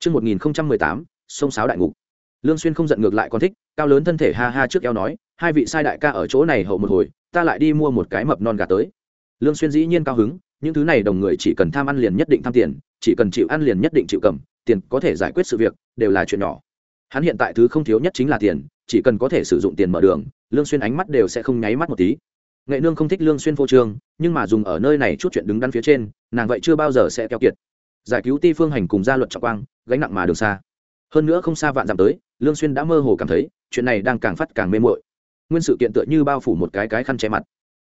Trước 1018, sông sáo đại ngục. Lương Xuyên không giận ngược lại còn thích, cao lớn thân thể ha ha trước eo nói, hai vị sai đại ca ở chỗ này hậu một hồi, ta lại đi mua một cái mập non gà tới. Lương Xuyên dĩ nhiên cao hứng, những thứ này đồng người chỉ cần tham ăn liền nhất định tham tiền, chỉ cần chịu ăn liền nhất định chịu cầm, tiền có thể giải quyết sự việc, đều là chuyện nhỏ. Hắn hiện tại thứ không thiếu nhất chính là tiền, chỉ cần có thể sử dụng tiền mở đường, Lương Xuyên ánh mắt đều sẽ không nháy mắt một tí. Nghệ Nương không thích Lương Xuyên phô trương, nhưng mà dùng ở nơi này chút chuyện đứng đắn phía trên, nàng vậy chưa bao giờ sẽ keo kiệt. Giải cứu Ti Phương Hành cùng gia luật trọng quang, gánh nặng mà đường xa. Hơn nữa không xa vạn dặm tới, lương xuyên đã mơ hồ cảm thấy, chuyện này đang càng phát càng mê muội. Nguyên sự kiện tựa như bao phủ một cái cái khăn che mặt.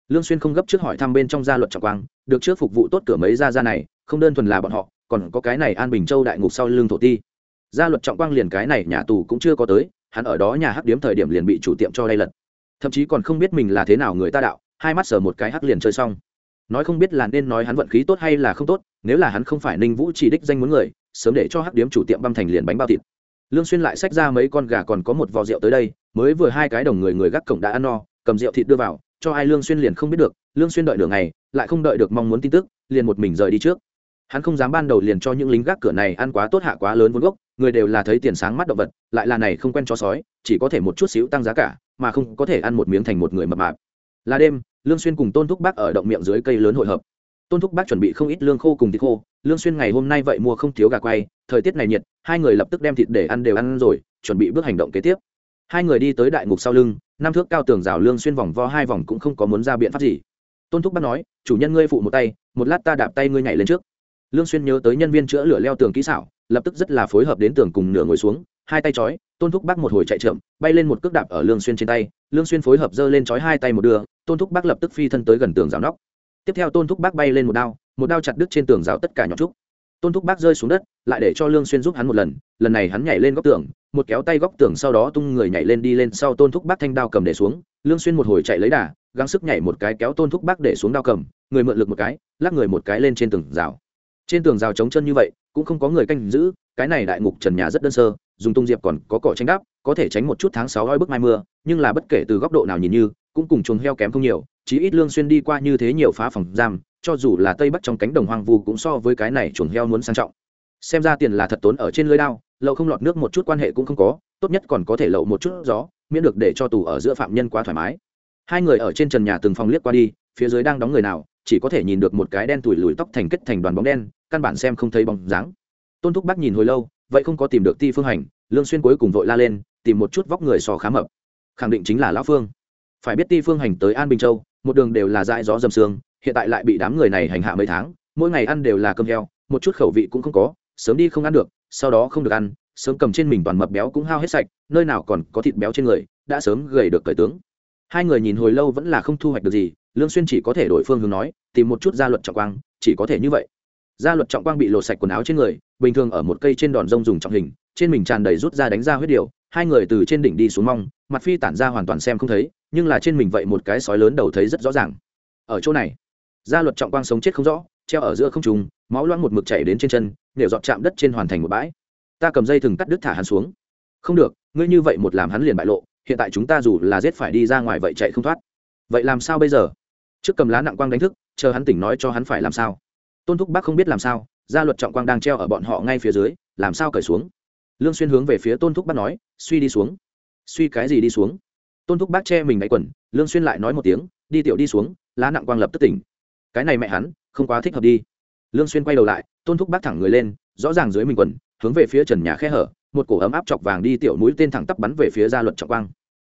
Lương xuyên không gấp trước hỏi thăm bên trong gia luật trọng quang, được trước phục vụ tốt cửa mấy gia gia này, không đơn thuần là bọn họ, còn có cái này an bình châu đại ngục sau lương thổ ti. Gia luật trọng quang liền cái này nhà tù cũng chưa có tới, hắn ở đó nhà hắc điếm thời điểm liền bị chủ tiệm cho đây lật. Thậm chí còn không biết mình là thế nào người ta đạo, hai mắt sờ một cái hắc liền chơi xong. Nói không biết là nên nói hắn vận khí tốt hay là không tốt, nếu là hắn không phải ninh vũ chỉ đích danh muốn người sớm để cho hắc điếm chủ tiệm băm thành liền bánh bao thịt. Lương xuyên lại xách ra mấy con gà còn có một vò rượu tới đây, mới vừa hai cái đồng người người gác cổng đã ăn no, cầm rượu thịt đưa vào, cho ai lương xuyên liền không biết được, lương xuyên đợi đường ngày, lại không đợi được mong muốn tin tức, liền một mình rời đi trước. Hắn không dám ban đầu liền cho những lính gác cửa này ăn quá tốt hạ quá lớn vốn gốc, người đều là thấy tiền sáng mắt động vật, lại là này không quen cho sói, chỉ có thể một chút xíu tăng giá cả, mà không có thể ăn một miếng thành một người mập mạp. Là đêm, lương xuyên cùng tôn thúc bác ở động miệng dưới cây lớn hội hợp tôn thúc bác chuẩn bị không ít lương khô cùng thịt khô, lương xuyên ngày hôm nay vậy mua không thiếu gà quay, thời tiết này nhiệt, hai người lập tức đem thịt để ăn đều ăn rồi, chuẩn bị bước hành động kế tiếp. Hai người đi tới đại ngục sau lưng, năm thước cao tường rào lương xuyên vòng vo hai vòng cũng không có muốn ra biện pháp gì. Tôn thúc bác nói, chủ nhân ngươi phụ một tay, một lát ta đạp tay ngươi nhảy lên trước. Lương xuyên nhớ tới nhân viên chữa lửa leo tường kỹ xảo, lập tức rất là phối hợp đến tường cùng nửa ngồi xuống, hai tay chói, tôn thúc bác một hồi chạy chậm, bay lên một cước đạp ở lương xuyên trên tay, lương xuyên phối hợp giơ lên chói hai tay một đường, tôn thúc bác lập tức phi thân tới gần tường rào nóc tiếp theo tôn thúc bác bay lên một đao một đao chặt đứt trên tường rào tất cả nhọn trúc. tôn thúc bác rơi xuống đất lại để cho lương xuyên giúp hắn một lần lần này hắn nhảy lên góc tường một kéo tay góc tường sau đó tung người nhảy lên đi lên sau tôn thúc bác thanh đao cầm để xuống lương xuyên một hồi chạy lấy đà gắng sức nhảy một cái kéo tôn thúc bác để xuống đao cầm người mượn lực một cái lắc người một cái lên trên tường rào. trên tường rào chống chân như vậy cũng không có người canh giữ cái này đại ngục trần nhà rất đơn sơ dùng tung diệp còn có cỏ tránh đắp, có thể tránh một chút tháng sáu oi bức mai mưa nhưng là bất kể từ góc độ nào nhìn như cũng cùng chuồng heo kém không nhiều chí ít lương xuyên đi qua như thế nhiều phá phòng giam, cho dù là tây bắc trong cánh đồng hoang vu cũng so với cái này chuồng heo muốn sang trọng. Xem ra tiền là thật tốn ở trên lưới đao, lậu không lọt nước một chút quan hệ cũng không có, tốt nhất còn có thể lậu một chút gió, miễn được để cho tù ở giữa phạm nhân quá thoải mái. Hai người ở trên trần nhà từng phòng liếc qua đi, phía dưới đang đóng người nào, chỉ có thể nhìn được một cái đen tủi lùi tóc thành kết thành đoàn bóng đen, căn bản xem không thấy bóng dáng. Tôn thúc bác nhìn hồi lâu, vậy không có tìm được ti phương hành, lương xuyên cuối cùng vội la lên, tìm một chút vóc người sò khá mập. Khẳng định chính là lão phương. Phải biết ti phương hành tới an bình châu một đường đều là dãi gió dầm sương, hiện tại lại bị đám người này hành hạ mấy tháng, mỗi ngày ăn đều là cơm heo, một chút khẩu vị cũng không có, sớm đi không ăn được, sau đó không được ăn, sớm cầm trên mình toàn mập béo cũng hao hết sạch, nơi nào còn có thịt béo trên người, đã sớm gầy được cởi tướng. Hai người nhìn hồi lâu vẫn là không thu hoạch được gì, lương xuyên chỉ có thể đổi phương hướng nói, tìm một chút gia luật trọng quang, chỉ có thể như vậy. Gia luật trọng quang bị lột sạch quần áo trên người, bình thường ở một cây trên đòn rông dùng trọng hình, trên mình tràn đầy rút ra đánh ra huyết điều hai người từ trên đỉnh đi xuống mong mặt phi tản ra hoàn toàn xem không thấy, nhưng là trên mình vậy một cái sói lớn đầu thấy rất rõ ràng. Ở chỗ này, gia luật trọng quang sống chết không rõ, treo ở giữa không trùng máu loãng một mực chảy đến trên chân nểu dọn chạm đất trên hoàn thành một bãi. Ta cầm dây thừng cắt đứt thả hắn xuống. Không được, ngươi như vậy một làm hắn liền bại lộ, hiện tại chúng ta dù là giết phải đi ra ngoài vậy chạy không thoát. Vậy làm sao bây giờ? Trước cầm lá nặng quang đánh thức, chờ hắn tỉnh nói cho hắn phải làm sao. Tôn thúc bác không biết làm sao, gia luật trọng quang đang treo ở bọn họ ngay phía dưới, làm sao cởi xuống? Lương xuyên hướng về phía tôn thúc bác nói, suy đi xuống suy cái gì đi xuống? Tôn thúc bác che mình ngay quần, lương xuyên lại nói một tiếng, đi tiểu đi xuống, lá nặng quang lập tức tỉnh. Cái này mẹ hắn, không quá thích hợp đi. Lương xuyên quay đầu lại, tôn thúc bác thẳng người lên, rõ ràng dưới mình quần, hướng về phía trần nhà khe hở, một cổ ấm áp chọc vàng đi tiểu mũi tên thẳng tắp bắn về phía gia luật trọng quang.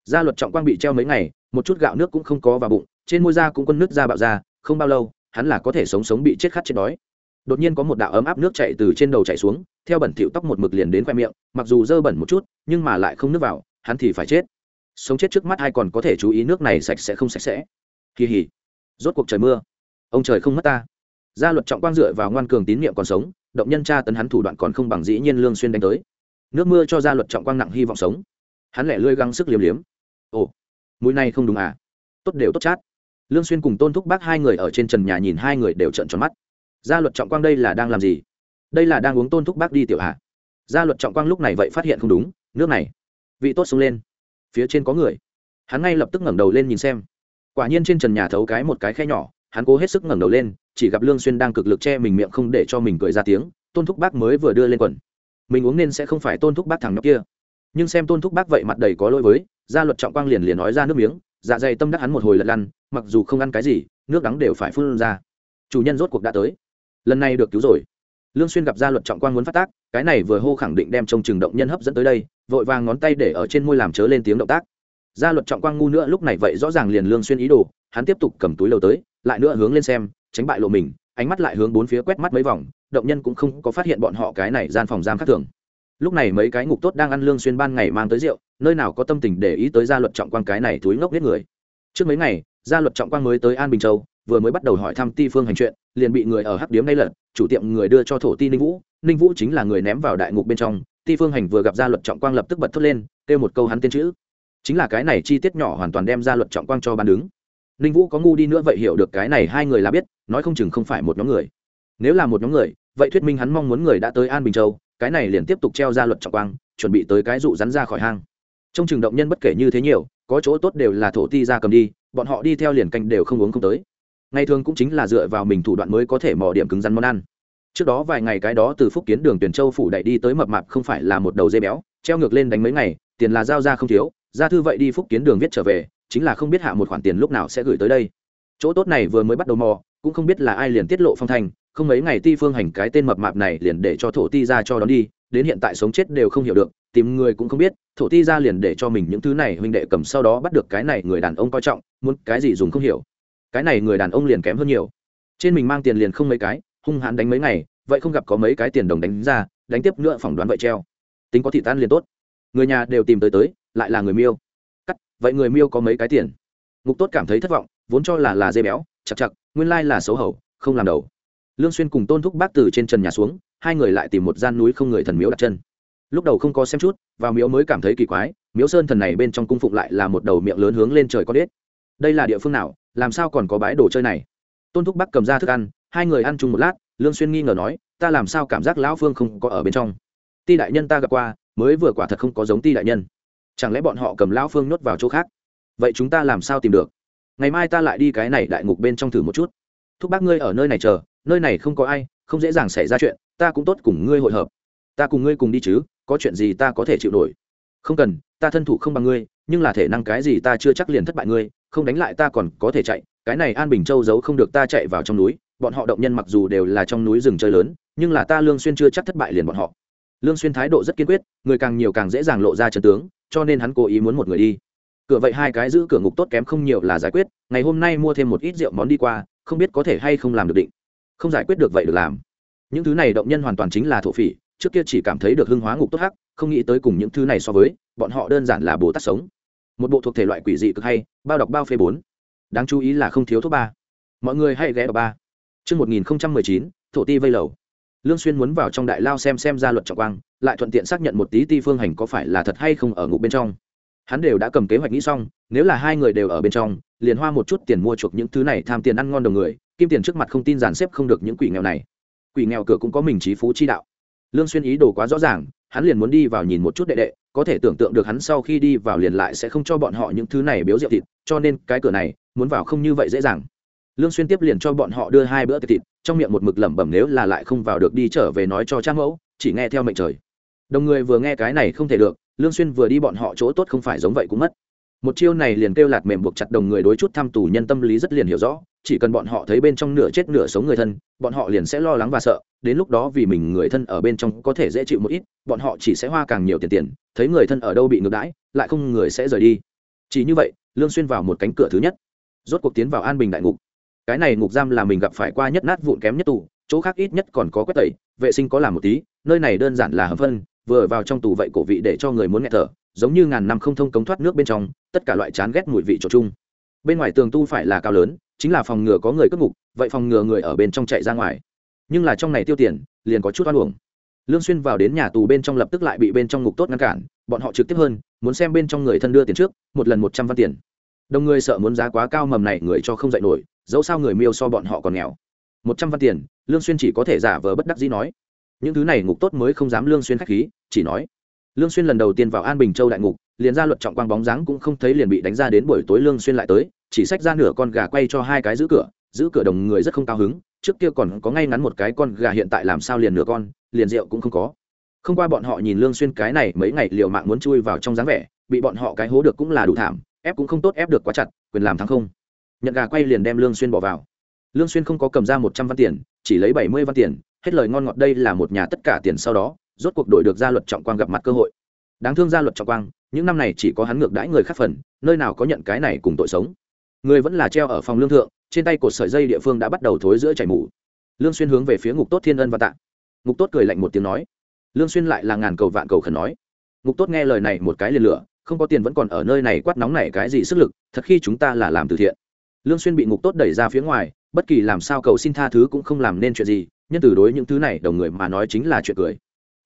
Gia luật trọng quang bị treo mấy ngày, một chút gạo nước cũng không có vào bụng, trên môi da cũng quân nước da bạo ra không bao lâu, hắn là có thể sống sống bị chết khát chết đói. Đột nhiên có một đạo ấm áp nước chảy từ trên đầu chảy xuống, theo bẩn thỉu tóc một mực liền đến khoe miệng, mặc dù dơ bẩn một chút, nhưng mà lại không nước vào hắn thì phải chết. Sống chết trước mắt ai còn có thể chú ý nước này sạch sẽ không sạch sẽ. Kỳ hỉ. Rốt cuộc trời mưa. Ông trời không mất ta. Gia luật trọng quang dựa vào ngoan cường tín nhiệm còn sống, động nhân tra tấn hắn thủ đoạn còn không bằng dĩ nhiên lương xuyên đánh tới. Nước mưa cho gia luật trọng quang nặng hy vọng sống. Hắn lẻ lươi găng sức liếm liếm. Ồ mũi này không đúng à? Tốt đều tốt chát. Lương xuyên cùng tôn thúc bác hai người ở trên trần nhà nhìn hai người đều trợn tròn mắt. Gia luật trọng quang đây là đang làm gì? Đây là đang uống tôn thúc bác đi tiểu hạ. Gia luật trọng quang lúc này vậy phát hiện không đúng, nước này vị tốt xuống lên. Phía trên có người. Hắn ngay lập tức ngẩng đầu lên nhìn xem. Quả nhiên trên trần nhà thấu cái một cái khe nhỏ, hắn cố hết sức ngẩng đầu lên, chỉ gặp lương xuyên đang cực lực che mình miệng không để cho mình cười ra tiếng, tôn thúc bác mới vừa đưa lên quần. Mình uống nên sẽ không phải tôn thúc bác thằng nhóc kia. Nhưng xem tôn thúc bác vậy mặt đầy có lỗi với gia luật trọng quang liền liền nói ra nước miếng dạ dày tâm đắc hắn một hồi lật lăn, mặc dù không ăn cái gì, nước đắng đều phải phun ra. Chủ nhân rốt cuộc đã tới. Lần này được cứu rồi lương xuyên gặp gia luật trọng quang muốn phát tác, cái này vừa hô khẳng định đem trông chừng động nhân hấp dẫn tới đây, vội vàng ngón tay để ở trên môi làm chớ lên tiếng động tác. Gia luật trọng quang ngu nữa, lúc này vậy rõ ràng liền lương xuyên ý đồ, hắn tiếp tục cầm túi lầu tới, lại nữa hướng lên xem, tránh bại lộ mình, ánh mắt lại hướng bốn phía quét mắt mấy vòng, động nhân cũng không có phát hiện bọn họ cái này gian phòng giam khác thường. Lúc này mấy cái ngục tốt đang ăn lương xuyên ban ngày mang tới rượu, nơi nào có tâm tình để ý tới gia luật trọng quang cái này túi ngốc biết người. Trước mấy ngày gia luật trọng quang mới tới an bình châu, vừa mới bắt đầu hỏi thăm ti phương hành chuyện liền bị người ở hắc điếm ngay lật, chủ tiệm người đưa cho thổ ti ninh vũ ninh vũ chính là người ném vào đại ngục bên trong, ti phương hành vừa gặp ra luật trọng quang lập tức bật thốt lên, kêu một câu hắn tên chữ. Chính là cái này chi tiết nhỏ hoàn toàn đem ra luật trọng quang cho ban đứng. Ninh vũ có ngu đi nữa vậy hiểu được cái này hai người là biết, nói không chừng không phải một nhóm người. Nếu là một nhóm người, vậy thuyết minh hắn mong muốn người đã tới an bình châu, cái này liền tiếp tục treo ra luật trọng quang, chuẩn bị tới cái dụ rắn ra khỏi hang. Trong trường động nhân bất kể như thế nhiều, có chỗ tốt đều là thổ ti ra cầm đi, bọn họ đi theo liền canh đều không uống không tới ngày thường cũng chính là dựa vào mình thủ đoạn mới có thể mò điểm cứng rắn món ăn. Trước đó vài ngày cái đó từ phúc kiến đường tuyển châu phủ đẩy đi tới mập mạp không phải là một đầu dây béo, treo ngược lên đánh mấy ngày, tiền là giao ra không thiếu, ra thư vậy đi phúc kiến đường viết trở về, chính là không biết hạ một khoản tiền lúc nào sẽ gửi tới đây. Chỗ tốt này vừa mới bắt đầu mò, cũng không biết là ai liền tiết lộ phong thành không mấy ngày ti phương hành cái tên mập mạp này liền để cho thổ ti ra cho đón đi, đến hiện tại sống chết đều không hiểu được, tìm người cũng không biết, thổ ti ra liền để cho mình những thứ này huynh đệ cầm sau đó bắt được cái này người đàn ông coi trọng, muốn cái gì dùng không hiểu cái này người đàn ông liền kém hơn nhiều. Trên mình mang tiền liền không mấy cái, hung hãn đánh mấy ngày, vậy không gặp có mấy cái tiền đồng đánh ra, đánh tiếp nữa phỏng đoán vậy treo. Tính có thị tan liền tốt. Người nhà đều tìm tới tới, lại là người miêu. Cắt, vậy người miêu có mấy cái tiền? Ngục tốt cảm thấy thất vọng, vốn cho là là dê béo, chặt chặt, nguyên lai là xấu hổ, không làm đầu. Lương xuyên cùng tôn thúc bác từ trên trần nhà xuống, hai người lại tìm một gian núi không người thần miếu đặt chân. Lúc đầu không có xem chút, vào miếu mới cảm thấy kỳ quái, miếu sơn thần này bên trong cung phụng lại là một đầu miệng lớn hướng lên trời có đết đây là địa phương nào làm sao còn có bãi đồ chơi này? Tôn thúc bác cầm ra thức ăn, hai người ăn chung một lát, lương xuyên nghi ngờ nói, ta làm sao cảm giác lão phương không có ở bên trong? Ti đại nhân ta gặp qua, mới vừa quả thật không có giống ti đại nhân. Chẳng lẽ bọn họ cầm lão phương nhốt vào chỗ khác? Vậy chúng ta làm sao tìm được? Ngày mai ta lại đi cái này đại ngục bên trong thử một chút. Thúc bác ngươi ở nơi này chờ, nơi này không có ai, không dễ dàng xảy ra chuyện, ta cũng tốt cùng ngươi hội hợp. Ta cùng ngươi cùng đi chứ, có chuyện gì ta có thể chịu nổi. Không cần, ta thân thủ không bằng ngươi, nhưng là thể năng cái gì ta chưa chắc liền thất bại ngươi không đánh lại ta còn có thể chạy, cái này an bình châu giấu không được ta chạy vào trong núi, bọn họ động nhân mặc dù đều là trong núi rừng chơi lớn, nhưng là ta lương xuyên chưa chắc thất bại liền bọn họ. Lương xuyên thái độ rất kiên quyết, người càng nhiều càng dễ dàng lộ ra chân tướng, cho nên hắn cố ý muốn một người đi. Cửa vậy hai cái giữ cửa ngục tốt kém không nhiều là giải quyết, ngày hôm nay mua thêm một ít rượu món đi qua, không biết có thể hay không làm được định. Không giải quyết được vậy được làm. Những thứ này động nhân hoàn toàn chính là thổ phỉ, trước kia chỉ cảm thấy được hưng hóa ngục tốt hắc, không nghĩ tới cùng những thứ này so với, bọn họ đơn giản là bồ tát sống một bộ thuộc thể loại quỷ dị cực hay, bao đọc bao phê bốn. Đáng chú ý là không thiếu thuốc ba. Mọi người hãy ghé vào ba. Chương một nghìn chín, thổ ti vây lầu. Lương xuyên muốn vào trong đại lao xem xem ra luật trọng quang, lại thuận tiện xác nhận một tí ti phương hành có phải là thật hay không ở ngục bên trong. Hắn đều đã cầm kế hoạch nghĩ xong, nếu là hai người đều ở bên trong, liền hoa một chút tiền mua chuộc những thứ này tham tiền ăn ngon đồng người, kim tiền trước mặt không tin dàn xếp không được những quỷ nghèo này. Quỷ nghèo cửa cũng có mình trí phú chi đạo. Lương xuyên ý đồ quá rõ ràng hắn liền muốn đi vào nhìn một chút đệ đệ, có thể tưởng tượng được hắn sau khi đi vào liền lại sẽ không cho bọn họ những thứ này biếu rượu thịt, cho nên cái cửa này, muốn vào không như vậy dễ dàng. Lương xuyên tiếp liền cho bọn họ đưa hai bữa thịt, trong miệng một mực lẩm bẩm nếu là lại không vào được đi trở về nói cho cha mẫu, chỉ nghe theo mệnh trời. Đồng người vừa nghe cái này không thể được, lương xuyên vừa đi bọn họ chỗ tốt không phải giống vậy cũng mất. Một chiêu này liền kêu lạt mềm buộc chặt đồng người đối chút thăm tù nhân tâm lý rất liền hiểu rõ chỉ cần bọn họ thấy bên trong nửa chết nửa sống người thân, bọn họ liền sẽ lo lắng và sợ, đến lúc đó vì mình người thân ở bên trong có thể dễ chịu một ít, bọn họ chỉ sẽ hoa càng nhiều tiền tiền, thấy người thân ở đâu bị ngược đãi, lại không người sẽ rời đi. Chỉ như vậy, lương xuyên vào một cánh cửa thứ nhất, rốt cuộc tiến vào an bình đại ngục. Cái này ngục giam là mình gặp phải qua nhất nát vụn kém nhất tù, chỗ khác ít nhất còn có quét tẩy, vệ sinh có làm một tí, nơi này đơn giản là hầm phân, vừa vào trong tù vậy cổ vị để cho người muốn nghe thở, giống như ngàn năm không thông cống thoát nước bên trong, tất cả loại chán ghét mùi vị chỗ chung. Bên ngoài tường tu phải là cao lớn chính là phòng ngừa có người cất ngục, vậy phòng ngừa người ở bên trong chạy ra ngoài. Nhưng là trong này tiêu tiền, liền có chút oan uổng. Lương xuyên vào đến nhà tù bên trong lập tức lại bị bên trong ngục tốt ngăn cản, bọn họ trực tiếp hơn, muốn xem bên trong người thân đưa tiền trước, một lần một trăm văn tiền. Đồng người sợ muốn giá quá cao mầm này người cho không dạy nổi, dẫu sao người miêu so bọn họ còn nghèo. Một trăm văn tiền, lương xuyên chỉ có thể giả vờ bất đắc dĩ nói. Những thứ này ngục tốt mới không dám lương xuyên khách khí, chỉ nói. Lương xuyên lần đầu tiên vào an bình châu đại ngục liền ra luật trọng quang bóng dáng cũng không thấy liền bị đánh ra đến buổi tối lương xuyên lại tới, chỉ xách ra nửa con gà quay cho hai cái giữ cửa giữ cửa đồng người rất không cao hứng, trước kia còn có ngay ngắn một cái con gà hiện tại làm sao liền nửa con, liền rượu cũng không có. Không qua bọn họ nhìn lương xuyên cái này mấy ngày liều mạng muốn chui vào trong dáng vẻ, bị bọn họ cái hố được cũng là đủ thảm, ép cũng không tốt ép được quá chặt, quyền làm thắng không. Nhận gà quay liền đem lương xuyên bỏ vào. Lương xuyên không có cầm ra một trăm văn tiền, chỉ lấy bảy mươi văn tiền, hết lời ngon ngọt đây là một nhà tất cả tiền sau đó, rốt cuộc đổi được gia luật trọng quang gặp mặt cơ hội. Đáng thương gia luật trọng quang những năm này chỉ có hắn ngược đãi người khác phần, nơi nào có nhận cái này cùng tội sống. Người vẫn là treo ở phòng lương thượng, trên tay cột sợi dây địa phương đã bắt đầu thối giữa chảy mủ lương xuyên hướng về phía ngục tốt thiên ân và tạ. Ngục tốt cười lạnh một tiếng nói. Lương xuyên lại là ngàn cầu vạn cầu khẩn nói. Ngục tốt nghe lời này một cái liền lửa, không có tiền vẫn còn ở nơi này quát nóng này cái gì sức lực, thật khi chúng ta là làm từ thiện. Lương xuyên bị ngục tốt đẩy ra phía ngoài, bất kỳ làm sao cầu xin tha thứ cũng không làm nên chuyện gì, nhân từ đối những thứ này đồng người mà nói chính là chuyện cười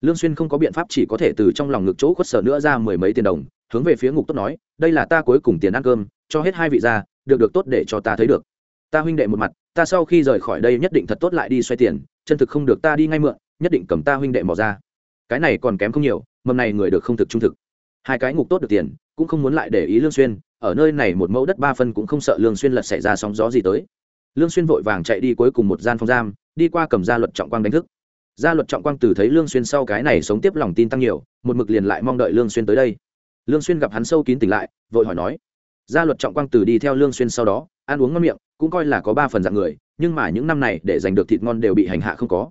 lương xuyên không có biện pháp, chỉ có thể từ trong lòng ngực chỗ khuất sở nữa ra mười mấy tiền đồng, hướng về phía ngục tốt nói, đây là ta cuối cùng tiền ăn cơm, cho hết hai vị ra được được tốt để cho ta thấy được. Ta huynh đệ một mặt, ta sau khi rời khỏi đây nhất định thật tốt lại đi xoay tiền, chân thực không được ta đi ngay mượn, nhất định cầm ta huynh đệ mò ra. Cái này còn kém không nhiều, mầm này người được không thực trung thực. Hai cái ngục tốt được tiền, cũng không muốn lại để ý lương xuyên, ở nơi này một mẫu đất ba phân cũng không sợ lương xuyên lật xảy ra sóng gió gì tới. Lương xuyên vội vàng chạy đi cuối cùng một gian phòng giam, đi qua cầm ra luật trọng quang đánh thức gia luật trọng quang từ thấy lương xuyên sau cái này sống tiếp lòng tin tăng nhiều, một mực liền lại mong đợi lương xuyên tới đây. Lương xuyên gặp hắn sâu kín tỉnh lại, vội hỏi nói, gia luật trọng quang từ đi theo lương xuyên sau đó, ăn uống ngon miệng, cũng coi là có ba phần dạng người, nhưng mà những năm này để giành được thịt ngon đều bị hành hạ không có.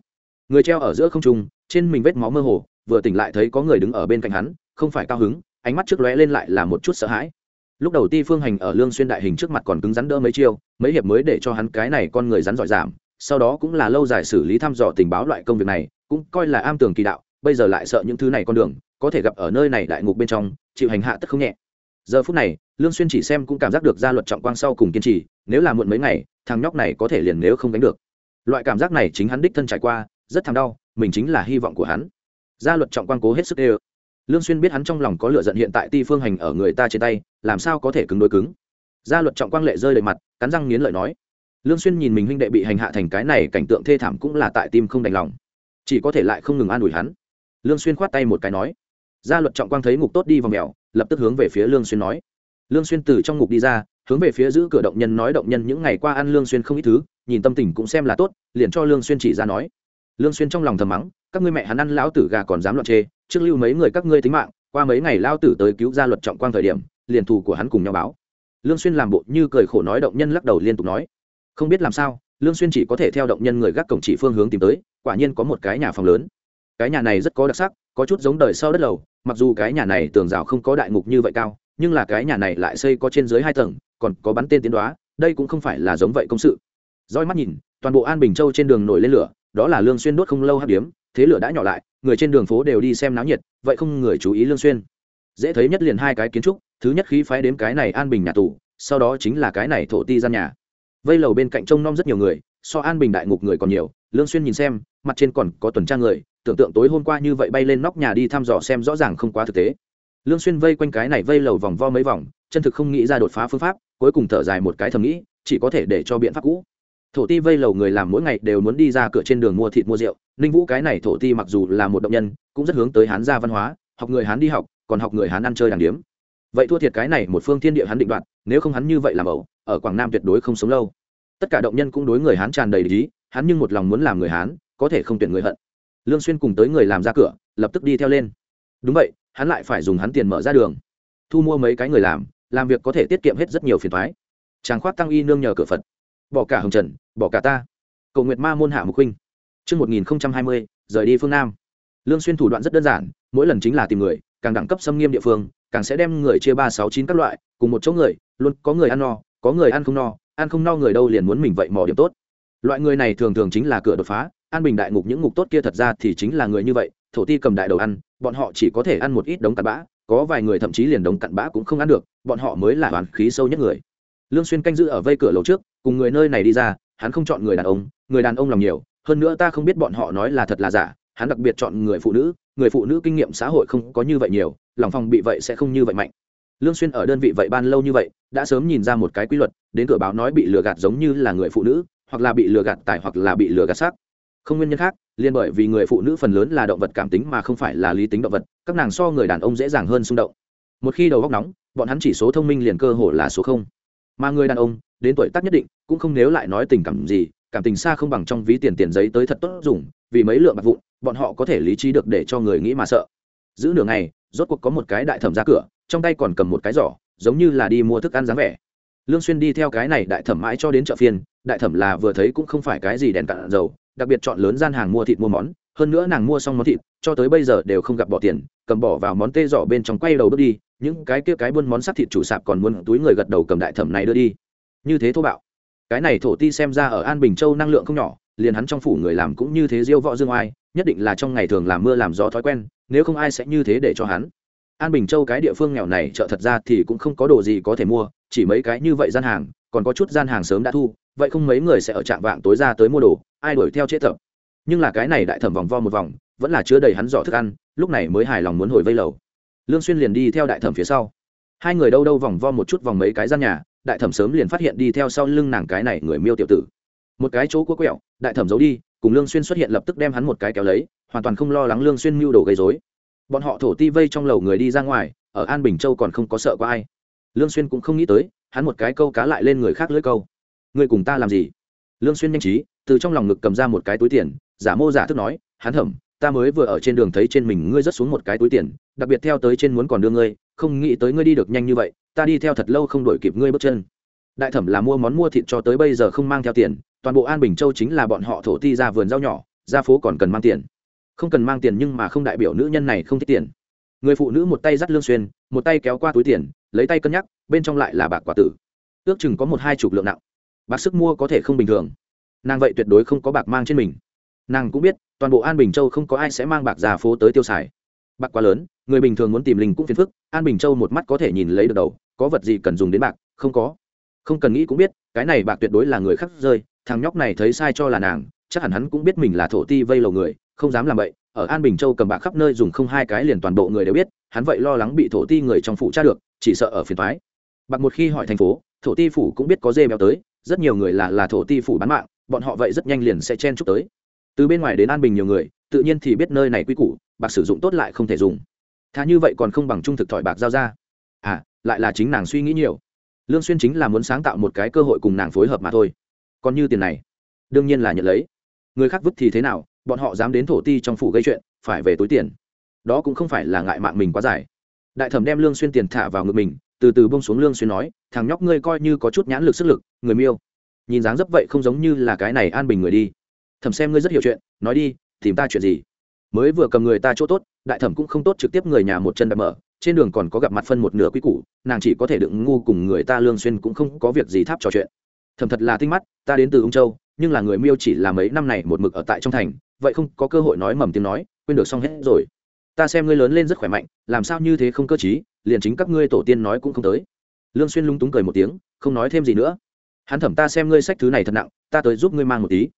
Người treo ở giữa không trung, trên mình vết máu mơ hồ, vừa tỉnh lại thấy có người đứng ở bên cạnh hắn, không phải cao hứng, ánh mắt trước lóe lên lại là một chút sợ hãi. Lúc đầu ti phương hành ở lương xuyên đại hình trước mặt còn cứng rắn đỡ mấy chiêu, mấy hiệp mới để cho hắn cái này con người rắn giỏi giảm sau đó cũng là lâu dài xử lý thăm dò tình báo loại công việc này, cũng coi là am tường kỳ đạo, bây giờ lại sợ những thứ này con đường, có thể gặp ở nơi này đại ngục bên trong, chịu hành hạ tất không nhẹ. Giờ phút này, lương xuyên chỉ xem cũng cảm giác được gia luật trọng quang sau cùng kiên trì, nếu là muộn mấy ngày, thằng nhóc này có thể liền nếu không đánh được. Loại cảm giác này chính hắn đích thân trải qua, rất thằng đau, mình chính là hy vọng của hắn. Gia luật trọng quang cố hết sức đê lương xuyên biết hắn trong lòng có lửa giận hiện tại ti phương hành ở người ta trên tay, làm sao có thể cứng đối cứng. Gia luật trọng quang lệ rơi đầy mặt, cắn răng nghiến lợi nói lương xuyên nhìn mình huynh đệ bị hành hạ thành cái này, cảnh tượng thê thảm cũng là tại tim không đành lòng. Chỉ có thể lại không ngừng an ủi hắn. Lương xuyên khoát tay một cái nói, gia luật trọng quang thấy ngục tốt đi vào mèo, lập tức hướng về phía lương xuyên nói. Lương xuyên từ trong ngục đi ra, hướng về phía giữ cửa động nhân nói, động nhân những ngày qua ăn lương xuyên không ít thứ, nhìn tâm tình cũng xem là tốt, liền cho lương xuyên chỉ ra nói. Lương xuyên trong lòng thầm mắng, các ngươi mẹ hắn ăn lão tử gà còn dám loạn chê, trước lưu mấy người các ngươi tính mạng, qua mấy ngày lao tử tới cứu gia luật trọng quang thời điểm, liền thù của hắn cùng nhau báo. Lương xuyên làm bộ như cười khổ nói, động nhân lắc đầu liên tục nói không biết làm sao, lương xuyên chỉ có thể theo động nhân người gác cổng chỉ phương hướng tìm tới, quả nhiên có một cái nhà phòng lớn. Cái nhà này rất có đặc sắc, có chút giống đời sau đất lầu, mặc dù cái nhà này tường rào không có đại ngục như vậy cao, nhưng là cái nhà này lại xây có trên dưới hai tầng, còn có bắn tên tiến đoá, đây cũng không phải là giống vậy công sự. Roi mắt nhìn, toàn bộ an bình châu trên đường nổi lên lửa, đó là lương xuyên đốt không lâu hấp điếm, thế lửa đã nhỏ lại, người trên đường phố đều đi xem náo nhiệt, vậy không người chú ý lương xuyên. Dễ thấy nhất liền hai cái kiến trúc, thứ nhất khí phái đếm cái này an bình nhà tù, sau đó chính là cái này thổ ti gian nhà vây lầu bên cạnh trông nom rất nhiều người, so an bình đại ngục người còn nhiều, lương xuyên nhìn xem, mặt trên còn có tuần tra người, tưởng tượng tối hôm qua như vậy bay lên nóc nhà đi thăm dò xem rõ ràng không quá thực tế. Lương xuyên vây quanh cái này vây lầu vòng vo mấy vòng, chân thực không nghĩ ra đột phá phương pháp, cuối cùng thở dài một cái thầm nghĩ, chỉ có thể để cho biện pháp cũ. Thổ ti vây lầu người làm mỗi ngày đều muốn đi ra cửa trên đường mua thịt mua rượu, ninh vũ cái này thổ ti mặc dù là một động nhân, cũng rất hướng tới hán gia văn hóa, học người hán đi học, còn học người hán ăn chơi đàng điếm vậy thua thiệt cái này một phương thiên địa hắn định đoạt nếu không hắn như vậy làm ẩu ở quảng nam tuyệt đối không sống lâu. Tất cả động nhân cũng đối người hán tràn đầy lý hắn nhưng một lòng muốn làm người hán có thể không tuyển người hận. Lương xuyên cùng tới người làm ra cửa lập tức đi theo lên. Đúng vậy hắn lại phải dùng hắn tiền mở ra đường. Thu mua mấy cái người làm làm việc có thể tiết kiệm hết rất nhiều phiền toái. Chàng khoát tăng y nương nhờ cửa phật. Bỏ cả hồng trần bỏ cả ta. Cầu nguyệt ma môn hạ mục huynh. Trước 1020, rời đi phương Nam. Lương Xuyên thủ đoạn rất đơn giản, mỗi lần chính là tìm người, càng đẳng cấp xâm nghiêm địa phương, càng sẽ đem người chia ba sáu chín các loại, cùng một chỗ người, luôn có người ăn no, có người ăn không no, ăn không no người đâu liền muốn mình vậy mò điểm tốt. Loại người này thường thường chính là cửa đột phá, an bình đại ngục những ngục tốt kia thật ra thì chính là người như vậy, thổ ti cầm đại đầu ăn, bọn họ chỉ có thể ăn một ít đống cặn bã, có vài người thậm chí liền đống cặn bã cũng không ăn được, bọn họ mới là hoàn khí sâu nhất người. Lương Xuyên canh giữ ở vây cửa lầu trước, cùng người nơi này đi ra, hắn không chọn người đàn ông, người đàn ông lòng nhiều, hơn nữa ta không biết bọn họ nói là thật là giả hắn đặc biệt chọn người phụ nữ người phụ nữ kinh nghiệm xã hội không có như vậy nhiều lòng phòng bị vậy sẽ không như vậy mạnh. Lương xuyên ở đơn vị vậy ban lâu như vậy đã sớm nhìn ra một cái quy luật đến cửa báo nói bị lừa gạt giống như là người phụ nữ hoặc là bị lừa gạt tài hoặc là bị lừa gạt sắc, không nguyên nhân khác liên bởi vì người phụ nữ phần lớn là động vật cảm tính mà không phải là lý tính động vật các nàng so người đàn ông dễ dàng hơn xung động. Một khi đầu óc nóng bọn hắn chỉ số thông minh liền cơ hồ là số không. Mà người đàn ông đến tuổi tác nhất định cũng không nếu lại nói tình cảm gì cảm tình xa không bằng trong ví tiền tiền giấy tới thật tốt dùng vì mấy lượng bạc vụn, bọn họ có thể lý trí được để cho người nghĩ mà sợ. Giữ nửa ngày, rốt cuộc có một cái đại thẩm ra cửa, trong tay còn cầm một cái giỏ, giống như là đi mua thức ăn dáng vẻ. Lương xuyên đi theo cái này đại thẩm mãi cho đến chợ phiên, đại thẩm là vừa thấy cũng không phải cái gì đèn cạn dầu, đặc biệt chọn lớn gian hàng mua thịt mua món, hơn nữa nàng mua xong món thịt, cho tới bây giờ đều không gặp bỏ tiền, cầm bỏ vào món tê giỏ bên trong quay đầu bước đi, những cái kia cái buôn món sắt thịt chủ sạp còn muốn túi người gật đầu cầm đại thẩm này đưa đi. Như thế thô bạo. Cái này thổ ti xem ra ở an bình châu năng lượng không nhỏ liền hắn trong phủ người làm cũng như thế diêu võ dương oai, nhất định là trong ngày thường làm mưa làm gió thói quen, nếu không ai sẽ như thế để cho hắn. An bình châu cái địa phương nghèo này chợ thật ra thì cũng không có đồ gì có thể mua, chỉ mấy cái như vậy gian hàng, còn có chút gian hàng sớm đã thu, vậy không mấy người sẽ ở trạm vạng tối ra tới mua đồ, ai đuổi theo chế thẩm nhưng là cái này đại thẩm vòng vo một vòng, vẫn là chứa đầy hắn giỏ thức ăn, lúc này mới hài lòng muốn hồi vây lầu. Lương xuyên liền đi theo đại thẩm phía sau. Hai người đâu đâu vòng vo một chút vòng mấy cái gian nhà, đại thẩm sớm liền phát hiện đi theo sau lưng nàng cái này người miêu tiểu tử một cái chỗ cua quẹo, đại thẩm giấu đi, cùng lương xuyên xuất hiện lập tức đem hắn một cái kéo lấy, hoàn toàn không lo lắng lương xuyên mưu đồ gây rối. Bọn họ thổ ti vây trong lầu người đi ra ngoài, ở an bình châu còn không có sợ có ai. Lương xuyên cũng không nghĩ tới, hắn một cái câu cá lại lên người khác lưỡi câu. Người cùng ta làm gì? Lương xuyên nhanh trí, từ trong lòng ngực cầm ra một cái túi tiền, giả mô giả thức nói, hắn thẩm, ta mới vừa ở trên đường thấy trên mình ngươi rất xuống một cái túi tiền, đặc biệt theo tới trên muốn còn đưa ngươi, không nghĩ tới ngươi đi được nhanh như vậy, ta đi theo thật lâu không đuổi kịp ngươi bước chân. Đại thẩm là mua món mua thịt cho tới bây giờ không mang theo tiền toàn bộ an bình châu chính là bọn họ thổ ti ra vườn rau nhỏ, ra phố còn cần mang tiền. Không cần mang tiền nhưng mà không đại biểu nữ nhân này không thích tiền. Người phụ nữ một tay dắt lương xuyên, một tay kéo qua túi tiền, lấy tay cân nhắc, bên trong lại là bạc quả tử. Ước chừng có một hai chục lượng nặng. Bạc sức mua có thể không bình thường. Nàng vậy tuyệt đối không có bạc mang trên mình. Nàng cũng biết, toàn bộ an bình châu không có ai sẽ mang bạc ra phố tới tiêu xài. Bạc quá lớn, người bình thường muốn tìm linh cũng phiền phức, an bình châu một mắt có thể nhìn lấy được đầu, có vật gì cần dùng đến bạc? Không có. Không cần nghĩ cũng biết cái này bạc tuyệt đối là người khác rơi, thằng nhóc này thấy sai cho là nàng, chắc hẳn hắn cũng biết mình là thổ ti vây lầu người, không dám làm vậy ở an bình châu cầm bạc khắp nơi dùng không hai cái liền toàn bộ người đều biết, hắn vậy lo lắng bị thổ ti người trong phủ tra được, chỉ sợ ở phiền thoái bạc một khi hỏi thành phố, thổ ti phủ cũng biết có dê béo tới, rất nhiều người là là thổ ti phủ bán mạng, bọn họ vậy rất nhanh liền sẽ chen chúc tới. Từ bên ngoài đến an bình nhiều người, tự nhiên thì biết nơi này quy củ, bạc sử dụng tốt lại không thể dùng. Thà như vậy còn không bằng trung thực thỏi bạc giao ra. À lại là chính nàng suy nghĩ nhiều lương xuyên chính là muốn sáng tạo một cái cơ hội cùng nàng phối hợp mà thôi. Còn như tiền này, đương nhiên là nhận lấy. Người khác vứt thì thế nào, bọn họ dám đến thổ ti trong phủ gây chuyện, phải về túi tiền. Đó cũng không phải là ngại mạng mình quá dài. Đại thẩm đem lương xuyên tiền thả vào ngực mình, từ từ buông xuống lương xuyên nói, thằng nhóc ngươi coi như có chút nhãn lực sức lực, người miêu. Nhìn dáng dấp vậy không giống như là cái này an bình người đi. Thẩm xem ngươi rất hiểu chuyện, nói đi, tìm ta chuyện gì? Mới vừa cầm người ta chỗ tốt đại thẩm cũng không tốt trực tiếp người nhà một chân đạp mở trên đường còn có gặp mặt phân một nửa quý củ nàng chỉ có thể đựng ngu cùng người ta lương xuyên cũng không có việc gì tháp trò chuyện. Thẩm thật là tinh mắt ta đến từ ung châu nhưng là người miêu chỉ là mấy năm này một mực ở tại trong thành vậy không có cơ hội nói mầm tiếng nói quên được xong hết rồi. Ta xem ngươi lớn lên rất khỏe mạnh làm sao như thế không cơ trí, liền chính các ngươi tổ tiên nói cũng không tới. Lương xuyên lung túng cười một tiếng không nói thêm gì nữa. Hắn thẩm ta xem ngươi sách thứ này thật nặng ta tới giúp ngươi mang một tí.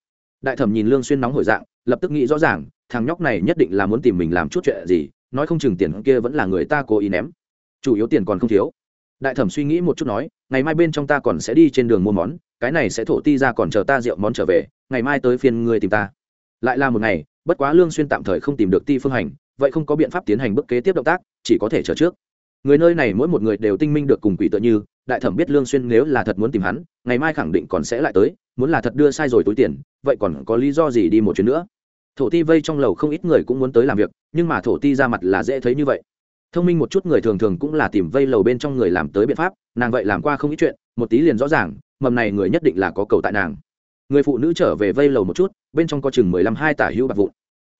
Đại thẩm nhìn lương xuyên nóng hổi dạng lập tức nghĩ rõ ràng thằng nhóc này nhất định là muốn tìm mình làm chút chuyện gì, nói không chừng tiền kia vẫn là người ta cố ý ném. Chủ yếu tiền còn không thiếu. Đại thẩm suy nghĩ một chút nói, ngày mai bên trong ta còn sẽ đi trên đường mua món, cái này sẽ thổ ti ra còn chờ ta rượu món trở về, ngày mai tới phiên ngươi tìm ta. Lại là một ngày, bất quá lương xuyên tạm thời không tìm được ti phương hành, vậy không có biện pháp tiến hành bước kế tiếp động tác, chỉ có thể chờ trước. Người nơi này mỗi một người đều tinh minh được cùng quỷ tự như, đại thẩm biết lương xuyên nếu là thật muốn tìm hắn, ngày mai khẳng định còn sẽ lại tới, muốn là thật đưa sai rồi túi tiền, vậy còn có lý do gì đi một chuyến nữa? Thổ ti vây trong lầu không ít người cũng muốn tới làm việc, nhưng mà thổ ti ra mặt là dễ thấy như vậy. Thông minh một chút người thường thường cũng là tìm vây lầu bên trong người làm tới biện pháp, nàng vậy làm qua không ít chuyện, một tí liền rõ ràng, mầm này người nhất định là có cầu tại nàng. Người phụ nữ trở về vây lầu một chút, bên trong có chừng mười lăm hai tả hữu bạc vụn.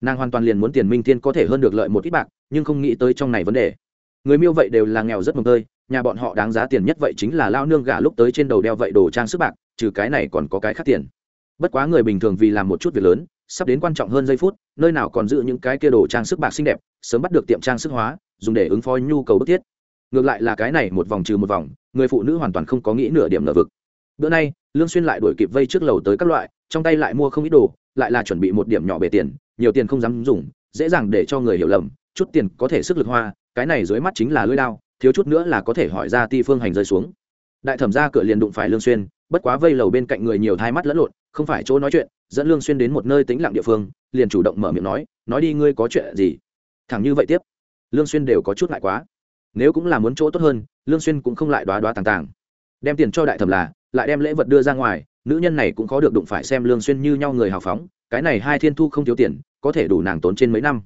Nàng hoàn toàn liền muốn tiền minh thiên có thể hơn được lợi một ít bạc, nhưng không nghĩ tới trong này vấn đề. Người miêu vậy đều là nghèo rất mồm tơi, nhà bọn họ đáng giá tiền nhất vậy chính là lao nương gà lúc tới trên đầu đeo vậy đồ trang sức bạc, trừ cái này còn có cái khác tiền. Bất quá người bình thường vì làm một chút việc lớn sắp đến quan trọng hơn giây phút, nơi nào còn giữ những cái kia đồ trang sức bạc xinh đẹp, sớm bắt được tiệm trang sức hóa, dùng để ứng phó nhu cầu bức thiết. Ngược lại là cái này một vòng trừ một vòng, người phụ nữ hoàn toàn không có nghĩ nửa điểm nợ vực. Bữa nay, lương xuyên lại đuổi kịp vây trước lầu tới các loại, trong tay lại mua không ít đồ, lại là chuẩn bị một điểm nhỏ bề tiền, nhiều tiền không dám dùng, dễ dàng để cho người hiểu lầm, chút tiền có thể sức lực hoa, cái này dưới mắt chính là lưỡi đao, thiếu chút nữa là có thể hỏi ra ti phương hành rơi xuống. Đại thẩm ra cửa liền đụng phải lương xuyên, bất quá vây lầu bên cạnh người nhiều thai mắt lẫn lộn không phải chỗ nói chuyện, dẫn lương xuyên đến một nơi tĩnh lặng địa phương, liền chủ động mở miệng nói nói đi, ngươi có chuyện gì? Thẳng như vậy tiếp, lương xuyên đều có chút ngại quá. Nếu cũng là muốn chỗ tốt hơn, lương xuyên cũng không lại đoá đoá tàng tàng. Đem tiền cho đại thẩm là, lại đem lễ vật đưa ra ngoài, nữ nhân này cũng khó được đụng phải xem lương xuyên như nhau người hào phóng, cái này hai thiên thu không thiếu tiền, có thể đủ nàng tốn trên mấy năm.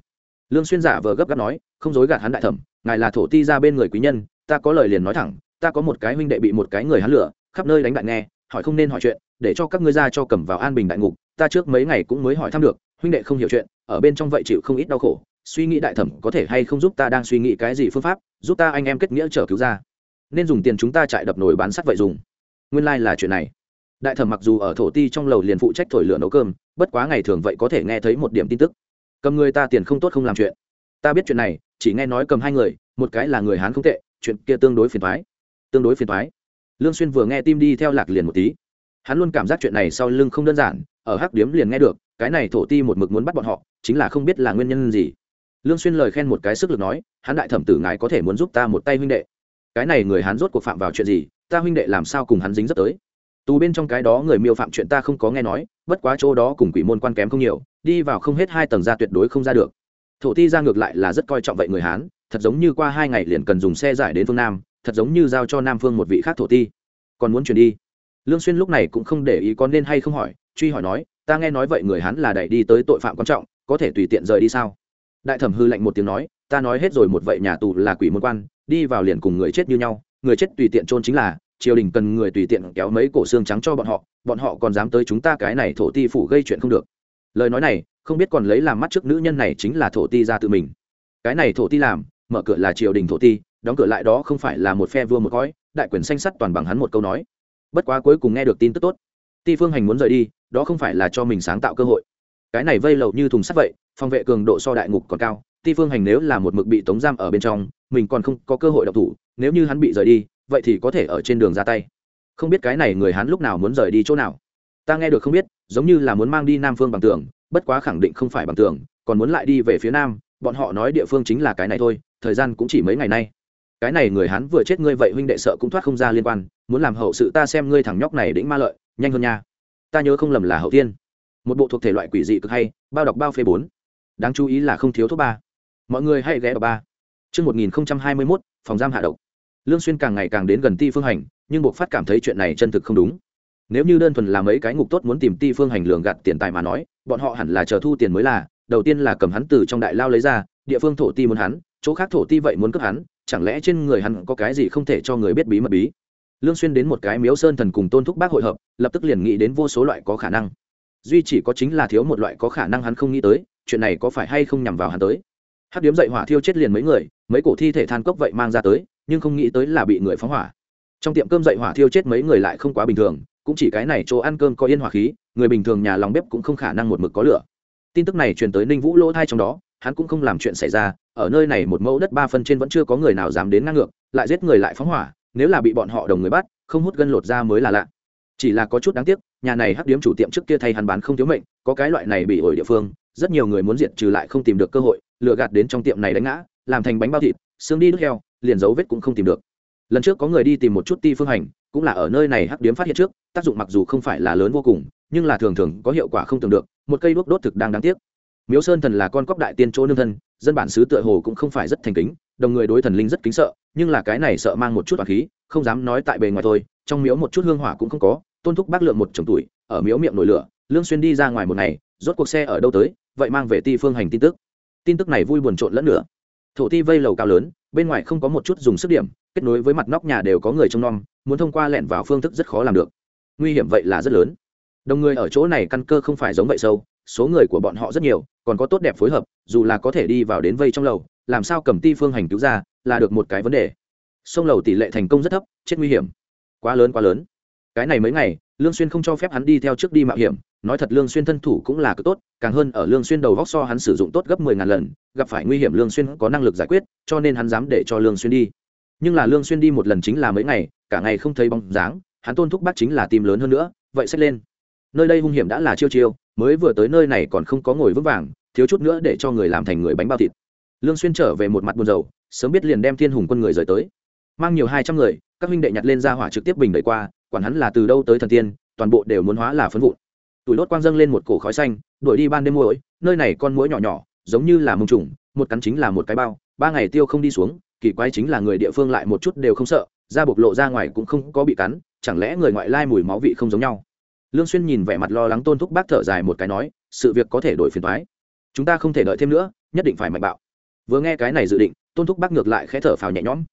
Lương xuyên giả vờ gấp gáp nói, không dối gạt hắn đại thẩm, ngài là thổ ti ra bên người quý nhân, ta có lời liền nói thẳng, ta có một cái huynh đệ bị một cái người hắn lửa khắp nơi đánh bại nghe, hỏi không nên hỏi chuyện để cho các ngươi ra cho cầm vào an bình đại ngục, ta trước mấy ngày cũng mới hỏi thăm được, huynh đệ không hiểu chuyện, ở bên trong vậy chịu không ít đau khổ, suy nghĩ đại thẩm có thể hay không giúp ta đang suy nghĩ cái gì phương pháp, giúp ta anh em kết nghĩa trở cứu ra. Nên dùng tiền chúng ta chạy đập nồi bán sắt vậy dùng. Nguyên lai là chuyện này. Đại thẩm mặc dù ở thổ ti trong lầu liền phụ trách thổi lửa nấu cơm, bất quá ngày thường vậy có thể nghe thấy một điểm tin tức. Cầm người ta tiền không tốt không làm chuyện. Ta biết chuyện này, chỉ nghe nói cầm hai người, một cái là người hán không tệ, chuyện kia tương đối phiền thoái tương đối phiền thoái lương xuyên vừa nghe tim đi theo lạc liền một tí hắn luôn cảm giác chuyện này sau lưng không đơn giản, ở hắc điếm liền nghe được, cái này thổ ti một mực muốn bắt bọn họ, chính là không biết là nguyên nhân gì. Lương xuyên lời khen một cái sức lực nói, hắn đại thẩm tử ngài có thể muốn giúp ta một tay huynh đệ. Cái này người hắn rốt cuộc phạm vào chuyện gì, ta huynh đệ làm sao cùng hắn dính rất tới? Tù bên trong cái đó người miêu phạm chuyện ta không có nghe nói, bất quá chỗ đó cùng quỷ môn quan kém không nhiều, đi vào không hết hai tầng ra tuyệt đối không ra được. Thổ ti ra ngược lại là rất coi trọng vậy người hán, thật giống như qua hai ngày liền cần dùng xe giải đến phương nam, thật giống như giao cho nam phương một vị khác thổ ti. Còn muốn chuyển đi? Lương xuyên lúc này cũng không để ý có nên hay không hỏi truy hỏi nói ta nghe nói vậy người hắn là đẩy đi tới tội phạm quan trọng có thể tùy tiện rời đi sao? Đại thẩm hư lạnh một tiếng nói ta nói hết rồi một vậy nhà tù là quỷ môn quan đi vào liền cùng người chết như nhau người chết tùy tiện trôn chính là triều đình cần người tùy tiện kéo mấy cổ xương trắng cho bọn họ bọn họ còn dám tới chúng ta cái này thổ ti phủ gây chuyện không được. Lời nói này không biết còn lấy làm mắt trước nữ nhân này chính là thổ ti ra tự mình. Cái này thổ ti làm mở cửa là triều đình thổ ti đóng cửa lại đó không phải là một phe vua một gói, đại quyền xanh sắt toàn bằng hắn một câu nói bất quá cuối cùng nghe được tin tức tốt. Ti phương hành muốn rời đi, đó không phải là cho mình sáng tạo cơ hội. Cái này vây lầu như thùng sắt vậy, phòng vệ cường độ so đại ngục còn cao, ti phương hành nếu là một mực bị tống giam ở bên trong, mình còn không có cơ hội độc thủ, nếu như hắn bị rời đi, vậy thì có thể ở trên đường ra tay. Không biết cái này người hắn lúc nào muốn rời đi chỗ nào. Ta nghe được không biết, giống như là muốn mang đi nam phương bằng tường, bất quá khẳng định không phải bằng tường, còn muốn lại đi về phía nam, bọn họ nói địa phương chính là cái này thôi, thời gian cũng chỉ mấy ngày nay cái này người hắn vừa chết ngươi vậy huynh đệ sợ cũng thoát không ra liên quan muốn làm hậu sự ta xem ngươi thằng nhóc này đĩnh ma lợi nhanh hơn nha. Ta nhớ không lầm là hậu tiên. Một bộ thuộc thể loại quỷ dị cực hay bao đọc bao phê bốn. Đáng chú ý là không thiếu thuốc ba. Mọi người hãy ghé vào ba. Trước 1021, phòng giam hạ độc. Lương Xuyên càng ngày càng đến gần Ti Phương Hành, nhưng buộc phát cảm thấy chuyện này chân thực không đúng. Nếu như đơn thuần là mấy cái ngục tốt muốn tìm Ti Phương Hành lường gạt tiền tài mà nói, bọn họ hẳn là chờ thu tiền mới là, đầu tiên là cầm hắn từ trong đại lao lấy ra, địa phương thổ ti muốn hắn, chỗ khác thổ ti vậy muốn cướp hắn, chẳng lẽ trên người hắn có cái gì không thể cho người biết bí mật bí? Lương Xuyên đến một cái miếu sơn thần cùng Tôn Thúc Bác hội hợp, lập tức liền nghĩ đến vô số loại có khả năng. Duy chỉ có chính là thiếu một loại có khả năng hắn không nghĩ tới, chuyện này có phải hay không nhằm vào hắn tới hát điếm dậy hỏa thiêu chết liền mấy người mấy cổ thi thể than cốc vậy mang ra tới nhưng không nghĩ tới là bị người phóng hỏa trong tiệm cơm dậy hỏa thiêu chết mấy người lại không quá bình thường cũng chỉ cái này chỗ ăn cơm có yên hỏa khí người bình thường nhà lòng bếp cũng không khả năng một mực có lửa tin tức này truyền tới ninh vũ lỗ thai trong đó hắn cũng không làm chuyện xảy ra, ở nơi này một mẫu đất ba phân trên vẫn chưa có người nào dám đến ngang ngược, lại giết người lại phóng hỏa, nếu là bị bọn họ đồng người bắt, không hút gân lột ra mới là lạ. Chỉ là có chút đáng tiếc, nhà này hắc điếm chủ tiệm trước kia thay hắn bán không thiếu mệnh, có cái loại này bị ổi địa phương, rất nhiều người muốn diệt trừ lại không tìm được cơ hội lựa gạt đến trong tiệm này đánh ngã, làm thành bánh bao thịt, xương đi đứt heo, liền dấu vết cũng không tìm được. Lần trước có người đi tìm một chút ti phương hành, cũng là ở nơi này hắc điếm phát hiện trước, tác dụng mặc dù không phải là lớn vô cùng, nhưng là thường thường có hiệu quả không tưởng được, một cây đuốc đốt thực đang đáng tiếc miếu sơn thần là con cóc đại tiên chỗ nương thân, dân bản xứ tựa hồ cũng không phải rất thành kính, đồng người đối thần linh rất kính sợ, nhưng là cái này sợ mang một chút hoặc khí, không dám nói tại bề ngoài thôi, trong miếu một chút hương hỏa cũng không có, tôn thúc bác lượng một chồng tuổi, ở miếu miệng nổi lửa, lương xuyên đi ra ngoài một ngày, rốt cuộc xe ở đâu tới, vậy mang về ti phương hành tin tức. Tin tức này vui buồn trộn lẫn nữa thổ ti vây lầu cao lớn, bên ngoài không có một chút dùng sức điểm, kết nối với mặt nóc nhà đều có người trông nom, muốn thông qua lẹn vào phương thức rất khó làm được. Nguy hiểm vậy là rất lớn. Đồng người ở chỗ này căn cơ không phải giống vậy sâu số người của bọn họ rất nhiều, còn có tốt đẹp phối hợp, dù là có thể đi vào đến vây trong lầu, làm sao cầm ti phương hành cứu ra, là được một cái vấn đề. Sông lầu tỷ lệ thành công rất thấp, chết nguy hiểm. Quá lớn quá lớn. Cái này mấy ngày, lương xuyên không cho phép hắn đi theo trước đi mạo hiểm, nói thật lương xuyên thân thủ cũng là cực tốt, càng hơn ở lương xuyên đầu góc so hắn sử dụng tốt gấp mười ngàn lần, gặp phải nguy hiểm lương xuyên có năng lực giải quyết, cho nên hắn dám để cho lương xuyên đi. Nhưng là lương xuyên đi một lần chính là mấy ngày, cả ngày không thấy bóng dáng, hắn tôn thúc bác chính là tìm lớn hơn nữa, vậy xét lên nơi đây hung hiểm đã là chiêu chiêu, mới vừa tới nơi này còn không có ngồi vững vàng, thiếu chút nữa để cho người làm thành người bánh bao thịt. Lương xuyên trở về một mặt buồn rầu, sớm biết liền đem thiên hùng quân người rời tới. Mang nhiều hai trăm người, các huynh đệ nhặt lên ra hỏa trực tiếp bình đẩy qua, quản hắn là từ đâu tới thần tiên, toàn bộ đều muốn hóa là phấn vụn. Tuổi đốt quang dâng lên một cổ khói xanh, đuổi đi ban đêm muỗi, nơi này con muỗi nhỏ nhỏ, giống như là mông trùng, một cắn chính là một cái bao, ba ngày tiêu không đi xuống, kỳ quái chính là người địa phương lại một chút đều không sợ, da bộc lộ ra ngoài cũng không có bị cắn, chẳng lẽ người ngoại lai mùi máu vị không giống nhau? Lương xuyên nhìn vẻ mặt lo lắng tôn thúc bác thở dài một cái nói, sự việc có thể đổi phiền toái. Chúng ta không thể đợi thêm nữa, nhất định phải mạnh bạo. Vừa nghe cái này dự định, tôn thúc bác ngược lại khẽ thở phào nhẹ nhõm.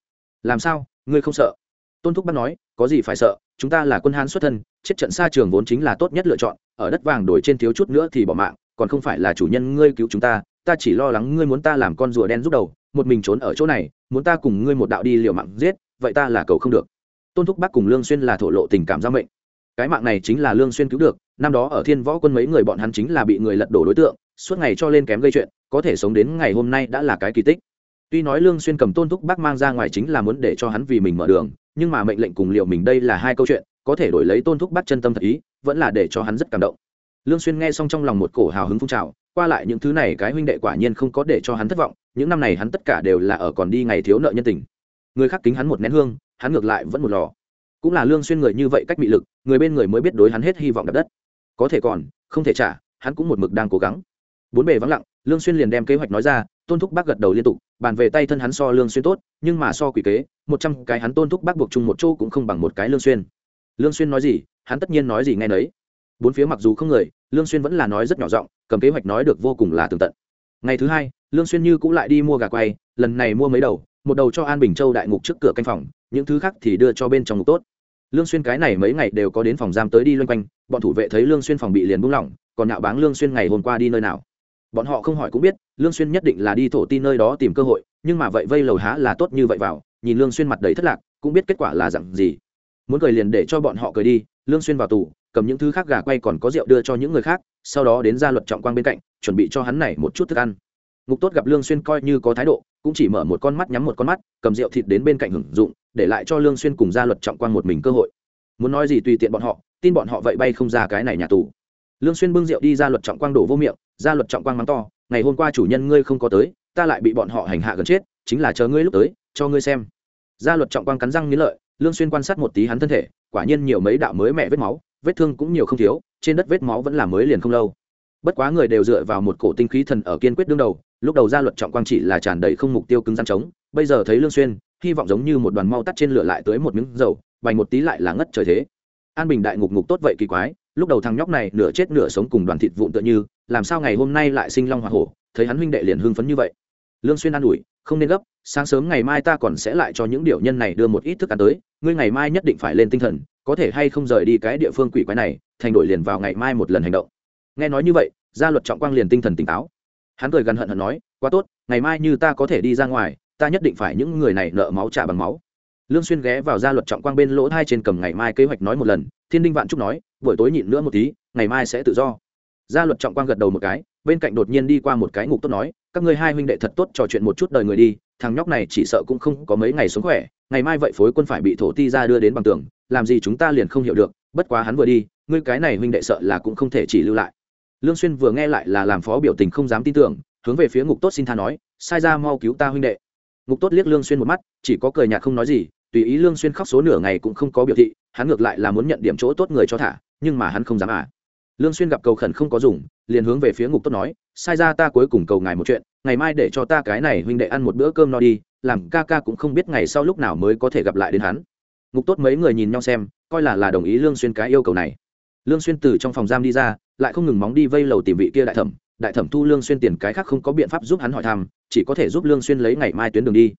Làm sao? Ngươi không sợ? Tôn thúc bác nói, có gì phải sợ? Chúng ta là quân hán xuất thân, chết trận xa trường vốn chính là tốt nhất lựa chọn, ở đất vàng đổi trên thiếu chút nữa thì bỏ mạng, còn không phải là chủ nhân ngươi cứu chúng ta ta chỉ lo lắng ngươi muốn ta làm con rùa đen giúp đầu, một mình trốn ở chỗ này, muốn ta cùng ngươi một đạo đi liều mạng giết, vậy ta là cầu không được. Tôn thúc bác cùng lương xuyên là thổ lộ tình cảm giao mệnh cái mạng này chính là lương xuyên cứu được, năm đó ở thiên võ quân mấy người bọn hắn chính là bị người lật đổ đối tượng, suốt ngày cho lên kém gây chuyện, có thể sống đến ngày hôm nay đã là cái kỳ tích. Tuy nói lương xuyên cầm tôn thúc bác mang ra ngoài chính là muốn để cho hắn vì mình mở đường, nhưng mà mệnh lệnh cùng liệu mình đây là hai câu chuyện, có thể đổi lấy tôn thúc bác chân tâm thật ý, vẫn là để cho hắn rất cảm động. Lương xuyên nghe xong trong lòng một cổ hào hứng phun trào, qua lại những thứ này cái huynh đệ quả nhiên không có để cho hắn thất vọng, những năm này hắn tất cả đều là ở còn đi ngày thiếu nợ nhân tình. Người khác kính hắn một nén hương, hắn ngược lại vẫn một lò cũng là lương xuyên người như vậy cách bị lực, người bên người mới biết đối hắn hết hy vọng đập đất. Có thể còn, không thể trả, hắn cũng một mực đang cố gắng. Bốn bề vắng lặng, lương xuyên liền đem kế hoạch nói ra, tôn thúc bác gật đầu liên tục, bàn về tay thân hắn so lương xuyên tốt, nhưng mà so quỷ kế, một trăm cái hắn tôn thúc bác buộc chung một chỗ cũng không bằng một cái lương xuyên. Lương xuyên nói gì, hắn tất nhiên nói gì nghe nấy. Bốn phía mặc dù không người, lương xuyên vẫn là nói rất nhỏ giọng, cầm kế hoạch nói được vô cùng là tường tận. Ngày thứ hai, lương xuyên như cũng lại đi mua gà quay, lần này mua mấy đầu một đầu cho an bình châu đại ngục trước cửa canh phòng, những thứ khác thì đưa cho bên trong ngục tốt. Lương xuyên cái này mấy ngày đều có đến phòng giam tới đi loanh quanh, bọn thủ vệ thấy lương xuyên phòng bị liền buông lỏng, còn nhạo báng lương xuyên ngày hôm qua đi nơi nào. Bọn họ không hỏi cũng biết, lương xuyên nhất định là đi thổ tin nơi đó tìm cơ hội, nhưng mà vậy vây lầu há là tốt như vậy vào, nhìn lương xuyên mặt đầy thất lạc, cũng biết kết quả là dạng gì. Muốn cười liền để cho bọn họ cười đi, lương xuyên vào tù, cầm những thứ khác gà quay còn có rượu đưa cho những người khác, sau đó đến gia luật trọng quang bên cạnh, chuẩn bị cho hắn này một chút thức ăn ngục tốt gặp lương xuyên coi như có thái độ, cũng chỉ mở một con mắt nhắm một con mắt, cầm rượu thịt đến bên cạnh hưởng dụng, để lại cho lương xuyên cùng gia luật trọng quang một mình cơ hội. Muốn nói gì tùy tiện bọn họ, tin bọn họ vậy bay không ra cái này nhà tù. Lương xuyên bưng rượu đi, gia luật trọng quang đổ vô miệng, gia luật trọng quang mắng to, ngày hôm qua chủ nhân ngươi không có tới, ta lại bị bọn họ hành hạ gần chết, chính là chờ ngươi lúc tới, cho ngươi xem. Gia luật trọng quang cắn răng nghiến lợi, lương xuyên quan sát một tí hắn thân thể, quả nhiên nhiều mấy đạo mới mẹ vết máu, vết thương cũng nhiều không thiếu, trên đất vết máu vẫn là mới liền không lâu. Bất quá người đều dựa vào một cổ tinh khí thần ở kiên quyết đương đầu lúc đầu gia luật trọng quang chỉ là tràn đầy không mục tiêu cứng rắn chống bây giờ thấy lương xuyên, hy vọng giống như một đoàn mau tắt trên lửa lại tới một miếng dầu, bành một tí lại là ngất trời thế. An bình đại ngục ngục tốt vậy kỳ quái, lúc đầu thằng nhóc này nửa chết nửa sống cùng đoàn thịt vụn tựa như, làm sao ngày hôm nay lại sinh long hoa hổ, thấy hắn huynh đệ liền hưng phấn như vậy. Lương xuyên an ủi, không nên gấp, sáng sớm ngày mai ta còn sẽ lại cho những điều nhân này đưa một ít thức ăn tới, ngươi ngày mai nhất định phải lên tinh thần, có thể hay không rời đi cái địa phương quỷ quái này, thành đổi liền vào ngày mai một lần hành động. Nghe nói như vậy, gia luật trọng quang liền tinh thần tỉnh táo hắn cười gần hận hận nói, quá tốt, ngày mai như ta có thể đi ra ngoài, ta nhất định phải những người này nợ máu trả bằng máu. Lương xuyên ghé vào gia luật trọng quang bên lỗ hai trên cầm ngày mai kế hoạch nói một lần, thiên đinh vạn trúc nói, buổi tối nhịn nữa một tí, ngày mai sẽ tự do. Gia luật trọng quang gật đầu một cái, bên cạnh đột nhiên đi qua một cái ngục tốt nói, các ngươi hai huynh đệ thật tốt trò chuyện một chút đời người đi, thằng nhóc này chỉ sợ cũng không có mấy ngày sống khỏe, ngày mai vậy phối quân phải bị thổ ti ra đưa đến bằng tường, làm gì chúng ta liền không hiểu được, bất quá hắn vừa đi, ngươi cái này huynh đệ sợ là cũng không thể chỉ lưu lại lương xuyên vừa nghe lại là làm phó biểu tình không dám tin tưởng, hướng về phía ngục tốt xin tha nói, sai ra mau cứu ta huynh đệ. Ngục tốt liếc lương xuyên một mắt, chỉ có cười nhạt không nói gì, tùy ý lương xuyên khóc số nửa ngày cũng không có biểu thị, hắn ngược lại là muốn nhận điểm chỗ tốt người cho thả, nhưng mà hắn không dám à. Lương xuyên gặp cầu khẩn không có dùng, liền hướng về phía ngục tốt nói, sai ra ta cuối cùng cầu ngài một chuyện, ngày mai để cho ta cái này huynh đệ ăn một bữa cơm no đi, làm ca ca cũng không biết ngày sau lúc nào mới có thể gặp lại đến hắn. Ngục tốt mấy người nhìn nhau xem, coi là là đồng ý lương xuyên cái yêu cầu này lương xuyên từ trong phòng giam đi ra, lại không ngừng móng đi vây lầu tìm vị kia đại thẩm. Đại thẩm thu lương xuyên tiền cái khác không có biện pháp giúp hắn hỏi thăm, chỉ có thể giúp lương xuyên lấy ngày mai tuyến đường đi.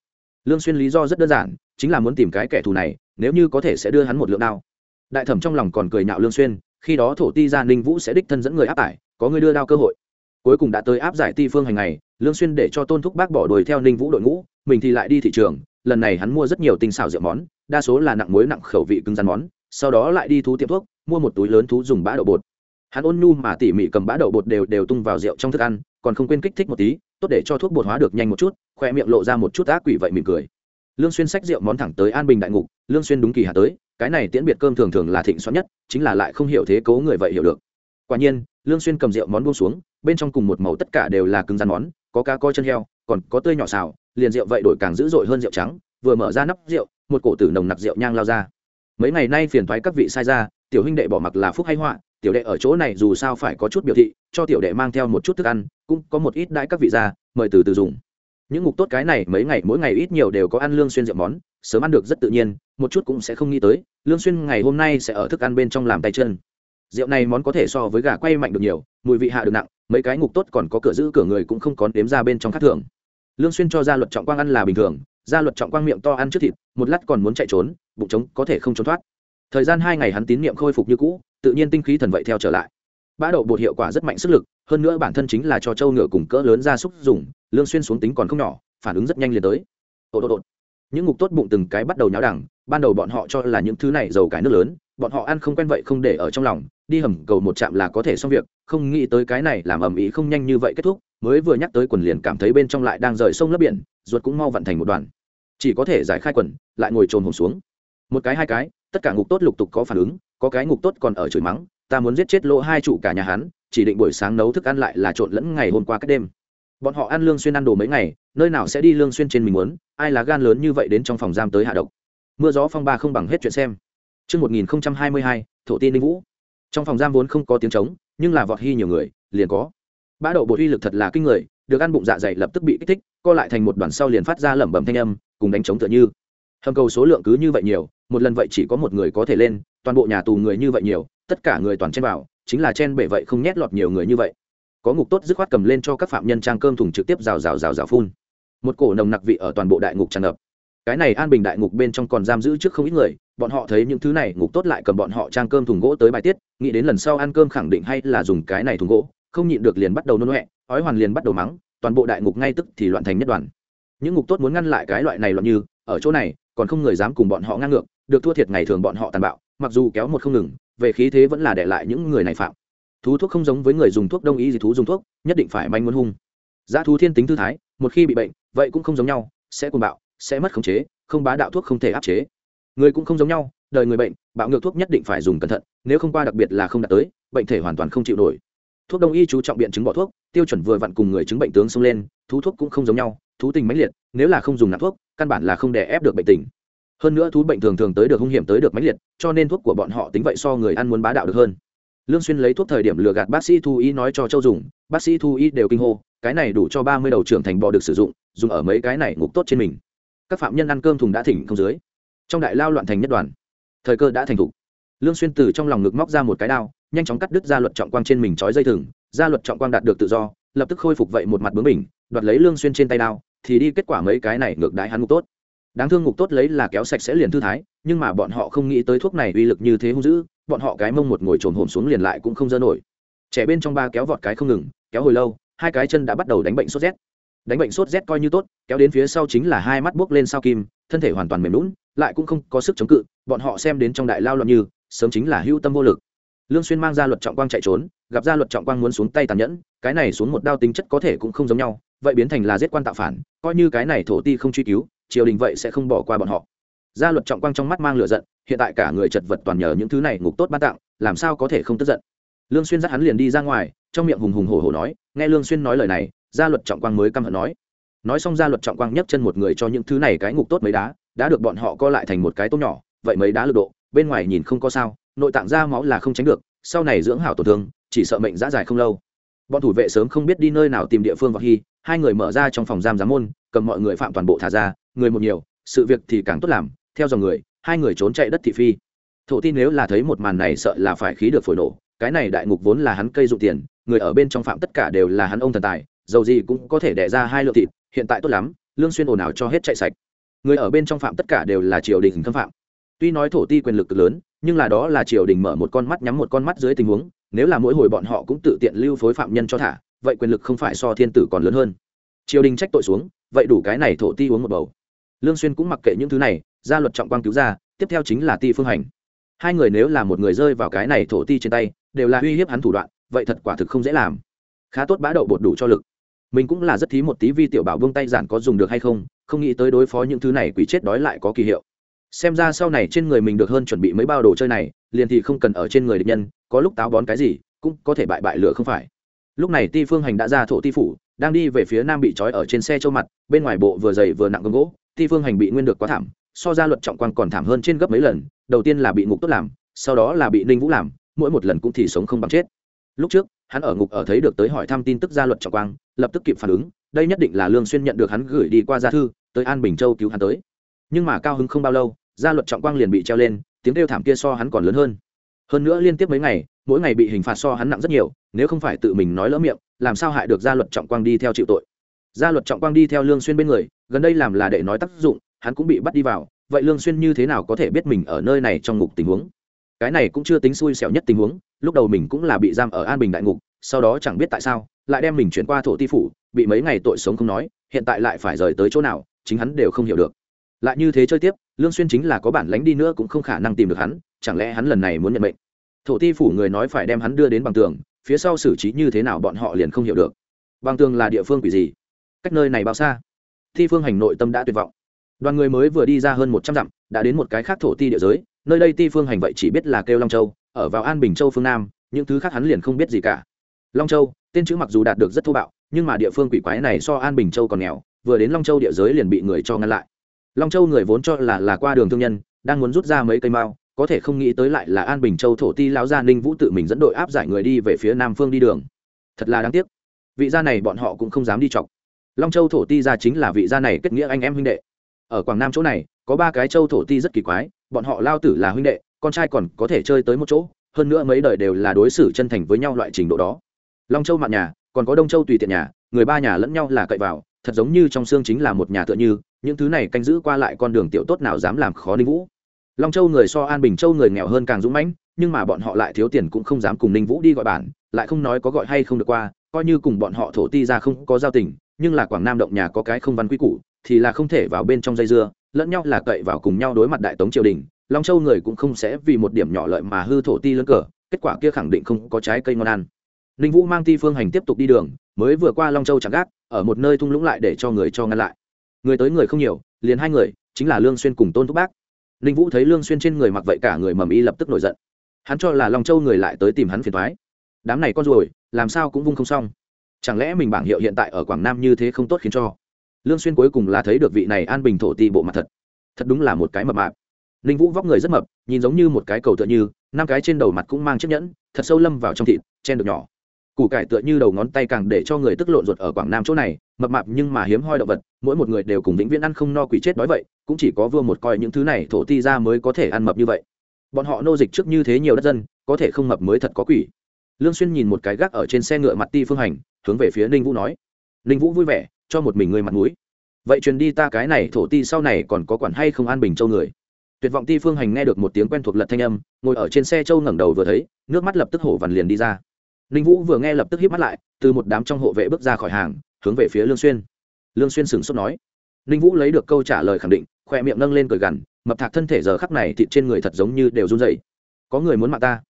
Lương xuyên lý do rất đơn giản, chính là muốn tìm cái kẻ thù này, nếu như có thể sẽ đưa hắn một lượng đao. Đại thẩm trong lòng còn cười nhạo lương xuyên, khi đó thổ ti gia ninh vũ sẽ đích thân dẫn người áp tải, có người đưa đao cơ hội. Cuối cùng đã tới áp giải ti phương hành ngày lương xuyên để cho tôn thúc bác bỏ đuổi theo ninh vũ đội ngũ, mình thì lại đi thị trường, lần này hắn mua rất nhiều tinh xảo rượu món, đa số là nặng muối nặng khẩu vị cứng rắn món sau đó lại đi thú tiệm thuốc, mua một túi lớn thú dùng bã đậu bột. Hắn ôn nhu mà tỉ mỉ cầm bã đậu bột đều đều tung vào rượu trong thức ăn, còn không quên kích thích một tí, tốt để cho thuốc bột hóa được nhanh một chút, khoe miệng lộ ra một chút ác quỷ vậy mỉm cười. Lương xuyên sách rượu món thẳng tới an bình đại ngục, lương xuyên đúng kỳ hạ tới, cái này tiễn biệt cơm thường thường là thịnh soạn nhất, chính là lại không hiểu thế cố người vậy hiểu được. Quả nhiên, lương xuyên cầm rượu món buông xuống, bên trong cùng một màu tất cả đều là cứng rắn món, có cá coi chân heo, còn có tươi nhỏ xào, liền rượu vậy đổi càng dữ dội hơn rượu trắng, vừa mở ra nắp rượu, một cổ tử nồng nặc rượu nhang lao ra mấy ngày nay phiền thoái các vị sai ra tiểu huynh đệ bỏ mặc là phúc hay họa, tiểu đệ ở chỗ này dù sao phải có chút biểu thị, cho tiểu đệ mang theo một chút thức ăn, cũng có một ít đãi các vị ra mời từ từ dùng. Những ngục tốt cái này mấy ngày mỗi ngày ít nhiều đều có ăn lương xuyên rượu món, sớm ăn được rất tự nhiên, một chút cũng sẽ không nghĩ tới, lương xuyên ngày hôm nay sẽ ở thức ăn bên trong làm tay chân. Rượu này món có thể so với gà quay mạnh được nhiều, mùi vị hạ được nặng, mấy cái ngục tốt còn có cửa giữ cửa người cũng không có đếm ra bên trong khác thường. Lương xuyên cho gia luật trọng quang ăn là bình thường gia luật trọng quang miệng to ăn trước thịt, một lát còn muốn chạy trốn, bụng trống có thể không trốn thoát. Thời gian hai ngày hắn tín niệm khôi phục như cũ, tự nhiên tinh khí thần vậy theo trở lại. Bã đậu bột hiệu quả rất mạnh sức lực, hơn nữa bản thân chính là cho trâu ngựa cùng cỡ lớn ra súc dùng, lương xuyên xuống tính còn không nhỏ, phản ứng rất nhanh liền tới. Ồ ồ ồ. Những ngục tốt bụng từng cái bắt đầu nháo đẳng, ban đầu bọn họ cho là những thứ này dầu cái nước lớn, bọn họ ăn không quen vậy không để ở trong lòng, đi hầm cầu một chạm là có thể xong việc, không nghĩ tới cái này làm ầm ĩ không nhanh như vậy kết thúc, mới vừa nhắc tới quần liền cảm thấy bên trong lại đang rời sông lấp biển, ruột cũng mau vận thành một đoàn chỉ có thể giải khai quần lại ngồi trồn hồn xuống một cái hai cái tất cả ngục tốt lục tục có phản ứng có cái ngục tốt còn ở chửi mắng ta muốn giết chết lỗ hai trụ cả nhà hắn chỉ định buổi sáng nấu thức ăn lại là trộn lẫn ngày hôm qua các đêm bọn họ ăn lương xuyên ăn đồ mấy ngày nơi nào sẽ đi lương xuyên trên mình muốn ai là gan lớn như vậy đến trong phòng giam tới hạ độc mưa gió phong ba không bằng hết chuyện xem Trước 1022, thổ tiên linh vũ. Trong phòng giam vốn không có tiếng trống, nhưng là vọt hy nhiều người, liền có. Bã đậu bột uy lực thật là kinh người, được ăn bụng dạ dày lập tức bị kích thích, co lại thành một đoàn sau liền phát ra lẩm bẩm thanh âm, cùng đánh trống tựa như. Hầm cầu số lượng cứ như vậy nhiều, một lần vậy chỉ có một người có thể lên, toàn bộ nhà tù người như vậy nhiều, tất cả người toàn chen vào, chính là chen bể vậy không nhét lọt nhiều người như vậy. Có ngục tốt dứt khoát cầm lên cho các phạm nhân trang cơm thùng trực tiếp rào rào rào rào phun. Một cổ nồng nặc vị ở toàn bộ đại ngục tràn ngập cái này an bình đại ngục bên trong còn giam giữ trước không ít người bọn họ thấy những thứ này ngục tốt lại cầm bọn họ trang cơm thùng gỗ tới bài tiết nghĩ đến lần sau ăn cơm khẳng định hay là dùng cái này thùng gỗ không nhịn được liền bắt đầu nôn huệ ói hoàn liền bắt đầu mắng toàn bộ đại ngục ngay tức thì loạn thành nhất đoàn những ngục tốt muốn ngăn lại cái loại này loạn như, ở chỗ này, còn không người dám cùng bọn họ ngang ngược, được thua thiệt ngày thường bọn họ tàn bạo, mặc dù kéo một không ngừng, về khí thế vẫn là để lại những người này phạm. Thú thuốc không giống với người dùng thuốc đông y gì thú dùng thuốc, nhất định phải manh muốn hung. Giá thú thiên tính thư thái, một khi bị bệnh, vậy cũng không giống nhau, sẽ cuồng bạo, sẽ mất khống chế, không bá đạo thuốc không thể áp chế. Người cũng không giống nhau, đời người bệnh, bạo ngược thuốc nhất định phải dùng cẩn thận, nếu không qua đặc biệt là không đạt tới, bệnh thể hoàn toàn không chịu nổi. Thuốc đông y chú trọng biện chứng bỏ thuốc, tiêu chuẩn vừa vặn cùng người chứng bệnh tướng xông lên, thú thuốc cũng không giống nhau thú tình mãnh liệt, nếu là không dùng nạp thuốc, căn bản là không đè ép được bệnh tình. Hơn nữa thú bệnh thường thường tới được hung hiểm tới được mãnh liệt, cho nên thuốc của bọn họ tính vậy so người ăn muốn bá đạo được hơn. Lương xuyên lấy thuốc thời điểm lừa gạt bác sĩ thu y nói cho châu dùng, bác sĩ thu y đều kinh hô, cái này đủ cho ba mươi đầu trưởng thành bò được sử dụng, dùng ở mấy cái này ngục tốt trên mình. Các phạm nhân ăn cơm thùng đã thỉnh không dưới. Trong đại lao loạn thành nhất đoàn. Thời cơ đã thành thủ lương xuyên từ trong lòng ngực móc ra một cái đao, nhanh chóng cắt đứt ra luật trọng quang trên mình trói dây thừng ra luật trọng quang đạt được tự do, lập tức khôi phục vậy một mặt bướng bình đoạt lấy lương xuyên trên tay đao thì đi kết quả mấy cái này ngược đái hắn ngục tốt. Đáng thương ngục tốt lấy là kéo sạch sẽ liền thư thái, nhưng mà bọn họ không nghĩ tới thuốc này uy lực như thế hung dữ, bọn họ cái mông một ngồi trồn hổm xuống liền lại cũng không dơ nổi. Trẻ bên trong ba kéo vọt cái không ngừng, kéo hồi lâu, hai cái chân đã bắt đầu đánh bệnh sốt rét. Đánh bệnh sốt rét coi như tốt, kéo đến phía sau chính là hai mắt buốc lên sao kim, thân thể hoàn toàn mềm lún, lại cũng không có sức chống cự, bọn họ xem đến trong đại lao loạn như, sớm chính là hưu tâm vô lực. Lương xuyên mang ra luật trọng quang chạy trốn, gặp ra luật trọng quang muốn xuống tay tàn nhẫn, cái này xuống một đao tính chất có thể cũng không giống nhau vậy biến thành là giết quan tạo phản, coi như cái này thổ ti không truy cứu, triều đình vậy sẽ không bỏ qua bọn họ. Gia luật trọng quang trong mắt mang lửa giận, hiện tại cả người chật vật toàn nhờ những thứ này ngục tốt ban tặng, làm sao có thể không tức giận? Lương xuyên dắt hắn liền đi ra ngoài, trong miệng hùng hùng hổ hổ nói, nghe lương xuyên nói lời này, gia luật trọng quang mới căm hận nói. Nói xong gia luật trọng quang nhấc chân một người cho những thứ này cái ngục tốt mấy đá, đã được bọn họ co lại thành một cái tôm nhỏ, vậy mấy đá lực độ, bên ngoài nhìn không có sao, nội tạng ra máu là không tránh được, sau này dưỡng hảo tổn thương, chỉ sợ mệnh dã dài không lâu. Bọn thủ vệ sớm không biết đi nơi nào tìm địa phương và hy hai người mở ra trong phòng giam giám môn, cầm mọi người phạm toàn bộ thả ra, người một nhiều, sự việc thì càng tốt làm, theo dòng người, hai người trốn chạy đất thị phi. Thổ tin nếu là thấy một màn này sợ là phải khí được phổi nổ, cái này đại ngục vốn là hắn cây dụ tiền, người ở bên trong phạm tất cả đều là hắn ông thần tài, dầu gì cũng có thể đẻ ra hai lượng thịt, hiện tại tốt lắm, lương xuyên ồn ào cho hết chạy sạch. Người ở bên trong phạm tất cả đều là triều đình thâm phạm. Tuy nói thổ ti quyền lực cực lớn, nhưng là đó là triều đình mở một con mắt nhắm một con mắt dưới tình huống, nếu là mỗi hồi bọn họ cũng tự tiện lưu phối phạm nhân cho thả vậy quyền lực không phải so thiên tử còn lớn hơn. Triều đình trách tội xuống, vậy đủ cái này thổ ti uống một bầu. Lương xuyên cũng mặc kệ những thứ này, ra luật trọng quang cứu ra, tiếp theo chính là ti phương hành. Hai người nếu là một người rơi vào cái này thổ ti trên tay, đều là uy hiếp hắn thủ đoạn, vậy thật quả thực không dễ làm. Khá tốt bá đậu bột đủ cho lực. Mình cũng là rất thí một tí vi tiểu bảo vương tay giản có dùng được hay không không nghĩ tới đối phó những thứ này quỷ chết đói lại có kỳ hiệu. Xem ra sau này trên người mình được hơn chuẩn bị mấy bao đồ chơi này, liền thì không cần ở trên người địch nhân, có lúc táo bón cái gì, cũng có thể bại bại lửa không phải lúc này ti phương hành đã ra thổ ti phủ, đang đi về phía nam bị trói ở trên xe châu mặt, bên ngoài bộ vừa dày vừa nặng gông gỗ. Ti phương hành bị nguyên được quá thảm, so ra luật trọng quan còn thảm hơn trên gấp mấy lần, đầu tiên là bị ngục tốt làm, sau đó là bị ninh vũ làm, mỗi một lần cũng thì sống không bằng chết. Lúc trước, hắn ở ngục ở thấy được tới hỏi thăm tin tức gia luật trọng quang, lập tức kịp phản ứng, đây nhất định là lương xuyên nhận được hắn gửi đi qua gia thư, tới an bình châu cứu hắn tới. Nhưng mà cao hứng không bao lâu gia luật trọng quang liền bị treo lên, tiếng kêu thảm kia so hắn còn lớn hơn. Hơn nữa liên tiếp mấy ngày mỗi ngày bị hình phạt so hắn nặng rất nhiều, nếu không phải tự mình nói lỡ miệng, làm sao hại được gia luật trọng quang đi theo chịu tội? Gia luật trọng quang đi theo lương xuyên bên người, gần đây làm là để nói tác dụng, hắn cũng bị bắt đi vào, vậy lương xuyên như thế nào có thể biết mình ở nơi này trong ngục tình huống? Cái này cũng chưa tính xui xẻo nhất tình huống, lúc đầu mình cũng là bị giam ở an bình đại ngục, sau đó chẳng biết tại sao, lại đem mình chuyển qua thổ ti phủ, bị mấy ngày tội sống không nói, hiện tại lại phải rời tới chỗ nào, chính hắn đều không hiểu được. Lại như thế chơi tiếp, lương xuyên chính là có bản lãnh đi nữa cũng không khả năng tìm được hắn, chẳng lẽ hắn lần này muốn nhận mệnh? Thổ ti phủ người nói phải đem hắn đưa đến bằng tường, phía sau xử trí như thế nào bọn họ liền không hiểu được. Bằng tường là địa phương quỷ gì? Cách nơi này bao xa? Thi phương hành nội tâm đã tuyệt vọng. Đoàn người mới vừa đi ra hơn một trăm dặm, đã đến một cái khác thổ ti địa giới, nơi đây ti phương hành vậy chỉ biết là kêu long châu, ở vào an bình châu phương nam, những thứ khác hắn liền không biết gì cả. Long châu, tên chữ mặc dù đạt được rất thô bạo, nhưng mà địa phương quỷ quái này so an bình châu còn nghèo, vừa đến long châu địa giới liền bị người cho ngăn lại. Long châu người vốn cho là là qua đường thương nhân, đang muốn rút ra mấy cây mao có thể không nghĩ tới lại là an bình châu thổ ti lão gia ninh vũ tự mình dẫn đội áp giải người đi về phía nam phương đi đường. Thật là đáng tiếc. Vị gia này bọn họ cũng không dám đi chọc. Long châu thổ ti gia chính là vị gia này kết nghĩa anh em huynh đệ. Ở quảng nam chỗ này, có ba cái châu thổ ti rất kỳ quái, bọn họ lao tử là huynh đệ, con trai còn có thể chơi tới một chỗ, hơn nữa mấy đời đều là đối xử chân thành với nhau loại trình độ đó. Long châu mạn nhà, còn có đông châu tùy tiện nhà, người ba nhà lẫn nhau là cậy vào, thật giống như trong xương chính là một nhà tựa như, những thứ này canh giữ qua lại con đường tiểu tốt nào dám làm khó ninh vũ long châu người so an bình châu người nghèo hơn càng dũng mãnh, nhưng mà bọn họ lại thiếu tiền cũng không dám cùng ninh vũ đi gọi bản, lại không nói có gọi hay không được qua, coi như cùng bọn họ thổ ti ra không có giao tình, nhưng là quảng nam động nhà có cái không văn quy củ, thì là không thể vào bên trong dây dưa, lẫn nhau là cậy vào cùng nhau đối mặt đại tống triều đình, long châu người cũng không sẽ vì một điểm nhỏ lợi mà hư thổ ti lớn cờ, kết quả kia khẳng định không có trái cây ngon ăn. Ninh vũ mang ti phương hành tiếp tục đi đường, mới vừa qua long châu chẳng gác, ở một nơi thung lũng lại để cho người cho ngăn lại. Người tới người không nhiều, liền hai người, chính là lương xuyên cùng tôn thúc bác ninh vũ thấy lương xuyên trên người mặc vậy cả người mầm y lập tức nổi giận. Hắn cho là long châu người lại tới tìm hắn phiền toái. Đám này con ruồi, làm sao cũng vung không xong. Chẳng lẽ mình bảng hiệu hiện tại ở quảng nam như thế không tốt khiến cho? Lương xuyên cuối cùng là thấy được vị này an bình thổ ti bộ mặt thật. Thật đúng là một cái mập mạp. Ninh vũ vóc người rất mập, nhìn giống như một cái cầu tựa như, năm cái trên đầu mặt cũng mang chiếc nhẫn, thật sâu lâm vào trong thịt, chen được nhỏ. Củ cải tựa như đầu ngón tay càng để cho người tức lộn ruột ở quảng nam chỗ này mập mạp nhưng mà hiếm hoi động vật, mỗi một người đều cùng vĩnh viễn ăn không no quỷ chết đói vậy, cũng chỉ có vua một coi những thứ này thổ ti ra mới có thể ăn mập như vậy. Bọn họ nô dịch trước như thế nhiều đất dân, có thể không mập mới thật có quỷ. Lương xuyên nhìn một cái gác ở trên xe ngựa mặt ti phương hành, hướng về phía ninh vũ nói, ninh vũ vui vẻ, cho một mình người mặt mũi. Vậy truyền đi ta cái này thổ ti sau này còn có quản hay không an bình châu người? Tuyệt vọng ti phương hành nghe được một tiếng quen thuộc lật thanh âm, ngồi ở trên xe châu ngẩng đầu vừa thấy, nước mắt lập tức hổ vằn liền đi ra. Ninh vũ vừa nghe lập tức híp mắt lại, từ một đám trong hộ vệ bước ra khỏi hàng hướng về phía lương xuyên. Lương xuyên sừng sốt nói, ninh vũ lấy được câu trả lời khẳng định, khoe miệng nâng lên cười gằn, mập thạc thân thể giờ khắc này thịt trên người thật giống như đều run rẩy. Có người muốn mạng ta.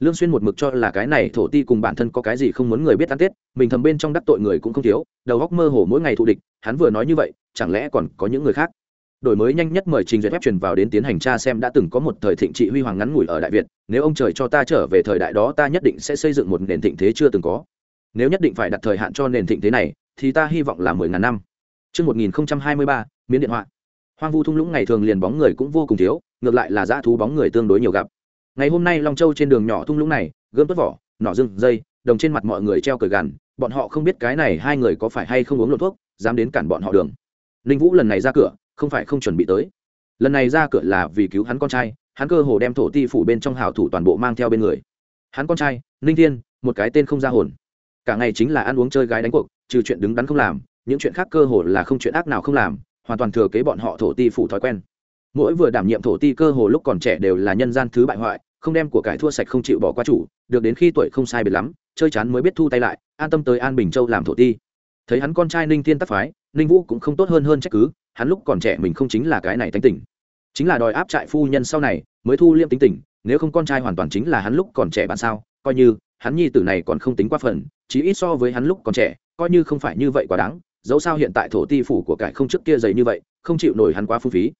Lương xuyên một mực cho là cái này thổ ti cùng bản thân có cái gì không muốn người biết ăn tết, mình thầm bên trong đắc tội người cũng không thiếu, đầu góc mơ hồ mỗi ngày thụ địch, hắn vừa nói như vậy, chẳng lẽ còn có những người khác? Đổi mới nhanh nhất mời trình duyệt phép truyền vào đến tiến hành tra xem đã từng có một thời thịnh trị huy hoàng ngắn ngủi ở đại việt, nếu ông trời cho ta trở về thời đại đó ta nhất định sẽ xây dựng một nền thịnh thế chưa từng có. Nếu nhất định phải đặt thời hạn cho nền thịnh thế này thì ta hy vọng là mười ngàn năm Trước 1023, miến điện họa. Hoang vu thung lũng ngày thường liền bóng người cũng vô cùng thiếu, ngược lại là dã thú bóng người tương đối nhiều gặp. Ngày hôm nay Long Châu trên đường nhỏ thung lũng này, gươm tuốt vỏ, nỏ rừng, dây, đồng trên mặt mọi người treo cờ gằn, bọn họ không biết cái này hai người có phải hay không uống lộ thuốc, dám đến cản bọn họ đường. Linh Vũ lần này ra cửa, không phải không chuẩn bị tới lần này ra cửa là vì cứu hắn con trai hắn cơ hồ đem thổ ti phủ bên trong hào thủ toàn bộ mang theo bên người hắn con trai ninh thiên một cái tên không ra hồn cả ngày chính là ăn uống chơi gái đánh cuộc trừ chuyện đứng đắn không làm, những chuyện khác cơ hồ là không chuyện ác nào không làm, hoàn toàn thừa kế bọn họ thổ ti phủ thói quen. Mỗi vừa đảm nhiệm thổ ti cơ hồ lúc còn trẻ đều là nhân gian thứ bại hoại, không đem của cải thua sạch không chịu bỏ qua chủ, được đến khi tuổi không sai biệt lắm, chơi chán mới biết thu tay lại, an tâm tới an bình châu làm thổ ti. Thấy hắn con trai ninh thiên tắc phái, ninh vũ cũng không tốt hơn hơn trách cứ, hắn lúc còn trẻ mình không chính là cái này tánh tỉnh chính là đòi áp trại phu nhân sau này, mới thu liêm tính tỉnh nếu không con trai hoàn toàn chính là hắn lúc còn trẻ bạn sao, coi như, hắn nhi tử này còn không tính quá phần chí ít so với hắn lúc còn trẻ coi như không phải như vậy quá đáng, dẫu sao hiện tại thổ ti phủ của cải không trước kia dày như vậy, không chịu nổi hắn quá phung phí.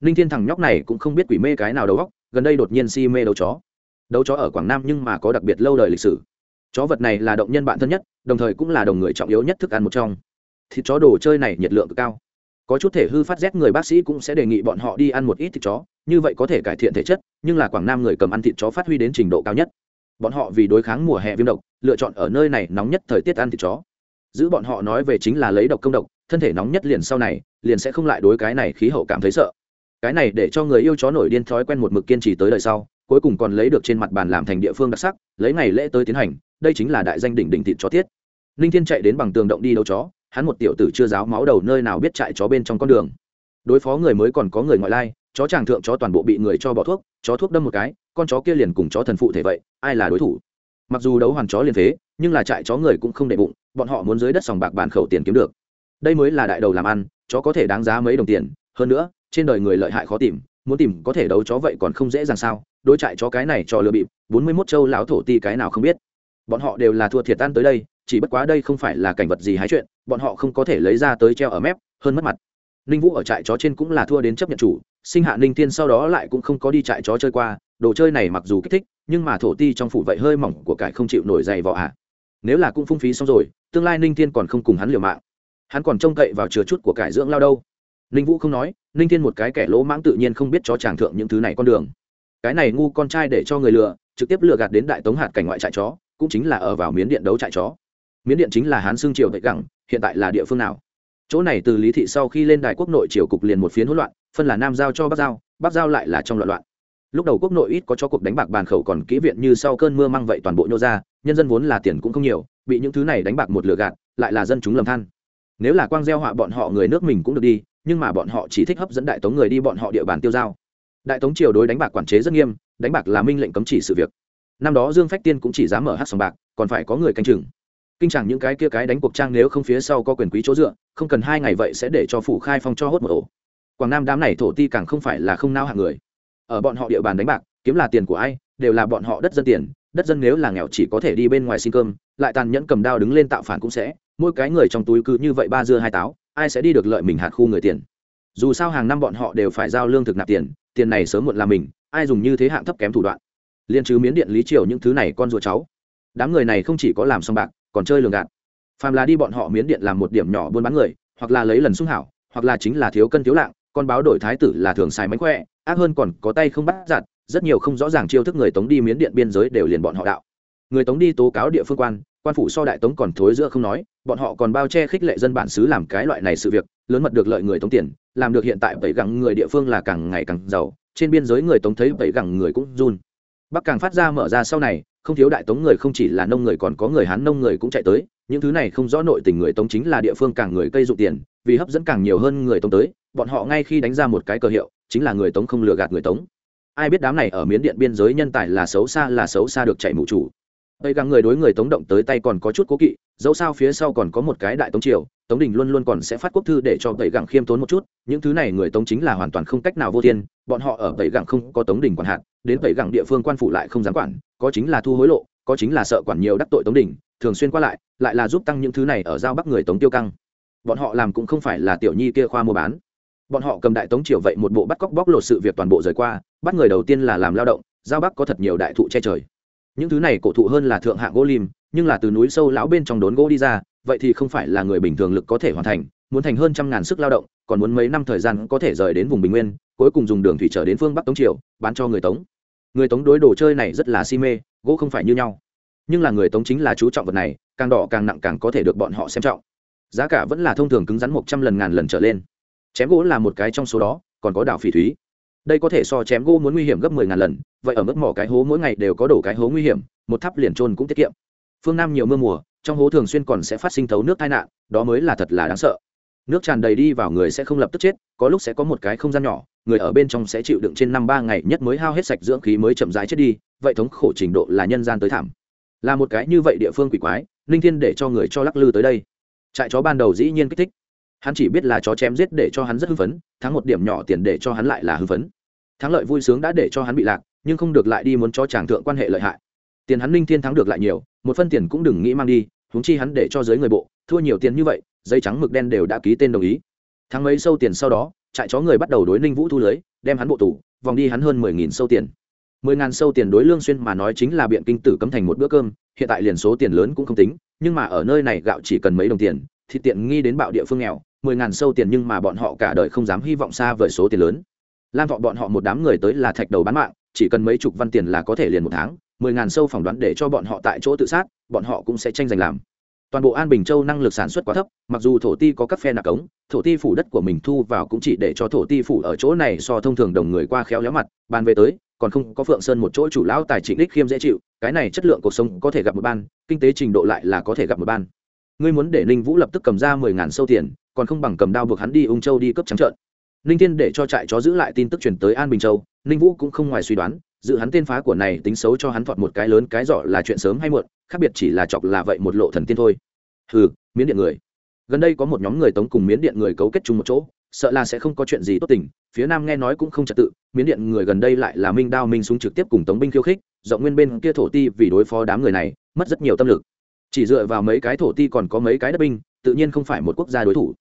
Ninh thiên thằng nhóc này cũng không biết quỷ mê cái nào đầu góc gần đây đột nhiên si mê đấu chó. Đấu chó ở quảng nam nhưng mà có đặc biệt lâu đời lịch sử. Chó vật này là động nhân bạn thân nhất, đồng thời cũng là đồng người trọng yếu nhất thức ăn một trong. Thịt chó đồ chơi này nhiệt lượng cực cao. Có chút thể hư phát rét người bác sĩ cũng sẽ đề nghị bọn họ đi ăn một ít thịt chó, như vậy có thể cải thiện thể chất, nhưng là quảng nam người cầm ăn thịt chó phát huy đến trình độ cao nhất. Bọn họ vì đối kháng mùa hè viêm độc, lựa chọn ở nơi này nóng nhất thời tiết ăn thịt chó giữ bọn họ nói về chính là lấy độc công độc, thân thể nóng nhất liền sau này, liền sẽ không lại đối cái này khí hậu cảm thấy sợ. Cái này để cho người yêu chó nổi điên thói quen một mực kiên trì tới đời sau, cuối cùng còn lấy được trên mặt bàn làm thành địa phương đặc sắc, lấy ngày lễ tới tiến hành, đây chính là đại danh đỉnh đỉnh thịt chó tiết. Ninh thiên chạy đến bằng tường động đi đâu chó, hắn một tiểu tử chưa giáo máu đầu nơi nào biết chạy chó bên trong con đường. Đối phó người mới còn có người ngoại lai, chó chàng thượng chó toàn bộ bị người cho bỏ thuốc, chó thuốc đâm một cái, con chó kia liền cùng chó thần phụ thể vậy, ai là đối thủ? Mặc dù đấu hoàn chó liền phế, nhưng là trại chó người cũng không đệ bụng, bọn họ muốn dưới đất sòng bạc bàn khẩu tiền kiếm được. Đây mới là đại đầu làm ăn, chó có thể đáng giá mấy đồng tiền, hơn nữa, trên đời người lợi hại khó tìm, muốn tìm có thể đấu chó vậy còn không dễ dàng sao? Đối trại chó cái này cho lừa bịp, bốn mươi mốt châu lão thổ ti cái nào không biết. Bọn họ đều là thua thiệt tan tới đây, chỉ bất quá đây không phải là cảnh vật gì hái chuyện, bọn họ không có thể lấy ra tới treo ở mép, hơn mất mặt. Ninh vũ ở trại chó trên cũng là thua đến chấp nhận chủ, sinh hạ ninh tiên sau đó lại cũng không có đi trại chó chơi qua, đồ chơi này mặc dù kích thích nhưng mà thổ ti trong phủ vậy hơi mỏng của cải không chịu nổi dày vỏ ạ. À. nếu là cũng phung phí xong rồi, tương lai ninh thiên còn không cùng hắn liều mạng. Hắn còn trông cậy vào chứa chút của cải dưỡng lao đâu. Ninh vũ không nói, ninh thiên một cái kẻ lỗ mãng tự nhiên không biết cho chàng thượng những thứ này con đường. Cái này ngu con trai để cho người lừa, trực tiếp lừa gạt đến đại tống hạt cảnh ngoại trại chó, cũng chính là ở vào miến điện đấu trại chó. Miến điện chính là hán xương triều vậy gẳng, hiện tại là địa phương nào? Chỗ này từ lý thị sau khi lên đài quốc nội triều cục liền một phiến hỗn loạn, phân là nam giao cho bắc giao bắc giao lại là trong loạn loạn lúc đầu quốc nội ít có cho cuộc đánh bạc bàn khẩu còn kỹ viện như sau cơn mưa mang vậy toàn bộ nhô ra, nhân dân vốn là tiền cũng không nhiều, bị những thứ này đánh bạc một lừa gạt, lại là dân chúng lầm than. Nếu là quang gieo họa bọn họ người nước mình cũng được đi, nhưng mà bọn họ chỉ thích hấp dẫn đại tống người đi bọn họ địa bàn tiêu giao. Đại tống triều đối đánh bạc quản chế rất nghiêm, đánh bạc là minh lệnh cấm chỉ sự việc. Năm đó dương phách tiên cũng chỉ dám mở hát sòng bạc, còn phải có người canh chừng. Kinh chẳng những cái kia cái đánh cuộc trang nếu không phía sau có quyền quý chỗ dựa, không cần hai ngày vậy sẽ để cho phủ khai phong cho hốt một ổ. Quảng nam đám này thổ ti càng không phải là không nao hạng người ở bọn họ địa bàn đánh bạc, kiếm là tiền của ai, đều là bọn họ đất dân tiền, đất dân nếu là nghèo chỉ có thể đi bên ngoài xin cơm, lại tàn nhẫn cầm đao đứng lên tạo phản cũng sẽ, mỗi cái người trong túi cứ như vậy ba dưa hai táo, ai sẽ đi được lợi mình hạt khu người tiền. Dù sao hàng năm bọn họ đều phải giao lương thực nạp tiền tiền này sớm muộn là mình, ai dùng như thế hạng thấp kém thủ đoạn. Liên chứ miến điện lý triều những thứ này con ruột cháu. Đám người này không chỉ có làm xong bạc, còn chơi lường gạt. Phàm là đi bọn họ miến điện làm một điểm nhỏ buôn bán người, hoặc là lấy lần sung hảo, hoặc là chính là thiếu cân thiếu lạng, con báo đổi thái tử là thường xài mánh khỏe ác hơn còn có tay không bắt giặt, rất nhiều không rõ ràng chiêu thức người tống đi miến điện biên giới đều liền bọn họ đạo. Người tống đi tố cáo địa phương quan quan phủ so đại tống còn thối giữa không nói, bọn họ còn bao che khích lệ dân bản xứ làm cái loại này sự việc, lớn mật được lợi người tống tiền, làm được hiện tại bảy gẳng người địa phương là càng ngày càng giàu, trên biên giới người tống thấy bảy gẳng người cũng run. Bắc càng phát ra mở ra sau này, không thiếu đại tống người không chỉ là nông người còn có người hán nông người cũng chạy tới, những thứ này không rõ nội tình người tống chính là địa phương càng người cây dụng tiền, vì hấp dẫn càng nhiều hơn người tống tới, bọn họ ngay khi đánh ra một cái cờ hiệu chính là người tống không lừa gạt người tống. Ai biết đám này ở miến điện biên giới nhân tài là xấu xa là xấu xa được chạy mụ chủ. Tây gắng người đối người tống động tới tay còn có chút cố kỵ, dẫu sao phía sau còn có một cái đại tống triều, tống đình luôn luôn còn sẽ phát quốc thư để cho tây gắng khiêm tốn một chút, những thứ này người tống chính là hoàn toàn không cách nào vô thiên, bọn họ ở tây gắng không có tống đình quản hạt, đến tây gắng địa phương quan phủ lại không dám quản, có chính là thu hối lộ, có chính là sợ quản nhiều đắc tội tống đình, thường xuyên qua lại lại là giúp tăng những thứ này ở giao bắc người tống tiêu căng. Bọn họ làm cũng không phải là tiểu nhi kia khoa mua bán bọn họ cầm đại tống triều vậy một bộ bắt cóc bóc lột sự việc toàn bộ rời qua, bắt người đầu tiên là làm lao động, giao bắc có thật nhiều đại thụ che trời. Những thứ này cổ thụ hơn là thượng hạng gỗ lim, nhưng là từ núi sâu lão bên trong đốn gỗ đi ra, vậy thì không phải là người bình thường lực có thể hoàn thành, muốn thành hơn trăm ngàn sức lao động, còn muốn mấy năm thời gian có thể rời đến vùng bình nguyên, cuối cùng dùng đường thủy trở đến phương bắc tống triều, bán cho người tống. Người tống đối đồ chơi này rất là si mê, gỗ không phải như nhau. Nhưng là người tống chính là chú trọng vật này, càng đỏ càng nặng càng có thể được bọn họ xem trọng. Giá cả vẫn là thông thường cứng rắn một trăm lần ngàn lần trở lên chém gỗ là một cái trong số đó, còn có đảo phỉ thúy. Đây có thể so chém gỗ muốn nguy hiểm gấp mười ngàn lần, vậy ở mức mỏ cái hố mỗi ngày đều có đổ cái hố nguy hiểm, một tháp liền trôn cũng tiết kiệm. Phương nam nhiều mưa mùa, trong hố thường xuyên còn sẽ phát sinh thấu nước tai nạn, đó mới là thật là đáng sợ. Nước tràn đầy đi vào người sẽ không lập tức chết, có lúc sẽ có một cái không gian nhỏ, người ở bên trong sẽ chịu đựng trên năm ba ngày nhất mới hao hết sạch dưỡng khí mới chậm rãi chết đi, vậy thống khổ trình độ là nhân gian tới thảm. Là một cái như vậy địa phương quỷ quái, linh thiên để cho người cho lắc lư tới đây. Trại chó ban đầu dĩ nhiên kích thích hắn chỉ biết là chó chém giết để cho hắn rất hưng phấn, thắng một điểm nhỏ tiền để cho hắn lại là hưng phấn. Thắng lợi vui sướng đã để cho hắn bị lạc, nhưng không được lại đi muốn cho chàng thượng quan hệ lợi hại. Tiền hắn linh thiên thắng được lại nhiều, một phân tiền cũng đừng nghĩ mang đi, huống chi hắn để cho giới người bộ, thua nhiều tiền như vậy giấy trắng mực đen đều đã ký tên đồng ý. Thắng mấy sâu tiền sau đó, trại chó người bắt đầu đối ninh vũ thu lưới, đem hắn bộ tủ vòng đi hắn hơn mười nghìn sâu tiền. mười ngàn sâu tiền đối lương xuyên mà nói chính là biện kinh tử cấm thành một bữa cơm, hiện tại liền số tiền lớn cũng không tính, nhưng mà ở nơi này gạo chỉ cần mấy đồng tiền, thì tiện nghi đến bạo địa phương nghèo mười ngàn sâu tiền nhưng mà bọn họ cả đời không dám hy vọng xa vời số tiền lớn. Lam thọ bọn họ một đám người tới là thạch đầu bán mạng, chỉ cần mấy chục văn tiền là có thể liền một tháng, mười ngàn sâu phỏng đoán để cho bọn họ tại chỗ tự sát, bọn họ cũng sẽ tranh giành làm. Toàn bộ an bình châu năng lực sản xuất quá thấp, mặc dù thổ ti có các phe nạp cống, thổ ti phủ đất của mình thu vào cũng chỉ để cho thổ ti phủ ở chỗ này so thông thường đồng người qua khéo léo mặt, bàn về tới, còn không có phượng sơn một chỗ chủ lão tài chính đích khiêm dễ chịu, cái này chất lượng cuộc sống có thể gặp một ban, kinh tế trình độ lại là có thể gặp một ban. Ngươi muốn để ninh vũ lập tức cầm ra mười ngàn sâu tiền còn không bằng cầm đao buộc hắn đi ung châu đi cấp trắng trợn. Ninh thiên để cho trại chó giữ lại tin tức truyền tới an bình châu ninh vũ cũng không ngoài suy đoán dự hắn tên phá của này tính xấu cho hắn thọt một cái lớn cái giỏ là chuyện sớm hay muộn khác biệt chỉ là chọc là vậy một lộ thần tiên thôi. Hừ, miến điện người. Gần đây có một nhóm người tống cùng miến điện người cấu kết chung một chỗ sợ là sẽ không có chuyện gì tốt tình phía nam nghe nói cũng không trật tự miến điện người gần đây lại là minh đao minh súng trực tiếp cùng tống binh khiêu khích rộng nguyên bên kia thổ ti vì đối phó đám người này mất rất nhiều tâm lực. Chỉ dựa vào mấy cái thổ ti còn có mấy cái đất binh tự nhiên không phải một quốc gia đối thủ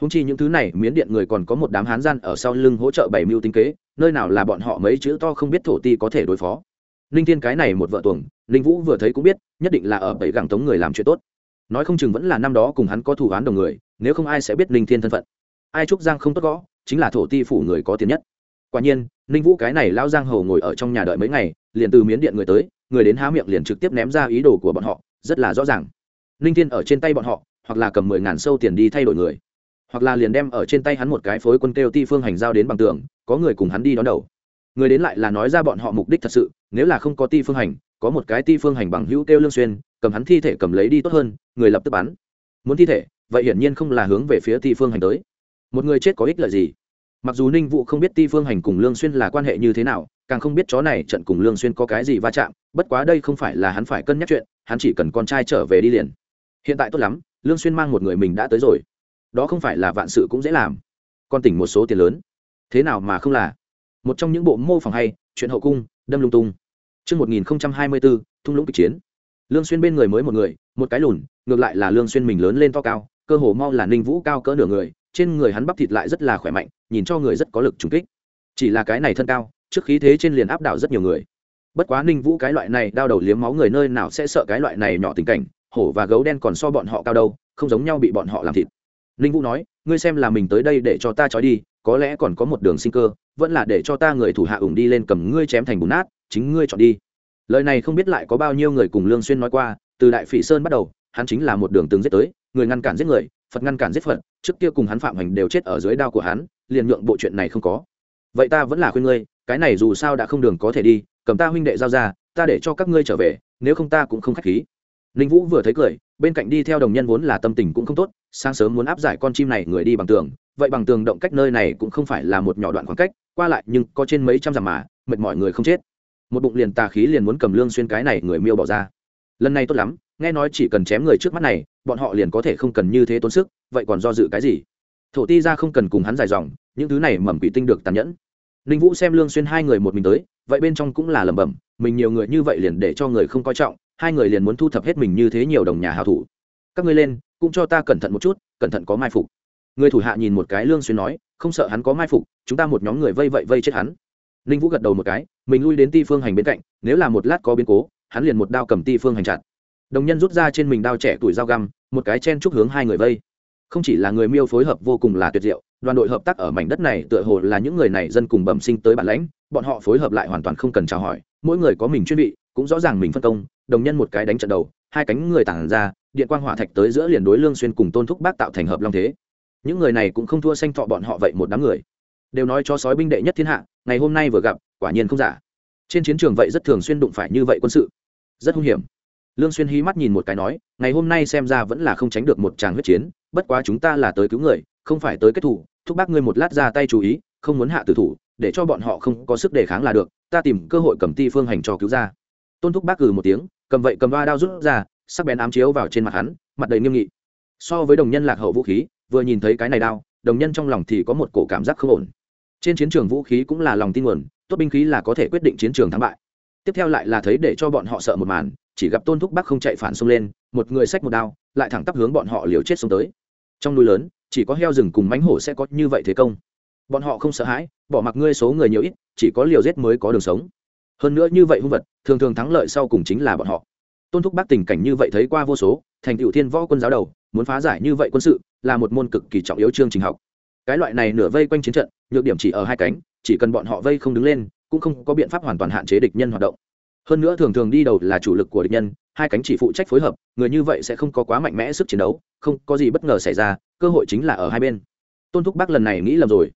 húng chi những thứ này, miến điện người còn có một đám hán gian ở sau lưng hỗ trợ bảy mưu tính kế, nơi nào là bọn họ mấy chữ to không biết thổ ti có thể đối phó. Ninh thiên cái này một vợ tuồng, ninh vũ vừa thấy cũng biết, nhất định là ở bảy gẳng tống người làm chuyện tốt. Nói không chừng vẫn là năm đó cùng hắn có thủ án đồng người, nếu không ai sẽ biết ninh thiên thân phận. Ai trúc giang không tốt gõ, chính là thổ ti phủ người có tiền nhất. Quả nhiên, ninh vũ cái này lao giang hầu ngồi ở trong nhà đợi mấy ngày, liền từ miến điện người tới, người đến há miệng liền trực tiếp ném ra ý đồ của bọn họ, rất là rõ ràng. Ninh thiên ở trên tay bọn họ, hoặc là cầm mười ngàn sâu tiền đi thay đổi người hoặc là liền đem ở trên tay hắn một cái phối quân kêu ti phương hành giao đến bằng tường, có người cùng hắn đi đón đầu. Người đến lại là nói ra bọn họ mục đích thật sự, nếu là không có ti phương hành, có một cái ti phương hành bằng hữu kêu lương xuyên, cầm hắn thi thể cầm lấy đi tốt hơn, người lập tức bắn. Muốn thi thể, vậy hiển nhiên không là hướng về phía ti phương hành tới. Một người chết có ích lợi gì? Mặc dù ninh vũ không biết ti phương hành cùng lương xuyên là quan hệ như thế nào, càng không biết chó này trận cùng lương xuyên có cái gì va chạm, bất quá đây không phải là hắn phải cân nhắc chuyện, hắn chỉ cần con trai trở về đi liền. Hiện tại tốt lắm, lương xuyên mang một người mình đã tới rồi đó không phải là vạn sự cũng dễ làm con tỉnh một số tiền lớn thế nào mà không là một trong những bộ mô phỏng hay chuyện hậu cung đâm lung tung Trước 1024, thung lũng kịch chiến. Lương Xuyên bên người mới một người, một cái lùn, ngược lại là Lương Xuyên mình lớn lên to cao, cơ hồ mau là Ninh Vũ cao cỡ nửa người, trên người hắn bắp thịt lại rất là khỏe mạnh, nhìn cho người rất có lực trùng kích. Chỉ là cái này thân cao, trước khí thế trên liền áp đảo rất nhiều người. Bất quá Ninh Vũ cái loại này đau đầu liếm máu người nơi nào sẽ sợ cái loại này nhỏ tình cảnh, hổ và gấu đen còn so bọn họ cao đâu, không giống nhau bị bọn họ làm thịt ninh vũ nói, ngươi xem là mình tới đây để cho ta trói đi, có lẽ còn có một đường sinh cơ, vẫn là để cho ta người thủ hạ ủng đi lên cầm ngươi chém thành bùn nát, chính ngươi chọn đi. Lời này không biết lại có bao nhiêu người cùng lương xuyên nói qua, từ đại phỉ sơn bắt đầu, hắn chính là một đường từng giết tới, người ngăn cản giết người, phật ngăn cản giết phật, trước kia cùng hắn phạm hành đều chết ở dưới đao của hắn, liền nhượng bộ chuyện này không có. Vậy ta vẫn là khuyên ngươi, cái này dù sao đã không đường có thể đi, cầm ta huynh đệ giao ra, ta để cho các ngươi trở về, nếu không ta cũng không khách khí ninh vũ vừa thấy cười, bên cạnh đi theo đồng nhân vốn là tâm tình cũng không tốt, sáng sớm muốn áp giải con chim này người đi bằng tường, vậy bằng tường động cách nơi này cũng không phải là một nhỏ đoạn khoảng cách, qua lại nhưng có trên mấy trăm dặm mà, mệt mọi người không chết. Một bụng liền tà khí liền muốn cầm lương xuyên cái này người miêu bỏ ra. Lần này tốt lắm, nghe nói chỉ cần chém người trước mắt này, bọn họ liền có thể không cần như thế tốn sức, vậy còn do dự cái gì? Thổ ti ra không cần cùng hắn dài dòng, những thứ này mầm quỷ tinh được tàn nhẫn. Ninh vũ xem lương xuyên hai người một mình tới, vậy bên trong cũng là lẩm bẩm, mình nhiều người như vậy liền để cho người không coi trọng hai người liền muốn thu thập hết mình như thế nhiều đồng nhà hào thủ. Các ngươi lên, cũng cho ta cẩn thận một chút, cẩn thận có mai phục. Người thủ hạ nhìn một cái lương xuyên nói, không sợ hắn có mai phục, chúng ta một nhóm người vây vậy vây chết hắn. Ninh vũ gật đầu một cái, mình lui đến ti phương hành bên cạnh, nếu là một lát có biến cố, hắn liền một đao cầm ti phương hành chặt. Đồng nhân rút ra trên mình đao trẻ tuổi dao găm, một cái chen chúc hướng hai người vây. Không chỉ là người miêu phối hợp vô cùng là tuyệt diệu, đoàn đội hợp tác ở mảnh đất này tựa hồ là những người này dân cùng bẩm sinh tới bản lãnh, bọn họ phối hợp lại hoàn toàn không cần chào hỏi, mỗi người có mình chuyên vị cũng rõ ràng mình phân công đồng nhân một cái đánh trận đầu, hai cánh người tản ra, điện quang hỏa thạch tới giữa liền đối lương xuyên cùng tôn thúc bác tạo thành hợp long thế. Những người này cũng không thua xanh thọ bọn họ vậy một đám người. Đều nói cho sói binh đệ nhất thiên hạ, ngày hôm nay vừa gặp, quả nhiên không giả. Trên chiến trường vậy rất thường xuyên đụng phải như vậy quân sự. Rất hung hiểm. Lương xuyên hí mắt nhìn một cái nói, ngày hôm nay xem ra vẫn là không tránh được một tràng huyết chiến, bất quá chúng ta là tới cứu người, không phải tới kết thủ. Thúc bác ngươi một lát ra tay chú ý, không muốn hạ tử thủ, để cho bọn họ không có sức đề kháng là được, ta tìm cơ hội cầm ti phương hành cho cứu ra. Tôn thúc bác cừ một tiếng cầm vậy cầm ba đao rút ra, sắc bén ám chiếu vào trên mặt hắn, mặt đầy nghiêm nghị. So với đồng nhân lạc hậu vũ khí, vừa nhìn thấy cái này đao, đồng nhân trong lòng thì có một cổ cảm giác không ổn. Trên chiến trường vũ khí cũng là lòng tin nguồn, tốt binh khí là có thể quyết định chiến trường thắng bại. Tiếp theo lại là thấy để cho bọn họ sợ một màn, chỉ gặp tôn thúc bắc không chạy phản xông lên, một người xách một đao, lại thẳng tắp hướng bọn họ liều chết xông tới. Trong núi lớn, chỉ có heo rừng cùng mánh hổ sẽ có như vậy thế công. Bọn họ không sợ hãi, bỏ mặc ngươi số người nhiều ít, chỉ có liều giết mới có đường sống hơn nữa như vậy hung vật, thường thường thắng lợi sau cùng chính là bọn họ. Tôn thúc bác tình cảnh như vậy thấy qua vô số, thành cựu thiên võ quân giáo đầu, muốn phá giải như vậy quân sự, là một môn cực kỳ trọng yếu chương trình học. Cái loại này nửa vây quanh chiến trận, nhược điểm chỉ ở hai cánh, chỉ cần bọn họ vây không đứng lên, cũng không có biện pháp hoàn toàn hạn chế địch nhân hoạt động. Hơn nữa thường thường đi đầu là chủ lực của địch nhân, hai cánh chỉ phụ trách phối hợp, người như vậy sẽ không có quá mạnh mẽ sức chiến đấu, không có gì bất ngờ xảy ra, cơ hội chính là ở hai bên. Tôn thúc bác lần này nghĩ lầm rồi.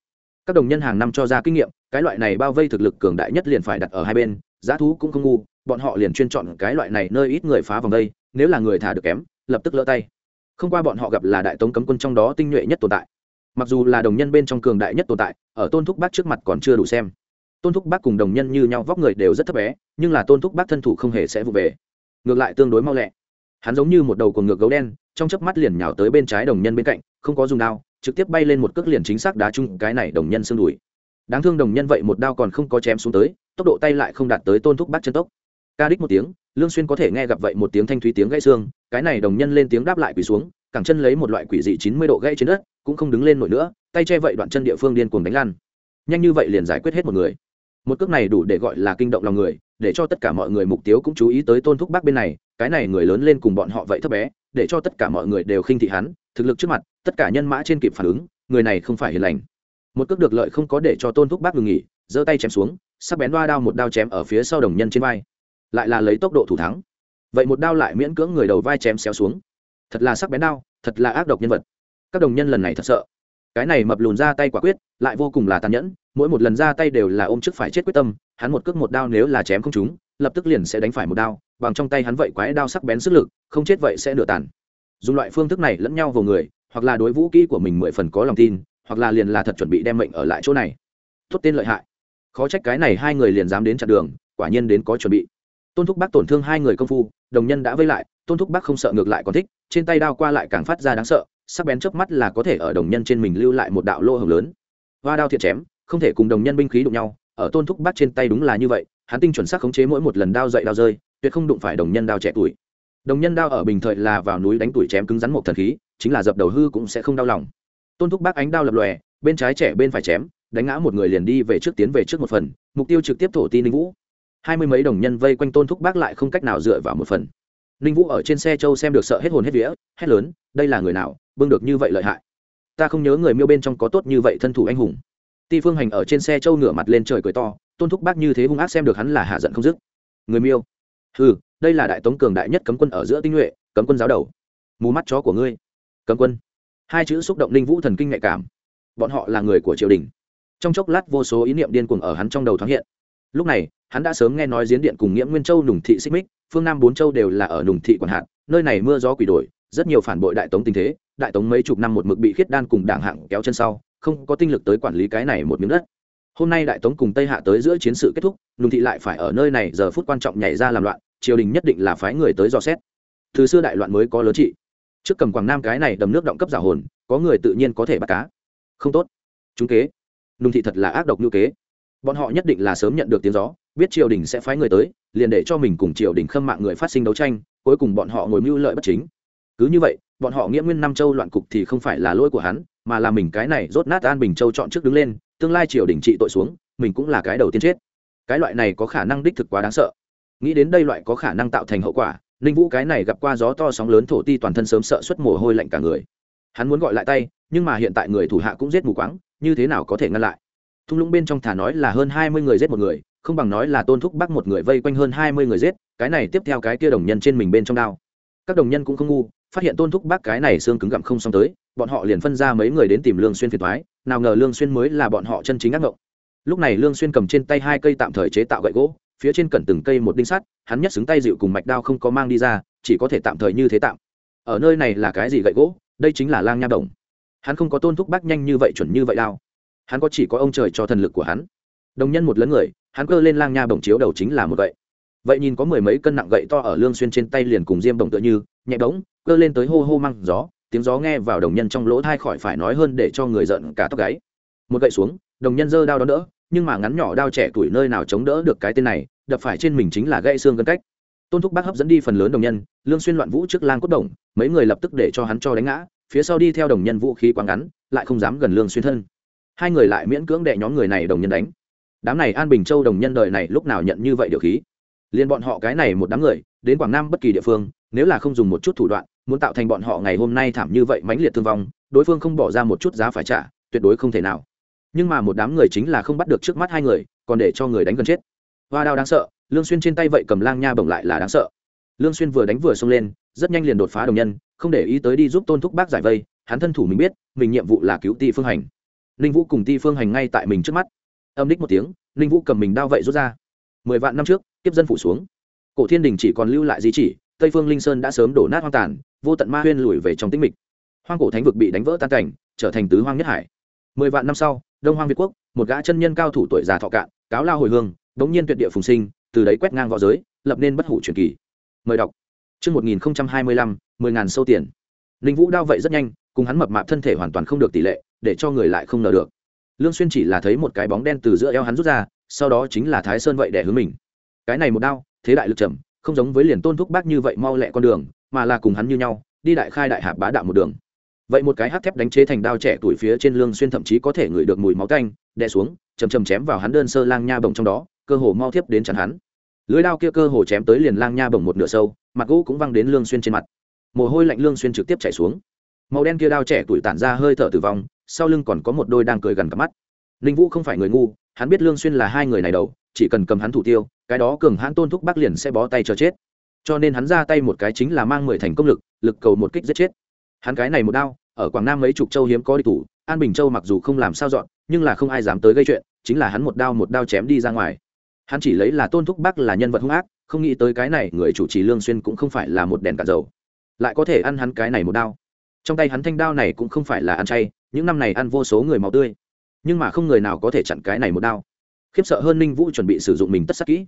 Các đồng nhân hàng năm cho ra kinh nghiệm cái loại này bao vây thực lực cường đại nhất liền phải đặt ở hai bên, giá thú cũng không ngu, bọn họ liền chuyên chọn cái loại này nơi ít người phá vòng đây, nếu là người thả được kém, lập tức lỡ tay. Không qua bọn họ gặp là đại tống cấm quân trong đó tinh nhuệ nhất tồn tại. Mặc dù là đồng nhân bên trong cường đại nhất tồn tại, ở tôn thúc bác trước mặt còn chưa đủ xem. Tôn thúc bác cùng đồng nhân như nhau vóc người đều rất thấp bé, nhưng là tôn thúc bác thân thủ không hề sẽ vụ về. Ngược lại tương đối mau lẹ. Hắn giống như một đầu cồn ngược gấu đen, trong chớp mắt liền nhào tới bên trái đồng nhân bên cạnh, không có dùng đao, trực tiếp bay lên một cước liền chính xác đá chung cái này đồng nhân xương đùi đáng thương đồng nhân vậy một đao còn không có chém xuống tới, tốc độ tay lại không đạt tới tôn thúc bắt chân tốc. Ca đích một tiếng, lương xuyên có thể nghe gặp vậy một tiếng thanh thúy tiếng gãy xương, cái này đồng nhân lên tiếng đáp lại quỳ xuống, cẳng chân lấy một loại quỷ dị chín mươi độ gãy trên đất, cũng không đứng lên nổi nữa, tay che vậy đoạn chân địa phương điên cuồng đánh lan nhanh như vậy liền giải quyết hết một người. Một cước này đủ để gọi là kinh động lòng người, để cho tất cả mọi người mục tiêu cũng chú ý tới tôn thúc bác bên này, cái này người lớn lên cùng bọn họ vậy thấp bé, để cho tất cả mọi người đều khinh thị hắn, thực lực trước mặt, tất cả nhân mã trên kịp phản ứng, người này không phải hiền lành một cước được lợi không có để cho tôn thúc bác ngừng nghỉ, giơ tay chém xuống, sắc bén đoa đao một đao chém ở phía sau đồng nhân trên vai. Lại là lấy tốc độ thủ thắng. Vậy một đao lại miễn cưỡng người đầu vai chém xéo xuống. Thật là sắc bén đao, thật là ác độc nhân vật. Các đồng nhân lần này thật sợ. Cái này mập lùn ra tay quả quyết, lại vô cùng là tàn nhẫn, mỗi một lần ra tay đều là ôm chức phải chết quyết tâm, hắn một cước một đao nếu là chém không trúng, lập tức liền sẽ đánh phải một đao, bằng trong tay hắn vậy quái đao sắc bén sức lực, không chết vậy sẽ nửa tàn. Dùng loại phương thức này lẫn nhau vào người, hoặc là đối vũ kỹ của mình mười phần có lòng tin hoặc là liền là thật chuẩn bị đem mệnh ở lại chỗ này. Tốt tên lợi hại. Khó trách cái này hai người liền dám đến chặn đường, quả nhiên đến có chuẩn bị. Tôn thúc bác tổn thương hai người công phu, đồng nhân đã vây lại, tôn thúc bác không sợ ngược lại còn thích, trên tay đao qua lại càng phát ra đáng sợ, sắc bén trước mắt là có thể ở đồng nhân trên mình lưu lại một đạo lô hồng lớn. Hoa đao thiệt chém, không thể cùng đồng nhân binh khí đụng nhau, ở tôn thúc bác trên tay đúng là như vậy, hắn tinh chuẩn xác khống chế mỗi một lần đao dậy đao rơi, tuyệt không đụng phải đồng nhân đao trẻ tuổi. Đồng nhân đao ở bình thời là vào núi đánh tuổi chém cứng rắn một thần khí, chính là dập đầu hư cũng sẽ không đau lòng tôn thúc bác ánh đao lập lòe, bên trái trẻ bên phải chém, đánh ngã một người liền đi về trước tiến về trước một phần, mục tiêu trực tiếp thổ ti ninh vũ. Hai mươi mấy đồng nhân vây quanh tôn thúc bác lại không cách nào dựa vào một phần. Ninh vũ ở trên xe châu xem được sợ hết hồn hết vía, hét lớn, đây là người nào bưng được như vậy lợi hại? Ta không nhớ người miêu bên trong có tốt như vậy thân thủ anh hùng. Ti phương hành ở trên xe châu ngửa mặt lên trời cười to, tôn thúc bác như thế hung ác xem được hắn là hạ giận không dứt. Người miêu? Ừ đây là đại tống cường đại nhất cấm quân ở giữa tinh nhuệ, cấm quân giáo đầu. Mù mắt chó của ngươi. Cấm quân? Hai chữ xúc động ninh vũ thần kinh nhạy cảm. Bọn họ là người của triều đình. Trong chốc lát vô số ý niệm điên cuồng ở hắn trong đầu thoáng hiện. Lúc này, hắn đã sớm nghe nói giếng điện cùng nghĩa nguyên châu nùng thị xích mích, phương nam bốn châu đều là ở nùng thị quản hạt, nơi này mưa gió quỷ đổi, rất nhiều phản bội đại tống tình thế, đại tống mấy chục năm một mực bị khiết đan cùng đảng hạng kéo chân sau, không có tinh lực tới quản lý cái này một miếng đất. Hôm nay đại tống cùng tây hạ tới giữa chiến sự kết thúc, nùng thị lại phải ở nơi này giờ phút quan trọng nhảy ra làm loạn, triều đình nhất định là phái người tới dò xét. Từ xưa đại loạn mới có lớn trị trước cầm quảng nam cái này đầm nước động cấp giả hồn, có người tự nhiên có thể bắt cá. Không tốt. Chúng kế. Nùng thị thật là ác độc như kế. Bọn họ nhất định là sớm nhận được tiếng gió, biết triều đình sẽ phái người tới, liền để cho mình cùng triều đình khâm mạng người phát sinh đấu tranh, cuối cùng bọn họ ngồi mưu lợi bất chính. Cứ như vậy, bọn họ nghĩa nguyên năm châu loạn cục thì không phải là lỗi của hắn, mà là mình cái này rốt nát an bình châu chọn trước đứng lên, tương lai triều đình trị tội xuống, mình cũng là cái đầu tiên chết. Cái loại này có khả năng đích thực quá đáng sợ. Nghĩ đến đây loại có khả năng tạo thành hậu quả ninh vũ cái này gặp qua gió to sóng lớn thổ ti toàn thân sớm sợ xuất mồ hôi lạnh cả người. Hắn muốn gọi lại tay, nhưng mà hiện tại người thủ hạ cũng giết mù quáng, như thế nào có thể ngăn lại? Thung lũng bên trong thả nói là hơn hai mươi người giết một người, không bằng nói là tôn thúc bắt một người vây quanh hơn hai mươi người giết, cái này tiếp theo cái kia đồng nhân trên mình bên trong đao. Các đồng nhân cũng không ngu, phát hiện tôn thúc bác cái này xương cứng gặm không xong tới, bọn họ liền phân ra mấy người đến tìm lương xuyên phiền thoái nào ngờ lương xuyên mới là bọn họ chân chính ác ngộng. Lúc này lương xuyên cầm trên tay hai cây tạm thời chế tạo gậy gỗ phía trên cẩn từng cây một đinh sắt, hắn nhất xứng tay dịu cùng mạch đao không có mang đi ra, chỉ có thể tạm thời như thế tạm. Ở nơi này là cái gì gậy gỗ? Đây chính là lang nha đồng. Hắn không có tôn thúc bác nhanh như vậy chuẩn như vậy đao. Hắn có chỉ có ông trời cho thần lực của hắn. Đồng nhân một lớn người, hắn cơ lên lang nha bổng chiếu đầu chính là một gậy. Vậy nhìn có mười mấy cân nặng gậy to ở lương xuyên trên tay liền cùng diêm bổng tựa như, nhẹ bỗng, cơ lên tới hô hô măng gió, tiếng gió nghe vào đồng nhân trong lỗ thai khỏi phải nói hơn để cho người giận cả tóc gáy. Một gậy xuống, đồng nhân giơ đao đó đỡ nhưng mà ngắn nhỏ đao trẻ tuổi nơi nào chống đỡ được cái tên này, đập phải trên mình chính là gãy xương gân cách. Tôn thúc bác hấp dẫn đi phần lớn đồng nhân, lương xuyên loạn vũ trước lang cốt đồng, mấy người lập tức để cho hắn cho đánh ngã, phía sau đi theo đồng nhân vũ khí quá ngắn, lại không dám gần lương xuyên thân. Hai người lại miễn cưỡng đệ nhóm người này đồng nhân đánh. Đám này an bình châu đồng nhân đời này lúc nào nhận như vậy điều khí? Liên bọn họ cái này một đám người, đến quảng nam bất kỳ địa phương, nếu là không dùng một chút thủ đoạn, muốn tạo thành bọn họ ngày hôm nay thảm như vậy mãnh liệt thương vong, đối phương không bỏ ra một chút giá phải trả, tuyệt đối không thể nào nhưng mà một đám người chính là không bắt được trước mắt hai người, còn để cho người đánh gần chết. Hoa đao đáng sợ, lương xuyên trên tay vậy cầm lang nha bổng lại là đáng sợ. Lương xuyên vừa đánh vừa xông lên, rất nhanh liền đột phá đồng nhân, không để ý tới đi giúp tôn thúc bác giải vây, hắn thân thủ mình biết, mình nhiệm vụ là cứu ti phương hành. Ninh vũ cùng ti phương hành ngay tại mình trước mắt. Âm đích một tiếng, ninh vũ cầm mình đao vậy rút ra. Mười vạn năm trước tiếp dân phủ xuống. Cổ thiên đình chỉ còn lưu lại di chỉ, tây phương linh sơn đã sớm đổ nát hoang tàn, vô tận ma huyên lùi về trong tĩnh mịch. Hoang cổ thánh vực bị đánh vỡ tan cảnh, trở thành tứ hoang nhất hải. Mười vạn năm sau đông hoang việt quốc một gã chân nhân cao thủ tuổi già thọ cạn cáo lao hồi hương bỗng nhiên tuyệt địa phùng sinh từ đấy quét ngang v õ giới lập nên bất hủ truyền kỳ mời đọc Trước 1025, 10 ngàn sâu tiền. Linh Vũ đao vậy rất nhanh, cùng hắn mập mạp thân thể hoàn toàn không được tỷ lệ, để cho người lại không ngờ được. Lương Xuyên chỉ là thấy một cái bóng đen từ giữa eo hắn rút ra, sau đó chính là Thái Sơn vậy để hướng mình. Cái này một đao, thế đại lực trầm, không giống với liền tôn thúc bác như vậy mau lẹ con đường, mà là cùng hắn như nhau, đi đại khai đại hạp bá đạo một đường. Vậy một cái hắc thép đánh chế thành đao trẻ tuổi phía trên Lương Xuyên thậm chí có thể ngửi được mùi máu tanh, đè xuống, chầm chầm chém vào hắn đơn sơ lang nha bồng trong đó, cơ hồ mau tiếp đến chắn hắn. Lưới đao kia cơ hồ chém tới liền lang nha bồng một nửa sâu mặt gỗ cũng văng đến lương xuyên trên mặt. Mồ hôi lạnh lương xuyên trực tiếp chảy xuống. Màu đen kia đao trẻ tuổi tản ra hơi thở tử vong sau lưng còn có một đôi đang cười gần cả mắt. Ninh vũ không phải người ngu hắn biết lương xuyên là hai người này đầu chỉ cần cầm hắn thủ tiêu cái đó cường hãn tôn thúc bắc liền sẽ bó tay cho chết. Cho nên hắn ra tay một cái chính là mang mười thành công lực lực cầu một kích giết chết hắn cái này một đao, ở quảng nam mấy chục châu hiếm có đi thủ, an bình châu mặc dù không làm sao dọn, nhưng là không ai dám tới gây chuyện, chính là hắn một đao một đao chém đi ra ngoài. Hắn chỉ lấy là tôn thúc bắc là nhân vật hung ác, không nghĩ tới cái này người chủ trì lương xuyên cũng không phải là một đèn cả dầu. Lại có thể ăn hắn cái này một đao. Trong tay hắn thanh đao này cũng không phải là ăn chay, những năm này ăn vô số người máu tươi. Nhưng mà không người nào có thể chặn cái này một đao. Khiếp sợ hơn ninh vũ chuẩn bị sử dụng mình tất sắc kỹ.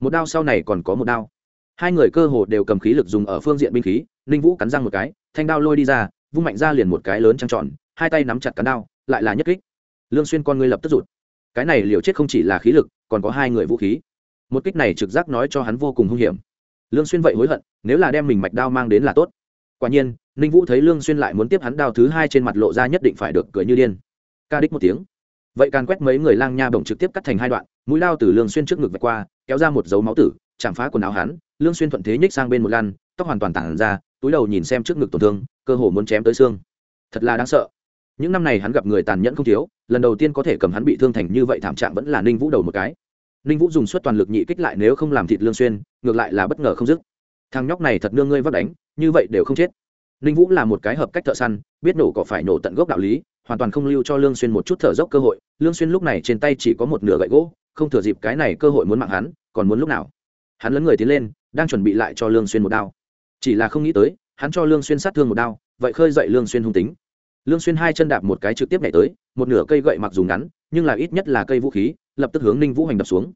Một đao sau này còn có một đao. Hai người cơ hồ đều cầm khí lực dùng ở phương diện binh khí ninh vũ cắn răng một cái thanh đao lôi đi ra vung mạnh ra liền một cái lớn trăng tròn hai tay nắm chặt cắn đao lại là nhất kích. Lương xuyên con ngươi lập tức rụt. Cái này liều chết không chỉ là khí lực còn có hai người vũ khí. Một kích này trực giác nói cho hắn vô cùng hung hiểm. Lương xuyên vậy hối hận nếu là đem mình mạch đao mang đến là tốt. Quả nhiên ninh vũ thấy lương xuyên lại muốn tiếp hắn đao thứ hai trên mặt lộ ra nhất định phải được cười như điên. Ca đích một tiếng. Vậy càn quét mấy người lang nha bổng trực tiếp cắt thành hai đoạn mũi lao từ lương xuyên trước ngực vạch qua kéo ra một dấu máu tử chạm phá quần áo hắn. Lương xuyên thuận thế nhích sang bên một lăn, tóc hoàn toàn tản ra túi đầu nhìn xem trước ngực tổn thương, cơ hồ muốn chém tới xương. Thật là đáng sợ. Những năm này hắn gặp người tàn nhẫn không thiếu, lần đầu tiên có thể cầm hắn bị thương thành như vậy thảm trạng vẫn là ninh vũ đầu một cái. Ninh vũ dùng suất toàn lực nhị kích lại nếu không làm thịt lương xuyên, ngược lại là bất ngờ không dứt. Thằng nhóc này thật nương ngươi vắt đánh, như vậy đều không chết. Ninh vũ là một cái hợp cách thợ săn, biết nổ có phải nổ tận gốc đạo lý, hoàn toàn không lưu cho lương xuyên một chút thở dốc cơ hội. Lương xuyên lúc này trên tay chỉ có một nửa gậy gỗ, không thừa dịp cái này cơ hội muốn mạng hắn, còn muốn lúc nào? Hắn lấn người tiến lên, đang chuẩn bị lại cho lương xuyên một đao chỉ là không nghĩ tới, hắn cho lương xuyên sát thương một đao, vậy khơi dậy lương xuyên hung tính. Lương xuyên hai chân đạp một cái trực tiếp nhảy tới, một nửa cây gậy mặc dù ngắn, nhưng là ít nhất là cây vũ khí, lập tức hướng ninh vũ hành đập xuống.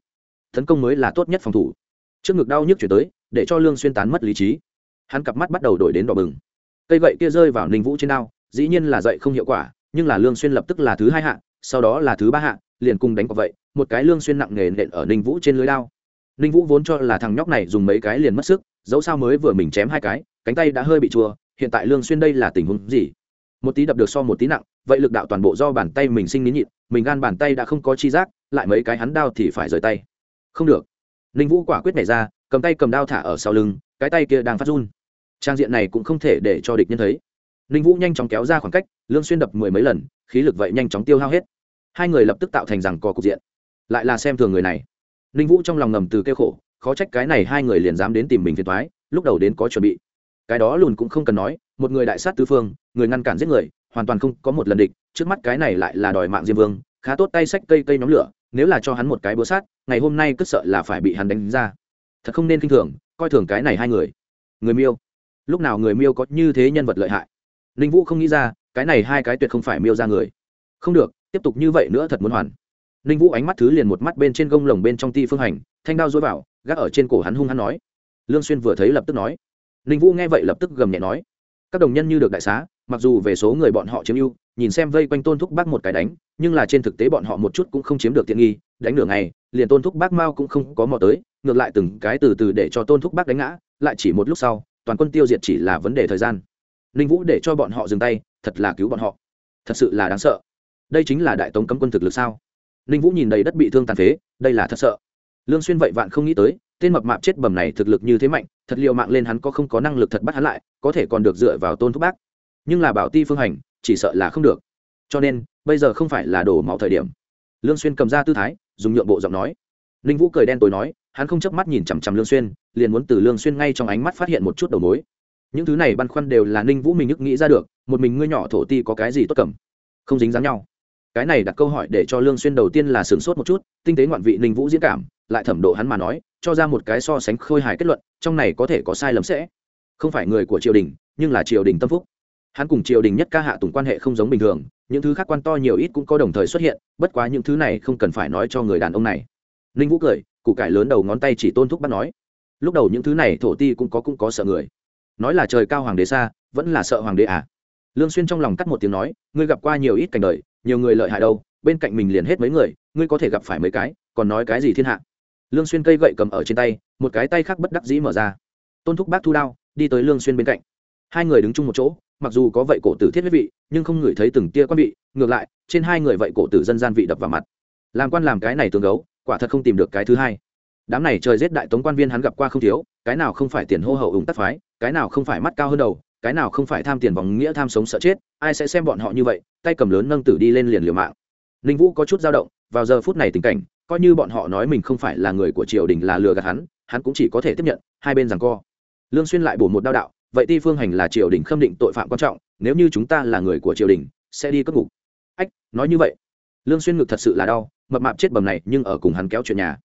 Tấn công mới là tốt nhất phòng thủ. Trước ngực đau nhức chuyển tới, để cho lương xuyên tán mất lý trí. Hắn cặp mắt bắt đầu đổi đến đỏ bừng. Cây gậy kia rơi vào ninh vũ trên đao, dĩ nhiên là dậy không hiệu quả, nhưng là lương xuyên lập tức là thứ hai hạ, sau đó là thứ ba hạ, liền cùng đánh quả vậy, một cái lương xuyên nặng nề nện ở ninh vũ trên lưới đao. Ninh vũ vốn cho là thằng nhóc này dùng mấy cái liền mất sức dẫu sao mới vừa mình chém hai cái, cánh tay đã hơi bị chua, hiện tại lương xuyên đây là tình huống gì? Một tí đập được so một tí nặng, vậy lực đạo toàn bộ do bàn tay mình sinh nín nhịn, mình gan bàn tay đã không có chi giác, lại mấy cái hắn đao thì phải rời tay. Không được. Ninh vũ quả quyết nhảy ra, cầm tay cầm đao thả ở sau lưng, cái tay kia đang phát run. Trang diện này cũng không thể để cho địch nhân thấy. Ninh vũ nhanh chóng kéo ra khoảng cách, lương xuyên đập mười mấy lần, khí lực vậy nhanh chóng tiêu hao hết. Hai người lập tức tạo thành rằng cò cục diện. Lại là xem thường người này. Ninh vũ trong lòng ngầm từ kêu khổ khó trách cái này hai người liền dám đến tìm mình phiền toái lúc đầu đến có chuẩn bị. Cái đó lùn cũng không cần nói, một người đại sát tứ phương, người ngăn cản giết người, hoàn toàn không có một lần địch, trước mắt cái này lại là đòi mạng diêm vương, khá tốt tay sách cây cây nhóm lửa, nếu là cho hắn một cái búa sát, ngày hôm nay cứ sợ là phải bị hắn đánh ra. Thật không nên k i n h thường, coi thường cái này hai người. Người miêu. Lúc nào người miêu có như thế nhân vật lợi hại? Ninh vũ không nghĩ ra, cái này hai cái tuyệt không phải miêu ra người. Không được, tiếp tục như vậy nữa thật muốn hoàn. Ninh vũ ánh mắt thứ liền một mắt bên trên gông lồng bên trong ti phương hành, thanh đao dối vào gác ở trên cổ hắn hung hắn nói. Lương xuyên vừa thấy lập tức nói. Ninh vũ nghe vậy lập tức gầm nhẹ nói. Các đồng nhân như được đại xá, mặc dù về số người bọn họ chiếm ưu, nhìn xem vây quanh tôn thúc bác một cái đánh, nhưng là trên thực tế bọn họ một chút cũng không chiếm được tiện nghi, đánh nửa ngày, liền tôn thúc bác mao cũng không có mò tới, ngược lại từng cái từ từ để cho tôn thúc bác đánh ngã, lại chỉ một lúc sau, toàn quân tiêu diệt chỉ là vấn đề thời gian. Ninh vũ để cho bọn họ dừng tay, thật là cứu bọn họ. Thật sự là đáng sợ. Đây chính là đại tống cấm quân thực lực sao? Ninh vũ nhìn đầy đất bị thương tàn phế, đây là thật sợ lương xuyên vậy vạn không nghĩ tới, tên mập mạp chết bầm này thực lực như thế mạnh, thật liệu mạng lên hắn có không có năng lực thật bắt hắn lại, có thể còn được dựa vào tôn thúc bác. Nhưng là bảo ti phương hành, chỉ sợ là không được. Cho nên, bây giờ không phải là đổ máu thời điểm. Lương xuyên cầm ra tư thái, dùng nhượng bộ giọng nói. Ninh vũ cười đen tối nói, hắn không chớp mắt nhìn chằm chằm lương xuyên, liền muốn từ lương xuyên ngay trong ánh mắt phát hiện một chút đầu mối. Những thứ này băn khoăn đều là ninh vũ mình ức nghĩ ra được, một mình ngươi nhỏ thổ ti có cái gì tốt cầm? Không dính dáng nhau cái này đặt câu hỏi để cho lương xuyên đầu tiên là sửng sốt một chút, tinh tế ngoạn vị ninh vũ diễn cảm, lại thẩm độ hắn mà nói, cho ra một cái so sánh khôi hài kết luận, trong này có thể có sai lầm sẽ. Không phải người của triều đình, nhưng là triều đình tâm phúc. Hắn cùng triều đình nhất ca hạ tùng quan hệ không giống bình thường, những thứ khác quan to nhiều ít cũng có đồng thời xuất hiện, bất quá những thứ này không cần phải nói cho người đàn ông này. Ninh vũ cười cụ cải lớn đầu ngón tay chỉ tôn thúc bắt nói. Lúc đầu những thứ này thổ ti cũng có cũng có sợ người. Nói là trời cao hoàng đế xa, vẫn là sợ hoàng đế à. Lương xuyên trong lòng cắt một tiếng nói, ngươi gặp qua nhiều ít cảnh đời nhiều người lợi hại đâu, bên cạnh mình liền hết mấy người, ngươi có thể gặp phải mấy cái, còn nói cái gì thiên hạ? Lương xuyên cây gậy cầm ở trên tay, một cái tay khác bất đắc dĩ mở ra. Tôn thúc bác thu đao, đi tới lương xuyên bên cạnh. Hai người đứng chung một chỗ, mặc dù có vậy cổ tử thiết huyết vị, nhưng không ngửi thấy từng tia quan vị, ngược lại, trên hai người vậy cổ tử dân gian vị đập vào mặt. Làm quan làm cái này tương gấu, quả thật không tìm được cái thứ hai. Đám này trời giết đại tống quan viên hắn gặp qua không thiếu, cái nào không phải tiền hô hậu ủng tắc phái, cái nào không phải mắt cao hơn đầu cái nào không phải tham tiền vòng nghĩa tham sống sợ chết, ai sẽ xem bọn họ như vậy, tay cầm lớn nâng tử đi lên liền liều mạng. Ninh vũ có chút dao động, vào giờ phút này tình cảnh, coi như bọn họ nói mình không phải là người của triều đình là lừa gạt hắn hắn cũng chỉ có thể tiếp nhận, hai bên rằng co. Lương xuyên lại bổ một đao đạo, vậy ti phương hành là triều đình khâm định tội phạm quan trọng, nếu như chúng ta là người của triều đình, sẽ đi cất ngục. Ách, nói như vậy. Lương xuyên ngực thật sự là đau, mập mạp chết bầm này nhưng ở cùng hắn kéo chuyện nhà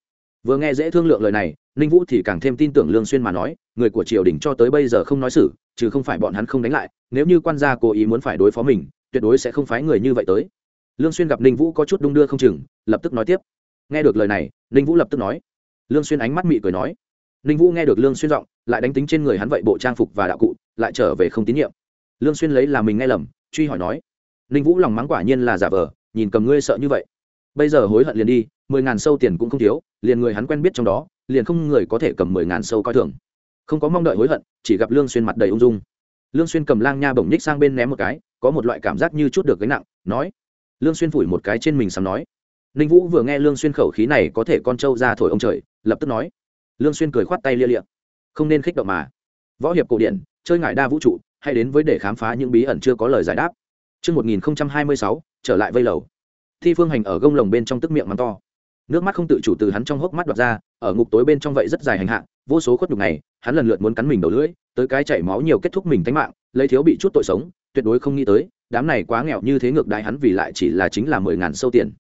vừa nghe dễ thương lượng lời này, ninh vũ thì càng thêm tin tưởng lương xuyên mà nói, người của triều đình cho tới bây giờ không nói xử, trừ không phải bọn hắn không đánh lại, nếu như quan gia cố ý muốn phải đối phó mình, tuyệt đối sẽ không phái người như vậy tới. Lương xuyên gặp ninh vũ có chút đung đưa không chừng, lập tức nói tiếp. Nghe được lời này, ninh vũ lập tức nói. Lương xuyên ánh mắt mị cười nói. Ninh vũ nghe được lương xuyên giọng, lại đánh tính trên người hắn vậy bộ trang phục và đạo cụ, lại trở về không tín nhiệm. Lương xuyên lấy là mình nghe lầm, truy hỏi nói. Ninh vũ lòng mắng quả nhiên là giả vờ, nhìn cầm ngươi sợ như vậy. Bây giờ hối hận liền đi mười ngàn sâu tiền cũng không thiếu liền người hắn quen biết trong đó liền không người có thể cầm mười ngàn sâu coi thường. Không có mong đợi hối hận chỉ gặp lương xuyên mặt đầy ung dung. Lương xuyên cầm lang nha bổng ních sang bên ném một cái có một loại cảm giác như chút được gánh nặng nói. Lương xuyên phủi một cái trên mình sắm nói. Ninh vũ vừa nghe lương xuyên khẩu khí này có thể con trâu ra thổi ông trời lập tức nói. Lương xuyên cười khoát tay lia lịa, không nên khích động mà. Võ hiệp cổ điển chơi ngải đa vũ trụ hay đến với để khám phá những bí ẩn chưa có lời giải đáp. Trước 1026, trở lại vây lầu. Thi phương hành ở gông lồng bên trong tức miệng mắng to. Nước mắt không tự chủ từ hắn trong hốc mắt đoạt ra, ở ngục tối bên trong vậy rất dài hành hạ, vô số khuất nhục này, hắn lần lượt muốn cắn mình đầu lưỡi, tới cái chảy máu nhiều kết thúc mình tánh mạng, lấy thiếu bị chút tội sống, tuyệt đối không nghĩ tới, đám này quá nghèo như thế ngược đại hắn vì lại chỉ là chính là mười ngàn sâu tiền.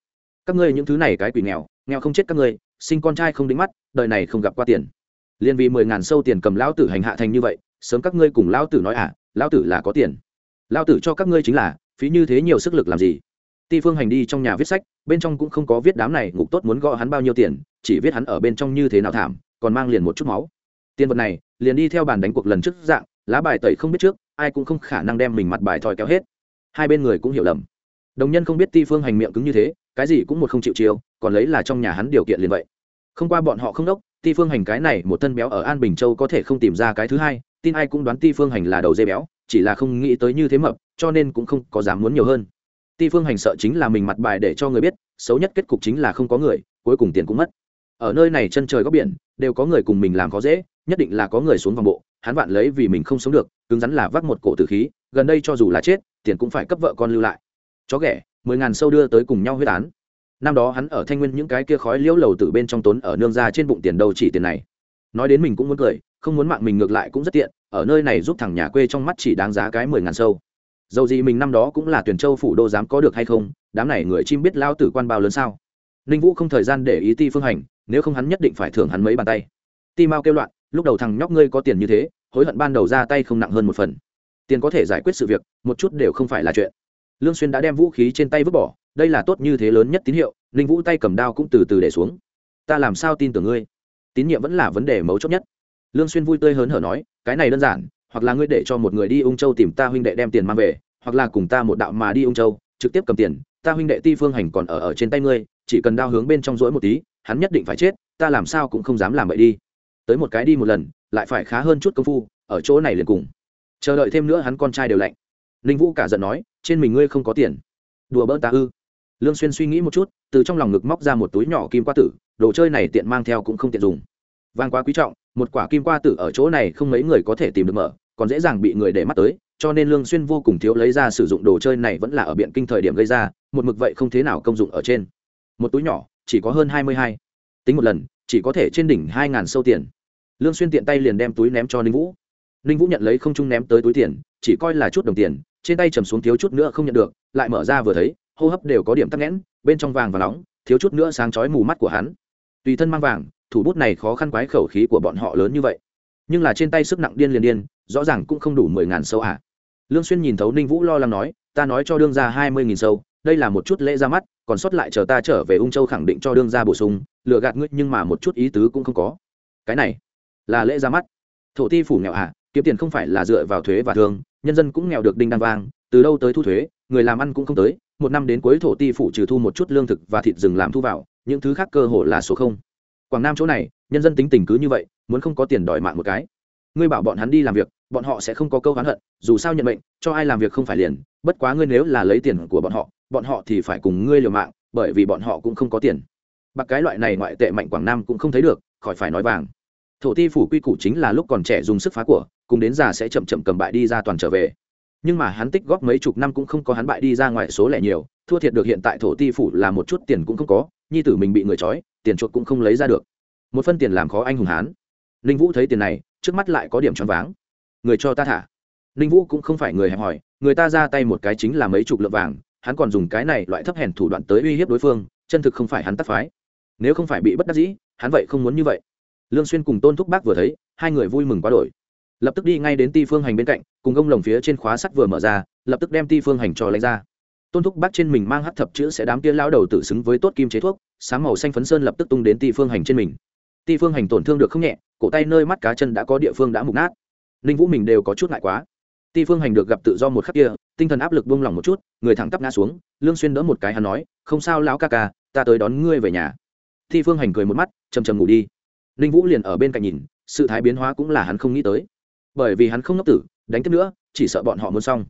Các ngươi những thứ này cái quỷ nghèo, nghèo không chết các ngươi, sinh con trai không đính mắt, đời này không gặp qua tiền. Liên vì mười ngàn sâu tiền cầm lão tử hành hạ thành như vậy, sớm các ngươi cùng lão tử nói à, lão tử là có tiền. Lão tử cho các ngươi chính là, phí như thế nhiều sức lực làm gì ti phương hành đi trong nhà viết sách, bên trong cũng không có viết đám này ngục tốt muốn gõ hắn bao nhiêu tiền, chỉ viết hắn ở bên trong như thế nào thảm, còn mang liền một chút máu. Tiền vật này, liền đi theo bàn đánh cuộc lần trước dạng, lá bài tẩy không biết trước, ai cũng không khả năng đem mình mặt bài thòi kéo hết. Hai bên người cũng hiểu lầm. Đồng nhân không biết ti phương hành miệng cứng như thế, cái gì cũng một không chịu chiêu, còn lấy là trong nhà hắn điều kiện liền vậy. Không qua bọn họ không đốc, ti phương hành cái này một thân béo ở an bình châu có thể không tìm ra cái thứ hai, tin ai cũng đoán ti phương hành là đầu dây béo, chỉ là không nghĩ tới như thế mập, cho nên cũng không có dám muốn nhiều hơn ti phương hành sợ chính là mình mặt bài để cho người biết, xấu nhất kết cục chính là không có người, cuối cùng tiền cũng mất. Ở nơi này chân trời góc biển, đều có người cùng mình làm khó dễ, nhất định là có người xuống vòng bộ, hắn vạn lấy vì mình không sống được, cứng rắn là vác một cổ tử khí, gần đây cho dù là chết, tiền cũng phải cấp vợ con lưu lại. Chó ghẻ, mười ngàn sâu đưa tới cùng nhau huyết án. Năm đó hắn ở thanh nguyên những cái kia khói liễu lầu từ bên trong tốn ở nương ra trên bụng tiền đầu chỉ tiền này. Nói đến mình cũng muốn cười, không muốn mạng mình ngược lại cũng rất tiện, ở nơi này giúp thằng nhà quê trong mắt chỉ đáng giá cái mười ngàn sâu dầu gì mình năm đó cũng là tuyển châu phủ đô dám có được hay không, đám này người chim biết lao tử quan bao lớn sao? Ninh vũ không thời gian để ý ti phương hành, nếu không hắn nhất định phải thưởng hắn mấy bàn tay. Ti mao kêu loạn, lúc đầu thằng nhóc ngươi có tiền như thế, hối hận ban đầu ra tay không nặng hơn một phần. Tiền có thể giải quyết sự việc, một chút đều không phải là chuyện. Lương xuyên đã đem vũ khí trên tay vứt bỏ, đây là tốt như thế lớn nhất tín hiệu, ninh vũ tay cầm đao cũng từ từ để xuống. Ta làm sao tin tưởng ngươi? Tín nhiệm vẫn là vấn đề mấu chốt nhất. Lương xuyên vui tươi hớn hở nói, cái này đơn giản hoặc là ngươi để cho một người đi ung châu tìm ta huynh đệ đem tiền mang về, hoặc là cùng ta một đạo mà đi ung châu, trực tiếp cầm tiền, ta huynh đệ ti phương hành còn ở ở trên tay ngươi, chỉ cần đao hướng bên trong rỗi một tí, hắn nhất định phải chết, ta làm sao cũng không dám làm vậy đi. Tới một cái đi một lần, lại phải khá hơn chút công phu, ở chỗ này liền cùng. Chờ đợi thêm nữa hắn con trai đều lạnh. Ninh vũ cả giận nói, trên mình ngươi không có tiền. Đùa bỡn ta ư? Lương xuyên suy nghĩ một chút, từ trong lòng ngực móc ra một túi nhỏ kim qua tử, đồ chơi này tiện mang theo cũng không tiện dùng. Vang quá quý trọng, một quả kim qua tử ở chỗ này không mấy người có thể tìm được mở còn dễ dàng bị người để mắt tới, cho nên lương xuyên vô cùng thiếu lấy ra sử dụng đồ chơi này vẫn là ở biện kinh thời điểm gây ra, một mực vậy không thế nào công dụng ở trên. Một túi nhỏ, chỉ có hơn hai mươi hai. Tính một lần, chỉ có thể trên đỉnh hai ngàn sâu tiền. Lương xuyên tiện tay liền đem túi ném cho ninh vũ. Ninh vũ nhận lấy không trung ném tới túi tiền, chỉ coi là chút đồng tiền, trên tay trầm xuống thiếu chút nữa không nhận được, lại mở ra vừa thấy, hô hấp đều có điểm tắc nghẽn, bên trong vàng và nóng, thiếu chút nữa sáng chói mù mắt của hắn. Tùy thân mang vàng, thủ bút này khó khăn quái khẩu khí của bọn họ lớn như vậy. Nhưng là trên tay sức nặng điên liền điên rõ ràng cũng không đủ mười ngàn sâu à. Lương xuyên nhìn thấu ninh vũ lo lắng nói, ta nói cho đương gia hai mươi nghìn sâu, đây là một chút lễ ra mắt, còn sót lại chờ ta trở về ung châu khẳng định cho đương gia bổ sung, lừa gạt ngươi nhưng mà một chút ý tứ cũng không có. Cái này là lễ ra mắt? Thổ ti phủ nghèo à kiếm tiền không phải là dựa vào thuế và thương nhân dân cũng nghèo được đinh đăng vang, từ đâu tới thu thuế, người làm ăn cũng không tới, một năm đến cuối thổ ti phủ trừ thu một chút lương thực và thịt rừng làm thu vào, những thứ khác cơ hồ là số không. Quảng nam chỗ này, nhân dân tính tình cứ như vậy, muốn không có tiền đòi mạng một cái ngươi bảo bọn hắn đi làm việc, bọn họ sẽ không có câu hắn hận, dù sao nhận mệnh, cho ai làm việc không phải liền, bất quá ngươi nếu là lấy tiền của bọn họ bọn họ thì phải cùng ngươi liều mạng, bởi vì bọn họ cũng không có tiền. Bạc cái loại này ngoại tệ mạnh quảng nam cũng không thấy được, khỏi phải nói vàng. Thổ ti phủ quy củ chính là lúc còn trẻ dùng sức phá của, cùng đến già sẽ chậm chậm cầm bại đi ra toàn trở về. Nhưng mà hắn tích góp mấy chục năm cũng không có hắn bại đi ra ngoài số lẻ nhiều, thua thiệt được hiện tại thổ ti phủ là một chút tiền cũng không có, nhi tử mình bị người trói, tiền chuột cũng không lấy ra được. Một phân tiền làm khó anh hùng hán. Ninh vũ thấy tiền này trước mắt lại có điểm choáng váng. Người cho ta thả. Ninh vũ cũng không phải người hẹp hòi, người ta ra tay một cái chính là mấy chục lượng vàng, hắn còn dùng cái này loại thấp hèn thủ đoạn tới uy hiếp đối phương, chân thực không phải hắn tắt phái. Nếu không phải bị bất đắc dĩ, hắn vậy không muốn như vậy. Lương xuyên cùng tôn thúc bác vừa thấy, hai người vui mừng quá đổi. Lập tức đi ngay đến ti phương hành bên cạnh, cùng gông lồng phía trên khóa sắt vừa mở ra, lập tức đem ti phương hành cho lấy ra. Tôn thúc bác trên mình mang hắt thập chữ sẽ đám kia lao đầu tự xứng với tốt kim chế thuốc, sáng màu xanh phấn sơn lập tức tung đến ti phương hành trên mình. Ti phương hành tổn thương được không nhẹ cổ tay nơi mắt cá chân đã có địa phương đã mục nát. Ninh vũ mình đều có chút ngại quá. Ti phương hành được gặp tự do một khắc kia, tinh thần áp lực buông lỏng một chút, người thẳng tắp ngã xuống, lương xuyên đỡ một cái hắn nói, không sao lão ca ca, ta tới đón ngươi về nhà. Ti phương hành cười một mắt chầm chầm ngủ đi. Ninh vũ liền ở bên cạnh nhìn, sự thái biến hóa cũng là hắn không nghĩ tới. Bởi vì hắn không ngốc tử, đánh tiếp nữa, chỉ sợ bọn họ muốn xong.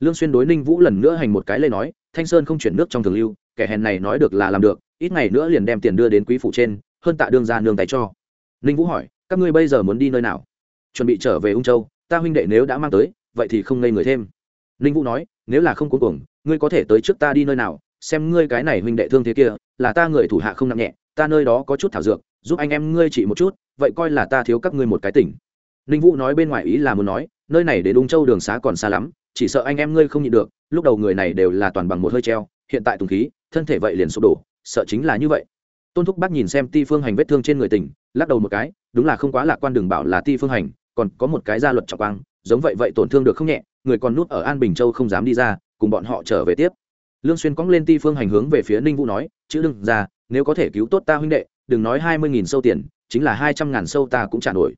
Lương xuyên đối ninh vũ lần nữa hành một cái lê nói, thanh sơn không chuyển nước trong thường lưu, kẻ hèn này nói được là làm được, ít ngày nữa liền đem tiền đưa đến quý phủ trên, hơn tạ đương ra nương tay cho. Ninh vũ hỏi các ngươi bây giờ muốn đi nơi nào? Chuẩn bị trở về ung châu, ta huynh đệ nếu đã mang tới, vậy thì không ngây người thêm. Ninh vũ nói, nếu là không cuối cùng ngươi có thể tới trước ta đi nơi nào, xem ngươi cái này huynh đệ thương thế kia, là ta người thủ hạ không nặng nhẹ, ta nơi đó có chút thảo dược, giúp anh em ngươi trị một chút, vậy coi là ta thiếu các ngươi một cái tỉnh. Ninh vũ nói bên ngoài ý là muốn nói, nơi này đến ung châu đường xá còn xa lắm, chỉ sợ anh em ngươi không nhịn được, lúc đầu người này đều là toàn bằng một hơi treo, hiện tại tùng khí, thân thể vậy liền sụp đổ, sợ chính là như vậy. Tôn thúc bác nhìn xem ti phương hành vết thương trên người tỉnh lắc đầu một cái, đúng là không quá lạc quan đường bảo là ti phương hành, còn có một cái gia luật trọng quang, giống vậy vậy tổn thương được không nhẹ, người còn nút ở an bình châu không dám đi ra, cùng bọn họ trở về tiếp. Lương xuyên cóng lên ti phương hành hướng về phía ninh vũ nói, chữ đừng ra, nếu có thể cứu tốt ta huynh đệ, đừng nói hai mươi nghìn sâu tiền, chính là hai trăm ngàn sâu ta cũng trả nổi.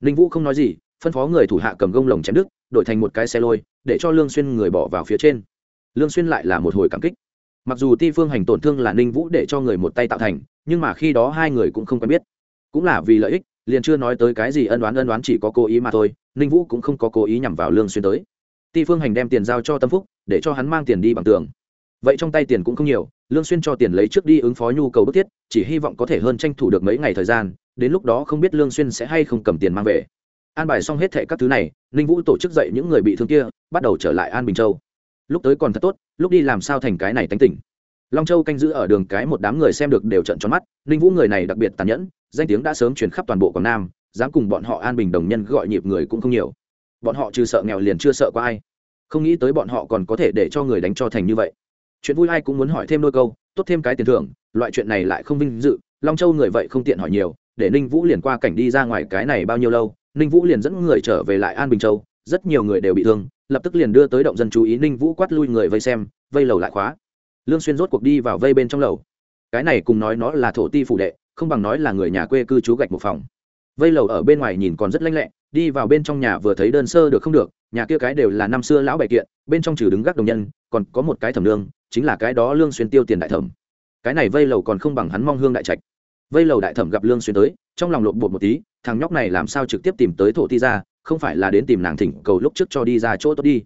Ninh vũ không nói gì, phân phó người thủ hạ cầm gông lồng chém đứt, đổi thành một cái xe lôi, để cho lương xuyên người bỏ vào phía trên. Lương xuyên lại là một hồi cảm kích. Mặc dù ti phương hành tổn thương là ninh vũ để cho người một tay tạo thành, nhưng mà khi đó hai người cũng không quen biết cũng là vì lợi ích, liền chưa nói tới cái gì ân đoán ân đoán chỉ có cố ý mà thôi, ninh vũ cũng không có cố ý nhằm vào lương xuyên tới. Ti phương hành đem tiền giao cho tâm phúc, để cho hắn mang tiền đi bằng tường. Vậy trong tay tiền cũng không nhiều, lương xuyên cho tiền lấy trước đi ứng phó nhu cầu bức thiết, chỉ hy vọng có thể hơn tranh thủ được mấy ngày thời gian, đến lúc đó không biết lương xuyên sẽ hay không cầm tiền mang về. An bài xong hết thệ các thứ này, ninh vũ tổ chức dậy những người bị thương kia, bắt đầu trở lại an bình châu. Lúc tới còn thật tốt, lúc đi làm sao thành cái này tánh tỉnh long châu canh giữ ở đường cái một đám người xem được đều trận tròn mắt, ninh vũ người này đặc biệt tàn nhẫn danh tiếng đã sớm truyền khắp toàn bộ quảng nam, dám cùng bọn họ an bình đồng nhân gọi nhịp người cũng không nhiều. Bọn họ trừ sợ nghèo liền chưa sợ có ai. Không nghĩ tới bọn họ còn có thể để cho người đánh cho thành như vậy. Chuyện vui ai cũng muốn hỏi thêm đôi câu, tốt thêm cái tiền thưởng, loại chuyện này lại không vinh dự. Long châu người vậy không tiện hỏi nhiều, để ninh vũ liền qua cảnh đi ra ngoài cái này bao nhiêu lâu, ninh vũ liền dẫn người trở về lại an bình châu, rất nhiều người đều bị thương, lập tức liền đưa tới động dân chú ý ninh vũ quát lui người vây xem, vây lầu lại khóa. Lương xuyên rốt cuộc đi vào vây bên trong lầu. Cái này cùng nói nó là thổ ti phủ đệ không bằng nói là người nhà quê cư trú gạch một phòng. Vây lầu ở bên ngoài nhìn còn rất lanh lẹ, đi vào bên trong nhà vừa thấy đơn sơ được không được, nhà kia cái đều là năm xưa lão bày kiện, bên trong trừ đứng gác đồng nhân, còn có một cái thẩm lương, chính là cái đó lương xuyên tiêu tiền đại thẩm. Cái này vây lầu còn không bằng hắn mong hương đại trạch. Vây lầu đại thẩm gặp lương xuyên tới, trong lòng lộn bột một tí, thằng nhóc này làm sao trực tiếp tìm tới thổ ti ra, không phải là đến tìm nàng thỉnh cầu lúc trước cho đi ra chỗ tốt đi.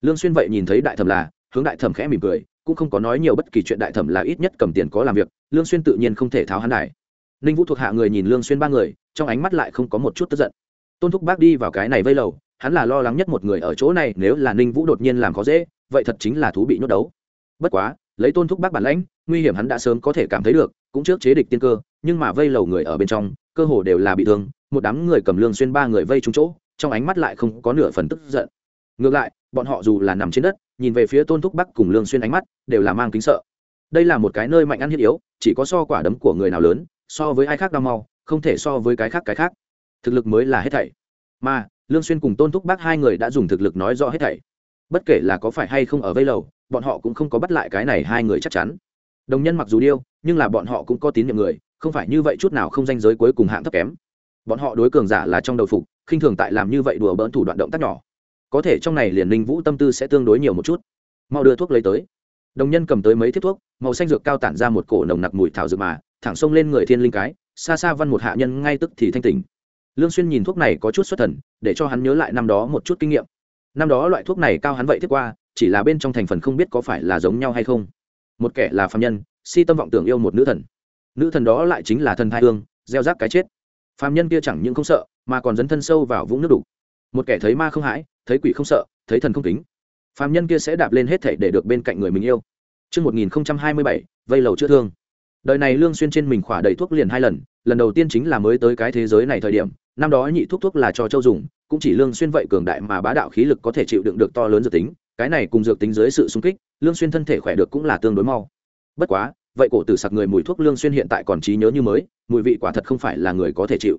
Lương xuyên vậy nhìn thấy đại thẩm là, hướng đại thẩm khẽ mỉm cười, cũng không có nói nhiều bất kỳ chuyện đại thẩm là ít nhất cầm tiền có làm việc, lương xuyên tự nhiên không thể tháo hắn lại ninh vũ thuộc hạ người nhìn lương xuyên ba người, trong ánh mắt lại không có một chút tức giận. Tôn thúc bác đi vào cái này vây lầu, hắn là lo lắng nhất một người ở chỗ này, nếu là ninh vũ đột nhiên làm khó dễ, vậy thật chính là thú bị nhốt đấu. Bất quá, lấy tôn thúc bác bản lãnh, nguy hiểm hắn đã sớm có thể cảm thấy được, cũng trước chế địch tiên cơ, nhưng mà vây lầu người ở bên trong, cơ hồ đều là bị thương, một đám người cầm lương xuyên ba người vây trúng chỗ, trong ánh mắt lại không có nửa phần tức giận. Ngược lại, bọn họ dù là nằm trên đất, nhìn về phía tôn thúc bắc cùng lương xuyên ánh mắt, đều là mang kính sợ. Đây là một cái nơi mạnh ăn thiết yếu, chỉ có so quả đấm của người nào lớn so với ai khác đau mau, không thể so với cái khác cái khác. Thực lực mới là hết thảy. Mà, lương xuyên cùng tôn thúc bác hai người đã dùng thực lực nói rõ hết thảy. Bất kể là có phải hay không ở vây lầu, bọn họ cũng không có bắt lại cái này hai người chắc chắn. Đồng nhân mặc dù điêu, nhưng là bọn họ cũng có tín nhiệm người, không phải như vậy chút nào không danh giới cuối cùng hạng thấp kém. Bọn họ đối cường giả là trong đầu phục, khinh thường tại làm như vậy đùa bỡn thủ đoạn động tác nhỏ. Có thể trong này liền linh vũ tâm tư sẽ tương đối nhiều một chút. Mau đưa thuốc lấy tới. Đồng nhân cầm tới mấy thiết thuốc, màu xanh dược cao tản ra một cổ nồng nặc mùi thảo dược mà thẳng xông lên người thiên linh cái xa xa văn một hạ nhân ngay tức thì thanh tỉnh. Lương xuyên nhìn thuốc này có chút xuất thần để cho hắn nhớ lại năm đó một chút kinh nghiệm. Năm đó loại thuốc này cao hắn vậy thiết qua chỉ là bên trong thành phần không biết có phải là giống nhau hay không. Một kẻ là phàm nhân si tâm vọng tưởng yêu một nữ thần. Nữ thần đó lại chính là thần thai hương gieo rác cái chết. Phàm nhân kia chẳng những không sợ mà còn dấn thân sâu vào vũng nước đục. Một kẻ thấy ma không hãi thấy quỷ không sợ thấy thần không kính. Phàm nhân kia sẽ đạp lên hết thảy để được bên cạnh người mình yêu. Trước 1027, vây lầu chữa thương. Đời này Lương Xuyên trên mình khỏa đầy thuốc liền hai lần, lần đầu tiên chính là mới tới cái thế giới này thời điểm, năm đó nhị thuốc thuốc là cho châu dùng, cũng chỉ Lương Xuyên vậy cường đại mà bá đạo khí lực có thể chịu đựng được to lớn dược tính, cái này cùng dược tính dưới sự xung kích, Lương Xuyên thân thể khỏe được cũng là tương đối mau. Bất quá, vậy cổ tử sặc người mùi thuốc Lương Xuyên hiện tại còn trí nhớ như mới, mùi vị quả thật không phải là người có thể chịu.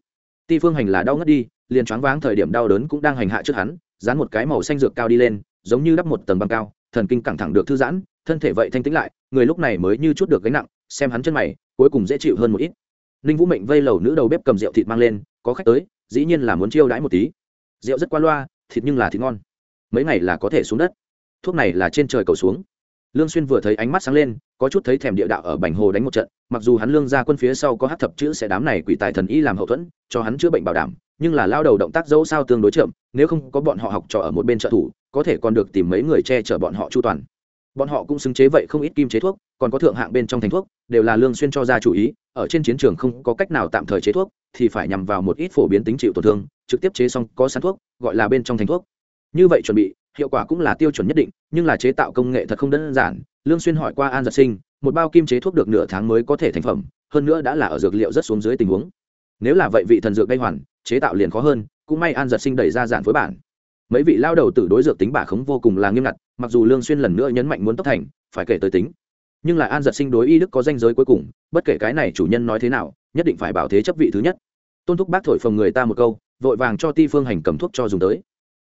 Ti Phương Hành là đau ngất đi, liền choáng váng thời điểm đau đớn cũng đang hành hạ trước hắn, dán một cái màu xanh dược cao đi lên, giống như đắp một tầng băng cao, thần kinh căng thẳng được thư giãn, thân thể vậy thanh tĩnh lại, người lúc này mới như chút được gánh nặng, xem hắn chân mày, cuối cùng dễ chịu hơn một ít. Ninh Vũ mệnh vây lầu nữ đầu bếp cầm rượu thịt mang lên, có khách tới, dĩ nhiên là muốn chiêu đãi một tí. Rượu rất qua loa, thịt nhưng là thịt ngon. Mấy ngày là có thể xuống đất. Thuốc này là trên trời cầu xuống. Lương Xuyên vừa thấy ánh mắt sáng lên, có chút thấy thèm địa đạo ở Bành Hồ đánh một trận, mặc dù hắn lương gia quân phía sau có hắc thập chữ sẽ đám này quỷ tài thần y làm hậu thuẫn, cho hắn chữa bệnh bảo đảm, nhưng là lao đầu động tác dẫu sao tương đối chậm, nếu không có bọn họ học trò ở một bên trợ thủ, có thể còn được tìm mấy người che chở bọn họ chu toàn bọn họ cũng xứng chế vậy không ít kim chế thuốc, còn có thượng hạng bên trong thành thuốc, đều là lương xuyên cho ra chủ ý, ở trên chiến trường không có cách nào tạm thời chế thuốc, thì phải nhằm vào một ít phổ biến tính chịu tổn thương, trực tiếp chế xong có sẵn thuốc, gọi là bên trong thành thuốc. Như vậy chuẩn bị, hiệu quả cũng là tiêu chuẩn nhất định, nhưng là chế tạo công nghệ thật không đơn giản, lương xuyên hỏi qua an giật sinh, một bao kim chế thuốc được nửa tháng mới có thể thành phẩm, hơn nữa đã là ở dược liệu rất xuống dưới tình huống. Nếu là vậy vị thần dược đây hoàn, chế tạo liền khó hơn, cũng may an giật sinh đẩy ra giản phối bản. Mấy vị lao đầu tử đối dược tính bả khống vô cùng là nghiêm ngặt mặc dù lương xuyên lần nữa nhấn mạnh muốn tốc thành, phải kể tới tính. Nhưng lại an giật sinh đối y đức có danh giới cuối cùng, bất kể cái này chủ nhân nói thế nào, nhất định phải bảo thế chấp vị thứ nhất. Tôn thúc bác thổi phồng người ta một câu, vội vàng cho ti phương hành cầm thuốc cho dùng tới.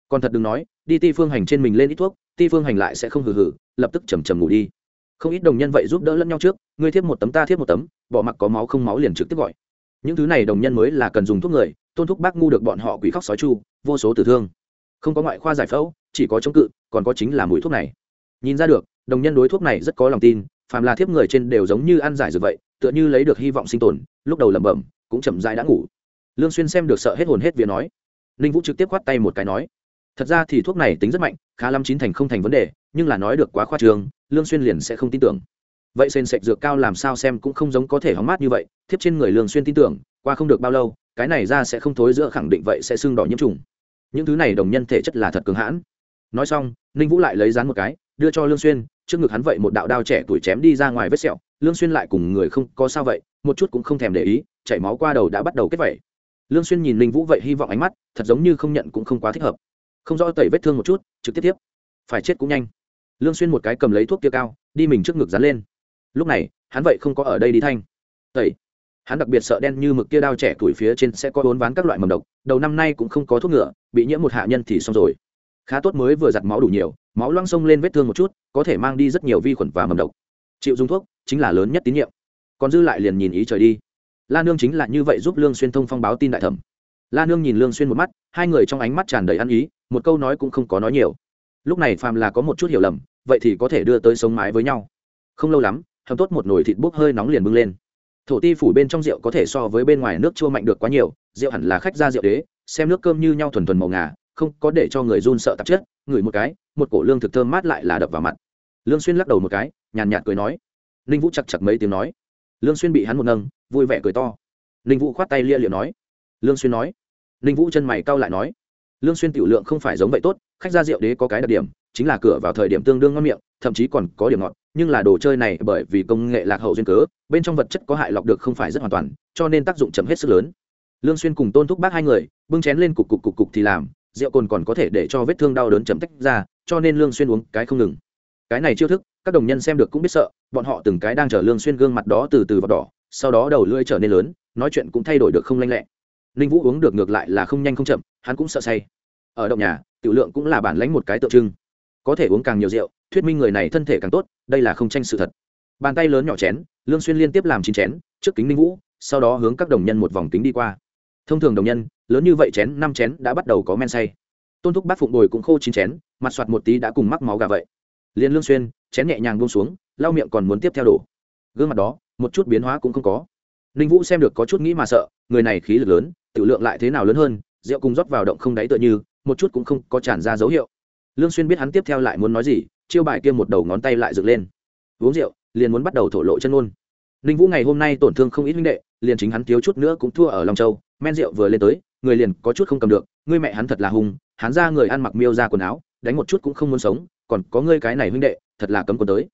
Còn thật đừng nói, đi ti phương hành trên mình lên ít thuốc, ti phương hành lại sẽ không hừ hừ, lập tức chầm chầm ngủ đi. Không ít đồng nhân vậy giúp đỡ lẫn nhau trước, ngươi thiếp một tấm ta thiếp một tấm, bỏ mặc có máu không máu liền trực tiếp gọi. Những thứ này đồng nhân mới là cần dùng thuốc người, tôn thúc bác ngu được bọn họ quỷ khóc sói chu, vô số tử thương. Không có ngoại khoa giải phẫu chỉ có chống cự, còn có chính là mùi thuốc này. Nhìn ra được, đồng nhân đối thuốc này rất có lòng tin, phàm là thiếp người trên đều giống như ăn giải dược vậy, tựa như lấy được hy vọng sinh tồn, lúc đầu lẩm bẩm, cũng chậm dãi đã ngủ. Lương xuyên xem được sợ hết hồn hết vía nói. Ninh vũ trực tiếp quát tay một cái nói. Thật ra thì thuốc này tính rất mạnh, khá lắm chín thành không thành vấn đề, nhưng là nói được quá khoa trương, lương xuyên liền sẽ không tin tưởng. Vậy sền sệt dược cao làm sao xem cũng không giống có thể hóng mát như vậy, thiếp trên người lương xuyên tin tưởng, qua không được bao lâu, cái này ra sẽ không thối giữa khẳng định vậy sẽ sưng đỏ nhiễm trùng. Những thứ này đồng nhân thể chất là thật cường hãn nói xong, ninh vũ lại lấy rán một cái, đưa cho lương xuyên, trước ngực hắn vậy một đạo đao trẻ tuổi chém đi ra ngoài vết sẹo. Lương xuyên lại cùng người không có sao vậy, một chút cũng không thèm để ý, chảy máu qua đầu đã bắt đầu kết vẩy lương xuyên nhìn ninh vũ vậy hy vọng ánh mắt, thật giống như không nhận cũng không quá thích hợp. Không rõ tẩy vết thương một chút, trực tiếp tiếp. Phải chết cũng nhanh. Lương xuyên một cái cầm lấy thuốc kia cao, đi mình trước ngực dán lên. Lúc này, hắn vậy không có ở đây đi thanh. Tẩy. Hắn đặc biệt sợ đen như mực kia đao trẻ tuổi phía trên sẽ có bốn ván các loại mầm độc, đầu năm nay cũng không có thuốc ngựa, bị nhiễm một hạ nhân thì xong rồi khá tốt mới vừa giặt máu đủ nhiều, máu loang sông lên vết thương một chút, có thể mang đi rất nhiều vi khuẩn và mầm độc. Chịu dùng thuốc chính là lớn nhất tín nhiệm. Còn dư lại liền nhìn ý trời đi. La nương chính là như vậy giúp lương xuyên thông phong báo tin đại thẩm. La nương nhìn lương xuyên một mắt, hai người trong ánh mắt tràn đầy ăn ý, một câu nói cũng không có nói nhiều. Lúc này phàm là có một chút hiểu lầm, vậy thì có thể đưa tới sống mái với nhau. Không lâu lắm, hầm tốt một nồi thịt bốc hơi nóng liền bưng lên. Thổ ti phủ bên trong rượu có thể so với bên ngoài nước chua mạnh được quá nhiều, rượu hẳn là khách ra rượu đế, xem nước cơm như nhau thuần thuần màu ngà không có để cho người run sợ tạp chất, ngửi một cái, một cổ lương thực thơm mát lại là đập vào mặt. Lương xuyên lắc đầu một cái, nhàn nhạt cười nói. Ninh vũ chặt chặt mấy tiếng nói. Lương xuyên bị hắn một nâng, vui vẻ cười to. Ninh vũ khoát tay lia liệu nói. Lương xuyên nói. Ninh vũ chân mày cau lại nói. Lương xuyên tiểu lượng không phải giống vậy tốt, khách ra rượu đế có cái đặc điểm, chính là cửa vào thời điểm tương đương ngon miệng, thậm chí còn có điểm ngọt, nhưng là đồ chơi này bởi vì công nghệ lạc hậu duyên cớ, bên trong vật chất có hại lọc được không phải rất hoàn toàn, cho nên tác dụng chậm hết sức lớn. Lương xuyên cùng tôn thúc bác hai người, bưng chén lên cục cục cục cục thì làm rượu cồn còn có thể để cho vết thương đau đớn chấm tách ra, cho nên lương xuyên uống cái không ngừng. Cái này chiêu thức, các đồng nhân xem được cũng biết sợ, bọn họ từng cái đang chở lương xuyên gương mặt đó từ từ vào đỏ, sau đó đầu lưỡi trở nên lớn, nói chuyện cũng thay đổi được không lanh lẹ. Ninh vũ uống được ngược lại là không nhanh không chậm, hắn cũng sợ say. Ở động nhà, tiểu lượng cũng là bản lãnh một cái tượng trưng. Có thể uống càng nhiều rượu, thuyết minh người này thân thể càng tốt, đây là không tranh sự thật. Bàn tay lớn nhỏ chén, lương xuyên liên tiếp làm chín chén, trước kính ninh vũ, sau đó hướng các đồng nhân một vòng kính đi qua. Thông thường đồng nhân lớn như vậy chén, năm chén đã bắt đầu có men say. Tôn thúc bác phụng bồi cũng khô chín chén, mặt soạt một tí đã cùng mắc máu gà vậy. Liền lương xuyên, chén nhẹ nhàng buông xuống, lau miệng còn muốn tiếp theo đổ. Gương mặt đó, một chút biến hóa cũng không có. Ninh vũ xem được có chút nghĩ mà sợ, người này khí lực lớn tự lượng lại thế nào lớn hơn, rượu cùng rót vào động không đáy tựa như, một chút cũng không có tràn ra dấu hiệu. Lương xuyên biết hắn tiếp theo lại muốn nói gì, chiêu bài kia một đầu ngón tay lại dựng lên. Uống rượu, liền muốn bắt đầu thổ lộ chân ngôn. Ninh vũ ngày hôm nay tổn thương không ít huynh đệ, liền chính hắn thiếu chút nữa cũng thua ở long châu, men rượu vừa lên tới người liền có chút không cầm được, ngươi mẹ hắn thật là hung, hắn ra người ăn mặc miêu ra quần áo, đánh một chút cũng không muốn sống, còn có ngươi cái này huynh đệ, thật là cấm còn tới.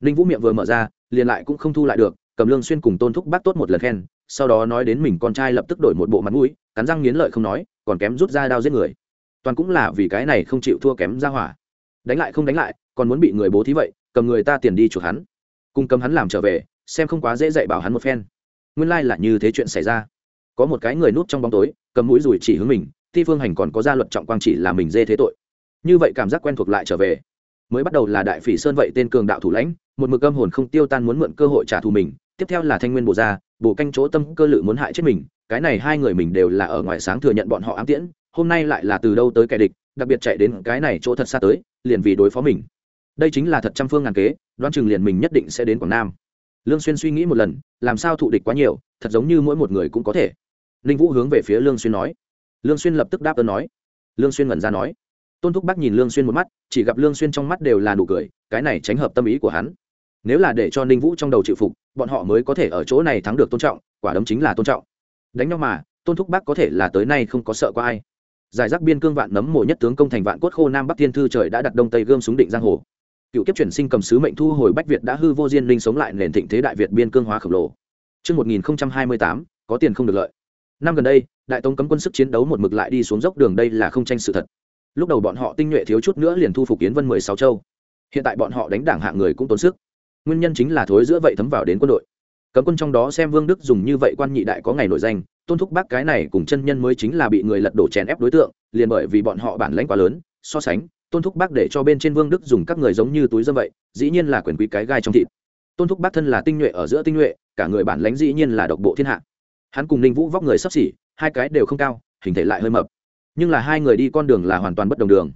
Ninh vũ miệng vừa mở ra, liền lại cũng không thu lại được, cầm lương xuyên cùng tôn thúc bác tốt một lần khen, sau đó nói đến mình con trai lập tức đổi một bộ mặt mũi, cắn răng nghiến lợi không nói, còn kém rút ra đao giết người. Toàn cũng là vì cái này không chịu thua kém ra hỏa. Đánh lại không đánh lại, còn muốn bị người bố thí vậy, cầm người ta tiền đi chuộc hắn. Cùng cầm hắn làm trở về, xem không quá dễ dạy bảo hắn một phen. Nguyên lai là như thế chuyện xảy ra có một cái người núp trong bóng tối, cầm mũi rùi chỉ hướng mình, thi phương hành còn có gia luật trọng quang chỉ là mình dê thế tội. Như vậy cảm giác quen thuộc lại trở về. Mới bắt đầu là đại phỉ sơn vậy tên cường đạo thủ lãnh, một mực âm hồn không tiêu tan muốn mượn cơ hội trả thù mình, tiếp theo là thanh nguyên bồ gia bồ canh chỗ tâm cơ lự muốn hại chết mình, cái này hai người mình đều là ở ngoài sáng thừa nhận bọn họ ám tiễn, hôm nay lại là từ đâu tới kẻ địch, đặc biệt chạy đến cái này chỗ thật xa tới, liền vì đối phó mình. Đây chính là thật trăm phương ngàn kế, đoán chừng liền mình nhất định sẽ đến quảng nam. Lương xuyên suy nghĩ một lần, làm sao thụ địch quá nhiều, thật giống như mỗi một người cũng có thể ninh vũ hướng về phía lương xuyên nói. Lương xuyên lập tức đáp ơn nói. Lương xuyên ngẩn ra nói. Tôn thúc bác nhìn lương xuyên một mắt chỉ gặp lương xuyên trong mắt đều là nụ cười cái này tránh hợp tâm ý của hắn. Nếu là để cho ninh vũ trong đầu chịu phục bọn họ mới có thể ở chỗ này thắng được tôn trọng quả đấm chính là tôn trọng. Đánh nhau mà tôn thúc bác có thể là tới nay không có sợ qua ai. Giải rác biên cương vạn nấm mộ nhất tướng công thành vạn cốt khô nam bắc thiên thư trời đã đặt đông tây gươm súng định giang hồ. Cựu kiếp chuyển sinh cầm sứ mệnh thu hồi bách việt đã hư vô diên linh sống lại nền thịnh thế đại việt biên cương hóa khổng lồ. Trước 1028, có tiền không được lợi. Năm gần đây, đại tống cấm quân sức chiến đấu một mực lại đi xuống dốc đường đây là không tranh sự thật. Lúc đầu bọn họ tinh nhuệ thiếu chút nữa liền thu phục Yến Vân mười sáu châu. Hiện tại bọn họ đánh đảng hạng người cũng tốn sức. Nguyên nhân chính là thối giữa vậy thấm vào đến quân đội. Cấm quân trong đó xem Vương Đức dùng như vậy quan nhị đại có ngày nổi danh, tôn thúc bác cái này cùng chân nhân mới chính là bị người lật đổ chèn ép đối tượng, liền bởi vì bọn họ bản lãnh quá lớn, so sánh, tôn thúc bác để cho bên trên vương đức dùng các người giống như túi dâm vậy dĩ nhiên là quyền quý cái gai trong thịt tôn thúc bác thân là tinh nhuệ ở giữa tinh nhuệ cả người bản lãnh dĩ nhiên là độc bộ thiên hạ hắn cùng ninh vũ vóc người sắp xỉ, hai cái đều không cao, hình thể lại hơi mập. Nhưng là hai người đi con đường là hoàn toàn bất đồng đường.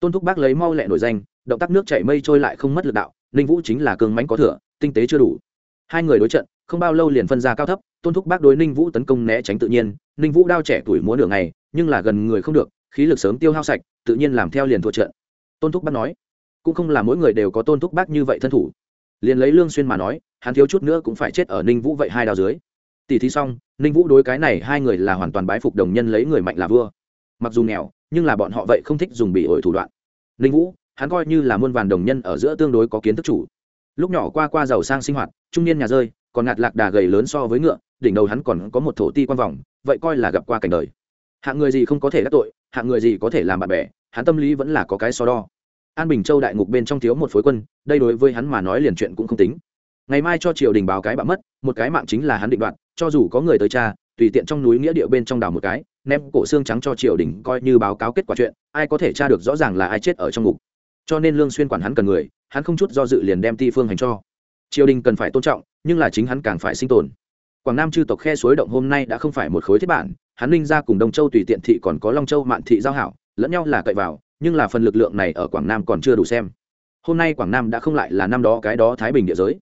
Tôn thúc bác lấy mau lẹ nổi danh, động tác nước chảy mây trôi lại không mất lực đạo, ninh vũ chính là cường mánh có thừa, tinh tế chưa đủ. Hai người đối trận, không bao lâu liền phân ra cao thấp, tôn thúc bác đối ninh vũ tấn công né tránh tự nhiên, ninh vũ đao trẻ tuổi múa nửa ngày, nhưng là gần người không được, khí lực sớm tiêu hao sạch, tự nhiên làm theo liền thua trận. Tôn thúc bác nói, cũng không là mỗi người đều có tôn thúc bác như vậy thân thủ. Liền lấy lương xuyên mà nói, hắn thiếu chút nữa cũng phải chết ở ninh vũ vậy hai đao dưới tỷ thí xong, ninh vũ đối cái này hai người là hoàn toàn bái phục đồng nhân lấy người mạnh là vua. Mặc dù nghèo, nhưng là bọn họ vậy không thích dùng bị ổi thủ đoạn. Ninh vũ, hắn coi như là muôn vàn đồng nhân ở giữa tương đối có kiến thức chủ. Lúc nhỏ qua qua giàu sang sinh hoạt, trung niên nhà rơi, còn ngạt lạc đà gầy lớn so với ngựa, đỉnh đầu hắn còn có một thổ ti quan vòng, vậy coi là gặp qua cảnh đời. Hạng người gì không có thể đắc tội, hạng người gì có thể làm bạn bè, hắn tâm lý vẫn là có cái so đo. An bình châu đại ngục bên trong thiếu một phối quân, đây đối với hắn mà nói liền chuyện cũng không tính. Ngày mai cho triều đình báo cái bạn mất, một cái mạng chính là hắn định đoạt cho dù có người tới cha, tùy tiện trong núi nghĩa địa bên trong đảo một cái, ném cổ xương trắng cho triều đình coi như báo cáo kết quả chuyện, ai có thể tra được rõ ràng là ai chết ở trong ngục. Cho nên lương xuyên quản hắn cần người, hắn không chút do dự liền đem ti phương hành cho. Triều đình cần phải tôn trọng, nhưng là chính hắn càng phải sinh tồn. Quảng nam chư tộc khe suối động hôm nay đã không phải một khối thiết bản, hắn linh ra cùng đông châu tùy tiện thị còn có long châu mạn thị giao hảo, lẫn nhau là cậy vào, nhưng là phần lực lượng này ở quảng nam còn chưa đủ xem. Hôm nay quảng nam đã không lại là năm đó cái đó thái bình địa giới.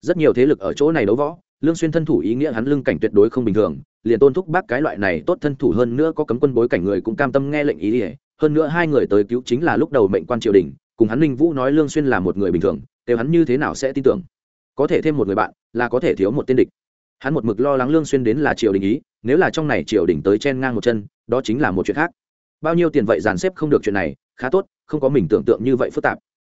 Rất nhiều thế lực ở chỗ này đấu võ lương xuyên thân thủ ý nghĩa hắn lưng cảnh tuyệt đối không bình thường, liền tôn thúc bác cái loại này tốt thân thủ hơn nữa có cấm quân bối cảnh người cũng cam tâm nghe lệnh ý ỉa hơn nữa hai người tới cứu chính là lúc đầu mệnh quan triều đình, cùng hắn linh vũ nói lương xuyên là một người bình thường, đều hắn như thế nào sẽ tin tưởng? Có thể thêm một người bạn, là có thể thiếu một tên địch. Hắn một mực lo lắng lương xuyên đến là triều đình ý, nếu là trong này triều đình tới chen ngang một chân, đó chính là một chuyện khác. Bao nhiêu tiền vậy dàn xếp không được chuyện này, khá tốt, không có mình tưởng tượng như vậy phức tạp.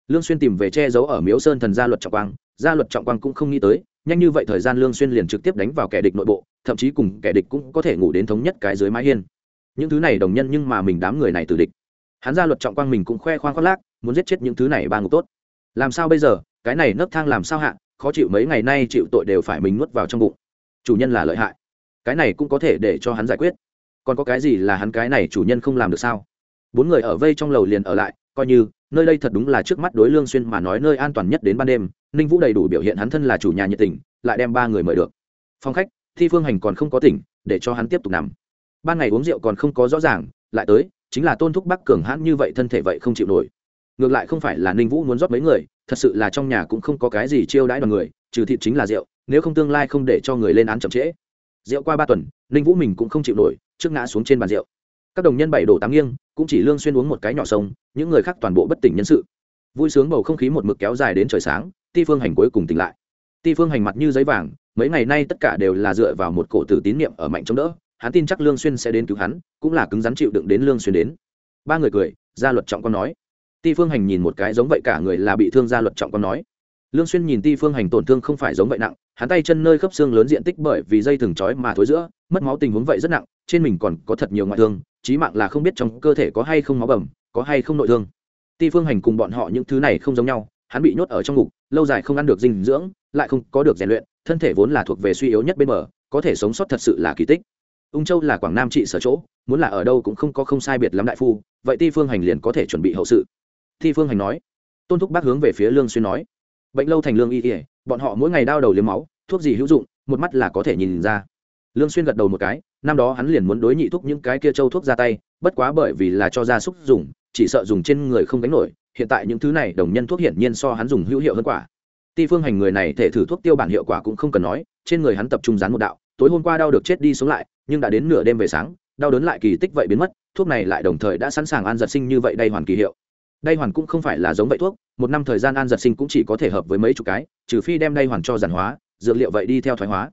Lương xuyên tìm về che giấu ở miếu sơn thần gia luật trọng quang, gia luật trọng quang cũng không nghĩ tới nhanh như vậy thời gian lương xuyên liền trực tiếp đánh vào kẻ địch nội bộ, thậm chí cùng kẻ địch cũng có thể ngủ đến thống nhất cái dưới mái hiên. Những thứ này đồng nhân nhưng mà mình đám người này từ địch. Hắn ra luật trọng quang mình cũng khoe khoang khoác lác, muốn giết chết những thứ này ba ngục tốt. Làm sao bây giờ? Cái này nấp thang làm sao hạ? Khó chịu mấy ngày nay chịu tội đều phải mình nuốt vào trong bụng. Chủ nhân là lợi hại. Cái này cũng có thể để cho hắn giải quyết. Còn có cái gì là hắn cái này chủ nhân không làm được sao? Bốn người ở vây trong lầu liền ở lại coi như, nơi đây thật đúng là trước mắt đối lương xuyên mà nói nơi an toàn nhất đến ban đêm, ninh vũ đầy đủ biểu hiện hắn thân là chủ nhà nhiệt tình, lại đem ba người mời được. Phòng khách, thi phương hành còn không có tỉnh, để cho hắn tiếp tục nằm. Ban ngày uống rượu còn không có rõ ràng, lại tới, chính là tôn thúc bắc cường hãn như vậy thân thể vậy không chịu nổi. Ngược lại không phải là ninh vũ muốn rót mấy người, thật sự là trong nhà cũng không có cái gì chiêu đãi đoàn người, trừ thịt chính là rượu, nếu không tương lai không để cho người lên án chậm trễ. Rượu qua ba tuần, ninh vũ mình cũng không chịu nổi, trước ngã xuống trên bàn rượu. Các đồng nhân bảy đổ tám nghiêng cũng chỉ lương xuyên uống một cái nhỏ sông, những người khác toàn bộ bất tỉnh nhân sự. Vui sướng bầu không khí một mực kéo dài đến trời sáng, ti phương hành cuối cùng tỉnh lại. Ti phương hành mặt như giấy vàng, mấy ngày nay tất cả đều là dựa vào một cổ tử tín niệm ở mạnh chống đỡ, hắn tin chắc lương xuyên sẽ đến cứu hắn, cũng là cứng rắn chịu đựng đến lương xuyên đến. Ba người cười gia luật trọng con nói. Ti phương hành nhìn một cái giống vậy cả người là bị thương gia luật trọng con nói. Lương xuyên nhìn ti phương hành tổn thương không phải giống vậy nặng hắn tay chân nơi khớp xương lớn diện tích bởi vì dây thừng chói mà thối giữa, mất máu tình huống vậy rất nặng, trên mình còn có thật nhiều ngoại thương, chí mạng là không biết trong cơ thể có hay không máu bầm, có hay không nội thương. Ti phương hành cùng bọn họ những thứ này không giống nhau, hắn bị nhốt ở trong ngục, lâu dài không ăn được dinh dưỡng, lại không có được rèn luyện, thân thể vốn là thuộc về suy yếu nhất bên bờ, có thể sống sót thật sự là kỳ tích. Ung châu là quảng nam trị sở chỗ, muốn là ở đâu cũng không có không sai biệt lắm đại phu, vậy ti phương hành liền có thể chuẩn bị hậu sự. Ti phương hành nói, tôn thúc bác hướng về phía lương xuyên nói, bệnh lâu thành lương y ỉa bọn họ mỗi ngày đau đầu liếm máu, thuốc gì hữu dụng, một mắt là có thể nhìn ra. Lương xuyên gật đầu một cái, năm đó hắn liền muốn đối nhị thuốc những cái kia châu thuốc ra tay, bất quá bởi vì là cho gia súc dùng, chỉ sợ dùng trên người không gánh nổi, hiện tại những thứ này đồng nhân thuốc hiển nhiên so hắn dùng hữu hiệu hơn quả. Ti phương hành người này thể thử thuốc tiêu bản hiệu quả cũng không cần nói, trên người hắn tập trung dán một đạo, tối hôm qua đau được chết đi sống lại, nhưng đã đến nửa đêm về sáng, đau đớn lại kỳ tích vậy biến mất, thuốc này lại đồng thời đã sẵn sàng an giật sinh như vậy đây hoàn kỳ hiệu đây hoàn cũng không phải là giống vậy thuốc, một năm thời gian an giật sinh cũng chỉ có thể hợp với mấy chục cái, trừ phi đem đây hoàn cho giản hóa, dược liệu vậy đi theo thoái hóa.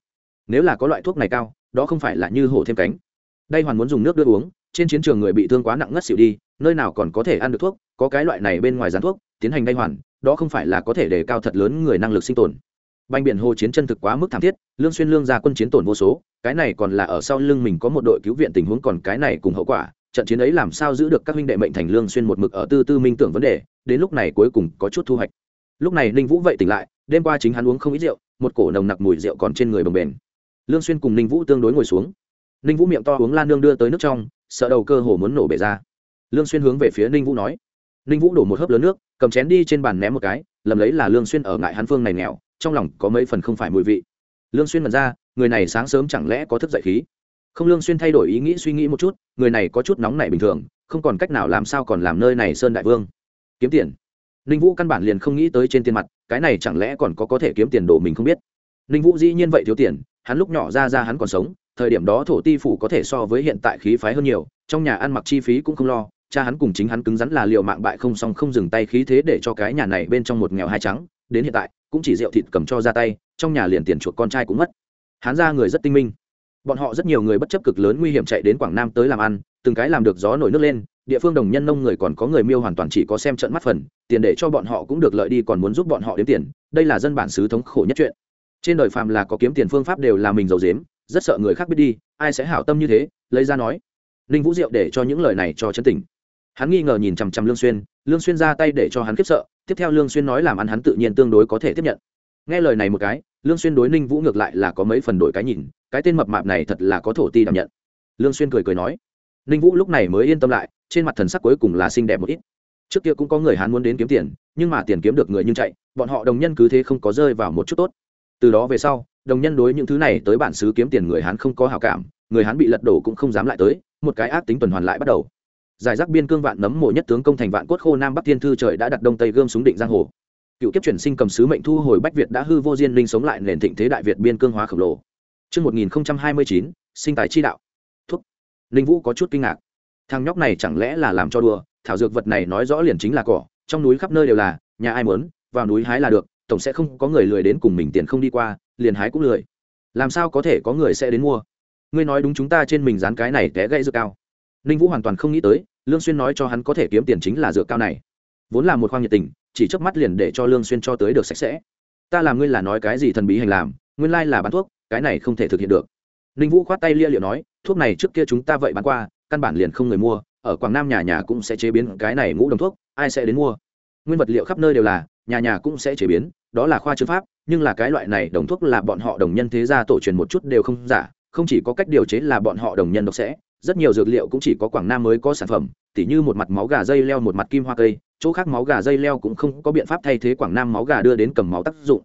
Nếu là có loại thuốc này cao, đó không phải là như hổ thêm cánh. Đây hoàn muốn dùng nước đưa uống, trên chiến trường người bị thương quá nặng ngất xỉu đi, nơi nào còn có thể ăn được thuốc, có cái loại này bên ngoài rán thuốc, tiến hành đây hoàn, đó không phải là có thể đề cao thật lớn người năng lực sinh tồn. Banh biển hồ chiến chân thực quá mức thảm thiết, lương xuyên lương ra quân chiến tổn vô số, cái này còn là ở sau lưng mình có một đội cứu viện tình huống còn cái này cùng hậu quả trận chiến ấy làm sao giữ được các huynh đệ mệnh thành lương xuyên một mực ở tư tư minh tưởng vấn đề, đến lúc này cuối cùng có chút thu hoạch. Lúc này ninh vũ vậy tỉnh lại, đêm qua chính hắn uống không ít rượu, một cổ nồng nặc mùi rượu còn trên người bồng bềnh. Lương xuyên cùng ninh vũ tương đối ngồi xuống. Ninh vũ miệng to uống lan nương đưa tới nước trong, sợ đầu cơ hồ muốn nổ bể ra. Lương xuyên hướng về phía ninh vũ nói. Ninh vũ đổ một hớp lớn nước, cầm chén đi trên bàn ném một cái, lầm lấy là lương xuyên ở ngại hắn phương này nghèo, trong lòng có mấy phần không phải mùi vị. Lương xuyên mật ra, người này sáng sớm chẳng lẽ có thức dậy khí? Không lương xuyên thay đổi ý nghĩ suy nghĩ một chút, người này có chút nóng nảy bình thường, không còn cách nào làm sao còn làm nơi này sơn đại vương. Kiếm tiền. Ninh vũ căn bản liền không nghĩ tới trên tiền mặt, cái này chẳng lẽ còn có có thể kiếm tiền đồ mình không biết. Ninh vũ dĩ nhiên vậy thiếu tiền, hắn lúc nhỏ ra ra hắn còn sống, thời điểm đó thổ ti phủ có thể so với hiện tại khí phái hơn nhiều, trong nhà ăn mặc chi phí cũng không lo, cha hắn cùng chính hắn cứng rắn là liệu mạng bại không xong không dừng tay khí thế để cho cái nhà này bên trong một nghèo hai trắng, đến hiện tại, cũng chỉ rượu thịt cầm cho ra tay, trong nhà liền tiền chuột con trai cũng mất. Hắn ra người rất tinh minh bọn họ rất nhiều người bất chấp cực lớn nguy hiểm chạy đến quảng nam tới làm ăn, từng cái làm được gió nổi nước lên, địa phương đồng nhân nông người còn có người miêu hoàn toàn chỉ có xem trận mắt phần, tiền để cho bọn họ cũng được lợi đi còn muốn giúp bọn họ đếm tiền, đây là dân bản xứ thống khổ nhất chuyện. Trên đời phàm là có kiếm tiền phương pháp đều là mình giàu dếm rất sợ người khác biết đi, ai sẽ hảo tâm như thế, lấy ra nói. Ninh vũ diệu để cho những lời này cho chân tình. Hắn nghi ngờ nhìn chằm chằm lương xuyên lương xuyên ra tay để cho hắn khiếp sợ, tiếp theo lương xuyên nói làm ăn hắn tự nhiên tương đối có thể tiếp nhận. Nghe lời này một cái, lương xuyên đối ninh vũ ngược lại là có mấy phần đổi cái nhìn cái tên mập mạp này thật là có thổ ti đảm nhận. Lương xuyên cười cười nói, ninh vũ lúc này mới yên tâm lại, trên mặt thần sắc cuối cùng là xinh đẹp một ít. Trước kia cũng có người hán muốn đến kiếm tiền, nhưng mà tiền kiếm được người nhưng chạy, bọn họ đồng nhân cứ thế không có rơi vào một chút tốt. Từ đó về sau, đồng nhân đối những thứ này tới bản xứ kiếm tiền người hán không có hảo cảm, người hán bị lật đổ cũng không dám lại tới, một cái ác tính tuần hoàn lại bắt đầu. Giải rác biên cương vạn nấm mộ nhất tướng công thành vạn cốt khô nam bắc thiên thư trời đã đặt đông tây gươm súng định giang hồ. Cựu kiếp chuyển sinh cầm sứ mệnh thu hồi bách việt đã hư vô diên linh sống lại nền thịnh thế đại việt biên cương hóa khổng lồ. Trước 1029, sinh tài chi đạo. Thuốc. Linh Vũ có chút kinh ngạc. Thằng nhóc này chẳng lẽ là làm cho đùa, thảo dược vật này nói rõ liền chính là cỏ, trong núi khắp nơi đều là, nhà ai muốn, vào núi hái là được, tổng sẽ không có người lười đến cùng mình tiền không đi qua, liền hái cũng lười. Làm sao có thể có người sẽ đến mua? Ngươi nói đúng chúng ta trên mình dán cái này té gãy dược cao. Linh Vũ hoàn toàn không nghĩ tới, Lương Xuyên nói cho hắn có thể kiếm tiền chính là dược cao này. Vốn là một khoang nhiệt tình, chỉ chớp mắt liền để cho Lương Xuyên cho tới được sạch sẽ. Ta làm ngươi là nói cái gì thần bí hành làm, nguyên lai là bán thuốc, cái này không thể thực hiện được. Ninh vũ khoát tay lia liệu nói, thuốc này trước kia chúng ta vậy bán qua, căn bản liền không người mua, ở quảng nam nhà nhà cũng sẽ chế biến cái này ngũ đồng thuốc, ai sẽ đến mua? Nguyên vật liệu khắp nơi đều là, nhà nhà cũng sẽ chế biến, đó là khoa chữ pháp, nhưng là cái loại này đồng thuốc là bọn họ đồng nhân thế gia tổ truyền một chút đều không giả, không chỉ có cách điều chế là bọn họ đồng nhân độc sẽ, rất nhiều dược liệu cũng chỉ có quảng nam mới có sản phẩm, tỉ như một mặt máu gà dây leo, một mặt kim hoa cây, chỗ khác máu gà dây leo cũng không có biện pháp thay thế quảng nam máu gà đưa đến cầm máu tác dụng.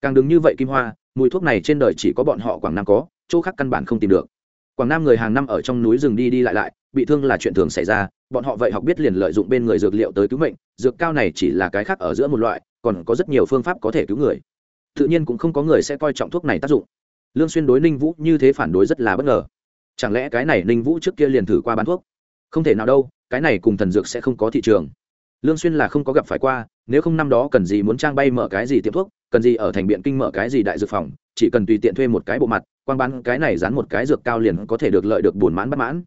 Càng đứng như vậy, kim hoa mùi thuốc này trên đời chỉ có bọn họ quảng nam có, chỗ khác căn bản không tìm được. Quảng nam người hàng năm ở trong núi rừng đi đi lại lại, bị thương là chuyện thường xảy ra, bọn họ vậy học biết liền lợi dụng bên người dược liệu tới cứu mệnh, dược cao này chỉ là cái khác ở giữa một loại, còn có rất nhiều phương pháp có thể cứu người. Tự nhiên cũng không có người sẽ coi trọng thuốc này tác dụng. Lương xuyên đối ninh vũ như thế phản đối rất là bất ngờ. Chẳng lẽ cái này ninh vũ trước kia liền thử qua bán thuốc? Không thể nào đâu, cái này cùng thần dược sẽ không có thị trường. Lương xuyên là không có gặp phải qua, nếu không năm đó cần gì muốn trang bay mở cái gì tiệm thuốc cần gì ở thành biện kinh mở cái gì đại dược phòng, chỉ cần tùy tiện thuê một cái bộ mặt, quang bán cái này dán một cái dược cao liền có thể được lợi được buồn mãn bất mãn.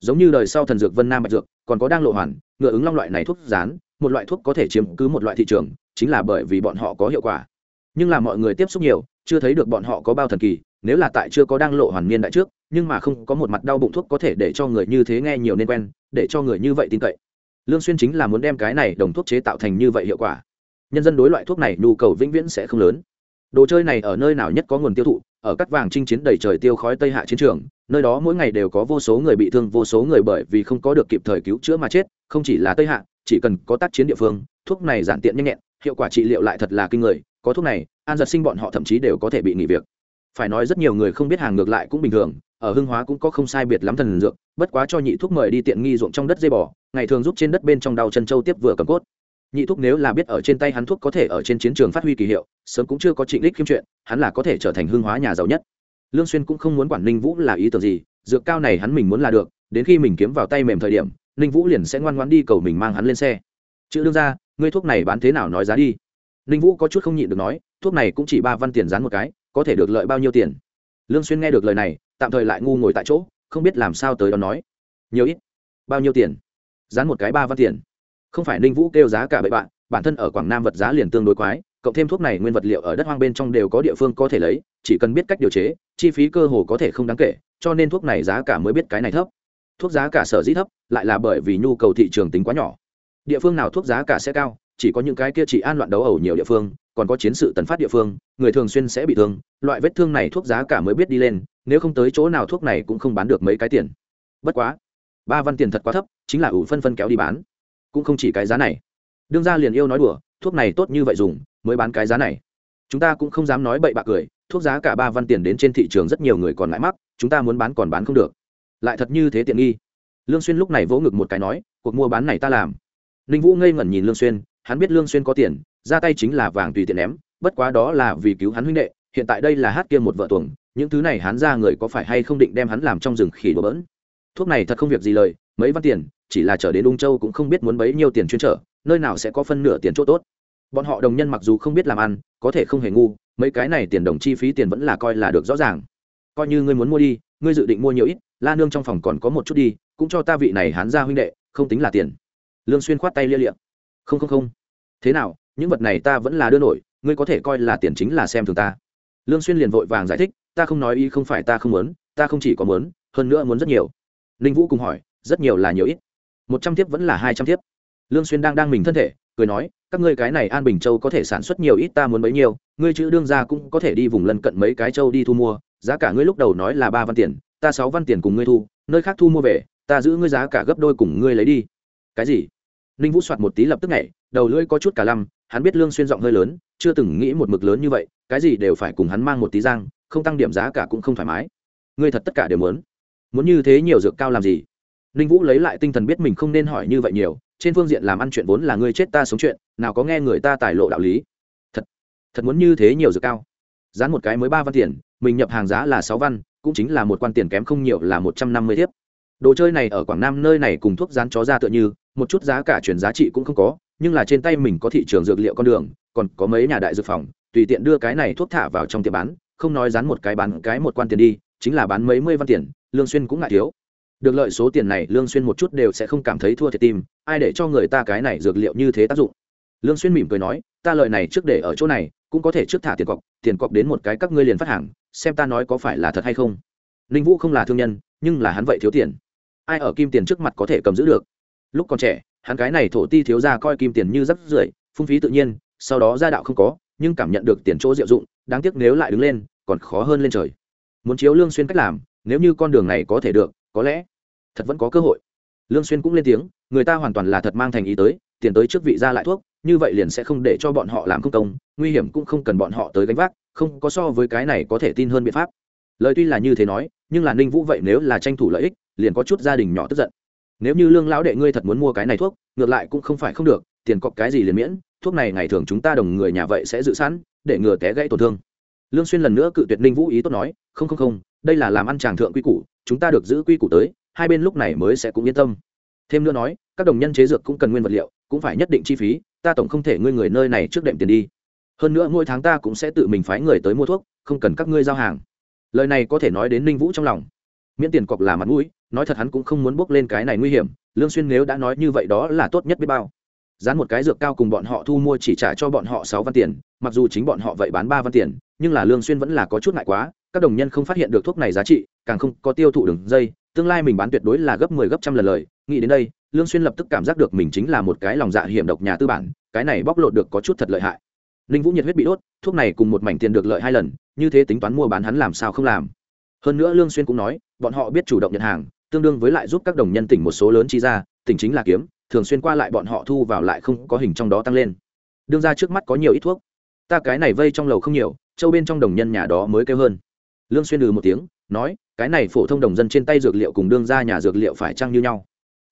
Giống như đời sau thần dược vân nam bạch dược, còn có đang lộ hoàn, ngựa ứng long loại này thuốc dán, một loại thuốc có thể chiếm cứ một loại thị trường, chính là bởi vì bọn họ có hiệu quả. Nhưng là mọi người tiếp xúc nhiều, chưa thấy được bọn họ có bao thần kỳ, nếu là tại chưa có đang lộ hoàn niên đại trước, nhưng mà không có một mặt đau bụng thuốc có thể để cho người như thế nghe nhiều nên quen, để cho người như vậy tin cậy. Lương xuyên chính là muốn đem cái này đồng thuốc chế tạo thành như vậy hiệu quả nhân dân đối loại thuốc này nhu cầu vĩnh viễn sẽ không lớn. Đồ chơi này ở nơi nào nhất có nguồn tiêu thụ? Ở các vàng chinh chiến đầy trời tiêu khói tây hạ chiến trường, nơi đó mỗi ngày đều có vô số người bị thương, vô số người bởi vì không có được kịp thời cứu chữa mà chết, không chỉ là tây hạ, chỉ cần có tác chiến địa phương, thuốc này giản tiện nhanh nhẹn, hiệu quả trị liệu lại thật là kinh người, có thuốc này, an giật sinh bọn họ thậm chí đều có thể bị nghỉ việc. Phải nói rất nhiều người không biết hàng ngược lại cũng bình thường, ở hưng hóa cũng có không sai biệt lắm thần dược, bất quá cho nhị thuốc mời đi tiện nghi ruộng trong đất dây bò, ngày thường giúp trên đất bên trong đau chân châu tiếp vừa cầm cốt nhị thuốc nếu là biết ở trên tay hắn thuốc có thể ở trên chiến trường phát huy kỳ hiệu, sớm cũng chưa có trịnh đích khiêm chuyện, hắn là có thể trở thành hưng hóa nhà giàu nhất. Lương xuyên cũng không muốn quản ninh vũ là ý tưởng gì, dược cao này hắn mình muốn là được, đến khi mình kiếm vào tay mềm thời điểm, ninh vũ liền sẽ ngoan ngoãn đi cầu mình mang hắn lên xe. Chữ đương ra, ngươi thuốc này bán thế nào nói giá đi. Ninh vũ có chút không nhịn được nói, thuốc này cũng chỉ ba văn tiền dán một cái, có thể được lợi bao nhiêu tiền? Lương xuyên nghe được lời này, tạm thời lại ngu ngồi tại chỗ, không biết làm sao tới đó nói. Nhiều ít, bao nhiêu tiền? Dán một cái ba văn tiền không phải ninh vũ kêu giá cả bậy bạn, bản thân ở quảng nam vật giá liền tương đối quái, cộng thêm thuốc này nguyên vật liệu ở đất hoang bên trong đều có địa phương có thể lấy, chỉ cần biết cách điều chế, chi phí cơ hồ có thể không đáng kể, cho nên thuốc này giá cả mới biết cái này thấp. Thuốc giá cả sở dĩ thấp, lại là bởi vì nhu cầu thị trường tính quá nhỏ. Địa phương nào thuốc giá cả sẽ cao, chỉ có những cái kia chỉ an loạn đấu ẩu nhiều địa phương, còn có chiến sự tần phát địa phương, người thường xuyên sẽ bị thương, loại vết thương này thuốc giá cả mới biết đi lên, nếu không tới chỗ nào thuốc này cũng không bán được mấy cái tiền. Bất quá, ba văn tiền thật quá thấp, chính là ủ phân phân kéo đi bán cũng không chỉ cái giá này. Đương ra liền yêu nói đùa, thuốc này tốt như vậy dùng, mới bán cái giá này. Chúng ta cũng không dám nói bậy bạ cười, thuốc giá cả ba văn tiền đến trên thị trường rất nhiều người còn ngại mắc, chúng ta muốn bán còn bán không được. Lại thật như thế tiện nghi. Lương xuyên lúc này vỗ ngực một cái nói, cuộc mua bán này ta làm. Ninh vũ ngây ngẩn nhìn lương xuyên, hắn biết lương xuyên có tiền, ra tay chính là vàng tùy tiện ném, bất quá đó là vì cứu hắn huynh đệ, hiện tại đây là hát kia một vợ tuồng, những thứ này hắn ra người có phải hay không định đem hắn làm trong rừng khỉ đổ bỡn. Thuốc này thật không việc gì lời mấy văn tiền, chỉ là trở đến ung châu cũng không biết muốn bấy nhiêu tiền chuyên trở, nơi nào sẽ có phân nửa tiền chỗ tốt. Bọn họ đồng nhân mặc dù không biết làm ăn, có thể không hề ngu, mấy cái này tiền đồng chi phí tiền vẫn là coi là được rõ ràng. Coi như ngươi muốn mua đi, ngươi dự định mua nhiều ít, la nương trong phòng còn có một chút đi, cũng cho ta vị này hán ra huynh đệ, không tính là tiền. Lương xuyên khoát tay lia liệm không không không. Thế nào, những vật này ta vẫn là đưa nổi, ngươi có thể coi là tiền chính là xem thường ta. Lương xuyên liền vội vàng giải thích, ta không nói y không phải ta không muốn, ta không chỉ có muốn, hơn nữa muốn rất nhiều. Ninh vũ cùng hỏi rất nhiều là nhiều ít. Một trăm thiếp vẫn là hai trăm thiếp. Lương xuyên đang đang mình thân thể, cười nói, các ngươi cái này an bình châu có thể sản xuất nhiều ít ta muốn bấy nhiêu, ngươi chữ đương ra cũng có thể đi vùng lân cận mấy cái châu đi thu mua, giá cả ngươi lúc đầu nói là ba văn tiền, ta sáu văn tiền cùng ngươi thu, nơi khác thu mua về, ta giữ ngươi giá cả gấp đôi cùng ngươi lấy đi. Cái gì? Ninh vũ soạt một tí lập tức nhảy, đầu lưỡi có chút cả lăm, hắn biết lương xuyên giọng hơi lớn, chưa từng nghĩ một mực lớn như vậy, cái gì đều phải cùng hắn mang một tí giang không tăng điểm giá cả cũng không thoải mái. Ngươi thật tất cả đều muốn. Muốn như thế nhiều dược cao làm gì? Ninh vũ lấy lại tinh thần biết mình không nên hỏi như vậy nhiều, trên phương diện làm ăn chuyện vốn là ngươi chết ta sống chuyện, nào có nghe người ta tài lộ đạo lý. Thật thật muốn như thế nhiều dược cao. Dán một cái mới ba văn tiền, mình nhập hàng giá là sáu văn, cũng chính là một quan tiền kém không nhiều là một trăm năm mươi thiếp đồ chơi này ở quảng nam nơi này cùng thuốc rán chó ra tựa như, một chút giá cả chuyển giá trị cũng không có, nhưng là trên tay mình có thị trường dược liệu con đường, còn có mấy nhà đại dược phòng, tùy tiện đưa cái này thuốc thả vào trong tiệm bán, không nói dán một cái bán cái một quan tiền đi, chính là bán mấy mươi văn tiền, lương xuyên cũng ngại thiếu được lợi số tiền này, lương xuyên một chút đều sẽ không cảm thấy thua thiệt tim. Ai để cho người ta cái này dược liệu như thế tác dụng? Lương xuyên mỉm cười nói, ta lợi này trước để ở chỗ này, cũng có thể trước thả tiền cọc tiền cọc đến một cái các ngươi liền phát hàng, xem ta nói có phải là thật hay không. Ninh vũ không là thương nhân, nhưng là hắn vậy thiếu tiền. Ai ở kim tiền trước mặt có thể cầm giữ được? Lúc còn trẻ, hắn cái này thổ ti thiếu gia coi kim tiền như rắc rưởi, phung phí tự nhiên, sau đó gia đạo không có, nhưng cảm nhận được tiền chỗ diệu dụng, đáng tiếc nếu lại đứng lên, còn khó hơn lên trời. Muốn chiếu lương xuyên cách làm, nếu như con đường này có thể được có lẽ, thật vẫn có cơ hội. Lương xuyên cũng lên tiếng, người ta hoàn toàn là thật mang thành ý tới, tiền tới trước vị ra lại thuốc, như vậy liền sẽ không để cho bọn họ làm không công, nguy hiểm cũng không cần bọn họ tới gánh vác, không có so với cái này có thể tin hơn biện pháp. Lời tuy là như thế nói, nhưng là ninh vũ vậy nếu là tranh thủ lợi ích, liền có chút gia đình nhỏ tức giận. Nếu như lương lão đệ ngươi thật muốn mua cái này thuốc, ngược lại cũng không phải không được, tiền cọc cái gì liền miễn, thuốc này ngày thường chúng ta đồng người nhà vậy sẽ dự sẵn, để ngừa té gãy tổn thương. Lương xuyên lần nữa cự tuyệt ninh vũ ý tốt nói, không không không đây là làm ăn tràng thượng quy củ, chúng ta được giữ quy củ tới, hai bên lúc này mới sẽ cũng yên tâm. Thêm nữa nói, các đồng nhân chế dược cũng cần nguyên vật liệu, cũng phải nhất định chi phí, ta tổng không thể ngươi người nơi này trước đệm tiền đi. Hơn nữa mỗi tháng ta cũng sẽ tự mình phái người tới mua thuốc, không cần các ngươi giao hàng. Lời này có thể nói đến ninh vũ trong lòng. Miễn tiền cọc là mặt mũi, nói thật hắn cũng không muốn bước lên cái này nguy hiểm, lương xuyên nếu đã nói như vậy đó là tốt nhất biết bao. Dán một cái dược cao cùng bọn họ thu mua chỉ trả cho bọn họ sáu văn tiền, mặc dù chính bọn họ vậy bán ba văn tiền, nhưng là lương xuyên vẫn là có chút ngại quá các đồng nhân không phát hiện được thuốc này giá trị, càng không có tiêu thụ đường dây, tương lai mình bán tuyệt đối là gấp 10 gấp trăm lần lời. Nghĩ đến đây, lương xuyên lập tức cảm giác được mình chính là một cái lòng dạ hiểm độc nhà tư bản, cái này bóc lột được có chút thật lợi hại. Ninh vũ nhiệt huyết bị đốt, thuốc này cùng một mảnh tiền được lợi hai lần, như thế tính toán mua bán hắn làm sao không làm. Hơn nữa lương xuyên cũng nói, bọn họ biết chủ động nhận hàng, tương đương với lại giúp các đồng nhân tỉnh một số lớn chi ra, tỉnh chính là kiếm, thường xuyên qua lại bọn họ thu vào lại không có hình trong đó tăng lên. Đương ra trước mắt có nhiều ít thuốc. Ta cái này vây trong lầu không nhiều, châu bên trong đồng nhân nhà đó mới kêu hơn lương xuyên lừ một tiếng, nói, cái này phổ thông đồng dân trên tay dược liệu cùng đương ra nhà dược liệu phải chăng như nhau?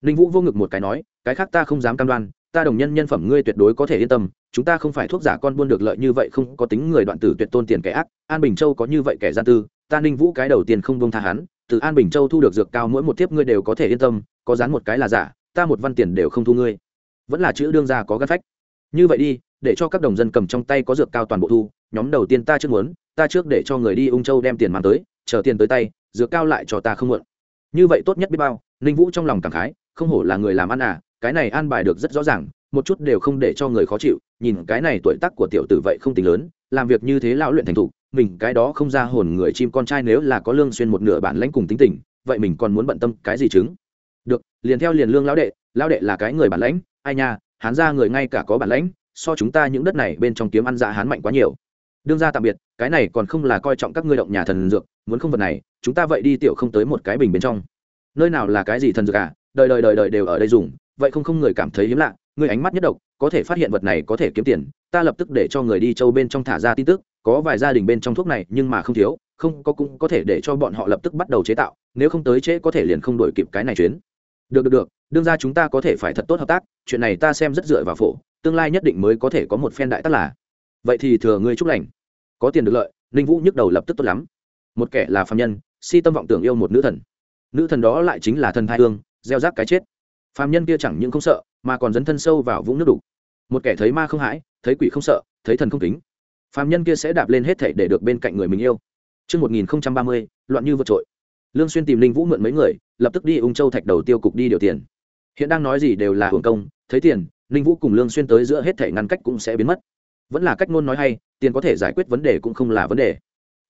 Ninh vũ vô ngực một cái nói, cái khác ta không dám cam đoan, ta đồng nhân nhân phẩm ngươi tuyệt đối có thể yên tâm, chúng ta không phải thuốc giả con buôn được lợi như vậy, không có tính người đoạn tử tuyệt tôn tiền kẻ ác, an bình châu có như vậy kẻ gian tư, ta ninh vũ cái đầu tiên không buông tha hắn, từ an bình châu thu được dược cao mỗi một tiếp ngươi đều có thể yên tâm, có dán một cái là giả, ta một văn tiền đều không thu ngươi, vẫn là chữ đương gia có gắt phách. Như vậy đi để cho các đồng dân cầm trong tay có dược cao toàn bộ thu, nhóm đầu tiên ta trước muốn, ta trước để cho người đi ung châu đem tiền mang tới, chờ tiền tới tay, dược cao lại cho ta không mượn. Như vậy tốt nhất biết bao, ninh vũ trong lòng cảm khái, không hổ là người làm ăn à cái này an bài được rất rõ ràng, một chút đều không để cho người khó chịu, nhìn cái này tuổi tác của tiểu tử vậy không tính lớn, làm việc như thế lão luyện thành thục, mình cái đó không ra hồn người chim con trai nếu là có lương xuyên một nửa bản lãnh cùng tính tình, vậy mình còn muốn bận tâm cái gì chứng được, liền theo liền lương lão đệ lão đệ là cái người bản lãnh, ai nha hắn ra người ngay cả có bản lãnh so chúng ta những đất này bên trong kiếm ăn dạ hán mạnh quá nhiều. Đương ra tạm biệt, cái này còn không là coi trọng các ngươi động nhà thần dược, muốn không vật này, chúng ta vậy đi tiểu không tới một cái bình bên trong. Nơi nào là cái gì thần dược à? Đời đời đời đời đều ở đây dùng, vậy không không người cảm thấy hiếm lạ người ánh mắt nhất độc, có thể phát hiện vật này có thể kiếm tiền, ta lập tức để cho người đi châu bên trong thả ra tin tức, có vài gia đình bên trong thuốc này nhưng mà không thiếu, không có cũng có thể để cho bọn họ lập tức bắt đầu chế tạo, nếu không tới trễ có thể liền không đổi kịp cái này chuyến. Được được được, đương ra chúng ta có thể phải thật tốt hợp tác, chuyện này ta xem rất dựa vào phổ tương lai nhất định mới có thể có một phen đại tác là. Vậy thì thừa ngươi chúc lành. Có tiền được lợi ninh vũ nhức đầu lập tức tốt lắm. Một kẻ là phạm nhân si tâm vọng tưởng yêu một nữ thần. Nữ thần đó lại chính là thần thai hương gieo rác cái chết. Phạm nhân kia chẳng những không sợ mà còn dấn thân sâu vào vũng nước đục. Một kẻ thấy ma không hãi thấy quỷ không sợ thấy thần không kính. Phạm nhân kia sẽ đạp lên hết thể để được bên cạnh người mình yêu. Trước 1030, loạn như vượt trội. Lương Xuyên tìm Linh Vũ mượn mấy người, lập tức đi Ung Châu Thạch Đầu tiêu cục đi điều tiền. Hiện đang nói gì đều là hưởng công, thấy tiền, Ninh Vũ cùng Lương Xuyên tới giữa hết thể ngăn cách cũng sẽ biến mất. Vẫn là cách ngôn nói hay, tiền có thể giải quyết vấn đề cũng không là vấn đề.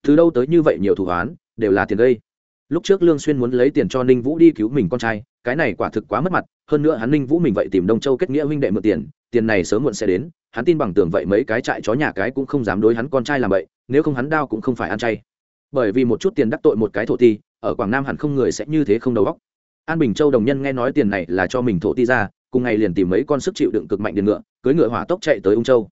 Từ đâu tới như vậy nhiều thủ án, đều là tiền gây. Lúc trước Lương Xuyên muốn lấy tiền cho Ninh Vũ đi cứu mình con trai, cái này quả thực quá mất mặt, hơn nữa hắn Ninh Vũ mình vậy tìm Đông Châu kết nghĩa huynh đệ mượn tiền, tiền này sớm muộn sẽ đến, hắn tin bằng tưởng vậy mấy cái trại chó nhà cái cũng không dám đối hắn con trai làm vậy, nếu không hắn đau cũng không phải ăn chay bởi vì một chút tiền đắc tội một cái thổ ti ở quảng nam hẳn không người sẽ như thế không đầu óc an bình châu đồng nhân nghe nói tiền này là cho mình thổ ti ra cùng ngày liền tìm mấy con sức chịu đựng cực mạnh điện ngựa cưới ngựa hỏa tốc chạy tới ung châu.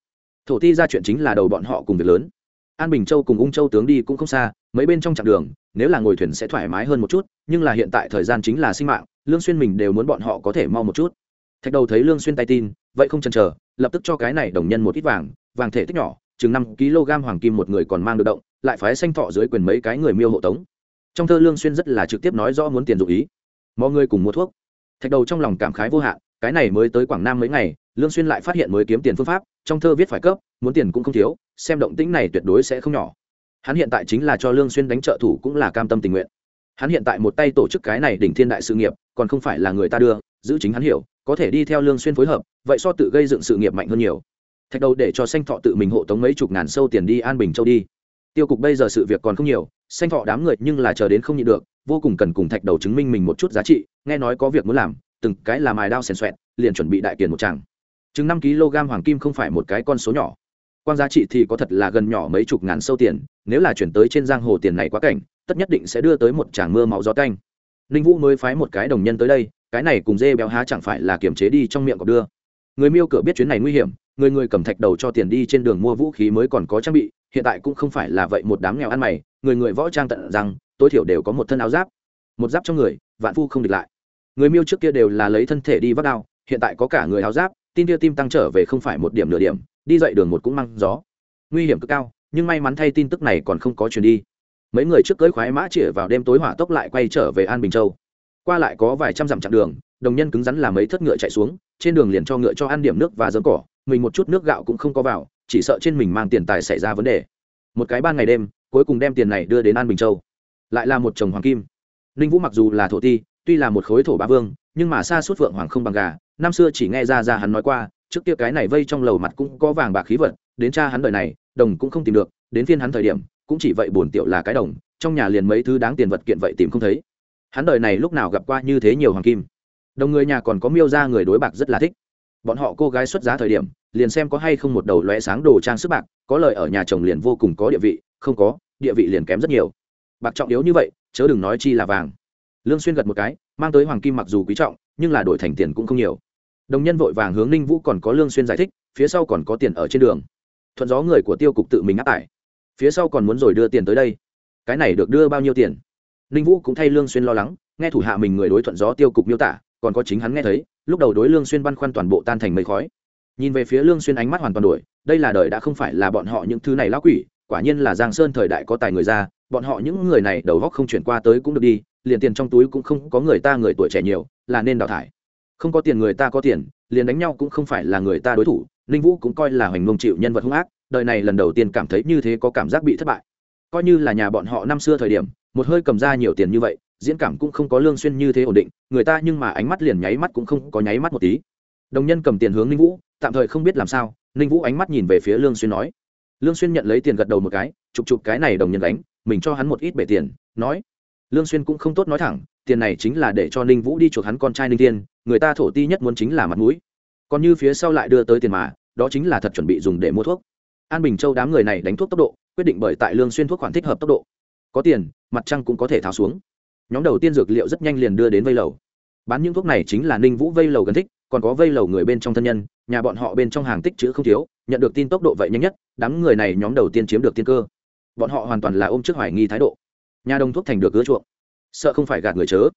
Thổ ti ra chuyện chính là đầu bọn họ cùng việc lớn. An bình châu cùng ung châu tướng đi cũng không xa, mấy bên trong chặng đường, nếu là ngồi thuyền sẽ thoải mái hơn một chút, nhưng là hiện tại thời gian chính là sinh mạng, lương xuyên mình đều muốn bọn họ có thể mau một chút. Thạch đầu thấy lương xuyên tay tin, vậy không chần chờ, lập tức cho cái này đồng nhân một ít vàng vàng thể tích nhỏ, chừng năm kg hoàng kim một người còn mang được động, lại phái xanh thọ dưới quyền mấy cái người miêu hộ tống. Trong thơ lương xuyên rất là trực tiếp nói rõ muốn tiền dụng ý. Mọi người cùng mua thuốc. Thạch đầu trong lòng cảm khái vô hạn cái này mới tới quảng nam mấy ngày, lương xuyên lại phát hiện mới kiếm tiền phương pháp, trong thơ viết phải cấp, muốn tiền cũng không thiếu, xem động tĩnh này tuyệt đối sẽ không nhỏ. Hắn hiện tại chính là cho lương xuyên đánh trợ thủ cũng là cam tâm tình nguyện. Hắn hiện tại một tay tổ chức cái này đỉnh thiên đại sự nghiệp, còn không phải là người ta đưa, giữ chính hắn hiểu, có thể đi theo lương xuyên phối hợp, vậy so tự gây dựng sự nghiệp mạnh hơn nhiều. Thạch đầu để cho xanh thọ tự mình hộ tống mấy chục ngàn sâu tiền đi an bình châu đi. Tiêu cục bây giờ sự việc còn không nhiều xanh thọ đám người nhưng là chờ đến không nhịn được, vô cùng cần cùng thạch đầu chứng minh mình một chút giá trị, nghe nói có việc muốn làm từng cái là mài đao xèn xoẹt, liền chuẩn bị đại tiền một tràng. Chứng năm kg hoàng kim không phải một cái con số nhỏ. Quan giá trị thì có thật là gần nhỏ mấy chục ngàn sâu tiền, nếu là chuyển tới trên giang hồ tiền này quá cảnh, tất nhất định sẽ đưa tới một tràng mưa máu gió canh ninh vũ mới phái một cái đồng nhân tới đây, cái này cùng dê béo há chẳng phải là kiềm chế đi trong miệng của đưa. Người miêu cửa biết chuyến này nguy hiểm, người người cầm thạch đầu cho tiền đi trên đường mua vũ khí mới còn có trang bị, hiện tại cũng không phải là vậy một đám nghèo ăn mày, người người võ trang tận rằng, tối thiểu đều có một thân áo giáp. Một giáp trong người, vạn phu không địch lại người miêu trước kia đều là lấy thân thể đi vác đao, hiện tại có cả người háo giáp, tin kia tim tăng trở về không phải một điểm nửa điểm, đi dậy đường một cũng mang gió. Nguy hiểm cực cao, nhưng may mắn thay tin tức này còn không có chuyển đi. Mấy người trước cưới khoái mã chĩa vào đêm tối hỏa tốc lại quay trở về an bình châu. Qua lại có vài trăm dặm chặng đường, đồng nhân cứng rắn là mấy thất ngựa chạy xuống, trên đường liền cho ngựa cho ăn điểm nước và dấm cỏ, mình một chút nước gạo cũng không có vào, chỉ sợ trên mình mang tiền tài xảy ra vấn đề. Một cái ban ngày đêm, cuối cùng đem tiền này đưa đến an bình châu. Lại là một chồng hoàng kim. Ninh vũ mặc dù là thổ ti tuy là một khối thổ ba vương, nhưng mà xa suốt vượng hoàng không bằng gà. Năm xưa chỉ nghe ra ra hắn nói qua, trước kia cái này vây trong lầu mặt cũng có vàng bạc khí vật, đến cha hắn đời này, đồng cũng không tìm được, đến phiên hắn thời điểm, cũng chỉ vậy buồn tiểu là cái đồng, trong nhà liền mấy thứ đáng tiền vật kiện vậy tìm không thấy. Hắn đời này lúc nào gặp qua như thế nhiều hoàng kim. Đồng người nhà còn có miêu ra người đối bạc rất là thích. Bọn họ cô gái xuất giá thời điểm, liền xem có hay không một đầu lóe sáng đồ trang sức bạc, có lời ở nhà chồng liền vô cùng có địa vị, không có, địa vị liền kém rất nhiều. Bạc trọng yếu như vậy, chớ đừng nói chi là vàng lương xuyên gật một cái, mang tới hoàng kim mặc dù quý trọng, nhưng là đổi thành tiền cũng không nhiều. Đồng nhân vội vàng hướng ninh vũ còn có lương xuyên giải thích, phía sau còn có tiền ở trên đường. Thuận gió người của tiêu cục tự mình áp tải. Phía sau còn muốn rồi đưa tiền tới đây. Cái này được đưa bao nhiêu tiền? Ninh vũ cũng thay lương xuyên lo lắng, nghe thủ hạ mình người đối thuận gió tiêu cục miêu tả, còn có chính hắn nghe thấy, lúc đầu đối lương xuyên băn khoăn toàn bộ tan thành mây khói. Nhìn về phía lương xuyên ánh mắt hoàn toàn đổi, đây là đời đã không phải là bọn họ những thứ này lão quỷ, quả nhiên là giang sơn thời đại có tài người ra, bọn họ những người này đầu góc không chuyển qua tới cũng được đi liền tiền trong túi cũng không có người ta người tuổi trẻ nhiều, là nên đào thải. Không có tiền người ta có tiền, liền đánh nhau cũng không phải là người ta đối thủ, ninh vũ cũng coi là hoành mông chịu nhân vật hung ác, đời này lần đầu tiên cảm thấy như thế có cảm giác bị thất bại. Coi như là nhà bọn họ năm xưa thời điểm, một hơi cầm ra nhiều tiền như vậy, diễn cảm cũng không có lương xuyên như thế ổn định, người ta nhưng mà ánh mắt liền nháy mắt cũng không có nháy mắt một tí. Đồng nhân cầm tiền hướng ninh vũ, tạm thời không biết làm sao, ninh vũ ánh mắt nhìn về phía lương xuyên nói. Lương xuyên nhận lấy tiền gật đầu một cái, chụp chụp cái này đồng nhân đánh mình cho hắn một ít bể tiền, nói lương xuyên cũng không tốt nói thẳng, tiền này chính là để cho ninh vũ đi chuộc hắn con trai ninh tiên người ta thổ ti nhất muốn chính là mặt mũi. Còn như phía sau lại đưa tới tiền mà, đó chính là thật chuẩn bị dùng để mua thuốc. An bình châu đám người này đánh thuốc tốc độ, quyết định bởi tại lương xuyên thuốc khoản thích hợp tốc độ. Có tiền, mặt trăng cũng có thể tháo xuống. Nhóm đầu tiên dược liệu rất nhanh liền đưa đến vây lầu. Bán những thuốc này chính là ninh vũ vây lầu gần thích, còn có vây lầu người bên trong thân nhân, nhà bọn họ bên trong hàng tích chữ không thiếu, nhận được tin tốc độ vậy nhanh nhất, đám người này nhóm đầu tiên chiếm được tiên cơ. Bọn họ hoàn toàn là ôm trước hoài nghi thái độ nhà đồng thuốc thành được ưa chuộng. Sợ không phải gạt người chớ.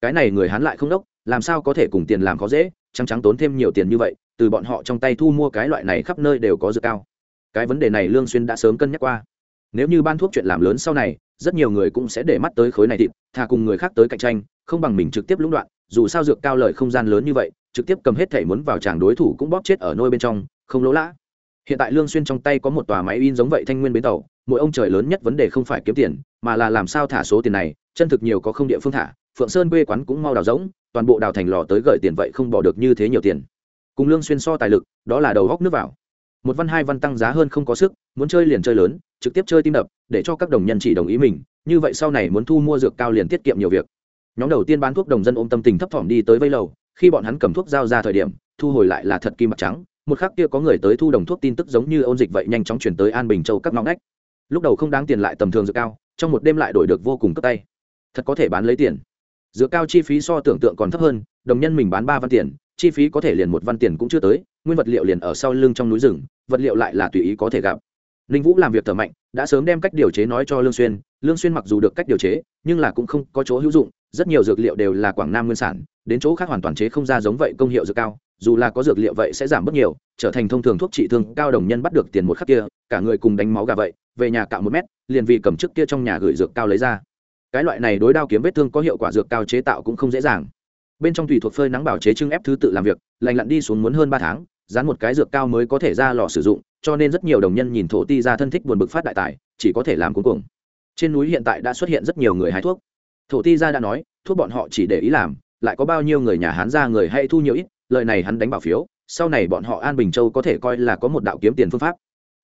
Cái này người hắn lại không đốc, làm sao có thể cùng tiền làm khó dễ, trắng trắng tốn thêm nhiều tiền như vậy, từ bọn họ trong tay thu mua cái loại này khắp nơi đều có dược cao. Cái vấn đề này lương xuyên đã sớm cân nhắc qua. Nếu như ban thuốc chuyện làm lớn sau này, rất nhiều người cũng sẽ để mắt tới khối này thịt, thà cùng người khác tới cạnh tranh, không bằng mình trực tiếp lũng đoạn, dù sao dược cao lợi không gian lớn như vậy, trực tiếp cầm hết thể muốn vào chàng đối thủ cũng bóp chết ở nôi bên trong, không lỗ lã. Hiện tại lương xuyên trong tay có một tòa máy in giống vậy thanh nguyên bến tàu mỗi ông trời lớn nhất vấn đề không phải kiếm tiền, mà là làm sao thả số tiền này, chân thực nhiều có không địa phương thả, phượng sơn quê quán cũng mau đào rỗng, toàn bộ đào thành lò tới gửi tiền vậy không bỏ được như thế nhiều tiền. Cùng lương xuyên so tài lực, đó là đầu góc nước vào. Một văn hai văn tăng giá hơn không có sức, muốn chơi liền chơi lớn, trực tiếp chơi tim đập, để cho các đồng nhân chỉ đồng ý mình, như vậy sau này muốn thu mua dược cao liền tiết kiệm nhiều việc. Nhóm đầu tiên bán thuốc đồng dân ôm tâm tình thấp thỏm đi tới vây lầu, khi bọn hắn cầm thuốc giao ra thời điểm, thu hồi lại là thật kim mặt trắng, một khắc kia có người tới thu đồng thuốc tin tức giống như ôn dịch vậy nhanh chóng chuyển tới an bình châu các ngõ ngách lúc đầu không đáng tiền lại tầm thường dược cao, trong một đêm lại đổi được vô cùng cấp tay. Thật có thể bán lấy tiền. Dược cao chi phí so tưởng tượng còn thấp hơn, đồng nhân mình bán ba văn tiền, chi phí có thể liền một văn tiền cũng chưa tới, nguyên vật liệu liền ở sau lưng trong núi rừng, vật liệu lại là tùy ý có thể gặp. Ninh vũ làm việc thở mạnh, đã sớm đem cách điều chế nói cho lương xuyên lương xuyên mặc dù được cách điều chế, nhưng là cũng không có chỗ hữu dụng, rất nhiều dược liệu đều là quảng nam nguyên sản, đến chỗ khác hoàn toàn chế không ra giống vậy công hiệu dược cao dù là có dược liệu vậy sẽ giảm bớt nhiều, trở thành thông thường thuốc trị thương cao đồng nhân bắt được tiền một khắc kia, cả người cùng đánh máu gà vậy, về nhà cạo một mét, liền vì cầm trước kia trong nhà gửi dược cao lấy ra. Cái loại này đối đao kiếm vết thương có hiệu quả dược cao chế tạo cũng không dễ dàng. Bên trong tùy thuộc phơi nắng bảo chế trưng ép thứ tự làm việc lành lặn đi xuống muốn hơn ba tháng, dán một cái dược cao mới có thể ra lò sử dụng, cho nên rất nhiều đồng nhân nhìn thổ ti ra thân thích buồn bực phát đại tài, chỉ có thể làm cuối cùng trên núi hiện tại đã xuất hiện rất nhiều người hái thuốc. Thổ ti ra đã nói, thuốc bọn họ chỉ để ý làm, lại có bao nhiêu người nhà hán ra người hay thu nhiều ít lời này hắn đánh bảo phiếu, sau này bọn họ an bình châu có thể coi là có một đạo kiếm tiền phương pháp.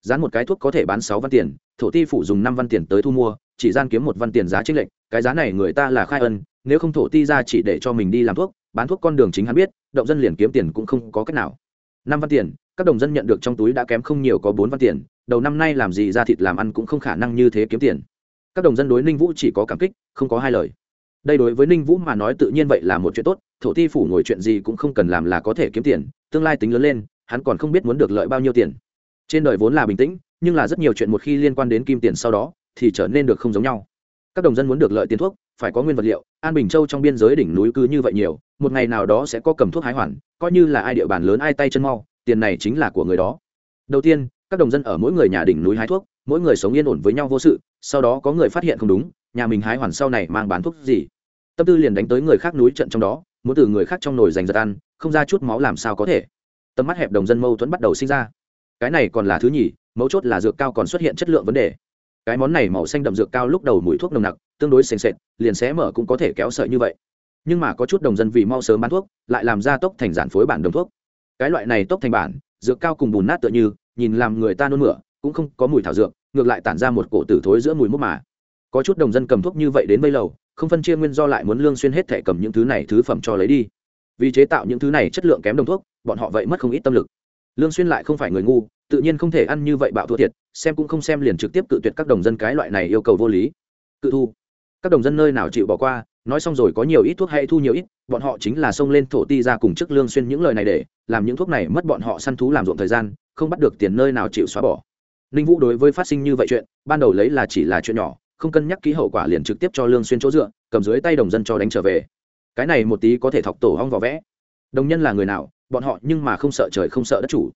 Dán một cái thuốc có thể bán sáu văn tiền, thổ ti phủ dùng năm văn tiền tới thu mua, chỉ gian kiếm một văn tiền giá trích lệnh cái giá này người ta là khai ân, nếu không thổ ti ra chỉ để cho mình đi làm thuốc, bán thuốc con đường chính hắn biết, động dân liền kiếm tiền cũng không có cách nào. Năm văn tiền, các đồng dân nhận được trong túi đã kém không nhiều có bốn văn tiền, đầu năm nay làm gì ra thịt làm ăn cũng không khả năng như thế kiếm tiền. Các đồng dân đối ninh vũ chỉ có cảm kích, không có hai lời. Đây đối với ninh vũ mà nói tự nhiên vậy là một chuyện tốt thổ ti phủ ngồi chuyện gì cũng không cần làm là có thể kiếm tiền, tương lai tính lớn lên, hắn còn không biết muốn được lợi bao nhiêu tiền. Trên đời vốn là bình tĩnh, nhưng là rất nhiều chuyện một khi liên quan đến kim tiền sau đó, thì trở nên được không giống nhau. Các đồng dân muốn được lợi tiền thuốc, phải có nguyên vật liệu, an bình châu trong biên giới đỉnh núi cứ như vậy nhiều, một ngày nào đó sẽ có cầm thuốc hái hoàn, coi như là ai địa bàn lớn ai tay chân mau, tiền này chính là của người đó. Đầu tiên, các đồng dân ở mỗi người nhà đỉnh núi hái thuốc, mỗi người sống yên ổn với nhau vô sự, sau đó có người phát hiện không đúng, nhà mình hái hoàn sau này mang bán thuốc gì. Tâm tư liền đánh tới người khác núi trận trong đó muốn từ người khác trong nồi giành giật ăn, không ra chút máu làm sao có thể. Tầm mắt hẹp đồng dân mâu thuẫn bắt đầu sinh ra. Cái này còn là thứ nhì, mấu chốt là dược cao còn xuất hiện chất lượng vấn đề. Cái món này màu xanh đậm dược cao lúc đầu mùi thuốc nồng nặc, tương đối sền sệt, liền xé mở cũng có thể kéo sợi như vậy. Nhưng mà có chút đồng dân vì mau sớm bán thuốc, lại làm ra tốc thành giản phối bản đồng thuốc. Cái loại này tốc thành bản, dược cao cùng bùn nát tựa như, nhìn làm người ta nôn mửa, cũng không có mùi thảo dược, ngược lại tản ra một cổ tử thối giữa mùi mốc mà. Có chút đồng dân cầm thuốc như vậy đến bây lầu không phân chia nguyên do lại muốn lương xuyên hết thể cầm những thứ này thứ phẩm cho lấy đi. Vì chế tạo những thứ này chất lượng kém đồng thuốc, bọn họ vậy mất không ít tâm lực. Lương xuyên lại không phải người ngu, tự nhiên không thể ăn như vậy bạo thua thiệt, xem cũng không xem liền trực tiếp cự tuyệt các đồng dân cái loại này yêu cầu vô lý. Cự thu. Các đồng dân nơi nào chịu bỏ qua, nói xong rồi có nhiều ít thuốc hay thu nhiều ít, bọn họ chính là xông lên thổ ti ra cùng trước lương xuyên những lời này để, làm những thuốc này mất bọn họ săn thú làm ruộng thời gian, không bắt được tiền nơi nào chịu xóa bỏ. Ninh vũ đối với phát sinh như vậy chuyện, ban đầu lấy là chỉ là chuyện nhỏ không cân nhắc kỹ hậu quả liền trực tiếp cho lương xuyên chỗ dựa, cầm dưới tay đồng dân cho đánh trở về. Cái này một tí có thể thọc tổ hong vỏ vẽ. Đồng nhân là người nào, bọn họ nhưng mà không sợ trời không sợ đất chủ.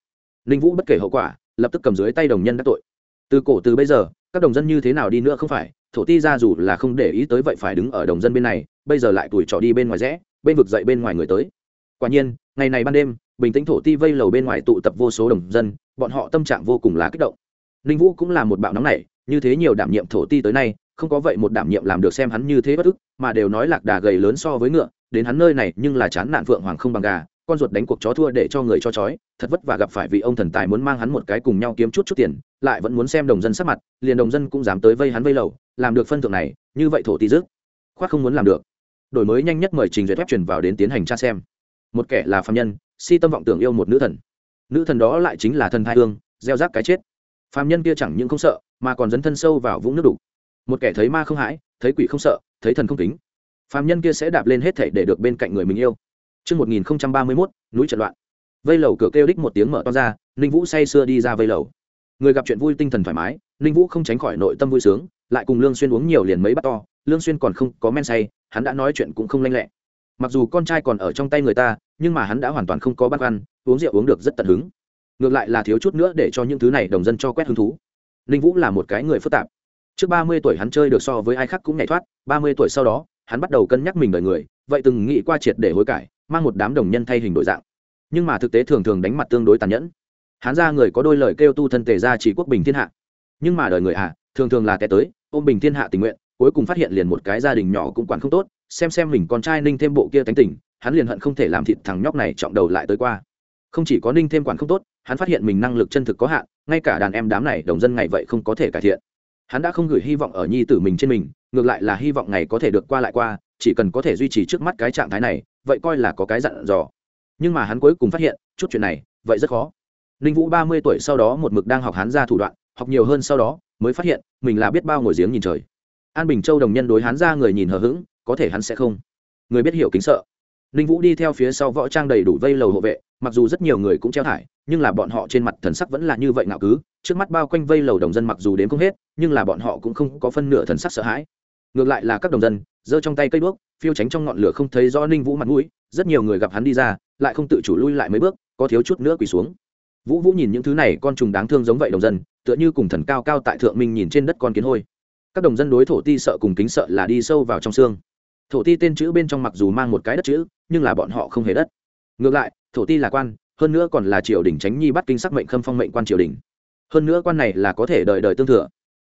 Ninh vũ bất kể hậu quả, lập tức cầm dưới tay đồng nhân đắc tội. Từ cổ từ bây giờ, các đồng dân như thế nào đi nữa không phải, thổ ti ra dù là không để ý tới vậy phải đứng ở đồng dân bên này, bây giờ lại tuổi trò đi bên ngoài rẽ, bên vực dậy bên ngoài người tới. Quả nhiên, ngày này ban đêm, bình tĩnh thổ ti vây lầu bên ngoài tụ tập vô số đồng dân, bọn họ tâm trạng vô cùng là kích động. Ninh vũ cũng là một bạo nóng này như thế nhiều đảm nhiệm thổ ti tới nay, không có vậy một đảm nhiệm làm được xem hắn như thế bất ức, mà đều nói lạc đà gầy lớn so với ngựa, đến hắn nơi này nhưng là chán nạn phượng hoàng không bằng gà, con ruột đánh cuộc chó thua để cho người cho chói thật vất vả gặp phải vị ông thần tài muốn mang hắn một cái cùng nhau kiếm chút chút tiền, lại vẫn muốn xem đồng dân sắc mặt, liền đồng dân cũng dám tới vây hắn vây lầu, làm được phân thượng này, như vậy thổ ti dứt khoác không muốn làm được. Đổi mới nhanh nhất mời trình duyệt web truyền vào đến tiến hành tra xem. Một kẻ là phạm nhân, si tâm vọng tưởng yêu một nữ thần. Nữ thần đó lại chính là thần thai hương, gieo rác cái chết. Phạm nhân kia chẳng những không sợ mà còn dấn thân sâu vào vũng nước đục một kẻ thấy ma không hãi thấy quỷ không sợ thấy thần không kính phạm nhân kia sẽ đạp lên hết thể để được bên cạnh người mình yêu Trước 1031, núi trận loạn. Vây lầu cửa kêu đích một tiếng mở to ra, Ninh Vũ say sưa đi ra vây lầu. Người gặp chuyện vui tinh thần thoải mái, Ninh Vũ không tránh khỏi nội tâm vui sướng, lại cùng Lương Xuyên uống nhiều liền mấy bát to, Lương Xuyên còn không có men say, hắn đã nói chuyện cũng không lanh lẹ. Mặc dù con trai còn ở trong tay người ta, nhưng mà hắn đã hoàn toàn không có bát ăn, uống rượu uống được rất tận hứng. Ngược lại là thiếu chút nữa để cho những thứ này đồng dân cho quét hứng thú. Ninh Vũ là một cái người phức tạp. Trước 30 tuổi hắn chơi được so với ai khác cũng nhảy thoát, 30 tuổi sau đó, hắn bắt đầu cân nhắc mình đời người, vậy từng nghĩ qua triệt để hối cải, mang một đám đồng nhân thay hình đổi dạng. Nhưng mà thực tế thường thường đánh mặt tương đối tàn nhẫn. Hắn ra người có đôi lời kêu tu thân tề ra chỉ quốc bình thiên hạ. Nhưng mà đời người hạ thường thường là té tới ôm bình thiên hạ tình nguyện cuối cùng phát hiện liền một cái gia đình nhỏ cũng quản không tốt xem xem mình con trai ninh thêm bộ kia tánh tình hắn liền hận không thể làm thịt thằng nhóc này trọng đầu lại tới qua. Không chỉ có ninh thêm quản không tốt hắn phát hiện mình năng lực chân thực có hạn, ngay cả đàn em đám này đồng dân ngày vậy không có thể cải thiện. Hắn đã không gửi hy vọng ở nhi tử mình trên mình, ngược lại là hy vọng ngày có thể được qua lại qua, chỉ cần có thể duy trì trước mắt cái trạng thái này, vậy coi là có cái dặn dò. Nhưng mà hắn cuối cùng phát hiện, chút chuyện này, vậy rất khó. Ninh vũ ba mươi tuổi sau đó một mực đang học hắn ra thủ đoạn, học nhiều hơn sau đó, mới phát hiện, mình là biết bao ngồi giếng nhìn trời. An bình châu đồng nhân đối hắn ra người nhìn hờ hững, có thể hắn sẽ không. Người biết hiểu kính sợ ninh vũ đi theo phía sau võ trang đầy đủ vây lầu hộ vệ, mặc dù rất nhiều người cũng treo thải, nhưng là bọn họ trên mặt thần sắc vẫn là như vậy ngạo cứ. Trước mắt bao quanh vây lầu đồng dân mặc dù đến không hết, nhưng là bọn họ cũng không có phân nửa thần sắc sợ hãi. Ngược lại là các đồng dân, giơ trong tay cây đuốc, phiêu tránh trong ngọn lửa không thấy do ninh vũ mặt mũi, rất nhiều người gặp hắn đi ra, lại không tự chủ lui lại mấy bước, có thiếu chút nữa quỳ xuống. Vũ vũ nhìn những thứ này, con trùng đáng thương giống vậy đồng dân, tựa như cùng thần cao cao tại thượng minh nhìn trên đất con kiến hôi. Các đồng dân đối thổ ti sợ cùng kính sợ là đi sâu vào trong xương thổ ti tên chữ bên trong mặc dù mang một cái đất chữ, nhưng là bọn họ không hề đất. Ngược lại, thổ ti là quan, hơn nữa còn là triều đình tránh nhi bắt kinh sắc mệnh khâm phong mệnh quan triều đình. Hơn nữa quan này là có thể đời đời tương thừa.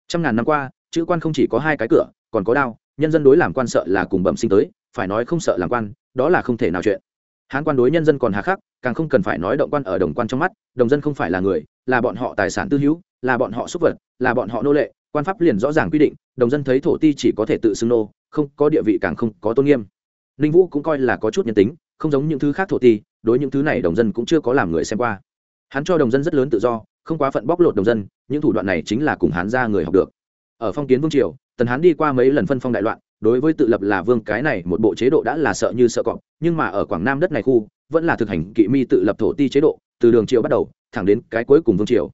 Trăm ngàn năm qua, chữ quan không chỉ có hai cái cửa, còn có đao, nhân dân đối làm quan sợ là cùng bẩm sinh tới, phải nói không sợ làm quan, đó là không thể nào chuyện. Hán quan đối nhân dân còn hà khắc, càng không cần phải nói động quan ở đồng quan trong mắt, đồng dân không phải là người, là bọn họ tài sản tư hữu, là bọn họ xúc vật, là bọn họ nô lệ, quan pháp liền rõ ràng quy định, đồng dân thấy thổ ti chỉ có thể tự xưng nô không có địa vị càng không có tôn nghiêm. Ninh vũ cũng coi là có chút nhân tính, không giống những thứ khác thổ ti đối những thứ này đồng dân cũng chưa có làm người xem qua. Hắn cho đồng dân rất lớn tự do, không quá phận bóc lột đồng dân, những thủ đoạn này chính là cùng hắn ra người học được. Ở phong kiến vương triều, tần hán đi qua mấy lần phân phong đại loạn, đối với tự lập là vương cái này một bộ chế độ đã là sợ như sợ cọp, nhưng mà ở quảng nam đất này khu, vẫn là thực hành kỵ mi tự lập thổ ti chế độ, từ đường triều bắt đầu, thẳng đến cái cuối cùng vương triều.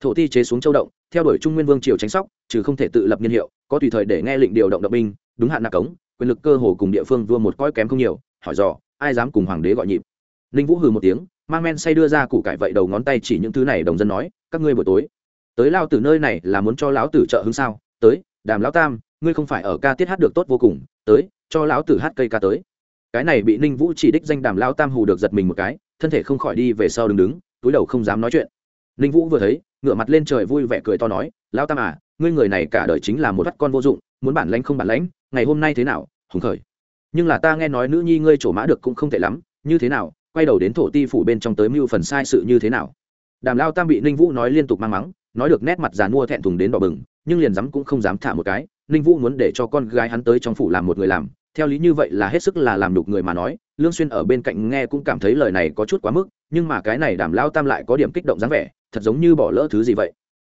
Thổ ti chế xuống châu động, theo đuổi trung nguyên vương triều tránh sóc, trừ không thể tự lập nhiên hiệu, có tùy thời để nghe lệnh điều động động binh đúng hạn nạp cống, quyền lực cơ hồ cùng địa phương vua một coi kém không nhiều, hỏi dò, ai dám cùng hoàng đế gọi nhịp? Ninh vũ hừ một tiếng mang men say đưa ra củ cải vậy đầu ngón tay chỉ những thứ này đồng dân nói, các ngươi buổi tối, tới lao tử nơi này là muốn cho lão tử trợ hứng sao? Tới, đàm lão tam, ngươi không phải ở ca tiết hát được tốt vô cùng, tới, cho lão tử hát cây ca tới. Cái này bị ninh vũ chỉ đích danh đàm lão tam hù được giật mình một cái, thân thể không khỏi đi về sau đứng đứng, túi đầu không dám nói chuyện. Ninh vũ vừa thấy ngựa mặt lên trời vui vẻ cười to nói, lão tam à ngươi người này cả đời chính là một bắt con vô dụng, muốn bản lãnh không bản lãnh ngày hôm nay thế nào, hùng khởi. Nhưng là ta nghe nói nữ nhi ngươi trổ mã được cũng không tệ lắm, như thế nào, quay đầu đến thổ ti phủ bên trong tới mưu phần sai sự như thế nào? Đàm lao tam bị ninh vũ nói liên tục mang mắng, nói được nét mặt giàn mua thẹn thùng đến đỏ bừng, nhưng liền dám cũng không dám thả một cái, ninh vũ muốn để cho con gái hắn tới trong phủ làm một người làm, theo lý như vậy là hết sức là làm đục người mà nói, lương xuyên ở bên cạnh nghe cũng cảm thấy lời này có chút quá mức, nhưng mà cái này đàm lao tam lại có điểm kích động dáng vẻ, thật giống như bỏ lỡ thứ gì vậy.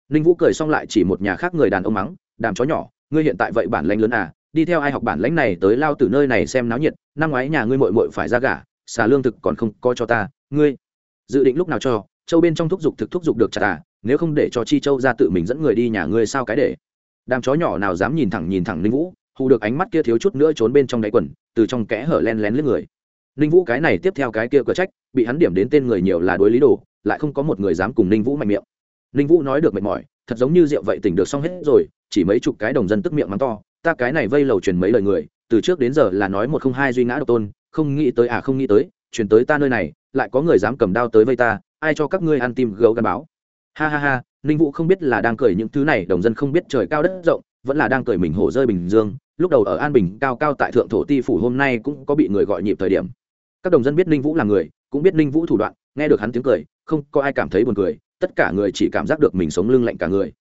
Ninh vũ cười xong lại chỉ một nhà khác người đàn ông mắng, đàm chó nhỏ, ngươi hiện tại vậy bản lãnh lớn à đi theo ai học bản lãnh này tới lao từ nơi này xem náo nhiệt, năm ngoái nhà ngươi mội mội phải ra gả, xà lương thực còn không coi cho ta, ngươi dự định lúc nào cho, châu bên trong thúc giục thực thúc giục được chả à nếu không để cho chi châu ra tự mình dẫn người đi nhà ngươi sao cái để. Đám chó nhỏ nào dám nhìn thẳng nhìn thẳng ninh vũ, hù được ánh mắt kia thiếu chút nữa trốn bên trong đáy quần, từ trong kẽ hở len lén lướt người. Ninh vũ cái này tiếp theo cái kia cờ trách, bị hắn điểm đến tên người nhiều là đối lý đồ, lại không có một người dám cùng ninh vũ mạnh miệng. Ninh vũ nói được mệt mỏi, thật giống như rượu vậy tỉnh được xong hết rồi, chỉ mấy chục cái đồng dân tức miệng mắng to ta cái này vây lầu truyền mấy lời người, từ trước đến giờ là nói một không hai duy ngã độc tôn, không nghĩ tới à không nghĩ tới chuyển tới ta nơi này, lại có người dám cầm đao tới vây ta, ai cho các ngươi ăn tim gấu gắn báo. Ha ha ha, ninh vũ không biết là đang cười những thứ này, đồng dân không biết trời cao đất rộng, vẫn là đang cười mình hổ rơi bình dương, lúc đầu ở an bình, cao cao tại thượng thổ ti phủ hôm nay cũng có bị người gọi nhịp thời điểm. Các đồng dân biết ninh vũ là người, cũng biết ninh vũ thủ đoạn, nghe được hắn tiếng cười, không có ai cảm thấy buồn cười, tất cả người chỉ cảm giác được mình sống lưng lạnh cả người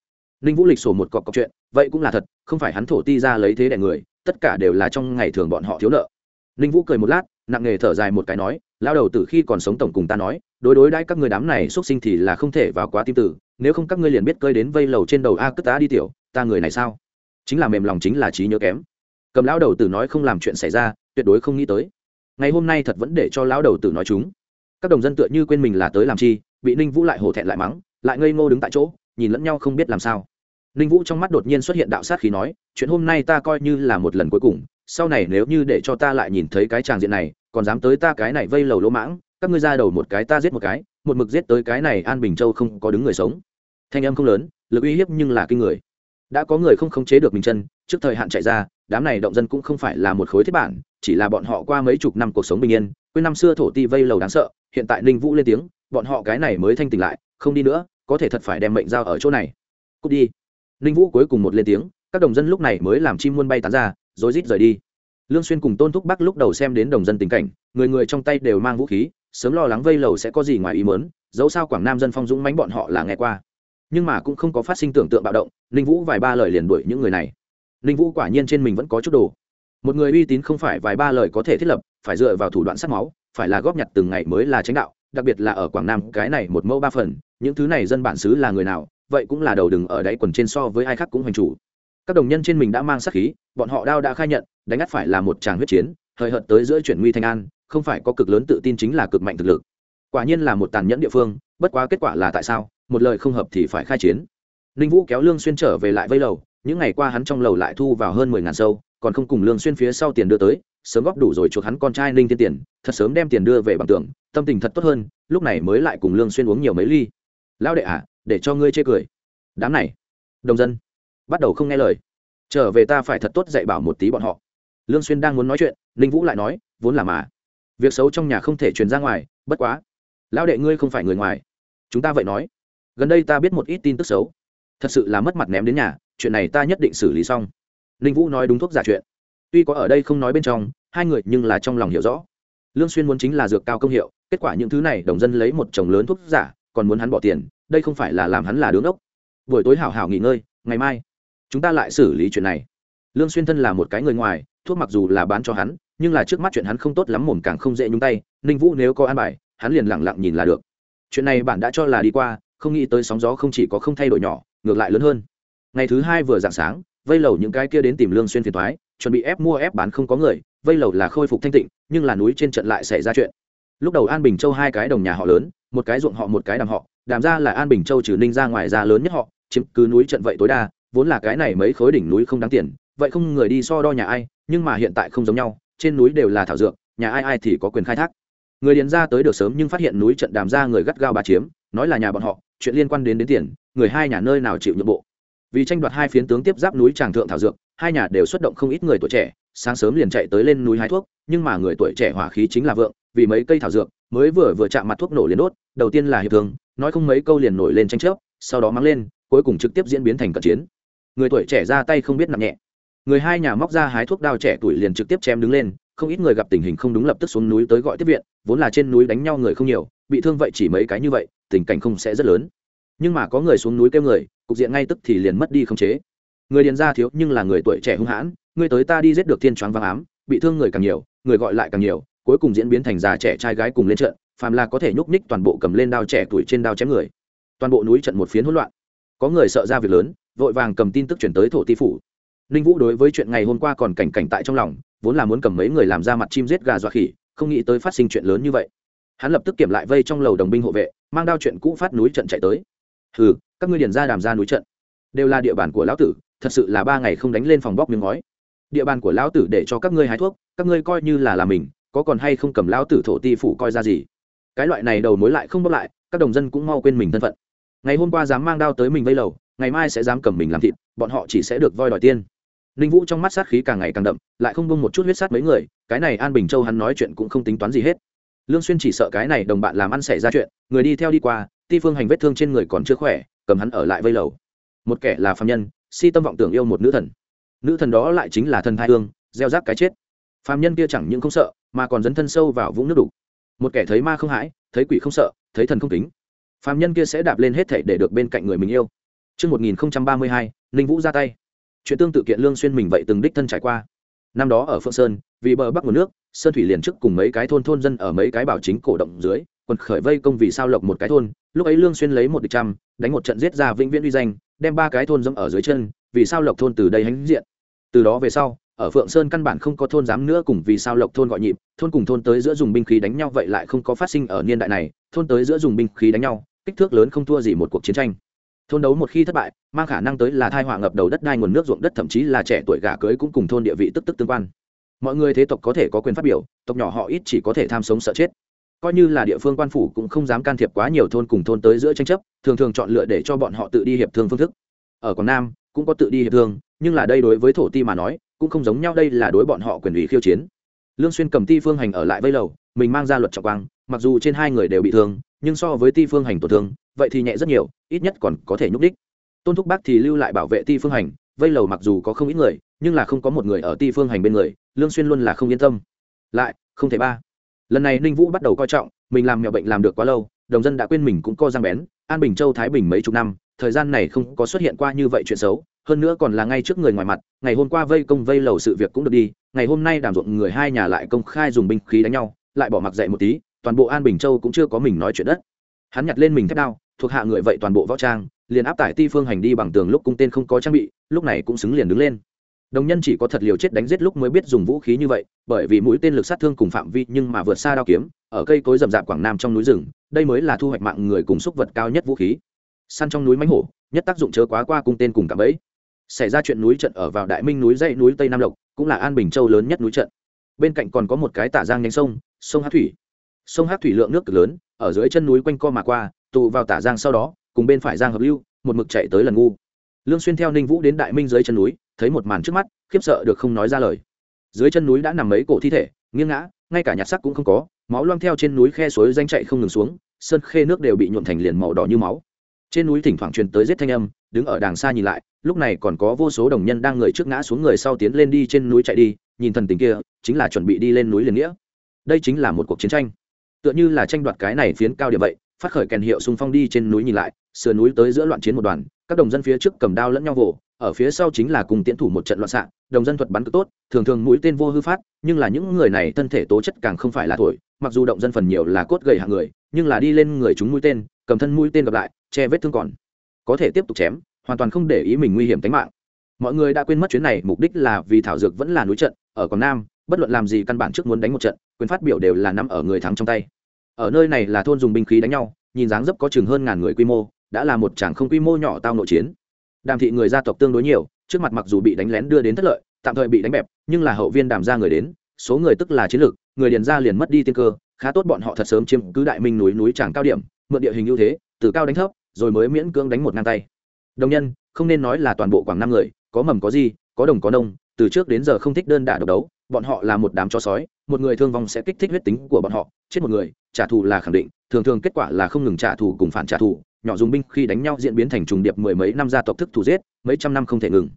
ninh vũ lịch sổ một cọc cọc chuyện, vậy cũng là thật, không phải hắn thổ ti ra lấy thế đẻ người, tất cả đều là trong ngày thường bọn họ thiếu nợ. Ninh vũ cười một lát, nặng nề thở dài một cái nói lao đầu từ khi còn sống tổng cùng ta nói, đối đối đãi các người đám này xuất sinh thì là không thể vào quá tim tử, nếu không các ngươi liền biết cơi đến vây lầu trên đầu a cất tá đi tiểu, ta người này sao? Chính là mềm lòng chính là trí nhớ kém. Cầm lão đầu tử nói không làm chuyện xảy ra, tuyệt đối không nghĩ tới. Ngày hôm nay thật vẫn để cho lão đầu tử nói chúng. Các đồng dân tựa như quên mình là tới làm chi, bị ninh vũ lại hổ thẹn lại mắng, lại ngây ngô đứng tại chỗ, nhìn lẫn nhau không biết làm sao ninh vũ trong mắt đột nhiên xuất hiện đạo sát khí nói, chuyện hôm nay ta coi như là một lần cuối cùng, sau này nếu như để cho ta lại nhìn thấy cái tràng diện này, còn dám tới ta cái này vây lầu lỗ mãng, các ngươi ra đầu một cái ta giết một cái, một mực giết tới cái này an bình châu không có đứng người sống. Thanh âm không lớn, lực uy hiếp nhưng là kinh người. Đã có người không khống chế được mình chân, trước thời hạn chạy ra, đám này động dân cũng không phải là một khối thiết bản, chỉ là bọn họ qua mấy chục năm cuộc sống bình yên, quên năm xưa thổ ti vây lầu đáng sợ, hiện tại ninh vũ lên tiếng, bọn họ cái này mới thanh tỉnh lại, không đi nữa, có thể thật phải đem mệnh giao ở chỗ này. Cút đi ninh vũ cuối cùng một lên tiếng, các đồng dân lúc này mới làm chim muôn bay tán ra, rồi rít rời đi. Lương xuyên cùng tôn thúc bắc lúc đầu xem đến đồng dân tình cảnh, người người trong tay đều mang vũ khí, sớm lo lắng vây lầu sẽ có gì ngoài ý muốn, dẫu sao quảng nam dân phong dũng mãnh bọn họ là nghe qua. Nhưng mà cũng không có phát sinh tưởng tượng bạo động ninh vũ vài ba lời liền đuổi những người này. Ninh vũ quả nhiên trên mình vẫn có chút đồ. Một người uy tín không phải vài ba lời có thể thiết lập, phải dựa vào thủ đoạn sát máu, phải là góp nhặt từng ngày mới là tránh đạo, đặc biệt là ở quảng nam, cái này một mẫu ba phần, những thứ này dân bản xứ là người nào vậy cũng là đầu đừng ở đáy quần trên so với ai khác cũng hoành chủ. Các đồng nhân trên mình đã mang sát khí, bọn họ đao đã khai nhận, đánh ngắt phải là một tràng huyết chiến, hời hợt tới giữa chuyển nguy thanh an, không phải có cực lớn tự tin chính là cực mạnh thực lực. Quả nhiên là một tàn nhẫn địa phương, bất quá kết quả là tại sao, một lời không hợp thì phải khai chiến. Ninh vũ kéo lương xuyên trở về lại vây lầu, những ngày qua hắn trong lầu lại thu vào hơn mười ngàn sâu, còn không cùng lương xuyên phía sau tiền đưa tới, sớm góp đủ rồi chuộc hắn con trai ninh thiên tiền, thật sớm đem tiền đưa về bằng tưởng tâm tình thật tốt hơn, lúc này mới lại cùng lương xuyên uống nhiều mấy ly. Lão đệ à để cho ngươi chê cười. Đám này, đồng dân, bắt đầu không nghe lời. Trở về ta phải thật tốt dạy bảo một tí bọn họ. Lương xuyên đang muốn nói chuyện, ninh vũ lại nói, vốn là mà. Việc xấu trong nhà không thể truyền ra ngoài, bất quá. Lão đệ ngươi không phải người ngoài. Chúng ta vậy nói. Gần đây ta biết một ít tin tức xấu. Thật sự là mất mặt ném đến nhà, chuyện này ta nhất định xử lý xong. Ninh vũ nói đúng thuốc giả chuyện. Tuy có ở đây không nói bên trong, hai người nhưng là trong lòng hiểu rõ. Lương xuyên muốn chính là dược cao công hiệu, kết quả những thứ này đồng dân lấy một chồng lớn thuốc giả, còn muốn hắn bỏ tiền đây không phải là làm hắn là đứng ốc. Buổi tối hảo hảo nghỉ ngơi, ngày mai, chúng ta lại xử lý chuyện này. Lương xuyên thân là một cái người ngoài, thuốc mặc dù là bán cho hắn, nhưng là trước mắt chuyện hắn không tốt lắm mồm càng không dễ nhúng tay, ninh vũ nếu có an bài, hắn liền lặng lặng nhìn là được. Chuyện này bạn đã cho là đi qua, không nghĩ tới sóng gió không chỉ có không thay đổi nhỏ, ngược lại lớn hơn. Ngày thứ hai vừa dạng sáng, vây lầu những cái kia đến tìm lương xuyên phiền toái chuẩn bị ép mua ép bán không có người, vây lầu là khôi phục thanh tịnh, nhưng là núi trên trận lại xảy ra chuyện. Lúc đầu an bình châu hai cái đồng nhà họ lớn, một cái ruộng họ, một cái đàm họ đàm ra là an bình châu trừ ninh ra ngoài ra lớn nhất họ, chiếm cứ núi trận vậy tối đa, vốn là cái này mấy khối đỉnh núi không đáng tiền, vậy không người đi so đo nhà ai, nhưng mà hiện tại không giống nhau, trên núi đều là thảo dược, nhà ai ai thì có quyền khai thác. Người điền ra tới được sớm nhưng phát hiện núi trận đàm ra người gắt gao bà chiếm, nói là nhà bọn họ, chuyện liên quan đến đến tiền, người hai nhà nơi nào chịu nhượng bộ. Vì tranh đoạt hai phiến tướng tiếp giáp núi tràng thượng thảo dược, hai nhà đều xuất động không ít người tuổi trẻ, sáng sớm liền chạy tới lên núi hái thuốc, nhưng mà người tuổi trẻ hỏa khí chính là vượng, vì mấy cây thảo dược mới vừa vừa chạm mặt thuốc nổ liền đốt, đầu tiên là hiệp thương, nói không mấy câu liền nổi lên tranh chấp, sau đó mắng lên, cuối cùng trực tiếp diễn biến thành cận chiến. Người tuổi trẻ ra tay không biết nặng nhẹ. Người hai nhà móc ra hái thuốc đao trẻ tuổi liền trực tiếp chém đứng lên, không ít người gặp tình hình không đúng lập tức xuống núi tới gọi tiếp viện, vốn là trên núi đánh nhau người không nhiều, bị thương vậy chỉ mấy cái như vậy, tình cảnh không sẽ rất lớn. Nhưng mà có người xuống núi kêu người, cục diện ngay tức thì liền mất đi không chế. Người điền ra thiếu nhưng là người tuổi trẻ hung hãn người tới ta đi giết được thiên choáng vang ám, bị thương người càng nhiều, người gọi lại càng nhiều cuối cùng diễn biến thành già trẻ trai gái cùng lên trận, phàm là có thể nhúc ních toàn bộ cầm lên đao trẻ tuổi trên đao chém người. Toàn bộ núi trận một phiến hỗn loạn. Có người sợ ra việc lớn, vội vàng cầm tin tức chuyển tới thổ ti phủ. Ninh vũ đối với chuyện ngày hôm qua còn cảnh cảnh tại trong lòng, vốn là muốn cầm mấy người làm ra mặt chim giết gà dọa khỉ, không nghĩ tới phát sinh chuyện lớn như vậy. Hắn lập tức kiểm lại vây trong lầu đồng binh hộ vệ, mang đao chuyện cũ phát núi trận chạy tới. Hừ, các ngươi điền ra đàm ra núi trận. Đều là địa bàn của lão tử, thật sự là ba ngày không đánh lên phòng bóc miếng ngói. Địa bàn của lão tử để cho các ngươi hái thuốc, các ngươi coi như là làm mình có còn hay không cầm lão tử thổ ti phủ coi ra gì? Cái loại này đầu mối lại không bóc lại, các đồng dân cũng mau quên mình thân phận. Ngày hôm qua dám mang đao tới mình vây lầu, ngày mai sẽ dám cầm mình làm thịt, bọn họ chỉ sẽ được voi đòi tiên. Ninh vũ trong mắt sát khí càng ngày càng đậm, lại không bông một chút huyết sát mấy người, cái này an bình châu hắn nói chuyện cũng không tính toán gì hết. Lương xuyên chỉ sợ cái này đồng bạn làm ăn xảy ra chuyện, người đi theo đi qua, ti phương hành vết thương trên người còn chưa khỏe, cầm hắn ở lại vây lầu. Một kẻ là phạm nhân, si tâm vọng tưởng yêu một nữ thần. Nữ thần đó lại chính là thần thai hương, gieo rác cái chết. Phàm nhân kia chẳng những không sợ mà còn dấn thân sâu vào vũng nước đục một kẻ thấy ma không hãi thấy quỷ không sợ thấy thần không kính Phàm nhân kia sẽ đạp lên hết thể để được bên cạnh người mình yêu Trước 1032, Ninh Vũ ra tay. Chuyện tương tự kiện Lương Xuyên mình vậy từng đích thân trải qua. Năm đó ở Phượng Sơn, vì bờ bắc nguồn nước, Sơn Thủy liền trước cùng mấy cái thôn thôn dân ở mấy cái bảo chính cổ động dưới, quân khởi vây công vì sao lộc một cái thôn, lúc ấy Lương Xuyên lấy một địch trăm, đánh một trận giết ra vĩnh viễn uy danh, đem ba cái thôn dẫm ở dưới chân, vì sao lộc thôn từ đây hãnh diện. Từ đó về sau, ở Phượng Sơn căn bản không có thôn dám nữa cùng vì sao lộc thôn gọi nhịp, thôn cùng thôn tới giữa dùng binh khí đánh nhau vậy lại không có phát sinh ở niên đại này, thôn tới giữa dùng binh khí đánh nhau, kích thước lớn không thua gì một cuộc chiến tranh. Thôn đấu một khi thất bại mang khả năng tới là thai họa ngập đầu đất đai nguồn nước ruộng đất thậm chí là trẻ tuổi gà cưới cũng cùng thôn địa vị tức tức tương quan. Mọi người thế tộc có thể có quyền phát biểu tộc nhỏ họ ít chỉ có thể tham sống sợ chết. Coi như là địa phương quan phủ cũng không dám can thiệp quá nhiều thôn cùng thôn tới giữa tranh chấp thường thường chọn lựa để cho bọn họ tự đi hiệp thương phương thức. Ở quảng nam cũng có tự đi hiệp thương nhưng là đây đối với thổ ti mà nói cũng không giống nhau đây là đối bọn họ quyền ủy khiêu chiến. Lương xuyên cầm ti phương hành ở lại vây lầu, mình mang ra luật trọng quang, mặc dù trên hai người đều bị thương, nhưng so với ti phương hành tổn thương, vậy thì nhẹ rất nhiều, ít nhất còn có thể nhúc đích tôn thúc bác thì lưu lại bảo vệ ti phương hành, vây lầu mặc dù có không ít người, nhưng là không có một người ở ti phương hành bên người, lương xuyên luôn là không yên tâm. Lại, không thể ba. Lần này ninh vũ bắt đầu coi trọng, mình làm mèo bệnh làm được quá lâu, đồng dân đã quên mình cũng co răng bén, an bình châu thái bình mấy chục năm thời gian này không có xuất hiện qua như vậy chuyện xấu, hơn nữa còn là ngay trước người ngoài mặt, ngày hôm qua vây công vây lầu sự việc cũng được đi, ngày hôm nay đàm ruộng người hai nhà lại công khai dùng binh khí đánh nhau, lại bỏ mặc dậy một tí, toàn bộ an bình châu cũng chưa có mình nói chuyện đất. Hắn nhặt lên mình thép đao, thuộc hạ người vậy toàn bộ võ trang, liền áp tải ti phương hành đi bằng tường lúc cung tên không có trang bị, lúc này cũng xứng liền đứng lên. Đồng nhân chỉ có thật liều chết đánh giết lúc mới biết dùng vũ khí như vậy, bởi vì mũi tên lực sát thương cùng phạm vi nhưng mà vượt xa đao kiếm, ở cây cối rậm rạp quảng nam trong núi rừng, đây mới là thu hoạch mạng người cùng xúc vật cao nhất vũ khí săn trong núi mánh hổ, nhất tác dụng chớ quá qua cung tên cùng cảm ấy xảy ra chuyện núi trận ở vào đại minh núi dãy núi tây nam lộc, cũng là an bình châu lớn nhất núi trận. Bên cạnh còn có một cái tả giang nhánh sông sông hát thủy. Sông hát thủy lượng nước cực lớn, ở dưới chân núi quanh co mà qua, tụ vào tả giang sau đó, cùng bên phải giang hợp lưu, một mực chạy tới lần ngu. Lương xuyên theo ninh vũ đến đại minh dưới chân núi, thấy một màn trước mắt, khiếp sợ được không nói ra lời. Dưới chân núi đã nằm mấy cổ thi thể, nghiêng ngã, ngay cả nhặt sắc cũng không có, máu loang theo trên núi khe suối danh chạy không ngừng xuống, sơn khê nước đều bị nhuộm thành liền màu đỏ như máu trên núi thỉnh thoảng truyền tới giết thanh âm, đứng ở đàng xa nhìn lại, lúc này còn có vô số đồng nhân đang người trước ngã xuống người sau tiến lên đi trên núi chạy đi, nhìn thần tình kia, chính là chuẩn bị đi lên núi liền nghĩa. Đây chính là một cuộc chiến tranh. Tựa như là tranh đoạt cái này phiến cao địa vậy, phát khởi kèn hiệu xung phong đi trên núi nhìn lại, sườn núi tới giữa loạn chiến một đoàn, các đồng dân phía trước cầm đao lẫn nhau vồ, ở phía sau chính là cùng tiến thủ một trận loạn xạ, đồng dân thuật bắn cực tốt, thường thường mũi tên vô hư phát, nhưng là những người này thân thể tố chất càng không phải là tuổi mặc dù động dân phần nhiều là cốt gầy hạng người, nhưng là đi lên người chúng mũi tên cầm thân mũi tên gặp lại, che vết thương còn. Có thể tiếp tục chém, hoàn toàn không để ý mình nguy hiểm tính mạng. Mọi người đã quên mất chuyến này, mục đích là vì thảo dược vẫn là núi trận, ở quảng nam, bất luận làm gì căn bản trước muốn đánh một trận, quyền phát biểu đều là nằm ở người thắng trong tay. Ở nơi này là thôn dùng binh khí đánh nhau, nhìn dáng dấp có chừng hơn ngàn người quy mô, đã là một tràng không quy mô nhỏ tao nội chiến. Đàm thị người gia tộc tương đối nhiều, trước mặt mặc dù bị đánh lén đưa đến thất lợi, tạm thời bị đánh bẹp, nhưng là hậu viên đàm ra người đến, số người tức là chiến lược, người điền ra liền mất đi tiên cơ, khá tốt bọn họ thật sớm chiếm cứ đại minh núi núi tràng cao điểm mượn địa hình ưu thế, từ cao đánh thấp, rồi mới miễn cưỡng đánh một ngang tay. Đồng nhân, không nên nói là toàn bộ quảng Nam người, có mầm có gì có đồng có nông, từ trước đến giờ không thích đơn đả độc đấu, bọn họ là một đám chó sói, một người thương vong sẽ kích thích huyết tính của bọn họ, chết một người, trả thù là khẳng định, thường thường kết quả là không ngừng trả thù cùng phản trả thù, nhỏ dùng binh khi đánh nhau diễn biến thành trùng điệp mười mấy năm gia tộc thức thù giết, mấy trăm năm không thể ngừng.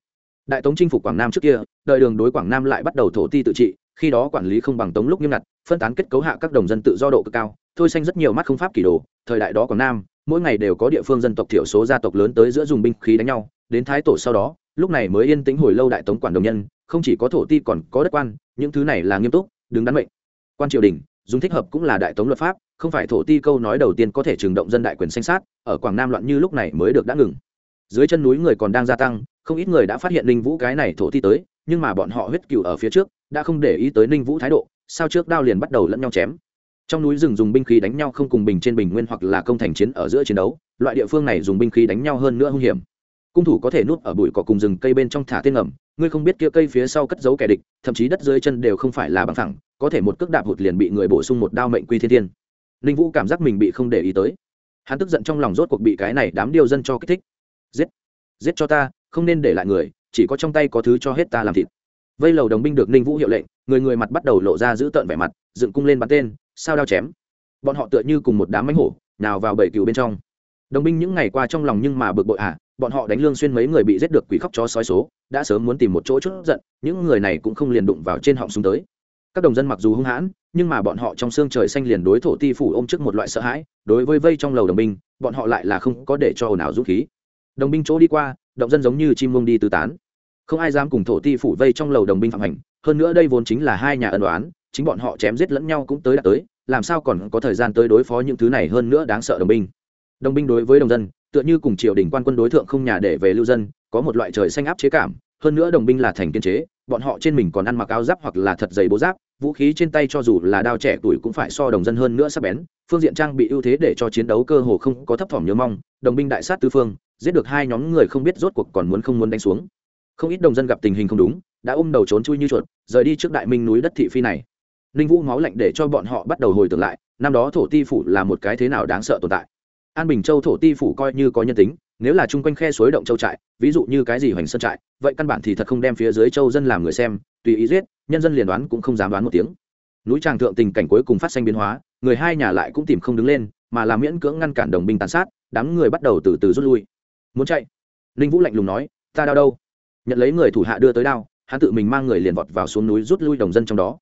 Đại tống chinh phục quảng nam trước kia đợi đường đối quảng nam lại bắt đầu thổ ti tự trị khi đó quản lý không bằng tống lúc nghiêm ngặt, phân tán kết cấu hạ các đồng dân tự do độ cực cao, thôi xanh rất nhiều mắt không pháp kỷ đồ, thời đại đó quảng nam, mỗi ngày đều có địa phương dân tộc thiểu số gia tộc lớn tới giữa dùng binh khí đánh nhau, đến thái tổ sau đó, lúc này mới yên tĩnh hồi lâu đại tống quản đồng nhân, không chỉ có thổ ti còn có đất quan, những thứ này là nghiêm túc, đứng đắn mệnh. Quan triều đình, dùng thích hợp cũng là đại tống luật pháp, không phải thổ ti câu nói đầu tiên có thể trừng động dân đại quyền xanh sát, ở quảng nam loạn như lúc này mới được đã ngừng. Dưới chân núi người còn đang gia tăng, không ít người đã phát hiện linh vũ cái này thổ ti tới, nhưng mà bọn họ huyết cựu ở phía trước đã không để ý tới ninh vũ thái độ, sao trước đao liền bắt đầu lẫn nhau chém? Trong núi rừng dùng binh khí đánh nhau không cùng bình trên bình nguyên hoặc là công thành chiến ở giữa chiến đấu, loại địa phương này dùng binh khí đánh nhau hơn nữa hung hiểm. Cung thủ có thể nuốt ở bụi cỏ cùng rừng cây bên trong thả tên ngầm, ngươi không biết kia cây phía sau cất giấu kẻ địch, thậm chí đất dưới chân đều không phải là bằng thẳng có thể một cước đạp hụt liền bị người bổ sung một đao mệnh quy thiên thiên ninh vũ cảm giác mình bị không để ý tới. Hắn tức giận trong lòng rốt cuộc bị cái này đám điều dân cho kích thích. Giết! Giết cho ta, không nên để lại người, chỉ có trong tay có thứ cho hết ta làm thịt vây lầu đồng binh được ninh vũ hiệu lệnh, người người mặt bắt đầu lộ ra giữ tợn vẻ mặt, dựng cung lên bắn tên, sao đao chém. Bọn họ tựa như cùng một đám mánh hổ, nào vào bầy cừu bên trong. Đồng binh những ngày qua trong lòng nhưng mà bực bội à bọn họ đánh lương xuyên mấy người bị giết được quỷ khóc chó sói số, đã sớm muốn tìm một chỗ chút giận, những người này cũng không liền đụng vào trên họng xuống tới. Các đồng dân mặc dù hung hãn, nhưng mà bọn họ trong xương trời xanh liền đối thổ ti phủ ôm trước một loại sợ hãi, đối với vây trong lầu đồng binh, bọn họ lại là không có để cho ồn ào dũng khí. Đồng binh chỗ đi qua, động dân giống như chim mông đi tứ tán không ai dám cùng thổ ti phủ vây trong lầu đồng binh phạm hành, hơn nữa đây vốn chính là hai nhà ân đoán chính bọn họ chém giết lẫn nhau cũng tới đã tới, làm sao còn có thời gian tới đối phó những thứ này hơn nữa đáng sợ đồng binh. Đồng binh đối với đồng dân, tựa như cùng triều đình quan quân đối tượng không nhà để về lưu dân, có một loại trời xanh áp chế cảm, hơn nữa đồng binh là thành kiên chế, bọn họ trên mình còn ăn mặc áo giáp hoặc là thật dày bố giáp, vũ khí trên tay cho dù là đao trẻ tuổi cũng phải so đồng dân hơn nữa sắc bén, phương diện trang bị ưu thế để cho chiến đấu cơ hồ không có thấp thỏm nhớ mong, đồng binh đại sát tư phương, giết được hai nhóm người không biết rốt cuộc còn muốn không muốn đánh xuống không ít đồng dân gặp tình hình không đúng, đã ôm đầu trốn chui như chuột, rời đi trước đại minh núi đất thị phi này. Ninh vũ máu lạnh để cho bọn họ bắt đầu hồi tưởng lại, năm đó thổ ti phủ là một cái thế nào đáng sợ tồn tại. An bình châu thổ ti phủ coi như có nhân tính, nếu là chung quanh khe suối động châu trại, ví dụ như cái gì hoành sơn trại, vậy căn bản thì thật không đem phía dưới châu dân làm người xem, tùy ý giết, nhân dân liền đoán cũng không dám đoán một tiếng. Núi tràng thượng tình cảnh cuối cùng phát sinh biến hóa, người hai nhà lại cũng tìm không đứng lên, mà làm miễn cưỡng ngăn cản đồng binh tàn sát, đám người bắt đầu từ từ rút lui. Muốn chạy? Ninh vũ lạnh lùng nói, ta đau đâu? Nhận lấy người thủ hạ đưa tới đao, hắn tự mình mang người liền vọt vào xuống núi rút lui đồng dân trong đó.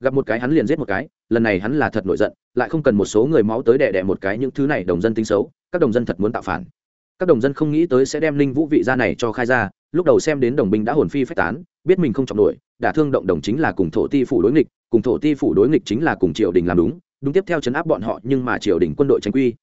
Gặp một cái hắn liền giết một cái, lần này hắn là thật nổi giận, lại không cần một số người máu tới đẻ đẻ một cái những thứ này đồng dân tính xấu, các đồng dân thật muốn tạo phản. Các đồng dân không nghĩ tới sẽ đem linh vũ vị ra này cho khai ra, lúc đầu xem đến đồng binh đã hồn phi phách tán, biết mình không trọng nổi, đả thương động đồng chính là cùng thổ ti phủ đối nghịch, cùng thổ ti phủ đối nghịch chính là cùng triều đình làm đúng đúng tiếp theo chấn áp bọn họ nhưng mà triều đình quân đội tranh quy.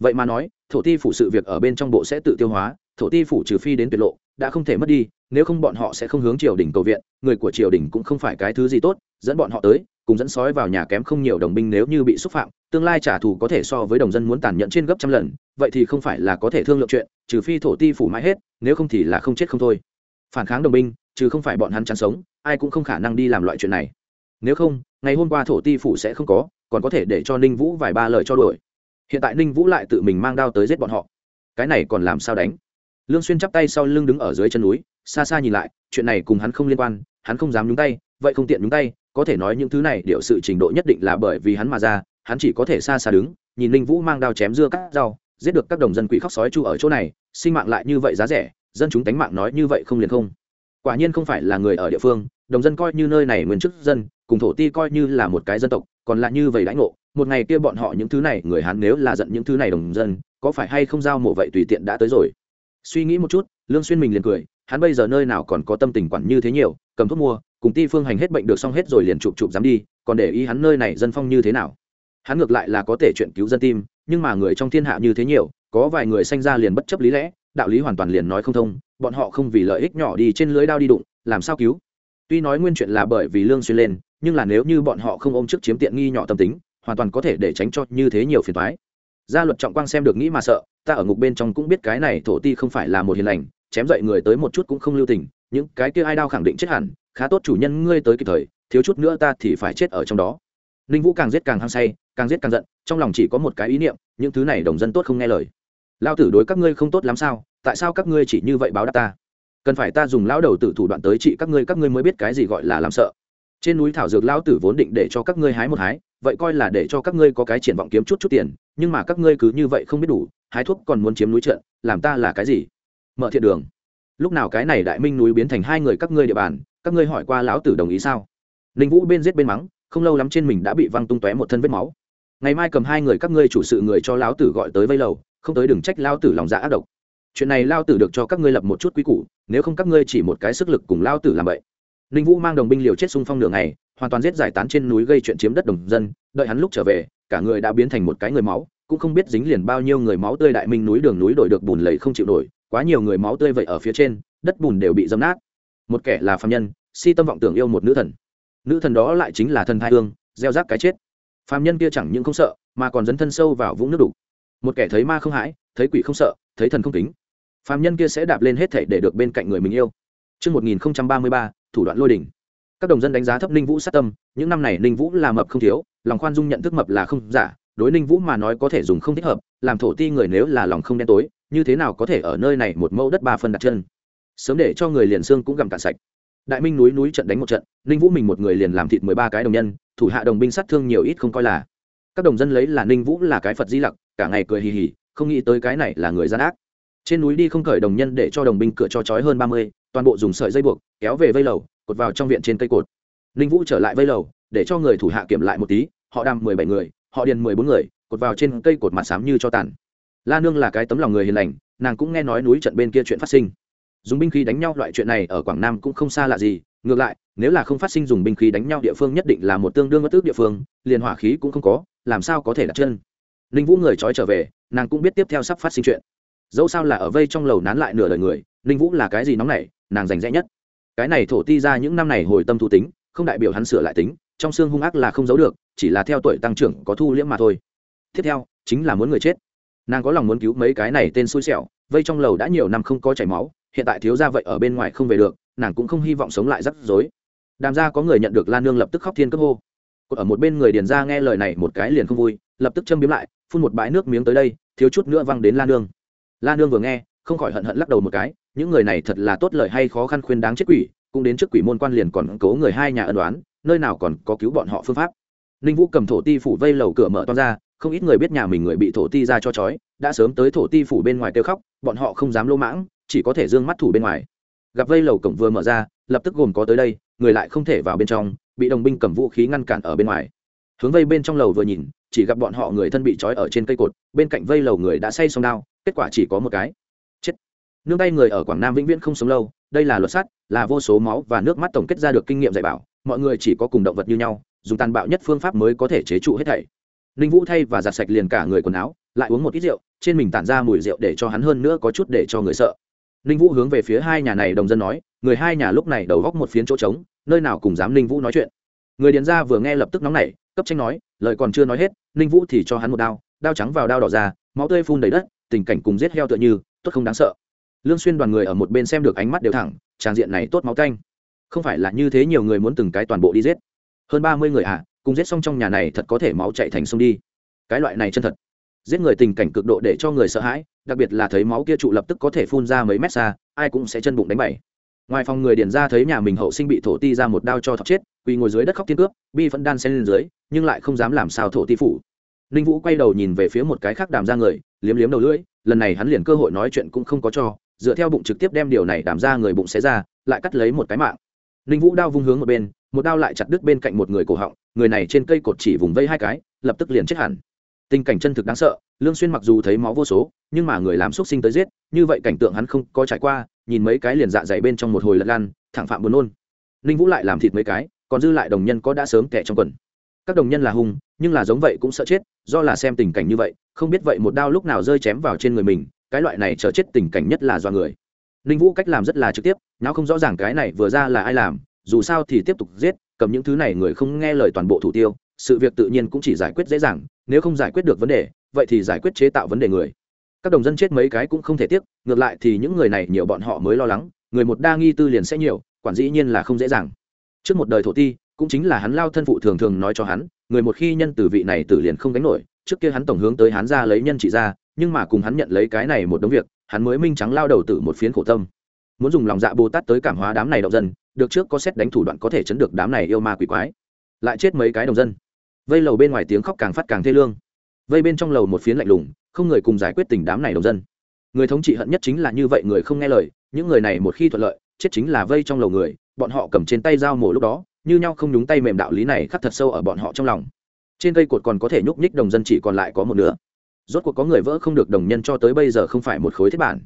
Vậy mà nói, thổ ti phủ sự việc ở bên trong bộ sẽ tự tiêu hóa, thổ ti phủ trừ phi đến tuyệt lộ, đã không thể mất đi nếu không bọn họ sẽ không hướng triều đình cầu viện, người của triều đình cũng không phải cái thứ gì tốt, dẫn bọn họ tới, cùng dẫn sói vào nhà kém không nhiều đồng binh nếu như bị xúc phạm, tương lai trả thù có thể so với đồng dân muốn tàn nhẫn trên gấp trăm lần, vậy thì không phải là có thể thương lượng chuyện, trừ phi thổ ti phủ mãi hết, nếu không thì là không chết không thôi. Phản kháng đồng binh, trừ không phải bọn hắn chán sống, ai cũng không khả năng đi làm loại chuyện này. Nếu không, ngày hôm qua thổ ti phủ sẽ không có, còn có thể để cho ninh vũ vài ba lời cho đổi hiện tại ninh vũ lại tự mình mang đao tới giết bọn họ. Cái này còn làm sao đánh? Lương xuyên chắp tay sau lưng đứng ở dưới chân núi, xa xa nhìn lại, chuyện này cùng hắn không liên quan, hắn không dám nhúng tay, vậy không tiện nhúng tay, có thể nói những thứ này điều sự trình độ nhất định là bởi vì hắn mà ra, hắn chỉ có thể xa xa đứng, nhìn linh vũ mang đao chém dưa cắt rau, giết được các đồng dân quỷ khóc sói chu ở chỗ này, sinh mạng lại như vậy giá rẻ, dân chúng tánh mạng nói như vậy không liền không. Quả nhiên không phải là người ở địa phương, đồng dân coi như nơi này nguyên chức dân, cùng thổ ti coi như là một cái dân tộc, còn lại như vậy đãi ngộ, một ngày kia bọn họ những thứ này, người hắn nếu là giận những thứ này đồng dân, có phải hay không giao mộ vậy tùy tiện đã tới rồi suy nghĩ một chút, lương xuyên mình liền cười, hắn bây giờ nơi nào còn có tâm tình quản như thế nhiều, cầm thuốc mua, cùng ti phương hành hết bệnh được xong hết rồi liền chụp chụp dám đi, còn để ý hắn nơi này dân phong như thế nào. Hắn ngược lại là có thể chuyện cứu dân tim, nhưng mà người trong thiên hạ như thế nhiều, có vài người sanh ra liền bất chấp lý lẽ, đạo lý hoàn toàn liền nói không thông, bọn họ không vì lợi ích nhỏ đi trên lưới đao đi đụng, làm sao cứu? Tuy nói nguyên chuyện là bởi vì lương xuyên lên, nhưng là nếu như bọn họ không ôm trước chiếm tiện nghi nhỏ tâm tính, hoàn toàn có thể để tránh cho như thế nhiều phiền toái. Gia luật trọng quang xem được nghĩ mà sợ ta ở ngục bên trong cũng biết cái này thổ ti không phải là một hiền lành, chém dậy người tới một chút cũng không lưu tình, những cái kia ai đao khẳng định chết hẳn, khá tốt chủ nhân ngươi tới kịp thời, thiếu chút nữa ta thì phải chết ở trong đó. Ninh vũ càng giết càng hăng say, càng giết càng giận, trong lòng chỉ có một cái ý niệm, những thứ này đồng dân tốt không nghe lời. Lao tử đối các ngươi không tốt lắm sao, tại sao các ngươi chỉ như vậy báo đáp ta? Cần phải ta dùng lão đầu tử thủ đoạn tới trị các ngươi các ngươi mới biết cái gì gọi là làm sợ. Trên núi thảo dược lão tử vốn định để cho các ngươi hái một hái vậy coi là để cho các ngươi có cái triển vọng kiếm chút chút tiền, nhưng mà các ngươi cứ như vậy không biết đủ, hái thuốc còn muốn chiếm núi trận, làm ta là cái gì? Mở thiện đường. Lúc nào cái này đại minh núi biến thành hai người các ngươi địa bàn, các ngươi hỏi qua lão tử đồng ý sao? Ninh vũ bên giết bên mắng, không lâu lắm trên mình đã bị văng tung tóe một thân vết máu. Ngày mai cầm hai người các ngươi chủ sự người cho lão tử gọi tới vây lầu, không tới đừng trách lão tử lòng dạ ác độc. Chuyện này lao tử được cho các ngươi lập một chút quý củ, nếu không các ngươi chỉ một cái sức lực cùng lao tử làm vậy. Ninh vũ mang đồng binh liều chết xung phong nửa ngày hoàn toàn giết giải tán trên núi gây chuyện chiếm đất đồng dân đợi hắn lúc trở về cả người đã biến thành một cái người máu cũng không biết dính liền bao nhiêu người máu tươi đại minh núi đường núi đổi được bùn lầy không chịu nổi quá nhiều người máu tươi vậy ở phía trên đất bùn đều bị dấm nát. Một kẻ là phạm nhân si tâm vọng tưởng yêu một nữ thần. Nữ thần đó lại chính là thần thai hương gieo rác cái chết. Phạm nhân kia chẳng những không sợ mà còn dấn thân sâu vào vũng nước đục. Một kẻ thấy ma không hãi thấy quỷ không sợ thấy thần không kính. Phạm nhân kia sẽ đạp lên hết thể để được bên cạnh người mình yêu. Trước 1033, thủ đoạn lôi đỉnh. Các đồng dân đánh giá thấp Ninh Vũ sát tâm, những năm này Ninh Vũ là mập không thiếu, lòng khoan dung nhận thức mập là không giả, đối Ninh Vũ mà nói có thể dùng không thích hợp, làm thổ ti người nếu là lòng không đen tối, như thế nào có thể ở nơi này một mẫu đất ba phân đặt chân. Sớm để cho người liền xương cũng gặm cạn sạch. Đại Minh núi núi trận đánh một trận, Ninh Vũ mình một người liền làm thịt mười ba cái đồng nhân, thủ hạ đồng binh sát thương nhiều ít không coi là. Các đồng dân lấy là Ninh Vũ là cái Phật di lặc, cả ngày cười hì hì, không nghĩ tới cái này là người gian ác trên núi đi không khởi đồng nhân để cho đồng binh cửa cho trói hơn ba mươi toàn bộ dùng sợi dây buộc, kéo về vây lầu, cột vào trong viện trên cây cột. Ninh vũ trở lại vây lầu, để cho người thủ hạ kiểm lại một tí, họ đàm mười bảy người, họ điền mười bốn người, cột vào trên cây cột mặt xám như cho tàn. La nương là cái tấm lòng người hiền lành, nàng cũng nghe nói núi trận bên kia chuyện phát sinh. Dùng binh khí đánh nhau loại chuyện này ở quảng nam cũng không xa lạ gì, ngược lại, nếu là không phát sinh dùng binh khí đánh nhau địa phương nhất định là một tương đương bất tước địa phương, liền hỏa khí cũng không có, làm sao có thể đặt chân. Ninh vũ người trói trở về, nàng cũng biết tiếp theo sắp phát sinh chuyện. Dẫu sao là ở vây trong lầu nán lại nửa đời người, ninh vũ là cái gì nóng này nàng rành rẽ nhất. Cái này thổ ti ra những năm này hồi tâm thu tính, không đại biểu hắn sửa lại tính, trong xương hung ác là không giấu được, chỉ là theo tuổi tăng trưởng có thu liễm mà thôi. Tiếp theo, chính là muốn người chết. Nàng có lòng muốn cứu mấy cái này tên xui xẻo, vây trong lầu đã nhiều năm không có chảy máu, hiện tại thiếu ra vậy ở bên ngoài không về được, nàng cũng không hy vọng sống lại rắc rối. Đàm ra có người nhận được lan nương lập tức khóc thiên cấp hô. Còn ở một bên người điền ra nghe lời này một cái liền không vui, lập tức châm biếm lại, phun một bãi nước miếng tới đây, thiếu chút nữa văng đến lan nương. Lan nương vừa nghe, không khỏi hận hận lắc đầu một cái những người này thật là tốt lợi hay khó khăn khuyên đáng chết quỷ, cũng đến trước quỷ môn quan liền còn cố người hai nhà ân đoán nơi nào còn có cứu bọn họ phương pháp. Ninh vũ cầm thổ ti phủ vây lầu cửa mở toan ra, không ít người biết nhà mình người bị thổ ti ra cho chói, đã sớm tới thổ ti phủ bên ngoài kêu khóc, bọn họ không dám lô mãng, chỉ có thể d ư ơ n g mắt thủ bên ngoài. Gặp vây lầu cổng vừa mở ra, lập tức gồm có tới đây, người lại không thể vào bên trong, bị đồng binh cầm vũ khí ngăn cản ở bên ngoài. Hướng vây bên trong lầu vừa nhìn, chỉ gặp bọn họ người thân bị trói ở trên cây cột, bên cạnh vây lầu người đã say xong đao, kết quả chỉ có một cái nương tay người ở quảng nam vĩnh viễn không sống lâu, đây là luật sắt, là vô số máu và nước mắt tổng kết ra được kinh nghiệm dạy bảo, mọi người chỉ có cùng động vật như nhau, dùng tàn bạo nhất phương pháp mới có thể chế trụ hết thảy. Ninh vũ thay và giặt sạch liền cả người quần áo, lại uống một ít rượu, trên mình tản ra mùi rượu để cho hắn hơn nữa có chút để cho người sợ. Ninh vũ hướng về phía hai nhà này đồng dân nói, người hai nhà lúc này đầu góc một phiến chỗ trống, nơi nào cùng dám ninh vũ nói chuyện. Người điền ra vừa nghe lập tức nóng nảy, cấp tranh nói, lời còn chưa nói hết, ninh vũ thì cho hắn một đao đao trắng vào đao đỏ ra, máu tươi phun đầy đất, tình cảnh cùng giết heo tựa như, tốt không đáng sợ lương xuyên đoàn người ở một bên xem được ánh mắt đều thẳng trang diện này tốt máu canh. Không phải là như thế nhiều người muốn từng cái toàn bộ đi giết. Hơn ba mươi người à cùng giết xong trong nhà này thật có thể máu chạy thành sông đi. Cái loại này chân thật. Giết người tình cảnh cực độ để cho người sợ hãi, đặc biệt là thấy máu kia trụ lập tức có thể phun ra mấy mét xa, ai cũng sẽ chân bụng đánh bậy ngoài phòng người điền ra thấy nhà mình hậu sinh bị thổ ti ra một đao cho thọc chết, quỳ ngồi dưới đất khóc thiên cướp, bi vẫn đan xen lên dưới, nhưng lại không dám làm sao thổ ti phủ. Ninh vũ quay đầu nhìn về phía một cái khác đàm ra người, liếm liếm đầu lưỡi, lần này hắn liền cơ hội nói chuyện cũng không có cho dựa theo bụng trực tiếp đem điều này đảm ra người bụng xé ra, lại cắt lấy một cái mạng. Ninh vũ đao vung hướng một bên, một đao lại chặt đứt bên cạnh một người cổ họng, người này trên cây cột chỉ vùng vây hai cái, lập tức liền chết hẳn. Tình cảnh chân thực đáng sợ, lương xuyên mặc dù thấy máu vô số, nhưng mà người làm xuất sinh tới giết, như vậy cảnh tượng hắn không có trải qua, nhìn mấy cái liền dạ dày bên trong một hồi lật lan thẳng phạm buồn nôn. Ninh vũ lại làm thịt mấy cái, còn dư lại đồng nhân có đã sớm kẹ trong quần. Các đồng nhân là hung, nhưng là giống vậy cũng sợ chết, do là xem tình cảnh như vậy, không biết vậy một đao lúc nào rơi chém vào trên người mình cái loại này chờ chết tình cảnh nhất là do người. Ninh vũ cách làm rất là trực tiếp, nào không rõ ràng cái này vừa ra là ai làm, dù sao thì tiếp tục giết, cầm những thứ này người không nghe lời toàn bộ thủ tiêu, sự việc tự nhiên cũng chỉ giải quyết dễ dàng, nếu không giải quyết được vấn đề, vậy thì giải quyết chế tạo vấn đề người. Các đồng dân chết mấy cái cũng không thể tiếc, ngược lại thì những người này nhiều bọn họ mới lo lắng, người một đa nghi tư liền sẽ nhiều, quản dĩ nhiên là không dễ dàng. Trước một đời thổ ti, cũng chính là hắn lao thân phụ thường thường nói cho hắn, người một khi nhân từ vị này tử liền không gánh nổi, trước kia hắn tổng hướng tới hắn ra lấy nhân trị ra nhưng mà cùng hắn nhận lấy cái này một đống việc, hắn mới minh trắng lao đầu tử một phiến khổ tâm. Muốn dùng lòng dạ bồ tát tới cảm hóa đám này động dân, được trước có xét đánh thủ đoạn có thể chấn được đám này yêu ma quỷ quái. Lại chết mấy cái đồng dân. Vây lầu bên ngoài tiếng khóc càng phát càng thê lương. Vây bên trong lầu một phiến lạnh lùng, không người cùng giải quyết tình đám này đồng dân. Người thống trị hận nhất chính là như vậy người không nghe lời, những người này một khi thuận lợi, chết chính là vây trong lầu người, bọn họ cầm trên tay dao mổ lúc đó, như nhau không nhúng tay mềm đạo lý này khắc thật sâu ở bọn họ trong lòng. Trên cây cột còn có thể nhúc nhích đồng dân chỉ còn lại có một nửa rốt cuộc có người vỡ không được đồng nhân cho tới bây giờ không phải một khối thiết bản.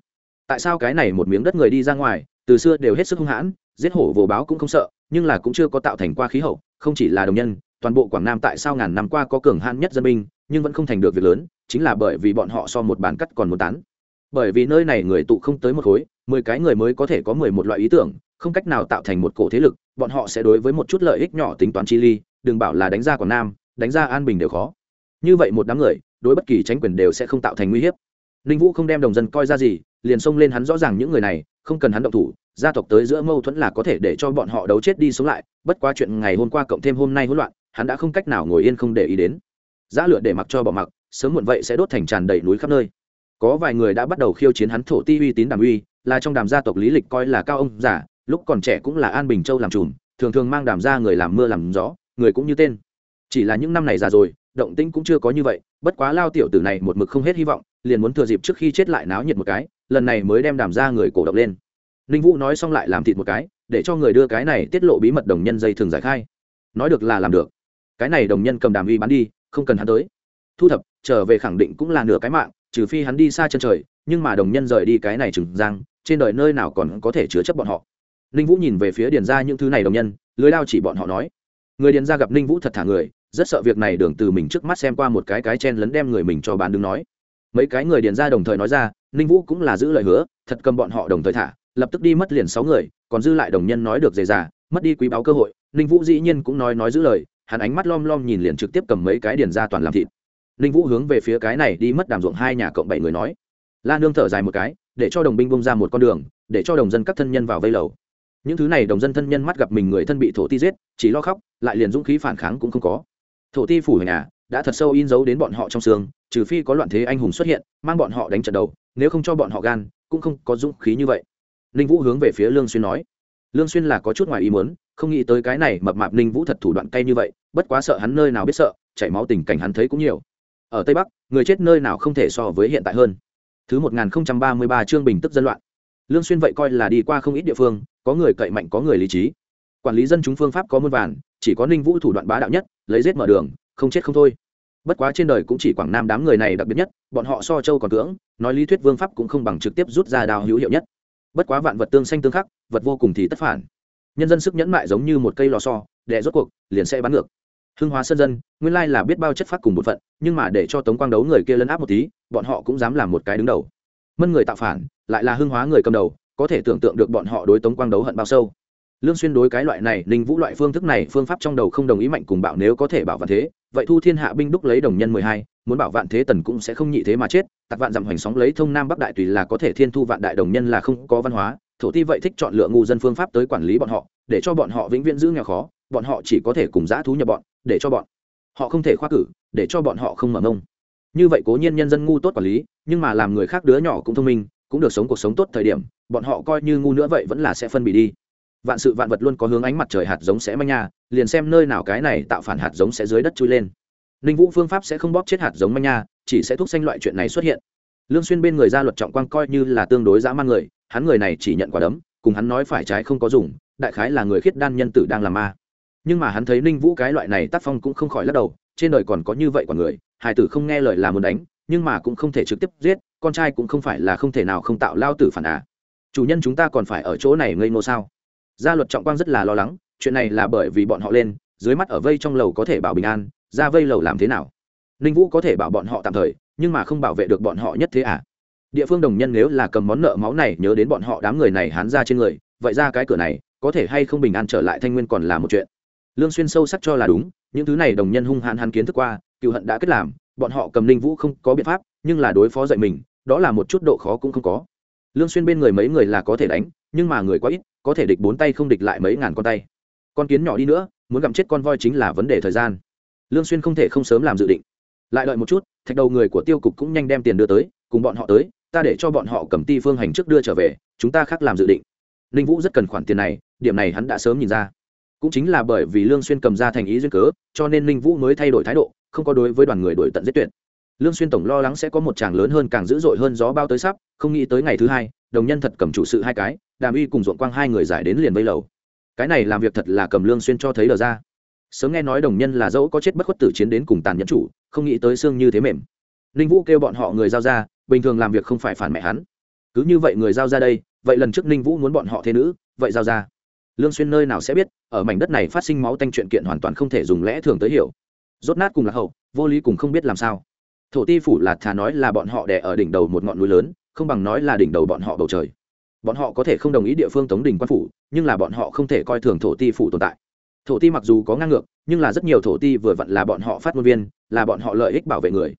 Tại sao cái này một miếng đất người đi ra ngoài, từ xưa đều hết sức hung hãn, giết hổ vồ báo cũng không sợ, nhưng là cũng chưa có tạo thành qua khí hậu, không chỉ là đồng nhân, toàn bộ quảng nam tại sao ngàn năm qua có cường hãn nhất dân binh, nhưng vẫn không thành được việc lớn, chính là bởi vì bọn họ so một bàn cắt còn muốn tán. Bởi vì nơi này người tụ không tới một khối, mười cái người mới có thể có mười một loại ý tưởng, không cách nào tạo thành một cổ thế lực, bọn họ sẽ đối với một chút lợi ích nhỏ tính toán chi ly, đừng bảo là đánh ra quảng nam, đánh ra an bình đều khó. Như vậy một đám người đối bất kỳ tránh quyền đều sẽ không tạo thành nguy hiểm ninh vũ không đem đồng dân coi ra gì, liền xông lên hắn rõ ràng những người này, không cần hắn động thủ, gia tộc tới giữa mâu thuẫn là có thể để cho bọn họ đấu chết đi sống lại, bất quá chuyện ngày hôm qua cộng thêm hôm nay hỗn loạn, hắn đã không cách nào ngồi yên không để ý đến. Giá lửa để mặc cho bỏ mặc, sớm muộn vậy sẽ đốt thành tràn đầy núi khắp nơi. Có vài người đã bắt đầu khiêu chiến hắn thổ ti uy tín đàm uy, là trong đàm gia tộc lý lịch coi là cao ông giả lúc còn trẻ cũng là an bình châu làm trùm thường thường mang đàm gia người làm mưa làm gió, người cũng như tên. Chỉ là những năm này già rồi động tĩnh cũng chưa có như vậy, bất quá lao tiểu tử này một mực không hết hy vọng, liền muốn thừa dịp trước khi chết lại náo nhiệt một cái, lần này mới đem đàm ra người cổ động lên. Ninh vũ nói xong lại làm thịt một cái, để cho người đưa cái này tiết lộ bí mật đồng nhân dây thường giải khai. Nói được là làm được. Cái này đồng nhân cầm đàm uy bán đi, không cần hắn tới. Thu thập, trở về khẳng định cũng là nửa cái mạng, trừ phi hắn đi xa chân trời, nhưng mà đồng nhân rời đi cái này trừng giang trên đời nơi nào còn có thể chứa chấp bọn họ. Ninh vũ nhìn về phía điền ra những thứ này đồng nhân, lưới lao chỉ bọn họ nói. Người điền ra gặp ninh vũ thật thả người rất sợ việc này đường từ mình trước mắt xem qua một cái cái chen lấn đem người mình cho bán đứng nói. Mấy cái người điền ra đồng thời nói ra, ninh vũ cũng là giữ lời hứa, thật cầm bọn họ đồng thời thả, lập tức đi mất liền sáu người, còn dư lại đồng nhân nói được dề dà, mất đi quý báo cơ hội. Ninh vũ dĩ nhiên cũng nói nói giữ lời, hắn ánh mắt lom lom nhìn liền trực tiếp cầm mấy cái điền ra toàn làm thịt. Ninh vũ hướng về phía cái này đi mất đàm ruộng hai nhà cộng bảy người nói. La nương thở dài một cái, để cho đồng binh bông ra một con đường, để cho đồng dân các thân nhân vào vây lầu. Những thứ này đồng dân thân nhân mắt gặp mình người thân bị thổ ti giết, chỉ lo khóc, lại liền dũng khí phản kháng cũng không có thổ ti phủ hình à đã thật sâu in dấu đến bọn họ trong xương, trừ phi có loạn thế anh hùng xuất hiện, mang bọn họ đánh trận đầu, nếu không cho bọn họ gan, cũng không có dũng khí như vậy. Ninh vũ hướng về phía lương xuyên nói. Lương xuyên là có chút ngoài ý muốn, không nghĩ tới cái này mập mạp ninh vũ thật thủ đoạn cay như vậy, bất quá sợ hắn nơi nào biết sợ, chảy máu tình cảnh hắn thấy cũng nhiều. Ở tây bắc, người chết nơi nào không thể so với hiện tại hơn. Thứ một nghìn ba mươi ba chương bình tức dân loạn. Lương xuyên vậy coi là đi qua không ít địa phương, có người cậy mạnh, có người lý trí. Quản lý dân chúng phương pháp có muôn vàn chỉ có ninh vũ thủ đoạn bá đạo nhất, lấy giết mở đường, không chết không thôi. Bất quá trên đời cũng chỉ quảng nam đám người này đặc biệt nhất, bọn họ so châu còn cưỡng, nói lý thuyết vương pháp cũng không bằng trực tiếp rút ra đào hữu hiệu nhất. Bất quá vạn vật tương xanh tương khắc, vật vô cùng thì tất phản. Nhân dân sức nhẫn mại giống như một cây lò xo đẻ rốt cuộc, liền sẽ bắn ngược. Hưng hóa sân dân, nguyên lai là biết bao chất phát cùng một phận, nhưng mà để cho tống quang đấu người kia lấn áp một tí, bọn họ cũng dám làm một cái đứng đầu. Mân người tạo phản, lại là hưng hóa người cầm đầu, có thể tưởng tượng được bọn họ đối tống quang đấu hận bao sâu lương xuyên đối cái loại này, ninh vũ loại phương thức này, phương pháp trong đầu không đồng ý mạnh cùng bảo nếu có thể bảo vạn thế, vậy thu thiên hạ binh đúc lấy đồng nhân mười hai, muốn bảo vạn thế tần cũng sẽ không nhị thế mà chết Tạc vạn dặm hoành sóng lấy thông nam bắc đại tùy là có thể thiên thu vạn đại đồng nhân là không có văn hóa, thổ ti vậy thích chọn lựa ngu dân phương pháp tới quản lý bọn họ, để cho bọn họ vĩnh viễn giữ nghèo khó, bọn họ chỉ có thể cùng giã thú nhập bọn, để cho bọn họ không thể khoa cử, để cho bọn họ không mở ngông như vậy cố nhiên nhân dân ngu tốt quản lý, nhưng mà làm người khác đứa nhỏ cũng thông minh, cũng được sống cuộc sống tốt thời điểm, bọn họ coi như ngu nữa vậy vẫn là sẽ phân bị đi vạn sự vạn vật luôn có hướng ánh mặt trời hạt giống sẽ manh nha, liền xem nơi nào cái này tạo phản hạt giống sẽ dưới đất chui lên. Ninh vũ phương pháp sẽ không bóp chết hạt giống manh nha, chỉ sẽ thúc xanh loại chuyện này xuất hiện. Lương xuyên bên người ra luật trọng quang coi như là tương đối dã man người, hắn người này chỉ nhận quả đấm, cùng hắn nói phải trái không có dùng, đại khái là người khiết đan nhân tử đang làm ma. Nhưng mà hắn thấy ninh vũ cái loại này tác phong cũng không khỏi lắc đầu, trên đời còn có như vậy còn người hải tử không nghe lời là muốn đánh, nhưng mà cũng không thể trực tiếp giết, con trai cũng không phải là không thể nào không tạo lao tử phản à. Chủ nhân chúng ta còn phải ở chỗ này ngây ngô sao? Gia luật trọng quang rất là lo lắng, chuyện này là bởi vì bọn họ lên, dưới mắt ở vây trong lầu có thể bảo bình an, ra vây lầu làm thế nào? Ninh vũ có thể bảo bọn họ tạm thời, nhưng mà không bảo vệ được bọn họ nhất thế à? Địa phương đồng nhân nếu là cầm món nợ máu này nhớ đến bọn họ đám người này hán ra trên người, vậy ra cái cửa này, có thể hay không bình an trở lại thanh nguyên còn là một chuyện. Lương xuyên sâu sắc cho là đúng, những thứ này đồng nhân hung hãn hắn kiến thức qua, cựu hận đã kết làm, bọn họ cầm ninh vũ không có biện pháp, nhưng là đối phó dạy mình, đó là một chút độ khó cũng không có. Lương xuyên bên người mấy người là có thể đánh nhưng mà người quá ít, có thể địch bốn tay không địch lại mấy ngàn con tay. Con kiến nhỏ đi nữa, muốn gặm chết con voi chính là vấn đề thời gian. Lương xuyên không thể không sớm làm dự định. Lại đợi một chút, thạch đầu người của tiêu cục cũng nhanh đem tiền đưa tới, cùng bọn họ tới, ta để cho bọn họ cầm ti phương hành trước đưa trở về, chúng ta khác làm dự định. Ninh vũ rất cần khoản tiền này, điểm này hắn đã sớm nhìn ra. Cũng chính là bởi vì lương xuyên cầm ra thành ý duyên cớ, cho nên ninh vũ mới thay đổi thái độ, không có đối với đoàn người đổi tận giết tuyệt. Lương xuyên tổng lo lắng sẽ có một tràng lớn hơn càng dữ dội hơn gió bao tới sắp, không nghĩ tới ngày thứ hai, đồng nhân thật cầm chủ sự hai cái đàm uy cùng ruộng quang hai người giải đến liền vây lầu. Cái này làm việc thật là cầm lương xuyên cho thấy đờ ra. Sớm nghe nói đồng nhân là dẫu có chết bất khuất tử chiến đến cùng tàn nhẫn chủ, không nghĩ tới xương như thế mềm. Ninh vũ kêu bọn họ người giao ra, bình thường làm việc không phải phản mẹ hắn. Cứ như vậy người giao ra đây, vậy lần trước ninh vũ muốn bọn họ thế nữ, vậy giao ra. Lương xuyên nơi nào sẽ biết, ở mảnh đất này phát sinh máu tanh chuyện kiện hoàn toàn không thể dùng lẽ thường tới hiểu. Rốt nát cùng là hậu, vô lý cùng không biết làm sao. Thổ ti phủ là thà nói là bọn họ đè ở đỉnh đầu một ngọn núi lớn, không bằng nói là đỉnh đầu bọn họ bầu trời bọn họ có thể không đồng ý địa phương tống đình quan phủ, nhưng là bọn họ không thể coi thường thổ ti phủ tồn tại. Thổ ti mặc dù có ngang ngược, nhưng là rất nhiều thổ ti vừa vặn là bọn họ phát ngôn viên, là bọn họ lợi ích bảo vệ người.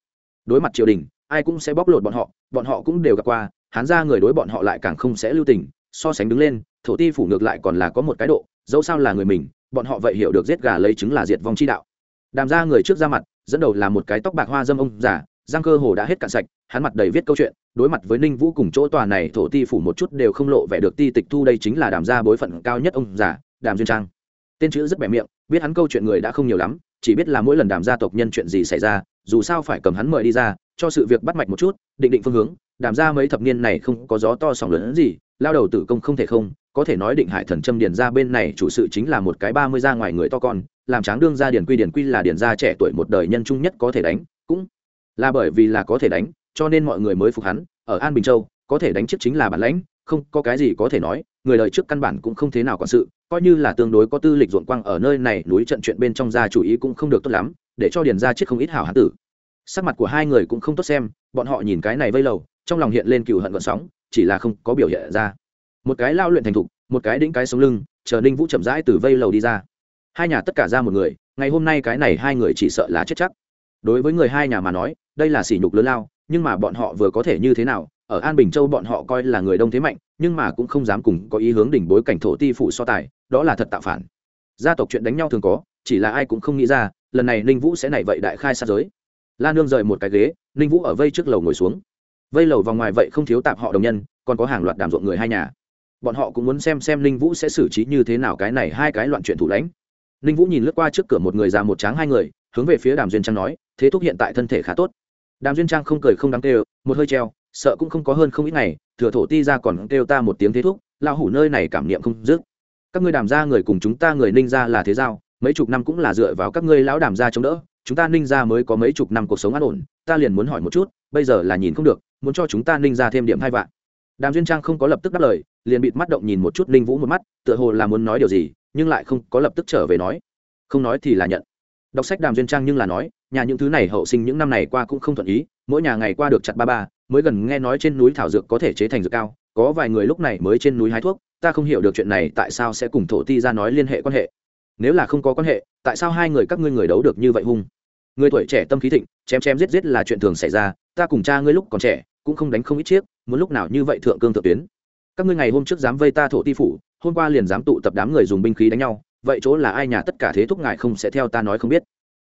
Đối mặt triều đình, ai cũng sẽ bóc lột bọn họ bọn họ cũng đều gặp qua, hán ra người đối bọn họ lại càng không sẽ lưu tình, so sánh đứng lên, thổ ti phủ ngược lại còn là có một cái độ, dẫu sao là người mình, bọn họ vậy hiểu được giết gà lấy trứng là diệt vong chi đạo. Đàm ra người trước ra mặt, dẫn đầu là một cái tóc bạc hoa dâm ông giả giang cơ hồ đã hết cạn sạch hắn mặt đầy viết câu chuyện đối mặt với ninh vũ cùng chỗ tòa này thổ ti phủ một chút đều không lộ vẻ được ti tịch thu đây chính là đàm gia bối phận cao nhất ông già, đàm duyên trang. Tên chữ rất bẻ miệng biết hắn câu chuyện người đã không nhiều lắm chỉ biết là mỗi lần đàm gia tộc nhân chuyện gì xảy ra dù sao phải cầm hắn mời đi ra cho sự việc bắt mạch một chút định định phương hướng đàm gia mấy thập niên này không có gió to sóng lớn gì lao đầu tử công không thể không có thể nói định hải thần châm điền ra bên này chủ sự chính là một cái ba mươi ra ngoài người to con làm tráng đương ra điền quy điền quy là điền gia trẻ tuổi một đời nhân trung nhất có thể đánh cũng là bởi vì là có thể đánh, cho nên mọi người mới phục hắn, ở an bình châu, có thể đánh trước chính là bản lãnh, không, có cái gì có thể nói, người đời trước căn bản cũng không thế nào quản sự, coi như là tương đối có tư lịch ruộng quang ở nơi này, núi trận chuyện bên trong gia chủ ý cũng không được tốt lắm, để cho điền ra chết không ít hảo hán tử. Sắc mặt của hai người cũng không tốt xem, bọn họ nhìn cái này vây lầu, trong lòng hiện lên cựu hận gợn sóng, chỉ là không có biểu hiện ra. Một cái lao luyện thành thục, một cái đĩnh cái sống lưng, chờ ninh vũ chậm rãi từ vây lầu đi ra. Hai nhà tất cả ra một người, ngày hôm nay cái này hai người chỉ sợ là chết chắc đối với người hai nhà mà nói, đây là sỉ nhục lớn lao, nhưng mà bọn họ vừa có thể như thế nào, ở an bình châu bọn họ coi là người đông thế mạnh, nhưng mà cũng không dám cùng có ý hướng đỉnh bối cảnh thổ ti phụ so tài, đó là thật tạo phản. Gia tộc chuyện đánh nhau thường có, chỉ là ai cũng không nghĩ ra, lần này ninh vũ sẽ nảy vậy đại khai sát giới. La nương rời một cái ghế, ninh vũ ở vây trước lầu ngồi xuống. Vây lầu vào ngoài vậy không thiếu tạp họ đồng nhân, còn có hàng loạt đàm ruộng người hai nhà. Bọn họ cũng muốn xem xem ninh vũ sẽ xử trí như thế nào cái này hai cái loạn chuyện thủ lãnh. Ninh vũ nhìn lướt qua trước cửa một người già một tráng hai người hướng về phía đàm duyên trang nói, thế thúc hiện tại thân thể khá tốt. Đàm duyên trang không cười không đáng kêu, một hơi treo, sợ cũng không có hơn không ít ngày, thừa thổ ti ra còn kêu ta một tiếng thế thúc lao hủ nơi này cảm niệm không dứt. Các ngươi đàm ra người cùng chúng ta người ninh ra là thế giao, mấy chục năm cũng là dựa vào các ngươi lão đàm ra chống đỡ, chúng ta ninh ra mới có mấy chục năm cuộc sống an ổn, ta liền muốn hỏi một chút, bây giờ là nhìn không được, muốn cho chúng ta ninh ra thêm điểm hai vạn. Đàm duyên trang không có lập tức đáp lời, liền bịt mắt động nhìn một chút ninh vũ một mắt, tựa hồ là muốn nói điều gì, nhưng lại không có lập tức trở về nói. Không nói thì là nhận đọc sách đàm duyên trang nhưng là nói, nhà những thứ này hậu sinh những năm này qua cũng không thuận ý, mỗi nhà ngày qua được chặt ba ba, mới gần nghe nói trên núi thảo dược có thể chế thành dược cao, có vài người lúc này mới trên núi hái thuốc, ta không hiểu được chuyện này tại sao sẽ cùng thổ ti ra nói liên hệ quan hệ. Nếu là không có quan hệ, tại sao hai người các ngươi người đấu được như vậy hung? Người tuổi trẻ tâm khí thịnh, chém chém giết giết là chuyện thường xảy ra, ta cùng cha ngươi lúc còn trẻ, cũng không đánh không ít chiếc, muốn lúc nào như vậy thượng cương thượng tuyến. Các ngươi ngày hôm trước dám vây ta thổ ti phủ, hôm qua liền dám tụ tập đám người dùng binh khí đánh nhau vậy chỗ là ai nhà tất cả thế thúc ngài không sẽ theo ta nói không biết.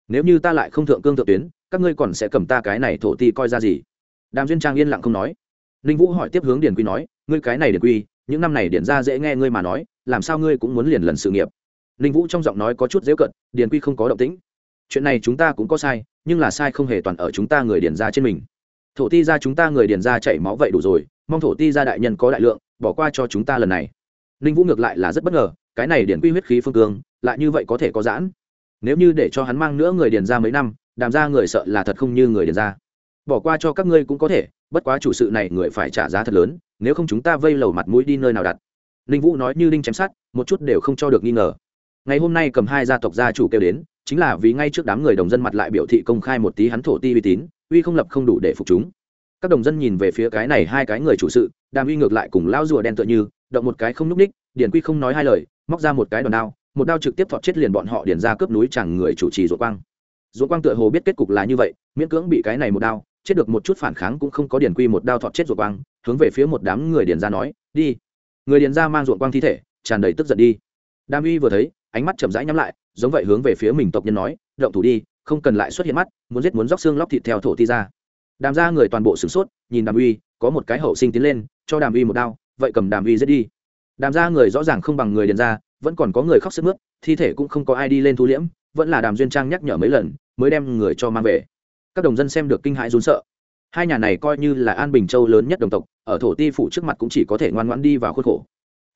Nếu như ta lại không thượng cương thượng tuyến, các ngươi còn sẽ cầm ta cái này thổ ti coi ra gì? Đàm duyên trang yên lặng không nói. Ninh vũ hỏi tiếp hướng điền quy nói, ngươi cái này điền quy, những năm này điền ra dễ nghe ngươi mà nói, làm sao ngươi cũng muốn liền lần sự nghiệp? Ninh vũ trong giọng nói có chút dễu cận, điền quy không có động tĩnh. Chuyện này chúng ta cũng có sai, nhưng là sai không hề toàn ở chúng ta người điền ra trên mình. Thổ ti ra chúng ta người điền ra chảy máu vậy đủ rồi, mong thổ ti ra đại nhân có đại lượng, bỏ qua cho chúng ta lần này. Ninh vũ ngược lại là rất bất ngờ cái này điển quy huyết khí phương cương, lại như vậy có thể có giãn. Nếu như để cho hắn mang nữa người điền ra mấy năm, đàm ra người sợ là thật không như người điền ra. Bỏ qua cho các ngươi cũng có thể, bất quá chủ sự này người phải trả giá thật lớn, nếu không chúng ta vây lầu mặt mũi đi nơi nào đặt. Ninh vũ nói như đinh chém sát một chút đều không cho được nghi ngờ. Ngày hôm nay cầm hai gia tộc gia chủ kêu đến, chính là vì ngay trước đám người đồng dân mặt lại biểu thị công khai một tí hắn thổ ti uy tín, uy không lập không đủ để phục chúng. Các đồng dân nhìn về phía cái này hai cái người chủ sự, đàm uy ngược lại cùng lao rùa đen tựa như, động một cái không nhúc ních, điển quy không nói hai lời móc ra một cái đòn đao, một đao trực tiếp thọt chết liền bọn họ điền ra cướp núi chẳng người chủ trì ruột quang. Ruột quang tựa hồ biết kết cục là như vậy, miễn cưỡng bị cái này một đao, chết được một chút phản kháng cũng không có điền quy một đao thọt chết ruột quang, hướng về phía một đám người điền ra nói, đi. Người điền ra mang ruột quang thi thể, tràn đầy tức giận đi. Đam uy vừa thấy, ánh mắt chậm rãi nhắm lại, giống vậy hướng về phía mình tộc nhân nói, động thủ đi, không cần lại xuất hiện mắt, muốn giết muốn róc xương lóc thịt theo thổ ti ra. Đàm ra người toàn bộ sửng sốt, nhìn đàm uy, có một cái hậu sinh tiến lên, cho đàm uy một đao, vậy cầm đàm uy giết đi đàm ra người rõ ràng không bằng người điền ra vẫn còn có người khóc sức mướt, thi thể cũng không có ai đi lên thu liễm, vẫn là đàm duyên trang nhắc nhở mấy lần, mới đem người cho mang về. Các đồng dân xem được kinh hãi run sợ. Hai nhà này coi như là an bình châu lớn nhất đồng tộc, ở thổ ti phủ trước mặt cũng chỉ có thể ngoan ngoãn đi vào khuất khổ.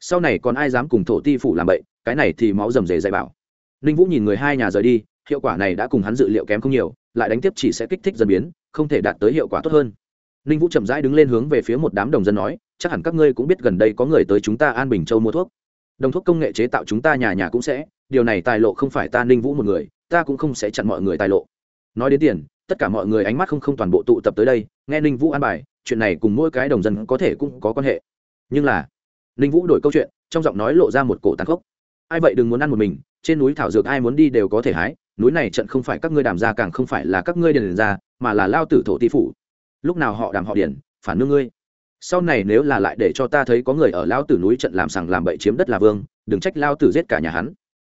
Sau này còn ai dám cùng thổ ti phủ làm bậy, cái này thì máu rầm rề dạy bảo. Ninh vũ nhìn người hai nhà rời đi, hiệu quả này đã cùng hắn dự liệu kém không nhiều, lại đánh tiếp chỉ sẽ kích thích dân biến, không thể đạt tới hiệu quả tốt hơn. Ninh vũ chậm rãi đứng lên hướng về phía một đám đồng dân nói chắc hẳn các ngươi cũng biết gần đây có người tới chúng ta an bình châu mua thuốc. Đồng thuốc công nghệ chế tạo chúng ta nhà nhà cũng sẽ. Điều này tài lộ không phải ta ninh vũ một người, ta cũng không sẽ chặn mọi người tài lộ. Nói đến tiền, tất cả mọi người ánh mắt không không toàn bộ tụ tập tới đây, nghe ninh vũ an bài, chuyện này cùng mỗi cái đồng dân có thể cũng có quan hệ. Nhưng là, ninh vũ đổi câu chuyện, trong giọng nói lộ ra một cổ tàn khốc. Ai vậy đừng muốn ăn một mình, trên núi thảo dược ai muốn đi đều có thể hái, núi này trận không phải các ngươi đàm ra càng không phải là các ngươi điền ra, mà là lao tử thổ ti phủ. Lúc nào họ đàm họ điền, phản nương ngươi sau này nếu là lại để cho ta thấy có người ở lao tử núi trận làm sằng làm bậy chiếm đất là vương, đừng trách lao tử giết cả nhà hắn.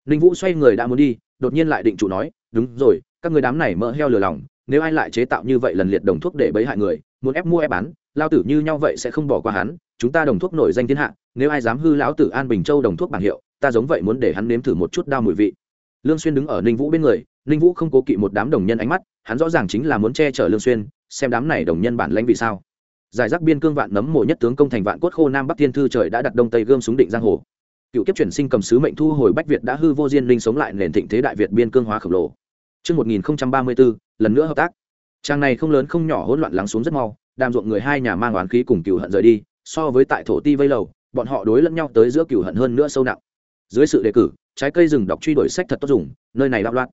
Ninh vũ xoay người đã muốn đi, đột nhiên lại định chủ nói, đúng rồi, các người đám này mỡ heo lừa lòng, nếu ai lại chế tạo như vậy lần liệt đồng thuốc để bấy hại người, muốn ép mua ép bán lao tử như nhau vậy sẽ không bỏ qua hắn, chúng ta đồng thuốc nổi danh thiên hạ, nếu ai dám hư lão tử an bình châu đồng thuốc bảng hiệu, ta giống vậy muốn để hắn nếm thử một chút đau mùi vị. Lương xuyên đứng ở ninh vũ bên người, ninh vũ không cố kỵ một đám đồng nhân ánh mắt, hắn rõ ràng chính là muốn che chở lương xuyên, xem đám này đồng nhân bản lãnh vì sao giải rác biên cương vạn nấm mộ nhất tướng công thành vạn cốt khô nam bắc thiên thư trời đã đặt đông tây gươm súng định giang hồ cựu kiếp chuyển sinh cầm sứ mệnh thu hồi bách việt đã hư vô diên linh sống lại nền thịnh thế đại việt biên cương hóa khổng lồ Trước 1034, lần nữa hợp tác. Trang này không lớn không nhỏ hỗn loạn lắng xuống rất mau, đàm ruộng người hai nhà mang oán khí cùng cừu hận rời đi, so với tại thổ ti vây lầu, bọn họ đối lẫn nhau tới giữa cừu hận hơn nữa sâu nặng. Dưới sự đề cử, trái cây rừng đọc truy đuổi sách thật tốt dùng, nơi này lạc loạn.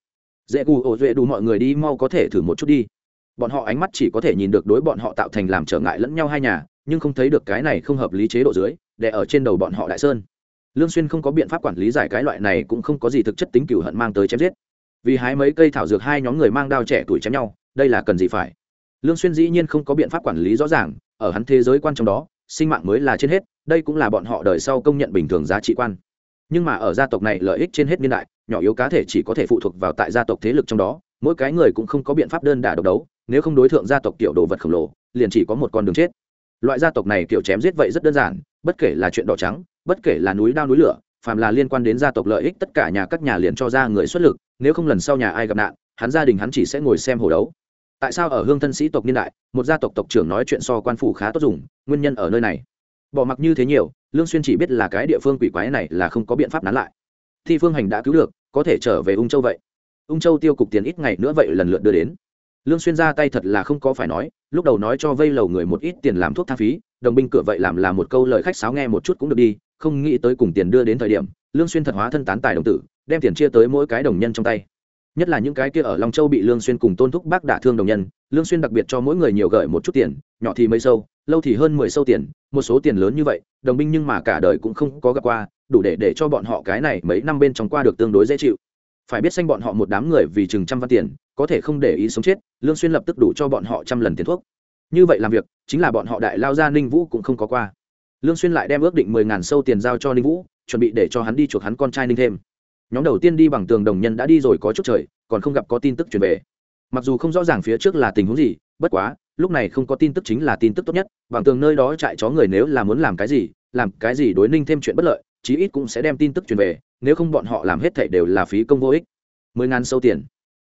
Dễ gù ổ duệ đủ mọi người đi mau có thể thử một chút đi. Bọn họ ánh mắt chỉ có thể nhìn được đối bọn họ tạo thành làm trở ngại lẫn nhau hai nhà, nhưng không thấy được cái này không hợp lý chế độ dưới, để ở trên đầu bọn họ đại sơn. Lương Xuyên không có biện pháp quản lý giải cái loại này cũng không có gì thực chất tính cừu hận mang tới chém giết. Vì hái mấy cây thảo dược hai nhóm người mang đao trẻ tuổi chém nhau đây là cần gì phải? Lương xuyên dĩ nhiên không có biện pháp quản lý rõ ràng ở hắn thế giới quan trong đó sinh mạng mới là trên hết đây cũng là bọn họ đời sau công nhận bình thường giá trị quan. Nhưng mà ở gia tộc này lợi ích trên hết niên đại nhỏ yếu cá thể chỉ có thể phụ thuộc vào tại gia tộc thế lực trong đó mỗi cái người cũng không có biện pháp đơn đả độc đấu nếu không đối tượng gia tộc tiểu đồ vật khổng lồ, liền chỉ có một con đường chết. Loại gia tộc này kiểu chém giết vậy rất đơn giản, bất kể là chuyện đỏ trắng, bất kể là núi đao núi lửa, phàm là liên quan đến gia tộc lợi ích tất cả nhà các nhà liền cho ra người xuất lực, nếu không lần sau nhà ai gặp nạn, hắn gia đình hắn chỉ sẽ ngồi xem hồ đấu. Tại sao ở hương thân sĩ tộc niên đại, một gia tộc tộc trưởng nói chuyện so quan phủ khá tốt dùng, nguyên nhân ở nơi này? Bỏ mặc như thế nhiều, lương xuyên chỉ biết là cái địa phương quỷ quái này là không có biện pháp nán lại. Thi phương hành đã cứu được, có thể trở về ung châu vậy. Ung châu tiêu cục tiền ít ngày nữa vậy lần lượt đưa đến lương xuyên ra tay thật là không có phải nói, lúc đầu nói cho vây lầu người một ít tiền làm thuốc thang phí, đồng binh cửa vậy làm là một câu lời khách sáo nghe một chút cũng được đi, không nghĩ tới cùng tiền đưa đến thời điểm, lương xuyên thật hóa thân tán tài đồng tử, đem tiền chia tới mỗi cái đồng nhân trong tay. Nhất là những cái kia ở long châu bị lương xuyên cùng tôn thúc bác đả thương đồng nhân, lương xuyên đặc biệt cho mỗi người nhiều gửi một chút tiền, nhỏ thì mấy sâu, lâu thì hơn mười sâu tiền, một số tiền lớn như vậy, đồng binh nhưng mà cả đời cũng không có gặp qua, đủ để để cho bọn họ cái này mấy năm bên trong qua được tương đối dễ chịu phải biết xanh bọn họ một đám người vì chừng trăm văn tiền có thể không để ý sống chết lương xuyên lập tức đủ cho bọn họ trăm lần tiền thuốc. Như vậy làm việc chính là bọn họ đại lao ra, ninh vũ cũng không có qua. Lương xuyên lại đem ước định mười ngàn sâu tiền giao cho ninh vũ chuẩn bị để cho hắn đi chuộc hắn con trai ninh thêm. Nhóm đầu tiên đi bằng tường đồng nhân đã đi rồi có chút trời còn không gặp có tin tức truyền về. Mặc dù không rõ ràng phía trước là tình huống gì bất quá lúc này không có tin tức chính là tin tức tốt nhất bằng tường nơi đó chạy chó người nếu là muốn làm cái gì làm cái gì đối ninh thêm chuyện bất lợi chí ít cũng sẽ đem tin tức truyền về nếu không bọn họ làm hết thảy đều là phí công vô ích. Mười ngàn sâu tiền.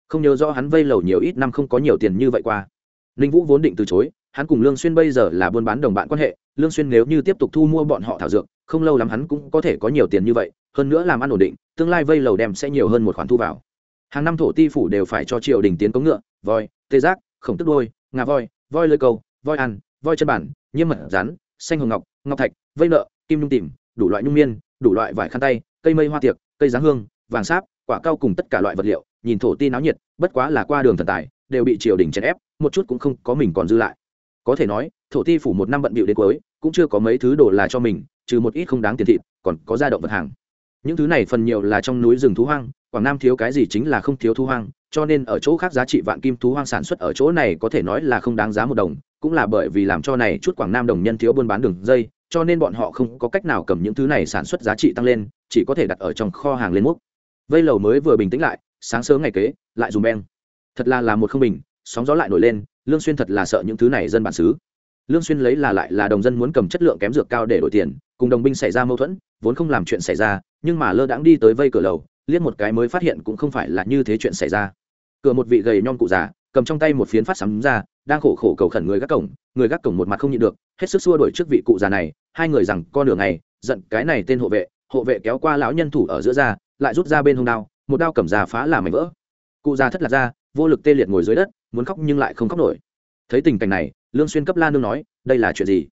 Không nhớ rõ hắn vây lầu nhiều ít năm không có nhiều tiền như vậy qua. Ninh vũ vốn định từ chối, hắn cùng lương xuyên bây giờ là buôn bán đồng bạn quan hệ, lương xuyên nếu như tiếp tục thu mua bọn họ thảo dược, không lâu lắm hắn cũng có thể có nhiều tiền như vậy, hơn nữa làm ăn ổn định, tương lai vây lầu đem sẽ nhiều hơn một khoản thu vào. Hàng năm thổ ti phủ đều phải cho triều đình tiến cống ngựa, voi, tê giác, khổng tức đôi, ngà voi voi lơi cầu voi ăn, voi chân bản, nhiêm mật rắn xanh hồng ngọc ngọc thạch, vây nợ, kim nhung tìm, đủ loại nhung miên, đủ loại vải khăn tay cây mây hoa tiệc, cây giáng hương, vàng sáp, quả cao cùng tất cả loại vật liệu, nhìn thổ ti náo nhiệt, bất quá là qua đường thần tài, đều bị triều đình chèn ép, một chút cũng không có mình còn dư lại. Có thể nói, thổ ti phủ một năm bận bịu đến cuối, cũng chưa có mấy thứ đồ là cho mình, trừ một ít không đáng tiền thịt, còn có gia động vật hàng. Những thứ này phần nhiều là trong núi rừng thú hoang, quảng nam thiếu cái gì chính là không thiếu thú hoang, cho nên ở chỗ khác giá trị vạn kim thú hoang sản xuất ở chỗ này có thể nói là không đáng giá một đồng, cũng là bởi vì làm cho này chút quảng nam đồng nhân thiếu buôn bán đường dây, cho nên bọn họ không có cách nào cầm những thứ này sản xuất giá trị tăng lên chỉ có thể đặt ở trong kho hàng lên múc. Vây lầu mới vừa bình tĩnh lại, sáng sớm ngày kế, lại dùng beng. Thật là là một không bình, sóng gió lại nổi lên, lương xuyên thật là sợ những thứ này dân bản xứ. Lương xuyên lấy là lại là đồng dân muốn cầm chất lượng kém dược cao để đổi tiền, cùng đồng binh xảy ra mâu thuẫn, vốn không làm chuyện xảy ra, nhưng mà lơ đãng đi tới vây cửa lầu, liếc một cái mới phát hiện cũng không phải là như thế chuyện xảy ra. Cửa một vị gầy nhon cụ già, cầm trong tay một phiến phát sắm ra, đang khổ khổ cầu khẩn người gác cổng, người gác cổng một mặt không nhịn được, hết sức xua đuổi trước vị cụ già này, hai người rằng, con đường này, giận cái này tên hộ vệ hộ vệ kéo qua lão nhân thủ ở giữa ra lại rút ra bên hông đao, một đao cầm già phá làm mảnh vỡ. Cụ già thất lạc ra, vô lực tê liệt ngồi dưới đất, muốn khóc nhưng lại không khóc nổi. Thấy tình cảnh này, lương xuyên cấp la nương nói, đây là chuyện gì?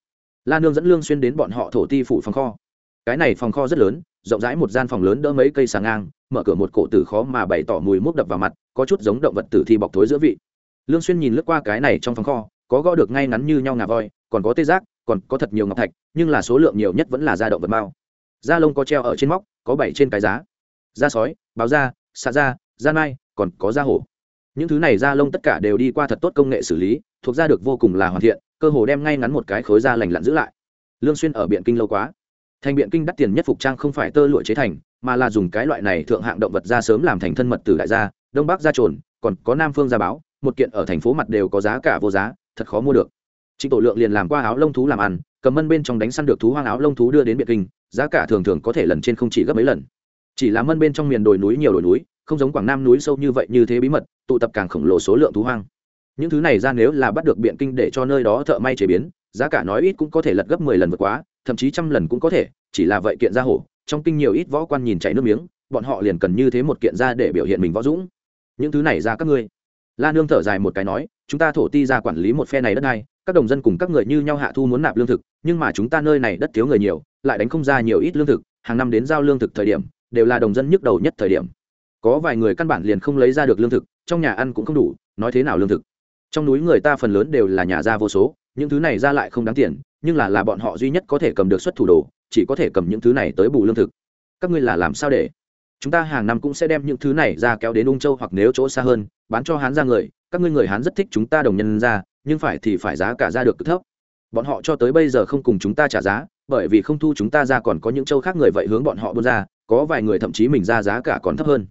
La nương dẫn lương xuyên đến bọn họ thổ ti phủ phòng kho. Cái này phòng kho rất lớn, rộng rãi một gian phòng lớn đỡ mấy cây sàng ngang, mở cửa một cổ tử khó mà bày tỏ mùi mốc đập vào mặt, có chút giống động vật tử thi bọc thối giữa vị. Lương xuyên nhìn lướt qua cái này trong phòng kho, có gõ được ngay ngắn như nhau ngà voi, còn có tê giác, còn có thật nhiều ngọc thạch, nhưng là số lượng nhiều nhất vẫn là da động vật mao da lông có treo ở trên móc, có bảy trên cái giá. Da sói, báo da, xạ da da mai còn có da hổ. Những thứ này da lông tất cả đều đi qua thật tốt công nghệ xử lý, thuộc da được vô cùng là hoàn thiện, cơ hồ đem ngay ngắn một cái khối da lành lặn giữ lại. Lương xuyên ở biện kinh lâu quá. Thành biện kinh đắt tiền nhất phục trang không phải tơ lụa chế thành, mà là dùng cái loại này thượng hạng động vật da sớm làm thành thân mật từ đại gia, đông bắc da trồn, còn có nam phương da báo, một kiện ở thành phố mặt đều có giá cả vô giá, thật khó mua được. Trịnh tổ lượng liền làm qua áo lông thú làm ăn cầm mân bên trong đánh săn được thú hoang áo lông thú đưa đến biệt kinh, giá cả thường thường có thể lần trên không chỉ gấp mấy lần. Chỉ là mân bên trong miền đồi núi nhiều đồi núi, không giống quảng nam núi sâu như vậy như thế bí mật, tụ tập càng khổng lồ số lượng thú hoang. Những thứ này ra nếu là bắt được biện kinh để cho nơi đó thợ may chế biến, giá cả nói ít cũng có thể lật gấp mười lần vượt quá, thậm chí trăm lần cũng có thể, chỉ là vậy kiện ra hổ, trong kinh nhiều ít võ quan nhìn chảy nước miếng, bọn họ liền cần như thế một kiện ra để biểu hiện mình võ dũng. Những thứ này ra các ngươi. La nương thở dài một cái nói chúng ta thổ ti ra quản lý một phe này đất này các đồng dân cùng các người như nhau hạ thu muốn nạp lương thực, nhưng mà chúng ta nơi này đất thiếu người nhiều, lại đánh không ra nhiều ít lương thực, hàng năm đến giao lương thực thời điểm, đều là đồng dân nhức đầu nhất thời điểm. Có vài người căn bản liền không lấy ra được lương thực, trong nhà ăn cũng không đủ, nói thế nào lương thực? Trong núi người ta phần lớn đều là nhà gia vô số, những thứ này ra lại không đáng tiền, nhưng là là bọn họ duy nhất có thể cầm được xuất thủ đồ, chỉ có thể cầm những thứ này tới bù lương thực. Các ngươi là làm sao để? Chúng ta hàng năm cũng sẽ đem những thứ này ra kéo đến ung châu hoặc nếu chỗ xa hơn, bán cho hán ra người các ngươi người hán rất thích chúng ta đồng nhân ra, nhưng phải thì phải giá cả ra được thấp. Bọn họ cho tới bây giờ không cùng chúng ta trả giá, bởi vì không thu chúng ta ra còn có những châu khác người vậy hướng bọn họ buôn ra, có vài người thậm chí mình ra giá cả còn thấp hơn.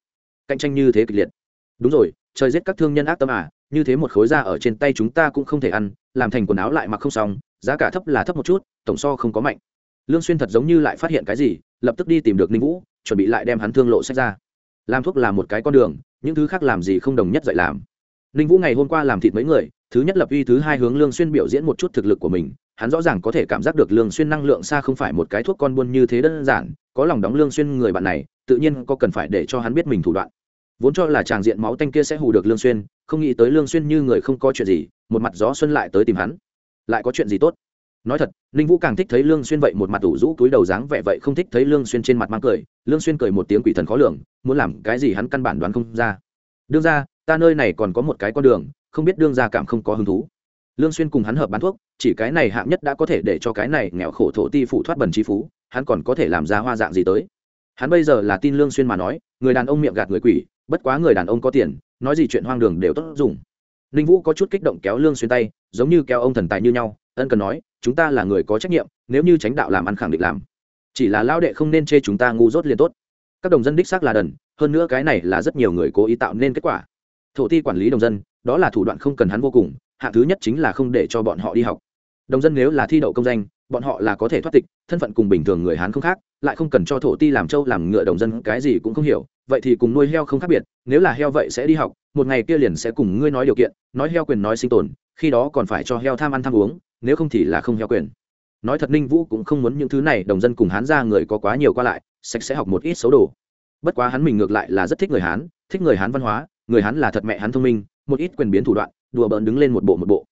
Cạnh tranh như thế kịch liệt. Đúng rồi, trời giết các thương nhân ác tâm à như thế một khối da ở trên tay chúng ta cũng không thể ăn, làm thành quần áo lại mặc không xong, giá cả thấp là thấp một chút, tổng so không có mạnh. Lương xuyên thật giống như lại phát hiện cái gì, lập tức đi tìm được ninh vũ, chuẩn bị lại đem hắn thương lộ sách ra. Làm thuốc là một cái con đường, những thứ khác làm gì không đồng nhất dạy làm ninh vũ ngày hôm qua làm thịt mấy người, thứ nhất lập uy, thứ hai hướng lương xuyên biểu diễn một chút thực lực của mình. Hắn rõ ràng có thể cảm giác được lương xuyên năng lượng xa không phải một cái thuốc con buôn như thế đơn giản, có lòng đóng lương xuyên người bạn này, tự nhiên có cần phải để cho hắn biết mình thủ đoạn. Vốn cho là chàng diện máu tanh kia sẽ hù được lương xuyên, không nghĩ tới lương xuyên như người không có chuyện gì, một mặt gió xuân lại tới tìm hắn. Lại có chuyện gì tốt? Nói thật, ninh vũ càng thích thấy lương xuyên vậy, một mặt ủ rũ túi đầu dáng vẻ vậy, không thích thấy lương xuyên trên mặt mang cười. Lương xuyên cười một tiếng quỷ thần khó lường, muốn làm cái gì hắn căn bản đoán không ra. Đương ra ta nơi này còn có một cái con đường, không biết đương ra cảm không có hứng thú. Lương xuyên cùng hắn hợp bán thuốc, chỉ cái này hạng nhất đã có thể để cho cái này nghèo khổ thổ ti phụ thoát bần trí phú, hắn còn có thể làm ra hoa dạng gì tới. Hắn bây giờ là tin lương xuyên mà nói, người đàn ông miệng gạt người quỷ, bất quá người đàn ông có tiền, nói gì chuyện hoang đường đều tốt dùng. Ninh vũ có chút kích động kéo lương xuyên tay, giống như kéo ông thần tài như nhau, ân cần nói, chúng ta là người có trách nhiệm, nếu như tránh đạo làm ăn khẳng định làm. Chỉ là lao đệ không nên chê chúng ta ngu dốt liền tốt. Các đồng dân đích xác là đần, hơn nữa cái này là rất nhiều người cố ý tạo nên kết quả thổ ti quản lý đồng dân, đó là thủ đoạn không cần hắn vô cùng, hạng thứ nhất chính là không để cho bọn họ đi học. Đồng dân nếu là thi đậu công danh, bọn họ là có thể thoát tịch, thân phận cùng bình thường người hán không khác, lại không cần cho thổ ti làm trâu, làm ngựa đồng dân, cái gì cũng không hiểu, vậy thì cùng nuôi heo không khác biệt, nếu là heo vậy sẽ đi học, một ngày kia liền sẽ cùng ngươi nói điều kiện, nói heo quyền nói sinh tồn, khi đó còn phải cho heo tham ăn tham uống, nếu không thì là không heo quyền. Nói thật ninh vũ cũng không muốn những thứ này, đồng dân cùng hán ra người có quá nhiều qua lại, sạch sẽ học một ít xấu đồ. Bất quá hắn mình ngược lại là rất thích người hán, thích người hán văn hóa người hắn là thật mẹ hắn thông minh, một ít quyền biến thủ đoạn, đùa bỡn đứng lên một bộ một bộ.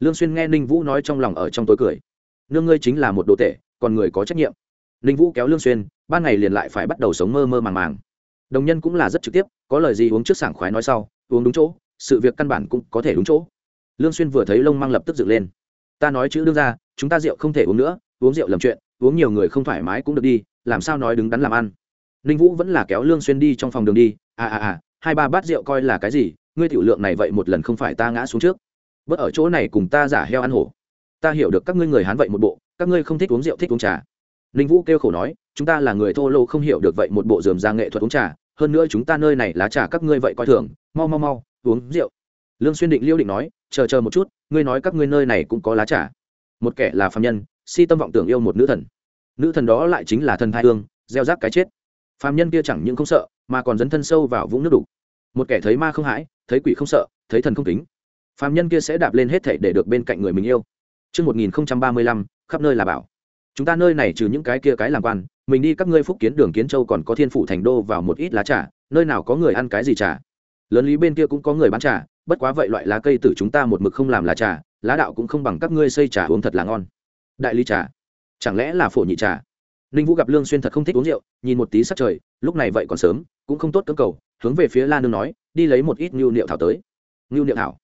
Lương xuyên nghe ninh vũ nói trong lòng ở trong tối cười. Nương ngươi chính là một đồ tể, còn người có trách nhiệm. Ninh vũ kéo lương xuyên, ban ngày liền lại phải bắt đầu sống mơ mơ màng màng. Đồng nhân cũng là rất trực tiếp, có lời gì uống trước sảng khoái nói sau, uống đúng chỗ, sự việc căn bản cũng có thể đúng chỗ. Lương xuyên vừa thấy lông mang lập tức dựng lên. Ta nói chữ đương ra, chúng ta rượu không thể uống nữa, uống rượu lầm chuyện, uống nhiều người không thoải mái cũng được đi, làm sao nói đứng đắn làm ăn. Ninh vũ vẫn là kéo lương xuyên đi trong phòng đường đi à à à hai ba bát rượu coi là cái gì, ngươi tiểu lượng này vậy một lần không phải ta ngã xuống trước. Bớt ở chỗ này cùng ta giả heo ăn hổ. Ta hiểu được các ngươi người hán vậy một bộ, các ngươi không thích uống rượu thích uống trà. Ninh vũ kêu khổ nói, chúng ta là người thô lô không hiểu được vậy một bộ dườm ra nghệ thuật uống trà, hơn nữa chúng ta nơi này lá trà các ngươi vậy coi thường, mau mau mau, uống rượu. Lương xuyên định liêu định nói, chờ chờ một chút, ngươi nói các ngươi nơi này cũng có lá trà. Một kẻ là phàm nhân, si tâm vọng tưởng yêu một nữ thần. Nữ thần đó lại chính là thần thai hương, gieo rác cái chết. Phàm nhân kia chẳng những không sợ mà còn dấn thân sâu vào vũng nước đục một kẻ thấy ma không hãi thấy quỷ không sợ thấy thần không kính phàm nhân kia sẽ đạp lên hết thảy để được bên cạnh người mình yêu Trước 1035, khắp nơi là bảo. Chúng ta nơi này trừ những cái kia cái làm quan, mình đi các ngươi phúc kiến đường kiến châu còn có thiên phủ thành đô vào một ít lá trà, nơi nào có người ăn cái gì trà. Lớn lý bên kia cũng có người bán trà, bất quá vậy loại lá cây tử chúng ta một mực không làm là trà, lá đạo cũng không bằng các ngươi xây trà uống thật là ngon. Đại lý trà, chẳng lẽ là phổ nhị trà? Ninh Vũ gặp Lương Xuyên thật không thích uống rượu, nhìn một tí sắc trời, lúc này vậy còn sớm, cũng không tốt cơ cầu, hướng về phía La Nương nói, đi lấy một ít ngưu niệu thảo tới. ngưu niệu thảo?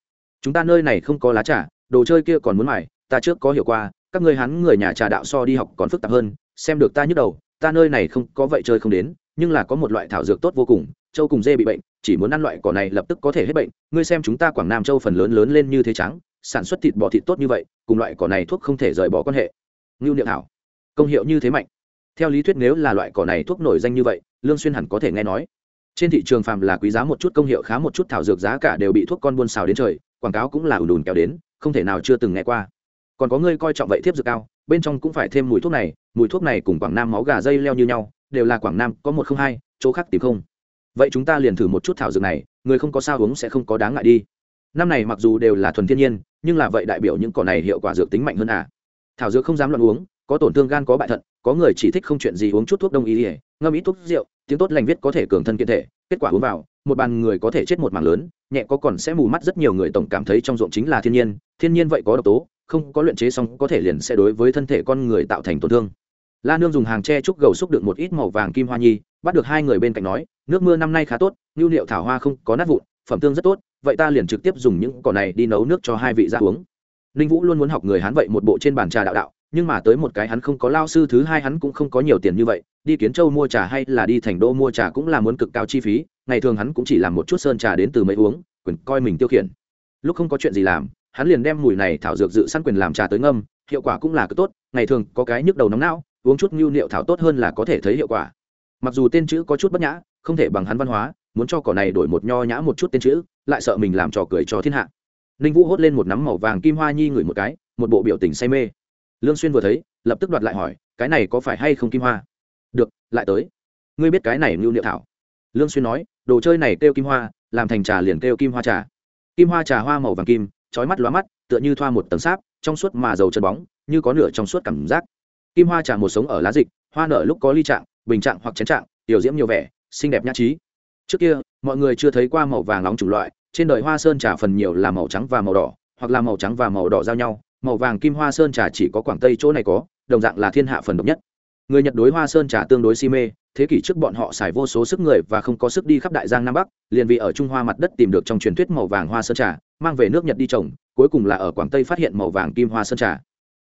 Chúng ta nơi này không có lá trà, đồ chơi kia còn muốn mài, ta trước có hiểu qua, các ngươi hắn người nhà trà đạo so đi học còn phức tạp hơn, xem được ta nhức đầu, ta nơi này không có vậy chơi không đến, nhưng là có một loại thảo dược tốt vô cùng, châu cùng dê bị bệnh, chỉ muốn ăn loại cỏ này lập tức có thể hết bệnh, ngươi xem chúng ta Quảng Nam châu phần lớn lớn lên như thế trắng, sản xuất thịt bò thịt tốt như vậy, cùng loại cỏ này thuốc không thể rời bỏ quan hệ. ngưu niệu thảo, công hiệu như thế mạnh theo lý thuyết nếu là loại cỏ này thuốc nổi danh như vậy lương xuyên hẳn có thể nghe nói trên thị trường phàm là quý giá một chút công hiệu khá một chút thảo dược giá cả đều bị thuốc con buôn xào đến trời, quảng cáo cũng là ùn ùn kéo đến, không thể nào chưa từng nghe qua. Còn có người coi trọng vậy thiếp dược cao, bên trong cũng phải thêm mùi thuốc này, mùi thuốc này cùng quảng nam máu gà dây leo như nhau, đều là quảng nam có một không hai, chỗ khác tìm không. Vậy chúng ta liền thử một chút thảo dược này, người không có sao uống sẽ không có đáng ngại đi. Năm này mặc dù đều là thuần thiên nhiên, nhưng là vậy đại biểu những cỏ này hiệu quả dược tính mạnh hơn à. Thảo dược không dám loạn uống có tổn thương gan có bại thận, có người chỉ thích không chuyện gì uống chút thuốc đông y ỉa ngâm ít thuốc rượu, tiếng tốt lành viết có thể cường thân kiện thể, kết quả uống vào, một bàn người có thể chết một mảng lớn, nhẹ có còn sẽ mù mắt rất nhiều người tổng cảm thấy trong ruộng chính là thiên nhiên thiên nhiên vậy có độc tố, không có luyện chế xong có thể liền sẽ đối với thân thể con người tạo thành tổn thương. La nương dùng hàng tre trúc gầu xúc được một ít màu vàng kim hoa nhi, bắt được hai người bên cạnh nói, nước mưa năm nay khá tốt, nhu liệu thảo hoa không có nát vụn, phẩm tương rất tốt, vậy ta liền trực tiếp dùng những cỏ này đi nấu nước cho hai vị ra uống. Ninh vũ luôn muốn học người hán vậy một bộ trên bàn trà đạo đạo nhưng mà tới một cái hắn không có lao sư thứ hai hắn cũng không có nhiều tiền như vậy, đi kiến châu mua trà hay là đi thành đô mua trà cũng là muốn cực cao chi phí, ngày thường hắn cũng chỉ làm một chút sơn trà đến từ mấy uống, quyền coi mình tiêu khiển. Lúc không có chuyện gì làm, hắn liền đem mùi này thảo dược dự săn quyền làm trà tới ngâm, hiệu quả cũng là cực tốt, ngày thường có cái nhức đầu nóng não, uống chút ngưu niệu thảo tốt hơn là có thể thấy hiệu quả. Mặc dù tên chữ có chút bất nhã, không thể bằng hắn văn hóa, muốn cho cỏ này đổi một nho nhã một chút tên chữ, lại sợ mình làm trò cười cho thiên hạ. Ninh vũ hốt lên một nắm màu vàng kim hoa nhi ngửi một cái, một bộ biểu tình say mê lương xuyên vừa thấy, lập tức đoạt lại hỏi, cái này có phải hay không kim hoa? Được, lại tới. Ngươi biết cái này lưu niệm thảo? Lương xuyên nói, đồ chơi này kêu kim hoa, làm thành trà liền kêu kim hoa trà. Kim hoa trà hoa màu vàng kim, chói mắt lóa mắt, tựa như thoa một tầng sáp, trong suốt mà dầu chân bóng, như có nửa trong suốt cảm giác. Kim hoa trà một sống ở lá dịch, hoa nở lúc có ly trạng, bình trạng hoặc chén trạng, tiểu diễm nhiều vẻ, xinh đẹp nhã trí. Trước kia, mọi người chưa thấy qua màu vàng nóng chủng loại, trên đời hoa sơn trà phần nhiều là màu trắng và màu đỏ, hoặc là màu trắng và màu đỏ giao nhau màu vàng kim hoa sơn trà chỉ có quảng tây chỗ này có, đồng dạng là thiên hạ phần độc nhất. Người nhật đối hoa sơn trà tương đối si mê, thế kỷ trước bọn họ xài vô số sức người và không có sức đi khắp đại giang nam bắc, liền vì ở trung hoa mặt đất tìm được trong truyền thuyết màu vàng hoa sơn trà, mang về nước nhật đi trồng, cuối cùng là ở quảng tây phát hiện màu vàng kim hoa sơn trà.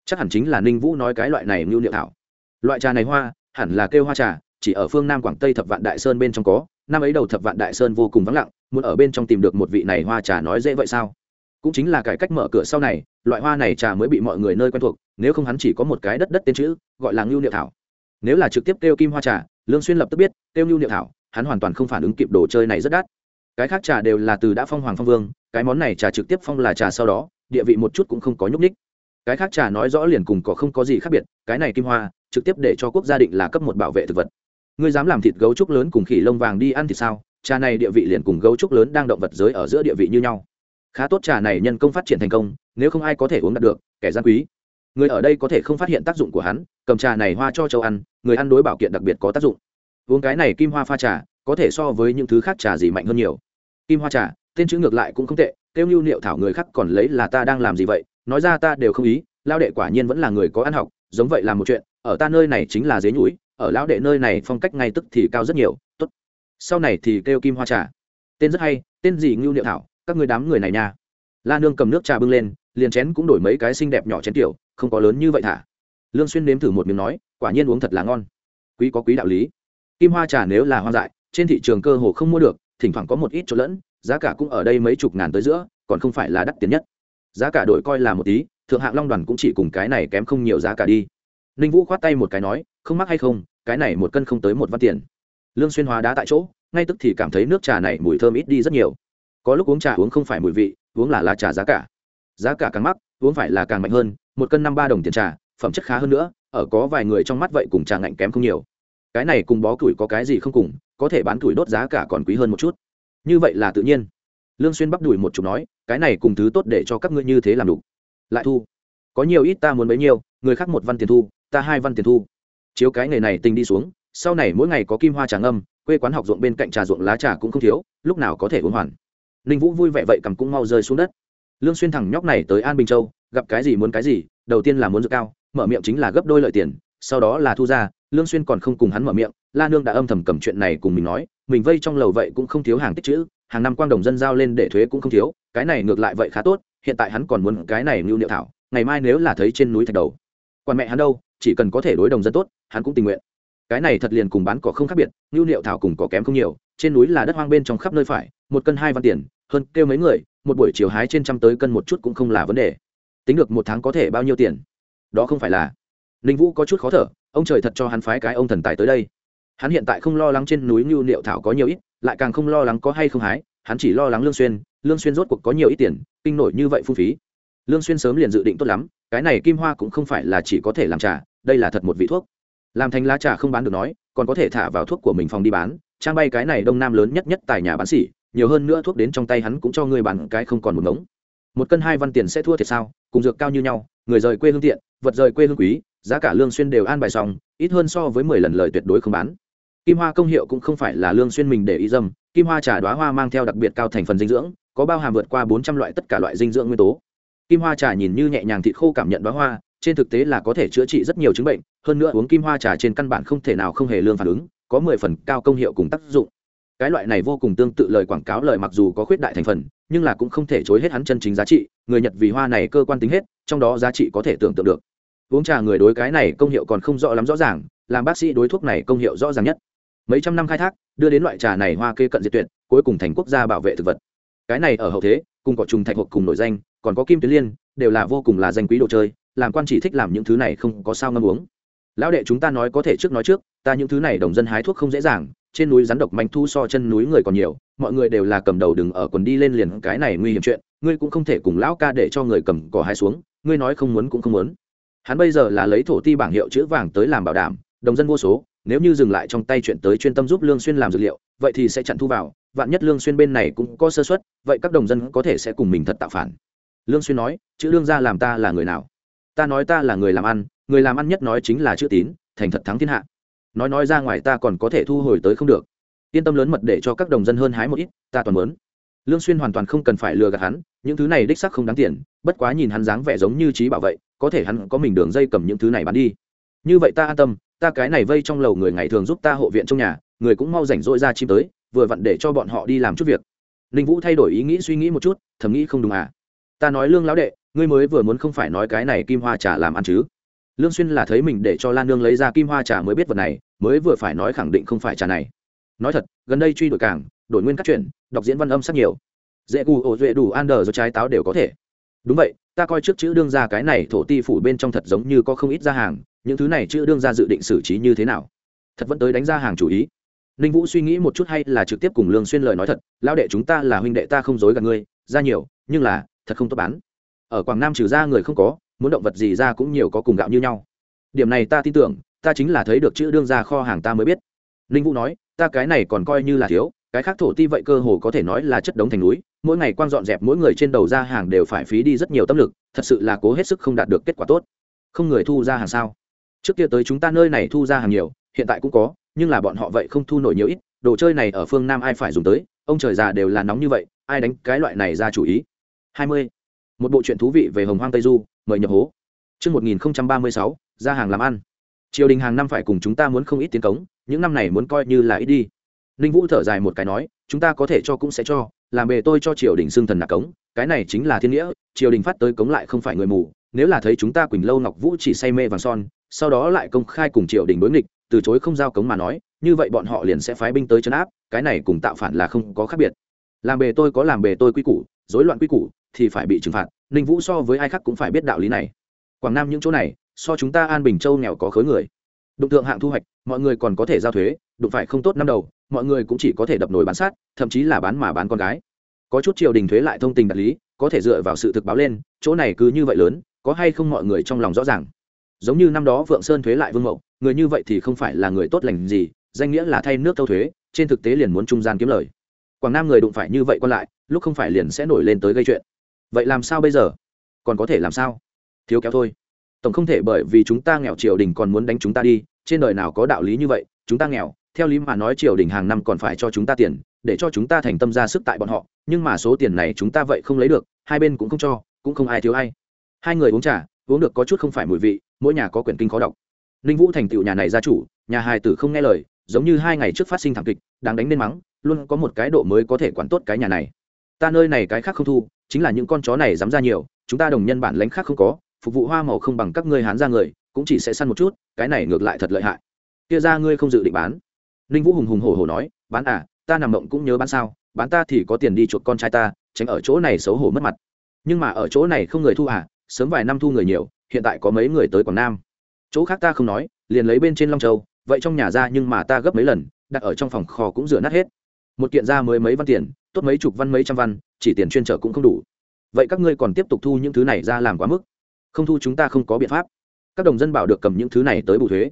Chắc hẳn chính là ninh vũ nói cái loại này ngưu liệu thảo. Loại trà này hoa, hẳn là kêu hoa trà, chỉ ở phương nam quảng tây thập vạn đại sơn bên trong có, năm ấy đầu thập vạn đại sơn vô cùng vắng lặng, muốn ở bên trong tìm được một vị này hoa trà nói dễ vậy sao? Cũng chính là cải cách mở cửa sau này, loại hoa này trà mới bị mọi người nơi quen thuộc, nếu không hắn chỉ có một cái đất đất tên chữ, gọi là ngưu niệu thảo. Nếu là trực tiếp kêu kim hoa trà, lương xuyên lập tức biết, kêu ngưu niệu thảo, hắn hoàn toàn không phản ứng kịp đồ chơi này rất đắt. Cái khác trà đều là từ đã phong hoàng phong vương, cái món này trà trực tiếp phong là trà sau đó, địa vị một chút cũng không có nhúc ních cái khác trà nói rõ liền cùng có không có gì khác biệt, cái này kim hoa, trực tiếp để cho quốc gia định là cấp một bảo vệ thực vật. Ngươi dám làm thịt gấu trúc lớn cùng khỉ lông vàng đi ăn thì sao? Trà này địa vị liền cùng gấu trúc lớn đang động vật giới ở giữa địa vị như nhau khá tốt trà này nhân công phát triển thành công, nếu không ai có thể uống đạt được, kẻ gian quý. Người ở đây có thể không phát hiện tác dụng của hắn, cầm trà này hoa cho châu ăn, người ăn đối bảo kiện đặc biệt có tác dụng. Uống cái này kim hoa pha trà, có thể so với những thứ khác trà gì mạnh hơn nhiều. Kim hoa trà, tên chữ ngược lại cũng không tệ kêu lưu niệu thảo người khác còn lấy là ta đang làm gì vậy, nói ra ta đều không ý lao đệ quả nhiên vẫn là người có ăn học, giống vậy là một chuyện, ở ta nơi này chính là dế nhũi ở lão đệ nơi này phong cách ngay tức thì cao rất nhiều, tốt. Sau này thì kêu kim hoa trà. Tên rất hay, tên gì ngưu niệu thảo? Các người đám người này nha. La nương cầm nước trà bưng lên, liền chén cũng đổi mấy cái xinh đẹp nhỏ chén tiểu, không có lớn như vậy thả. Lương xuyên nếm thử một miếng nói, quả nhiên uống thật là ngon. Quý có quý đạo lý. Kim hoa trà nếu là hoang dại, trên thị trường cơ hồ không mua được, thỉnh thoảng có một ít chỗ lẫn, giá cả cũng ở đây mấy chục ngàn tới giữa, còn không phải là đắt tiền nhất. Giá cả đổi coi là một tí, thượng hạng long đoàn cũng chỉ cùng cái này kém không nhiều giá cả đi. Ninh vũ khoát tay một cái nói, không mắc hay không, cái này một cân không tới một văn tiền. Lương xuyên hóa đá tại chỗ, ngay tức thì cảm thấy nước trà này mùi thơm ít đi rất nhiều có lúc uống trà uống không phải mùi vị, uống là là trà giá cả. Giá cả càng mắc, uống phải là càng mạnh hơn, một cân năm ba đồng tiền trà, phẩm chất khá hơn nữa, ở có vài người trong mắt vậy cùng trà ngạnh kém không nhiều. Cái này cùng bó củi có cái gì không cùng, có thể bán củi đốt giá cả còn quý hơn một chút. Như vậy là tự nhiên. Lương xuyên bắp đuổi một chục nói, cái này cùng thứ tốt để cho các ngươi như thế làm đủ. Lại thu. Có nhiều ít ta muốn bấy nhiêu, người khác một văn tiền thu, ta hai văn tiền thu. Chiếu cái nghề này tình đi xuống, sau này mỗi ngày có kim hoa trà ngâm, quê quán học ruộng bên cạnh trà ruộng lá trà cũng không thiếu, lúc nào có thể uống hoàn ninh vũ vui vẻ vậy cầm cũng mau rơi xuống đất. Lương xuyên thẳng nhóc này tới an bình châu, gặp cái gì muốn cái gì, đầu tiên là muốn dược cao, mở miệng chính là gấp đôi lợi tiền, sau đó là thu ra, lương xuyên còn không cùng hắn mở miệng, la nương đã âm thầm cầm chuyện này cùng mình nói, mình vây trong lầu vậy cũng không thiếu hàng tích chữ, hàng năm quang đồng dân giao lên để thuế cũng không thiếu, cái này ngược lại vậy khá tốt, hiện tại hắn còn muốn cái này lưu niệm thảo, ngày mai nếu là thấy trên núi thạch đầu. Quan mẹ hắn đâu, chỉ cần có thể đối đồng dân tốt, hắn cũng tình nguyện. Cái này thật liền cùng bán cỏ không khác biệt lưu niệm thảo cùng cỏ kém không nhiều, trên núi là đất hoang bên trong khắp nơi phải một cân hai văn tiền, hơn kêu mấy người, một buổi chiều hái trên trăm tới cân một chút cũng không là vấn đề. Tính được một tháng có thể bao nhiêu tiền? Đó không phải là. Ninh vũ có chút khó thở, ông trời thật cho hắn phái cái ông thần tài tới đây. Hắn hiện tại không lo lắng trên núi ngưu liệu thảo có nhiều ít, lại càng không lo lắng có hay không hái, hắn chỉ lo lắng lương xuyên lương xuyên rốt cuộc có nhiều ít tiền, kinh nổi như vậy phung phí. Lương xuyên sớm liền dự định tốt lắm, cái này kim hoa cũng không phải là chỉ có thể làm trà, đây là thật một vị thuốc. Làm thành lá trà không bán được nói, còn có thể thả vào thuốc của mình phòng đi bán, trang bay cái này đông nam lớn nhất nhất tại nhà bán xỉ nhiều hơn nữa thuốc đến trong tay hắn cũng cho người bán cái không còn một ngống. Một cân hai văn tiền sẽ thua thiệt sao? Cùng dược cao như nhau, người rời quê hương tiện vật rời quê hương quý, giá cả lương xuyên đều an bài xong, ít hơn so với mười lần lời tuyệt đối không bán. Kim hoa công hiệu cũng không phải là lương xuyên mình để ý dâm, kim hoa trà đóa hoa mang theo đặc biệt cao thành phần dinh dưỡng, có bao hàm vượt qua bốn trăm loại tất cả loại dinh dưỡng nguyên tố. Kim hoa trà nhìn như nhẹ nhàng thịt khô cảm nhận đóa hoa, trên thực tế là có thể chữa trị rất nhiều chứng bệnh, hơn nữa uống kim hoa trà trên căn bản không thể nào không hề lương phản ứng, có mười phần cao công hiệu cùng tác dụng cái loại này vô cùng tương tự lời quảng cáo lời mặc dù có khuyết đại thành phần, nhưng là cũng không thể chối hết hắn chân chính giá trị, người nhật vì hoa này cơ quan tính hết, trong đó giá trị có thể tưởng tượng được. Uống trà người đối cái này công hiệu còn không rõ lắm rõ ràng, làm bác sĩ đối thuốc này công hiệu rõ ràng nhất. Mấy trăm năm khai thác, đưa đến loại trà này hoa kê cận diệt tuyệt, cuối cùng thành quốc gia bảo vệ thực vật. Cái này ở hậu thế, cùng có trùng thạch hộp cùng nổi danh, còn có kim tuyến liên, đều là vô cùng là danh quý đồ chơi, làm quan chỉ thích làm những thứ này không có sao ngâm uống. Lão đệ chúng ta nói có thể trước nói trước, ta những thứ này đồng dân hái thuốc không dễ dàng trên núi rắn độc manh thu so chân núi người còn nhiều, mọi người đều là cầm đầu đừng ở quần đi lên liền cái này nguy hiểm chuyện, ngươi cũng không thể cùng lão ca để cho người cầm cỏ hai xuống, ngươi nói không muốn cũng không muốn. Hắn bây giờ là lấy thổ ti bảng hiệu chữ vàng tới làm bảo đảm, đồng dân vô số, nếu như dừng lại trong tay chuyện tới chuyên tâm giúp lương xuyên làm dược liệu, vậy thì sẽ chặn thu vào, vạn nhất lương xuyên bên này cũng có sơ suất, vậy các đồng dân có thể sẽ cùng mình thật tạo phản. Lương xuyên nói, chữ lương gia làm ta là người nào? Ta nói ta là người làm ăn, người làm ăn nhất nói chính là chữ tín, thành thật thắng thiên hạ nói nói ra ngoài ta còn có thể thu hồi tới không được. Yên tâm lớn mật để cho các đồng dân hơn hái một ít, ta toàn muốn. Lương xuyên hoàn toàn không cần phải lừa gạt hắn, những thứ này đích xác không đáng tiền, bất quá nhìn hắn dáng vẻ giống như trí bảo vệ có thể hắn có mình đường dây cầm những thứ này bán đi. Như vậy ta an tâm, ta cái này vây trong lầu người ngày thường giúp ta hộ viện trong nhà, người cũng mau rảnh rỗi ra chim tới, vừa vặn để cho bọn họ đi làm chút việc. Ninh vũ thay đổi ý nghĩ suy nghĩ một chút, thầm nghĩ không đúng à? Ta nói lương lão đệ, ngươi mới vừa muốn không phải nói cái này kim hoa trà làm ăn chứ? Lương xuyên là thấy mình để cho lan nương lấy ra kim hoa trà mới biết vật này, mới vừa phải nói khẳng định không phải trà này. Nói thật, gần đây truy đuổi cảng đổi nguyên các chuyện, đọc diễn văn âm sắc nhiều. Dễ cù ổ duệ đủ an đờ do trái táo đều có thể. Đúng vậy, ta coi trước chữ đương ra cái này thổ ti phủ bên trong thật giống như có không ít ra hàng, những thứ này chữ đương ra dự định xử trí như thế nào? Thật vẫn tới đánh ra hàng chủ ý. Ninh vũ suy nghĩ một chút hay là trực tiếp cùng lương xuyên lời nói thật, lão đệ chúng ta là huynh đệ ta không dối gạt ngươi, ra nhiều, nhưng là, thật không tốt bán. Ở quảng nam trừ ra người không có muốn động vật gì ra cũng nhiều có cùng gạo như nhau. Điểm này ta tin tưởng, ta chính là thấy được chữ đương ra kho hàng ta mới biết. Ninh vũ nói, ta cái này còn coi như là thiếu, cái khác thổ ti vậy cơ hồ có thể nói là chất đống thành núi, mỗi ngày quang dọn dẹp mỗi người trên đầu ra hàng đều phải phí đi rất nhiều tâm lực, thật sự là cố hết sức không đạt được kết quả tốt. Không người thu ra hàng sao? Trước kia tới chúng ta nơi này thu ra hàng nhiều, hiện tại cũng có, nhưng là bọn họ vậy không thu nổi nhiều ít, đồ chơi này ở phương nam ai phải dùng tới, ông trời già đều là nóng như vậy, ai đánh cái loại này ra chủ ý? Hai mươi một bộ truyện thú vị về hồng hoang tây du mời nhập hố Trước 1036, ra hàng làm ăn. Triều đình hàng năm phải cùng chúng ta muốn không ít tiến cống, những năm này muốn coi như là ít đi. Ninh Vũ thở dài một cái nói, chúng ta có thể cho cũng sẽ cho, làm bề tôi cho triều đình xưng thần nạp cống, cái này chính là thiên nghĩa triều đình phát tới cống lại không phải người mù nếu là thấy chúng ta quỳnh lâu ngọc vũ chỉ say mê vàng son sau đó lại công khai cùng triều đình đối nghịch từ chối không giao cống mà nói như vậy bọn họ liền sẽ phái binh tới chấn áp cái này cùng tạo phản là không có khác biệt làm bề tôi có làm bề tôi quy củ rối loạn quy củ thì phải bị trừng phạt, ninh vũ so với ai khác cũng phải biết đạo lý này. Quảng nam những chỗ này, so chúng ta an bình châu nghèo có khớ người. Đụng tượng hạng thu hoạch, mọi người còn có thể giao thuế, đụng phải không tốt năm đầu, mọi người cũng chỉ có thể đập nồi bán sát, thậm chí là bán mà bán con gái. Có chút triều đình thuế lại thông tình đạt lý, có thể dựa vào sự thực báo lên, chỗ này cứ như vậy lớn, có hay không mọi người trong lòng rõ ràng. Giống như năm đó vượng sơn thuế lại vương mậu, người như vậy thì không phải là người tốt lành gì, danh nghĩa là thay nước thâu thuế, trên thực tế liền muốn trung gian kiếm lời quảng nam người đụng phải như vậy còn lại, lúc không phải liền sẽ nổi lên tới gây chuyện. Vậy làm sao bây giờ? Còn có thể làm sao? Thiếu kéo thôi. Tổng không thể bởi vì chúng ta nghèo triều đình còn muốn đánh chúng ta đi, trên đời nào có đạo lý như vậy, chúng ta nghèo, theo lý mà nói triều đình hàng năm còn phải cho chúng ta tiền, để cho chúng ta thành tâm ra sức tại bọn họ, nhưng mà số tiền này chúng ta vậy không lấy được, hai bên cũng không cho, cũng không ai thiếu ai. Hai người uống trà, uống được có chút không phải mùi vị, mỗi nhà có quyển kinh khó đọc. Ninh vũ thành tựu nhà này gia chủ, nhà hài tử không nghe lời, giống như hai ngày trước phát sinh thảm kịch, đáng đánh nên mắng luôn có một cái độ mới có thể quản tốt cái nhà này. Ta nơi này cái khác không thu, chính là những con chó này dám ra nhiều, chúng ta đồng nhân bản lãnh khác không có, phục vụ hoa màu không bằng các ngươi hán ra người, cũng chỉ sẽ săn một chút, cái này ngược lại thật lợi hại. Kia ra ngươi không dự định bán. Ninh vũ hùng hùng hổ hổ nói, bán à ta nằm mộng cũng nhớ bán sao, bán ta thì có tiền đi chuột con trai ta, tránh ở chỗ này xấu hổ mất mặt. Nhưng mà ở chỗ này không người thu à sớm vài năm thu người nhiều, hiện tại có mấy người tới quảng nam. Chỗ khác ta không nói, liền lấy bên trên long châu, vậy trong nhà ra nhưng mà ta gấp mấy lần, đặt ở trong phòng kho cũng rửa nát hết một kiện ra mới mấy văn tiền, tốt mấy chục văn mấy trăm văn, chỉ tiền chuyên trở cũng không đủ. Vậy các ngươi còn tiếp tục thu những thứ này ra làm quá mức? Không thu chúng ta không có biện pháp. Các đồng dân bảo được cầm những thứ này tới bù thuế.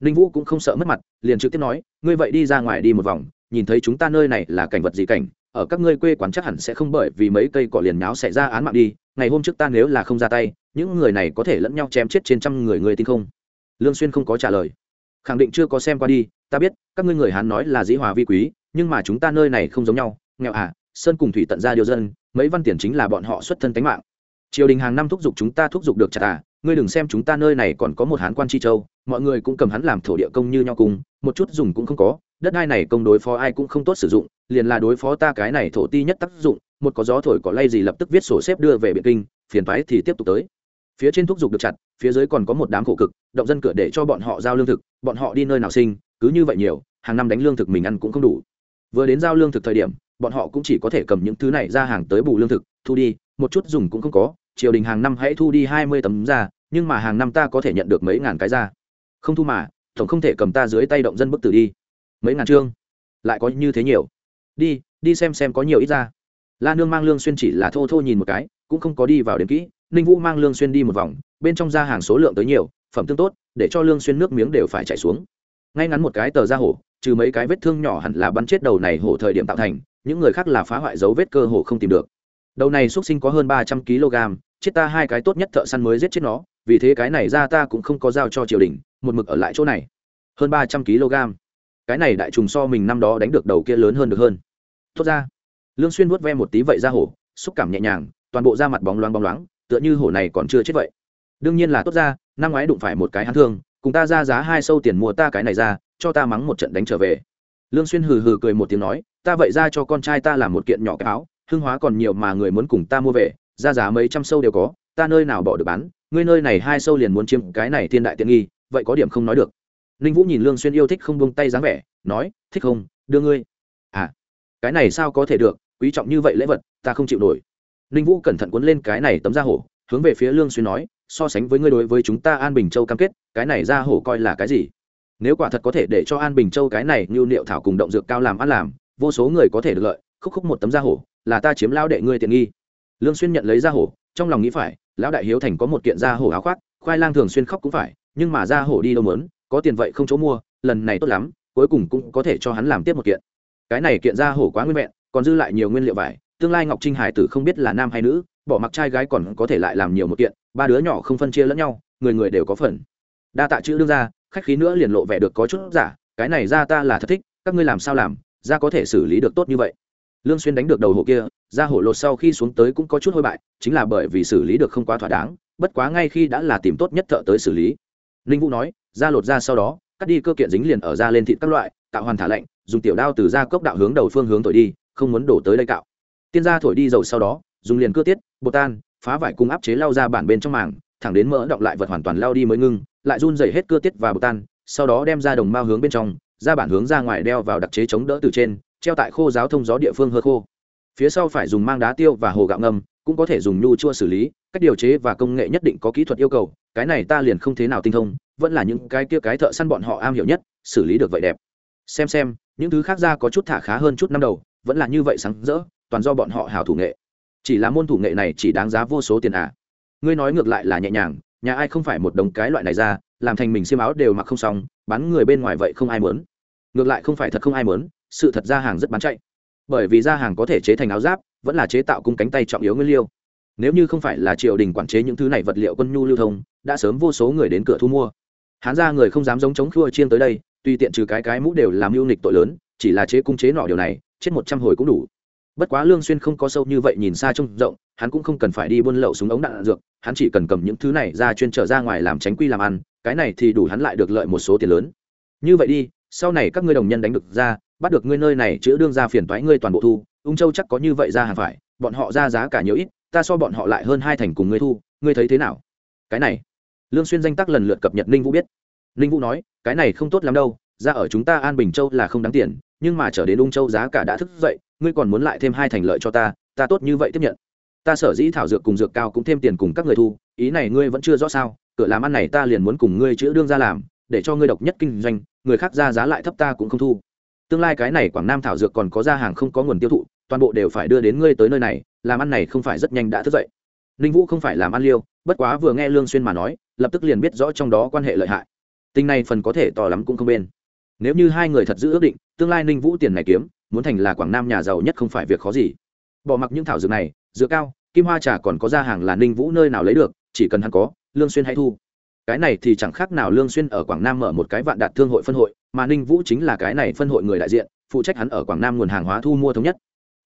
Ninh vũ cũng không sợ mất mặt, liền trực tiếp nói, ngươi vậy đi ra ngoài đi một vòng, nhìn thấy chúng ta nơi này là cảnh vật gì cảnh, ở các ngươi quê quán chắc hẳn sẽ không bởi vì mấy cây cỏ liền nháo xảy ra án mạng đi, ngày hôm trước ta nếu là không ra tay, những người này có thể lẫn nhau chém chết trên trăm người người tin không? Lương xuyên không có trả lời. Khẳng định chưa có xem qua đi, ta biết, các ngươi người hán nói là dĩ hòa vi quý nhưng mà chúng ta nơi này không giống nhau, nghèo à sơn cùng thủy tận ra điều dân, mấy văn tiền chính là bọn họ xuất thân tánh mạng. Triều đình hàng năm thúc giục chúng ta thúc giục được chặt à ngươi đừng xem chúng ta nơi này còn có một hán quan chi châu, mọi người cũng cầm hắn làm thổ địa công như nhau cùng, một chút dùng cũng không có, đất đai này công đối phó ai cũng không tốt sử dụng, liền là đối phó ta cái này thổ ti nhất tác dụng, một có gió thổi có lay gì lập tức viết sổ xếp đưa về biện kinh, phiền phái thì tiếp tục tới. Phía trên thúc giục được chặt, phía dưới còn có một đám khổ cực, động dân cửa để cho bọn họ giao lương thực, bọn họ đi nơi nào sinh, cứ như vậy nhiều, hàng năm đánh lương thực mình ăn cũng không đủ vừa đến giao lương thực thời điểm, bọn họ cũng chỉ có thể cầm những thứ này ra hàng tới bù lương thực, thu đi, một chút dùng cũng không có, triều đình hàng năm hãy thu đi hai mươi tấm ra, nhưng mà hàng năm ta có thể nhận được mấy ngàn cái ra. Không thu mà, tổng không thể cầm ta dưới tay động dân bức tử đi. Mấy ngàn chương lại có như thế nhiều. Đi đi xem xem có nhiều ít ra. La nương mang lương xuyên chỉ là thô thô nhìn một cái, cũng không có đi vào đến kỹ, ninh vũ mang lương xuyên đi một vòng, bên trong ra hàng số lượng tới nhiều, phẩm tương tốt, để cho lương xuyên nước miếng đều phải chảy xuống. Ngay ngắn một cái tờ ra hổ trừ mấy cái vết thương nhỏ hẳn là bắn chết đầu này hổ thời điểm tạo thành, những người khác là phá hoại dấu vết cơ hổ không tìm được. Đầu này xuất sinh có hơn ba trăm kg, chết ta hai cái tốt nhất thợ săn mới giết chết nó, vì thế cái này ra ta cũng không có giao cho triều đình, một mực ở lại chỗ này. Hơn ba trăm kg. Cái này đại trùng so mình năm đó đánh được đầu kia lớn hơn được hơn. Tốt ra. Lương xuyên vuốt ve một tí vậy ra hổ, xúc cảm nhẹ nhàng, toàn bộ da mặt bóng loáng bóng loáng, tựa như hổ này còn chưa chết vậy. Đương nhiên là tốt ra, năm ngoái đụng phải một cái hắn thương, cùng ta ra giá hai sâu tiền mua ta cái này ra cho ta mắng một trận đánh trở về. Lương xuyên hừ hừ cười một tiếng nói, ta vậy ra cho con trai ta làm một kiện nhỏ cái áo, hương hóa còn nhiều mà người muốn cùng ta mua về, ra giá mấy trăm sâu đều có, ta nơi nào bỏ được bán, ngươi nơi này hai sâu liền muốn chiếm cái này thiên đại tiện nghi, vậy có điểm không nói được. Ninh vũ nhìn lương xuyên yêu thích không buông tay dáng vẻ, nói, thích không, đưa ngươi. À cái này sao có thể được, quý trọng như vậy lễ vật, ta không chịu nổi. Ninh vũ cẩn thận cuốn lên cái này tấm da hổ, hướng về phía lương xuyên nói, so sánh với ngươi đối với chúng ta an bình châu cam kết, cái này da hổ coi là cái gì? Nếu quả thật có thể để cho an bình châu cái này như liệu thảo cùng động dược cao làm ăn làm, vô số người có thể được lợi, khúc khúc một tấm da hổ, là ta chiếm lao đệ ngươi tiện nghi. Lương xuyên nhận lấy da hổ, trong lòng nghĩ phải, lão đại hiếu thành có một kiện da hổ áo khoác, khoai lang thường xuyên khóc cũng phải, nhưng mà da hổ đi đâu muốn, có tiền vậy không chỗ mua, lần này tốt lắm, cuối cùng cũng có thể cho hắn làm tiếp một kiện. Cái này kiện da hổ quá nguyên vẹn, còn dư lại nhiều nguyên liệu vải, tương lai ngọc trinh hải tử không biết là nam hay nữ, bỏ mặc trai gái còn có thể lại làm nhiều một kiện, ba đứa nhỏ không phân chia lẫn nhau, người người đều có phần. Đa tạ chữ đương ra khách khí nữa liền lộ vẻ được có chút giả, cái này ra ta là thật thích, các ngươi làm sao làm, ra có thể xử lý được tốt như vậy. Lương xuyên đánh được đầu hổ kia, ra hổ lột sau khi xuống tới cũng có chút hôi bại, chính là bởi vì xử lý được không quá thỏa đáng, bất quá ngay khi đã là tìm tốt nhất thợ tới xử lý. Ninh vũ nói, ra lột ra sau đó, cắt đi cơ kiện dính liền ở ra lên thịt các loại, tạo hoàn thả lạnh, dùng tiểu đao từ ra cốc đạo hướng đầu phương hướng thổi đi, không muốn đổ tới đây cạo. Tiên gia thổi đi dầu sau đó, dùng liền cưa tiết, bột tan, phá vải cùng áp chế lao ra bản bên trong màng, thẳng đến mỡ động lại vật hoàn toàn lao đi mới ngưng lại run dày hết cưa tiết và bột tan, sau đó đem ra đồng mao hướng bên trong, ra bản hướng ra ngoài đeo vào đặc chế chống đỡ từ trên, treo tại khô giáo thông gió địa phương hơ khô. Phía sau phải dùng mang đá tiêu và hồ gạo ngâm, cũng có thể dùng nhu chua xử lý, cách điều chế và công nghệ nhất định có kỹ thuật yêu cầu, cái này ta liền không thế nào tinh thông, vẫn là những cái kia cái thợ săn bọn họ am hiểu nhất, xử lý được vậy đẹp. Xem xem, những thứ khác ra có chút thả khá hơn chút năm đầu, vẫn là như vậy sáng rỡ, toàn do bọn họ hào thủ nghệ. Chỉ là môn thủ nghệ này chỉ đáng giá vô số tiền à. Ngươi nói ngược lại là nhẹ nhàng nhà ai không phải một đồng cái loại này ra làm thành mình xiêm áo đều mặc không xong bán người bên ngoài vậy không ai muốn. ngược lại không phải thật không ai muốn, sự thật ra hàng rất bán chạy. Bởi vì ra hàng có thể chế thành áo giáp vẫn là chế tạo cung cánh tay trọng yếu nguyên liêu nếu như không phải là triều đình quản chế những thứ này vật liệu quân nhu lưu thông đã sớm vô số người đến cửa thu mua. Hán ra người không dám giống chống khua chiên tới đây tuy tiện trừ cái cái mũ đều làm mưu nịch tội lớn chỉ là chế cung chế nọ điều này chết một trăm hồi cũng đủ. Bất quá lương xuyên không có sâu như vậy nhìn xa trông rộng hắn cũng không cần phải đi buôn lậu súng ống đạn dược, hắn chỉ cần cầm những thứ này ra chuyên trở ra ngoài làm tránh quy làm ăn, cái này thì đủ hắn lại được lợi một số tiền lớn. Như vậy đi, sau này các ngươi đồng nhân đánh được ra, bắt được ngươi nơi này chữa đương ra phiền toái ngươi toàn bộ thu, ung châu chắc có như vậy ra hàng phải, bọn họ ra giá cả nhiều ít, ta so bọn họ lại hơn hai thành cùng ngươi thu, ngươi thấy thế nào? Cái này, lương xuyên danh tác lần lượt cập nhật ninh vũ biết. Ninh vũ nói, cái này không tốt lắm đâu, ra ở chúng ta an bình châu là không đáng tiền, nhưng mà trở đến ung châu giá cả đã thức dậy, ngươi còn muốn lại thêm hai thành lợi cho ta ta tốt như vậy tiếp nhận ta sở dĩ thảo dược cùng dược cao cũng thêm tiền cùng các người thu, ý này ngươi vẫn chưa rõ sao, cửa làm ăn này ta liền muốn cùng ngươi chữa đương ra làm, để cho ngươi độc nhất kinh doanh, người khác ra giá lại thấp ta cũng không thu. Tương lai cái này quảng nam thảo dược còn có ra hàng không có nguồn tiêu thụ, toàn bộ đều phải đưa đến ngươi tới nơi này, làm ăn này không phải rất nhanh đã thức dậy. Ninh vũ không phải làm ăn liêu, bất quá vừa nghe lương xuyên mà nói, lập tức liền biết rõ trong đó quan hệ lợi hại. Tình này phần có thể to lắm cũng không bên. Nếu như hai người thật giữ ước định, tương lai ninh vũ tiền này kiếm, muốn thành là quảng nam nhà giàu nhất không phải việc khó gì. Bỏ mặc những thảo dược này dựa cao, kim hoa trà còn có ra hàng là ninh vũ nơi nào lấy được, chỉ cần hắn có, lương xuyên hãy thu. Cái này thì chẳng khác nào lương xuyên ở quảng nam mở một cái vạn đạt thương hội phân hội, mà ninh vũ chính là cái này phân hội người đại diện, phụ trách hắn ở quảng nam nguồn hàng hóa thu mua thống nhất.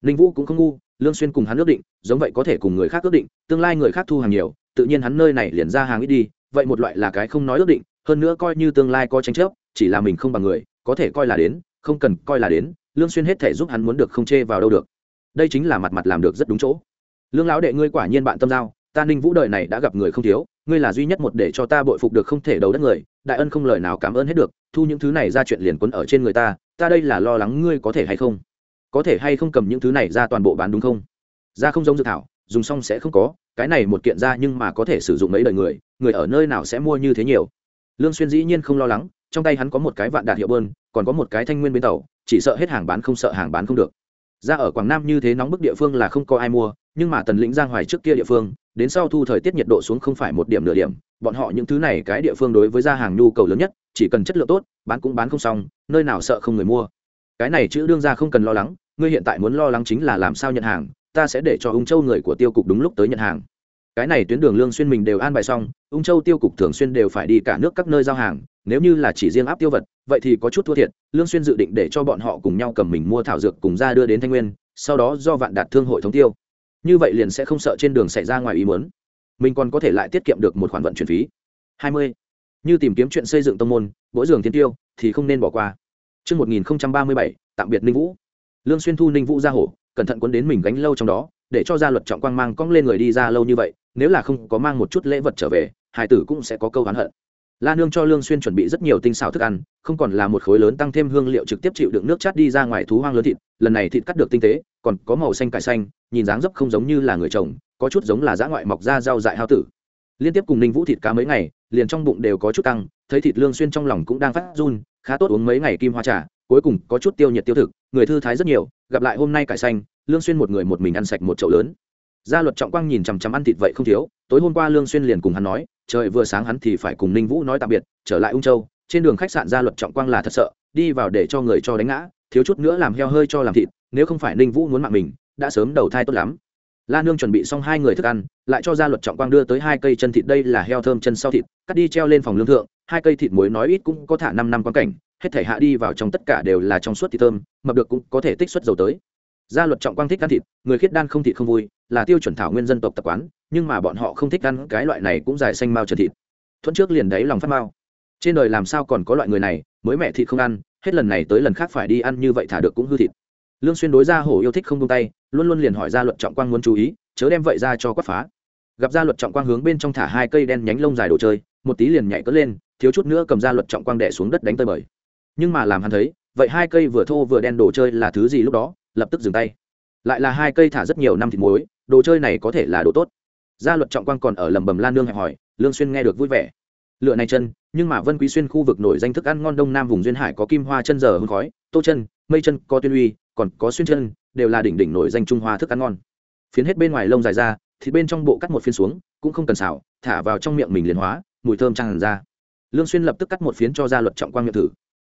Ninh vũ cũng không ngu, lương xuyên cùng hắn ước định, giống vậy có thể cùng người khác ước định, tương lai người khác thu hàng nhiều, tự nhiên hắn nơi này liền ra hàng ít đi, vậy một loại là cái không nói ước định, hơn nữa coi như tương lai có tranh chấp, chỉ là mình không bằng người, có thể coi là đến, không cần coi là đến, lương xuyên hết thể giúp hắn muốn được không chê vào đâu được. Đây chính là mặt mặt làm được rất đúng chỗ lương lão đệ ngươi quả nhiên bạn tâm giao, ta ninh vũ đời này đã gặp người không thiếu, ngươi là duy nhất một để cho ta bội phục được không thể đấu đất người, đại ân không lời nào cảm ơn hết được, thu những thứ này ra chuyện liền quấn ở trên người ta ta đây là lo lắng ngươi có thể hay không? Có thể hay không cầm những thứ này ra toàn bộ bán đúng không? Ra không giống dự thảo, dùng xong sẽ không có, cái này một kiện ra nhưng mà có thể sử dụng mấy đời người người ở nơi nào sẽ mua như thế nhiều? Lương xuyên dĩ nhiên không lo lắng, trong tay hắn có một cái vạn đạt hiệu bơn, còn có một cái thanh nguyên bến tàu, chỉ sợ hết hàng bán không sợ hàng bán không được. Ra ở quảng nam như thế nóng bức địa phương là không có ai mua nhưng mà tần lĩnh giang hoài trước kia địa phương, đến sau thu thời tiết nhiệt độ xuống không phải một điểm nửa điểm, bọn họ những thứ này cái địa phương đối với gia hàng nhu cầu lớn nhất, chỉ cần chất lượng tốt, bán cũng bán không xong, nơi nào sợ không người mua. Cái này chữ đương ra không cần lo lắng, ngươi hiện tại muốn lo lắng chính là làm sao nhận hàng, ta sẽ để cho ung châu người của tiêu cục đúng lúc tới nhận hàng. Cái này tuyến đường lương xuyên mình đều an bài xong, ung châu tiêu cục thường xuyên đều phải đi cả nước các nơi giao hàng, nếu như là chỉ riêng áp tiêu vật, vậy thì có chút thua thiệt, lương xuyên dự định để cho bọn họ cùng nhau cầm mình mua thảo dược cùng ra đưa đến thanh nguyên, sau đó do vạn đạt thương hội thống tiêu như vậy liền sẽ không sợ trên đường xảy ra ngoài ý muốn mình còn có thể lại tiết kiệm được một khoản vận chuyển phí 20. như tìm kiếm chuyện xây dựng tông môn mỗi giường thiên tiêu thì không nên bỏ qua Trước 1037, tạm biệt Ninh Vũ. Lương Xuyên thu Ninh Vũ ra hổ, cẩn thận cuốn đến mình gánh lâu trong đó, để cho gia luật trọng quang mang cong lên người đi ra lâu như vậy, nếu là không có mang một chút lễ vật trở về, hải tử cũng sẽ có câu oán hận la nương cho lương xuyên chuẩn bị rất nhiều tinh xảo thức ăn, không còn là một khối lớn tăng thêm hương liệu trực tiếp chịu đựng nước chát đi ra ngoài thú hoang lớn thịt, lần này thịt cắt được tinh tế, còn có màu xanh cải xanh, nhìn dáng dấp không giống như là người chồng, có chút giống là dã ngoại mọc ra rau dại hao tử. Liên tiếp cùng ninh vũ thịt cá mấy ngày, liền trong bụng đều có chút tăng, thấy thịt lương xuyên trong lòng cũng đang phát run, khá tốt uống mấy ngày kim hoa trà, cuối cùng có chút tiêu nhiệt tiêu thực, người thư thái rất nhiều, gặp lại hôm nay cải xanh, lương xuyên một người một mình ăn sạch một chậu lớn. Gia luật trọng quang nhìn chằm chằm ăn thịt vậy không thiếu, tối hôm qua lương xuyên liền cùng hắn nói trời vừa sáng hắn thì phải cùng ninh vũ nói tạm biệt, trở lại ung châu. Trên đường khách sạn gia luật trọng quang là thật sợ, đi vào để cho người cho đánh ngã, thiếu chút nữa làm heo hơi cho làm thịt, nếu không phải ninh vũ muốn mạng mình, đã sớm đầu thai tốt lắm. La nương chuẩn bị xong hai người thức ăn, lại cho gia luật trọng quang đưa tới hai cây chân thịt đây là heo thơm chân sau thịt, cắt đi treo lên phòng lương thượng, hai cây thịt muối nói ít cũng có thả năm năm quan cảnh, hết thể hạ đi vào trong tất cả đều là trong suốt thịt thơm, mập được cũng có thể tích xuất dầu tới. Gia luật trọng quang thích ăn thịt, người khiết đan không thịt không vui là tiêu chuẩn thảo nguyên dân tộc tập quán, nhưng mà bọn họ không thích ăn cái loại này cũng dài xanh mao trần thịt. Thuận trước liền đấy lòng phát mao. Trên đời làm sao còn có loại người này, mới mẹ thịt không ăn, hết lần này tới lần khác phải đi ăn như vậy thả được cũng hư thịt. Lương xuyên đối ra hổ yêu thích không tung tay, luôn luôn liền hỏi gia luật trọng quang muốn chú ý, chớ đem vậy ra cho quát phá. Gặp gia luật trọng quang hướng bên trong thả hai cây đen nhánh lông dài đồ chơi, một tí liền nhảy cất lên, thiếu chút nữa cầm gia luật trọng quang đè xuống đất đánh tơi bời. Nhưng mà làm hắn thấy, vậy hai cây vừa thô vừa đen đồ chơi là thứ gì lúc đó, lập tức dừng tay. Lại là hai cây thả rất nhiều năm thịt muối đồ chơi này có thể là đồ tốt. Gia luật trọng quang còn ở lầm bầm lan nương hẹp hỏi, lương xuyên nghe được vui vẻ. Lựa này chân, nhưng mà vân quý xuyên khu vực nổi danh thức ăn ngon đông nam vùng duyên hải có kim hoa chân giờ hương khói, tô chân, mây chân, có tuyên uy, còn có xuyên chân, đều là đỉnh đỉnh nổi danh trung hoa thức ăn ngon. Phiến hết bên ngoài lông dài ra thì bên trong bộ cắt một phiến xuống, cũng không cần xào, thả vào trong miệng mình liền hóa, mùi thơm tràn ra. Lương xuyên lập tức cắt một phiến cho gia luật trọng quang miệng thử.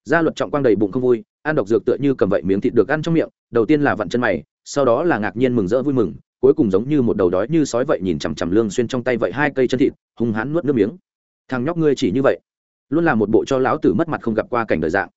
Gia luật trọng quang đầy bụng không vui, ăn độc dược tựa như cầm vậy miếng thịt được ăn trong miệng, đầu tiên là vặn chân mày, sau đó là ngạc nhiên mừng rỡ vui mừng cuối cùng giống như một đầu đói như sói vậy nhìn chằm chằm lương xuyên trong tay vậy hai cây chân thịt, hung hãn nuốt nước miếng. Thằng nhóc ngươi chỉ như vậy, luôn là một bộ cho lão tử mất mặt không gặp qua cảnh đời dạng.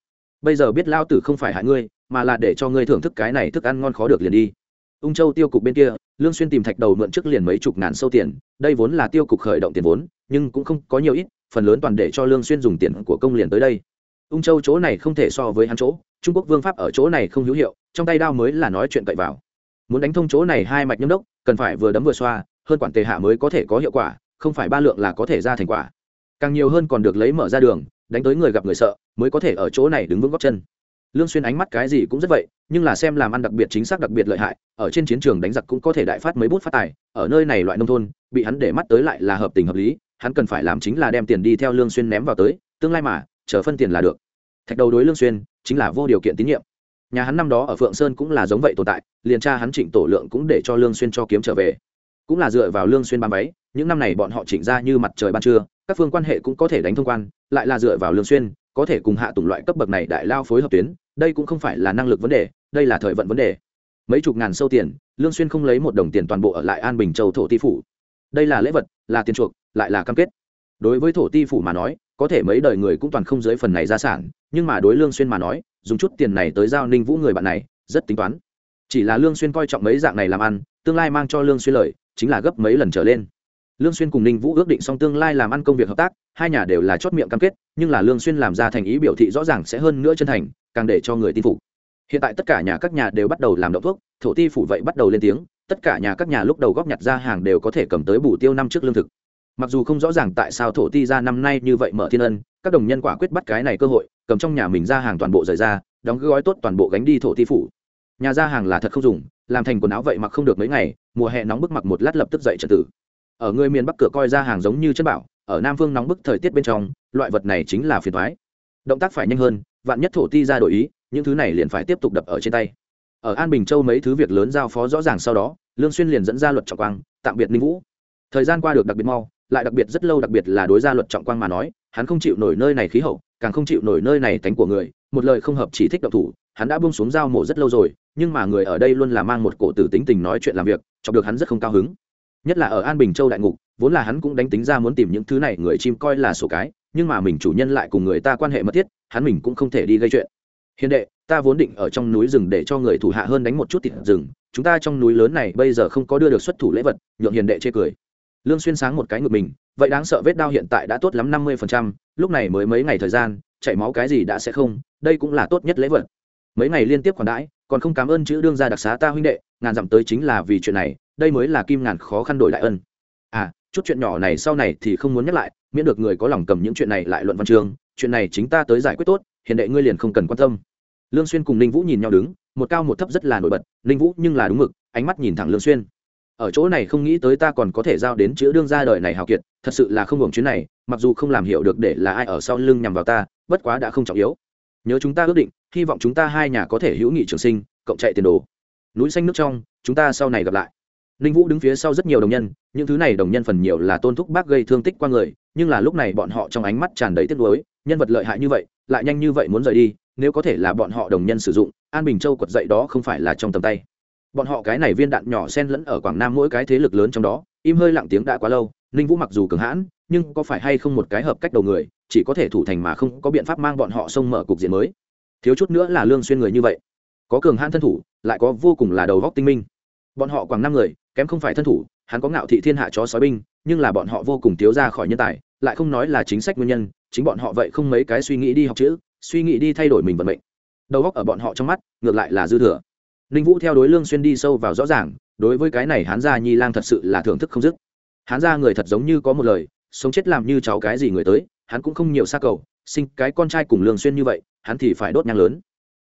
Bây giờ biết lão tử không phải hại ngươi, mà là để cho ngươi thưởng thức cái này thức ăn ngon khó được liền đi. Ung châu tiêu cục bên kia, lương xuyên tìm thạch đầu mượn trước liền mấy chục ngàn sâu tiền, đây vốn là tiêu cục khởi động tiền vốn, nhưng cũng không có nhiều ít, phần lớn toàn để cho lương xuyên dùng tiền của công liền tới đây. Ung châu chỗ này không thể so với hắn chỗ, trung quốc vương pháp ở chỗ này không hữu hiệu, trong tay đao mới là nói chuyện cậy vào muốn đánh thông chỗ này hai mạch nhâm đốc, cần phải vừa đấm vừa xoa, hơn quản tề hạ mới có thể có hiệu quả, không phải ba lượng là có thể ra thành quả. Càng nhiều hơn còn được lấy mở ra đường, đánh tới người gặp người sợ, mới có thể ở chỗ này đứng vững góc chân. Lương xuyên ánh mắt cái gì cũng rất vậy, nhưng là xem làm ăn đặc biệt chính xác đặc biệt lợi hại, ở trên chiến trường đánh giặc cũng có thể đại phát mấy bút phát tài, ở nơi này loại nông thôn, bị hắn để mắt tới lại là hợp tình hợp lý, hắn cần phải làm chính là đem tiền đi theo lương xuyên ném vào tới, tương lai mà, chờ phân tiền là được. Thạch đầu đối lương xuyên, chính là vô điều kiện tín nhiệm nhà hắn năm đó ở phượng sơn cũng là giống vậy tồn tại, liền cha hắn trịnh tổ lượng cũng để cho lương xuyên cho kiếm trở về. Cũng là dựa vào lương xuyên bám váy, những năm này bọn họ chỉnh ra như mặt trời ban trưa, các phương quan hệ cũng có thể đánh thông quan, lại là dựa vào lương xuyên, có thể cùng hạ tùng loại cấp bậc này đại lao phối hợp tuyến, đây cũng không phải là năng lực vấn đề, đây là thời vận vấn đề. Mấy chục ngàn sâu tiền, lương xuyên không lấy một đồng tiền toàn bộ ở lại an bình châu thổ ti phủ. Đây là lễ vật, là tiền chuộc, lại là cam kết. Đối với thổ ti phủ mà nói, có thể mấy đời người cũng toàn không dưới phần này gia sản, nhưng mà đối lương xuyên mà nói dùng chút tiền này tới giao ninh vũ người bạn này, rất tính toán. Chỉ là lương xuyên coi trọng mấy dạng này làm ăn, tương lai mang cho lương xuyên lợi chính là gấp mấy lần trở lên. Lương xuyên cùng ninh vũ ước định xong tương lai làm ăn công việc hợp tác, hai nhà đều là chót miệng cam kết, nhưng là lương xuyên làm ra thành ý biểu thị rõ ràng sẽ hơn nữa chân thành, càng để cho người tin phục. Hiện tại tất cả nhà các nhà đều bắt đầu làm động thuốc, thổ ti phủ vậy bắt đầu lên tiếng, tất cả nhà các nhà lúc đầu góp nhặt ra hàng đều có thể cầm tới bù tiêu năm trước lương thực mặc dù không rõ ràng tại sao thổ ti ra năm nay như vậy mở thiên ân, các đồng nhân quả quyết bắt cái này cơ hội, cầm trong nhà mình ra hàng toàn bộ rời ra, đóng gói tốt toàn bộ gánh đi thổ ti phủ. Nhà ra hàng là thật không dùng, làm thành quần áo vậy mặc không được mấy ngày, mùa hè nóng bức mặc một lát lập tức dậy trật tự. ở người miền bắc cửa coi ra hàng giống như chất bảo, ở nam phương nóng bức thời tiết bên trong, loại vật này chính là phiền thoái động tác phải nhanh hơn, vạn nhất thổ ti ra đổi ý, những thứ này liền phải tiếp tục đập ở trên tay. Ở an bình châu mấy thứ việc lớn giao phó rõ ràng sau đó, lương xuyên liền dẫn ra luật trọng quang, tạm biệt ninh vũ. Thời gian qua được đặc biệt mau lại đặc biệt rất lâu đặc biệt là đối gia luật trọng quang mà nói, hắn không chịu nổi nơi này khí hậu, càng không chịu nổi nơi này tánh của người, một lời không hợp chỉ thích độc thủ, hắn đã buông xuống dao mổ rất lâu rồi, nhưng mà người ở đây luôn là mang một cổ tử tính tình nói chuyện làm việc, chọc được hắn rất không cao hứng. Nhất là ở an bình châu đại ngục, vốn là hắn cũng đánh tính ra muốn tìm những thứ này người chim coi là sổ cái, nhưng mà mình chủ nhân lại cùng người ta quan hệ mật thiết, hắn mình cũng không thể đi gây chuyện. Hiền đệ, ta vốn định ở trong núi rừng để cho người thủ hạ hơn đánh một chút thịt rừng, chúng ta trong núi lớn này bây giờ không có đưa được xuất thủ lễ vật, nhượng hiền đệ chê cười lương xuyên sáng một cái ngực mình vậy đáng sợ vết đau hiện tại đã tốt lắm năm mươi phần trăm, lúc này mới mấy ngày thời gian chảy máu cái gì đã sẽ không đây cũng là tốt nhất lễ vật. Mấy ngày liên tiếp khoản đãi còn không cảm ơn chữ đương gia đặc xá ta huynh đệ ngàn dặm tới chính là vì chuyện này đây mới là kim ngàn khó khăn đổi đại ân. À chút chuyện nhỏ này sau này thì không muốn nhắc lại miễn được người có lòng cầm những chuyện này lại luận văn chương chuyện này chính ta tới giải quyết tốt hiện đệ ngươi liền không cần quan tâm. Lương xuyên cùng ninh vũ nhìn nhau đứng một cao một thấp rất là nổi bật ninh vũ nhưng là đúng mực ánh mắt nhìn thẳng lương xuyên ở chỗ này không nghĩ tới ta còn có thể giao đến chữ đương gia đời này hào kiệt, thật sự là không hưởng chuyến này, mặc dù không làm hiểu được để là ai ở sau lưng nhằm vào ta, bất quá đã không trọng yếu. Nhớ chúng ta ước định, hy vọng chúng ta hai nhà có thể hữu nghị trường sinh, cộng chạy tiền đồ. Núi xanh nước trong, chúng ta sau này gặp lại. Ninh vũ đứng phía sau rất nhiều đồng nhân, những thứ này đồng nhân phần nhiều là tôn thúc bác gây thương tích qua người, nhưng là lúc này bọn họ trong ánh mắt tràn đầy tiếc nuối, nhân vật lợi hại như vậy, lại nhanh như vậy muốn rời đi, nếu có thể là bọn họ đồng nhân sử dụng, an bình châu quật dậy đó không phải là trong tầm tay bọn họ cái này viên đạn nhỏ sen lẫn ở quảng nam mỗi cái thế lực lớn trong đó, im hơi lặng tiếng đã quá lâu, ninh vũ mặc dù cường hãn, nhưng có phải hay không một cái hợp cách đầu người, chỉ có thể thủ thành mà không có biện pháp mang bọn họ xông mở cục diện mới. Thiếu chút nữa là lương xuyên người như vậy. Có cường hãn thân thủ, lại có vô cùng là đầu góc tinh minh. Bọn họ quảng năm người, kém không phải thân thủ, hắn có ngạo thị thiên hạ chó sói binh, nhưng là bọn họ vô cùng thiếu ra khỏi nhân tài, lại không nói là chính sách nguyên nhân, chính bọn họ vậy không mấy cái suy nghĩ đi học chữ, suy nghĩ đi thay đổi mình vận mệnh. Đầu góc ở bọn họ trong mắt, ngược lại là dư thừa ninh vũ theo đối lương xuyên đi sâu vào rõ ràng, đối với cái này hán gia nhi lang thật sự là thưởng thức không dứt. Hán gia người thật giống như có một lời, sống chết làm như cháu cái gì người tới, hắn cũng không nhiều xa cầu, sinh cái con trai cùng lương xuyên như vậy, hắn thì phải đốt nhang lớn.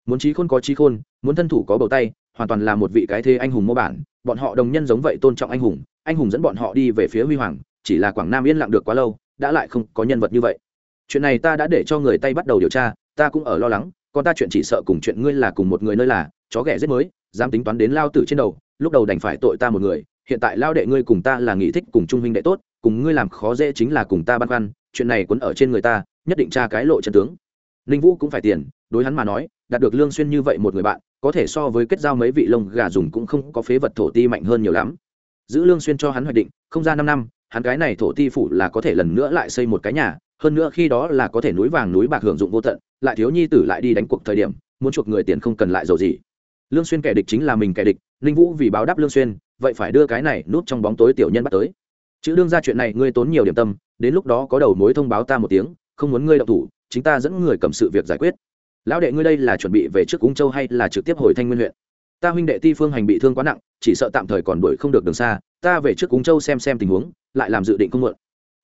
Muốn trí khôn có trí khôn, muốn thân thủ có bầu tay, hoàn toàn là một vị cái thế anh hùng mô bản, bọn họ đồng nhân giống vậy tôn trọng anh hùng anh hùng dẫn bọn họ đi về phía huy hoàng, chỉ là quảng nam yên lặng được quá lâu, đã lại không có nhân vật như vậy. Chuyện này ta đã để cho người tay bắt đầu điều tra, ta cũng ở lo lắng còn ta chuyện chỉ sợ cùng chuyện ngươi là cùng một người nơi là chó ghẻ giết mới, dám tính toán đến lao tử trên đầu, lúc đầu đành phải tội ta một người, hiện tại lao đệ ngươi cùng ta là nghị thích cùng trung huynh đệ tốt, cùng ngươi làm khó dễ chính là cùng ta băn khoăn, chuyện này quấn ở trên người ta, nhất định tra cái lộ chân tướng. Ninh vũ cũng phải tiền, đối hắn mà nói, đạt được lương xuyên như vậy một người bạn, có thể so với kết giao mấy vị lông gà dùng cũng không có phế vật thổ ti mạnh hơn nhiều lắm. Giữ lương xuyên cho hắn hoạch định, không ra năm năm, hắn cái này thổ ti phủ là có thể lần nữa lại xây một cái nhà, hơn nữa khi đó là có thể núi vàng núi bạc hưởng dụng vô tận, lại thiếu nhi tử lại đi đánh cuộc thời điểm, muốn chuộc người tiền không cần lại dầu gì lương xuyên kẻ địch chính là mình kẻ địch, ninh vũ vì báo đáp lương xuyên, vậy phải đưa cái này nút trong bóng tối tiểu nhân bắt tới. Chữ đương ra chuyện này ngươi tốn nhiều điểm tâm, đến lúc đó có đầu mối thông báo ta một tiếng, không muốn ngươi động thủ, chính ta dẫn người cầm sự việc giải quyết. Lão đệ ngươi đây là chuẩn bị về trước cung châu hay là trực tiếp hồi thanh nguyên huyện? Ta huynh đệ ti phương hành bị thương quá nặng, chỉ sợ tạm thời còn đuổi không được đường xa, ta về trước cung châu xem xem tình huống, lại làm dự định không muộn.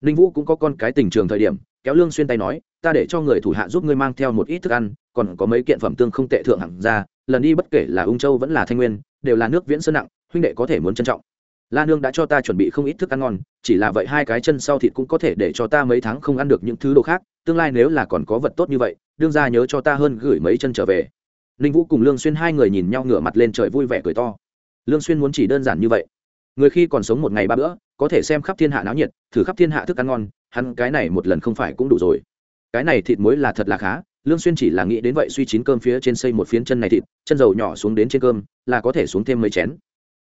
Ninh vũ cũng có con cái tình trường thời điểm kéo lương xuyên tay nói, ta để cho người thủ hạ giúp ngươi mang theo một ít thức ăn, còn có mấy kiện phẩm tương không tệ thượng hạng ra, lần đi bất kể là ung châu vẫn là thanh nguyên, đều là nước viễn sơn nặng, huynh đệ có thể muốn trân trọng. La nương đã cho ta chuẩn bị không ít thức ăn ngon, chỉ là vậy hai cái chân sau thịt cũng có thể để cho ta mấy tháng không ăn được những thứ đồ khác, tương lai nếu là còn có vật tốt như vậy, đương ra nhớ cho ta hơn gửi mấy chân trở về. Ninh vũ cùng lương xuyên hai người nhìn nhau ngửa mặt lên trời vui vẻ cười to. Lương xuyên muốn chỉ đơn giản như vậy. Người khi còn sống một ngày ba bữa, có thể xem khắp thiên hạ náo nhiệt, thử khắp thiên hạ thức ăn ngon hắn cái này một lần không phải cũng đủ rồi. Cái này thịt muối là thật là khá, lương xuyên chỉ là nghĩ đến vậy suy chín cơm phía trên xây một phiến chân này thịt, chân dầu nhỏ xuống đến trên cơm, là có thể xuống thêm mấy chén.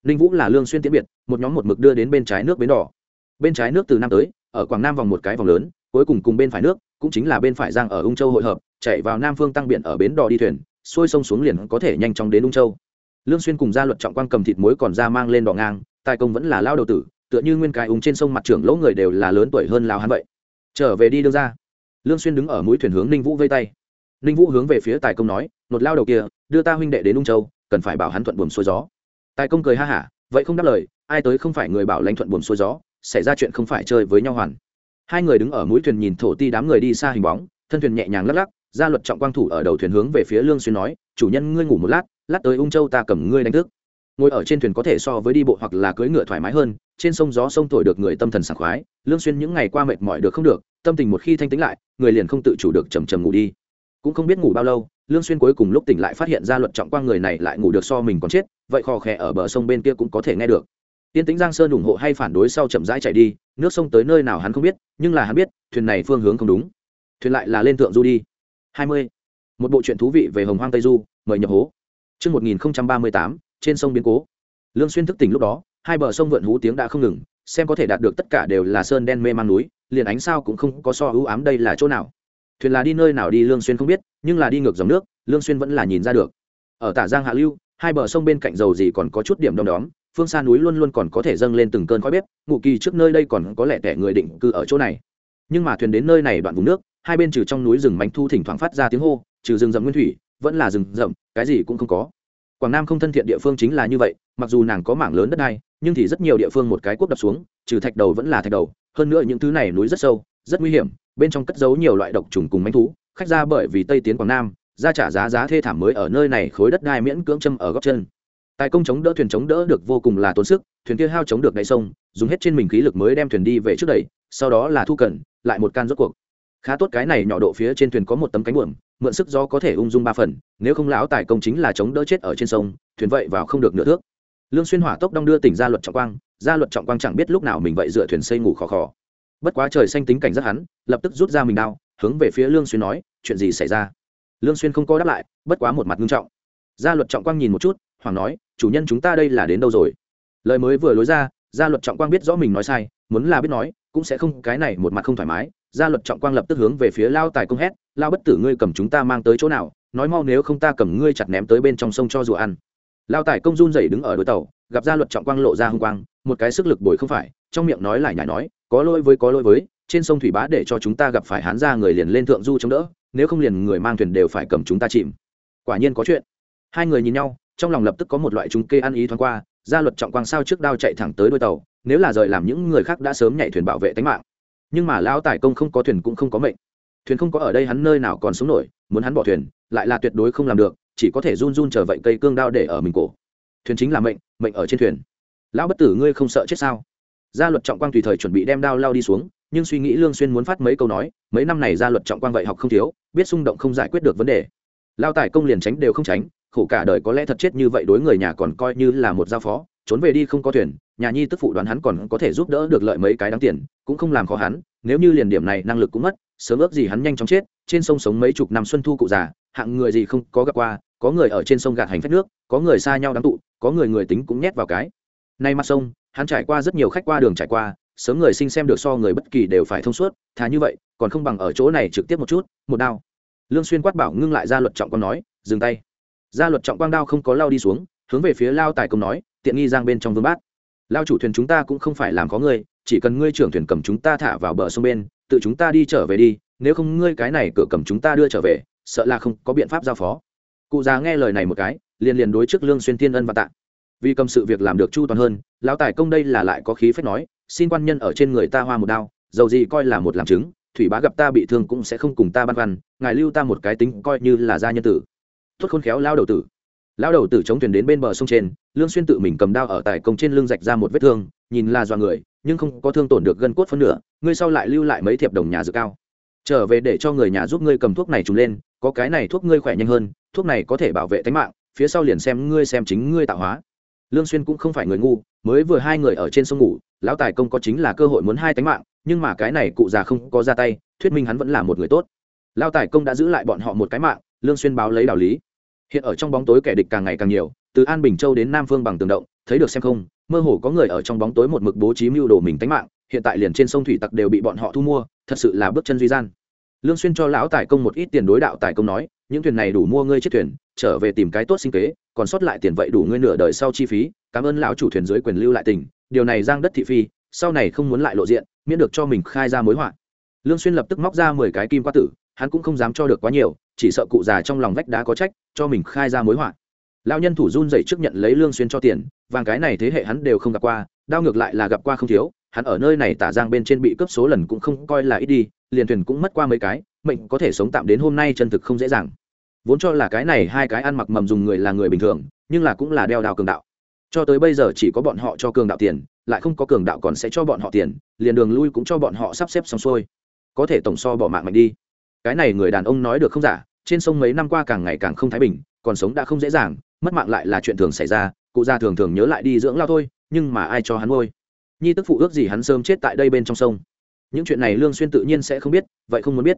Ninh vũ là lương xuyên tiễn biệt, một nhóm một mực đưa đến bên trái nước bến đỏ. Bên trái nước từ nam tới, ở quảng nam vòng một cái vòng lớn, cuối cùng cùng bên phải nước, cũng chính là bên phải giang ở ung châu hội hợp, chạy vào nam phương tăng biển ở bến đò đi thuyền, xuôi sông xuống liền có thể nhanh chóng đến ung châu. Lương xuyên cùng gia luật trọng quan cầm thịt muối còn ra mang lên đò ngang, tài công vẫn là lao đầu tử tựa như nguyên cái ung trên sông mặt trưởng lỗ người đều là lớn tuổi hơn lao hắn vậy. Trở về đi đương ra. Lương xuyên đứng ở mũi thuyền hướng ninh vũ vây tay. Ninh vũ hướng về phía tài công nói, nột lao đầu kia, đưa ta huynh đệ đến ung châu, cần phải bảo hắn thuận buồm xuôi gió. Tài công cười ha hả, vậy không đáp lời, ai tới không phải người bảo lãnh thuận buồm xuôi gió, xảy ra chuyện không phải chơi với nhau hoàn. Hai người đứng ở mũi thuyền nhìn thổ ti đám người đi xa hình bóng, thân thuyền nhẹ nhàng lắc lắc gia luật trọng quang thủ ở đầu thuyền hướng về phía lương xuyên nói, chủ nhân ngươi ngủ một lát lát tới ung châu ta cầm ngươi đánh thức. Ngồi ở trên thuyền có thể so với đi bộ hoặc là cưỡi ngựa thoải mái hơn trên sông gió sông thổi được người tâm thần sảng khoái lương xuyên những ngày qua mệt mỏi được không được tâm tình một khi thanh tĩnh lại người liền không tự chủ được chầm trầm ngủ đi. Cũng không biết ngủ bao lâu lương xuyên cuối cùng lúc tỉnh lại phát hiện ra luật trọng quang người này lại ngủ được so mình còn chết vậy khò khè ở bờ sông bên kia cũng có thể nghe được. Tiên tĩnh giang sơn ủng hộ hay phản đối sau chậm rãi chạy đi nước sông tới nơi nào hắn không biết nhưng là hắn biết thuyền này phương hướng không đúng. Thuyền lại là lên thượng du đi. 20. một bộ truyện thú vị về hồng hoang tây du mời nhập hố. Trước 1038, trên sông biến cố. Lương Xuyên thức tỉnh lúc đó, hai bờ sông vượn hú tiếng đã không ngừng, xem có thể đạt được tất cả đều là sơn đen mê man núi, liền ánh sao cũng không có so ưu ám đây là chỗ nào. Thuyền là đi nơi nào đi lương xuyên không biết nhưng là đi ngược dòng nước lương xuyên vẫn là nhìn ra được. Ở tả giang hạ lưu hai bờ sông bên cạnh dầu gì còn có chút điểm đông đóm phương xa núi luôn luôn còn có thể dâng lên từng cơn khói bếp ngụ kỳ trước nơi đây còn có lẽ kẻ người định cư ở chỗ này. Nhưng mà thuyền đến nơi này đoạn vùng nước hai bên trừ trong núi rừng mảnh thu thỉnh thoảng phát ra tiếng hô trừ rừng rậm nguyên thủy vẫn là rừng rậm cái gì cũng không có. Quảng nam không thân thiện địa phương chính là như vậy mặc dù nàng có mảng lớn đất đai nhưng thì rất nhiều địa phương một cái quốc đập xuống, trừ thạch đầu vẫn là thạch đầu, hơn nữa những thứ này núi rất sâu, rất nguy hiểm, bên trong cất giấu nhiều loại độc trùng cùng manh thú, khách ra bởi vì tây tiến quảng nam, ra trả giá giá thê thảm mới ở nơi này khối đất đai miễn cưỡng châm ở góc chân. Tài công chống đỡ, thuyền chống đỡ được vô cùng là tốn sức, thuyền kia hao chống được đáy sông, dùng hết trên mình khí lực mới đem thuyền đi về trước đẩy, sau đó là thu cần lại một can rốt cuộc. Khá tốt cái này nhỏ độ phía trên thuyền có một tấm cánh buồm, mượn sức gió có thể ung dung ba phần, nếu không lão tài công chính là chống đỡ chết ở trên sông, thuyền vậy vào không được nửa thước lương xuyên hỏa tốc đong đưa tỉnh ra luật trọng quang gia luật trọng quang chẳng biết lúc nào mình vậy dựa thuyền xây ngủ khò khò. Bất quá trời xanh tính cảnh rất hắn, lập tức rút ra mình đao, hướng về phía lương xuyên nói, chuyện gì xảy ra? Lương xuyên không có đáp lại, bất quá một mặt nghiêm trọng. Gia luật trọng quang nhìn một chút hoàng nói, chủ nhân chúng ta đây là đến đâu rồi? Lời mới vừa lối ra gia luật trọng quang biết rõ mình nói sai, muốn là biết nói, cũng sẽ không, cái này một mặt không thoải mái. Gia luật trọng quang lập tức hướng về phía lao tài công hét, lao bất tử ngươi cầm chúng ta mang tới chỗ nào? Nói mau nếu không ta cầm ngươi chặt ném tới bên trong sông cho rùa ăn lao tài công run rẩy đứng ở đuôi tàu, gặp gia luật trọng quang lộ ra hung quang, một cái sức lực bồi không phải, trong miệng nói lại nhải nói, có lỗi với, có lỗi với, trên sông thủy bá để cho chúng ta gặp phải hán ra người liền lên thượng du chống đỡ, nếu không liền người mang thuyền đều phải cầm chúng ta chìm. Quả nhiên có chuyện. Hai người nhìn nhau, trong lòng lập tức có một loại chúng kê ăn ý thoáng qua gia luật trọng quang sao trước đao chạy thẳng tới đôi tàu, nếu là rời làm những người khác đã sớm nhảy thuyền bảo vệ tính mạng. Nhưng mà lão tài công không có thuyền cũng không có mệnh. Thuyền không có ở đây hắn nơi nào còn sống nổi, muốn hắn bỏ thuyền, lại là tuyệt đối không làm được chỉ có thể run run chờ vậy cây cương đao để ở mình cổ. Thuyền chính là mệnh mệnh ở trên thuyền. Lão bất tử ngươi không sợ chết sao? Gia luật trọng quang tùy thời chuẩn bị đem đao lao đi xuống, nhưng suy nghĩ lương xuyên muốn phát mấy câu nói, mấy năm này gia luật trọng quang vậy học không thiếu, biết xung động không giải quyết được vấn đề. Lao tài công liền tránh đều không tránh, khổ cả đời có lẽ thật chết như vậy đối người nhà còn coi như là một giao phó, trốn về đi không có thuyền, nhà nhi tức phụ đoán hắn còn có thể giúp đỡ được lợi mấy cái đáng tiền, cũng không làm khó hắn, nếu như liền điểm này năng lực cũng mất, sớm ước gì hắn nhanh chóng chết, trên sông sống mấy chục năm xuân thu cụ già, hạng người gì không có gặp qua có người ở trên sông gạt hành phép nước, có người xa nhau đám tụ, có người người tính cũng nhét vào cái. Nay mặt sông, hắn trải qua rất nhiều khách qua đường trải qua, sớm người sinh xem được so người bất kỳ đều phải thông suốt, thà như vậy, còn không bằng ở chỗ này trực tiếp một chút, một đao. Lương xuyên quát bảo ngưng lại ra luật trọng quang nói, dừng tay. Gia luật trọng quang đao không có lao đi xuống, hướng về phía lao tài công nói, tiện nghi giang bên trong vương bát. Lao chủ thuyền chúng ta cũng không phải làm có ngươi, chỉ cần ngươi trưởng thuyền cầm chúng ta thả vào bờ sông bên, tự chúng ta đi trở về đi, nếu không ngươi cái này cửa cầm chúng ta đưa trở về, sợ là không có biện pháp giao phó cụ già nghe lời này một cái, liền liền đối trước lương xuyên thiên ân và tạ. Vì cầm sự việc làm được chu toàn hơn, lão tài công đây là lại có khí phách nói, xin quan nhân ở trên người ta hoa một đao, dầu gì coi là một làm chứng, thủy bá gặp ta bị thương cũng sẽ không cùng ta băn khoăn, ngài lưu ta một cái tính coi như là gia nhân tử. Thốt khôn khéo lao đầu tử. Lao đầu tử chống thuyền đến bên bờ sông trên, lương xuyên tự mình cầm đao ở tài công trên lưng rạch ra một vết thương, nhìn là do người, nhưng không có thương tổn được gân cốt phân nửa, ngươi sau lại lưu lại mấy thiệp đồng nhà dự cao. Trở về để cho người nhà giúp ngươi cầm thuốc này trùng lên có cái này thuốc ngươi khỏe nhanh hơn, thuốc này có thể bảo vệ tính mạng, phía sau liền xem ngươi xem chính ngươi tạo hóa. Lương xuyên cũng không phải người ngu, mới vừa hai người ở trên sông ngủ, lão tài công có chính là cơ hội muốn hai tính mạng, nhưng mà cái này cụ già không có ra tay, thuyết minh hắn vẫn là một người tốt. Lão tài công đã giữ lại bọn họ một cái mạng, lương xuyên báo lấy đạo lý. Hiện ở trong bóng tối kẻ địch càng ngày càng nhiều, từ an bình châu đến nam phương bằng tường động, thấy được xem không, mơ hồ có người ở trong bóng tối một mực bố trí mưu đồ mình tính mạng, hiện tại liền trên sông thủy tặc đều bị bọn họ thu mua, thật sự là bước chân duy gian lương xuyên cho lão tài công một ít tiền đối đạo tài công nói, những thuyền này đủ mua ngươi chiếc thuyền, trở về tìm cái tốt sinh kế, còn sót lại tiền vậy đủ ngươi nửa đời sau chi phí, cảm ơn lão chủ thuyền dưới quyền lưu lại tình, điều này giang đất thị phi, sau này không muốn lại lộ diện, miễn được cho mình khai ra mối họa. Lương xuyên lập tức móc ra mười cái kim qua tử, hắn cũng không dám cho được quá nhiều, chỉ sợ cụ già trong lòng vách đá có trách, cho mình khai ra mối họa. Lão nhân thủ run rẩy trước nhận lấy lương xuyên cho tiền, vàng cái này thế hệ hắn đều không gặp qua, đau ngược lại là gặp qua không thiếu hắn ở nơi này tả giang bên trên bị cướp số lần cũng không coi là ít đi, liền thuyền cũng mất qua mấy cái, mệnh có thể sống tạm đến hôm nay chân thực không dễ dàng. Vốn cho là cái này hai cái ăn mặc mầm dùng người là người bình thường, nhưng là cũng là đeo đào cường đạo. Cho tới bây giờ chỉ có bọn họ cho cường đạo tiền, lại không có cường đạo còn sẽ cho bọn họ tiền, liền đường lui cũng cho bọn họ sắp xếp xong xuôi. Có thể tổng so bỏ mạng mạnh đi. Cái này người đàn ông nói được không giả, trên sông mấy năm qua càng ngày càng không thái bình, còn sống đã không dễ dàng, mất mạng lại là chuyện thường xảy ra, cụ già thường thường nhớ lại đi dưỡng lao thôi, nhưng mà ai cho hắn ngôi? Nhi tức phụ ước gì hắn sớm chết tại đây bên trong sông. Những chuyện này lương xuyên tự nhiên sẽ không biết, vậy không muốn biết.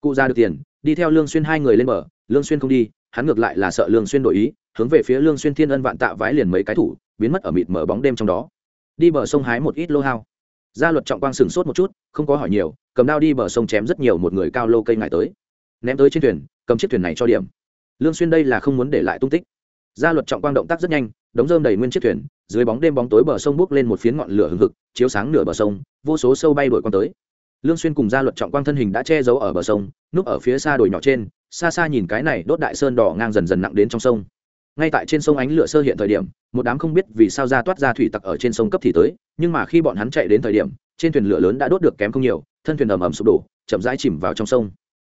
Cụ ra được tiền, đi theo lương xuyên hai người lên bờ, lương xuyên không đi, hắn ngược lại là sợ lương xuyên đổi ý, hướng về phía lương xuyên thiên ân vạn tạ vái liền mấy cái thủ, biến mất ở mịt mở bóng đêm trong đó. Đi bờ sông hái một ít lô hao. Gia luật trọng quang sừng sốt một chút, không có hỏi nhiều, cầm đao đi bờ sông chém rất nhiều một người cao lô cây ngải tới. Ném tới trên thuyền, cầm chiếc thuyền này cho điểm. Lương xuyên đây là không muốn để lại tung tích. Gia luật trọng quang động tác rất nhanh, đống rơm đầy nguyên chiếc thuyền dưới bóng đêm bóng tối bờ sông bước lên một phiến ngọn lửa hừng hực, chiếu sáng nửa bờ sông, vô số sâu bay đuổi con tới. Lương xuyên cùng gia luật trọng quang thân hình đã che giấu ở bờ sông, núp ở phía xa đồi nhỏ trên, xa xa nhìn cái này đốt đại sơn đỏ ngang dần dần nặng đến trong sông. Ngay tại trên sông ánh lửa sơ hiện thời điểm, một đám không biết vì sao ra toát ra thủy tặc ở trên sông cấp thì tới, nhưng mà khi bọn hắn chạy đến thời điểm, trên thuyền lửa lớn đã đốt được kém không nhiều, thân thuyền ầm ầm sụp đổ, chậm rãi chìm vào trong sông.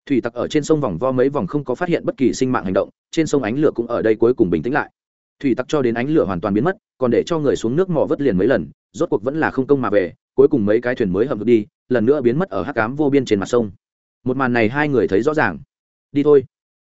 Thủy tặc ở trên sông vòng vo mấy vòng không có phát hiện bất kỳ sinh mạng hành động, trên sông ánh lửa cũng ở đây cuối cùng bình tĩnh lại thủy tặc cho đến ánh lửa hoàn toàn biến mất, còn để cho người xuống nước mò vất liền mấy lần, rốt cuộc vẫn là không công mà về, cuối cùng mấy cái thuyền mới hầm đi, lần nữa biến mất ở hắc cám vô biên trên mặt sông. Một màn này hai người thấy rõ ràng. Đi thôi.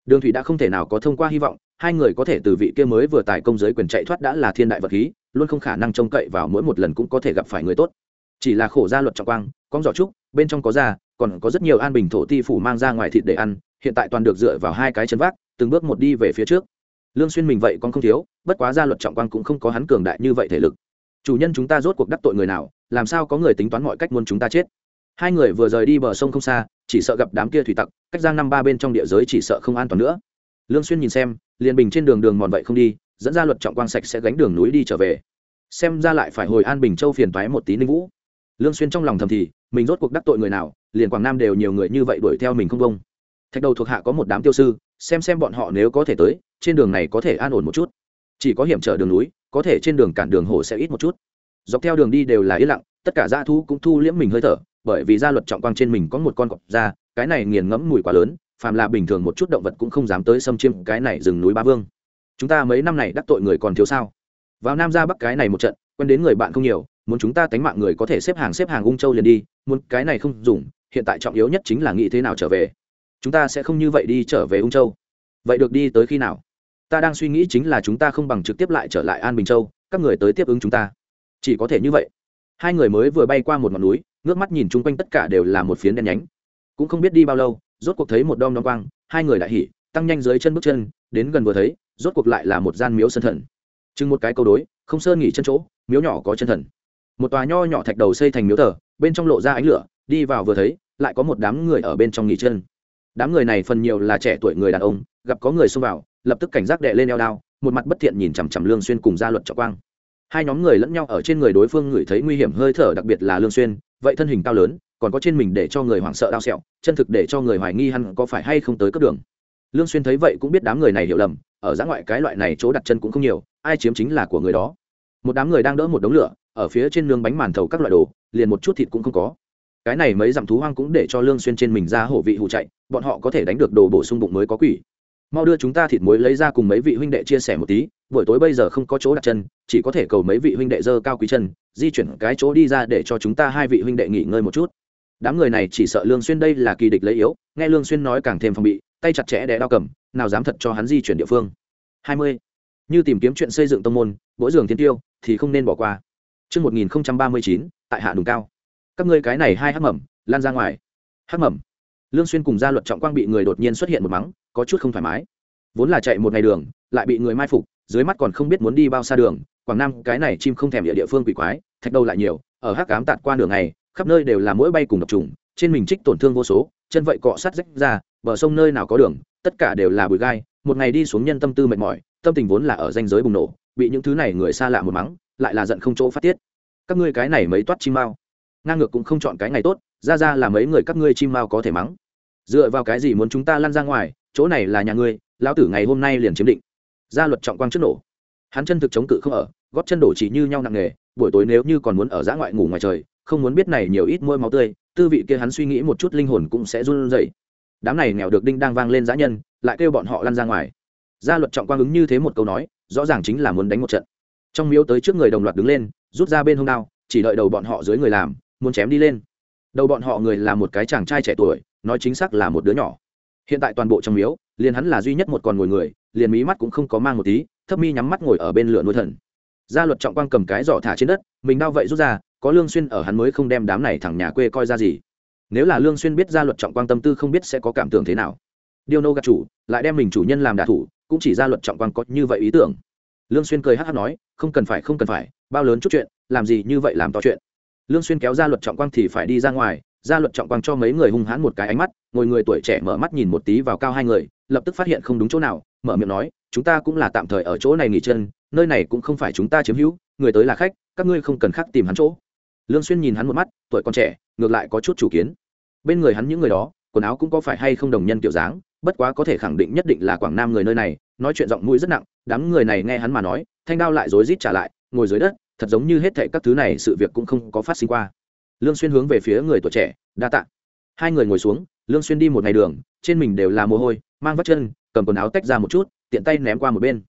Đường thủy đã không thể nào có thông qua hy vọng, hai người có thể từ vị kia mới vừa tài công giới quyền chạy thoát đã là thiên đại vật khí, luôn không khả năng trông cậy vào mỗi một lần cũng có thể gặp phải người tốt. Chỉ là khổ gia luật trọng quang, con giỏ trúc, bên trong có da, còn có rất nhiều an bình thổ ti phủ mang ra ngoài thịt để ăn, hiện tại toàn được dựa vào hai cái chân vác, từng bước một đi về phía trước lương xuyên mình vậy còn không thiếu, bất quá gia luật trọng quang cũng không có hắn cường đại như vậy thể lực. Chủ nhân chúng ta rốt cuộc đắc tội người nào, làm sao có người tính toán mọi cách muốn chúng ta chết? Hai người vừa rời đi bờ sông không xa, chỉ sợ gặp đám kia thủy tặc, cách giang năm ba bên trong địa giới chỉ sợ không an toàn nữa. Lương xuyên nhìn xem, liền bình trên đường đường mòn vậy không đi, dẫn ra luật trọng quang sạch sẽ gánh đường núi đi trở về. Xem ra lại phải hồi an bình châu phiền toái một tí ninh vũ. Lương xuyên trong lòng thầm thì, mình rốt cuộc đắc tội người nào, liền quảng nam đều nhiều người như vậy đuổi theo mình không công thạch đầu thuộc hạ có một đám tiêu sư xem xem bọn họ nếu có thể tới, trên đường này có thể an ổn một chút. Chỉ có hiểm trở đường núi, có thể trên đường cản đường hổ sẽ ít một chút. Dọc theo đường đi đều là yên lặng, tất cả dã thú cũng thu liễm mình hơi thở, bởi vì gia luật trọng quang trên mình có một con cọp da, cái này nghiền ngẫm mùi quá lớn, phàm là bình thường một chút động vật cũng không dám tới xâm chiêm cái này rừng núi ba vương. Chúng ta mấy năm này đắc tội người còn thiếu sao? Vào nam ra bắc cái này một trận, quen đến người bạn không nhiều, muốn chúng ta tánh mạng người có thể xếp hàng xếp hàng ung châu liền đi, muốn cái này không dùng, hiện tại trọng yếu nhất chính là nghĩ thế nào trở về chúng ta sẽ không như vậy đi trở về ung châu. Vậy được đi tới khi nào? Ta đang suy nghĩ chính là chúng ta không bằng trực tiếp lại trở lại an bình châu, các người tới tiếp ứng chúng ta. Chỉ có thể như vậy. Hai người mới vừa bay qua một ngọn núi, ngước mắt nhìn chung quanh tất cả đều là một phiến đen nhánh. Cũng không biết đi bao lâu, rốt cuộc thấy một đom đom quang, hai người đại hỉ, tăng nhanh dưới chân bước chân, đến gần vừa thấy, rốt cuộc lại là một gian miếu sân thần. Chừng một cái câu đối, không sơn nghỉ chân chỗ, miếu nhỏ có chân thần. Một tòa nho nhỏ thạch đầu xây thành miếu tờ bên trong lộ ra ánh lửa, đi vào vừa thấy, lại có một đám người ở bên trong nghỉ chân đám người này phần nhiều là trẻ tuổi người đàn ông, gặp có người xông vào, lập tức cảnh giác đệ lên eo đao, một mặt bất thiện nhìn chằm chằm lương xuyên cùng gia luật trọng quang. Hai nhóm người lẫn nhau ở trên người đối phương ngửi thấy nguy hiểm hơi thở đặc biệt là lương xuyên, vậy thân hình cao lớn, còn có trên mình để cho người hoảng sợ đau sẹo, chân thực để cho người hoài nghi hắn có phải hay không tới cấp đường. Lương xuyên thấy vậy cũng biết đám người này hiểu lầm, ở giã ngoại cái loại này chỗ đặt chân cũng không nhiều, ai chiếm chính là của người đó. Một đám người đang đỡ một đống lửa, ở phía trên nương bánh màn thầu các loại đồ, liền một chút thịt cũng không có cái này mấy dặm thú hoang cũng để cho lương xuyên trên mình ra hổ vị hù chạy, bọn họ có thể đánh được đồ bổ sung bụng mới có quỷ. Mau đưa chúng ta thịt muối lấy ra cùng mấy vị huynh đệ chia sẻ một tí, buổi tối bây giờ không có chỗ đặt chân, chỉ có thể cầu mấy vị huynh đệ dơ cao quý chân, di chuyển cái chỗ đi ra để cho chúng ta hai vị huynh đệ nghỉ ngơi một chút. Đám người này chỉ sợ lương xuyên đây là kỳ địch lấy yếu, nghe lương xuyên nói càng thêm phòng bị, tay chặt chẽ đè đao cầm, nào dám thật cho hắn di chuyển địa phương. 20. như tìm kiếm chuyện xây dựng tông môn, mỗi giường thiên tiêu, thì không nên bỏ qua. Chương 1039 tại hạ đùng cao các ngươi cái này hai hắc mầm, lan ra ngoài. Hắc mầm. Lương xuyên cùng gia luật trọng quang bị người đột nhiên xuất hiện một mắng, có chút không thoải mái. Vốn là chạy một ngày đường, lại bị người mai phục, dưới mắt còn không biết muốn đi bao xa đường, quảng nam cái này chim không thèm địa địa phương quỷ quái, thạch đâu lại nhiều, ở hắc cám tạt qua đường này khắp nơi đều là mũi bay cùng độc trùng, trên mình trích tổn thương vô số, chân vậy cọ sát rách ra, bờ sông nơi nào có đường, tất cả đều là bụi gai, một ngày đi xuống nhân tâm tư mệt mỏi, tâm tình vốn là ở danh giới bùng nổ, bị những thứ này người xa lạ một mắng, lại là giận không chỗ phát tiết. Các ngươi cái này mấy toát chim mao ngang ngược cũng không chọn cái ngày tốt, ra ra là mấy người các ngươi chim mao có thể mắng. Dựa vào cái gì muốn chúng ta lăn ra ngoài, chỗ này là nhà ngươi, lão tử ngày hôm nay liền chiếm định. Gia luật trọng quang trước nổ. Hắn chân thực chống cự không ở góp chân đổ chỉ như nhau nặng nghề buổi tối nếu như còn muốn ở dã ngoại ngủ ngoài trời, không muốn biết này nhiều ít môi máu tươi, tư vị kia hắn suy nghĩ một chút linh hồn cũng sẽ run rẩy. Đám này nghèo được đinh đang vang lên dã nhân, lại kêu bọn họ lăn ra ngoài. Gia luật trọng quang ứng như thế một câu nói, rõ ràng chính là muốn đánh một trận. Trong miếu tới trước người đồng loạt đứng lên, rút ra bên hông đao, chỉ đợi đầu bọn họ dưới người làm muốn chém đi lên. Đầu bọn họ người là một cái chàng trai trẻ tuổi, nói chính xác là một đứa nhỏ. Hiện tại toàn bộ trong miếu, liền hắn là duy nhất một con ngồi người, liền mí mắt cũng không có mang một tí, thấp mi nhắm mắt ngồi ở bên lửa nuôi thần. Gia luật trọng quang cầm cái giỏ thả trên đất, mình đau vậy rút ra, có lương xuyên ở hắn mới không đem đám này thẳng nhà quê coi ra gì. Nếu là lương xuyên biết gia luật trọng quang tâm tư không biết sẽ có cảm tưởng thế nào. Điêu nô gạt chủ, lại đem mình chủ nhân làm đả thủ, cũng chỉ gia luật trọng quang có như vậy ý tưởng. Lương xuyên cười hắt hắt nói, không cần phải, không cần phải, bao lớn chút chuyện, làm gì như vậy làm to chuyện lương xuyên kéo ra luật trọng quang thì phải đi ra ngoài, Ra luật trọng quang cho mấy người hung hãn một cái ánh mắt, ngồi người tuổi trẻ mở mắt nhìn một tí vào cao hai người, lập tức phát hiện không đúng chỗ nào, mở miệng nói, chúng ta cũng là tạm thời ở chỗ này nghỉ chân, nơi này cũng không phải chúng ta chiếm hữu, người tới là khách, các ngươi không cần khác tìm hắn chỗ. Lương xuyên nhìn hắn một mắt, tuổi còn trẻ, ngược lại có chút chủ kiến. Bên người hắn những người đó, quần áo cũng có phải hay không đồng nhân kiểu dáng, bất quá có thể khẳng định nhất định là quảng nam người nơi này, nói chuyện giọng mũi rất nặng, đám người này nghe hắn mà nói, thanh đao lại rối rít trả lại, ngồi dưới đất thật giống như hết thệ các thứ này sự việc cũng không có phát sinh qua. Lương xuyên hướng về phía người tuổi trẻ, đa tạ. Hai người ngồi xuống, lương xuyên đi một ngày đường, trên mình đều là mồ hôi, mang vắt chân, cầm quần áo tách ra một chút, tiện tay ném qua một bên.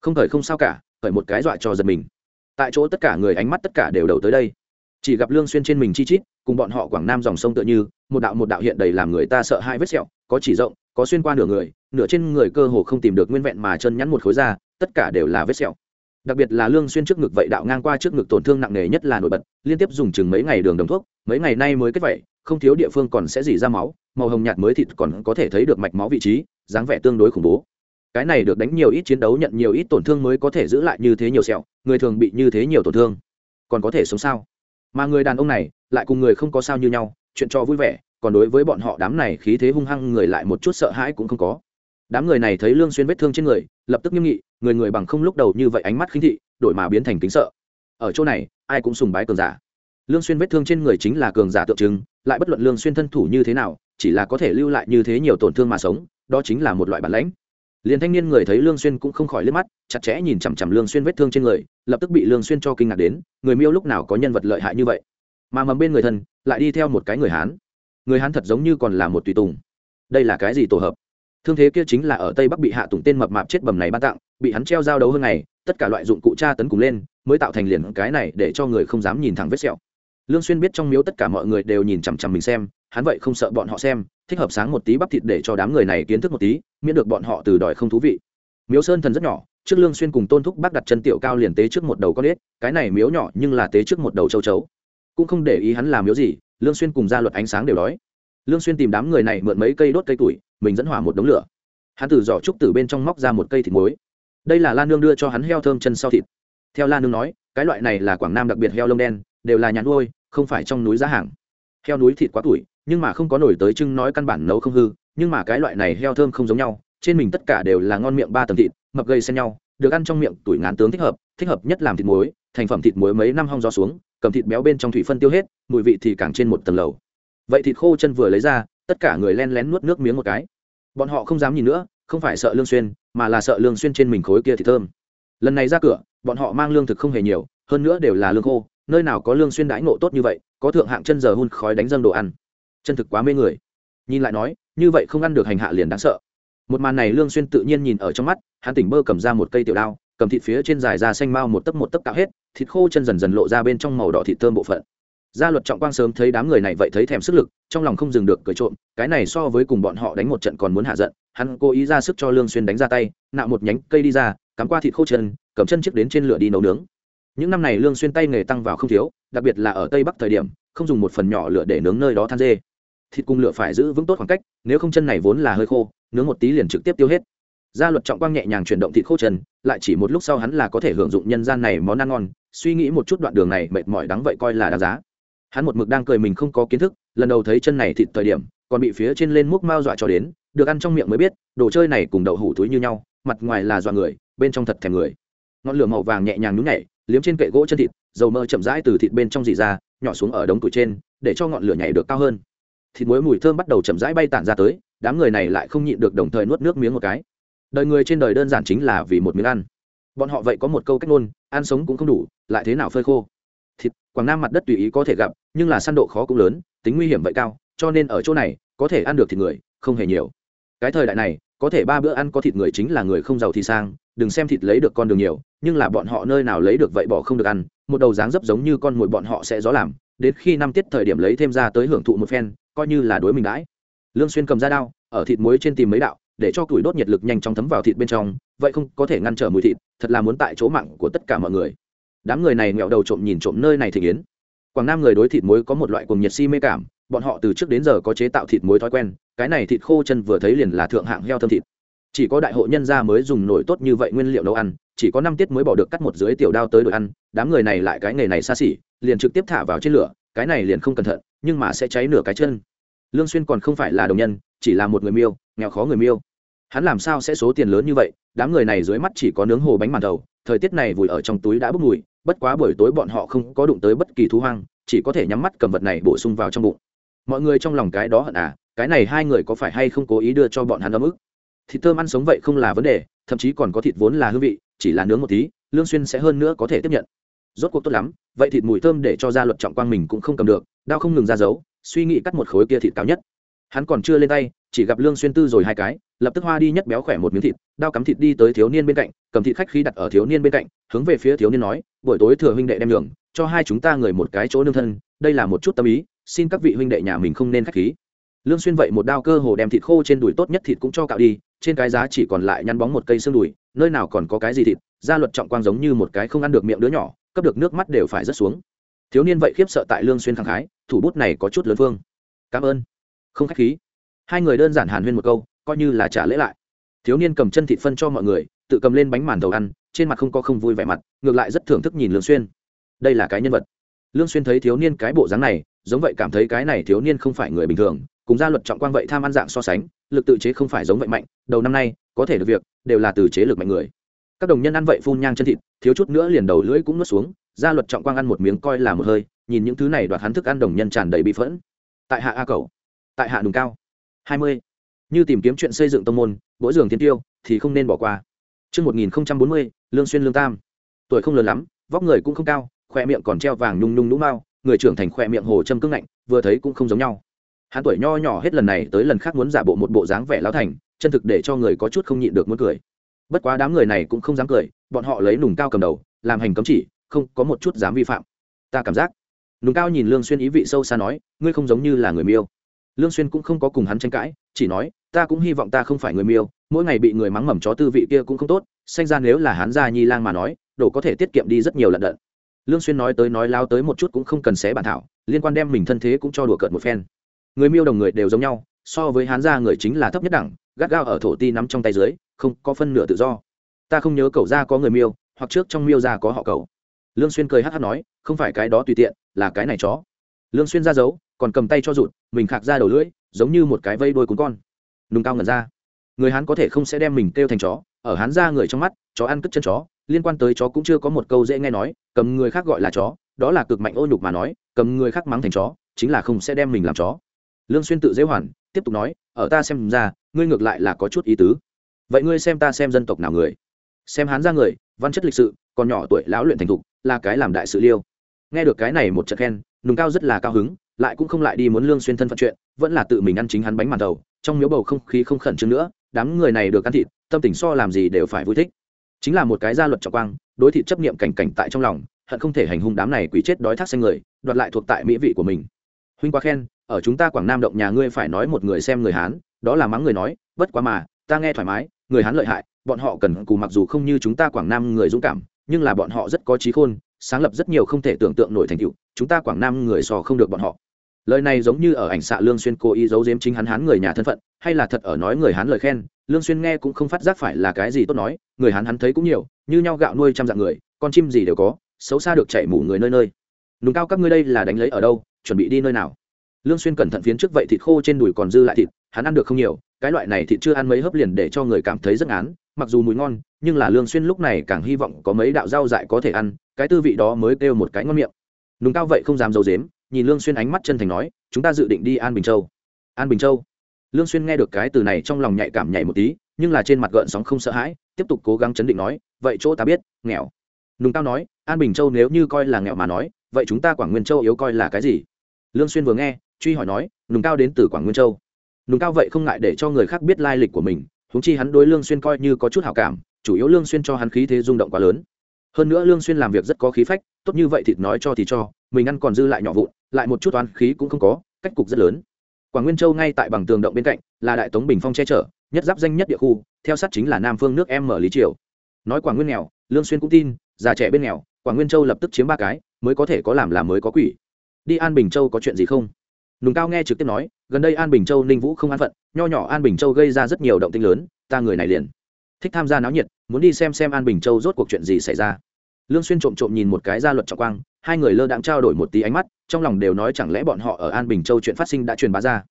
Không thời không sao cả khởi một cái dọa cho giật mình. Tại chỗ tất cả người ánh mắt tất cả đều đầu tới đây. Chỉ gặp lương xuyên trên mình chi chít, cùng bọn họ quảng nam dòng sông tựa như, một đạo một đạo hiện đầy làm người ta sợ hai vết sẹo, có chỉ rộng, có xuyên qua nửa người, nửa trên người cơ hồ không tìm được nguyên vẹn mà chân nhắn một khối da tất cả đều là vết sẹo đặc biệt là lương xuyên trước ngực vậy đạo ngang qua trước ngực tổn thương nặng nề nhất là nổi bật, liên tiếp dùng chừng mấy ngày đường đồng thuốc, mấy ngày nay mới kết vậy, không thiếu địa phương còn sẽ dỉ ra máu, màu hồng nhạt mới thịt còn có thể thấy được mạch máu vị trí, dáng vẻ tương đối khủng bố. Cái này được đánh nhiều ít chiến đấu nhận nhiều ít tổn thương mới có thể giữ lại như thế nhiều sẹo, người thường bị như thế nhiều tổn thương. Còn có thể sống sao? Mà người đàn ông này, lại cùng người không có sao như nhau, chuyện cho vui vẻ, còn đối với bọn họ đám này khí thế hung hăng người lại một chút sợ hãi cũng không có đám người này thấy lương xuyên vết thương trên người, lập tức nghiêm nghị, người người bằng không lúc đầu như vậy ánh mắt khinh thị, đổi mà biến thành kính sợ. Ở chỗ này, ai cũng sùng bái cường giả. Lương xuyên vết thương trên người chính là cường giả tượng trưng, lại bất luận lương xuyên thân thủ như thế nào, chỉ là có thể lưu lại như thế nhiều tổn thương mà sống, đó chính là một loại bản lãnh. Liền thanh niên người thấy lương xuyên cũng không khỏi liếc mắt, chặt chẽ nhìn chằm chằm lương xuyên vết thương trên người, lập tức bị lương xuyên cho kinh ngạc đến, người miêu lúc nào có nhân vật lợi hại như vậy? Mà mầm bên người thân, lại đi theo một cái người hán. Người hán thật giống như còn là một tùy tùng. Đây là cái gì tổ hợp? Thương thế kia chính là ở tây bắc bị hạ tùng tên mập mạp chết bầm này ban tặng, bị hắn treo giao đấu hơn ngày, tất cả loại dụng cụ tra tấn cùng lên, mới tạo thành liền cái này để cho người không dám nhìn thẳng vết sẹo. Lương xuyên biết trong miếu tất cả mọi người đều nhìn chằm chằm mình xem, hắn vậy không sợ bọn họ xem, thích hợp sáng một tí bắp thịt để cho đám người này kiến thức một tí, miễn được bọn họ từ đòi không thú vị. Miếu sơn thần rất nhỏ, trước lương xuyên cùng tôn thúc bác đặt chân tiểu cao liền tế trước một đầu con ếch, cái này miếu nhỏ nhưng là tế trước một đầu châu chấu. Cũng không để ý hắn làm miếu gì, lương xuyên cùng gia luật ánh sáng đều đói. Lương xuyên tìm đám người này mượn mấy cây đốt cây tuổi mình dẫn hỏa một đống lửa. Hắn từ giỏ trúc từ bên trong móc ra một cây thịt muối. Đây là lan nương đưa cho hắn heo thơm chân sau thịt. Theo lan nương nói, cái loại này là quảng nam đặc biệt heo lông đen, đều là nhà nuôi, không phải trong núi giá hàng. Heo núi thịt quá tuổi, nhưng mà không có nổi tới chưng nói căn bản nấu không hư, nhưng mà cái loại này heo thơm không giống nhau, trên mình tất cả đều là ngon miệng ba tầng thịt, mập gây xen nhau, được ăn trong miệng tuổi ngán tướng thích hợp thích hợp nhất làm thịt muối, thành phẩm thịt muối mấy năm hong gió xuống, cầm thịt béo bên trong thủy phân tiêu hết, mùi vị thì càng trên một tầng lầu. Vậy thịt khô chân vừa lấy ra tất cả người len lén nuốt nước miếng một cái. Bọn họ không dám nhìn nữa, không phải sợ lương xuyên, mà là sợ lương xuyên trên mình khối kia thì thơm. Lần này ra cửa, bọn họ mang lương thực không hề nhiều, hơn nữa đều là lương khô, nơi nào có lương xuyên đãi ngộ tốt như vậy, có thượng hạng chân giờ hun khói đánh dâng đồ ăn. Chân thực quá mê người. Nhìn lại nói, như vậy không ăn được hành hạ liền đáng sợ. Một màn này lương xuyên tự nhiên nhìn ở trong mắt, hắn tỉnh bơ cầm ra một cây tiểu đao, cầm thịt phía trên dài ra xanh mau một tấc một tấc cạo hết, thịt khô chân dần dần lộ ra bên trong màu đỏ thịt thơm bộ phận gia luật trọng quang sớm thấy đám người này vậy thấy thèm sức lực, trong lòng không dừng được cười trộm, cái này so với cùng bọn họ đánh một trận còn muốn hạ giận, hắn cố ý ra sức cho lương xuyên đánh ra tay, nạo một nhánh cây đi ra, cắm qua thịt khô chân, cầm chân chiếc đến trên lửa đi nấu nướng. Những năm này lương xuyên tay nghề tăng vào không thiếu, đặc biệt là ở tây bắc thời điểm, không dùng một phần nhỏ lửa để nướng nơi đó than dê. Thịt cùng lửa phải giữ vững tốt khoảng cách, nếu không chân này vốn là hơi khô, nướng một tí liền trực tiếp tiêu hết. Gia luật trọng quang nhẹ nhàng chuyển động thịt khô chân, lại chỉ một lúc sau hắn là có thể hưởng dụng nhân gian này món ăn ngon, suy nghĩ một chút đoạn đường này mệt mỏi đắng vậy coi là đáng giá hắn một mực đang cười mình không có kiến thức, lần đầu thấy chân này thịt thời điểm, còn bị phía trên lên múc mao dọa cho đến, được ăn trong miệng mới biết, đồ chơi này cùng đậu hủ túi như nhau, mặt ngoài là dọa người, bên trong thật thèm người. Ngọn lửa màu vàng nhẹ nhàng nhúng nhảy, liếm trên kệ gỗ chân thịt, dầu mỡ chậm rãi từ thịt bên trong dì ra, nhỏ xuống ở đống tủi trên, để cho ngọn lửa nhảy được cao hơn. Thịt muối mùi thơm bắt đầu chậm rãi bay tản ra tới, đám người này lại không nhịn được đồng thời nuốt nước miếng một cái. Đời người trên đời đơn giản chính là vì một miếng ăn. Bọn họ vậy có một câu cách ngôn, ăn sống cũng không đủ, lại thế nào phơi khô? Thịt, quảng nam mặt đất tùy ý có thể gặp nhưng là săn độ khó cũng lớn, tính nguy hiểm vậy cao, cho nên ở chỗ này, có thể ăn được thịt người, không hề nhiều. Cái thời đại này, có thể ba bữa ăn có thịt người chính là người không giàu thì sang, đừng xem thịt lấy được con đường nhiều, nhưng là bọn họ nơi nào lấy được vậy bỏ không được ăn, một đầu dáng dấp giống như con mồi bọn họ sẽ gió làm, đến khi năm tiết thời điểm lấy thêm ra tới hưởng thụ một phen, coi như là đối mình đãi. Lương xuyên cầm ra đao, ở thịt muối trên tìm mấy đạo, để cho tuổi đốt nhiệt lực nhanh chóng thấm vào thịt bên trong, vậy không có thể ngăn trở mùi thịt, thật là muốn tại chỗ mạng của tất cả mọi người. Đám người này nghẹo đầu trộm nhìn trộm nơi này thì yến quảng nam người đối thịt muối có một loại cuồng nhiệt si mê cảm, bọn họ từ trước đến giờ có chế tạo thịt muối thói quen, cái này thịt khô chân vừa thấy liền là thượng hạng heo thơm thịt. Chỉ có đại hộ nhân gia mới dùng nổi tốt như vậy nguyên liệu nấu ăn, chỉ có năm tiết mới bỏ được cắt một dưới tiểu đao tới đổi ăn, đám người này lại cái nghề này xa xỉ, liền trực tiếp thả vào trên lửa, cái này liền không cẩn thận, nhưng mà sẽ cháy nửa cái chân. Lương xuyên còn không phải là đồng nhân, chỉ là một người miêu, nghèo khó người miêu. Hắn làm sao sẽ số tiền lớn như vậy, đám người này dưới mắt chỉ có nướng hồ bánh màn đầu, thời tiết này vùi ở trong túi đã bốc mùi bất quá buổi tối bọn họ không có đụng tới bất kỳ thú hoang chỉ có thể nhắm mắt cầm vật này bổ sung vào trong bụng. Mọi người trong lòng cái đó hận à cái này hai người có phải hay không cố ý đưa cho bọn hắn ấm ức? Thịt thơm ăn sống vậy không là vấn đề thậm chí còn có thịt vốn là hương vị chỉ là nướng một tí lương xuyên sẽ hơn nữa có thể tiếp nhận. Rốt cuộc tốt lắm vậy thịt mùi thơm để cho ra luật trọng quang mình cũng không cầm được đao không ngừng ra giấu, suy nghĩ cắt một khối kia thịt cao nhất hắn còn chưa lên tay, chỉ gặp lương xuyên tư rồi hai cái, lập tức hoa đi nhất béo khỏe một miếng thịt, đao cắm thịt đi tới thiếu niên bên cạnh, cầm thịt khách khí đặt ở thiếu niên bên cạnh, hướng về phía thiếu niên nói, buổi tối thừa huynh đệ đem đường cho hai chúng ta người một cái chỗ nương thân, đây là một chút tâm ý, xin các vị huynh đệ nhà mình không nên khách khí. Lương xuyên vậy một đao cơ hồ đem thịt khô trên đùi tốt nhất thịt cũng cho cạo đi, trên cái giá chỉ còn lại nhăn bóng một cây xương đùi, nơi nào còn có cái gì thịt gia luật trọng quang giống như một cái không ăn được miệng đứa nhỏ, cấp được nước mắt đều phải rớt xuống. Thiếu niên vậy khiếp sợ tại lương xuyên khẳng khái, thủ bút này có chút lớn phương cảm ơn không khách khí. Hai người đơn giản hàn huyên một câu, coi như là trả lễ lại. Thiếu niên cầm chân thịt phân cho mọi người, tự cầm lên bánh màn đầu ăn, trên mặt không có không vui vẻ mặt, ngược lại rất thưởng thức nhìn lương xuyên. Đây là cái nhân vật. Lương xuyên thấy thiếu niên cái bộ dáng này, giống vậy cảm thấy cái này thiếu niên không phải người bình thường, cùng gia luật trọng quang vậy tham ăn dạng so sánh, lực tự chế không phải giống vậy mạnh, đầu năm nay, có thể được việc, đều là từ chế lực mạnh người. Các đồng nhân ăn vậy phun nhang chân thịt, thiếu chút nữa liền đầu lưỡi cũng nuốt xuống, gia luật trọng quang ăn một miếng coi là một hơi, nhìn những thứ này đoạt hắn thức ăn đồng nhân tràn đầy bị phẫn. Tại hạ a cầu tại hạ đùng cao hai mươi như tìm kiếm chuyện xây dựng tông môn mỗi giường thiên tiêu thì không nên bỏ qua Trước 1040, Lương Xuyên Lương Tam. Tuổi không lớn lắm, vóc người cũng không cao, khoe miệng còn treo vàng nhung nhung nũ mao, người trưởng thành khoe miệng hồ châm cứng ngạnh, vừa thấy cũng không giống nhau. Hắn tuổi nho nhỏ hết lần này tới lần khác muốn giả bộ một bộ dáng vẻ lão thành, chân thực để cho người có chút không nhịn được muốn cười. Bất quá đám người này cũng không dám cười, bọn họ lấy nùng cao cầm đầu, làm hành cấm chỉ, không có một chút dám vi phạm. Ta cảm giác. Nùng cao nhìn Lương Xuyên ý vị sâu xa nói, ngươi không giống như là người miêu lương xuyên cũng không có cùng hắn tranh cãi, chỉ nói, ta cũng hy vọng ta không phải người miêu, mỗi ngày bị người mắng mầm chó tư vị kia cũng không tốt Xanh ra nếu là hắn gia nhi lang mà nói, đồ có thể tiết kiệm đi rất nhiều lận đận. Lương xuyên nói tới nói lao tới một chút cũng không cần xé bản thảo, liên quan đem mình thân thế cũng cho đùa cợt một phen. Người miêu đồng người đều giống nhau, so với hắn gia người chính là thấp nhất đẳng, gắt gao ở thổ ti nắm trong tay dưới, không có phân nửa tự do. Ta không nhớ cậu gia có người miêu, hoặc trước trong miêu gia có họ cậu. Lương xuyên cười hắt hắt nói, không phải cái đó tùy tiện, là cái này chó. Lương xuyên ra dấu còn cầm tay cho rụt, mình khạc ra đầu lưỡi, giống như một cái vây đôi cuốn con. Nùng cao ngẩn ra. Người hán có thể không sẽ đem mình kêu thành chó, ở hán ra người trong mắt, chó ăn cất chân chó, liên quan tới chó cũng chưa có một câu dễ nghe nói, cầm người khác gọi là chó, đó là cực mạnh ô nhục mà nói, cầm người khác mắng thành chó, chính là không sẽ đem mình làm chó. Lương xuyên tự dễ hoàn, tiếp tục nói, ở ta xem ra, ngươi ngược lại là có chút ý tứ. Vậy ngươi xem ta xem dân tộc nào người? Xem hán ra người, văn chất lịch sự, còn nhỏ tuổi lão luyện thành thục, là cái làm đại sự liêu. Nghe được cái này một trận khen, nùng cao rất là cao hứng lại cũng không lại đi muốn lương xuyên thân phận chuyện, vẫn là tự mình ăn chính hắn bánh màn đầu, trong miếu bầu không khí không khẩn trương nữa, đám người này được ăn thịt, tâm tình so làm gì đều phải vui thích. Chính là một cái gia luật trọng quang, đối thị chấp niệm cảnh cảnh tại trong lòng, hận không thể hành hung đám này quỷ chết đói thác xanh người, đoạt lại thuộc tại mỹ vị của mình. Huynh quá khen, ở chúng ta quảng nam động nhà ngươi phải nói một người xem người hán, đó là mắng người nói, bất quá mà, ta nghe thoải mái, người hán lợi hại, bọn họ cần cù mặc dù không như chúng ta quảng nam người dũng cảm, nhưng là bọn họ rất có trí khôn, sáng lập rất nhiều không thể tưởng tượng nổi thành tựu, chúng ta quảng nam người sò không được bọn họ lời này giống như ở ảnh xạ lương xuyên cố ý giấu giếm chính hắn hán người nhà thân phận, hay là thật ở nói người hán lời khen, lương xuyên nghe cũng không phát giác phải là cái gì tốt nói, người hán hắn thấy cũng nhiều, như nhau gạo nuôi trăm dạng người, con chim gì đều có, xấu xa được chạy mủ người nơi nơi. Nùng cao các ngươi đây là đánh lấy ở đâu, chuẩn bị đi nơi nào? Lương xuyên cẩn thận phiến trước vậy thịt khô trên đùi còn dư lại thịt, hắn ăn được không nhiều, cái loại này thịt chưa ăn mấy hớp liền để cho người cảm thấy rất án mặc dù mùi ngon, nhưng là lương xuyên lúc này càng hy vọng có mấy đạo rau dại có thể ăn, cái tư vị đó mới kêu một cái ngon miệng. Nùng cao vậy không dám giấu dếm nhìn lương xuyên ánh mắt chân thành nói, chúng ta dự định đi an bình châu. An bình châu? Lương xuyên nghe được cái từ này trong lòng nhạy cảm nhảy một tí, nhưng là trên mặt gợn sóng không sợ hãi, tiếp tục cố gắng chấn định nói, vậy chỗ ta biết, nghèo. Nùng cao nói, an bình châu nếu như coi là nghèo mà nói, vậy chúng ta quảng nguyên châu yếu coi là cái gì? Lương xuyên vừa nghe, truy hỏi nói, nùng cao đến từ quảng nguyên châu. Nùng cao vậy không ngại để cho người khác biết lai lịch của mình chúng chi hắn đối lương xuyên coi như có chút hảo cảm, chủ yếu lương xuyên cho hắn khí thế rung động quá lớn. Hơn nữa lương xuyên làm việc rất có khí phách, tốt như vậy thịt nói cho thì cho, mình ăn còn dư lại nhỏ vụn lại một chút toán khí cũng không có, cách cục rất lớn. Quảng nguyên châu ngay tại bằng tường động bên cạnh, là đại tống bình phong che chở, nhất giáp danh nhất địa khu, theo sát chính là nam phương nước em mở lý triều. Nói quảng nguyên nghèo, lương xuyên cũng tin, già trẻ bên nghèo, quảng nguyên châu lập tức chiếm ba cái, mới có thể có làm làm mới có quỷ. Đi an bình châu có chuyện gì không? Nùng cao nghe trực tiếp nói, gần đây an bình châu, ninh vũ không an phận, nho nhỏ an bình châu gây ra rất nhiều động tĩnh lớn, ta người này liền thích tham gia náo nhiệt, muốn đi xem xem an bình châu rốt cuộc chuyện gì xảy ra. Lương xuyên trộm trộm nhìn một cái gia luật trọng quang hai người lơ đãng trao đổi một tí ánh mắt, trong lòng đều nói chẳng lẽ bọn họ ở an bình châu chuyện phát sinh đã truyền bá ra.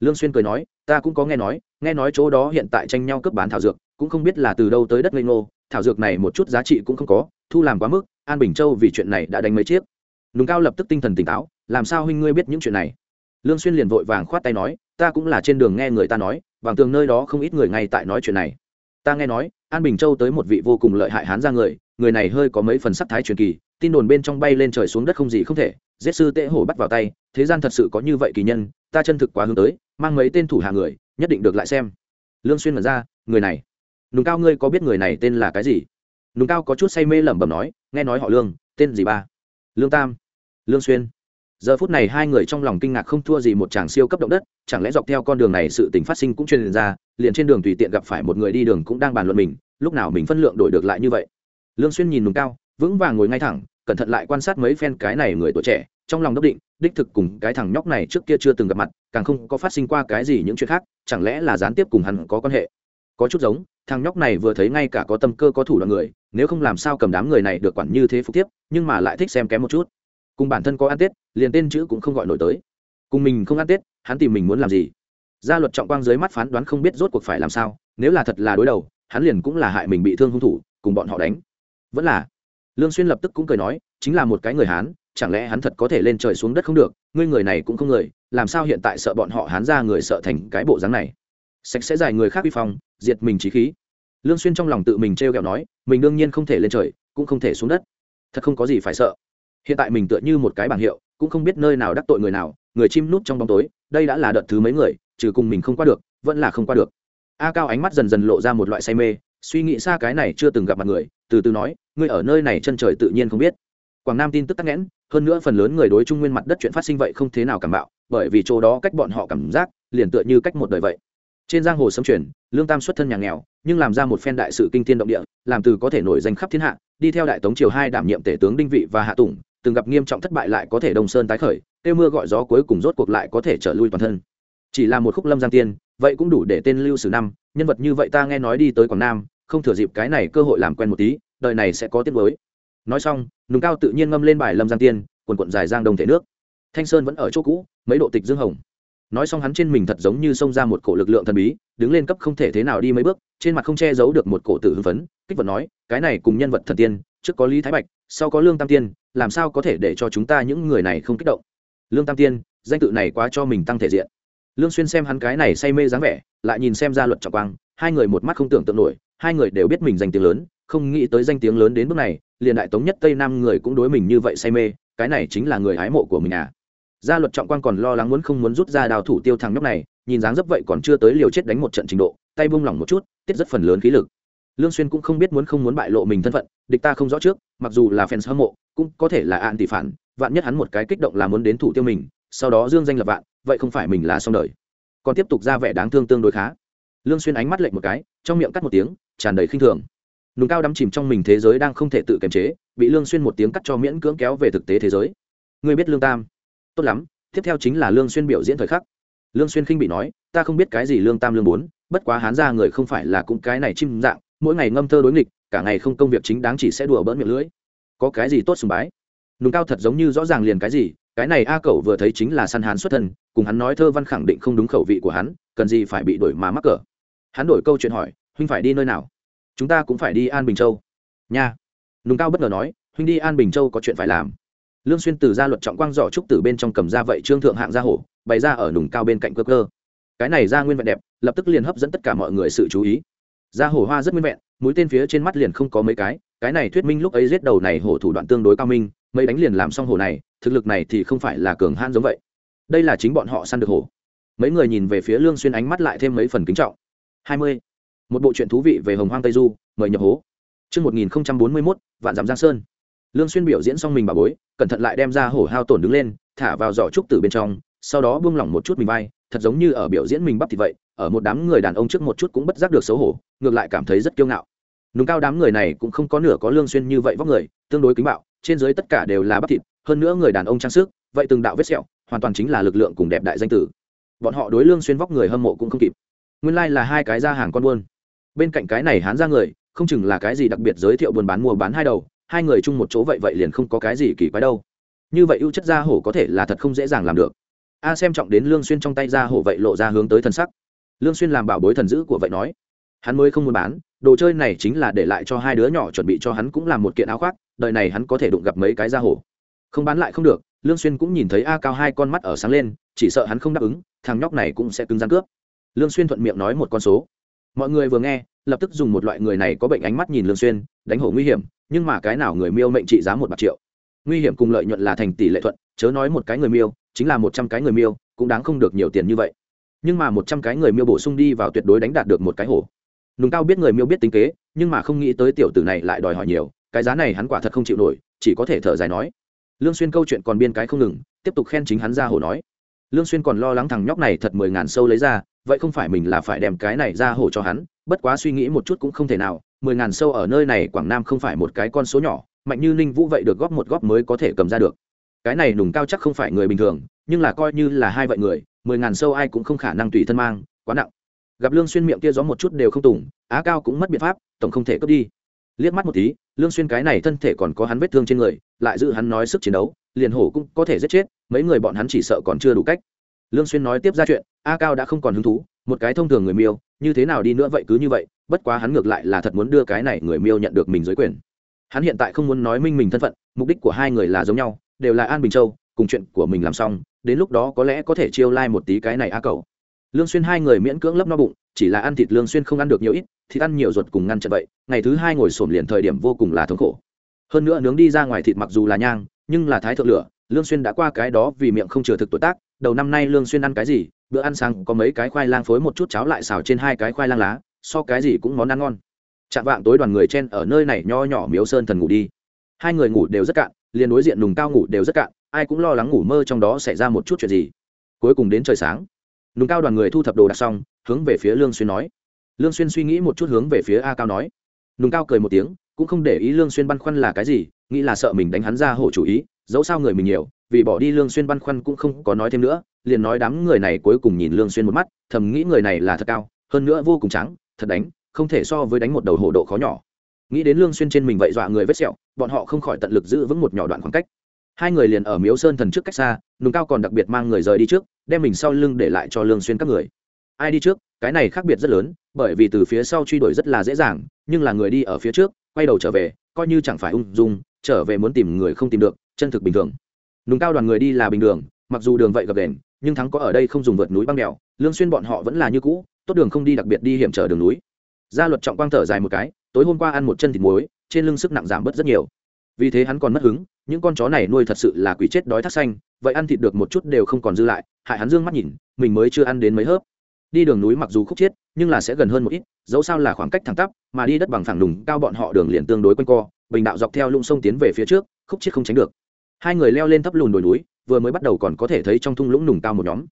Lương xuyên cười nói, ta cũng có nghe nói nghe nói chỗ đó hiện tại tranh nhau cướp bán thảo dược, cũng không biết là từ đâu tới đất ngây ngô, thảo dược này một chút giá trị cũng không có, thu làm quá mức, an bình châu vì chuyện này đã đánh mấy chiếc. Nùng cao lập tức tinh thần tỉnh táo, làm sao huynh ngươi biết những chuyện này? Lương xuyên liền vội vàng khoát tay nói, ta cũng là trên đường nghe người ta nói vàng tường nơi đó không ít người ngay tại nói chuyện này. Ta nghe nói, an bình châu tới một vị vô cùng lợi hại hán ra người người này hơi có mấy phần sắc thái truyền kỳ tin đồn bên trong bay lên trời xuống đất không gì không thể, giết sư tệ hổ bắt vào tay, thế gian thật sự có như vậy kỳ nhân, ta chân thực quá hướng tới, mang mấy tên thủ hạ người, nhất định được lại xem. Lương xuyên mở ra, người này. Nùng cao ngươi có biết người này tên là cái gì? Nùng cao có chút say mê lẩm bẩm nói, nghe nói họ lương, tên gì ba? Lương tam. Lương xuyên. Giờ phút này hai người trong lòng kinh ngạc không thua gì một chàng siêu cấp động đất, chẳng lẽ dọc theo con đường này sự tình phát sinh cũng truyền ra, liền trên đường tùy tiện gặp phải một người đi đường cũng đang bàn luận mình, lúc nào mình phân lượng đổi được lại như vậy? Lương xuyên nhìn nùng cao vững vàng ngồi ngay thẳng, cẩn thận lại quan sát mấy phen cái này người tuổi trẻ, trong lòng đốc định, đích thực cùng cái thằng nhóc này trước kia chưa từng gặp mặt, càng không có phát sinh qua cái gì những chuyện khác, chẳng lẽ là gián tiếp cùng hắn có quan hệ? Có chút giống, thằng nhóc này vừa thấy ngay cả có tâm cơ có thủ đoạn người, nếu không làm sao cầm đám người này được quản như thế phục tiếp nhưng mà lại thích xem kém một chút. Cùng bản thân có ăn tết, liền tên chữ cũng không gọi nổi tới. Cùng mình không ăn tết, hắn tìm mình muốn làm gì? Gia luật trọng quang dưới mắt phán đoán không biết rốt cuộc phải làm sao, nếu là thật là đối đầu, hắn liền cũng là hại mình bị thương hung thủ, cùng bọn họ đánh. Vẫn là lương xuyên lập tức cũng cười nói, chính là một cái người hán, chẳng lẽ hắn thật có thể lên trời xuống đất không được, ngươi người này cũng không người, làm sao hiện tại sợ bọn họ hán ra người sợ thành cái bộ dáng này? Sạch sẽ giải người khác vi phong, diệt mình trí khí. Lương xuyên trong lòng tự mình treo kẹo nói, mình đương nhiên không thể lên trời, cũng không thể xuống đất. Thật không có gì phải sợ. Hiện tại mình tựa như một cái bảng hiệu, cũng không biết nơi nào đắc tội người nào, người chim núp trong bóng tối, đây đã là đợt thứ mấy người, trừ cùng mình không qua được, vẫn là không qua được. A cao ánh mắt dần dần lộ ra một loại say mê suy nghĩ xa cái này chưa từng gặp mặt người, từ từ nói, ngươi ở nơi này chân trời tự nhiên không biết. Quảng nam tin tức tắc nghẽn, hơn nữa phần lớn người đối trung nguyên mặt đất chuyện phát sinh vậy không thế nào cảm bạo, bởi vì chỗ đó cách bọn họ cảm giác liền tựa như cách một đời vậy. Trên giang hồ sâm truyền, lương tam xuất thân nhà nghèo, nhưng làm ra một phen đại sự kinh thiên động địa, làm từ có thể nổi danh khắp thiên hạ, đi theo đại tống triều hai đảm nhiệm tể tướng đinh vị và hạ tùng, từng gặp nghiêm trọng thất bại lại có thể đông sơn tái khởi, kêu mưa gọi gió cuối cùng rốt cuộc lại có thể trở lui toàn thân. Chỉ là một khúc lâm giang tiên, vậy cũng đủ để tên lưu sử năm, nhân vật như vậy ta nghe nói đi tới quảng nam không thừa dịp cái này cơ hội làm quen một tí, đời này sẽ có tiết mới nói xong, nùng cao tự nhiên ngâm lên bài lâm giang tiên, quần quận dài giang đồng thể nước. Thanh sơn vẫn ở chỗ cũ, mấy độ tịch dương hồng. Nói xong hắn trên mình thật giống như xông ra một cổ lực lượng thần bí, đứng lên cấp không thể thế nào đi mấy bước, trên mặt không che giấu được một cổ tử hưng phấn, kích vật nói, cái này cùng nhân vật thần tiên, trước có lý thái bạch, sau có lương tam tiên, làm sao có thể để cho chúng ta những người này không kích động? Lương tam tiên, danh tự này quá cho mình tăng thể diện. Lương xuyên xem hắn cái này say mê dáng vẻ, lại nhìn xem ra luật trọng quang, hai người một mắt không tưởng tượng nổi hai người đều biết mình danh tiếng lớn, không nghĩ tới danh tiếng lớn đến bước này, liền đại tống nhất tây nam người cũng đối mình như vậy say mê, cái này chính là người hái mộ của mình à. Gia luật trọng quan còn lo lắng muốn không muốn rút ra đào thủ tiêu thằng nhóc này, nhìn dáng dấp vậy còn chưa tới liều chết đánh một trận trình độ, tay buông lỏng một chút, tiết rất phần lớn khí lực. Lương xuyên cũng không biết muốn không muốn bại lộ mình thân phận, địch ta không rõ trước, mặc dù là fans hâm mộ, cũng có thể là an tỷ phản, vạn nhất hắn một cái kích động là muốn đến thủ tiêu mình, sau đó dương danh lập vạn, vậy không phải mình là xong đời. Còn tiếp tục ra vẻ đáng thương tương đối khá. Lương xuyên ánh mắt lệch một cái, trong miệng cắt một tiếng tràn đầy khinh thường. Nùng cao đắm chìm trong mình thế giới đang không thể tự kiềm chế, bị lương xuyên một tiếng cắt cho miễn cưỡng kéo về thực tế thế giới. Ngươi biết lương tam? Tốt lắm, tiếp theo chính là lương xuyên biểu diễn thời khắc. Lương xuyên khinh bị nói, ta không biết cái gì lương tam lương bốn, bất quá hán gia người không phải là cũng cái này chim dạng, mỗi ngày ngâm thơ đối nghịch, cả ngày không công việc chính đáng chỉ sẽ đùa bỡn miệng lưỡi. Có cái gì tốt sùng bái? Nùng cao thật giống như rõ ràng liền cái gì, cái này a cẩu vừa thấy chính là săn hán xuất thân, cùng hắn nói thơ văn khẳng định không đúng khẩu vị của hắn, cần gì phải bị đổi mà mắc cỡ. Hắn đổi câu chuyện hỏi huynh phải đi nơi nào? Chúng ta cũng phải đi an bình châu. Nha. Nùng cao bất ngờ nói, huynh đi an bình châu có chuyện phải làm. Lương xuyên từ gia luật trọng quang giỏ trúc từ bên trong cầm ra vậy trương thượng hạng gia hổ, bày ra ở nùng cao bên cạnh cơ cơ. Cái này ra nguyên vẹn đẹp, lập tức liền hấp dẫn tất cả mọi người sự chú ý. Gia hổ hoa rất nguyên vẹn, mũi tên phía trên mắt liền không có mấy cái cái này thuyết minh lúc ấy giết đầu này hổ thủ đoạn tương đối cao minh, mấy đánh liền làm xong hổ này, thực lực này thì không phải là cường han giống vậy. Đây là chính bọn họ săn được hổ. Mấy người nhìn về phía lương xuyên ánh mắt lại thêm mấy phần kính trọng. 20 một bộ truyện thú vị về hồng hoang tây du mời nhập hố Trước 1041, vạn dặm giang sơn. Lương Xuyên biểu diễn xong mình bà bối, cẩn thận lại đem ra hổ hao tổn đứng lên, thả vào giỏ trúc tử bên trong, sau đó buông lỏng một chút mình vai, thật giống như ở biểu diễn mình bắp thì vậy, ở một đám người đàn ông trước một chút cũng bất giác được xấu hổ, ngược lại cảm thấy rất kiêu ngạo. Nùng cao đám người này cũng không có nửa có Lương Xuyên như vậy vóc người, tương đối kính bạo, trên dưới tất cả đều là bắp thịt, hơn nữa người đàn ông trang sức, vậy từng đạo vết sẹo, hoàn toàn chính là lực lượng cùng đẹp đại danh tử. Bọn họ đối Lương Xuyên vóc người hâm mộ cũng không kịp. Nguyên lai like là hai cái ra hàng con buôn. Bên cạnh cái này hán ra người, không chừng là cái gì đặc biệt giới thiệu buôn bán mua bán hai đầu hai người chung một chỗ vậy vậy liền không có cái gì kỳ quái đâu. Như vậy ưu chất gia hổ có thể là thật không dễ dàng làm được. A xem trọng đến lương xuyên trong tay gia hổ vậy lộ ra hướng tới thần sắc. Lương xuyên làm bảo bối thần dữ của vậy nói hắn mới không muốn bán đồ chơi này chính là để lại cho hai đứa nhỏ chuẩn bị cho hắn cũng làm một kiện áo khoác đời này hắn có thể đụng gặp mấy cái gia hổ. Không bán lại không được lương xuyên cũng nhìn thấy a cao hai con mắt ở sáng lên chỉ sợ hắn không đáp ứng thằng nhóc này cũng sẽ cứng rắn cướp. Lương xuyên thuận miệng nói một con số mọi người vừa nghe, lập tức dùng một loại người này có bệnh ánh mắt nhìn lương xuyên, đánh hổ nguy hiểm, nhưng mà cái nào người miêu mệnh trị giá một bạc triệu. Nguy hiểm cùng lợi nhuận là thành tỷ lệ thuận, chớ nói một cái người miêu, chính là một trăm cái người miêu, cũng đáng không được nhiều tiền như vậy. Nhưng mà một trăm cái người miêu bổ sung đi vào tuyệt đối đánh đạt được một cái hổ. Nùng cao biết người miêu biết tính kế, nhưng mà không nghĩ tới tiểu tử này lại đòi hỏi nhiều, cái giá này hắn quả thật không chịu nổi, chỉ có thể thở dài nói. Lương xuyên câu chuyện còn biên cái không ngừng, tiếp tục khen chính hắn ra hổ nói. Lương xuyên còn lo lắng thằng nhóc này thật mười ngàn sâu lấy ra vậy không phải mình là phải đem cái này ra hổ cho hắn, bất quá suy nghĩ một chút cũng không thể nào, mười ngàn sâu ở nơi này quảng nam không phải một cái con số nhỏ, mạnh như ninh vũ vậy được góp một góp mới có thể cầm ra được. Cái này nùng cao chắc không phải người bình thường, nhưng là coi như là hai vậy người, mười ngàn sâu ai cũng không khả năng tùy thân mang, quá nặng. Gặp lương xuyên miệng kia gió một chút đều không tùng, á cao cũng mất biện pháp, tổng không thể cướp đi. Liếc mắt một tí, lương xuyên cái này thân thể còn có hắn vết thương trên người, lại giữ hắn nói sức chiến đấu, liền hổ cũng có thể giết chết, mấy người bọn hắn chỉ sợ còn chưa đủ cách lương xuyên nói tiếp ra chuyện, a cao đã không còn hứng thú, một cái thông thường người miêu, như thế nào đi nữa vậy cứ như vậy, bất quá hắn ngược lại là thật muốn đưa cái này người miêu nhận được mình dưới quyền. Hắn hiện tại không muốn nói minh mình thân phận, mục đích của hai người là giống nhau, đều là an bình châu, cùng chuyện của mình làm xong, đến lúc đó có lẽ có thể chiêu lai、like、một tí cái này a cầu. Lương xuyên hai người miễn cưỡng lấp no bụng, chỉ là ăn thịt lương xuyên không ăn được nhiều ít, thịt ăn nhiều ruột cùng ngăn chặn vậy, ngày thứ hai ngồi sổm liền thời điểm vô cùng là thống khổ. Hơn nữa nướng đi ra ngoài thịt mặc dù là nhang, nhưng là thái thượng lửa lương xuyên đã qua cái đó vì miệng không chừa thực tuổi tác, đầu năm nay lương xuyên ăn cái gì, bữa ăn sáng có mấy cái khoai lang phối một chút cháo lại xào trên hai cái khoai lang lá, so cái gì cũng món ăn ngon. Chạm vạng tối đoàn người chen ở nơi này nho nhỏ miếu sơn thần ngủ đi. Hai người ngủ đều rất cạn, liền đối diện nùng cao ngủ đều rất cạn, ai cũng lo lắng ngủ mơ trong đó xảy ra một chút chuyện gì. Cuối cùng đến trời sáng, nùng cao đoàn người thu thập đồ đạc xong, hướng về phía lương xuyên nói. Lương xuyên suy nghĩ một chút hướng về phía a cao nói. Nùng cao cười một tiếng, cũng không để ý lương xuyên băn khoăn là cái gì, nghĩ là sợ mình đánh hắn ra hổ chủ ý dẫu sao người mình nhiều, vì bỏ đi lương xuyên băn khoăn cũng không có nói thêm nữa, liền nói đám người này cuối cùng nhìn lương xuyên một mắt, thầm nghĩ người này là thật cao, hơn nữa vô cùng trắng, thật đánh, không thể so với đánh một đầu hổ độ khó nhỏ. Nghĩ đến lương xuyên trên mình vậy dọa người vết sẹo, bọn họ không khỏi tận lực giữ vững một nhỏ đoạn khoảng cách. Hai người liền ở miếu sơn thần trước cách xa, nùng cao còn đặc biệt mang người rời đi trước, đem mình sau lưng để lại cho lương xuyên các người. Ai đi trước, cái này khác biệt rất lớn, bởi vì từ phía sau truy đuổi rất là dễ dàng, nhưng là người đi ở phía trước, quay đầu trở về, coi như chẳng phải ung dung trở về muốn tìm người không tìm được, chân thực bình thường. Nùng cao đoàn người đi là bình thường mặc dù đường vậy gập đền nhưng thắng có ở đây không dùng vượt núi băng đèo lương xuyên bọn họ vẫn là như cũ, tốt đường không đi đặc biệt đi hiểm trở đường núi. Gia luật trọng quang thở dài một cái, tối hôm qua ăn một chân thịt muối, trên lưng sức nặng giảm bớt rất nhiều. Vì thế hắn còn mất hứng, những con chó này nuôi thật sự là quỷ chết đói thắt xanh, vậy ăn thịt được một chút đều không còn dư lại, hại hắn dương mắt nhìn, mình mới chưa ăn đến mấy hớp. Đi đường núi mặc dù khúc chết nhưng là sẽ gần hơn một ít, dẫu sao là khoảng cách thẳng tắp, mà đi đất bằng phẳng đùng, cao bọn họ đường liền tương đối quanh co, bình đạo dọc theo lũng sông tiến về phía trước, khúc chiết không tránh được. Hai người leo lên thấp lùn đồi núi, vừa mới bắt đầu còn có thể thấy trong thung lũng nùng cao một nhóm.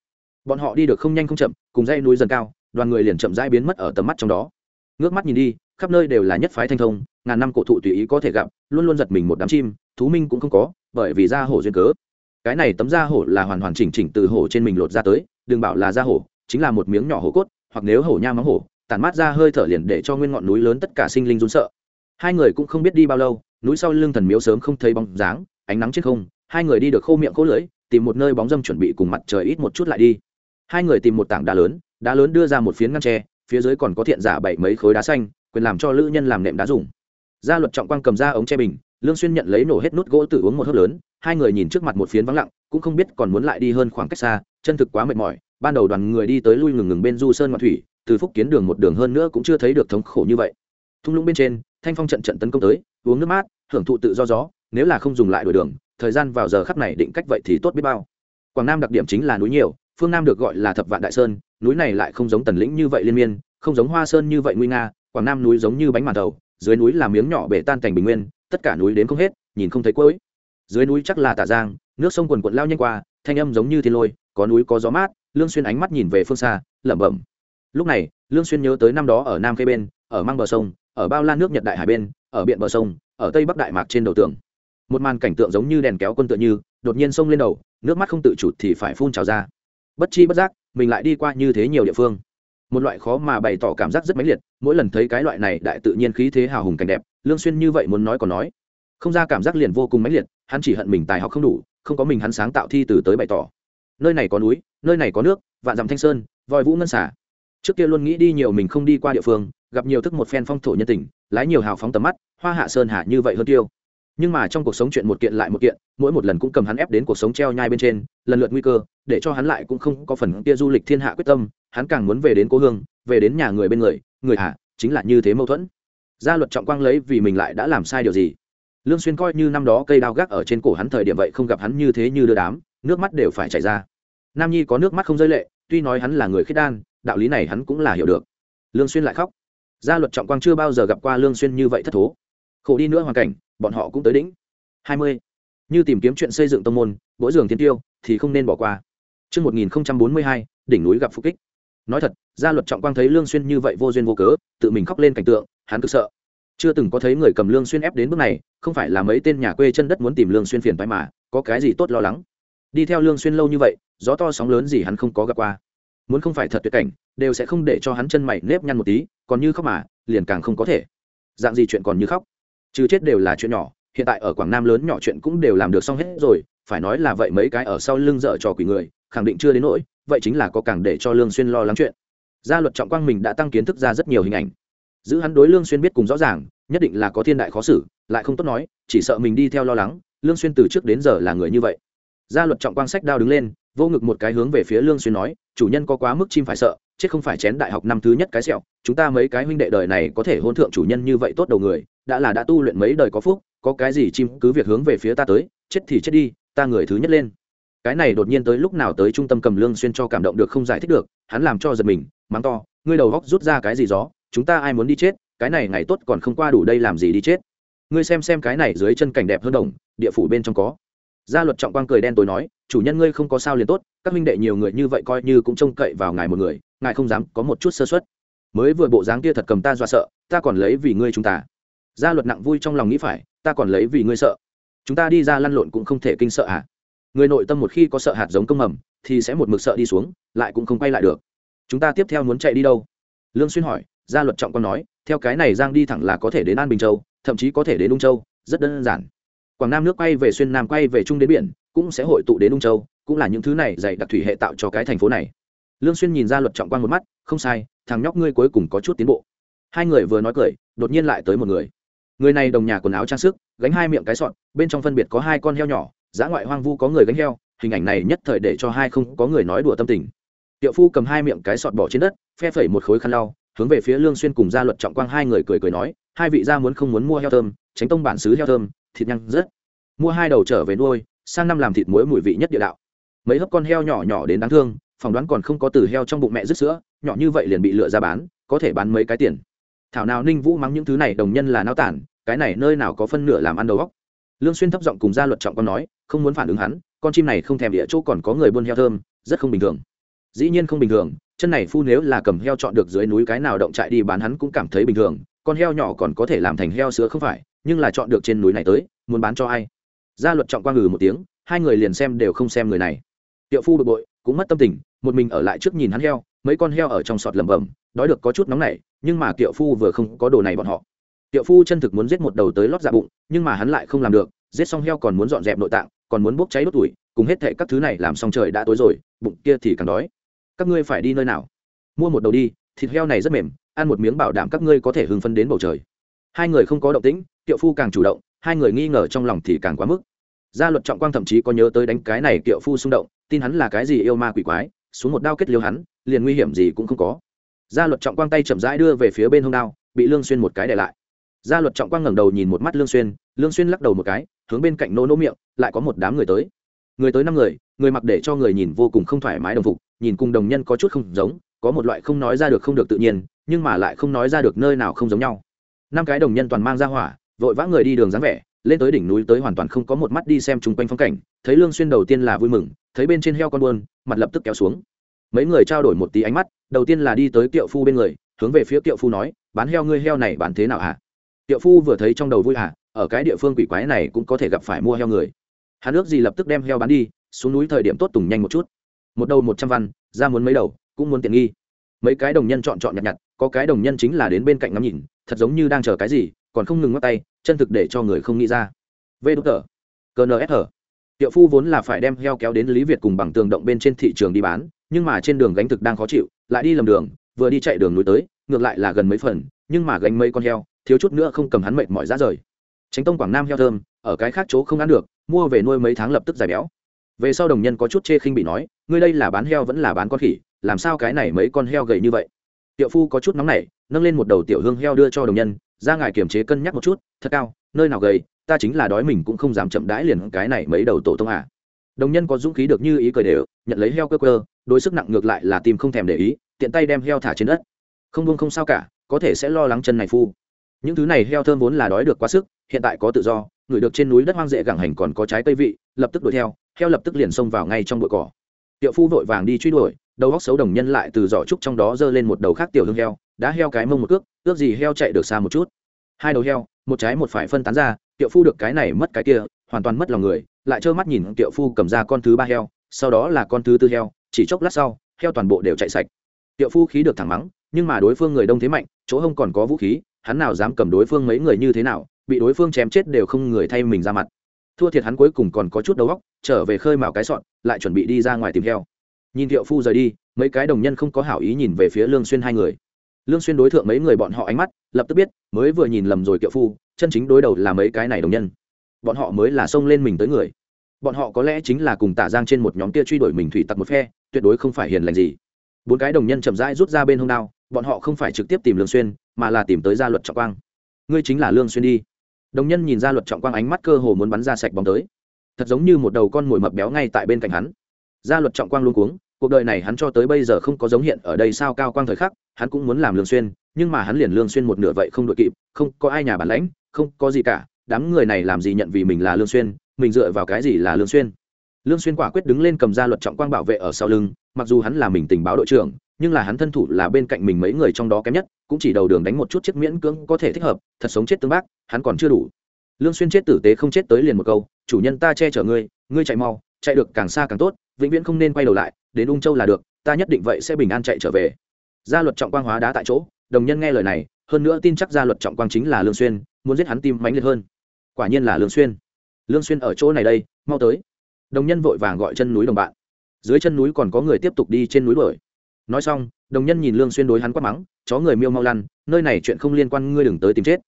Bọn họ đi được không nhanh không chậm, cùng dây núi dần cao, đoàn người liền chậm rãi biến mất ở tầm mắt trong đó. Ngước mắt nhìn đi, khắp nơi đều là nhất phái thanh thông, ngàn năm cổ thụ tùy ý có thể gặp, luôn luôn giật mình một đám chim, thú minh cũng không có, bởi vì da hổ duyên cớ. Cái này tấm da hổ là hoàn hoàn chỉnh chỉnh từ hổ trên mình lột ra tới, đừng bảo là da hổ, chính là một miếng nhỏ hổ cốt hoặc nếu hổ nha mắng hổ, tản mát ra hơi thở liền để cho nguyên ngọn núi lớn tất cả sinh linh run sợ. Hai người cũng không biết đi bao lâu, núi sau lưng thần miếu sớm không thấy bóng dáng, ánh nắng trên không, hai người đi được khô miệng khô lưỡi, tìm một nơi bóng dâm chuẩn bị cùng mặt trời ít một chút lại đi. Hai người tìm một tảng đá lớn đá lớn đưa ra một phiến ngăn tre, phía dưới còn có thiện giả bảy mấy khối đá xanh, quyền làm cho lữ nhân làm nệm đá dùng. Gia luật trọng quang cầm ra ống che bình, lương xuyên nhận lấy nổ hết nút gỗ tự uống một hớp lớn, hai người nhìn trước mặt một phiến vắng lặng, cũng không biết còn muốn lại đi hơn khoảng cách xa, chân thực quá mệt mỏi ban đầu đoàn người đi tới lui ngừng ngừng bên du sơn ngoại thủy, từ phúc kiến đường một đường hơn nữa cũng chưa thấy được thống khổ như vậy. Thung lũng bên trên, thanh phong trận trận tấn công tới, uống nước mát, hưởng thụ tự do gió, nếu là không dùng lại đổi đường, thời gian vào giờ khắc này định cách vậy thì tốt biết bao. Quảng nam đặc điểm chính là núi nhiều, phương nam được gọi là thập vạn đại sơn, núi này lại không giống tần lĩnh như vậy liên miên, không giống hoa sơn như vậy nguy nga, quảng nam núi giống như bánh màn thầu dưới núi là miếng nhỏ bể tan thành bình nguyên, tất cả núi đến không hết, nhìn không thấy cuối. Dưới núi chắc là tả giang, nước sông quần quận lao nhanh qua, thanh âm giống như thiên lôi, có núi có gió mát lương xuyên ánh mắt nhìn về phương xa, lẩm bẩm. Lúc này, lương xuyên nhớ tới năm đó ở nam khê bên, ở mang bờ sông, ở bao la nước nhật đại hải bên, ở biển bờ sông, ở tây bắc đại mạc trên đầu tường. Một màn cảnh tượng giống như đèn kéo quân tựa như, đột nhiên sông lên đầu, nước mắt không tự chủ thì phải phun trào ra. Bất chi bất giác, mình lại đi qua như thế nhiều địa phương. Một loại khó mà bày tỏ cảm giác rất mãnh liệt, mỗi lần thấy cái loại này đại tự nhiên khí thế hào hùng cảnh đẹp, lương xuyên như vậy muốn nói còn nói. Không ra cảm giác liền vô cùng mãnh liệt, hắn chỉ hận mình tài học không đủ, không có mình hắn sáng tạo thi từ tới bày tỏ nơi này có núi, nơi này có nước, vạn dặm thanh sơn, voi vũ ngân xả. Trước kia luôn nghĩ đi nhiều mình không đi qua địa phương, gặp nhiều thức một phen phong thổ nhân tình, lái nhiều hào phóng tầm mắt, hoa hạ sơn hạ như vậy hơn tiêu. Nhưng mà trong cuộc sống chuyện một kiện lại một kiện, mỗi một lần cũng cầm hắn ép đến cuộc sống treo nhai bên trên, lần lượt nguy cơ, để cho hắn lại cũng không có phần kia du lịch thiên hạ quyết tâm, hắn càng muốn về đến cố hương, về đến nhà người bên người người hạ chính là như thế mâu thuẫn. Gia luật trọng quang lấy vì mình lại đã làm sai điều gì? Lương xuyên coi như năm đó cây đao gác ở trên cổ hắn thời điểm vậy không gặp hắn như thế như đưa đám nước mắt đều phải chảy ra. Nam nhi có nước mắt không rơi lệ tuy nói hắn là người khiết đan đạo lý này hắn cũng là hiểu được. Lương xuyên lại khóc. Gia luật trọng quang chưa bao giờ gặp qua lương xuyên như vậy thất thố. Khổ đi nữa hoàn cảnh bọn họ cũng tới đỉnh. Hai mươi. Như tìm kiếm chuyện xây dựng tông môn mỗi giường thiên tiêu thì không nên bỏ qua. Chương 1042, đỉnh núi gặp phục kích. Nói thật, gia luật trọng quang thấy Lương Xuyên như vậy vô duyên vô cớ, tự mình khóc lên cảnh tượng, hắn cực sợ. Chưa từng có thấy người cầm Lương Xuyên ép đến bước này, không phải là mấy tên nhà quê chân đất muốn tìm Lương Xuyên phiền toái mà, có cái gì tốt lo lắng. Đi theo Lương Xuyên lâu như vậy, gió to sóng lớn gì hắn không có gặp qua. Muốn không phải thật tuyệt cảnh, đều sẽ không để cho hắn chân mày nếp nhăn một tí, còn như khóc mà, liền càng không có thể. Dạng gì chuyện còn như khóc trừ chết đều là chuyện nhỏ hiện tại ở quảng nam lớn nhỏ chuyện cũng đều làm được xong hết rồi phải nói là vậy mấy cái ở sau lưng dở trò quỷ người khẳng định chưa đến nỗi vậy chính là có càng để cho lương xuyên lo lắng chuyện gia luật trọng quang mình đã tăng kiến thức ra rất nhiều hình ảnh giữ hắn đối lương xuyên biết cùng rõ ràng nhất định là có thiên đại khó xử lại không tốt nói chỉ sợ mình đi theo lo lắng lương xuyên từ trước đến giờ là người như vậy gia luật trọng quang sách đao đứng lên, vô ngực một cái hướng về phía lương xuyên nói, chủ nhân có quá mức chim phải sợ, chết không phải chén đại học năm thứ nhất cái sẹo, chúng ta mấy cái huynh đệ đời này có thể hôn thượng chủ nhân như vậy tốt đầu người, đã là đã tu luyện mấy đời có phúc, có cái gì chim cứ việc hướng về phía ta tới, chết thì chết đi, ta người thứ nhất lên. Cái này đột nhiên tới lúc nào tới trung tâm cầm lương xuyên cho cảm động được không giải thích được, hắn làm cho giật mình, mắng to, ngươi đầu góc rút ra cái gì gió, chúng ta ai muốn đi chết, cái này ngày tốt còn không qua đủ đây làm gì đi chết. Ngươi xem xem cái này dưới chân cảnh đẹp hơn đồng, địa phủ bên trong có gia luật trọng quang cười đen tối nói, chủ nhân ngươi không có sao liền tốt, các minh đệ nhiều người như vậy coi như cũng trông cậy vào ngài một người, ngài không dám có một chút sơ suất. Mới vừa bộ dáng kia thật cầm ta dọa sợ, ta còn lấy vì ngươi chúng ta. Gia luật nặng vui trong lòng nghĩ phải, ta còn lấy vì ngươi sợ. Chúng ta đi ra lăn lộn cũng không thể kinh sợ à? Người nội tâm một khi có sợ hạt giống công mầm, thì sẽ một mực sợ đi xuống, lại cũng không quay lại được. Chúng ta tiếp theo muốn chạy đi đâu? Lương xuyên hỏi, gia luật trọng quang nói, theo cái này giang đi thẳng là có thể đến an bình châu, thậm chí có thể đến ung châu, rất đơn giản quảng nam nước quay về xuyên nam quay về trung đến biển, cũng sẽ hội tụ đến ung châu, cũng là những thứ này dày đặc thủy hệ tạo cho cái thành phố này. Lương xuyên nhìn ra luật trọng quang một mắt, không sai, thằng nhóc ngươi cuối cùng có chút tiến bộ. Hai người vừa nói cười, đột nhiên lại tới một người. Người này đồng nhà quần áo trang sức, gánh hai miệng cái sọn bên trong phân biệt có hai con heo nhỏ giã ngoại hoang vu có người gánh heo, hình ảnh này nhất thời để cho hai không có người nói đùa tâm tình. Tiệu phu cầm hai miệng cái sọt bỏ trên đất, phe phẩy một khối khăn lau, hướng về phía lương xuyên cùng gia luật trọng quang hai người cười cười nói, hai vị gia muốn không muốn mua heo thơm, tránh tông bản xứ heo thơm thịt nhăn rất mua hai đầu trở về nuôi, sang năm làm thịt muối mùi vị nhất địa đạo. Mấy hấp con heo nhỏ nhỏ đến đáng thương, phỏng đoán còn không có từ heo trong bụng mẹ rứt sữa, nhỏ như vậy liền bị lựa ra bán, có thể bán mấy cái tiền. Thảo nào ninh vũ mắng những thứ này đồng nhân là nao tản, cái này nơi nào có phân nửa làm ăn đầu góc lương xuyên thấp giọng cùng gia luật trọng con nói, không muốn phản ứng hắn, con chim này không thèm địa chỗ còn có người buôn heo thơm, rất không bình thường. Dĩ nhiên không bình thường, chân này phu nếu là cầm heo chọn được dưới núi cái nào động trại đi bán hắn cũng cảm thấy bình thường con heo nhỏ còn có thể làm thành heo sữa không phải nhưng là chọn được trên núi này tới muốn bán cho ai? Gia luật trọng quang ngừ một tiếng hai người liền xem đều không xem người này. Tiệu phu bực bội cũng mất tâm tình một mình ở lại trước nhìn hắn heo mấy con heo ở trong sọt lẩm bẩm đói được có chút nóng này, nhưng mà tiệu phu vừa không có đồ này bọn họ. Tiệu phu chân thực muốn giết một đầu tới lót dạ bụng nhưng mà hắn lại không làm được giết xong heo còn muốn dọn dẹp nội tạng còn muốn bốc cháy đốt tuổi cùng hết thệ các thứ này làm xong trời đã tối rồi bụng kia thì càng đói. Các ngươi phải đi nơi nào? Mua một đầu đi thịt heo này rất mềm, ăn một miếng bảo đảm các ngươi có thể hưng phân đến bầu trời. Hai người không có động tĩnh tiệu phu càng chủ động, hai người nghi ngờ trong lòng thì càng quá mức. Gia luật trọng quang thậm chí có nhớ tới đánh cái này tiệu phu xung động, tin hắn là cái gì yêu ma quỷ quái, xuống một đao kết liêu hắn, liền nguy hiểm gì cũng không có. Gia luật trọng quang tay chậm rãi đưa về phía bên hông đao, bị lương xuyên một cái để lại. Gia luật trọng quang ngẩng đầu nhìn một mắt lương xuyên lương xuyên lắc đầu một cái, hướng bên cạnh nô nô miệng, lại có một đám người tới. Người tới năm người người mặc để cho người nhìn vô cùng không thoải mái đồng phục, nhìn cùng đồng nhân có chút không giống có một loại không nói ra được không được tự nhiên, nhưng mà lại không nói ra được nơi nào không giống nhau. Năm cái đồng nhân toàn mang ra hỏa, vội vã người đi đường dáng vẻ, lên tới đỉnh núi tới hoàn toàn không có một mắt đi xem chung quanh phong cảnh, thấy lương xuyên đầu tiên là vui mừng, thấy bên trên heo con buôn, mặt lập tức kéo xuống. Mấy người trao đổi một tí ánh mắt, đầu tiên là đi tới tiệu phu bên người, hướng về phía tiệu phu nói, bán heo ngươi heo này bán thế nào hả? Tiệu phu vừa thấy trong đầu vui hả, ở cái địa phương quỷ quái này cũng có thể gặp phải mua heo người. Hắn ước gì lập tức đem heo bán đi, xuống núi thời điểm tốt tùng nhanh một chút. Một đầu một trăm văn, ra muốn mấy đầu cũng muốn tiện nghi. Mấy cái đồng nhân chọn chọn nhặt nhặt, có cái đồng nhân chính là đến bên cạnh ngắm nhìn, thật giống như đang chờ cái gì, còn không ngừng ngắt tay, chân thực để cho người không nghĩ ra. Vê đốt tờ cns tiệu phu vốn là phải đem heo kéo đến lý việt cùng bằng tường động bên trên thị trường đi bán, nhưng mà trên đường gánh thực đang khó chịu, lại đi lầm đường, vừa đi chạy đường núi tới, ngược lại là gần mấy phần, nhưng mà gánh mấy con heo, thiếu chút nữa không cầm hắn mệt mỏi ra rời. Tránh tông quảng nam heo thơm, ở cái khác chỗ không ăn được, mua về nuôi mấy tháng lập tức giải béo. Về sau đồng nhân có chút chê khinh bị nói, ngươi đây là bán heo vẫn là bán con khỉ làm sao cái này mấy con heo gầy như vậy? Tiệu phu có chút nóng nảy, nâng lên một đầu tiểu hương heo đưa cho đồng nhân, ra ngài kiềm chế cân nhắc một chút, thật cao, nơi nào gầy, ta chính là đói mình cũng không dám chậm đãi liền cái này mấy đầu tổ tông à. đồng nhân có dũng khí được như ý cười đều, nhận lấy heo cơ cơ đối sức nặng ngược lại là tìm không thèm để ý, tiện tay đem heo thả trên đất. Không buông không sao cả, có thể sẽ lo lắng chân này phu. Những thứ này heo thơm vốn là đói được quá sức, hiện tại có tự do, người được trên núi đất hoang dễ gẳng hành còn có trái cây vị, lập tức đuổi theo, heo lập tức liền xông vào ngay trong bụi cỏ tiệu phu vội vàng đi truy đuổi, đầu góc xấu đồng nhân lại từ giỏ trúc trong đó giơ lên một đầu khác tiểu hương heo, đã heo cái mông một cước, ước gì heo chạy được xa một chút. Hai đầu heo, một trái một phải phân tán ra, tiệu phu được cái này mất cái kia, hoàn toàn mất lòng người, lại trơ mắt nhìn tiệu phu cầm ra con thứ ba heo, sau đó là con thứ tư heo, chỉ chốc lát sau, heo toàn bộ đều chạy sạch. Tiệu phu khí được thẳng mắng, nhưng mà đối phương người đông thế mạnh, chỗ hông còn có vũ khí, hắn nào dám cầm đối phương mấy người như thế nào, bị đối phương chém chết đều không người thay mình ra mặt thua thiệt hắn cuối cùng còn có chút đầu óc, trở về khơi mào cái sọn, lại chuẩn bị đi ra ngoài tìm heo. Nhìn thiệu phu rời đi, mấy cái đồng nhân không có hảo ý nhìn về phía lương xuyên hai người. Lương xuyên đối thượng mấy người bọn họ ánh mắt, lập tức biết, mới vừa nhìn lầm rồi kiệu phu, chân chính đối đầu là mấy cái này đồng nhân. Bọn họ mới là xông lên mình tới người. Bọn họ có lẽ chính là cùng tả giang trên một nhóm kia truy đuổi mình thủy tặc một phe, tuyệt đối không phải hiền lành gì. Bốn cái đồng nhân chậm rãi rút ra bên hông đao, bọn họ không phải trực tiếp tìm lương xuyên, mà là tìm tới gia luật trọng quang. Ngươi chính là lương xuyên đi đồng nhân nhìn ra luật trọng quang ánh mắt cơ hồ muốn bắn ra sạch bóng tới. Thật giống như một đầu con mồi mập béo ngay tại bên cạnh hắn. Ra luật trọng quang luôn cuống, cuộc đời này hắn cho tới bây giờ không có giống hiện ở đây sao cao quang thời khắc, hắn cũng muốn làm lương xuyên, nhưng mà hắn liền lương xuyên một nửa vậy không đội kịp, không có ai nhà bản lãnh, không có gì cả, đám người này làm gì nhận vì mình là lương xuyên, mình dựa vào cái gì là lương xuyên. Lương xuyên quả quyết đứng lên cầm ra luật trọng quang bảo vệ ở sau lưng, mặc dù hắn là mình tình báo đội trưởng nhưng là hắn thân thủ là bên cạnh mình mấy người trong đó kém nhất, cũng chỉ đầu đường đánh một chút chiếc miễn cưỡng có thể thích hợp, thật sống chết tương bác, hắn còn chưa đủ. Lương xuyên chết tử tế không chết tới liền một câu, chủ nhân ta che chở ngươi ngươi chạy mau, chạy được càng xa càng tốt, vĩnh viễn không nên quay đầu lại, đến ung châu là được, ta nhất định vậy sẽ bình an chạy trở về. Gia luật trọng quang hóa đá tại chỗ, đồng nhân nghe lời này, hơn nữa tin chắc gia luật trọng quang chính là lương xuyên, muốn giết hắn tim mãnh liệt hơn. Quả nhiên là lương xuyên. Lương xuyên ở chỗ này đây, mau tới. Đồng nhân vội vàng gọi chân núi đồng bạn. Dưới chân núi còn có người tiếp tục đi trên núi đuổi nói xong, đồng nhân nhìn lương xuyên đối hắn quát mắng, chó người miêu mau lăn, nơi này chuyện không liên quan ngươi đừng tới tìm chết.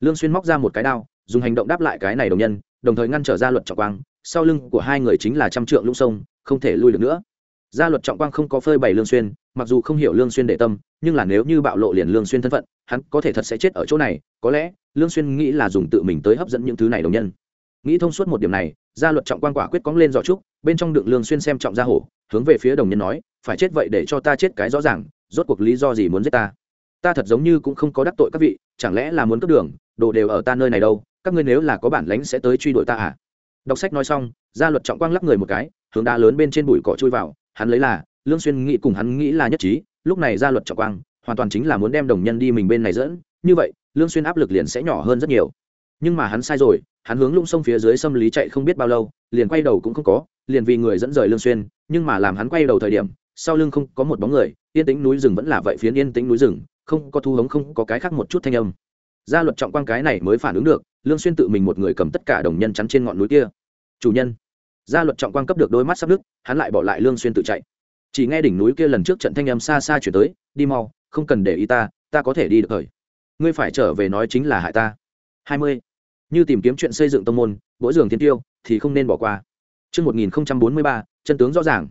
Lương xuyên móc ra một cái đao, dùng hành động đáp lại cái này đồng nhân, đồng thời ngăn trở gia luật trọng quang, sau lưng của hai người chính là trăm trượng lũng sông, không thể lui được nữa. Gia luật trọng quang không có phơi bày lương xuyên, mặc dù không hiểu lương xuyên để tâm, nhưng là nếu như bạo lộ liền lương xuyên thân phận, hắn có thể thật sẽ chết ở chỗ này, có lẽ lương xuyên nghĩ là dùng tự mình tới hấp dẫn những thứ này đồng nhân. Nghĩ thông suốt một điểm này gia luật trọng quan quả quyết cóng lên giỏ trúc, bên trong đựng lương xuyên xem trọng gia hổ, hướng về phía đồng nhân nói, phải chết vậy để cho ta chết cái rõ ràng, rốt cuộc lý do gì muốn giết ta? Ta thật giống như cũng không có đắc tội các vị, chẳng lẽ là muốn cướp đường, đồ đều ở ta nơi này đâu, các ngươi nếu là có bản lãnh sẽ tới truy đuổi ta à? Đọc sách nói xong, gia luật trọng quang lắc người một cái, hướng đá lớn bên trên bụi cỏ chui vào, hắn lấy là, lương xuyên nghĩ cùng hắn nghĩ là nhất trí, lúc này gia luật trọng quang hoàn toàn chính là muốn đem đồng nhân đi mình bên này dẫn, như vậy, lương xuyên áp lực liền sẽ nhỏ hơn rất nhiều nhưng mà hắn sai rồi, hắn hướng lũng sông phía dưới xâm lý chạy không biết bao lâu, liền quay đầu cũng không có, liền vì người dẫn rời lương xuyên, nhưng mà làm hắn quay đầu thời điểm, sau lưng không có một bóng người, yên tĩnh núi rừng vẫn là vậy phiến yên tĩnh núi rừng, không có thu hống, không có cái khác một chút thanh âm. Gia luật trọng quang cái này mới phản ứng được, lương xuyên tự mình một người cầm tất cả đồng nhân chắn trên ngọn núi kia. Chủ nhân. Gia luật trọng quang cấp được đôi mắt sắp nước hắn lại bỏ lại lương xuyên tự chạy. Chỉ nghe đỉnh núi kia lần trước trận thanh âm xa xa chuyển tới, đi mau, không cần để ý ta ta có thể đi được thời ngươi phải trở về nói chính là hại ta. Hai mươi như tìm kiếm chuyện xây dựng tông môn mỗi giường thiên tiêu thì không nên bỏ qua Trước 1043, chân tướng rõ ràng.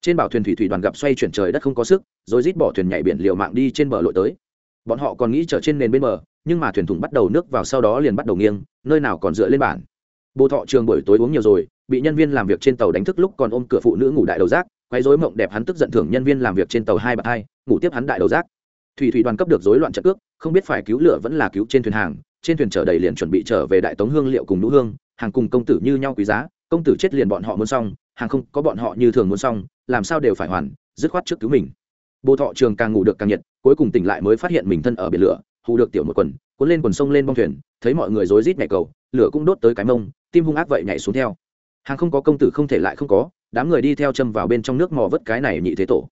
Trên bảo thuyền thủy thủy đoàn gặp xoay chuyển trời đất không có sức, rồi rít bỏ thuyền nhảy biển liều mạng đi trên bờ lội tới. Bọn họ còn nghĩ trở trên nền bên bờ, nhưng mà thuyền thủng bắt đầu nước vào sau đó liền bắt đầu nghiêng, nơi nào còn dựa lên bản. Bồ Thọ Trường buổi tối uống nhiều rồi, bị nhân viên làm việc trên tàu đánh thức lúc còn ôm cửa phụ nữ ngủ đại đầu rác, quấy rối mộng đẹp hắn tức giận thưởng nhân viên làm việc trên tàu hai bạc hai, ngủ tiếp hắn đại đầu rác. Thủy thủy đoàn cấp được rối loạn trận cước, không biết phải cứu lửa vẫn là cứu trên thuyền hàng, trên thuyền chở đầy liền chuẩn bị trở về đại tống hương liệu cùng nũ hương, hàng cùng công tử như nhau quý giá, công tử chết liền bọn họ muốn xong, hàng không có bọn họ như thường muốn xong, làm sao đều phải hoàn, dứt khoát trước cứu mình. Bồ thọ trường càng ngủ được càng nhiệt, cuối cùng tỉnh lại mới phát hiện mình thân ở biển lửa, hù được tiểu một quần, cuốn lên quần sông lên bong thuyền, thấy mọi người rối rít nhảy cầu, lửa cũng đốt tới cái mông, tim hung ác vậy nhảy xuống theo. Hàng không có công tử không thể lại không có, đám người đi theo châm vào bên trong nước mò vớt cái này nhị thế tổ.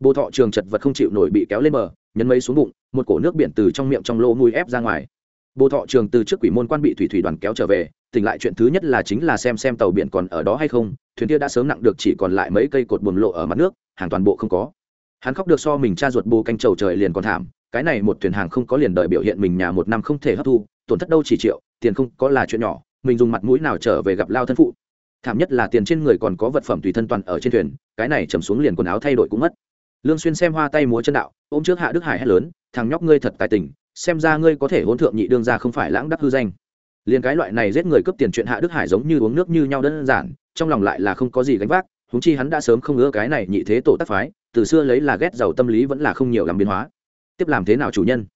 Bồ thọ trường chật vật không chịu nổi bị kéo lên bờ, nhấn mấy xuống bụng, một cổ nước biển từ trong miệng trong lỗ mùi ép ra ngoài bồ thọ trường từ trước quỷ môn quan bị thủy thủy đoàn kéo trở về, tỉnh lại chuyện thứ nhất là chính là xem xem tàu biển còn ở đó hay không, thuyền kia đã sớm nặng được chỉ còn lại mấy cây cột buồm lộ ở mặt nước, hàng toàn bộ không có. Hắn khóc được so mình cha ruột bồ canh trầu trời liền còn thảm, cái này một thuyền hàng không có liền đợi biểu hiện mình nhà một năm không thể hấp thu, tổn thất đâu chỉ triệu, tiền không có là chuyện nhỏ, mình dùng mặt mũi nào trở về gặp lao thân phụ. Thảm nhất là tiền trên người còn có vật phẩm tùy thân toàn ở trên thuyền, cái này chầm xuống liền quần áo thay đổi cũng mất. Lương xuyên xem hoa tay múa chân đạo, ôm trước hạ đức hải hét lớn, thằng nhóc ngươi thật tài tình xem ra ngươi có thể hỗn thượng nhị đương ra không phải lãng đắc hư danh. Liền cái loại này giết người cướp tiền chuyện hạ đức hải giống như uống nước như nhau đơn giản, trong lòng lại là không có gì gánh vác húng chi hắn đã sớm không ngứa cái này nhị thế tổ tác phái, từ xưa lấy là ghét giàu tâm lý vẫn là không nhiều làm biến hóa. Tiếp làm thế nào chủ nhân?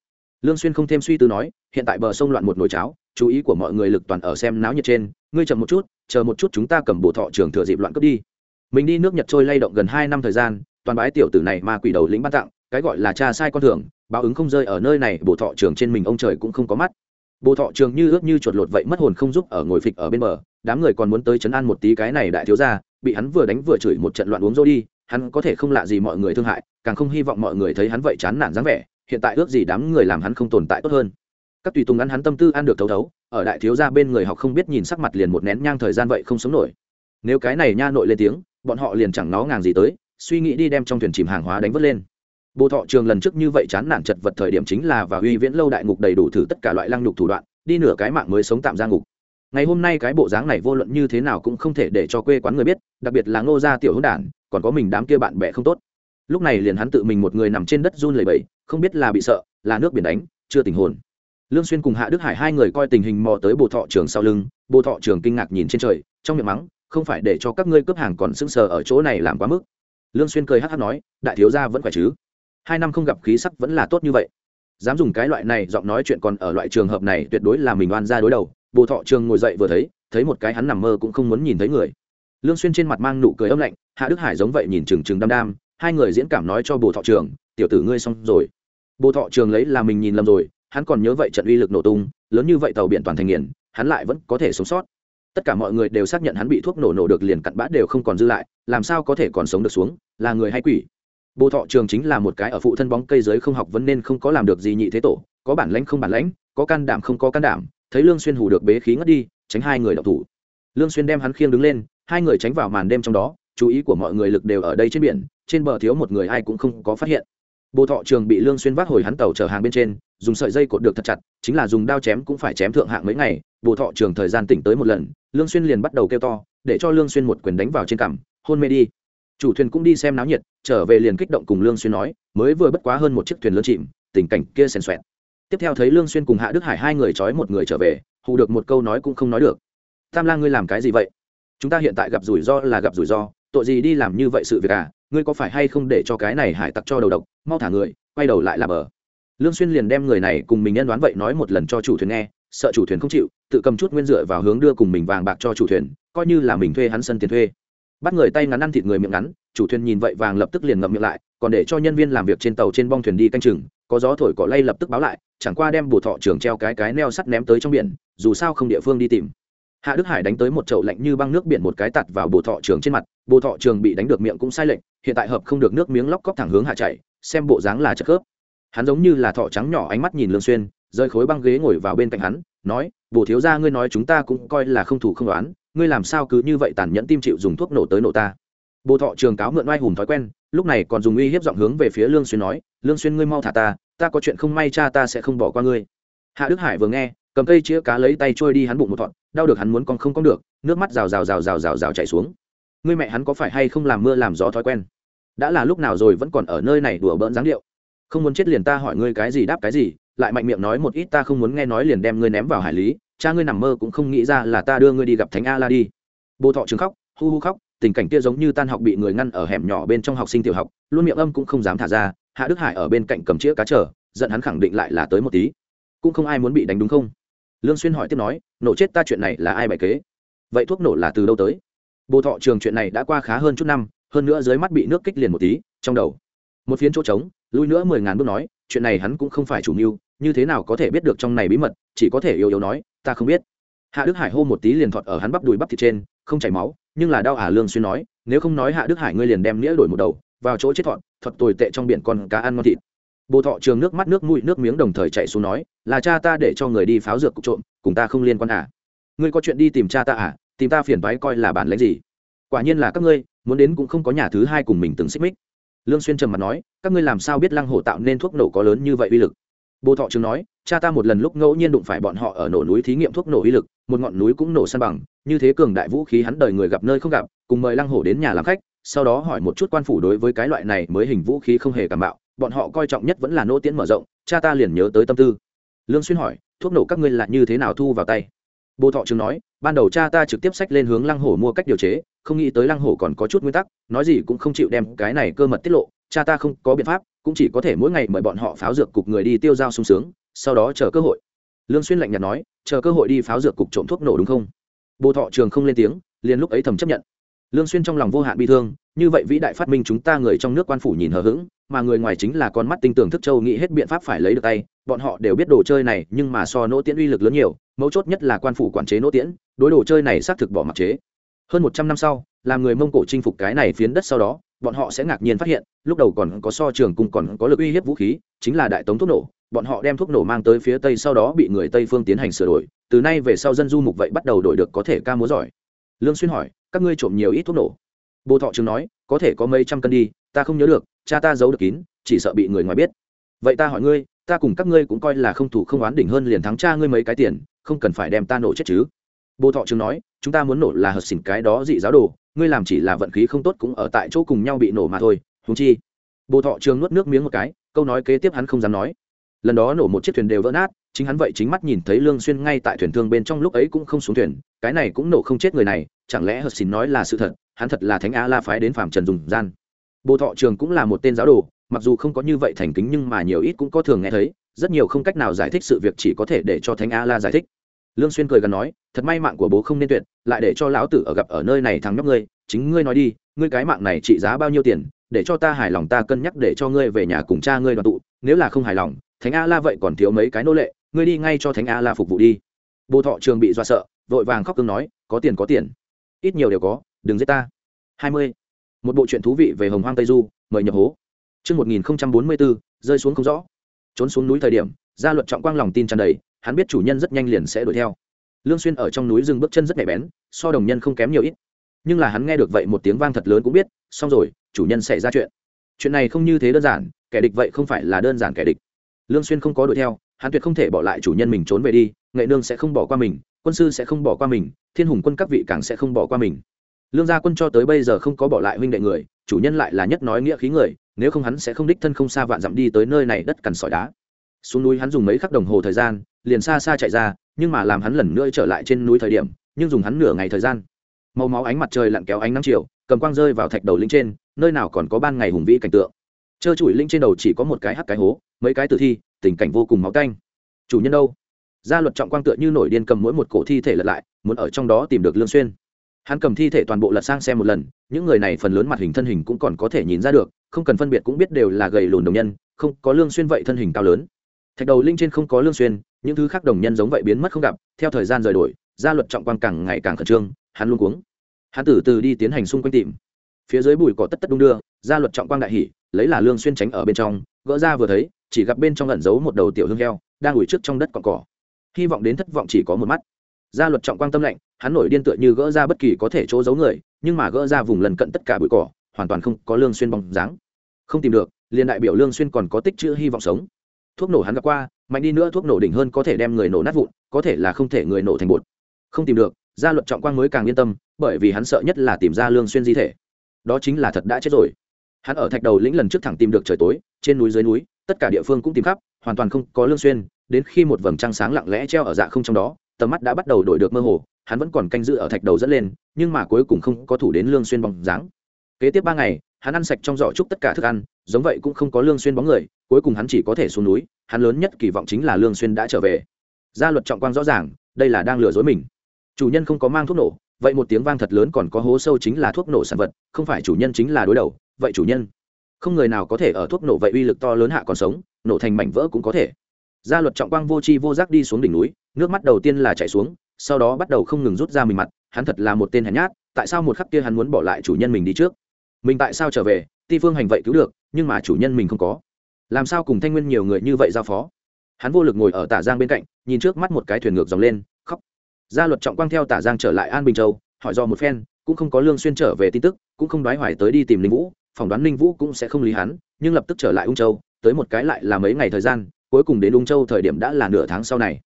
Lương xuyên không thêm suy tư nói, hiện tại bờ sông loạn một nồi cháo, chú ý của mọi người lực toàn ở xem náo nhiệt trên, ngươi chậm một chút, chờ một chút chúng ta cầm bổ thọ trường thừa dịp loạn cướp đi. Mình đi nước nhật trôi lay động gần hai năm thời gian, toàn bái tiểu tử này ma quỷ đầu lĩnh ban tặng cái gọi là cha sai con thường, báo ứng không rơi ở nơi này, bồ thọ trường trên mình ông trời cũng không có mắt. Bồ thọ trường như ướt như chuột lột vậy mất hồn không giúp ở ngồi phịch ở bên bờ, đám người còn muốn tới chấn an một tí cái này đại thiếu ra bị hắn vừa đánh vừa chửi một trận loạn uống rô đi, hắn có thể không lạ gì mọi người thương hại, càng không hy vọng mọi người thấy hắn vậy chán nản dáng vẻ, hiện tại ước gì đám người làm hắn không tồn tại tốt hơn. Các tùy tùng ăn hắn tâm tư ăn được thấu thấu, ở đại thiếu gia bên người học không biết nhìn sắc mặt liền một nén nhang thời gian vậy không sống nổi. Nếu cái này nha nội lên tiếng, bọn họ liền chẳng nó ngàng gì tới, suy nghĩ đi đem trong thuyền chìm hàng hóa đánh vớt lên. Bộ Thọ Trường lần trước như vậy chán nản chật vật thời điểm chính là và Huy Viễn lâu đại ngục đầy đủ thử tất cả loại lăng nhục thủ đoạn, đi nửa cái mạng mới sống tạm ra ngục. ngày hôm nay cái bộ dáng này vô luận như thế nào cũng không thể để cho quê quán người biết đặc biệt là ngô gia tiểu hữu đản còn có mình đám kia bạn bè không tốt. Lúc này liền hắn tự mình một người nằm trên đất run lầy bẩy, không biết là bị sợ là nước biển đánh chưa tình hồn. Lương xuyên cùng hạ đức hải hai người coi tình hình mò tới bộ thọ trường sau lưng bộ thọ trường kinh ngạc nhìn trên trời trong miệng mắng không phải để cho các ngươi cướp hàng còn sững sờ ở chỗ này làm quá mức. Lương xuyên cười hắt hắt nói đại thiếu gia vẫn khỏe chứ? Hai năm không gặp khí sắc vẫn là tốt như vậy. Dám dùng cái loại này giọng nói chuyện còn ở loại trường hợp này tuyệt đối là mình oan ra đối đầu. Bồ thọ trường ngồi dậy vừa thấy thấy một cái hắn nằm mơ cũng không muốn nhìn thấy người. Lương xuyên trên mặt mang nụ cười âm lạnh, hạ đức hải giống vậy nhìn trừng trừng đăm đăm, hai người diễn cảm nói cho bồ thọ trường, tiểu tử ngươi xong rồi. Bồ thọ trường lấy là mình nhìn lầm rồi, hắn còn nhớ vậy trận uy lực nổ tung, lớn như vậy tàu biển toàn thành nghiền, hắn lại vẫn có thể sống sót. Tất cả mọi người đều xác nhận hắn bị thuốc nổ nổ được liền cặn bã đều không còn dư lại, làm sao có thể còn sống được xuống, là người hay quỷ? Bồ thọ trường chính là một cái ở phụ thân bóng cây giới không học vấn nên không có làm được gì nhị thế tổ, có bản lãnh không bản lãnh, có can đảm không có can đảm, thấy lương xuyên hù được bế khí ngất đi, tránh hai người đậu thủ. Lương xuyên đem hắn khiêng đứng lên, hai người tránh vào màn đêm trong đó, chú ý của mọi người lực đều ở đây trên biển, trên bờ thiếu một người ai cũng không có phát hiện. Bồ thọ trường bị lương xuyên vác hồi hắn tàu chở hàng bên trên, dùng sợi dây cột được thật chặt, chính là dùng đao chém cũng phải chém thượng hạng mấy ngày, bồ thọ trường thời gian tỉnh tới một lần, lương xuyên liền bắt đầu kêu to, để cho lương xuyên một quyền đánh vào trên cằm, hôn mê đi chủ thuyền cũng đi xem náo nhiệt, trở về liền kích động cùng lương xuyên nói, mới vừa bất quá hơn một chiếc thuyền lớn chìm, tình cảnh kia xèn xoẹt tiếp theo thấy lương xuyên cùng hạ đức hải hai người trói một người trở về, hù được một câu nói cũng không nói được. Tam lang ngươi làm cái gì vậy? Chúng ta hiện tại gặp rủi ro là gặp rủi ro, tội gì đi làm như vậy sự việc à? Ngươi có phải hay không để cho cái này hải tặc cho đầu độc, mau thả người, quay đầu lại là bờ? Lương xuyên liền đem người này cùng mình nhân đoán vậy nói một lần cho chủ thuyền nghe, sợ chủ thuyền không chịu, tự cầm chút nguyên dựa vào hướng đưa cùng mình vàng bạc cho chủ thuyền, coi như là mình thuê hắn sân tiền thuê bắt người tay ngắn ăn thịt người miệng ngắn, chủ thuyền nhìn vậy vàng lập tức liền ngậm miệng lại, còn để cho nhân viên làm việc trên tàu trên bong thuyền đi canh chừng, có gió thổi cỏ lay lập tức báo lại, chẳng qua đem bù thọ trường treo cái cái neo sắt ném tới trong biển, dù sao không địa phương đi tìm. Hạ đức hải đánh tới một chậu lạnh như băng nước biển một cái tạt vào bùa thọ trường trên mặt bùa thọ trường bị đánh được miệng cũng sai lệch, hiện tại hợp không được nước miếng lóc cóc thẳng hướng hạ chạy, xem bộ dáng là chất khớp. Hắn giống như là thọ trắng nhỏ, ánh mắt nhìn lương xuyên rơi khối băng ghế ngồi vào bên cạnh hắn, nói, bồ thiếu gia, ngươi nói chúng ta cũng coi là không thủ không đoán, ngươi làm sao cứ như vậy tàn nhẫn tim chịu dùng thuốc nổ tới nổ ta? Bồ thọ trường cáo mượn oai hùng thói quen, lúc này còn dùng uy hiếp giọng hướng về phía lương xuyên nói, lương xuyên, ngươi mau thả ta ta có chuyện không may cha ta sẽ không bỏ qua ngươi. Hạ đức hải vừa nghe, cầm cây chĩa cá lấy tay trôi đi hắn bụng một thọn, đau được hắn muốn con không con được, nước mắt rào rào rào rào rào rào chảy xuống. Ngươi mẹ hắn có phải hay không làm mưa làm gió thói quen? Đã là lúc nào rồi vẫn còn ở nơi này đùa bỡn dáng điệu. Không muốn chết liền ta hỏi ngươi cái gì đáp cái gì lại mạnh miệng nói một ít ta không muốn nghe nói liền đem ngươi ném vào hải lý, cha ngươi nằm mơ cũng không nghĩ ra là ta đưa ngươi đi gặp thánh a la đi. Bồ thọ trường khóc, hu hu khóc, tình cảnh kia giống như tan học bị người ngăn ở hẻm nhỏ bên trong học sinh tiểu học, luôn miệng âm cũng không dám thả ra, hạ đức hải ở bên cạnh cầm chĩa cá trở giận hắn khẳng định lại là tới một tí. Cũng không ai muốn bị đánh đúng không? Lương xuyên hỏi tiếp nói, nổ chết ta chuyện này là ai bày kế? Vậy thuốc nổ là từ đâu tới? Bồ thọ trường chuyện này đã qua khá hơn chút năm, hơn nữa dưới mắt bị nước kích liền một tí, trong đầu. Một phiến chỗ trống, lui nữa mười ngàn bước nói, chuyện này hắn cũng không phải chủ mưu như thế nào có thể biết được trong này bí mật, chỉ có thể yếu yếu nói, ta không biết. Hạ đức hải hô một tí liền thọt ở hắn bắp đùi bắp thịt trên, không chảy máu, nhưng là đau ả à lương xuyên nói, nếu không nói hạ đức hải ngươi liền đem nghĩa đổi một đầu, vào chỗ chết thọt thật tồi tệ trong biển con cá ăn ngon thịt. Bồ thọ trường nước mắt nước mũi nước miếng đồng thời chạy xuống nói, là cha ta để cho người đi pháo dược cục trộm, cùng ta không liên quan à. Ngươi có chuyện đi tìm cha ta à tìm ta phiền toái coi là bản lãnh gì. Quả nhiên là các ngươi, muốn đến cũng không có nhà thứ hai cùng mình từng xích mích. Lương xuyên trầm mặt nói, các ngươi làm sao biết lăng hổ tạo nên thuốc nổ có lớn như vậy uy lực? Bồ thọ trường nói, cha ta một lần lúc ngẫu nhiên đụng phải bọn họ ở nổ núi thí nghiệm thuốc nổ uy lực, một ngọn núi cũng nổ san bằng, như thế cường đại vũ khí hắn đời người gặp nơi không gặp, cùng mời lăng hổ đến nhà làm khách, sau đó hỏi một chút quan phủ đối với cái loại này mới hình vũ khí không hề cảm bạo, bọn họ coi trọng nhất vẫn là nỗ tiễn mở rộng, cha ta liền nhớ tới tâm tư. Lương xuyên hỏi, thuốc nổ các ngươi là như thế nào thu vào tay? Bồ thọ trường nói, ban đầu cha ta trực tiếp sách lên hướng lăng hổ mua cách điều chế, không nghĩ tới lăng hổ còn có chút nguyên tắc, nói gì cũng không chịu đem cái này cơ mật tiết lộ, cha ta không có biện pháp cũng chỉ có thể mỗi ngày mời bọn họ pháo dược cục người đi tiêu dao sung sướng, sau đó chờ cơ hội. Lương xuyên lạnh nhạt nói, chờ cơ hội đi pháo dược cục trộm thuốc nổ đúng không? Bồ thọ trường không lên tiếng, liền lúc ấy thầm chấp nhận. Lương xuyên trong lòng vô hạn bi thương, như vậy vĩ đại phát minh chúng ta người trong nước quan phủ nhìn hờ hững, mà người ngoài chính là con mắt tinh tường thức châu nghĩ hết biện pháp phải lấy được tay, bọn họ đều biết đồ chơi này, nhưng mà so nỗ tiễn uy lực lớn nhiều, mấu chốt nhất là quan phủ quản chế nỗ tiễn, đối đồ chơi này xác thực bỏ mặc chế. Hơn một trăm năm sau, làm người mông cổ chinh phục cái này phiến đất sau đó bọn họ sẽ ngạc nhiên phát hiện, lúc đầu còn có so trường cung còn có lực uy hiếp vũ khí, chính là đại tống thuốc nổ, bọn họ đem thuốc nổ mang tới phía tây sau đó bị người tây phương tiến hành sửa đổi, từ nay về sau dân du mục vậy bắt đầu đổi được có thể ca múa giỏi. Lương xuyên hỏi, các ngươi trộm nhiều ít thuốc nổ? Bồ thọ trường nói, có thể có mấy trăm cân đi, ta không nhớ được, cha ta giấu được kín, chỉ sợ bị người ngoài biết. Vậy ta hỏi ngươi, ta cùng các ngươi cũng coi là không thủ không oán đỉnh hơn liền thắng cha ngươi mấy cái tiền, không cần phải đem ta nổ chết chứ? Bồ thọ trường nói, chúng ta muốn nổ là hợp xỉn cái đó dị giáo đồ ngươi làm chỉ là vận khí không tốt cũng ở tại chỗ cùng nhau bị nổ mà thôi húng chi. Bồ thọ trường nuốt nước miếng một cái, câu nói kế tiếp hắn không dám nói. Lần đó nổ một chiếc thuyền đều vỡ nát, chính hắn vậy chính mắt nhìn thấy lương xuyên ngay tại thuyền thương bên trong lúc ấy cũng không xuống thuyền, cái này cũng nổ không chết người này, chẳng lẽ hợp xin nói là sự thật, hắn thật là thánh a la phái đến phạm trần dùng gian. Bồ thọ trường cũng là một tên giáo đồ, mặc dù không có như vậy thành kính nhưng mà nhiều ít cũng có thường nghe thấy, rất nhiều không cách nào giải thích sự việc chỉ có thể để cho thánh a la giải thích lương xuyên cười gần nói thật may mạng của bố không nên tuyệt lại để cho lão tử ở gặp ở nơi này thằng nhóc ngươi chính ngươi nói đi ngươi cái mạng này trị giá bao nhiêu tiền để cho ta hài lòng ta cân nhắc để cho ngươi về nhà cùng cha ngươi đoàn tụ nếu là không hài lòng thánh a la vậy còn thiếu mấy cái nô lệ ngươi đi ngay cho thánh a la phục vụ đi. Bồ thọ trường bị dọa sợ vội vàng khóc cưng nói có tiền có tiền. Ít nhiều đều có đừng giết ta. Hai mươi. Một bộ truyện thú vị về hồng hoang tây du mời nhập hố. Trước 1044, rơi xuống không rõ. Trốn xuống núi thời điểm, gia luật trọng quang lòng tin tràn đầy, hắn biết chủ nhân rất nhanh liền sẽ đuổi theo. Lương Xuyên ở trong núi dừng bước chân rất nhạy bén, so đồng nhân không kém nhiều ít. Nhưng là hắn nghe được vậy một tiếng vang thật lớn cũng biết, xong rồi, chủ nhân xảy ra chuyện. Chuyện này không như thế đơn giản, kẻ địch vậy không phải là đơn giản kẻ địch. Lương Xuyên không có đuổi theo, hắn tuyệt không thể bỏ lại chủ nhân mình trốn về đi, nghệ nương sẽ không bỏ qua mình, quân sư sẽ không bỏ qua mình, thiên hùng quân các vị càng sẽ không bỏ qua mình lương gia quân cho tới bây giờ không có bỏ lại huynh đệ người chủ nhân lại là nhất nói nghĩa khí người nếu không hắn sẽ không đích thân không xa vạn dặm đi tới nơi này đất cằn sỏi đá xuống núi hắn dùng mấy khắc đồng hồ thời gian, liền xa xa chạy ra, nhưng mà làm hắn lần nữa trở lại trên núi thời điểm, nhưng dùng hắn nửa ngày thời gian. Màu máu ánh mặt trời lặn kéo ánh nắng chiều, cầm quang rơi vào thạch đầu linh trên, nơi nào còn có ban ngày hùng vĩ cảnh tượng. Trơ trụi linh trên đầu chỉ có một cái hắc cái hố, mấy cái tử thi, tình cảnh vô cùng máu canh. Chủ nhân đâu? Gia luật trọng quang tựa như nổi điên cầm mỗi một cổ thi thể lật lại, muốn ở trong đó tìm được lương xuyên. Hắn cầm thi thể toàn bộ lật sang xem một lần, những người này phần lớn mặt hình thân hình cũng còn có thể nhìn ra được, không cần phân biệt cũng biết đều là gầy lùn đồng nhân, không, có lương xuyên vậy thân hình cao lớn thạch đầu linh trên không có lương xuyên, những thứ khác đồng nhân giống vậy biến mất không gặp, theo thời gian rời đổi, gia luật trọng quang càng ngày càng khẩn trương, hắn luôn cuống. Hắn từ từ đi tiến hành xung quanh tìm. Phía dưới bụi cỏ tất tất đung đưa, gia luật trọng quang đại hỉ, lấy là lương xuyên tránh ở bên trong, gỡ ra vừa thấy, chỉ gặp bên trong ẩn giấu một đầu tiểu hương heo, đang ủi trước trong đất cỏ cỏ. Hy vọng đến thất vọng chỉ có một mắt. Gia luật trọng quang tâm lạnh, hắn nổi điên tựa như gỡ ra bất kỳ có thể chỗ giấu người, nhưng mà gỡ ra vùng lần cận tất cả bụi cỏ, hoàn toàn không có lương xuyên bóng dáng. Không tìm được, liền đại biểu lương xuyên còn có tích chữ hy vọng sống thuốc nổ hắn gặp qua, mạnh đi nữa thuốc nổ đỉnh hơn có thể đem người nổ nát vụn, có thể là không thể người nổ thành bột. Không tìm được, gia luật trọng quang mới càng yên tâm, bởi vì hắn sợ nhất là tìm ra lương xuyên di thể. Đó chính là thật đã chết rồi. Hắn ở thạch đầu lĩnh lần trước thẳng tìm được trời tối, trên núi dưới núi, tất cả địa phương cũng tìm khắp, hoàn toàn không có lương xuyên, đến khi một vầng trăng sáng lặng lẽ treo ở dạ không trong đó, tầm mắt đã bắt đầu đổi được mơ hồ, hắn vẫn còn canh giữ ở thạch đầu dẫn lên, nhưng mà cuối cùng không có thủ đến lương xuyên bóng dáng. Kế tiếp ba ngày, hắn ăn sạch trong giỏ trúc tất cả thức ăn, giống vậy cũng không có lương xuyên bóng người cuối cùng hắn chỉ có thể xuống núi, hắn lớn nhất kỳ vọng chính là lương xuyên đã trở về. Gia luật trọng quang rõ ràng, đây là đang lừa dối mình. Chủ nhân không có mang thuốc nổ, vậy một tiếng vang thật lớn còn có hố sâu chính là thuốc nổ sản vật, không phải chủ nhân chính là đối đầu, vậy chủ nhân. Không người nào có thể ở thuốc nổ vậy uy lực to lớn hạ còn sống, nổ thành mảnh vỡ cũng có thể. Gia luật trọng quang vô chi vô giác đi xuống đỉnh núi, nước mắt đầu tiên là chảy xuống, sau đó bắt đầu không ngừng rút ra mình mặt, hắn thật là một tên hèn nhát, tại sao một khắc kia hắn muốn bỏ lại chủ nhân mình đi trước? Mình tại sao trở về? Ti phương hành vậy cứu được, nhưng mà chủ nhân mình không có làm sao cùng thanh nguyên nhiều người như vậy giao phó? Hắn vô lực ngồi ở tả giang bên cạnh, nhìn trước mắt một cái thuyền ngược dòng lên, khóc. Gia luật trọng quang theo tả giang trở lại an bình châu, hỏi do một phen, cũng không có lương xuyên trở về tin tức, cũng không đoái hoài tới đi tìm linh vũ, phỏng đoán linh vũ cũng sẽ không lý hắn, nhưng lập tức trở lại ung châu, tới một cái lại là mấy ngày thời gian, cuối cùng đến ung châu thời điểm đã là nửa tháng sau này.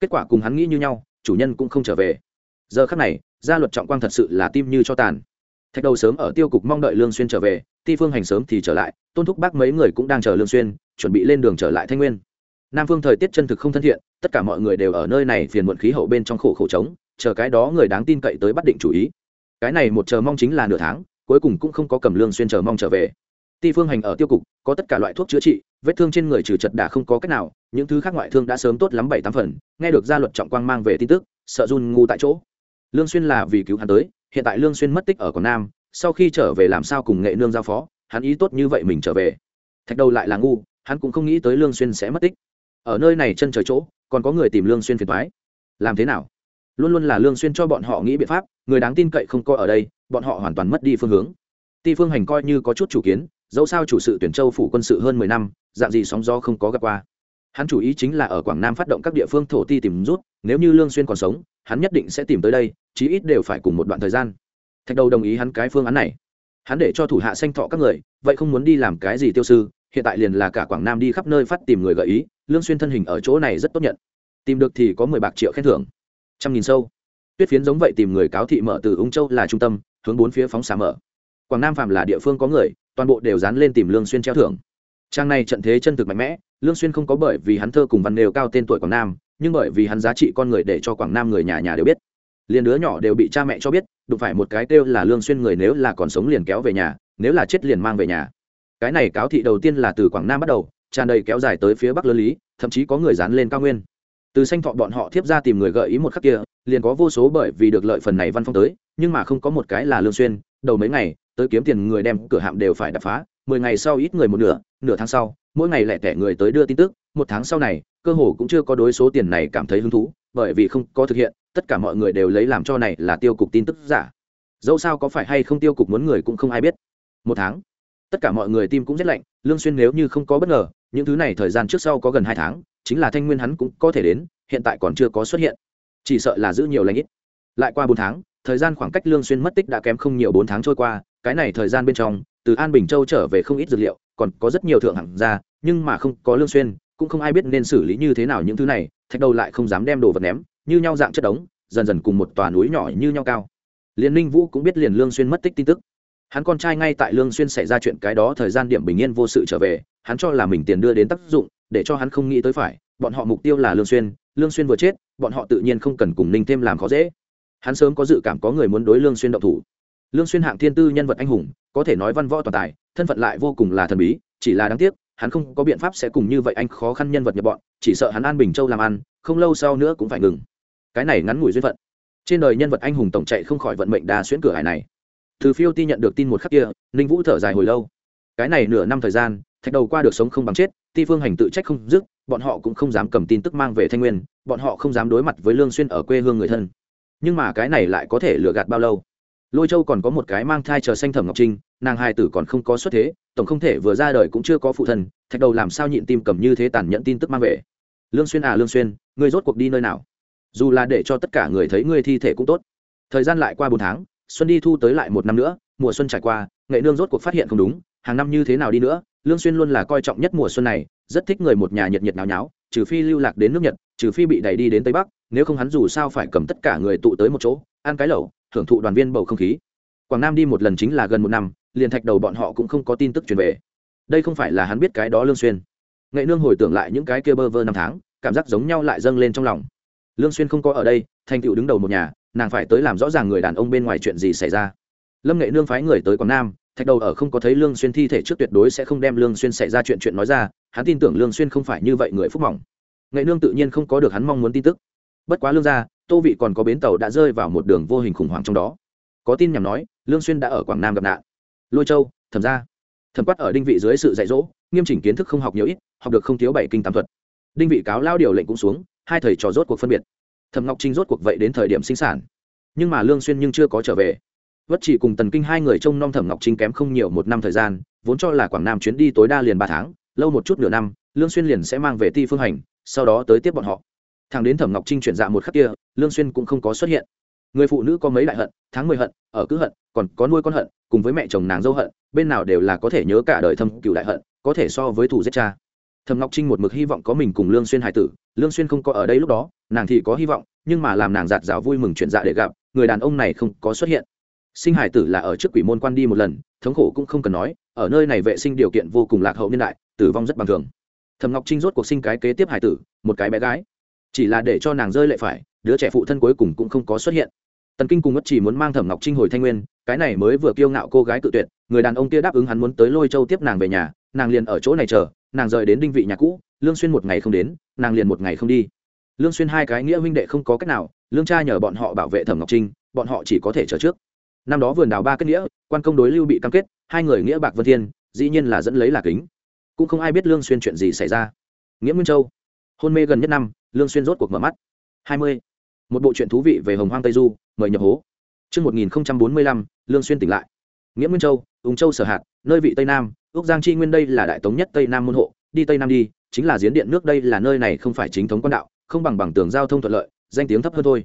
Kết quả cùng hắn nghĩ như nhau, chủ nhân cũng không trở về. Giờ khắc này, gia luật trọng quang thật sự là tim như cho tàn thạch đầu sớm ở tiêu cục mong đợi lương xuyên trở về, ti phương hành sớm thì trở lại, tôn thúc bác mấy người cũng đang chờ lương xuyên, chuẩn bị lên đường trở lại thanh nguyên. Nam phương thời tiết chân thực không thân thiện, tất cả mọi người đều ở nơi này phiền muộn khí hậu bên trong khổ khổ trống, chờ cái đó người đáng tin cậy tới bắt định chủ ý. Cái này một chờ mong chính là nửa tháng, cuối cùng cũng không có cầm lương xuyên chờ mong trở về. Ti phương hành ở tiêu cục, có tất cả loại thuốc chữa trị, vết thương trên người trừ chật đà không có cách nào, những thứ khác ngoại thương đã sớm tốt lắm bảy tám phần, nghe được gia luật trọng quang mang về tin tức, sợ run ngu tại chỗ. Lương xuyên là vì cứu hắn tới hiện tại lương xuyên mất tích ở quảng nam sau khi trở về làm sao cùng nghệ nương giao phó hắn ý tốt như vậy mình trở về thạch đầu lại là ngu hắn cũng không nghĩ tới lương xuyên sẽ mất tích ở nơi này chân trời chỗ còn có người tìm lương xuyên phiền toái làm thế nào luôn luôn là lương xuyên cho bọn họ nghĩ biện pháp người đáng tin cậy không coi ở đây bọn họ hoàn toàn mất đi phương hướng ti phương hành coi như có chút chủ kiến dẫu sao chủ sự tuyển châu phủ quân sự hơn mười năm dạng gì sóng gió không có gặp qua hắn chủ ý chính là ở quảng nam phát động các địa phương thổ ti tìm rút nếu như lương xuyên còn sống hắn nhất định sẽ tìm tới đây chí ít đều phải cùng một đoạn thời gian. Thạch đầu đồng ý hắn cái phương án này. Hắn để cho thủ hạ sanh thọ các người, vậy không muốn đi làm cái gì tiêu sư, hiện tại liền là cả quảng nam đi khắp nơi phát tìm người gợi ý, lương xuyên thân hình ở chỗ này rất tốt nhận. Tìm được thì có mười bạc triệu khen thưởng. Trăm nghìn sâu. Tuyết phiến giống vậy tìm người cáo thị mở từ ung châu là trung tâm, hướng bốn phía phóng xả mở. Quảng nam phạm là địa phương có người, toàn bộ đều dán lên tìm lương xuyên treo thưởng. Trang này trận thế chân thực mạnh mẽ, lương xuyên không có bởi vì hắn thơ cùng văn đều cao tên tuổi quảng nam, nhưng bởi vì hắn giá trị con người để cho quảng nam người nhà nhà đều biết liền đứa nhỏ đều bị cha mẹ cho biết, đụng phải một cái kêu là lương xuyên người nếu là còn sống liền kéo về nhà, nếu là chết liền mang về nhà. Cái này cáo thị đầu tiên là từ quảng nam bắt đầu, tràn đầy kéo dài tới phía bắc lơ lý, thậm chí có người dán lên cao nguyên. Từ xanh thọ bọn họ thiếp ra tìm người gợi ý một khắc kia, liền có vô số bởi vì được lợi phần này văn phong tới, nhưng mà không có một cái là lương xuyên, đầu mấy ngày, tới kiếm tiền người đem cửa hạm đều phải đập phá, mười ngày sau ít người một nửa nửa tháng sau, mỗi ngày lẻ tẻ người tới đưa tin tức, một tháng sau này, cơ hồ cũng chưa có đối số tiền này cảm thấy hứng thú, bởi vì không có thực hiện tất cả mọi người đều lấy làm cho này là tiêu cục tin tức giả. Dẫu sao có phải hay không tiêu cục muốn người cũng không ai biết. Một tháng, tất cả mọi người tim cũng rất lạnh, lương xuyên nếu như không có bất ngờ, những thứ này thời gian trước sau có gần hai tháng, chính là thanh nguyên hắn cũng có thể đến, hiện tại còn chưa có xuất hiện. Chỉ sợ là giữ nhiều lãnh ít. Lại qua bốn tháng, thời gian khoảng cách lương xuyên mất tích đã kém không nhiều bốn tháng trôi qua, cái này thời gian bên trong, từ an bình châu trở về không ít dược liệu, còn có rất nhiều thượng hạng ra, nhưng mà không có lương xuyên, cũng không ai biết nên xử lý như thế nào những thứ này, thạch đầu lại không dám đem đồ vật ném như nhau dạng chất đống, dần dần cùng một tòa núi nhỏ như nhau cao. Liên ninh vũ cũng biết liền lương xuyên mất tích tin tức. Hắn con trai ngay tại lương xuyên xảy ra chuyện cái đó thời gian điểm bình yên vô sự trở về, hắn cho là mình tiền đưa đến tác dụng, để cho hắn không nghĩ tới phải, bọn họ mục tiêu là lương xuyên lương xuyên vừa chết, bọn họ tự nhiên không cần cùng ninh thêm làm khó dễ. Hắn sớm có dự cảm có người muốn đối lương xuyên động thủ. Lương xuyên hạng thiên tư nhân vật anh hùng, có thể nói văn võ toàn tài, thân phận lại vô cùng là thần bí, chỉ là đáng tiếc, hắn không có biện pháp sẽ cùng như vậy anh khó khăn nhân vật nhập bọn, chỉ sợ hắn an bình châu làm ăn, không lâu sau nữa cũng phải ngừng cái này ngắn ngủi duyên phận. Trên đời nhân vật anh hùng tổng chạy không khỏi vận mệnh đa xuyên cửa hải này. Từ phiêu ti nhận được tin một khắc kia, ninh vũ thở dài hồi lâu. Cái này nửa năm thời gian, thạch đầu qua được sống không bằng chết, ti phương hành tự trách không dứt, bọn họ cũng không dám cầm tin tức mang về thanh nguyên, bọn họ không dám đối mặt với lương xuyên ở quê hương người thân. Nhưng mà cái này lại có thể lừa gạt bao lâu? Lôi châu còn có một cái mang thai chờ sanh thẩm ngọc trinh, nàng hai tử còn không có xuất thế, tổng không thể vừa ra đời cũng chưa có phụ thân, thạch đầu làm sao nhịn tim cầm như thế tàn nhẫn tin tức mang về? Lương xuyên à lương xuyên, ngươi rốt cuộc đi nơi nào? Dù là để cho tất cả người thấy ngươi thi thể cũng tốt. Thời gian lại qua bốn tháng, xuân đi thu tới lại một năm nữa, mùa xuân trải qua, nghệ nương rốt cuộc phát hiện không đúng, hàng năm như thế nào đi nữa, lương xuyên luôn là coi trọng nhất mùa xuân này, rất thích người một nhà nhiệt nhiệt náo nháo trừ phi lưu lạc đến nước nhật, trừ phi bị đẩy đi đến tây bắc, nếu không hắn dù sao phải cầm tất cả người tụ tới một chỗ, ăn cái lẩu, thưởng thụ đoàn viên bầu không khí. Quảng nam đi một lần chính là gần một năm, liền thạch đầu bọn họ cũng không có tin tức truyền về. Đây không phải là hắn biết cái đó lương xuyên. Nghệ nương hồi tưởng lại những cái kia bơ vơ năm tháng, cảm giác giống nhau lại dâng lên trong lòng lương xuyên không có ở đây, thành tựu đứng đầu một nhà, nàng phải tới làm rõ ràng người đàn ông bên ngoài chuyện gì xảy ra. Lâm nghệ nương phái người tới quảng nam, thạch đầu ở không có thấy lương xuyên thi thể trước tuyệt đối sẽ không đem lương xuyên xảy ra chuyện chuyện nói ra, hắn tin tưởng lương xuyên không phải như vậy người phúc mỏng. Nghệ nương tự nhiên không có được hắn mong muốn tin tức. Bất quá lương gia, tô vị còn có bến tàu đã rơi vào một đường vô hình khủng hoảng trong đó. Có tin nhằm nói, lương xuyên đã ở quảng nam gặp nạn. Lôi châu, thẩm gia. Thẩm quát ở đinh vị dưới sự dạy dỗ, nghiêm chỉnh kiến thức không học nhiều ít, học được không thiếu bảy kinh tam thuật. Đinh vị cáo lao điều lệnh cũng xuống hai thầy trò rốt cuộc phân biệt. Thẩm ngọc trinh rốt cuộc vậy đến thời điểm sinh sản. Nhưng mà lương xuyên nhưng chưa có trở về. Vất chỉ cùng tần kinh hai người trông nom thẩm ngọc trinh kém không nhiều một năm thời gian, vốn cho là quảng nam chuyến đi tối đa liền ba tháng, lâu một chút nửa năm, lương xuyên liền sẽ mang về ti phương hành, sau đó tới tiếp bọn họ. Thằng đến thẩm ngọc trinh chuyển dạ một khắc kia, lương xuyên cũng không có xuất hiện. Người phụ nữ có mấy đại hận, tháng mười hận, ở cứ hận, còn có nuôi con hận, cùng với mẹ chồng nàng dâu hận, bên nào đều là có thể nhớ cả đời thâm cửu đại hận, có thể so với thủ giết cha thẩm ngọc trinh một mực hy vọng có mình cùng lương xuyên Hải tử. Lương xuyên không có ở đây lúc đó, nàng thì có hy vọng, nhưng mà làm nàng giạt rào vui mừng chuyện dạ để gặp, người đàn ông này không có xuất hiện. Sinh hải tử là ở trước quỷ môn quan đi một lần, thống khổ cũng không cần nói, ở nơi này vệ sinh điều kiện vô cùng lạc hậu niên đại, tử vong rất bằng thường. Thẩm ngọc trinh rốt cuộc sinh cái kế tiếp hải tử, một cái bé gái. Chỉ là để cho nàng rơi lệ phải, đứa trẻ phụ thân cuối cùng cũng không có xuất hiện. Tần kinh cùng mất chỉ muốn mang thẩm ngọc trinh hồi thanh nguyên, cái này mới vừa kiêu ngạo cô gái cự tuyệt, người đàn ông kia đáp ứng hắn muốn tới lôi châu tiếp nàng về nhà, nàng liền ở chỗ này chờ nàng rời đến đinh vị nhà cũ lương xuyên một ngày không đến nàng liền một ngày không đi. Lương xuyên hai cái nghĩa huynh đệ không có cách nào lương cha nhờ bọn họ bảo vệ thẩm ngọc trinh bọn họ chỉ có thể chờ trước. Năm đó vườn đào ba kết nghĩa quan công đối lưu bị cam kết hai người nghĩa bạc vân thiên dĩ nhiên là dẫn lấy là kính. Cũng không ai biết lương xuyên chuyện gì xảy ra. Nghĩa nguyên châu hôn mê gần nhất năm lương xuyên rốt cuộc mở mắt. Hai mươi một bộ truyện thú vị về hồng hoang tây du mời nhập hố. Trước 1045, lương xuyên tỉnh lại nghĩa nguyên châu, ung châu sở hạt, nơi vị tây nam ước giang chi nguyên đây là đại tống nhất tây nam môn hộ, đi tây nam đi, chính là giếng điện nước đây là nơi này không phải chính thống quan đạo, không bằng bằng tường giao thông thuận lợi, danh tiếng thấp hơn thôi.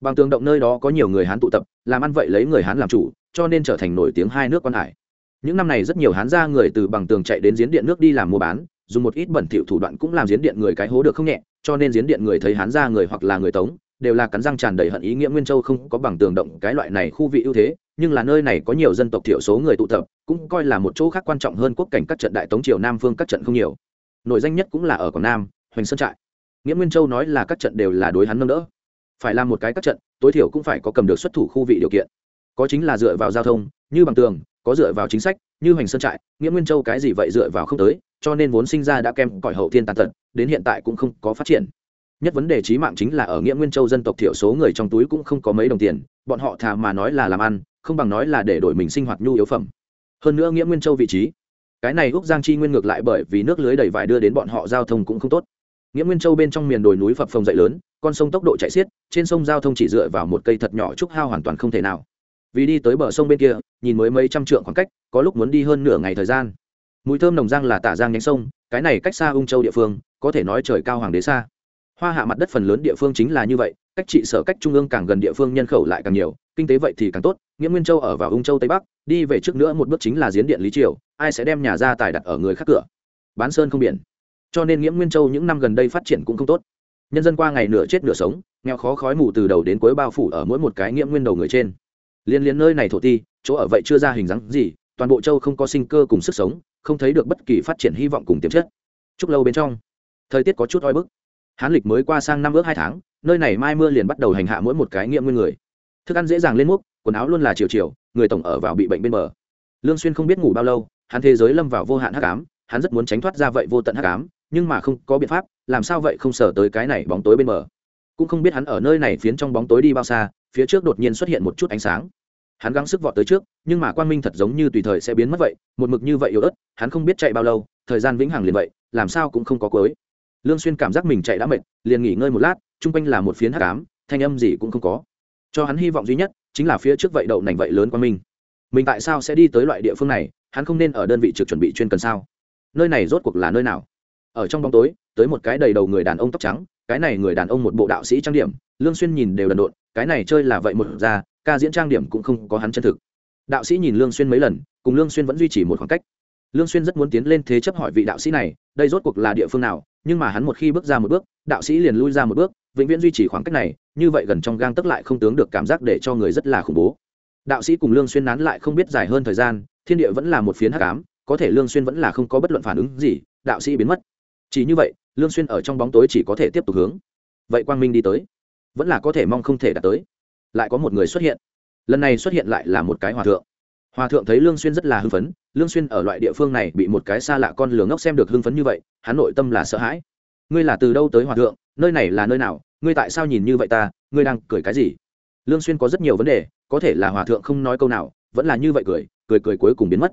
Bằng tường động nơi đó có nhiều người hán tụ tập, làm ăn vậy lấy người hán làm chủ, cho nên trở thành nổi tiếng hai nước quan hải. Những năm này rất nhiều hán ra người từ bằng tường chạy đến giếng điện nước đi làm mua bán, dùng một ít bẩn thỉu thủ đoạn cũng làm giếng điện người cái hố được không nhẹ, cho nên giếng điện người thấy hán ra người hoặc là người tống, đều là cắn răng tràn đầy hận ý nghĩa nguyên châu không có bằng tường động cái loại này khu vị ưu thế nhưng là nơi này có nhiều dân tộc thiểu số người tụ tập, cũng coi là một chỗ khác quan trọng hơn quốc cảnh các trận đại tống triều nam phương các trận không nhiều. Nội danh nhất cũng là ở quảng nam, hoành sơn trại. Nghĩa nguyên châu nói là các trận đều là đối hắn nâng đỡ. Phải làm một cái các trận, tối thiểu cũng phải có cầm được xuất thủ khu vị điều kiện. Có chính là dựa vào giao thông, như bằng tường, có dựa vào chính sách, như hoành sơn trại, nghĩa nguyên châu cái gì vậy dựa vào không tới, cho nên vốn sinh ra đã kem cõi hậu thiên tàn tật, đến hiện tại cũng không có phát triển. Nhất vấn đề trí mạng chính là ở nghĩa nguyên châu dân tộc thiểu số người trong túi cũng không có mấy đồng tiền, bọn họ thà mà nói là làm ăn không bằng nói là để đổi mình sinh hoạt nhu yếu phẩm. Hơn nữa nghĩa nguyên châu vị trí. Cái này úc giang chi nguyên ngược lại bởi vì nước lưới đầy vải đưa đến bọn họ giao thông cũng không tốt. Nghĩa nguyên châu bên trong miền đồi núi phập phồng dậy lớn, con sông tốc độ chạy xiết, trên sông giao thông chỉ dựa vào một cây thật nhỏ trúc hao hoàn toàn không thể nào. Vì đi tới bờ sông bên kia, nhìn mới mấy trăm trượng khoảng cách, có lúc muốn đi hơn nửa ngày thời gian. Mùi thơm nồng giang là tả giang nhánh sông, cái này cách xa ung châu địa phương, có thể nói trời cao hoàng đế xa. Hoa hạ mặt đất phần lớn địa phương chính là như vậy cách trị sở cách trung ương càng gần địa phương nhân khẩu lại càng nhiều, kinh tế vậy thì càng tốt, nghĩa nguyên châu ở vào ung châu tây bắc, đi về trước nữa một bước chính là giếng điện lý triều, ai sẽ đem nhà ra tài đặt ở người khác cửa? Bán sơn không biển. Cho nên nghĩa nguyên châu những năm gần đây phát triển cũng không tốt. Nhân dân qua ngày nửa chết nửa sống, nghèo khó khói mù từ đầu đến cuối bao phủ ở mỗi một cái nghĩa nguyên đầu người trên. Liên liên nơi này thổ ti, chỗ ở vậy chưa ra hình dáng gì, toàn bộ châu không có sinh cơ cùng sức sống, không thấy được bất kỳ phát triển hy vọng cùng tiềm chất. Chúc lâu bên trong. Thời tiết có chút oi bức hán lịch mới qua sang năm ước hai tháng, nơi này mai mưa liền bắt đầu hành hạ mỗi một cái nghiệm nguyên người. Thức ăn dễ dàng lên múc, quần áo luôn là chiều chiều, người tổng ở vào bị bệnh bên bờ. Lương xuyên không biết ngủ bao lâu, hắn thế giới lâm vào vô hạn hắc ám, hắn rất muốn tránh thoát ra vậy vô tận hắc ám, nhưng mà không có biện pháp, làm sao vậy không sở tới cái này bóng tối bên bờ. Cũng không biết hắn ở nơi này phiến trong bóng tối đi bao xa, phía trước đột nhiên xuất hiện một chút ánh sáng. Hắn gắng sức vọt tới trước, nhưng mà quang minh thật giống như tùy thời sẽ biến mất vậy, một mực như vậy yếu ớt, hắn không biết chạy bao lâu, thời gian vĩnh hằng liền vậy, làm sao cũng không có cuối lương xuyên cảm giác mình chạy đã mệt, liền nghỉ ngơi một lát trung quanh là một phiến hắc ám, thanh âm gì cũng không có. Cho hắn hy vọng duy nhất, chính là phía trước vậy đậu nành vậy lớn quang minh mình tại sao sẽ đi tới loại địa phương này, hắn không nên ở đơn vị trực chuẩn bị chuyên cần sao? Nơi này rốt cuộc là nơi nào? Ở trong bóng tối, tới một cái đầy đầu người đàn ông tóc trắng, cái này người đàn ông một bộ đạo sĩ trang điểm, lương xuyên nhìn đều đần độn, cái này chơi là vậy một ra, ca diễn trang điểm cũng không có hắn chân thực. Đạo sĩ nhìn lương xuyên mấy lần, cùng lương xuyên vẫn duy trì một khoảng cách. Lương xuyên rất muốn tiến lên thế chấp hỏi vị đạo sĩ này, đây rốt cuộc là địa phương nào nhưng mà hắn một khi bước ra một bước, đạo sĩ liền lui ra một bước, vĩnh viễn duy trì khoảng cách này, như vậy gần trong gang tức lại không tướng được cảm giác để cho người rất là khủng bố. Đạo sĩ cùng lương xuyên nán lại không biết dài hơn thời gian, thiên địa vẫn là một phiến hắc ám, có thể lương xuyên vẫn là không có bất luận phản ứng gì, đạo sĩ biến mất. Chỉ như vậy, lương xuyên ở trong bóng tối chỉ có thể tiếp tục hướng. Vậy quang minh đi tới, vẫn là có thể mong không thể đạt tới. Lại có một người xuất hiện. Lần này xuất hiện lại là một cái hòa thượng hòa thượng thấy lương xuyên rất là hưng phấn, lương xuyên ở loại địa phương này bị một cái xa lạ con lừa ngốc xem được hưng phấn như vậy, hắn nội tâm là sợ hãi. Ngươi là từ đâu tới hòa thượng, nơi này là nơi nào, ngươi tại sao nhìn như vậy ta, ngươi đang cười cái gì? Lương xuyên có rất nhiều vấn đề, có thể là hòa thượng không nói câu nào, vẫn là như vậy cười cười cười cuối cùng biến mất.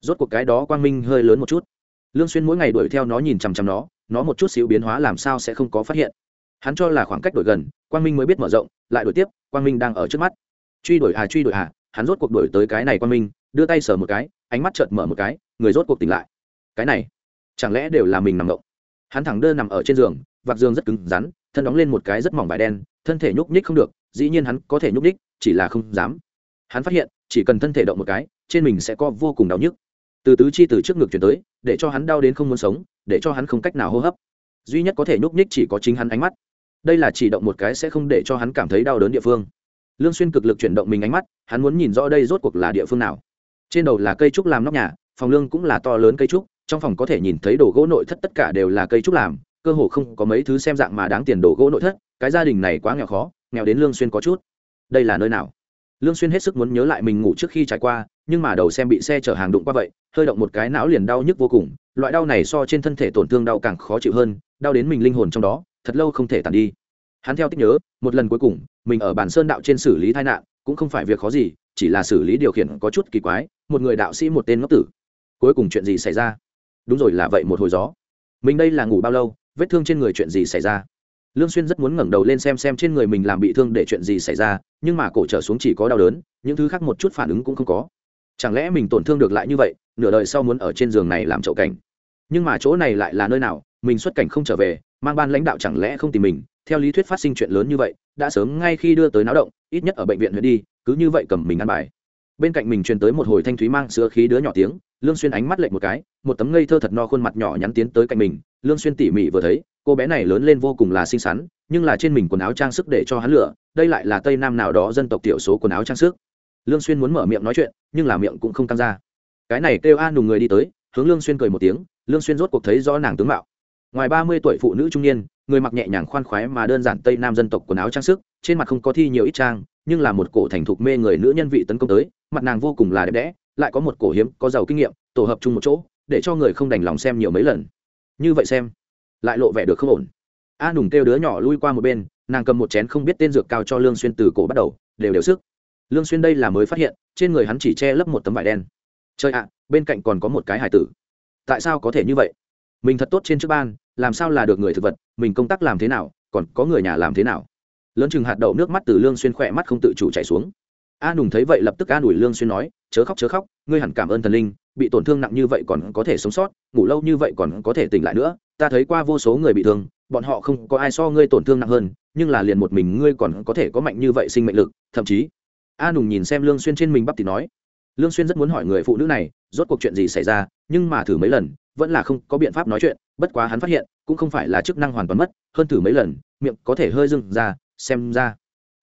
Rốt cuộc cái đó quang minh hơi lớn một chút. Lương xuyên mỗi ngày đuổi theo nó nhìn chằm chằm nó nó một chút xíu biến hóa làm sao sẽ không có phát hiện. Hắn cho là khoảng cách đổi gần, quang minh mới biết mở rộng, lại đổi tiếp, quang minh đang ở trước mắt. Truy đuổi à truy đuổi à hắn rốt cuộc đuổi tới cái này quang minh đưa tay sờ một cái, ánh mắt chợt mở một cái, người rốt cuộc tỉnh lại. Cái này, chẳng lẽ đều là mình nằm ngộng? Hắn thẳng đơ nằm ở trên giường, vạc giường rất cứng rắn, thân đóng lên một cái rất mỏng vải đen, thân thể nhúc nhích không được, dĩ nhiên hắn có thể nhúc nhích, chỉ là không dám. Hắn phát hiện, chỉ cần thân thể động một cái, trên mình sẽ có vô cùng đau nhức. Từ tứ chi từ trước ngực chuyển tới, để cho hắn đau đến không muốn sống, để cho hắn không cách nào hô hấp. Duy nhất có thể nhúc nhích chỉ có chính hắn ánh mắt. Đây là chỉ động một cái sẽ không để cho hắn cảm thấy đau đớn địa phương lương xuyên cực lực chuyển động mình ánh mắt, hắn muốn nhìn rõ đây rốt cuộc là địa phương nào. Trên đầu là cây trúc làm nóc nhà, phòng lương cũng là to lớn cây trúc, trong phòng có thể nhìn thấy đồ gỗ nội thất tất cả đều là cây trúc làm, cơ hồ không có mấy thứ xem dạng mà đáng tiền đồ gỗ nội thất, cái gia đình này quá nghèo khó, nghèo đến lương xuyên có chút. Đây là nơi nào? Lương xuyên hết sức muốn nhớ lại mình ngủ trước khi trải qua, nhưng mà đầu xem bị xe chở hàng đụng qua vậy, hơi động một cái não liền đau nhức vô cùng, loại đau này so trên thân thể tổn thương đau càng khó chịu hơn, đau đến mình linh hồn trong đó, thật lâu không thể tàn đi hắn theo tích nhớ, một lần cuối cùng, mình ở bản sơn đạo trên xử lý tai nạn, cũng không phải việc khó gì, chỉ là xử lý điều khiển có chút kỳ quái, một người đạo sĩ một tên ngốc tử. Cuối cùng chuyện gì xảy ra? Đúng rồi là vậy một hồi gió. Mình đây là ngủ bao lâu, vết thương trên người chuyện gì xảy ra? Lương xuyên rất muốn ngẩng đầu lên xem xem trên người mình làm bị thương để chuyện gì xảy ra, nhưng mà cổ trở xuống chỉ có đau đớn, những thứ khác một chút phản ứng cũng không có. Chẳng lẽ mình tổn thương được lại như vậy, nửa đời sau muốn ở trên giường này làm chậu cảnh? Nhưng mà chỗ này lại là nơi nào, mình xuất cảnh không trở về, mang ban lãnh đạo chẳng lẽ không tìm mình theo lý thuyết phát sinh chuyện lớn như vậy, đã sớm ngay khi đưa tới náo động, ít nhất ở bệnh viện huyện đi, cứ như vậy cầm mình ăn bài. Bên cạnh mình truyền tới một hồi thanh thúy mang sữa khí đứa nhỏ tiếng, lương xuyên ánh mắt lệch một cái, một tấm ngây thơ thật no khuôn mặt nhỏ nhắn tiến tới cạnh mình. Lương xuyên tỉ mỉ vừa thấy, cô bé này lớn lên vô cùng là xinh xắn, nhưng là trên mình quần áo trang sức để cho hắn lựa, đây lại là tây nam nào đó dân tộc thiểu số quần áo trang sức. Lương xuyên muốn mở miệng nói chuyện, nhưng là miệng cũng không căng ra. Cái này kêu a nùng người đi tới, hướng lương xuyên cười một tiếng, lương xuyên rốt cuộc thấy rõ nàng tướng mạo. Ngoài ba mươi tuổi phụ nữ trung niên người mặc nhẹ nhàng khoan khoái mà đơn giản tây nam dân tộc quần áo trang sức, trên mặt không có thi nhiều ít trang, nhưng là một cổ thành thục mê người nữ nhân vị tấn công tới, mặt nàng vô cùng là đẹp đẽ, lại có một cổ hiếm, có giàu kinh nghiệm, tổ hợp chung một chỗ, để cho người không đành lòng xem nhiều mấy lần. Như vậy xem, lại lộ vẻ được không ổn. A nùng kêu đứa nhỏ lui qua một bên, nàng cầm một chén không biết tên dược cao cho lương xuyên từ cổ bắt đầu, đều đều sức. Lương xuyên đây là mới phát hiện, trên người hắn chỉ che lấp một tấm vải đen. Trời ạ, bên cạnh còn có một cái hải tử. Tại sao có thể như vậy? Mình thật tốt trên trước ban, làm sao là được người thực vật, mình công tác làm thế nào, còn có người nhà làm thế nào. Lớn chừng hạt đậu nước mắt từ lương xuyên khỏe mắt không tự chủ chảy xuống. A nùng thấy vậy lập tức an ủi lương xuyên nói, chớ khóc chớ khóc, ngươi hẳn cảm ơn thần linh, bị tổn thương nặng như vậy còn có thể sống sót, ngủ lâu như vậy còn có thể tỉnh lại nữa. Ta thấy qua vô số người bị thương, bọn họ không có ai so ngươi tổn thương nặng hơn, nhưng là liền một mình ngươi còn có thể có mạnh như vậy sinh mệnh lực, thậm chí. A nùng nhìn xem lương xuyên trên mình bắp thì nói, lương xuyên rất muốn hỏi người phụ nữ này, rốt cuộc chuyện gì xảy ra, nhưng mà thử mấy lần vẫn là không có biện pháp nói chuyện, bất quá hắn phát hiện, cũng không phải là chức năng hoàn toàn mất, hơn thử mấy lần, miệng có thể hơi dừng ra, xem ra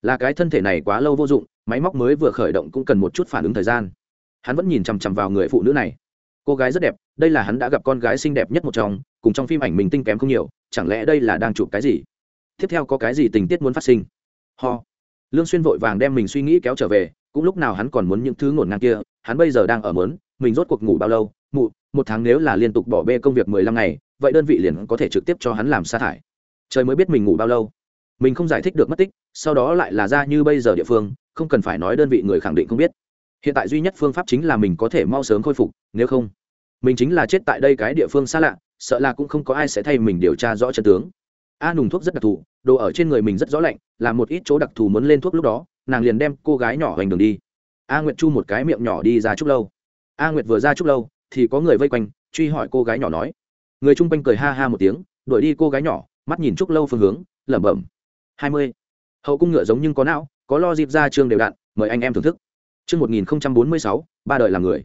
là cái thân thể này quá lâu vô dụng, máy móc mới vừa khởi động cũng cần một chút phản ứng thời gian. Hắn vẫn nhìn chằm chằm vào người phụ nữ này. Cô gái rất đẹp, đây là hắn đã gặp con gái xinh đẹp nhất một trong, cùng trong phim ảnh mình tinh kém không nhiều, chẳng lẽ đây là đang chụp cái gì? Tiếp theo có cái gì tình tiết muốn phát sinh? Ho. Lương xuyên vội vàng đem mình suy nghĩ kéo trở về, cũng lúc nào hắn còn muốn những thứ ngổn ngang kia, hắn bây giờ đang ở mớn mình rốt cuộc ngủ bao lâu, mụ, một tháng nếu là liên tục bỏ bê công việc mười lăm ngày, vậy đơn vị liền có thể trực tiếp cho hắn làm sa thải. Trời mới biết mình ngủ bao lâu. Mình không giải thích được mất tích, sau đó lại là ra như bây giờ địa phương, không cần phải nói đơn vị người khẳng định không biết. Hiện tại duy nhất phương pháp chính là mình có thể mau sớm khôi phục, nếu không, mình chính là chết tại đây cái địa phương xa lạ, sợ là cũng không có ai sẽ thay mình điều tra rõ chân tướng. A nùng thuốc rất đặc thù, đồ ở trên người mình rất rõ lạnh, là một ít chỗ đặc thù muốn lên thuốc lúc đó, nàng liền đem cô gái nhỏ hoành đường đi. A nguyệt chu một cái miệng nhỏ đi ra chúc lâu a nguyệt vừa ra chút lâu thì có người vây quanh truy hỏi cô gái nhỏ nói người chung quanh cười ha ha một tiếng đuổi đi cô gái nhỏ mắt nhìn chút lâu phương hướng lẩm bẩm hai mươi hậu cung ngựa giống nhưng có não có lo dịp ra trường đều đặn mời anh em thưởng thức Chương 1046, ba đời làm người.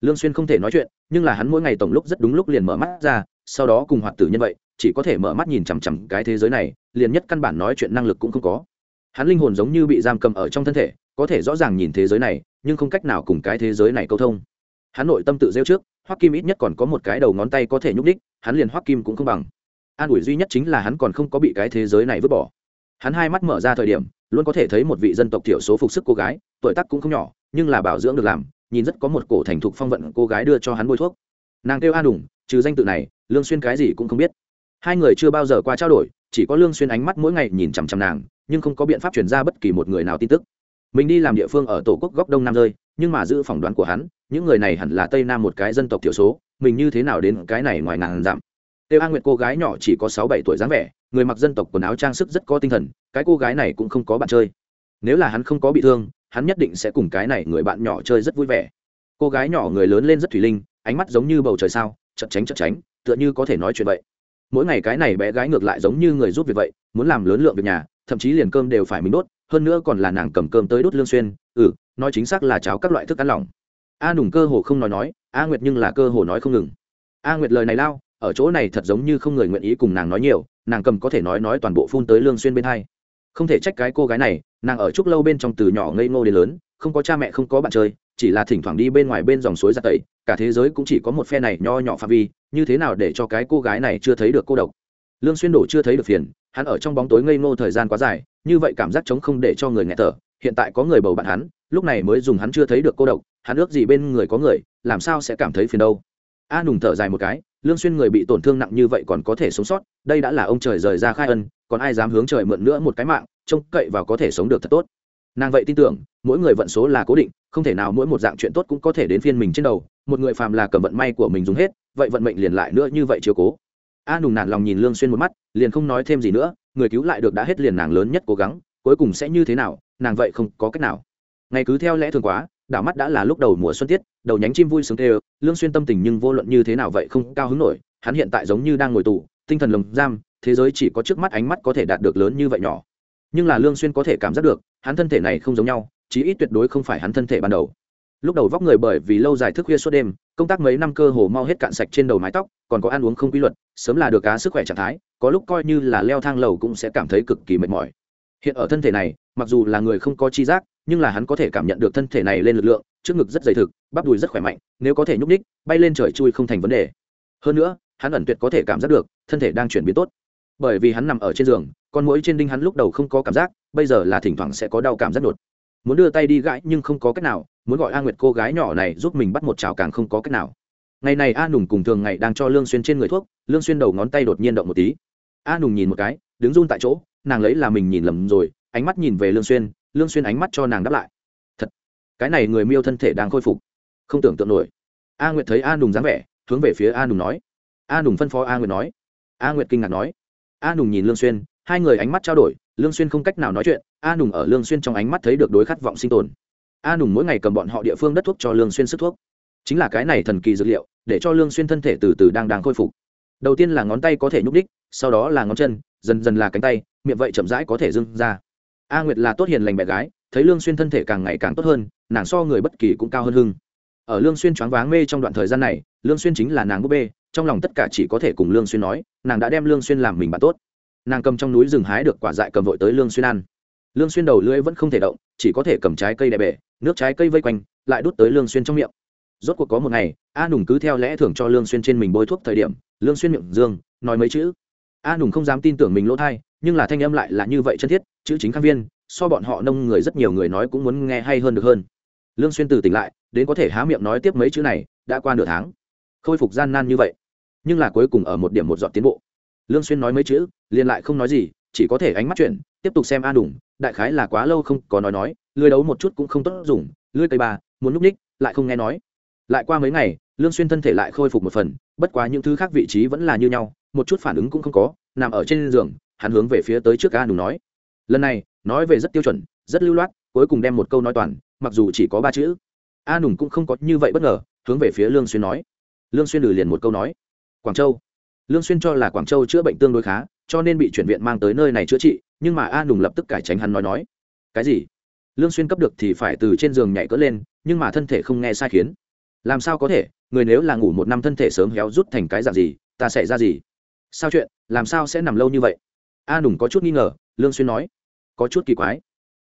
Lương Xuyên không thể nói chuyện, nhưng là hắn mỗi ngày tổng lúc rất đúng lúc liền mở mắt ra, sau đó cùng hoạt tử nhân vậy, chỉ có thể mở mắt nhìn chằm chằm cái thế giới này, liền nhất căn bản nói chuyện năng lực cũng không có. Hắn linh hồn giống như bị giam cầm ở trong thân thể, có thể rõ ràng nhìn thế giới này, nhưng không cách nào cùng cái thế giới này câu thông. Hắn nội tâm tự rêu trước, Hoắc Kim ít nhất còn có một cái đầu ngón tay có thể nhúc đích, hắn liền Hoắc Kim cũng không bằng. An ủi duy nhất chính là hắn còn không có bị cái thế giới này vứt bỏ. Hắn hai mắt mở ra thời điểm, luôn có thể thấy một vị dân tộc thiểu số phục sức cô gái, tuổi tác cũng không nhỏ, nhưng là bảo dưỡng được làm nhìn rất có một cổ thành thục phong vận cô gái đưa cho hắn bôi thuốc nàng kêu an đủng trừ danh tự này lương xuyên cái gì cũng không biết hai người chưa bao giờ qua trao đổi chỉ có lương xuyên ánh mắt mỗi ngày nhìn chằm chằm nàng nhưng không có biện pháp truyền ra bất kỳ một người nào tin tức mình đi làm địa phương ở tổ quốc góc đông nam rơi nhưng mà giữ phỏng đoán của hắn những người này hẳn là tây nam một cái dân tộc thiểu số, mình như thế nào đến cái này ngoài ngàn dặm? Têu a nguyệt cô gái nhỏ chỉ có sáu bảy tuổi dáng vẻ, người mặc dân tộc quần áo trang sức rất có tinh thần, cái cô gái này cũng không có bạn chơi. Nếu là hắn không có bị thương, hắn nhất định sẽ cùng cái này người bạn nhỏ chơi rất vui vẻ. Cô gái nhỏ người lớn lên rất thủy linh, ánh mắt giống như bầu trời sao, chật tránh chật tránh tựa như có thể nói chuyện vậy. Mỗi ngày cái này bé gái ngược lại giống như người giúp việc vậy, muốn làm lớn lượng việc nhà, thậm chí liền cơm đều phải mình đốt, hơn nữa còn là nàng cầm cơm tới đốt lương xuyên ừ nói chính xác là cháo các loại thức ăn lỏng a nùng cơ hồ không nói nói, a nguyệt nhưng là cơ hồ nói không ngừng. A nguyệt lời này lao, ở chỗ này thật giống như không người nguyện ý cùng nàng nói nhiều, nàng cầm có thể nói nói toàn bộ phun tới lương xuyên bên hai. Không thể trách cái cô gái này, nàng ở trúc lâu bên trong từ nhỏ ngây ngô đến lớn, không có cha mẹ không có bạn chơi, chỉ là thỉnh thoảng đi bên ngoài bên dòng suối ra tẩy, cả thế giới cũng chỉ có một phe này nho nhỏ phạm vi, như thế nào để cho cái cô gái này chưa thấy được cô độc? Lương xuyên đổ chưa thấy được phiền, hắn ở trong bóng tối ngây ngô thời gian quá dài, như vậy cảm giác trống không để cho người nghe thở, hiện tại có người bầu bạn hắn lúc này mới dùng hắn chưa thấy được cô độc, hắn ước gì bên người có người, làm sao sẽ cảm thấy phiền đâu? A nùng thở dài một cái, lương xuyên người bị tổn thương nặng như vậy còn có thể sống sót, đây đã là ông trời rời ra khai ân, còn ai dám hướng trời mượn nữa một cái mạng, trông cậy vào có thể sống được thật tốt. Nàng vậy tin tưởng, mỗi người vận số là cố định, không thể nào mỗi một dạng chuyện tốt cũng có thể đến phiên mình trên đầu, một người phàm là cầm vận may của mình dùng hết, vậy vận mệnh liền lại nữa như vậy chiếu cố. A nùng nản lòng nhìn lương xuyên một mắt, liền không nói thêm gì nữa, người cứu lại được đã hết liền nàng lớn nhất cố gắng, cuối cùng sẽ như thế nào, nàng vậy không có cách nào ngày cứ theo lẽ thường quá, đảo mắt đã là lúc đầu mùa xuân tiết, đầu nhánh chim vui sướng tê lương xuyên tâm tình nhưng vô luận như thế nào vậy không cao hứng nổi, hắn hiện tại giống như đang ngồi tù, tinh thần lồng giam, thế giới chỉ có trước mắt ánh mắt có thể đạt được lớn như vậy nhỏ. Nhưng là lương xuyên có thể cảm giác được, hắn thân thể này không giống nhau, chí ít tuyệt đối không phải hắn thân thể ban đầu. Lúc đầu vóc người bởi vì lâu dài thức khuya suốt đêm, công tác mấy năm cơ hồ mau hết cạn sạch trên đầu mái tóc, còn có ăn uống không quy luật, sớm là được cá sức khỏe trạng thái, có lúc coi như là leo thang lầu cũng sẽ cảm thấy cực kỳ mệt mỏi. Hiện ở thân thể này, mặc dù là người không có chi giác nhưng là hắn có thể cảm nhận được thân thể này lên lực lượng, trước ngực rất dày thực, bắp đùi rất khỏe mạnh, nếu có thể nhúc ních bay lên trời chui không thành vấn đề. Hơn nữa, hắn ẩn tuyệt có thể cảm giác được, thân thể đang chuyển biến tốt. Bởi vì hắn nằm ở trên giường, con mũi trên đinh hắn lúc đầu không có cảm giác, bây giờ là thỉnh thoảng sẽ có đau cảm giác đột. Muốn đưa tay đi gãi nhưng không có cách nào, muốn gọi a nguyệt cô gái nhỏ này giúp mình bắt một chảo càng không có cách nào. Ngày này a nùng cùng thường ngày đang cho lương xuyên trên người thuốc, lương xuyên đầu ngón tay đột nhiên động một tí. A nùng nhìn một cái, đứng run tại chỗ, nàng lấy là mình nhìn lầm rồi, ánh mắt nhìn về lương xuyên lương xuyên ánh mắt cho nàng đáp lại. Thật, cái này người miêu thân thể đang khôi phục. Không tưởng tượng nổi. A nguyệt thấy a nùng dáng vẻ, hướng về phía a nùng nói. A nùng phân phó a nguyệt nói. A nguyệt kinh ngạc nói. A nùng nhìn lương xuyên, hai người ánh mắt trao đổi, lương xuyên không cách nào nói chuyện, a nùng ở lương xuyên trong ánh mắt thấy được đối khát vọng sinh tồn. A nùng mỗi ngày cầm bọn họ địa phương đất thuốc cho lương xuyên sức thuốc. Chính là cái này thần kỳ dược liệu, để cho lương xuyên thân thể từ từ đang đang khôi phục. Đầu tiên là ngón tay có thể nhúc đích, sau đó là ngón chân, dần dần là cánh tay, miệng vậy chậm rãi có thể dưng ra a nguyệt là tốt hiền lành mẹ gái thấy lương xuyên thân thể càng ngày càng tốt hơn nàng so người bất kỳ cũng cao hơn hưng ở lương xuyên choáng váng mê trong đoạn thời gian này lương xuyên chính là nàng búp bê trong lòng tất cả chỉ có thể cùng lương xuyên nói nàng đã đem lương xuyên làm mình bạn tốt nàng cầm trong núi rừng hái được quả dại cầm vội tới lương xuyên ăn lương xuyên đầu lưỡi vẫn không thể động chỉ có thể cầm trái cây đè bể nước trái cây vây quanh lại đút tới lương xuyên trong miệng rốt cuộc có một ngày a nùng cứ theo lẽ thường cho lương xuyên trên mình bôi thuốc thời điểm lương xuyên miệng dương nói mấy chữ a nùng không dám tin tưởng mình lỗ thay nhưng là thanh âm lại là như vậy chân thiết, chữ chính khang viên, so bọn họ nông người rất nhiều người nói cũng muốn nghe hay hơn được hơn. Lương xuyên từ tỉnh lại, đến có thể há miệng nói tiếp mấy chữ này, đã qua nửa tháng. Khôi phục gian nan như vậy, nhưng là cuối cùng ở một điểm một dọn tiến bộ. Lương xuyên nói mấy chữ, liền lại không nói gì, chỉ có thể ánh mắt chuyển, tiếp tục xem a đủng đại khái là quá lâu không có nói nói lưới đấu một chút cũng không tốt dùng lưới cây bà muốn núp ních, lại không nghe nói. Lại qua mấy ngày, lương xuyên thân thể lại khôi phục một phần, bất quá những thứ khác vị trí vẫn là như nhau, một chút phản ứng cũng không có, nằm ở trên giường hắn hướng về phía tới trước a nùng nói. Lần này, nói về rất tiêu chuẩn, rất lưu loát, cuối cùng đem một câu nói toàn, mặc dù chỉ có ba chữ. A nùng cũng không có như vậy bất ngờ, hướng về phía lương xuyên nói. Lương xuyên lử liền một câu nói. Quảng châu. Lương xuyên cho là quảng châu chữa bệnh tương đối khá, cho nên bị chuyển viện mang tới nơi này chữa trị, nhưng mà a nùng lập tức cải tránh hắn nói nói. Cái gì? Lương xuyên cấp được thì phải từ trên giường nhảy cỡ lên, nhưng mà thân thể không nghe sai khiến. Làm sao có thể? Người nếu là ngủ một năm thân thể sớm héo rút thành cái dạng gì, ta sẽ ra gì? Sao chuyện? Làm sao sẽ nằm lâu như vậy? A nùng có chút nghi ngờ, lương xuyên nói, có chút kỳ quái.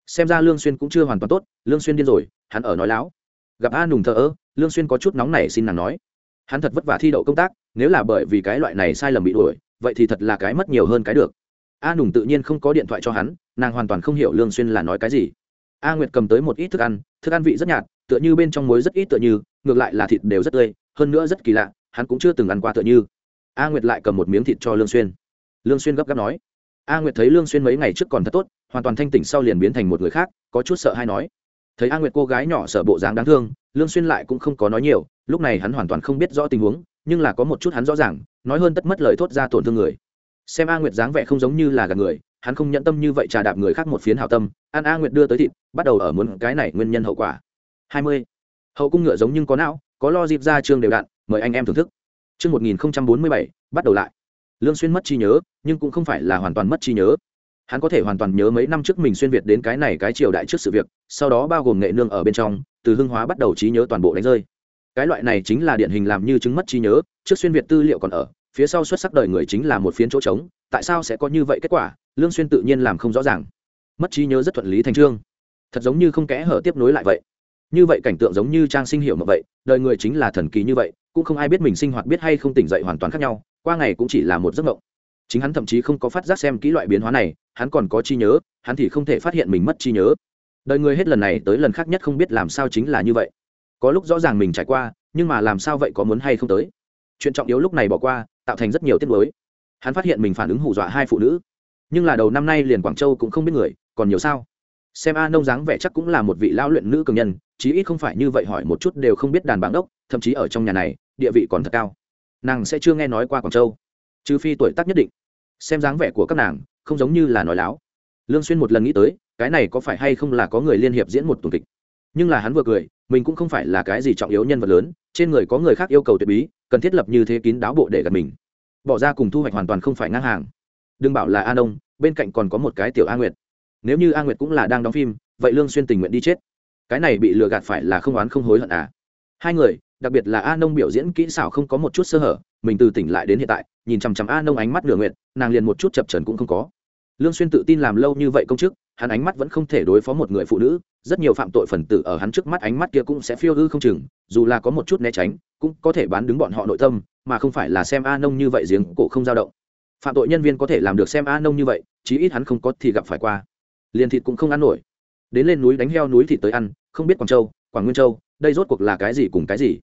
Xem ra lương xuyên cũng chưa hoàn toàn tốt, lương xuyên điên rồi, hắn ở nói láo. Gặp a nùng thờ ơ, lương xuyên có chút nóng nảy xin nàng nói, hắn thật vất vả thi đậu công tác, nếu là bởi vì cái loại này sai lầm bị đuổi, vậy thì thật là cái mất nhiều hơn cái được. A nùng tự nhiên không có điện thoại cho hắn, nàng hoàn toàn không hiểu lương xuyên là nói cái gì. A nguyệt cầm tới một ít thức ăn thức ăn vị rất nhạt, tựa như bên trong muối rất ít tựa như, ngược lại là thịt đều rất tươi, hơn nữa rất kỳ lạ, hắn cũng chưa từng ăn qua tựa như. A nguyệt lại cầm một miếng thịt cho lương xuyên. Lương xuyên gấp gáp nói a nguyệt thấy lương xuyên mấy ngày trước còn thật tốt hoàn toàn thanh tỉnh sau liền biến thành một người khác có chút sợ hay nói thấy a nguyệt cô gái nhỏ sợ bộ dáng đáng thương lương xuyên lại cũng không có nói nhiều lúc này hắn hoàn toàn không biết rõ tình huống nhưng là có một chút hắn rõ ràng nói hơn tất mất lời thốt ra tổn thương người xem a nguyệt dáng vẻ không giống như là gạt người hắn không nhẫn tâm như vậy trà đạp người khác một phiến hảo tâm an a nguyệt đưa tới thịt bắt đầu ở muốn cái này nguyên nhân hậu quả 20. hậu cung ngựa giống nhưng có não có lo dịp ra trường đều đặn mời anh em thưởng thức chương 1047, bắt đầu lại. Lương Xuyên mất trí nhớ, nhưng cũng không phải là hoàn toàn mất trí nhớ. Hắn có thể hoàn toàn nhớ mấy năm trước mình xuyên việt đến cái này cái triều đại trước sự việc sau đó bao gồm nghệ nương ở bên trong từ hưng hóa bắt đầu trí nhớ toàn bộ đánh rơi. Cái loại này chính là điển hình làm như chứng mất trí nhớ trước xuyên việt tư liệu còn ở phía sau xuất sắc đời người chính là một phiến chỗ trống tại sao sẽ có như vậy kết quả lương xuyên tự nhiên làm không rõ ràng. Mất trí nhớ rất thuận lý thành trương. Thật giống như không kẽ hở tiếp nối lại vậy. Như vậy cảnh tượng giống như trang sinh hiểu mà vậy đời người chính là thần kỳ như vậy cũng không ai biết mình sinh hoạt biết hay không tỉnh dậy hoàn toàn khác nhau qua ngày cũng chỉ là một giấc mộng. Chính hắn thậm chí không có phát giác xem kỹ loại biến hóa này, hắn còn có chi nhớ, hắn thì không thể phát hiện mình mất chi nhớ. Đời người hết lần này tới lần khác nhất không biết làm sao chính là như vậy. Có lúc rõ ràng mình trải qua, nhưng mà làm sao vậy có muốn hay không tới? Chuyện trọng yếu lúc này bỏ qua, tạo thành rất nhiều tiết mới hắn phát hiện mình phản ứng hù dọa hai phụ nữ. Nhưng là đầu năm nay liền quảng châu cũng không biết người, còn nhiều sao? Xem a nông dáng vẻ chắc cũng là một vị lão luyện nữ cường nhân, chí ít không phải như vậy hỏi một chút đều không biết đàn bảng đốc, thậm chí ở trong nhà này, địa vị còn thật cao nàng sẽ chưa nghe nói qua quảng châu trừ phi tuổi tác nhất định xem dáng vẻ của các nàng không giống như là nói láo lương xuyên một lần nghĩ tới cái này có phải hay không là có người liên hiệp diễn một tuần kịch nhưng là hắn vừa cười mình cũng không phải là cái gì trọng yếu nhân vật lớn trên người có người khác yêu cầu tuyệt bí cần thiết lập như thế kín đáo bộ để gặp mình bỏ ra cùng thu hoạch hoàn toàn không phải ngang hàng đừng bảo là a ông bên cạnh còn có một cái tiểu a nguyệt nếu như a nguyệt cũng là đang đóng phim vậy lương xuyên tình nguyện đi chết cái này bị lừa gạt phải là không oán không hối hận à. hai người đặc biệt là a nông biểu diễn kỹ xảo không có một chút sơ hở, mình từ tỉnh lại đến hiện tại, nhìn chằm chằm a nông ánh mắt nửa nguyện nàng liền một chút chập trần cũng không có. Lương xuyên tự tin làm lâu như vậy công chức, hắn ánh mắt vẫn không thể đối phó một người phụ nữ, rất nhiều phạm tội phần tử ở hắn trước mắt ánh mắt kia cũng sẽ phiêu hư không chừng, dù là có một chút né tránh, cũng có thể bán đứng bọn họ nội tâm, mà không phải là xem a nông như vậy giếng cổ không dao động. Phạm tội nhân viên có thể làm được xem a nông như vậy, chí ít hắn không có thì gặp phải qua. Liền thịt cũng không ăn nổi. Đến lên núi đánh heo núi thịt tới ăn, không biết quảng châu, quảng nguyên châu, đây rốt cuộc là cái gì cùng cái gì?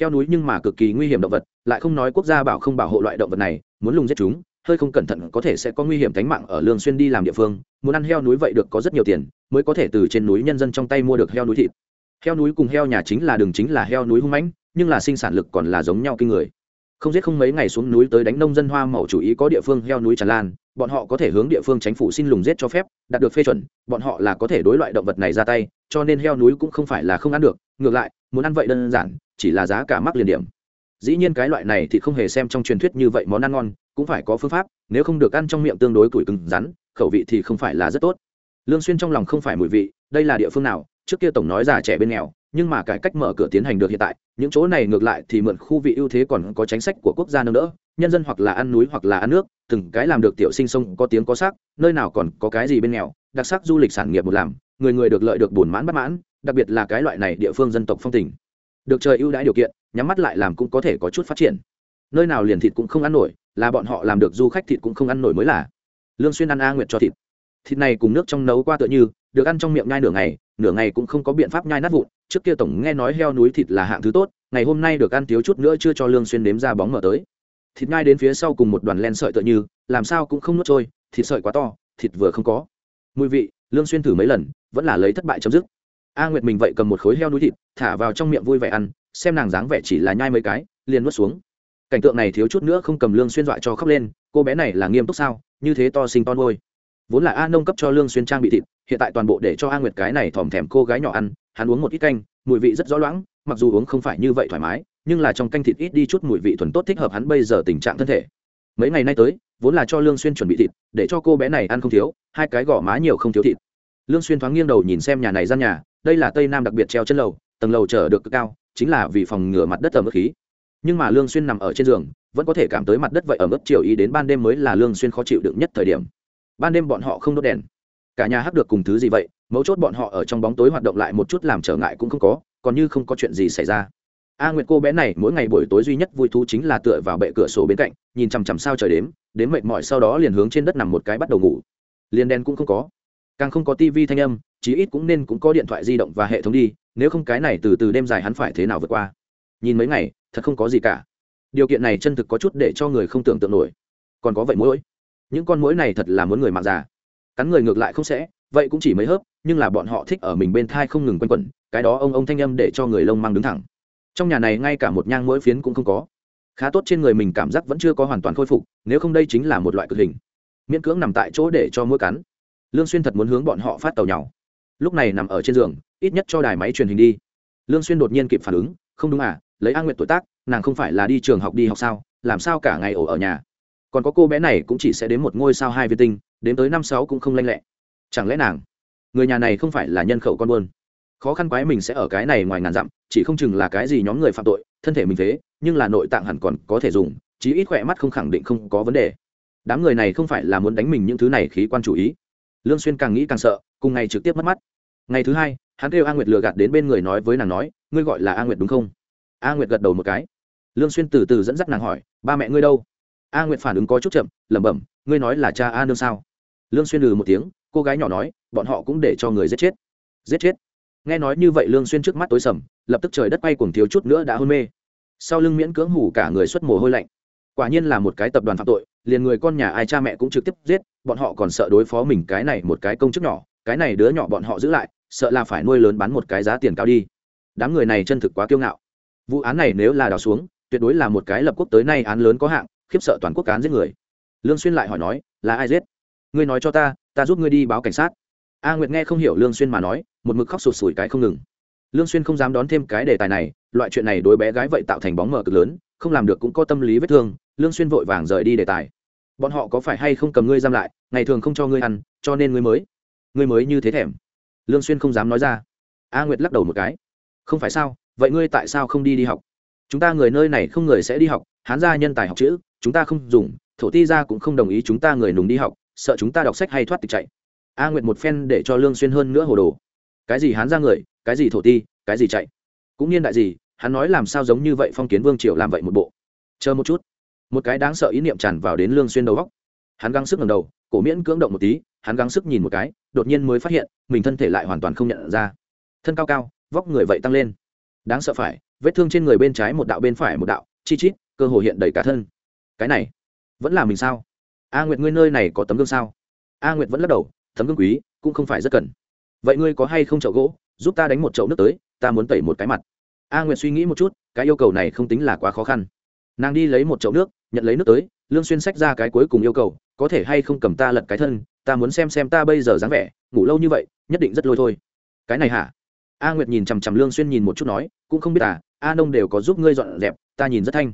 Heo núi nhưng mà cực kỳ nguy hiểm động vật, lại không nói quốc gia bảo không bảo hộ loại động vật này, muốn lùng giết chúng, hơi không cẩn thận có thể sẽ có nguy hiểm tính mạng ở lương xuyên đi làm địa phương. Muốn ăn heo núi vậy được có rất nhiều tiền, mới có thể từ trên núi nhân dân trong tay mua được heo núi thịt. Heo núi cùng heo nhà chính là đường chính là heo núi hung mãnh, nhưng là sinh sản lực còn là giống nhau kinh người. Không giết không mấy ngày xuống núi tới đánh nông dân hoa màu chủ ý có địa phương heo núi tràn lan, bọn họ có thể hướng địa phương chính phủ xin lùng giết cho phép, đạt được phê chuẩn, bọn họ là có thể đối loại động vật này ra tay, cho nên heo núi cũng không phải là không ăn được, ngược lại, muốn ăn vậy đơn giản chỉ là giá cả mắc liền điểm. Dĩ nhiên cái loại này thì không hề xem trong truyền thuyết như vậy món ăn ngon, cũng phải có phương pháp, nếu không được ăn trong miệng tương đối củi cứng rắn, khẩu vị thì không phải là rất tốt. Lương xuyên trong lòng không phải mùi vị, đây là địa phương nào, trước kia tổng nói già trẻ bên nghèo, nhưng mà cải cách mở cửa tiến hành được hiện tại, những chỗ này ngược lại thì mượn khu vị ưu thế còn có chính sách của quốc gia nâng đỡ, nhân dân hoặc là ăn núi hoặc là ăn nước, từng cái làm được tiểu sinh sông có tiếng có sắc, nơi nào còn có cái gì bên nghèo, đặc sắc du lịch sản nghiệp một làm, người người được lợi được buồn mãn bất mãn, đặc biệt là cái loại này địa phương dân tộc phong tình được trời ưu đãi điều kiện, nhắm mắt lại làm cũng có thể có chút phát triển. Nơi nào liền thịt cũng không ăn nổi, là bọn họ làm được du khách thịt cũng không ăn nổi mới là. Lương xuyên ăn a nguyệt cho thịt. Thịt này cùng nước trong nấu qua tựa như, được ăn trong miệng nhai nửa ngày nửa ngày cũng không có biện pháp nhai nát vụn. Trước kia tổng nghe nói heo núi thịt là hạng thứ tốt, ngày hôm nay được ăn thiếu chút nữa chưa cho lương xuyên nếm ra bóng mở tới. Thịt nhai đến phía sau cùng một đoàn len sợi tựa như, làm sao cũng không nuốt trôi, thịt sợi quá to, thịt vừa không có. Mùi vị, lương xuyên thử mấy lần, vẫn là lấy thất bại chấm dứt a nguyệt mình vậy cầm một khối heo núi thịt, thả vào trong miệng vui vẻ ăn, xem nàng dáng vẻ chỉ là nhai mấy cái, liền nuốt xuống. Cảnh tượng này thiếu chút nữa không cầm lương xuyên dọa cho khóc lên, cô bé này là nghiêm túc sao, như thế to sinh to nuôi. Vốn là a nông cấp cho lương xuyên trang bị thịt, hiện tại toàn bộ để cho a nguyệt cái này thòm thèm cô gái nhỏ ăn, hắn uống một ít canh, mùi vị rất rõ loãng, mặc dù uống không phải như vậy thoải mái, nhưng là trong canh thịt ít đi chút mùi vị thuần tốt thích hợp hắn bây giờ tình trạng thân thể. Mấy ngày nay tới, vốn là cho lương xuyên chuẩn bị thịt, để cho cô bé này ăn không thiếu, hai cái gò má nhiều không thiếu thịt. Lương xuyên thoáng nghiêng đầu nhìn xem nhà này gian nhà đây là tây nam đặc biệt treo chân lầu, tầng lầu chở được cực cao, chính là vì phòng ngừa mặt đất ẩm ướt khí. Nhưng mà lương xuyên nằm ở trên giường, vẫn có thể cảm tới mặt đất vậy ẩm ướt chiều ý đến ban đêm mới là lương xuyên khó chịu đựng nhất thời điểm. Ban đêm bọn họ không đốt đèn. Cả nhà hắc được cùng thứ gì vậy, mấu chốt bọn họ ở trong bóng tối hoạt động lại một chút làm trở ngại cũng không có, còn như không có chuyện gì xảy ra. A nguyệt cô bé này mỗi ngày buổi tối duy nhất vui thú chính là tựa vào bệ cửa sổ bên cạnh, nhìn chằm chằm sao trời đếm đến mệt mỏi sau đó liền hướng trên đất nằm một cái bắt đầu ngủ. Liền đen cũng không có. Càng không có tivi thanh âm chí ít cũng nên cũng có điện thoại di động và hệ thống đi, nếu không cái này từ từ đêm dài hắn phải thế nào vượt qua. Nhìn mấy ngày, thật không có gì cả. Điều kiện này chân thực có chút để cho người không tưởng tượng nổi. Còn có vậy mũi những con mũi này thật là muốn người mạng già. Cắn người ngược lại không sẽ, vậy cũng chỉ mấy hớp, nhưng là bọn họ thích ở mình bên thai không ngừng quanh quẩn, cái đó ông ông thanh âm để cho người lông mang đứng thẳng. Trong nhà này ngay cả một nhang mũi phiến cũng không có. Khá tốt trên người mình cảm giác vẫn chưa có hoàn toàn khôi phục, nếu không đây chính là một loại cực hình. Miễn cưỡng nằm tại chỗ để cho mũi cắn. Lương xuyên thật muốn hướng bọn họ phát tàu nhau lúc này nằm ở trên giường, ít nhất cho đài máy truyền hình đi. Lương xuyên đột nhiên kịp phản ứng, không đúng à lấy a nguyệt tuổi tác, nàng không phải là đi trường học đi học sao, làm sao cả ngày ổ ở nhà? Còn có cô bé này cũng chỉ sẽ đến một ngôi sao hai viên tinh, đến tới năm sáu cũng không lanh lẹ. Chẳng lẽ nàng, người nhà này không phải là nhân khẩu con buôn? Khó khăn quái mình sẽ ở cái này ngoài ngàn dặm, chỉ không chừng là cái gì nhóm người phạm tội, thân thể mình thế, nhưng là nội tạng hẳn còn có thể dùng, chí ít khỏe mắt không khẳng định không có vấn đề. Đám người này không phải là muốn đánh mình những thứ này khí quan chủ ý lương xuyên càng nghĩ càng sợ, cùng ngày trực tiếp mất mắt. Ngày thứ hai, hắn kêu a nguyệt lừa gạt đến bên người nói với nàng nói, ngươi gọi là a nguyệt đúng không? A nguyệt gật đầu một cái. Lương xuyên từ từ dẫn dắt nàng hỏi, ba mẹ ngươi đâu? A nguyệt phản ứng có chút chậm, lẩm bẩm, ngươi nói là cha a nương sao? Lương xuyên lừ một tiếng, cô gái nhỏ nói, bọn họ cũng để cho người giết chết. Giết chết? Nghe nói như vậy lương xuyên trước mắt tối sầm, lập tức trời đất bay cuồng thiếu chút nữa đã hôn mê. Sau lưng miễn cưỡng hủ cả người xuất mồ hôi lạnh quả nhiên là một cái tập đoàn phạm tội, liền người con nhà ai cha mẹ cũng trực tiếp giết, bọn họ còn sợ đối phó mình cái này một cái công chức nhỏ, cái này đứa nhỏ bọn họ giữ lại, sợ là phải nuôi lớn bán một cái giá tiền cao đi. Đám người này chân thực quá kiêu ngạo. Vụ án này nếu là đào xuống, tuyệt đối là một cái lập quốc tới nay án lớn có hạng, khiếp sợ toàn quốc cán giết người. Lương xuyên lại hỏi nói, là ai giết? Ngươi nói cho ta ta giúp ngươi đi báo cảnh sát. A nguyệt nghe không hiểu lương xuyên mà nói, một mực khóc sụt sùi cái không ngừng. Lương xuyên không dám đón thêm cái đề tài này, loại chuyện này đối bé gái vậy tạo thành bóng mờ cực lớn không làm được cũng có tâm lý vết thương, lương xuyên vội vàng rời đi đề tài. Bọn họ có phải hay không cầm ngươi giam lại, ngày thường không cho ngươi ăn, cho nên ngươi mới ngươi mới như thế thèm. Lương xuyên không dám nói ra. A nguyệt lắc đầu một cái. Không phải sao, vậy ngươi tại sao không đi đi học? Chúng ta người nơi này không người sẽ đi học, hán gia nhân tài học chữ, chúng ta không dùng, thổ ti gia cũng không đồng ý chúng ta người nùng đi học, sợ chúng ta đọc sách hay thoát tịch chạy. A nguyệt một phen để cho lương xuyên hơn nữa hồ đồ. Cái gì hán gia người, cái gì thổ ti, cái gì chạy? Cũng niên đại gì hắn nói làm sao giống như vậy phong kiến vương triều làm vậy một bộ. Chờ một chút. Một cái đáng sợ ý niệm tràn vào đến lương xuyên đầu góc hắn gắng sức ngẩng đầu, cổ miễn cưỡng động một tí, hắn gắng sức nhìn một cái, đột nhiên mới phát hiện, mình thân thể lại hoàn toàn không nhận ra. Thân cao cao, vóc người vậy tăng lên. Đáng sợ phải, vết thương trên người bên trái một đạo bên phải một đạo, chi chít, cơ hồ hiện đầy cả thân. Cái này, vẫn là mình sao? A nguyệt ngươi nơi này có tấm gương sao? A nguyệt vẫn lắc đầu, tấm gương quý, cũng không phải rất cần. Vậy ngươi có hay không chậu gỗ, giúp ta đánh một chậu nước tới, ta muốn tẩy một cái mặt a nguyệt suy nghĩ một chút, cái yêu cầu này không tính là quá khó khăn. Nàng đi lấy một chậu nước, nhận lấy nước tới, lương xuyên sách ra cái cuối cùng yêu cầu, có thể hay không cầm ta lật cái thân, ta muốn xem xem ta bây giờ dáng vẻ, ngủ lâu như vậy, nhất định rất lôi thôi. Cái này hả? A nguyệt nhìn chằm chằm lương xuyên nhìn một chút nói, cũng không biết à a nông đều có giúp ngươi dọn dẹp, ta nhìn rất thanh.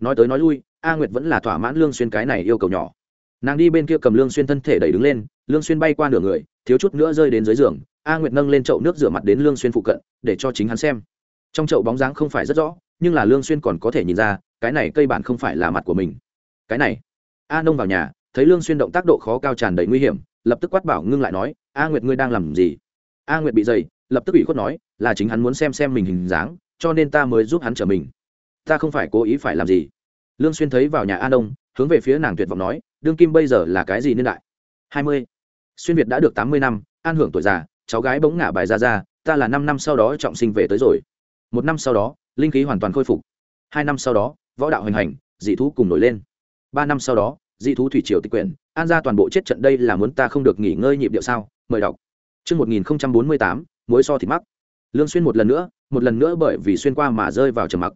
Nói tới nói lui, a nguyệt vẫn là thỏa mãn lương xuyên cái này yêu cầu nhỏ. Nàng đi bên kia cầm lương xuyên thân thể đẩy đứng lên, lương xuyên bay qua nửa người, thiếu chút nữa rơi đến dưới giường. A nguyệt nâng lên chậu nước rửa mặt đến lương xuyên phụ cận, để cho chính hắn xem trong chậu bóng dáng không phải rất rõ, nhưng là lương xuyên còn có thể nhìn ra, cái này cây bản không phải là mặt của mình. Cái này. A nông vào nhà, thấy lương xuyên động tác độ khó cao tràn đầy nguy hiểm, lập tức quát bảo ngưng lại nói, a nguyệt ngươi đang làm gì? A nguyệt bị dày lập tức ủy khuất nói, là chính hắn muốn xem xem mình hình dáng, cho nên ta mới giúp hắn trở mình. Ta không phải cố ý phải làm gì. Lương xuyên thấy vào nhà a nông, hướng về phía nàng tuyệt vọng nói, đương kim bây giờ là cái gì niên đại? Hai mươi. Xuyên việt đã được tám mươi năm, an hưởng tuổi già, cháu gái bỗng ngả bài ra ra, ta là năm năm sau đó trọng sinh về tới rồi một năm sau đó linh khí hoàn toàn khôi phục hai năm sau đó võ đạo hoành hành dị thú cùng nổi lên ba năm sau đó dị thú thủy triều tịch quyển an ra toàn bộ chết trận đây là muốn ta không được nghỉ ngơi nhịp điệu sao mời đọc Trước 1048, mối so thịt mắc. Lương Xuyên một lần nữa, một lần nữa bởi vì xuyên qua mà rơi vào trầm mặc.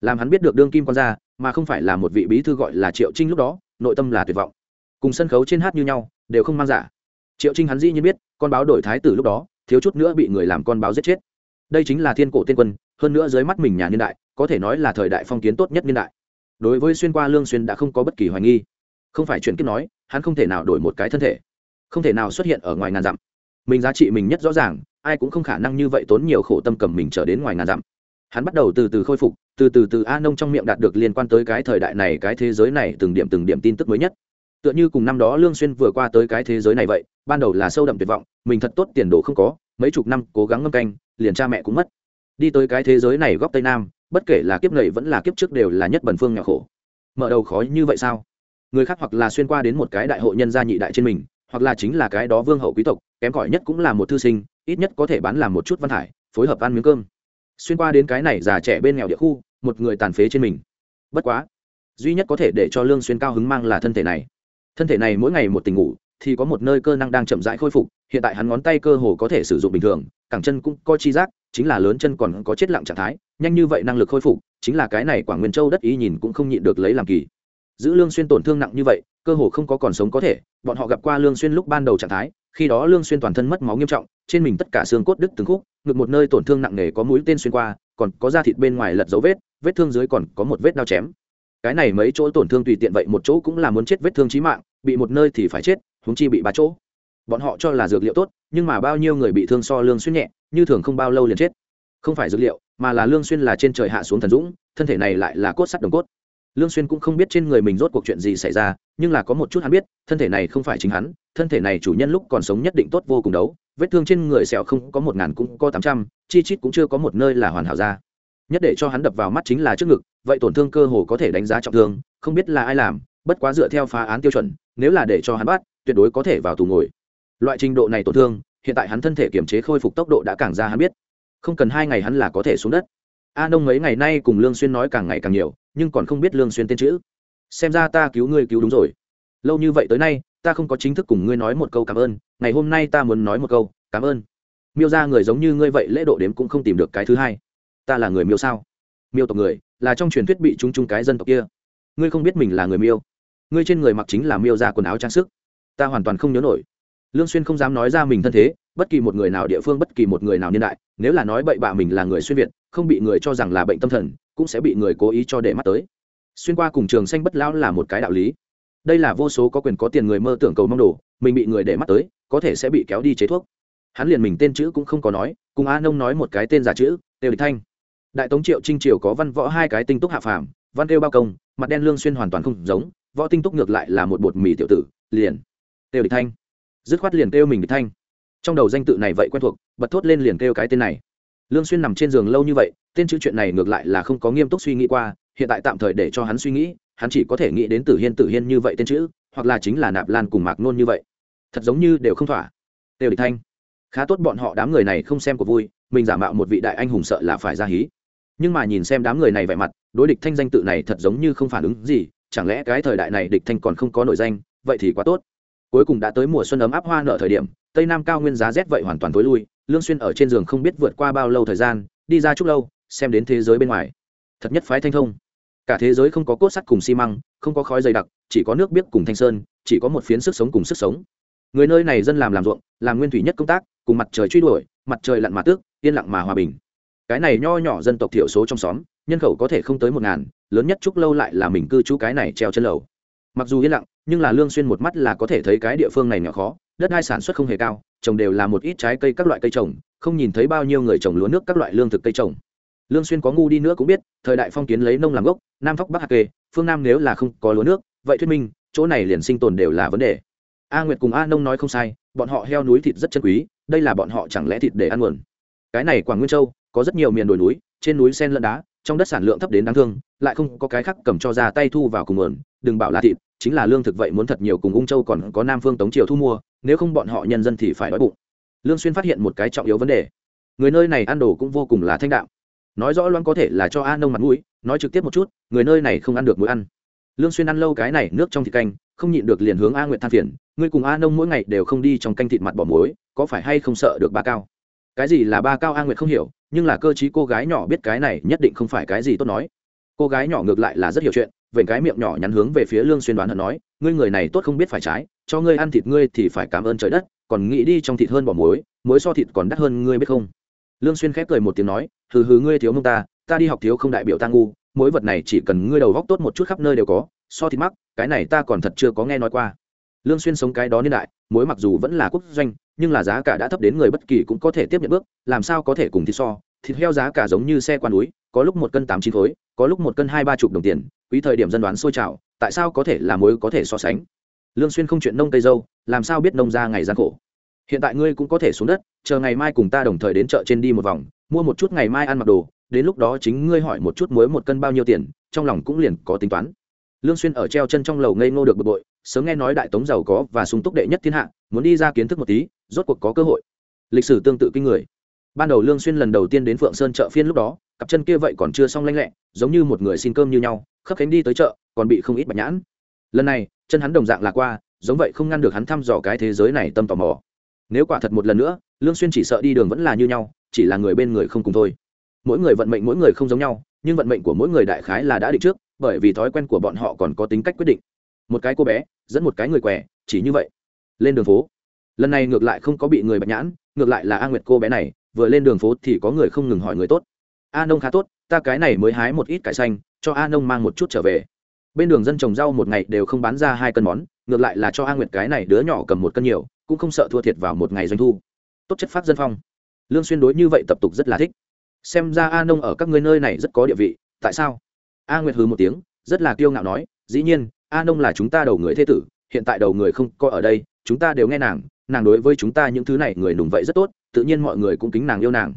Làm hắn biết được đương kim quan gia, mà không phải là một vị bí thư gọi là Triệu Trinh lúc đó, nội tâm là tuyệt vọng. Cùng sân khấu trên hát như nhau, đều không mang giả. Triệu Trinh hắn dĩ nhiên biết, con báo đổi thái tử lúc đó, thiếu chút nữa bị người làm con báo giết chết. Đây chính là thiên cổ tiên quân, hơn nữa dưới mắt mình nhà niên đại, có thể nói là thời đại phong kiến tốt nhất niên đại. Đối với xuyên qua lương xuyên đã không có bất kỳ hoài nghi. Không phải chuyện kiếp nói, hắn không thể nào đổi một cái thân thể, không thể nào xuất hiện ở ngoài ngàn dặm. Mình giá trị mình nhất rõ ràng, ai cũng không khả năng như vậy tốn nhiều khổ tâm cầm mình trở đến ngoài ngàn dặm hắn bắt đầu từ từ khôi phục từ từ từ a nông trong miệng đạt được liên quan tới cái thời đại này cái thế giới này từng điểm từng điểm tin tức mới nhất tựa như cùng năm đó lương xuyên vừa qua tới cái thế giới này vậy ban đầu là sâu đậm tuyệt vọng mình thật tốt tiền đồ không có mấy chục năm cố gắng ngâm canh liền cha mẹ cũng mất đi tới cái thế giới này góc tây nam, bất kể là kiếp này vẫn là kiếp trước đều là nhất bần phương nhỏ khổ. Mở đầu khó như vậy sao? Người khác hoặc là xuyên qua đến một cái đại hội nhân gia nhị đại trên mình, hoặc là chính là cái đó vương hậu quý tộc, kém cỏi nhất cũng là một thư sinh, ít nhất có thể bán làm một chút văn hải phối hợp ăn miếng cơm. Xuyên qua đến cái này già trẻ bên nghèo địa khu, một người tàn phế trên mình. Bất quá, duy nhất có thể để cho lương xuyên cao hứng mang là thân thể này. Thân thể này mỗi ngày một tình ngủ, thì có một nơi cơ năng đang chậm rãi khôi phục, hiện tại hắn ngón tay cơ hồ có thể sử dụng bình thường, cẳng chân cũng có chi giác chính là lớn chân còn có chết lặng trạng thái, nhanh như vậy năng lực khôi phục, chính là cái này quảng nguyên châu đất ý nhìn cũng không nhịn được lấy làm kỳ. Giữ lương xuyên tổn thương nặng như vậy, cơ hồ không có còn sống có thể, bọn họ gặp qua lương xuyên lúc ban đầu trạng thái, khi đó lương xuyên toàn thân mất máu nghiêm trọng, trên mình tất cả xương cốt đứt từng khúc, ngực một nơi tổn thương nặng nề có mũi tên xuyên qua, còn có da thịt bên ngoài lật dấu vết vết thương dưới còn có một vết đao chém. Cái này mấy chỗ tổn thương tùy tiện vậy một chỗ cũng là muốn chết vết thương chí mạng, bị một nơi thì phải chết chúng chi bị ba chỗ. Bọn họ cho là dược liệu tốt nhưng mà bao nhiêu người bị thương so lương xuyên nhẹ, như thường không bao lâu liền chết. Không phải dữ liệu, mà là lương xuyên là trên trời hạ xuống thần dũng, thân thể này lại là cốt sắt đồng cốt. Lương xuyên cũng không biết trên người mình rốt cuộc chuyện gì xảy ra, nhưng là có một chút hắn biết, thân thể này không phải chính hắn, thân thể này chủ nhân lúc còn sống nhất định tốt vô cùng đấu, vết thương trên người sẹo không có một ngàn cũng có tám trăm, chi chít cũng chưa có một nơi là hoàn hảo ra. Nhất để cho hắn đập vào mắt chính là trước ngực, vậy tổn thương cơ hồ có thể đánh giá trọng thương, không biết là ai làm, bất quá dựa theo phá án tiêu chuẩn, nếu là để cho hắn bắt, tuyệt đối có thể vào tù ngồi loại trình độ này tổn thương, hiện tại hắn thân thể kiểm chế khôi phục tốc độ đã càng ra hắn biết. Không cần hai ngày hắn là có thể xuống đất. A nông mấy ngày nay cùng lương xuyên nói càng ngày càng nhiều, nhưng còn không biết lương xuyên tên chữ. Xem ra ta cứu ngươi cứu đúng rồi. Lâu như vậy tới nay, ta không có chính thức cùng ngươi nói một câu cảm ơn, ngày hôm nay ta muốn nói một câu, cảm ơn. Miêu ra người giống như ngươi vậy lễ độ đếm cũng không tìm được cái thứ hai. Ta là người miêu sao? Miêu tộc người, là trong truyền thuyết bị chúng chung cái dân tộc kia. Ngươi không biết mình là người miêu. Ngươi trên người mặc chính là miêu ra quần áo trang sức. Ta hoàn toàn không nhớ nổi lương xuyên không dám nói ra mình thân thế, bất kỳ một người nào địa phương, bất kỳ một người nào niên đại, nếu là nói bậy bạ mình là người xuyên việt, không bị người cho rằng là bệnh tâm thần, cũng sẽ bị người cố ý cho để mắt tới. Xuyên qua cùng trường xanh bất lão là một cái đạo lý. Đây là vô số có quyền có tiền người mơ tưởng cầu mong đồ, mình bị người để mắt tới, có thể sẽ bị kéo đi chế thuốc. Hắn liền mình tên chữ cũng không có nói, cùng a nông nói một cái tên giả chữ, Tiêu địch thanh. Đại tống triệu trinh triều có văn võ hai cái tinh túc hạ phàm, văn kêu bao công, mặt đen lương xuyên hoàn toàn không giống, võ tinh túc ngược lại là một bột mì tiểu tử, liền. Tiêu địch thanh dứt khoát liền kêu mình địch thanh. Trong đầu danh tự này vậy quen thuộc, bật thốt lên liền kêu cái tên này. Lương xuyên nằm trên giường lâu như vậy, tên chữ chuyện này ngược lại là không có nghiêm túc suy nghĩ qua, hiện tại tạm thời để cho hắn suy nghĩ, hắn chỉ có thể nghĩ đến tử hiên tử hiên như vậy tên chữ, hoặc là chính là nạp lan cùng mạc nôn như vậy. Thật giống như đều không thỏa. Tiêu địch thanh. Khá tốt bọn họ đám người này không xem của vui, mình giả mạo một vị đại anh hùng sợ là phải ra hí. Nhưng mà nhìn xem đám người này vẻ mặt, đối địch thanh danh tự này thật giống như không phản ứng gì, chẳng lẽ cái thời đại này địch thanh còn không có nội danh, vậy thì quá tốt cuối cùng đã tới mùa xuân ấm áp hoa nở thời điểm, tây nam cao nguyên giá rét vậy hoàn toàn tối lui, lương xuyên ở trên giường không biết vượt qua bao lâu thời gian, đi ra chút lâu, xem đến thế giới bên ngoài. Thật nhất phái thanh thông. Cả thế giới không có cốt sắt cùng xi măng, không có khói dày đặc, chỉ có nước biếc cùng thanh sơn, chỉ có một phiến sức sống cùng sức sống. Người nơi này dân làm làm ruộng, làm nguyên thủy nhất công tác, cùng mặt trời truy đuổi, mặt trời lặn mà tước, yên lặng mà hòa bình. Cái này nho nhỏ dân tộc thiểu số trong xóm, nhân khẩu có thể không tới một ngàn, lớn nhất chúc lâu lại là mình cư trú cái này treo chân lầu mặc dù yên lặng, nhưng là lương xuyên một mắt là có thể thấy cái địa phương này nhỏ khó, đất đai sản xuất không hề cao, trồng đều là một ít trái cây các loại cây trồng, không nhìn thấy bao nhiêu người trồng lúa nước các loại lương thực cây trồng. Lương xuyên có ngu đi nữa cũng biết, thời đại phong kiến lấy nông làm gốc, nam phóc bắc hạ kê, phương nam nếu là không có lúa nước, vậy thuyết minh, chỗ này liền sinh tồn đều là vấn đề. A nguyệt cùng a nông nói không sai, bọn họ heo núi thịt rất chân quý, đây là bọn họ chẳng lẽ thịt để ăn nguồn. Cái này quảng nguyên châu, có rất nhiều miền đồi núi, trên núi sen lẫn đá, trong đất sản lượng thấp đến đáng thương, lại không có cái khác cầm cho ra tay thu vào cùng nguồn đừng bảo là thịt, chính là lương thực vậy muốn thật nhiều cùng ung châu còn có nam phương tống triều thu mua, nếu không bọn họ nhân dân thì phải đói bụng. Lương xuyên phát hiện một cái trọng yếu vấn đề. Người nơi này ăn đồ cũng vô cùng là thanh đạm. Nói rõ loan có thể là cho a nông mặt mũi, nói trực tiếp một chút, người nơi này không ăn được mũi ăn. Lương xuyên ăn lâu cái này, nước trong thịt canh, không nhịn được liền hướng a nguyệt than phiền, ngươi cùng a nông mỗi ngày đều không đi trong canh thịt mặt bỏ muối, có phải hay không sợ được ba cao? Cái gì là ba cao a nguyệt không hiểu, nhưng là cơ trí cô gái nhỏ biết cái này nhất định không phải cái gì tốt nói. Cô gái nhỏ ngược lại là rất hiểu chuyện vểnh cái miệng nhỏ nhắn hướng về phía lương xuyên đoán hận nói, ngươi người này tốt không biết phải trái, cho ngươi ăn thịt ngươi thì phải cảm ơn trời đất, còn nghĩ đi trong thịt hơn bỏ muối muối so thịt còn đắt hơn ngươi biết không? Lương xuyên khép cười một tiếng nói, hừ hừ, ngươi thiếu mông ta ta đi học thiếu không đại biểu ta ngu, muối vật này chỉ cần ngươi đầu góc tốt một chút khắp nơi đều có, so thịt mắc, cái này ta còn thật chưa có nghe nói qua. Lương xuyên sống cái đó niên đại, muối mặc dù vẫn là quốc doanh, nhưng là giá cả đã thấp đến người bất kỳ cũng có thể tiếp nhận bước, làm sao có thể cùng thịt so thịt heo giá cả giống như xe qua núi, có lúc một cân tám chín khối, có lúc một cân hai ba chục đồng tiền, quý thời điểm dân đoán sôi trào, tại sao có thể là muối có thể so sánh? Lương xuyên không chuyện nông tây dâu, làm sao biết nông ra ngày gian khổ? Hiện tại ngươi cũng có thể xuống đất, chờ ngày mai cùng ta đồng thời đến chợ trên đi một vòng, mua một chút ngày mai ăn mặc đồ, đến lúc đó chính ngươi hỏi một chút muối một cân bao nhiêu tiền, trong lòng cũng liền có tính toán. Lương xuyên ở treo chân trong lầu ngây ngô được bực bội, sớm nghe nói đại tống giàu có và sung túc đệ nhất thiên hạ, muốn đi ra kiến thức một tí, rốt cuộc có cơ hội. Lịch sử tương tự kinh người ban đầu lương xuyên lần đầu tiên đến phượng sơn chợ phiên lúc đó, cặp chân kia vậy còn chưa xong lanh lẹ, giống như một người xin cơm như nhau, khấp cánh đi tới chợ, còn bị không ít bạch nhãn. Lần này, chân hắn đồng dạng là qua, giống vậy không ngăn được hắn thăm dò cái thế giới này tâm tò mò. Nếu quả thật một lần nữa, lương xuyên chỉ sợ đi đường vẫn là như nhau, chỉ là người bên người không cùng thôi. Mỗi người vận mệnh mỗi người không giống nhau, nhưng vận mệnh của mỗi người đại khái là đã định trước, bởi vì thói quen của bọn họ còn có tính cách quyết định. Một cái cô bé, dẫn một cái người què, chỉ như vậy. Lên đường phố. Lần này ngược lại không có bị người bạch nhãn, ngược lại là a nguyệt cô bé này vừa lên đường phố thì có người không ngừng hỏi người tốt. A nông khá tốt, ta cái này mới hái một ít cải xanh, cho a nông mang một chút trở về. Bên đường dân trồng rau một ngày đều không bán ra hai cân món, ngược lại là cho a nguyệt cái này đứa nhỏ cầm một cân nhiều, cũng không sợ thua thiệt vào một ngày doanh thu. Tốt chất phát dân phong. Lương xuyên đối như vậy tập tục rất là thích. Xem ra a nông ở các ngươi nơi này rất có địa vị, tại sao? A nguyệt hừ một tiếng, rất là kiêu ngạo nói, dĩ nhiên, a nông là chúng ta đầu người thế tử, hiện tại đầu người không có ở đây, chúng ta đều nghe nàng nàng đối với chúng ta những thứ này người nùng vậy rất tốt, tự nhiên mọi người cũng kính nàng yêu nàng.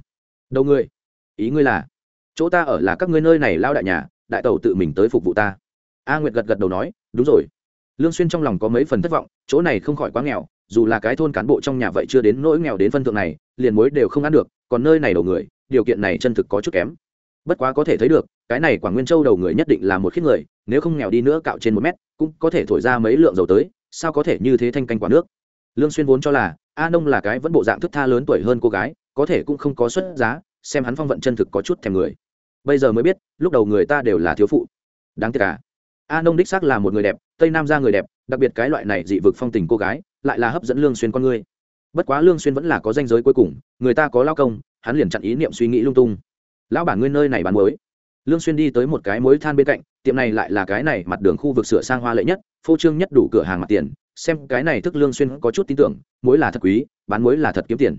Đầu ngươi ý ngươi là, chỗ ta ở là các ngươi nơi này lao đại nhà, đại tàu tự mình tới phục vụ ta. A nguyệt gật gật đầu nói, đúng rồi. Lương xuyên trong lòng có mấy phần thất vọng, chỗ này không khỏi quá nghèo, dù là cái thôn cán bộ trong nhà vậy chưa đến nỗi nghèo đến phân thượng này, liền muối đều không ăn được, còn nơi này đầu người, điều kiện này chân thực có chút kém. Bất quá có thể thấy được, cái này quảng nguyên châu đầu người nhất định là một khiết người, nếu không nghèo đi nữa cạo trên một mét, cũng có thể thổi ra mấy lượng dầu tới, sao có thể như thế thanh canh quả nước? Lương xuyên vốn cho là, a nông là cái vẫn bộ dạng thức tha lớn tuổi hơn cô gái, có thể cũng không có xuất giá, xem hắn phong vận chân thực có chút thèm người. Bây giờ mới biết, lúc đầu người ta đều là thiếu phụ. Đáng tiếc à. A nông đích xác là một người đẹp, tây nam ra người đẹp, đặc biệt cái loại này dị vực phong tình cô gái, lại là hấp dẫn lương xuyên con người. Bất quá lương xuyên vẫn là có danh giới cuối cùng, người ta có lao công, hắn liền chặn ý niệm suy nghĩ lung tung. Lão bản ngươi nơi này bán muối lương xuyên đi tới một cái muối than bên cạnh, tiệm này lại là cái này mặt đường khu vực sửa sang hoa lệ nhất, phô trương nhất đủ cửa hàng mặt tiền. Xem cái này thức lương xuyên có chút tin tưởng, muối là thật quý, bán muối là thật kiếm tiền.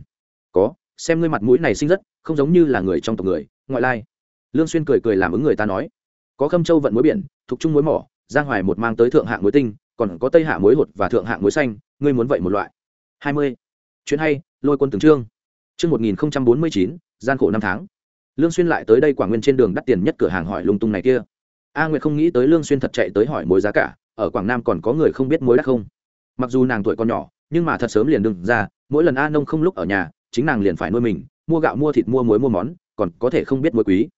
Có, xem ngươi mặt mũi này xinh rất, không giống như là người trong tộc người, ngoại lai. Lương xuyên cười cười làm ứng người ta nói. Có khâm châu vận muối biển, thuộc trung muối mỏ, giang hoài một mang tới thượng hạng muối tinh, còn có tây hạ muối hột và thượng hạng muối xanh, ngươi muốn vậy một loại. Hai mươi. Chuyện hay, lôi quân từng trương chương một nghìn bốn mươi chín, gian khổ năm tháng lương xuyên lại tới đây quảng nguyên trên đường đắt tiền nhất cửa hàng hỏi lung tung này kia. A nguyệt không nghĩ tới lương xuyên thật chạy tới hỏi mối giá cả, ở quảng nam còn có người không biết mối đắt không? Mặc dù nàng tuổi còn nhỏ, nhưng mà thật sớm liền đừng ra, mỗi lần a nông không lúc ở nhà, chính nàng liền phải nuôi mình, mua gạo mua thịt mua muối mua món, còn có thể không biết muối quý.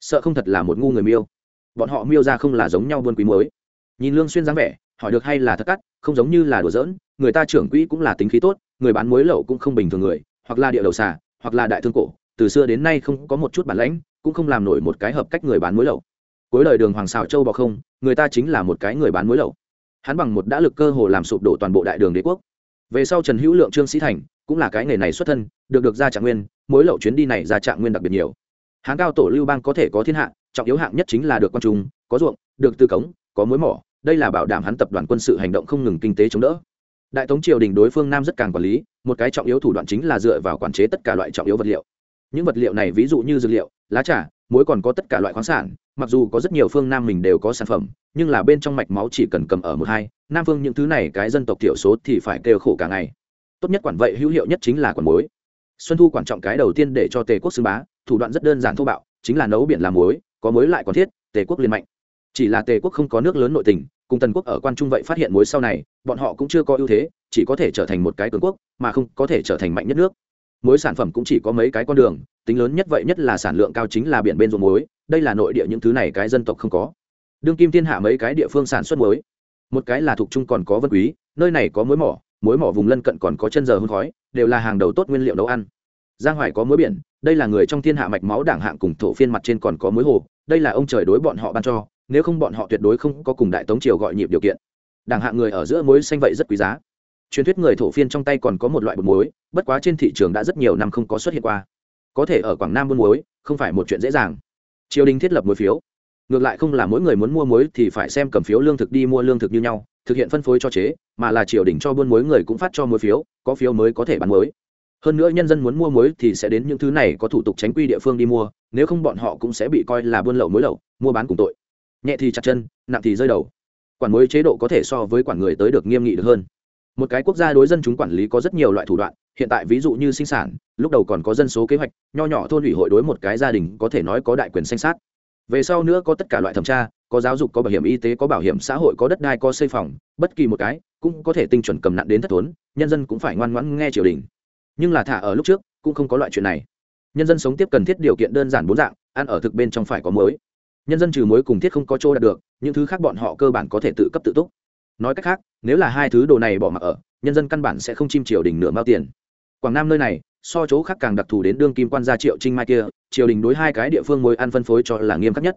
Sợ không thật là một ngu người miêu. Bọn họ miêu ra không là giống nhau buôn quý muối. Nhìn lương xuyên dáng vẻ, hỏi được hay là thật cắt, không giống như là đùa giỡn, người ta trưởng quỹ cũng là tính khí tốt, người bán muối lậu cũng không bình thường người, hoặc là địa đầu xà, hoặc là đại thương cổ từ xưa đến nay không có một chút bản lãnh, cũng không làm nổi một cái hợp cách người bán muối lậu cuối lời đường hoàng xào châu bọc không, người ta chính là một cái người bán muối lậu hắn bằng một đã lực cơ hồ làm sụp đổ toàn bộ đại đường đế quốc. Về sau trần hữu lượng, trương sĩ thành, cũng là cái nghề này xuất thân, được được ra trạng nguyên mối lậu chuyến đi này ra trạng nguyên đặc biệt nhiều. Hán cao tổ lưu bang có thể có thiên hạ, trọng yếu hạng nhất chính là được quan trung, có ruộng, được tư cống, có mối mỏ, đây là bảo đảm hắn tập đoàn quân sự hành động không ngừng kinh tế chống đỡ. Đại tống triều đình đối phương nam rất càng quản lý, một cái trọng yếu thủ đoạn chính là dựa vào quản chế tất cả loại trọng yếu vật liệu những vật liệu này ví dụ như dược liệu, lá trà, muối còn có tất cả loại khoáng sản, mặc dù có rất nhiều phương nam mình đều có sản phẩm, nhưng là bên trong mạch máu chỉ cần cầm ở một hai, nam phương những thứ này cái dân tộc thiểu số thì phải kêu khổ cả ngày. Tốt nhất quản vậy hữu hiệu nhất chính là quản muối. Xuân thu quan trọng cái đầu tiên để cho tề quốc xưng bá, thủ đoạn rất đơn giản thô bạo, chính là nấu biển làm muối, có muối lại còn thiết, tề quốc liền mạnh. Chỉ là tề quốc không có nước lớn nội tình, cùng tần quốc ở quan trung vậy phát hiện muối sau này, bọn họ cũng chưa có ưu thế, chỉ có thể trở thành một cái cường quốc, mà không có thể trở thành mạnh nhất nước muối sản phẩm cũng chỉ có mấy cái con đường, tính lớn nhất vậy nhất là sản lượng cao chính là biển bên ruộng muối, đây là nội địa những thứ này cái dân tộc không có. Đương kim thiên hạ mấy cái địa phương sản xuất muối, một cái là thuộc trung còn có vân quý, nơi này có muối mỏ muối mỏ vùng lân cận còn có chân giờ hôn khói, đều là hàng đầu tốt nguyên liệu nấu ăn. Giang hoài có muối biển, đây là người trong thiên hạ mạch máu đảng hạng cùng thổ phiên mặt trên còn có muối hồ, đây là ông trời đối bọn họ ban cho, nếu không bọn họ tuyệt đối không có cùng đại tống triều gọi nhịp điều kiện. Đảng hạng người ở giữa muối xanh vậy rất quý giá truyền thuyết người thổ phiên trong tay còn có một loại bột muối, bất quá trên thị trường đã rất nhiều năm không có xuất hiện qua. Có thể ở quảng nam buôn muối, không phải một chuyện dễ dàng. Triều đình thiết lập muối phiếu. Ngược lại không là mỗi người muốn mua muối thì phải xem cầm phiếu lương thực đi mua lương thực như nhau, thực hiện phân phối cho chế, mà là triều đình cho buôn muối người cũng phát cho muối phiếu, có phiếu mới có thể bán muối. Hơn nữa nhân dân muốn mua muối thì sẽ đến những thứ này có thủ tục tránh quy địa phương đi mua, nếu không bọn họ cũng sẽ bị coi là buôn lậu muối lậu, mua bán cùng tội. Nhẹ thì chặt chân, nặng thì rơi đầu. Quản muối chế độ có thể so với quản người tới được nghiêm nghị được hơn một cái quốc gia đối dân chúng quản lý có rất nhiều loại thủ đoạn, hiện tại ví dụ như sinh sản, lúc đầu còn có dân số kế hoạch, nho nhỏ thôn ủy hội đối một cái gia đình có thể nói có đại quyền sanh sát về sau nữa có tất cả loại thẩm tra, có giáo dục, có bảo hiểm y tế, có bảo hiểm xã hội, có đất đai, có xây phòng, bất kỳ một cái cũng có thể tinh chuẩn cầm nặng đến thất thốn, nhân dân cũng phải ngoan ngoãn nghe triều đình. Nhưng là thả ở lúc trước cũng không có loại chuyện này. Nhân dân sống tiếp cần thiết điều kiện đơn giản bốn dạng, ăn ở thực bên trong phải có muối. Nhân dân trừ muối cùng thiết không có chỗ đạt được, những thứ khác bọn họ cơ bản có thể tự cấp tự túc nói cách khác, nếu là hai thứ đồ này bỏ mặc ở, nhân dân căn bản sẽ không chim triều đình nửa mao tiền. Quảng nam nơi này, so chỗ khác càng đặc thù đến đương kim quan gia triệu trinh mai kia, triều đình đối hai cái địa phương mối ăn phân phối cho là nghiêm khắc nhất.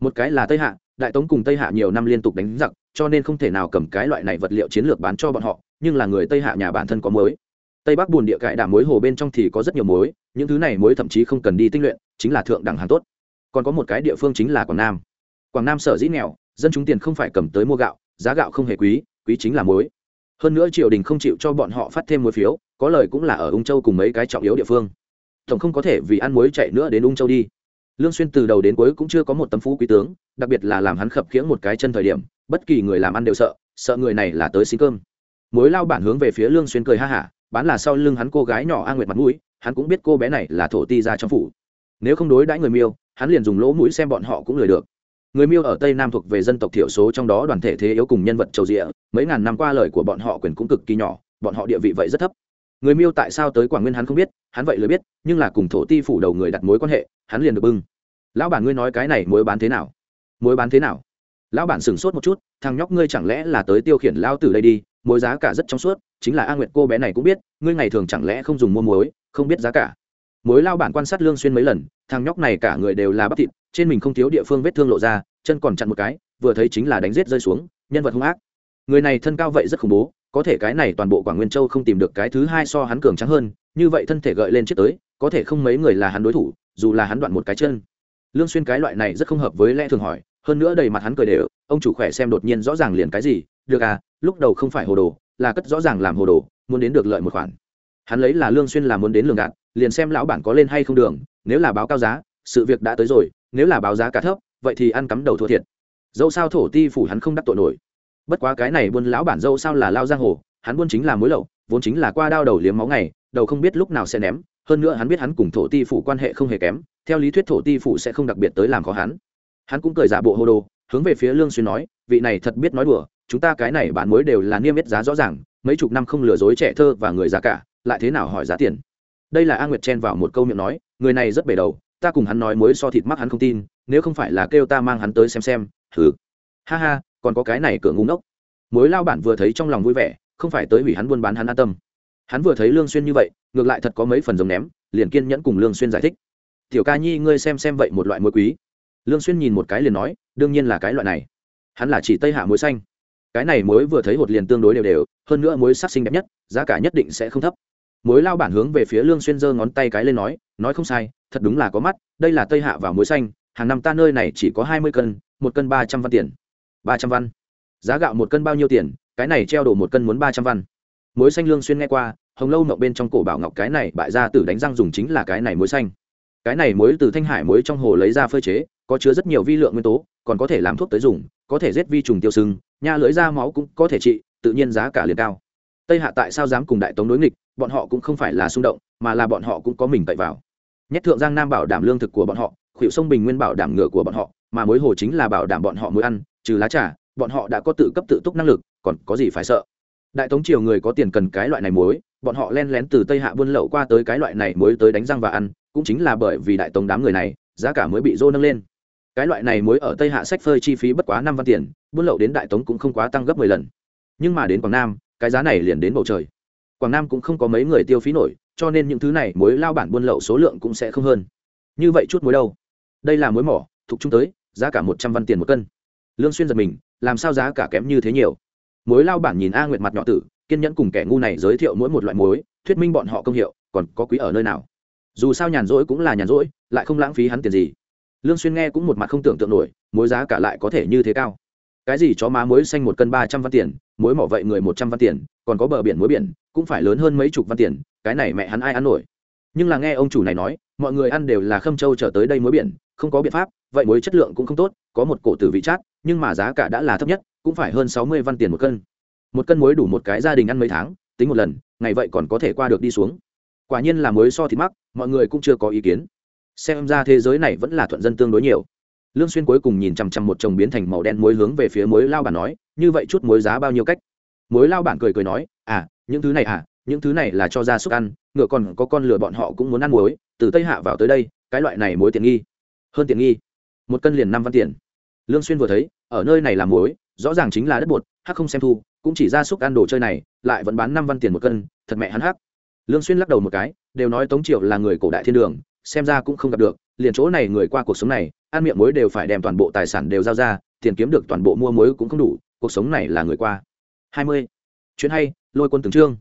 Một cái là tây hạ, đại tống cùng tây hạ nhiều năm liên tục đánh giặc, cho nên không thể nào cầm cái loại này vật liệu chiến lược bán cho bọn họ, nhưng là người tây hạ nhà bản thân có muối tây bắc buồn địa cải đảm muối hồ bên trong thì có rất nhiều muối những thứ này muối thậm chí không cần đi tinh luyện, chính là thượng đẳng hàng tốt. Còn có một cái địa phương chính là quảng nam. Quảng nam sở dĩ nghèo, dân chúng tiền không phải cầm tới mua gạo giá gạo không hề quý quý chính là muối. Hơn nữa triều đình không chịu cho bọn họ phát thêm muối phiếu có lời cũng là ở ung châu cùng mấy cái trọng yếu địa phương. Tổng không có thể vì ăn muối chạy nữa đến ung châu đi. Lương xuyên từ đầu đến cuối cũng chưa có một tấm phú quý tướng đặc biệt là làm hắn khập khiễng một cái chân thời điểm bất kỳ người làm ăn đều sợ sợ người này là tới xin cơm. Muối lao bản hướng về phía lương xuyên cười ha ha, bán là sau lưng hắn cô gái nhỏ a nguyệt mặt mũi hắn cũng biết cô bé này là thổ ti ra trong phủ. Nếu không đối đãi người miêu hắn liền dùng lỗ mũi xem bọn họ cũng lười được người miêu ở tây nam thuộc về dân tộc thiểu số trong đó đoàn thể thế yếu cùng nhân vật trầu rịa, mấy ngàn năm qua lời của bọn họ quyền cũng cực kỳ nhỏ, bọn họ địa vị vậy rất thấp. Người miêu tại sao tới quảng nguyên hắn không biết, hắn vậy lười biết, nhưng là cùng thổ ti phủ đầu người đặt mối quan hệ, hắn liền được bưng. Lão bản ngươi nói cái này mối bán thế nào? Mối bán thế nào? Lão bản sửng sốt một chút, thằng nhóc ngươi chẳng lẽ là tới tiêu khiển lao từ đây đi, mối giá cả rất trong suốt, chính là a nguyệt cô bé này cũng biết, ngươi ngày thường chẳng lẽ không dùng mua muối, không biết giá cả. Mối lao bản quan sát lương xuyên mấy lần, thằng nhóc này cả người đều là bắp thịt trên mình không thiếu địa phương vết thương lộ ra, chân còn chặn một cái, vừa thấy chính là đánh giết rơi xuống, nhân vật hung ác. Người này thân cao vậy rất khủng bố, có thể cái này toàn bộ quảng nguyên châu không tìm được cái thứ hai so hắn cường trắng hơn, như vậy thân thể gợi lên chết tới, có thể không mấy người là hắn đối thủ, dù là hắn đoạn một cái chân. Lương xuyên cái loại này rất không hợp với lẽ thường hỏi, hơn nữa đầy mặt hắn cười đều, ông chủ khỏe xem đột nhiên rõ ràng liền cái gì, được à lúc đầu không phải hồ đồ, là cất rõ ràng làm hồ đồ, muốn đến được lợi một khoản. Hắn lấy là lương xuyên là muốn đến lường gạt, liền xem lão bản có lên hay không đường, nếu là báo cao giá, sự việc đã tới rồi nếu là báo giá cả thấp, vậy thì ăn cắm đầu thua thiệt. Dẫu sao thổ ti phủ hắn không đắc tội nổi. Bất quá cái này buôn lão bản dâu sao là lao giang hồ, hắn buôn chính là mối lậu, vốn chính là qua đao đầu liếm máu ngày, đầu không biết lúc nào sẽ ném, hơn nữa hắn biết hắn cùng thổ ti phủ quan hệ không hề kém, theo lý thuyết thổ ti phủ sẽ không đặc biệt tới làm khó hắn. Hắn cũng cười giả bộ hô đồ, hướng về phía lương xuyên nói, vị này thật biết nói đùa, chúng ta cái này bán mối đều là niêm yết giá rõ ràng, mấy chục năm không lừa dối trẻ thơ và người già cả, lại thế nào hỏi giá tiền? Đây là a nguyệt chen vào một câu miệng nói, người này rất bể đầu ta cùng hắn nói mối so thịt mắc hắn không tin, nếu không phải là kêu ta mang hắn tới xem xem thử ha ha, còn có cái này cửa ngu ngốc. Mối lao bản vừa thấy trong lòng vui vẻ, không phải tới hủy hắn buôn bán hắn an tâm. Hắn vừa thấy lương xuyên như vậy, ngược lại thật có mấy phần giống ném, liền kiên nhẫn cùng lương xuyên giải thích. Tiểu ca nhi, ngươi xem xem vậy một loại muối quý. Lương xuyên nhìn một cái liền nói, đương nhiên là cái loại này. Hắn là chỉ tây hạ muối xanh. Cái này muối vừa thấy hột liền tương đối đều đều, hơn nữa muối sắc xinh đẹp nhất, giá cả nhất định sẽ không thấp muối lao bản hướng về phía lương xuyên giơ ngón tay cái lên nói nói không sai, thật đúng là có mắt, đây là tây hạ và muối xanh, hàng năm ta nơi này chỉ có hai mươi cân, một cân ba trăm văn tiền. Ba trăm văn. Giá gạo một cân bao nhiêu tiền, cái này treo đổ một cân muốn ba trăm văn. Muối xanh lương xuyên nghe qua, hồng lâu mộng bên trong cổ bảo ngọc cái này bại gia tử đánh răng dùng chính là cái này muối xanh. Cái này muối từ thanh hải muối trong hồ lấy ra phơi chế, có chứa rất nhiều vi lượng nguyên tố, còn có thể làm thuốc tới dùng, có thể giết vi trùng tiêu sưng nha lưỡi da máu cũng có thể trị, tự nhiên giá cả liền cao tây hạ tại sao dám cùng đại tống đối nghịch, bọn họ cũng không phải là xung động, mà là bọn họ cũng có mình tậy vào. Nhất thượng giang nam bảo đảm lương thực của bọn họ, khuỵu sông bình nguyên bảo đảm ngựa của bọn họ, mà mối hồ chính là bảo đảm bọn họ mối ăn, trừ lá trà, bọn họ đã có tự cấp tự túc năng lực, còn có gì phải sợ? Đại tống triều người có tiền cần cái loại này muối, bọn họ len lén từ tây hạ buôn lậu qua tới cái loại này muối tới đánh răng và ăn, cũng chính là bởi vì đại tống đám người này, giá cả mới bị dô nâng lên. Cái loại này muối ở tây hạ sách phơi chi phí bất quá năm văn tiền, buôn lậu đến đại tống cũng không quá tăng gấp mười lần. Nhưng mà đến quảng nam cái giá này liền đến bầu trời. Quảng nam cũng không có mấy người tiêu phí nổi, cho nên những thứ này muối lao bản buôn lậu số lượng cũng sẽ không hơn. Như vậy chút muối đâu? Đây là muối mỏ, thuộc trung tới, giá cả một trăm văn tiền một cân. Lương xuyên giật mình, làm sao giá cả kém như thế nhiều? Muối lao bản nhìn a nguyệt mặt nhỏ tử, kiên nhẫn cùng kẻ ngu này giới thiệu mỗi một loại muối, thuyết minh bọn họ công hiệu, còn có quý ở nơi nào? Dù sao nhàn rỗi cũng là nhàn rỗi, lại không lãng phí hắn tiền gì. Lương xuyên nghe cũng một mặt không tưởng tượng nổi, muối giá cả lại có thể như thế cao cái gì chó má muối xanh một cân ba trăm văn tiền, muối mỏ vậy người một trăm văn tiền, còn có bờ biển muối biển, cũng phải lớn hơn mấy chục văn tiền, cái này mẹ hắn ai ăn nổi. Nhưng là nghe ông chủ này nói, mọi người ăn đều là khâm châu trở tới đây muối biển, không có biện pháp, vậy muối chất lượng cũng không tốt, có một cổ tử vị chát, nhưng mà giá cả đã là thấp nhất, cũng phải hơn sáu mươi văn tiền một cân. Một cân muối đủ một cái gia đình ăn mấy tháng, tính một lần, ngày vậy còn có thể qua được đi xuống. Quả nhiên là muối so thịt mắc, mọi người cũng chưa có ý kiến. Xem ra thế giới này vẫn là thuận dân tương đối nhiều lương xuyên cuối cùng nhìn chằm chằm một chồng biến thành màu đen muối hướng về phía muối lao bản nói, như vậy chút muối giá bao nhiêu cách? Muối lao bản cười cười nói à những thứ này à những thứ này là cho gia súc ăn, ngựa còn có con lừa bọn họ cũng muốn ăn muối, từ tây hạ vào tới đây, cái loại này muối tiện nghi. Hơn tiện nghi? Một cân liền năm văn tiền. Lương xuyên vừa thấy, ở nơi này làm muối, rõ ràng chính là đất bột, hắc không xem thu, cũng chỉ gia súc ăn đồ chơi này, lại vẫn bán năm văn tiền một cân, thật mẹ hắn hắc. Lương xuyên lắc đầu một cái, đều nói tống triệu là người cổ đại thiên đường, xem ra cũng không gặp được, liền chỗ này người qua cuộc sống này ăn miệng muối đều phải đem toàn bộ tài sản đều giao ra tiền kiếm được toàn bộ mua muối cũng không đủ cuộc sống này là người qua. 20. chuyện hay lôi quân từng trương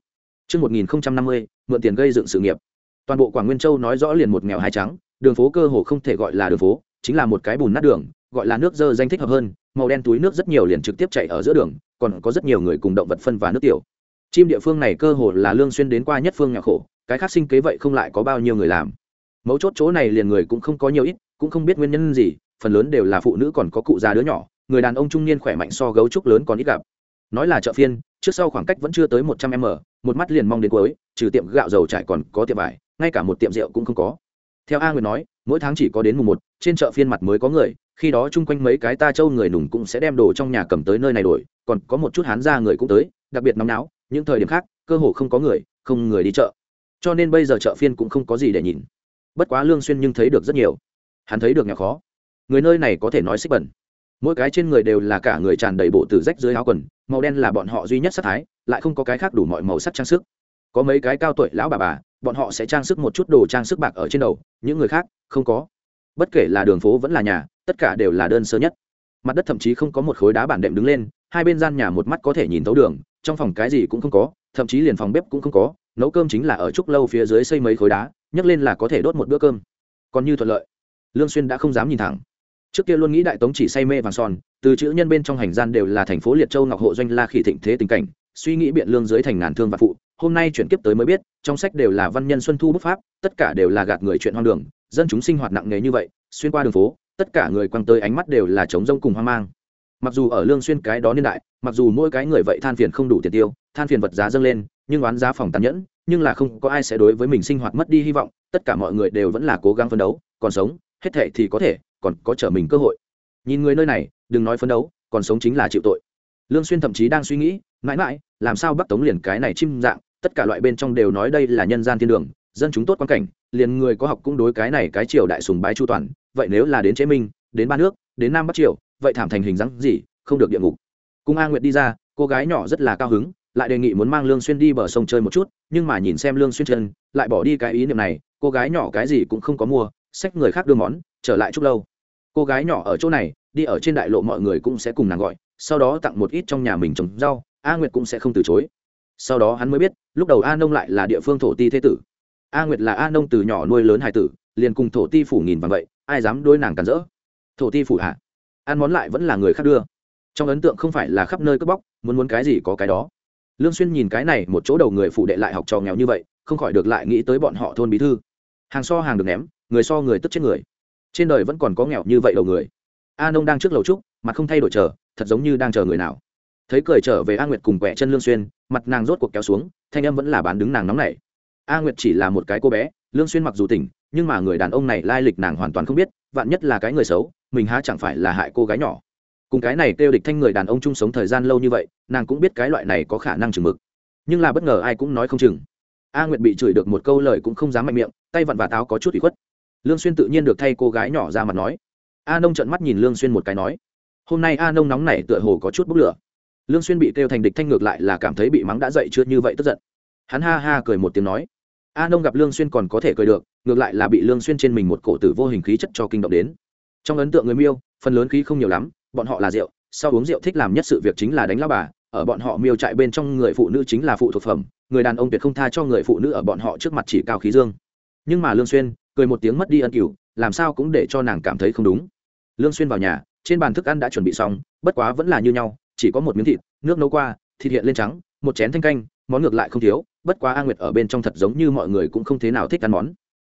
chương 1050, mượn tiền gây dựng sự nghiệp. Toàn bộ quảng nguyên châu nói rõ liền một nghèo hai trắng đường phố cơ hồ không thể gọi là đường phố chính là một cái bùn nát đường gọi là nước dơ danh thích hợp hơn màu đen túi nước rất nhiều liền trực tiếp chạy ở giữa đường còn có rất nhiều người cùng động vật phân và nước tiểu. Chim địa phương này cơ hồ là lương xuyên đến qua nhất phương nhà khổ cái khác sinh kế vậy không lại có bao nhiêu người làm. Mấu chốt chỗ này liền người cũng không có nhiều ít cũng không biết nguyên nhân gì, phần lớn đều là phụ nữ còn có cụ già đứa nhỏ, người đàn ông trung niên khỏe mạnh so gấu trúc lớn còn ít gặp. Nói là chợ phiên, trước sau khoảng cách vẫn chưa tới một trăm m, một mắt liền mong đến cuối, trừ tiệm gạo dầu trải còn có tiệm vải, ngay cả một tiệm rượu cũng không có. Theo a người nói, mỗi tháng chỉ có đến mùng một, trên chợ phiên mặt mới có người, khi đó chung quanh mấy cái ta châu người nùng cũng sẽ đem đồ trong nhà cầm tới nơi này đổi, còn có một chút hán ra người cũng tới, đặc biệt nóng náo, những thời điểm khác, cơ hồ không có người, không người đi chợ. Cho nên bây giờ chợ phiên cũng không có gì để nhìn. Bất quá lương xuyên nhưng thấy được rất nhiều hắn thấy được nhà khó. Người nơi này có thể nói xích bẩn. Mỗi cái trên người đều là cả người tràn đầy bộ tử rách dưới áo quần, màu đen là bọn họ duy nhất sắc thái, lại không có cái khác đủ mọi màu sắc trang sức. Có mấy cái cao tuổi lão bà bà, bọn họ sẽ trang sức một chút đồ trang sức bạc ở trên đầu, những người khác, không có. Bất kể là đường phố vẫn là nhà, tất cả đều là đơn sơ nhất. Mặt đất thậm chí không có một khối đá bản đệm đứng lên, hai bên gian nhà một mắt có thể nhìn thấu đường, trong phòng cái gì cũng không có, thậm chí liền phòng bếp cũng không có, nấu cơm chính là ở trúc lâu phía dưới xây mấy khối đá, nhấc lên là có thể đốt một bữa cơm. Còn như thuận lợi lương xuyên đã không dám nhìn thẳng. Trước kia luôn nghĩ đại tống chỉ say mê vàng son, từ chữ nhân bên trong hành gian đều là thành phố liệt châu ngọc hộ doanh la khỉ thịnh thế tình cảnh, suy nghĩ biện lương dưới thành ngàn thương và phụ, hôm nay chuyển kiếp tới mới biết, trong sách đều là văn nhân xuân thu bút pháp, tất cả đều là gạt người chuyện hoang đường, dân chúng sinh hoạt nặng nề như vậy, xuyên qua đường phố, tất cả người quăng tới ánh mắt đều là trống rông cùng hoang mang. Mặc dù ở lương xuyên cái đó niên đại, mặc dù mỗi cái người vậy than phiền không đủ tiền tiêu, than phiền vật giá dâng lên, nhưng oán giá phòng tàn nhẫn, nhưng là không có ai sẽ đối với mình sinh hoạt mất đi hy vọng, tất cả mọi người đều vẫn là cố gắng phấn đấu, còn sống hết thệ thì có thể, còn có trở mình cơ hội. Nhìn người nơi này, đừng nói phấn đấu, còn sống chính là chịu tội. Lương xuyên thậm chí đang suy nghĩ, mãi mãi, làm sao bắc tống liền cái này chim dạng, tất cả loại bên trong đều nói đây là nhân gian thiên đường, dân chúng tốt quan cảnh, liền người có học cũng đối cái này cái triều đại sùng bái chu toàn, vậy nếu là đến chế minh, đến ba nước, đến nam bắc triều, vậy thảm thành hình dáng gì, không được địa ngục. Cung a nguyệt đi ra, cô gái nhỏ rất là cao hứng, lại đề nghị muốn mang lương xuyên đi bờ sông chơi một chút, nhưng mà nhìn xem lương xuyên chân, lại bỏ đi cái ý niệm này, cô gái nhỏ cái gì cũng không có mua xách người khác đưa món, trở lại chút lâu. Cô gái nhỏ ở chỗ này, đi ở trên đại lộ mọi người cũng sẽ cùng nàng gọi, sau đó tặng một ít trong nhà mình trồng rau, a nguyệt cũng sẽ không từ chối. Sau đó hắn mới biết, lúc đầu a nông lại là địa phương thổ ti thế tử. A nguyệt là a nông từ nhỏ nuôi lớn hải tử, liền cùng thổ ti phủ nghìn vàng vậy, ai dám đôi nàng cản rỡ? Thổ ti phủ hạ ăn món lại vẫn là người khác đưa. Trong ấn tượng không phải là khắp nơi cướp bóc, muốn muốn cái gì có cái đó. Lương xuyên nhìn cái này một chỗ đầu người phụ đệ lại học trò nghèo như vậy, không khỏi được lại nghĩ tới bọn họ thôn bí thư. Hàng so hàng được ném người so người tức chết người. Trên đời vẫn còn có nghèo như vậy đầu người. A nông đang trước lầu trúc, mặt không thay đổi chờ, thật giống như đang chờ người nào. Thấy cười trở về a nguyệt cùng quẹ chân lương xuyên, mặt nàng rốt cuộc kéo xuống, thanh âm vẫn là bán đứng nàng nóng nảy. A nguyệt chỉ là một cái cô bé, lương xuyên mặc dù tỉnh, nhưng mà người đàn ông này lai lịch nàng hoàn toàn không biết, vạn nhất là cái người xấu, mình há chẳng phải là hại cô gái nhỏ. Cùng cái này kêu địch thanh người đàn ông chung sống thời gian lâu như vậy, nàng cũng biết cái loại này có khả năng chừng mực. Nhưng là bất ngờ ai cũng nói không chừng. A nguyệt bị chửi được một câu lời cũng không dám mạnh miệng, tay vặn và táo có chút ủy khuất lương xuyên tự nhiên được thay cô gái nhỏ ra mặt nói. A nông trợn mắt nhìn lương xuyên một cái nói, hôm nay a nông nóng này tựa hồ có chút bốc lửa. Lương xuyên bị kêu thành địch thanh ngược lại là cảm thấy bị mắng đã dậy chưa như vậy tức giận. Hắn ha ha cười một tiếng nói, a nông gặp lương xuyên còn có thể cười được, ngược lại là bị lương xuyên trên mình một cổ tử vô hình khí chất cho kinh động đến. Trong ấn tượng người miêu, phần lớn khí không nhiều lắm, bọn họ là rượu, sau uống rượu thích làm nhất sự việc chính là đánh lão bà, ở bọn họ miêu trại bên trong người phụ nữ chính là phụ thuộc phẩm, người đàn ông tuyệt không tha cho người phụ nữ ở bọn họ trước mặt chỉ cao khí dương. Nhưng mà lương xuyên cười một tiếng mất đi ân cửu, làm sao cũng để cho nàng cảm thấy không đúng. Lương xuyên vào nhà, trên bàn thức ăn đã chuẩn bị xong, bất quá vẫn là như nhau, chỉ có một miếng thịt, nước nấu qua, thịt hiện lên trắng, một chén thanh canh, món ngược lại không thiếu, bất quá a nguyệt ở bên trong thật giống như mọi người cũng không thế nào thích ăn món.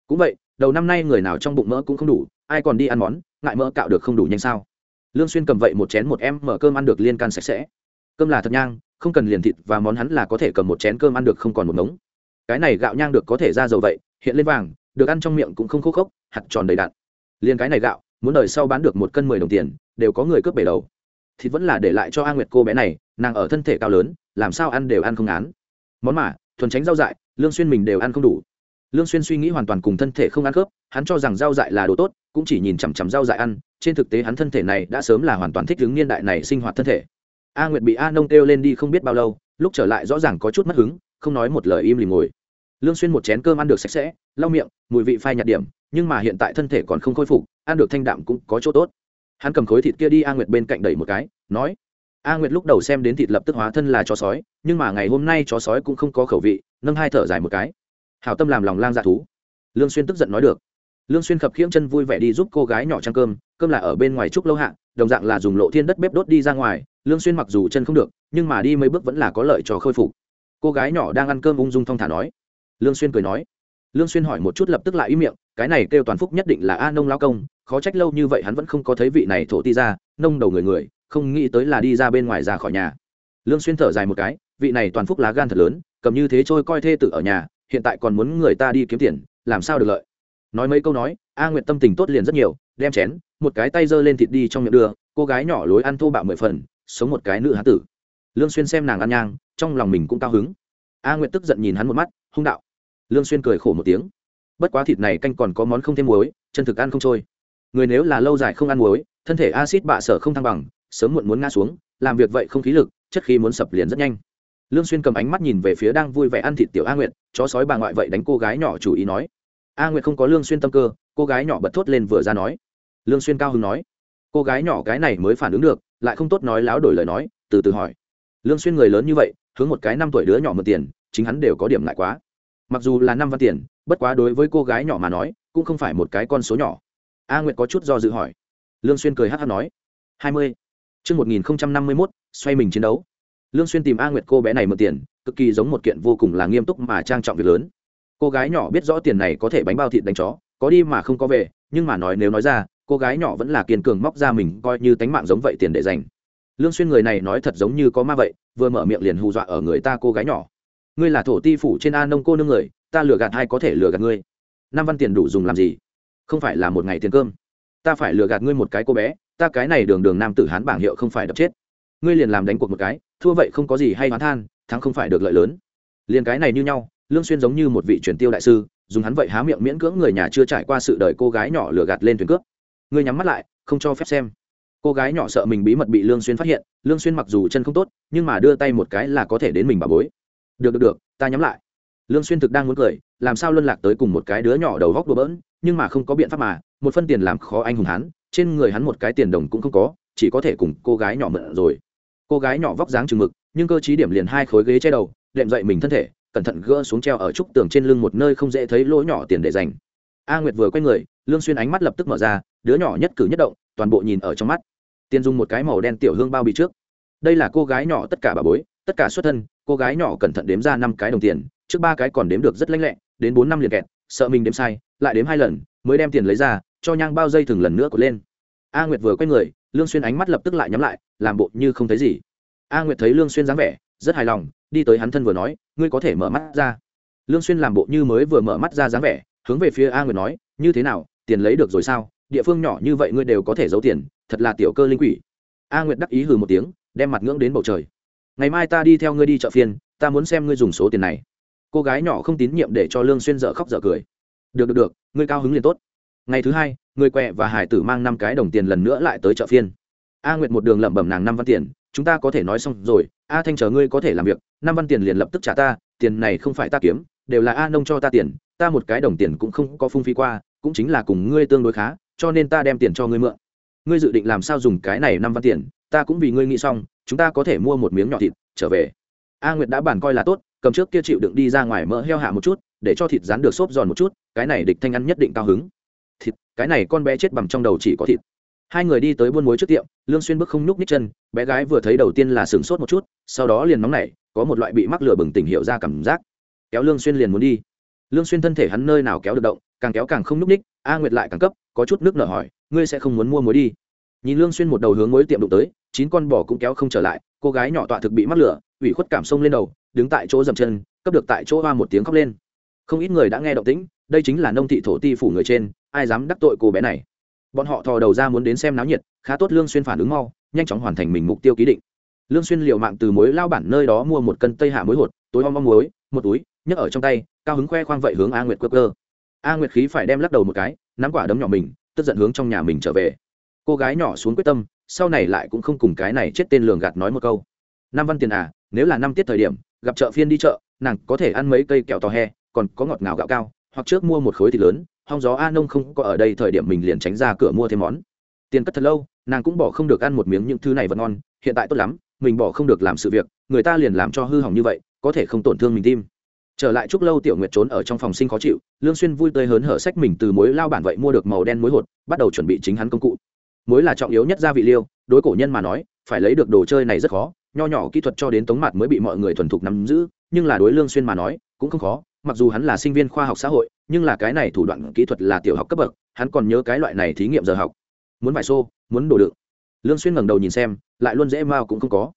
Cũng vậy, đầu năm nay người nào trong bụng mỡ cũng không đủ, ai còn đi ăn món, ngại mỡ cạo được không đủ nhanh sao? Lương xuyên cầm vậy một chén một em mở cơm ăn được liên can sạch sẽ. Cơm là thật nhang, không cần liền thịt và món hắn là có thể cầm một chén cơm ăn được không còn một ngống. Cái này gạo nhang được có thể ra dầu vậy, hiện lên vàng được ăn trong miệng cũng không khô khốc, hạt tròn đầy đặn. Liền cái này gạo, muốn đời sau bán được một cân mười đồng tiền, đều có người cướp bể đầu. Thịt vẫn là để lại cho a nguyệt cô bé này, nàng ở thân thể cao lớn, làm sao ăn đều ăn không án món mà, thuần tránh rau dại, lương xuyên mình đều ăn không đủ. Lương xuyên suy nghĩ hoàn toàn cùng thân thể không ăn khớp, hắn cho rằng rau dại là đồ tốt, cũng chỉ nhìn chằm chằm rau dại ăn, trên thực tế hắn thân thể này đã sớm là hoàn toàn thích ứng niên đại này sinh hoạt thân thể. A nguyệt bị a nông kêu lên đi không biết bao lâu, lúc trở lại rõ ràng có chút mất hứng, không nói một lời im lìm ngồi lương xuyên một chén cơm ăn được sạch sẽ, lau miệng, mùi vị phai nhạt điểm, nhưng mà hiện tại thân thể còn không khôi phục, ăn được thanh đạm cũng có chỗ tốt. Hắn cầm khối thịt kia đi a nguyệt bên cạnh đẩy một cái, nói, a nguyệt lúc đầu xem đến thịt lập tức hóa thân là chó sói, nhưng mà ngày hôm nay chó sói cũng không có khẩu vị, nâng hai thở dài một cái. Hảo tâm làm lòng lang dạ thú. Lương xuyên tức giận nói được. Lương xuyên khập khiễng chân vui vẻ đi giúp cô gái nhỏ trang cơm cơm là ở bên ngoài trúc lâu hạ, đồng dạng là dùng lộ thiên đất bếp đốt đi ra ngoài, lương xuyên mặc dù chân không được, nhưng mà đi mấy bước vẫn là có lợi cho khôi phục. Cô gái nhỏ đang ăn cơm ung dung thong thả nói lương xuyên cười nói. Lương xuyên hỏi một chút lập tức lại ý miệng, cái này kêu toàn phúc nhất định là a nông lao công, khó trách lâu như vậy hắn vẫn không có thấy vị này thổ ti ra, nông đầu người người, không nghĩ tới là đi ra bên ngoài ra khỏi nhà. Lương xuyên thở dài một cái, vị này toàn phúc lá gan thật lớn, cầm như thế trôi coi thê tử ở nhà, hiện tại còn muốn người ta đi kiếm tiền, làm sao được lợi. Nói mấy câu nói, a nguyệt tâm tình tốt liền rất nhiều, đem chén, một cái tay giơ lên thịt đi trong miệng đưa, cô gái nhỏ lối ăn thô bạo mười phần, sống một cái nữ hán tử. Lương xuyên xem nàng ăn nhang, trong lòng mình cũng cao hứng. A nguyệt tức giận nhìn hắn một mắt, hung đạo lương xuyên cười khổ một tiếng. Bất quá thịt này canh còn có món không thêm muối, chân thực ăn không trôi. Người nếu là lâu dài không ăn muối, thân thể acid bạ sở không thăng bằng, sớm muộn muốn ngã xuống, làm việc vậy không khí lực, chất khí muốn sập liền rất nhanh. Lương xuyên cầm ánh mắt nhìn về phía đang vui vẻ ăn thịt tiểu a nguyệt, chó sói bà ngoại vậy đánh cô gái nhỏ chủ ý nói. A nguyệt không có lương xuyên tâm cơ, cô gái nhỏ bật thốt lên vừa ra nói. Lương xuyên cao hứng nói. Cô gái nhỏ cái này mới phản ứng được, lại không tốt nói láo đổi lời nói, từ từ hỏi. Lương xuyên người lớn như vậy, hướng một cái năm tuổi đứa nhỏ mượn tiền, chính hắn đều có điểm ngại quá mặc dù là năm văn tiền, bất quá đối với cô gái nhỏ mà nói, cũng không phải một cái con số nhỏ. A nguyệt có chút do dự hỏi. Lương xuyên cười hắt hắt nói. Hai mươi. Chương một nghìn năm mươi mốt, xoay mình chiến đấu. Lương xuyên tìm a nguyệt cô bé này mượn tiền, cực kỳ giống một kiện vô cùng là nghiêm túc mà trang trọng việc lớn. Cô gái nhỏ biết rõ tiền này có thể bánh bao thịt đánh chó, có đi mà không có về, nhưng mà nói nếu nói ra, cô gái nhỏ vẫn là kiên cường móc ra mình coi như tánh mạng giống vậy tiền để dành. Lương xuyên người này nói thật giống như có ma vậy, vừa mở miệng liền hù dọa ở người ta cô gái nhỏ ngươi là thổ ti phủ trên a nông cô nương người, ta lừa gạt hay có thể lừa gạt ngươi? Năm văn tiền đủ dùng làm gì? Không phải là một ngày tiền cơm. Ta phải lừa gạt ngươi một cái cô bé, ta cái này đường đường nam tử hán bảng hiệu không phải đập chết. Ngươi liền làm đánh cuộc một cái, thua vậy không có gì hay hoán than, thắng không phải được lợi lớn. Liền cái này như nhau, lương xuyên giống như một vị truyền tiêu đại sư, dùng hắn vậy há miệng miễn cưỡng người nhà chưa trải qua sự đời cô gái nhỏ lừa gạt lên thuyền cướp. Ngươi nhắm mắt lại, không cho phép xem. Cô gái nhỏ sợ mình bí mật bị lương xuyên phát hiện, lương xuyên mặc dù chân không tốt, nhưng mà đưa tay một cái là có thể đến mình bà bối được được được, ta nhắm lại. Lương xuyên thực đang muốn cười, làm sao luân lạc tới cùng một cái đứa nhỏ đầu góc đùa bỡn, nhưng mà không có biện pháp mà, một phân tiền làm khó anh hùng hắn, trên người hắn một cái tiền đồng cũng không có, chỉ có thể cùng cô gái nhỏ mượn rồi. Cô gái nhỏ vóc dáng chừng mực, nhưng cơ trí điểm liền hai khối ghế che đầu, đệm dậy mình thân thể, cẩn thận gỡ xuống treo ở trúc tường trên lưng một nơi không dễ thấy lỗ nhỏ tiền để dành. A nguyệt vừa quay người, lương xuyên ánh mắt lập tức mở ra, đứa nhỏ nhất cử nhất động, toàn bộ nhìn ở trong mắt. Tiên dùng một cái màu đen tiểu hương bao bì trước. Đây là cô gái nhỏ tất cả bà bối, tất cả xuất thân cô gái nhỏ cẩn thận đếm ra năm cái đồng tiền, trước ba cái còn đếm được rất lanh lẹ, đến bốn năm liền kẹt, sợ mình đếm sai, lại đếm hai lần, mới đem tiền lấy ra, cho nhang bao dây thừng lần nữa cột lên. A nguyệt vừa quay người, lương xuyên ánh mắt lập tức lại nhắm lại, làm bộ như không thấy gì. A nguyệt thấy lương xuyên dáng vẻ, rất hài lòng, đi tới hắn thân vừa nói, ngươi có thể mở mắt ra. Lương xuyên làm bộ như mới vừa mở mắt ra dáng vẻ, hướng về phía a nguyệt nói, như thế nào, tiền lấy được rồi sao? Địa phương nhỏ như vậy ngươi đều có thể giấu tiền, thật là tiểu cơ linh quỷ. A nguyệt đắc ý hừ một tiếng, đem mặt ngưỡng đến bầu trời ngày mai ta đi theo ngươi đi chợ phiên, ta muốn xem ngươi dùng số tiền này. Cô gái nhỏ không tín nhiệm để cho lương xuyên dở khóc dở cười. Được được được, ngươi cao hứng liền tốt. Ngày thứ hai, người quẹ và hải tử mang năm cái đồng tiền lần nữa lại tới chợ phiên. A nguyệt một đường lẩm bẩm nàng năm văn tiền, chúng ta có thể nói xong rồi, a thanh chờ ngươi có thể làm việc, năm văn tiền liền lập tức trả ta, tiền này không phải ta kiếm, đều là a nông cho ta tiền, ta một cái đồng tiền cũng không có phung phí qua, cũng chính là cùng ngươi tương đối khá, cho nên ta đem tiền cho ngươi mượn. Ngươi dự định làm sao dùng cái này năm văn tiền, ta cũng vì ngươi nghĩ xong chúng ta có thể mua một miếng nhỏ thịt, trở về. A nguyệt đã bàn coi là tốt, cầm trước kia chịu đựng đi ra ngoài mỡ heo hạ một chút, để cho thịt rán được xốp giòn một chút, cái này địch thanh ăn nhất định cao hứng. Thịt, cái này con bé chết bằng trong đầu chỉ có thịt. Hai người đi tới buôn muối trước tiệm, lương xuyên bước không nhúc nhích chân, bé gái vừa thấy đầu tiên là sừng sốt một chút, sau đó liền nóng nảy, có một loại bị mắc lửa bừng tỉnh hiểu ra cảm giác. Kéo lương xuyên liền muốn đi. Lương xuyên thân thể hắn nơi nào kéo được động, càng kéo càng không nhúc nhích, a nguyệt lại càng cấp, có chút nước nở hỏi, ngươi sẽ không muốn mua muối đi? Nhìn lương xuyên một đầu hướng muối tiệm đụng tới chín con bò cũng kéo không trở lại, cô gái nhỏ tọa thực bị mắc lửa, ủy khuất cảm sông lên đầu, đứng tại chỗ dậm chân, cấp được tại chỗ hoa một tiếng khóc lên. Không ít người đã nghe động tĩnh, đây chính là nông thị thổ ti phủ người trên, ai dám đắc tội cô bé này? Bọn họ thò đầu ra muốn đến xem náo nhiệt, khá tốt lương xuyên phản ứng mau, nhanh chóng hoàn thành mình mục tiêu ký định. Lương xuyên liều mạng từ mối lao bản nơi đó mua một cân tây hạ muối hột, tối om om muối, một túi, nhấc ở trong tay, cao hứng khoe khoang vậy hướng a nguyệt cơ cơ a nguyệt khí phải đem lắc đầu một cái, nắm quả đấm nhỏ mình, tức giận hướng trong nhà mình trở về. Cô gái nhỏ xuống quyết tâm sau này lại cũng không cùng cái này chết tên lường gạt nói một câu. Năm văn tiền à nếu là năm tiết thời điểm, gặp chợ phiên đi chợ, nàng có thể ăn mấy cây kẹo tò he, còn có ngọt ngào gạo cao, hoặc trước mua một khối thịt lớn, hong gió a nông không có ở đây thời điểm mình liền tránh ra cửa mua thêm món. Tiền cất thật lâu, nàng cũng bỏ không được ăn một miếng những thứ này vẫn ngon, hiện tại tốt lắm, mình bỏ không được làm sự việc, người ta liền làm cho hư hỏng như vậy, có thể không tổn thương mình tim. Trở lại chúc lâu tiểu nguyệt trốn ở trong phòng sinh khó chịu, lương xuyên vui tươi hớn hở sách mình từ mối lao bản vậy mua được màu đen muối hột, bắt đầu chuẩn bị chính hắn công cụ muối là trọng yếu nhất gia vị liêu, đối cổ nhân mà nói, phải lấy được đồ chơi này rất khó, nho nhỏ kỹ thuật cho đến tống mặt mới bị mọi người thuần thục nắm giữ, nhưng là đối lương xuyên mà nói, cũng không khó. Mặc dù hắn là sinh viên khoa học xã hội, nhưng là cái này thủ đoạn kỹ thuật là tiểu học cấp bậc, hắn còn nhớ cái loại này thí nghiệm giờ học. Muốn vải xô, muốn đồ đựng. Lương xuyên ngẩng đầu nhìn xem, lại luôn dễ mao cũng không có.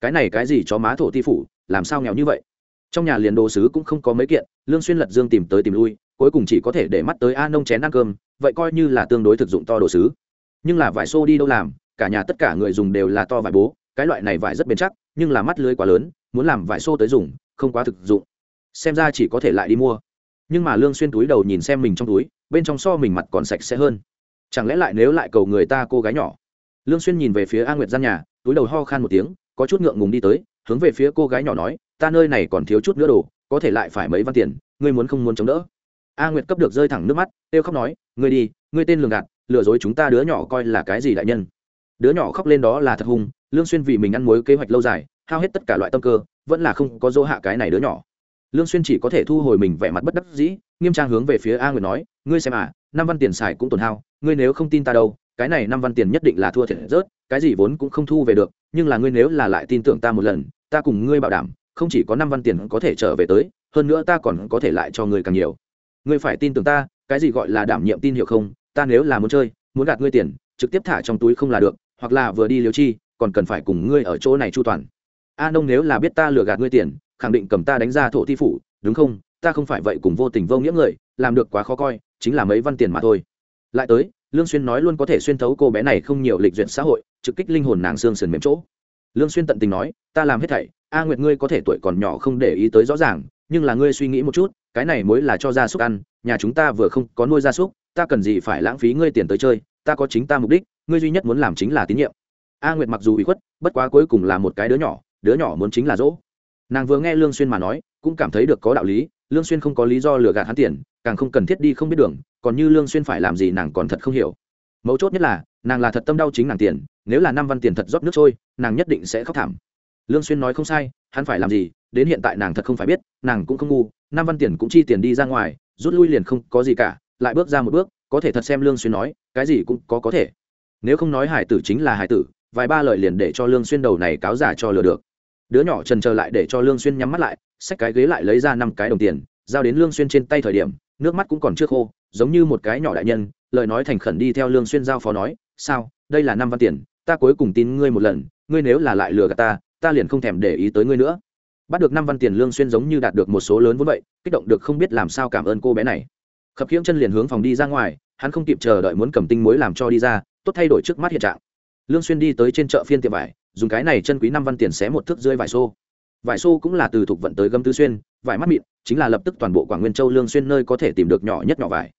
Cái này cái gì cho má thổ ti phủ, làm sao nghèo như vậy? Trong nhà liền đồ sứ cũng không có mấy kiện, lương xuyên lật dương tìm tới tìm lui, cuối cùng chỉ có thể để mắt tới a nông chén ăn cơm, vậy coi như là tương đối thực dụng to đồ sứ nhưng là vải xô đi đâu làm, cả nhà tất cả người dùng đều là to vải bố, cái loại này vải rất bền chắc, nhưng là mắt lưới quá lớn, muốn làm vải xô tới dùng, không quá thực dụng. Xem ra chỉ có thể lại đi mua. Nhưng mà lương xuyên túi đầu nhìn xem mình trong túi, bên trong so mình mặt còn sạch sẽ hơn. Chẳng lẽ lại nếu lại cầu người ta cô gái nhỏ? Lương xuyên nhìn về phía a nguyệt gian nhà, túi đầu ho khan một tiếng, có chút ngượng ngùng đi tới, hướng về phía cô gái nhỏ nói, ta nơi này còn thiếu chút nữa đồ, có thể lại phải mấy văn tiền, ngươi muốn không muốn chống đỡ? A nguyệt cấp được rơi thẳng nước mắt tiêu khóc nói, ngươi đi, ngươi tên lường gạt lừa dối chúng ta đứa nhỏ coi là cái gì đại nhân? Đứa nhỏ khóc lên đó là thật hung, lương xuyên vì mình ăn muối kế hoạch lâu dài, hao hết tất cả loại tâm cơ, vẫn là không có dỗ hạ cái này đứa nhỏ. Lương xuyên chỉ có thể thu hồi mình vẻ mặt bất đắc dĩ, nghiêm trang hướng về phía a nguyệt nói, ngươi xem à năm văn tiền xài cũng tổn hao, ngươi nếu không tin ta đâu, cái này năm văn tiền nhất định là thua thiệt rớt, cái gì vốn cũng không thu về được, nhưng là ngươi nếu là lại tin tưởng ta một lần, ta cùng ngươi bảo đảm, không chỉ có năm văn tiền có thể trở về tới, hơn nữa ta còn có thể lại cho ngươi càng nhiều. Ngươi phải tin tưởng ta, cái gì gọi là đảm nhiệm tin hiệu không ta nếu là muốn chơi, muốn gạt ngươi tiền, trực tiếp thả trong túi không là được, hoặc là vừa đi liều chi, còn cần phải cùng ngươi ở chỗ này chu toàn. A nông nếu là biết ta lừa gạt ngươi tiền, khẳng định cầm ta đánh ra thổ thi phủ, đúng không? Ta không phải vậy cùng vô tình vô nghĩa người, làm được quá khó coi, chính là mấy văn tiền mà thôi. Lại tới, lương xuyên nói luôn có thể xuyên thấu cô bé này không nhiều lịch duyệt xã hội, trực kích linh hồn nàng xương sườn mềm chỗ. Lương xuyên tận tình nói, ta làm hết thảy, a nguyệt ngươi có thể tuổi còn nhỏ không để ý tới rõ ràng, nhưng là ngươi suy nghĩ một chút, cái này mới là cho gia súc ăn, nhà chúng ta vừa không có nuôi gia súc ta cần gì phải lãng phí ngươi tiền tới chơi, ta có chính ta mục đích, ngươi duy nhất muốn làm chính là tín nhiệm. A nguyệt mặc dù bị khuất, bất quá cuối cùng là một cái đứa nhỏ đứa nhỏ muốn chính là dỗ. Nàng vừa nghe lương xuyên mà nói, cũng cảm thấy được có đạo lý, lương xuyên không có lý do lừa gạt hắn tiền, càng không cần thiết đi không biết đường, còn như lương xuyên phải làm gì nàng còn thật không hiểu. Mấu chốt nhất là, nàng là thật tâm đau chính nàng tiền, nếu là năm văn tiền thật rót nước trôi, nàng nhất định sẽ khóc thảm. Lương xuyên nói không sai, hắn phải làm gì, đến hiện tại nàng thật không phải biết, nàng cũng không ngu, năm văn tiền cũng chi tiền đi ra ngoài, rút lui liền không có gì cả lại bước ra một bước, có thể thật xem lương xuyên nói, cái gì cũng có có thể. Nếu không nói hải tử chính là hải tử, vài ba lời liền để cho lương xuyên đầu này cáo giả cho lừa được. Đứa nhỏ trần chờ lại để cho lương xuyên nhắm mắt lại, xách cái ghế lại lấy ra năm cái đồng tiền, giao đến lương xuyên trên tay thời điểm, nước mắt cũng còn chưa khô, giống như một cái nhỏ đại nhân, lời nói thành khẩn đi theo lương xuyên giao phó nói, sao? Đây là năm văn tiền, ta cuối cùng tin ngươi một lần, ngươi nếu là lại lừa gạt ta ta liền không thèm để ý tới ngươi nữa. Bắt được năm văn tiền, lương xuyên giống như đạt được một số lớn vốn vậy, kích động được không biết làm sao cảm ơn cô bé này khập khiễng chân liền hướng phòng đi ra ngoài, hắn không kịp chờ đợi muốn cầm tinh muối làm cho đi ra, tốt thay đổi trước mắt hiện trạng. Lương xuyên đi tới trên chợ phiên tiệm vải, dùng cái này chân quý năm văn tiền xé một thước rưỡi vải xô. Vải xô cũng là từ thuộc vận tới gấm tứ xuyên, vải mắt mịn, chính là lập tức toàn bộ quảng nguyên châu lương xuyên nơi có thể tìm được nhỏ nhất nhỏ vải.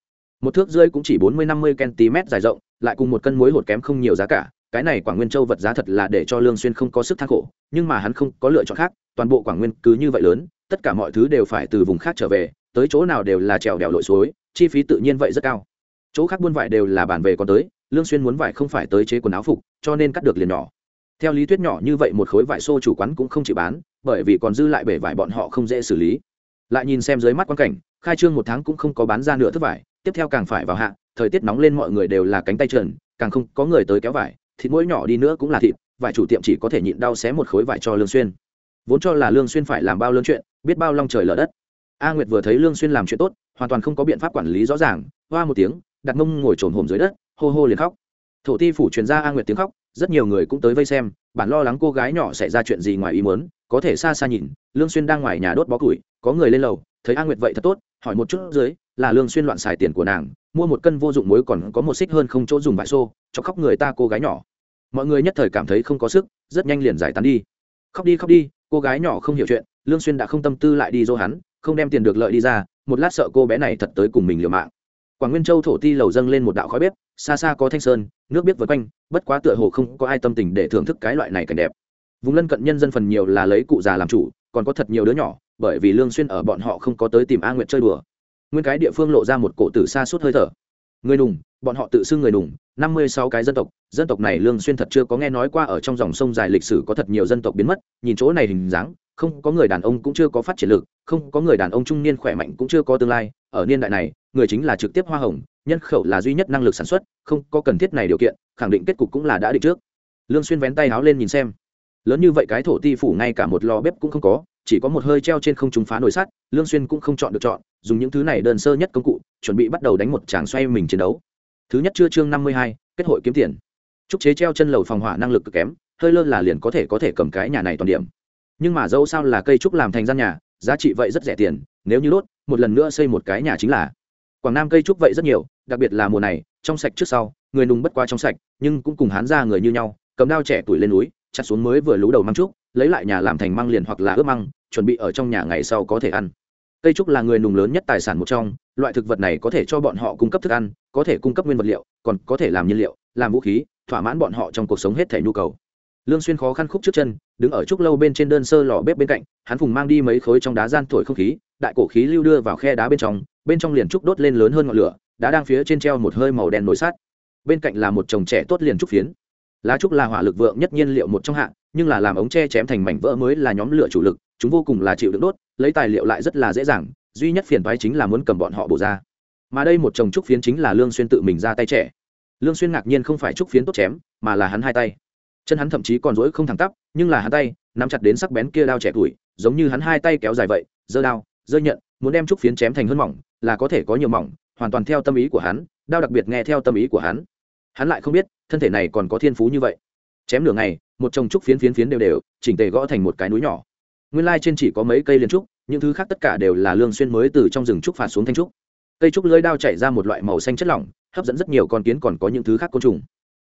Một thước rưỡi cũng chỉ bốn mươi năm mươi cm dài rộng, lại cùng một cân muối hột kém không nhiều giá cả, cái này quảng nguyên châu vật giá thật là để cho lương xuyên không có sức thang khổ, nhưng mà hắn không có lựa chọn khác, toàn bộ quảng nguyên cứ như vậy lớn, tất cả mọi thứ đều phải từ vùng khác trở về, tới chỗ nào đều là trèo đèo lội suối chi phí tự nhiên vậy rất cao. Chỗ khác buôn vải đều là bàn về còn tới, lương xuyên muốn vải không phải tới chế quần áo phục, cho nên cắt được liền nhỏ. Theo lý thuyết nhỏ như vậy một khối vải xô chủ quán cũng không chịu bán, bởi vì còn dư lại bể vải bọn họ không dễ xử lý. Lại nhìn xem dưới mắt quan cảnh, khai trương một tháng cũng không có bán ra nửa thất vải, tiếp theo càng phải vào hạ, thời tiết nóng lên mọi người đều là cánh tay trần, càng không có người tới kéo vải, thịt mỗi nhỏ đi nữa cũng là thịt, vải chủ tiệm chỉ có thể nhịn đau xé một khối vải cho lương xuyên. Vốn cho là lương xuyên phải làm bao lớn chuyện, biết bao long trời lở đất a nguyệt vừa thấy lương xuyên làm chuyện tốt, hoàn toàn không có biện pháp quản lý rõ ràng, hoa một tiếng, đặt mông ngồi trồn hổm dưới đất, hô hô liền khóc. Thổ ti phủ truyền ra a nguyệt tiếng khóc, rất nhiều người cũng tới vây xem, bản lo lắng cô gái nhỏ sẽ ra chuyện gì ngoài ý muốn, có thể xa xa nhìn, lương xuyên đang ngoài nhà đốt bó củi, có người lên lầu, thấy a nguyệt vậy thật tốt, hỏi một chút dưới, là lương xuyên loạn xài tiền của nàng, mua một cân vô dụng muối còn có một xích hơn không chỗ dùng vải xô, cho khóc người ta cô gái nhỏ. Mọi người nhất thời cảm thấy không có sức, rất nhanh liền giải tán đi. Khóc đi khóc đi, cô gái nhỏ không hiểu chuyện, lương xuyên đã không tâm tư lại đi dỗ hắn không đem tiền được lợi đi ra, một lát sợ cô bé này thật tới cùng mình liều mạng. Quảng nguyên châu thổ ti lầu dâng lên một đạo khói bếp, xa xa có thanh sơn, nước biết vượt quanh, bất quá tựa hồ không có ai tâm tình để thưởng thức cái loại này cảnh đẹp. Vùng lân cận nhân dân phần nhiều là lấy cụ già làm chủ, còn có thật nhiều đứa nhỏ, bởi vì lương xuyên ở bọn họ không có tới tìm a nguyệt chơi đùa. Nguyên cái địa phương lộ ra một cổ tử xa suốt hơi thở. Người nùng, bọn họ tự xưng người nùng, năm mươi sáu cái dân tộc dân tộc này lương xuyên thật chưa có nghe nói qua ở trong dòng sông dài lịch sử có thật nhiều dân tộc biến mất, nhìn chỗ này hình dáng không có người đàn ông cũng chưa có phát triển lực không có người đàn ông trung niên khỏe mạnh cũng chưa có tương lai. Ở niên đại này người chính là trực tiếp hoa hồng nhân khẩu là duy nhất năng lực sản xuất không có cần thiết này điều kiện khẳng định kết cục cũng là đã định trước. Lương xuyên vén tay áo lên nhìn xem. Lớn như vậy cái thổ ti phủ ngay cả một lò bếp cũng không có chỉ có một hơi treo trên không trung phá nồi sắt lương xuyên cũng không chọn được chọn dùng những thứ này đơn sơ nhất công cụ chuẩn bị bắt đầu đánh một tràng xoay mình chiến đấu. Thứ nhất chưa chương 52, kết hội kiếm tiền. Trúc chế treo chân lầu phòng hỏa năng lực cực kém hơi lơ là liền có thể có thể cầm cái nhà này toàn điểm nhưng mà dẫu sao là cây trúc làm thành gian nhà, giá trị vậy rất rẻ tiền, nếu như đốt, một lần nữa xây một cái nhà chính là. Quảng nam cây trúc vậy rất nhiều, đặc biệt là mùa này, trong sạch trước sau, người nùng bất qua trong sạch, nhưng cũng cùng hán ra người như nhau, cầm đao trẻ tuổi lên núi, chặt xuống mới vừa lú đầu măng trúc, lấy lại nhà làm thành măng liền hoặc là ướp măng, chuẩn bị ở trong nhà ngày sau có thể ăn. Cây trúc là người nùng lớn nhất tài sản một trong, loại thực vật này có thể cho bọn họ cung cấp thức ăn, có thể cung cấp nguyên vật liệu, còn có thể làm nhiên liệu, làm vũ khí, thỏa mãn bọn họ trong cuộc sống hết thể nhu cầu lương xuyên khó khăn khúc trước chân, đứng ở trúc lâu bên trên đơn sơ lò bếp bên cạnh, hắn phùng mang đi mấy khối trong đá gian thổi không khí, đại cổ khí lưu đưa vào khe đá bên trong bên trong liền trúc đốt lên lớn hơn ngọn lửa, đá đang phía trên treo một hơi màu đen nổi sát bên cạnh là một chồng trẻ tốt liền trúc phiến. Lá trúc là hỏa lực vượng nhất nhiên liệu một trong hạng, nhưng là làm ống tre chém thành mảnh vỡ mới là nhóm lửa chủ lực, chúng vô cùng là chịu đựng đốt, lấy tài liệu lại rất là dễ dàng, duy nhất phiền toái chính là muốn cầm bọn họ bổ ra. Mà đây một chồng trúc phiến chính là lương xuyên tự mình ra tay trẻ. Lương xuyên ngạc nhiên không phải trúc phiến tốt chém, mà là hắn hai tay chân hắn thậm chí còn rỗi không thẳng tắp, nhưng là hắn tay, nắm chặt đến sắc bén kia đao trẻ tuổi, giống như hắn hai tay kéo dài vậy, giơ đao, giơ nhận, muốn đem trúc phiến chém thành hơn mỏng, là có thể có nhiều mỏng, hoàn toàn theo tâm ý của hắn, đao đặc biệt nghe theo tâm ý của hắn. Hắn lại không biết, thân thể này còn có thiên phú như vậy. Chém nửa ngày, một chồng trúc phiến phiến phiến đều đều, chỉnh tề gõ thành một cái núi nhỏ. Nguyên lai trên chỉ có mấy cây liên trúc, những thứ khác tất cả đều là lương xuyên mới từ trong rừng trúc phạt xuống thanh trúc. Cây trúc lưới đao chảy ra một loại màu xanh chất lỏng, hấp dẫn rất nhiều con kiến còn có những thứ khác côn trùng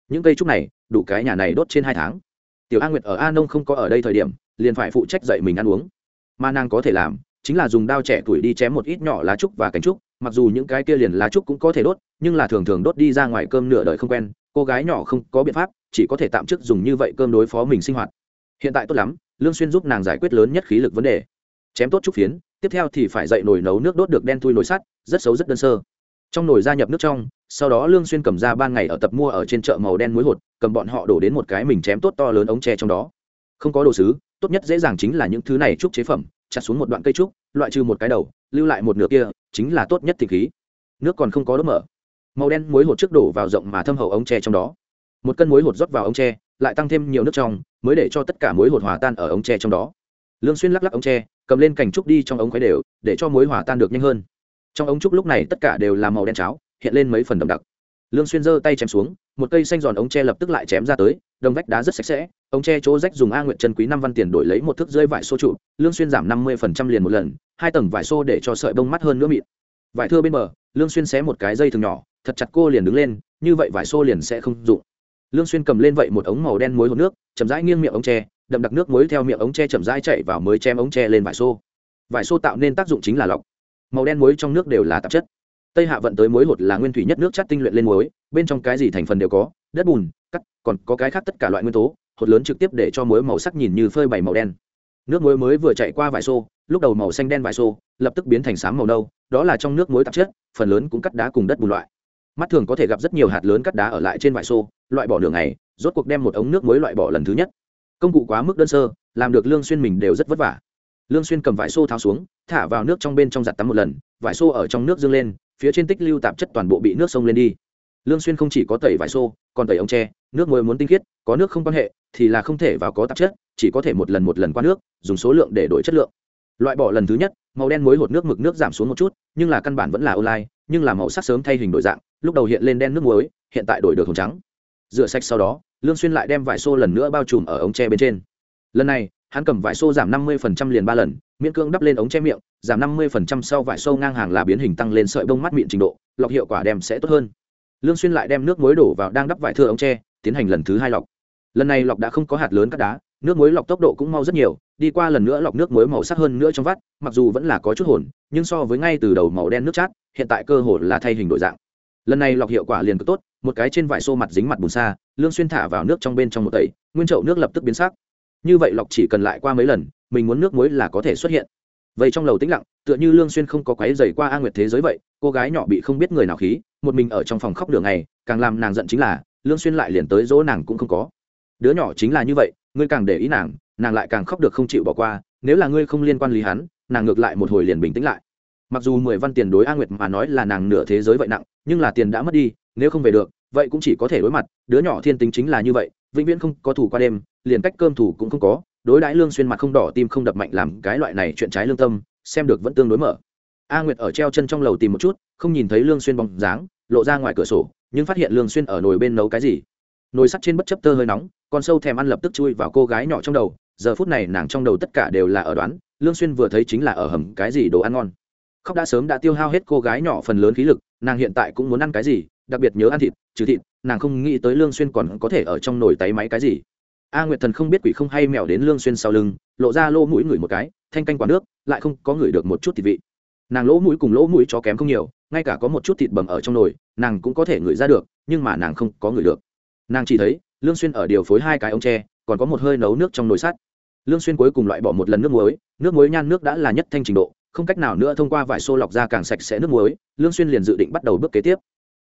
những cây trúc này đủ cái nhà này đốt trên hai tháng. Tiểu a nguyệt ở a nông không có ở đây thời điểm, liền phải phụ trách dạy mình ăn uống. Mà nàng có thể làm, chính là dùng đao trẻ tuổi đi chém một ít nhỏ lá trúc và cánh trúc, mặc dù những cái kia liền lá trúc cũng có thể đốt, nhưng là thường thường đốt đi ra ngoài cơm nửa đời không quen, cô gái nhỏ không có biện pháp, chỉ có thể tạm chức dùng như vậy cơm đối phó mình sinh hoạt. Hiện tại tốt lắm, lương xuyên giúp nàng giải quyết lớn nhất khí lực vấn đề. Chém tốt trúc phiến, tiếp theo thì phải dậy nồi nấu nước đốt được đen thui nồi sắt, rất xấu rất đơn sơ. Trong nồi gia nhập nước trong sau đó lương xuyên cầm ra ban ngày ở tập mua ở trên chợ màu đen muối hột, cầm bọn họ đổ đến một cái mình chém tốt to lớn ống tre trong đó. Không có đồ sứ, tốt nhất dễ dàng chính là những thứ này trúc chế phẩm, chặt xuống một đoạn cây trúc, loại trừ một cái đầu, lưu lại một nửa kia, chính là tốt nhất thịt khí. Nước còn không có đốt mở. Màu đen muối hột trước đổ vào rộng mà thâm hậu ống tre trong đó. Một cân muối hột rót vào ống tre, lại tăng thêm nhiều nước trong, mới để cho tất cả muối hột hòa tan ở ống tre trong đó. Lương xuyên lắc lắc ống tre, cầm lên cành trúc đi trong ống khuấy đều, để cho muối hòa tan được nhanh hơn. Trong ống trúc lúc này tất cả đều là màu đen cháo hiện lên mấy phần đậm đặc. Lương xuyên giơ tay chém xuống, một cây xanh giòn ống tre lập tức lại chém ra tới, đồng vách đá rất sạch sẽ, ống tre chỗ rách dùng a nguyện chân quý năm văn tiền đổi lấy một thước rơi vải xô trụ, lương xuyên giảm năm mươi phần trăm liền một lần, hai tầng vải xô để cho sợi bông mắt hơn nữa mịn. Vải thưa bên bờ, lương xuyên xé một cái dây thường nhỏ, thật chặt cô liền đứng lên, như vậy vải xô liền sẽ không dụng lương xuyên cầm lên vậy một ống màu đen muối hột nước, chậm rãi nghiêng miệng ống tre, đậm đặc nước muối theo miệng ống tre chậm rãi chảy vào mới chém ống tre lên vải xô. Vải xô tạo nên tác dụng chính là lọc. Màu đen muối trong nước đều là tạp chất tây hạ vận tới muối hột là nguyên thủy nhất nước chất tinh luyện lên muối, bên trong cái gì thành phần đều có, đất bùn, cắt, còn có cái khác tất cả loại nguyên tố, hột lớn trực tiếp để cho muối màu sắc nhìn như phơi bày màu đen. Nước muối mới vừa chạy qua vải xô, lúc đầu màu xanh đen vải xô, lập tức biến thành xám màu nâu, đó là trong nước muối tạp chất, phần lớn cũng cắt đá cùng đất bùn loại. Mắt thường có thể gặp rất nhiều hạt lớn cắt đá ở lại trên vải xô, loại bỏ đường này rốt cuộc đem một ống nước muối loại bỏ lần thứ nhất. Công cụ quá mức đơn sơ, làm được lương xuyên mình đều rất vất vả. Lương xuyên cầm vải xô tháo xuống, thả vào nước trong bên trong giặt tắm một lần, vải xô ở trong nước dâng lên phía trên tích lưu tạp chất toàn bộ bị nước sông lên đi. Lương xuyên không chỉ có tẩy vải xô, còn tẩy ống tre, nước muối muốn tinh khiết, có nước không quan hệ, thì là không thể vào có tạp chất, chỉ có thể một lần một lần qua nước, dùng số lượng để đổi chất lượng. Loại bỏ lần thứ nhất, màu đen muối hột nước mực nước giảm xuống một chút, nhưng là căn bản vẫn là online, nhưng là màu sắc sớm thay hình đổi dạng, lúc đầu hiện lên đen nước muối, hiện tại đổi được hồng trắng. Rửa sạch sau đó, lương xuyên lại đem vải xô lần nữa bao trùm ở ống tre bên trên. Lần này, hắn cầm vải xô giảm 50% liền ba lần miễn cưỡng đắp lên ống che miệng, giảm 50% sau vải sâu ngang hàng là biến hình tăng lên sợi bông mắt miệng trình độ, lọc hiệu quả đem sẽ tốt hơn. Lương xuyên lại đem nước muối đổ vào đang đắp vải thưa ống tre tiến hành lần thứ hai lọc. Lần này lọc đã không có hạt lớn cát đá, nước muối lọc tốc độ cũng mau rất nhiều, đi qua lần nữa lọc nước muối màu sắc hơn nữa trong vắt, mặc dù vẫn là có chút hồn, nhưng so với ngay từ đầu màu đen nước chát, hiện tại cơ hồ là thay hình đổi dạng. Lần này lọc hiệu quả liền cực tốt, một cái trên vải xô mặt dính mặt bùn xa, lương xuyên thả vào nước trong bên trong một tẩy, nguyên chậu nước lập tức biến sắc. Như vậy lọc chỉ cần lại qua mấy lần mình muốn nước muối là có thể xuất hiện. Vậy trong lầu tĩnh lặng, tựa như lương xuyên không có quấy giày qua a nguyệt thế giới vậy, cô gái nhỏ bị không biết người nào khí, một mình ở trong phòng khóc đường ngày, càng làm nàng giận chính là, lương xuyên lại liền tới dỗ nàng cũng không có. Đứa nhỏ chính là như vậy, ngươi càng để ý nàng nàng lại càng khóc được không chịu bỏ qua, nếu là ngươi không liên quan lý hắn, nàng ngược lại một hồi liền bình tĩnh lại. Mặc dù mười văn tiền đối a nguyệt mà nói là nàng nửa thế giới vậy nặng, nhưng là tiền đã mất đi, nếu không về được, vậy cũng chỉ có thể đối mặt, đứa nhỏ thiên tính chính là như vậy, vĩnh viễn không có thủ qua đêm, liền cách cơm thủ cũng không có đối đãi lương xuyên mặt không đỏ, tim không đập mạnh làm cái loại này chuyện trái lương tâm, xem được vẫn tương đối mở. A nguyệt ở treo chân trong lầu tìm một chút, không nhìn thấy lương xuyên bóng dáng, lộ ra ngoài cửa sổ, nhưng phát hiện lương xuyên ở nồi bên nấu cái gì. Nồi sắt trên bất chấp tơ hơi nóng, con sâu thèm ăn lập tức chui vào cô gái nhỏ trong đầu, giờ phút này nàng trong đầu tất cả đều là ở đoán, lương xuyên vừa thấy chính là ở hầm cái gì đồ ăn ngon. Khóc đã sớm đã tiêu hao hết cô gái nhỏ phần lớn khí lực, nàng hiện tại cũng muốn ăn cái gì, đặc biệt nhớ ăn thịt, trừ thịt, nàng không nghĩ tới lương xuyên còn có thể ở trong nồi tay máy cái gì a nguyệt thần không biết quỷ không hay mèo đến lương xuyên sau lưng, lộ ra lỗ mũi ngửi một cái, thanh canh quả nước, lại không có ngửi được một chút thịt vị. Nàng lỗ mũi cùng lỗ mũi chó kém không nhiều, ngay cả có một chút thịt bầm ở trong nồi, nàng cũng có thể ngửi ra được, nhưng mà nàng không có ngửi được. Nàng chỉ thấy, lương xuyên ở điều phối hai cái ống tre, còn có một hơi nấu nước trong nồi sắt. Lương xuyên cuối cùng loại bỏ một lần nước muối nước muối nhan nước đã là nhất thanh trình độ, không cách nào nữa thông qua vải xô lọc ra càng sạch sẽ nước muối, lương xuyên liền dự định bắt đầu bước kế tiếp.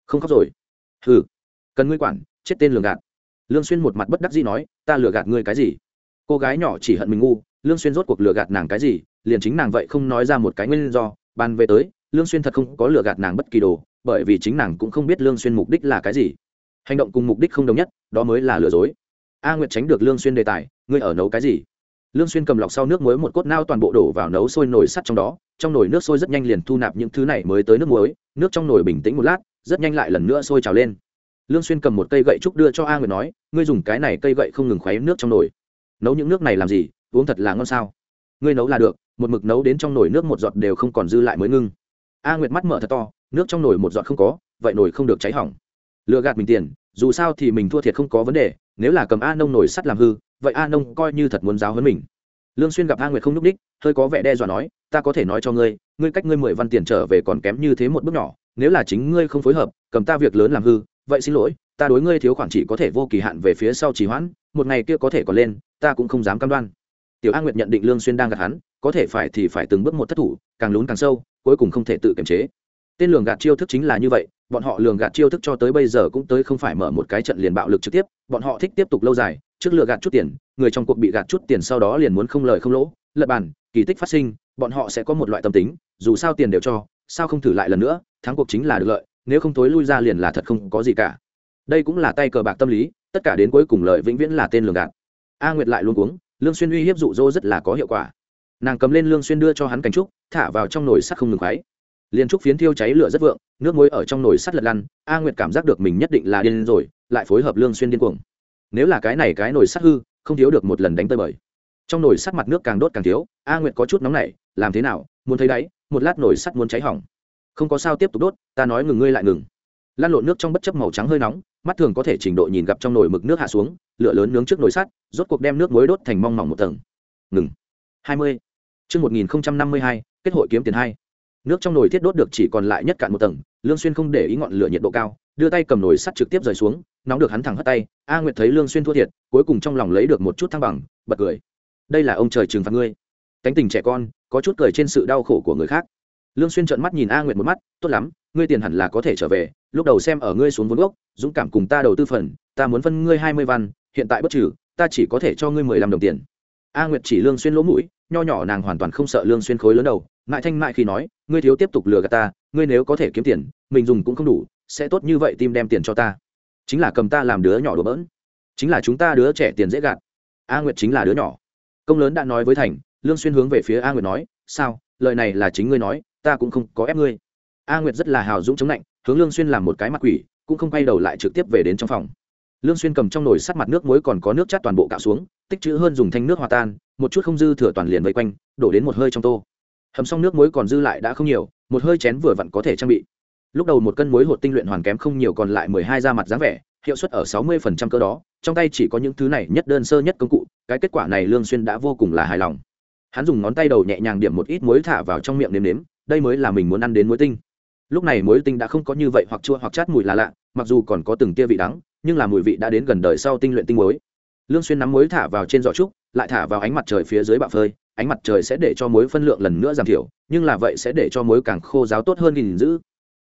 Không khóc rồi. Hừ, cần ngươi quản, chết tên lường gạt lương xuyên một mặt bất đắc dĩ nói, ta lừa gạt ngươi cái gì? Cô gái nhỏ chỉ hận mình ngu, lương xuyên rốt cuộc lừa gạt nàng cái gì? Liền chính nàng vậy không nói ra một cái nguyên do ban về tới, lương xuyên thật không có lừa gạt nàng bất kỳ đồ, bởi vì chính nàng cũng không biết lương xuyên mục đích là cái gì. Hành động cùng mục đích không đồng nhất, đó mới là lừa dối. A nguyệt tránh được lương xuyên đề tài, ngươi ở nấu cái gì? Lương xuyên cầm lọc sau nước muối một cốt nao toàn bộ đổ vào nấu sôi nồi sắt trong đó, trong nồi nước sôi rất nhanh liền thu nạp những thứ này mới tới nước muối, nước trong nồi bình tĩnh một lát, rất nhanh lại lần nữa sôi trào lên lương xuyên cầm một cây gậy trúc đưa cho a nguyệt nói, ngươi dùng cái này cây gậy không ngừng khuấy nước trong nồi. Nấu những nước này làm gì? Uống thật là ngon sao? Ngươi nấu là được, một mực nấu đến trong nồi nước một giọt đều không còn dư lại mới ngưng. A nguyệt mắt mở thật to, nước trong nồi một giọt không có, vậy nồi không được cháy hỏng. Lừa gạt mình tiền, dù sao thì mình thua thiệt không có vấn đề, nếu là cầm a nông nồi sắt làm hư, vậy a nông coi như thật muốn giáo hơn mình. Lương xuyên gặp a nguyệt không núp đích hơi có vẻ đe dọa nói, ta có thể nói cho ngươi ngươi cách ngươi mười văn tiền trở về còn kém như thế một bước nhỏ, nếu là chính ngươi không phối hợp, cầm ta việc lớn làm hư vậy xin lỗi, ta đối ngươi thiếu khoản chỉ có thể vô kỳ hạn về phía sau trì hoãn, một ngày kia có thể còn lên, ta cũng không dám cam đoan. Tiểu An nguyệt nhận định lương xuyên đang gạt hắn, có thể phải thì phải từng bước một thất thủ, càng lún càng sâu, cuối cùng không thể tự kiềm chế. Tên lường gạt chiêu thức chính là như vậy, bọn họ lường gạt chiêu thức cho tới bây giờ cũng tới không phải mở một cái trận liền bạo lực trực tiếp, bọn họ thích tiếp tục lâu dài, trước lừa gạt chút tiền, người trong cuộc bị gạt chút tiền sau đó liền muốn không lời không lỗ lật bàn kỳ tích phát sinh, bọn họ sẽ có một loại tâm tính, dù sao tiền đều cho, sao không thử lại lần nữa, thắng cuộc chính là được lợi nếu không thối lui ra liền là thật không có gì cả. Đây cũng là tay cờ bạc tâm lý tất cả đến cuối cùng lợi vĩnh viễn là tên lường gạt. A nguyệt lại luôn cuống lương xuyên uy hiếp dụ dỗ rất là có hiệu quả. Nàng cầm lên lương xuyên đưa cho hắn cành trúc thả vào trong nồi sắt không ngừng khoái. liên trúc phiến thiêu cháy lửa rất vượng nước muối ở trong nồi sắt lật lăn a nguyệt cảm giác được mình nhất định là điên rồi lại phối hợp lương xuyên điên cuồng. Nếu là cái này cái nồi sắt hư không thiếu được một lần đánh tơi bời. Trong nồi sắt mặt nước càng đốt càng thiếu a nguyệt có chút nóng nảy làm thế nào muốn thấy đấy, một lát nồi sắt muốn cháy hỏng không có sao tiếp tục đốt, ta nói ngừng ngươi lại ngừng. Lan lộn nước trong bất chấp màu trắng hơi nóng, mắt thường có thể trình độ nhìn gặp trong nồi mực nước hạ xuống, lửa lớn nướng trước nồi sắt, rốt cuộc đem nước muối đốt thành mong mỏng một tầng. Ngừng. Hai mươi. Chương một nghìn năm mươi hai, kết hội kiếm tiền hai. Nước trong nồi thiết đốt được chỉ còn lại nhất cạn một tầng, lương xuyên không để ý ngọn lửa nhiệt độ cao, đưa tay cầm nồi sắt trực tiếp rời xuống, nóng được hắn thẳng hất tay, a nguyệt thấy lương xuyên thua thiệt, cuối cùng trong lòng lấy được một chút thăng bằng, bật cười. Đây là ông trời trừng phạt ngươi. Cánh tình trẻ con, có chút cười trên sự đau khổ của người khác lương xuyên trợn mắt nhìn a nguyệt một mắt, tốt lắm, ngươi tiền hẳn là có thể trở về, lúc đầu xem ở ngươi xuống vốn gốc, dũng cảm cùng ta đầu tư phần, ta muốn phân ngươi hai mươi văn, hiện tại bất trừ, ta chỉ có thể cho ngươi mười lăm đồng tiền. A nguyệt chỉ lương xuyên lỗ mũi, nho nhỏ nàng hoàn toàn không sợ lương xuyên khối lớn đầu ngại thanh mại khi nói, ngươi thiếu tiếp tục lừa gạt ta, ngươi nếu có thể kiếm tiền, mình dùng cũng không đủ, sẽ tốt như vậy tim đem tiền cho ta. Chính là cầm ta làm đứa nhỏ đùa bỡn. Chính là chúng ta đứa trẻ tiền dễ gạt. A nguyệt chính là đứa nhỏ. Công lớn đã nói với thành, lương xuyên hướng về phía a nguyệt nói, sao, lời này là chính ngươi nói ta cũng không có ép ngươi. A nguyệt rất là hào dũng chống lạnh hướng lương xuyên làm một cái mặt quỷ, cũng không quay đầu lại trực tiếp về đến trong phòng. Lương xuyên cầm trong nồi sắt mặt nước muối còn có nước chát toàn bộ cạo xuống, tích trữ hơn dùng thanh nước hòa tan, một chút không dư thừa toàn liền vây quanh, đổ đến một hơi trong tô. Hầm xong nước muối còn dư lại đã không nhiều, một hơi chén vừa vặn có thể trang bị. Lúc đầu một cân muối hột tinh luyện hoàn kém không nhiều còn lại mười hai ra mặt dáng vẻ, hiệu suất ở sáu mươi phần trăm cơ đó, trong tay chỉ có những thứ này nhất đơn sơ nhất công cụ, cái kết quả này lương xuyên đã vô cùng là hài lòng. Hắn dùng ngón tay đầu nhẹ nhàng điểm một ít muối thả vào trong miệng nếm nếm đây mới là mình muốn ăn đến muối tinh. Lúc này muối tinh đã không có như vậy hoặc chua hoặc chát mùi là lạ, mặc dù còn có từng tia vị đắng, nhưng là mùi vị đã đến gần đời sau tinh luyện tinh muối. Lương xuyên nắm muối thả vào trên giỏ trúc, lại thả vào ánh mặt trời phía dưới bạo phơi, ánh mặt trời sẽ để cho muối phân lượng lần nữa giảm thiểu, nhưng là vậy sẽ để cho muối càng khô ráo tốt hơn gìn giữ.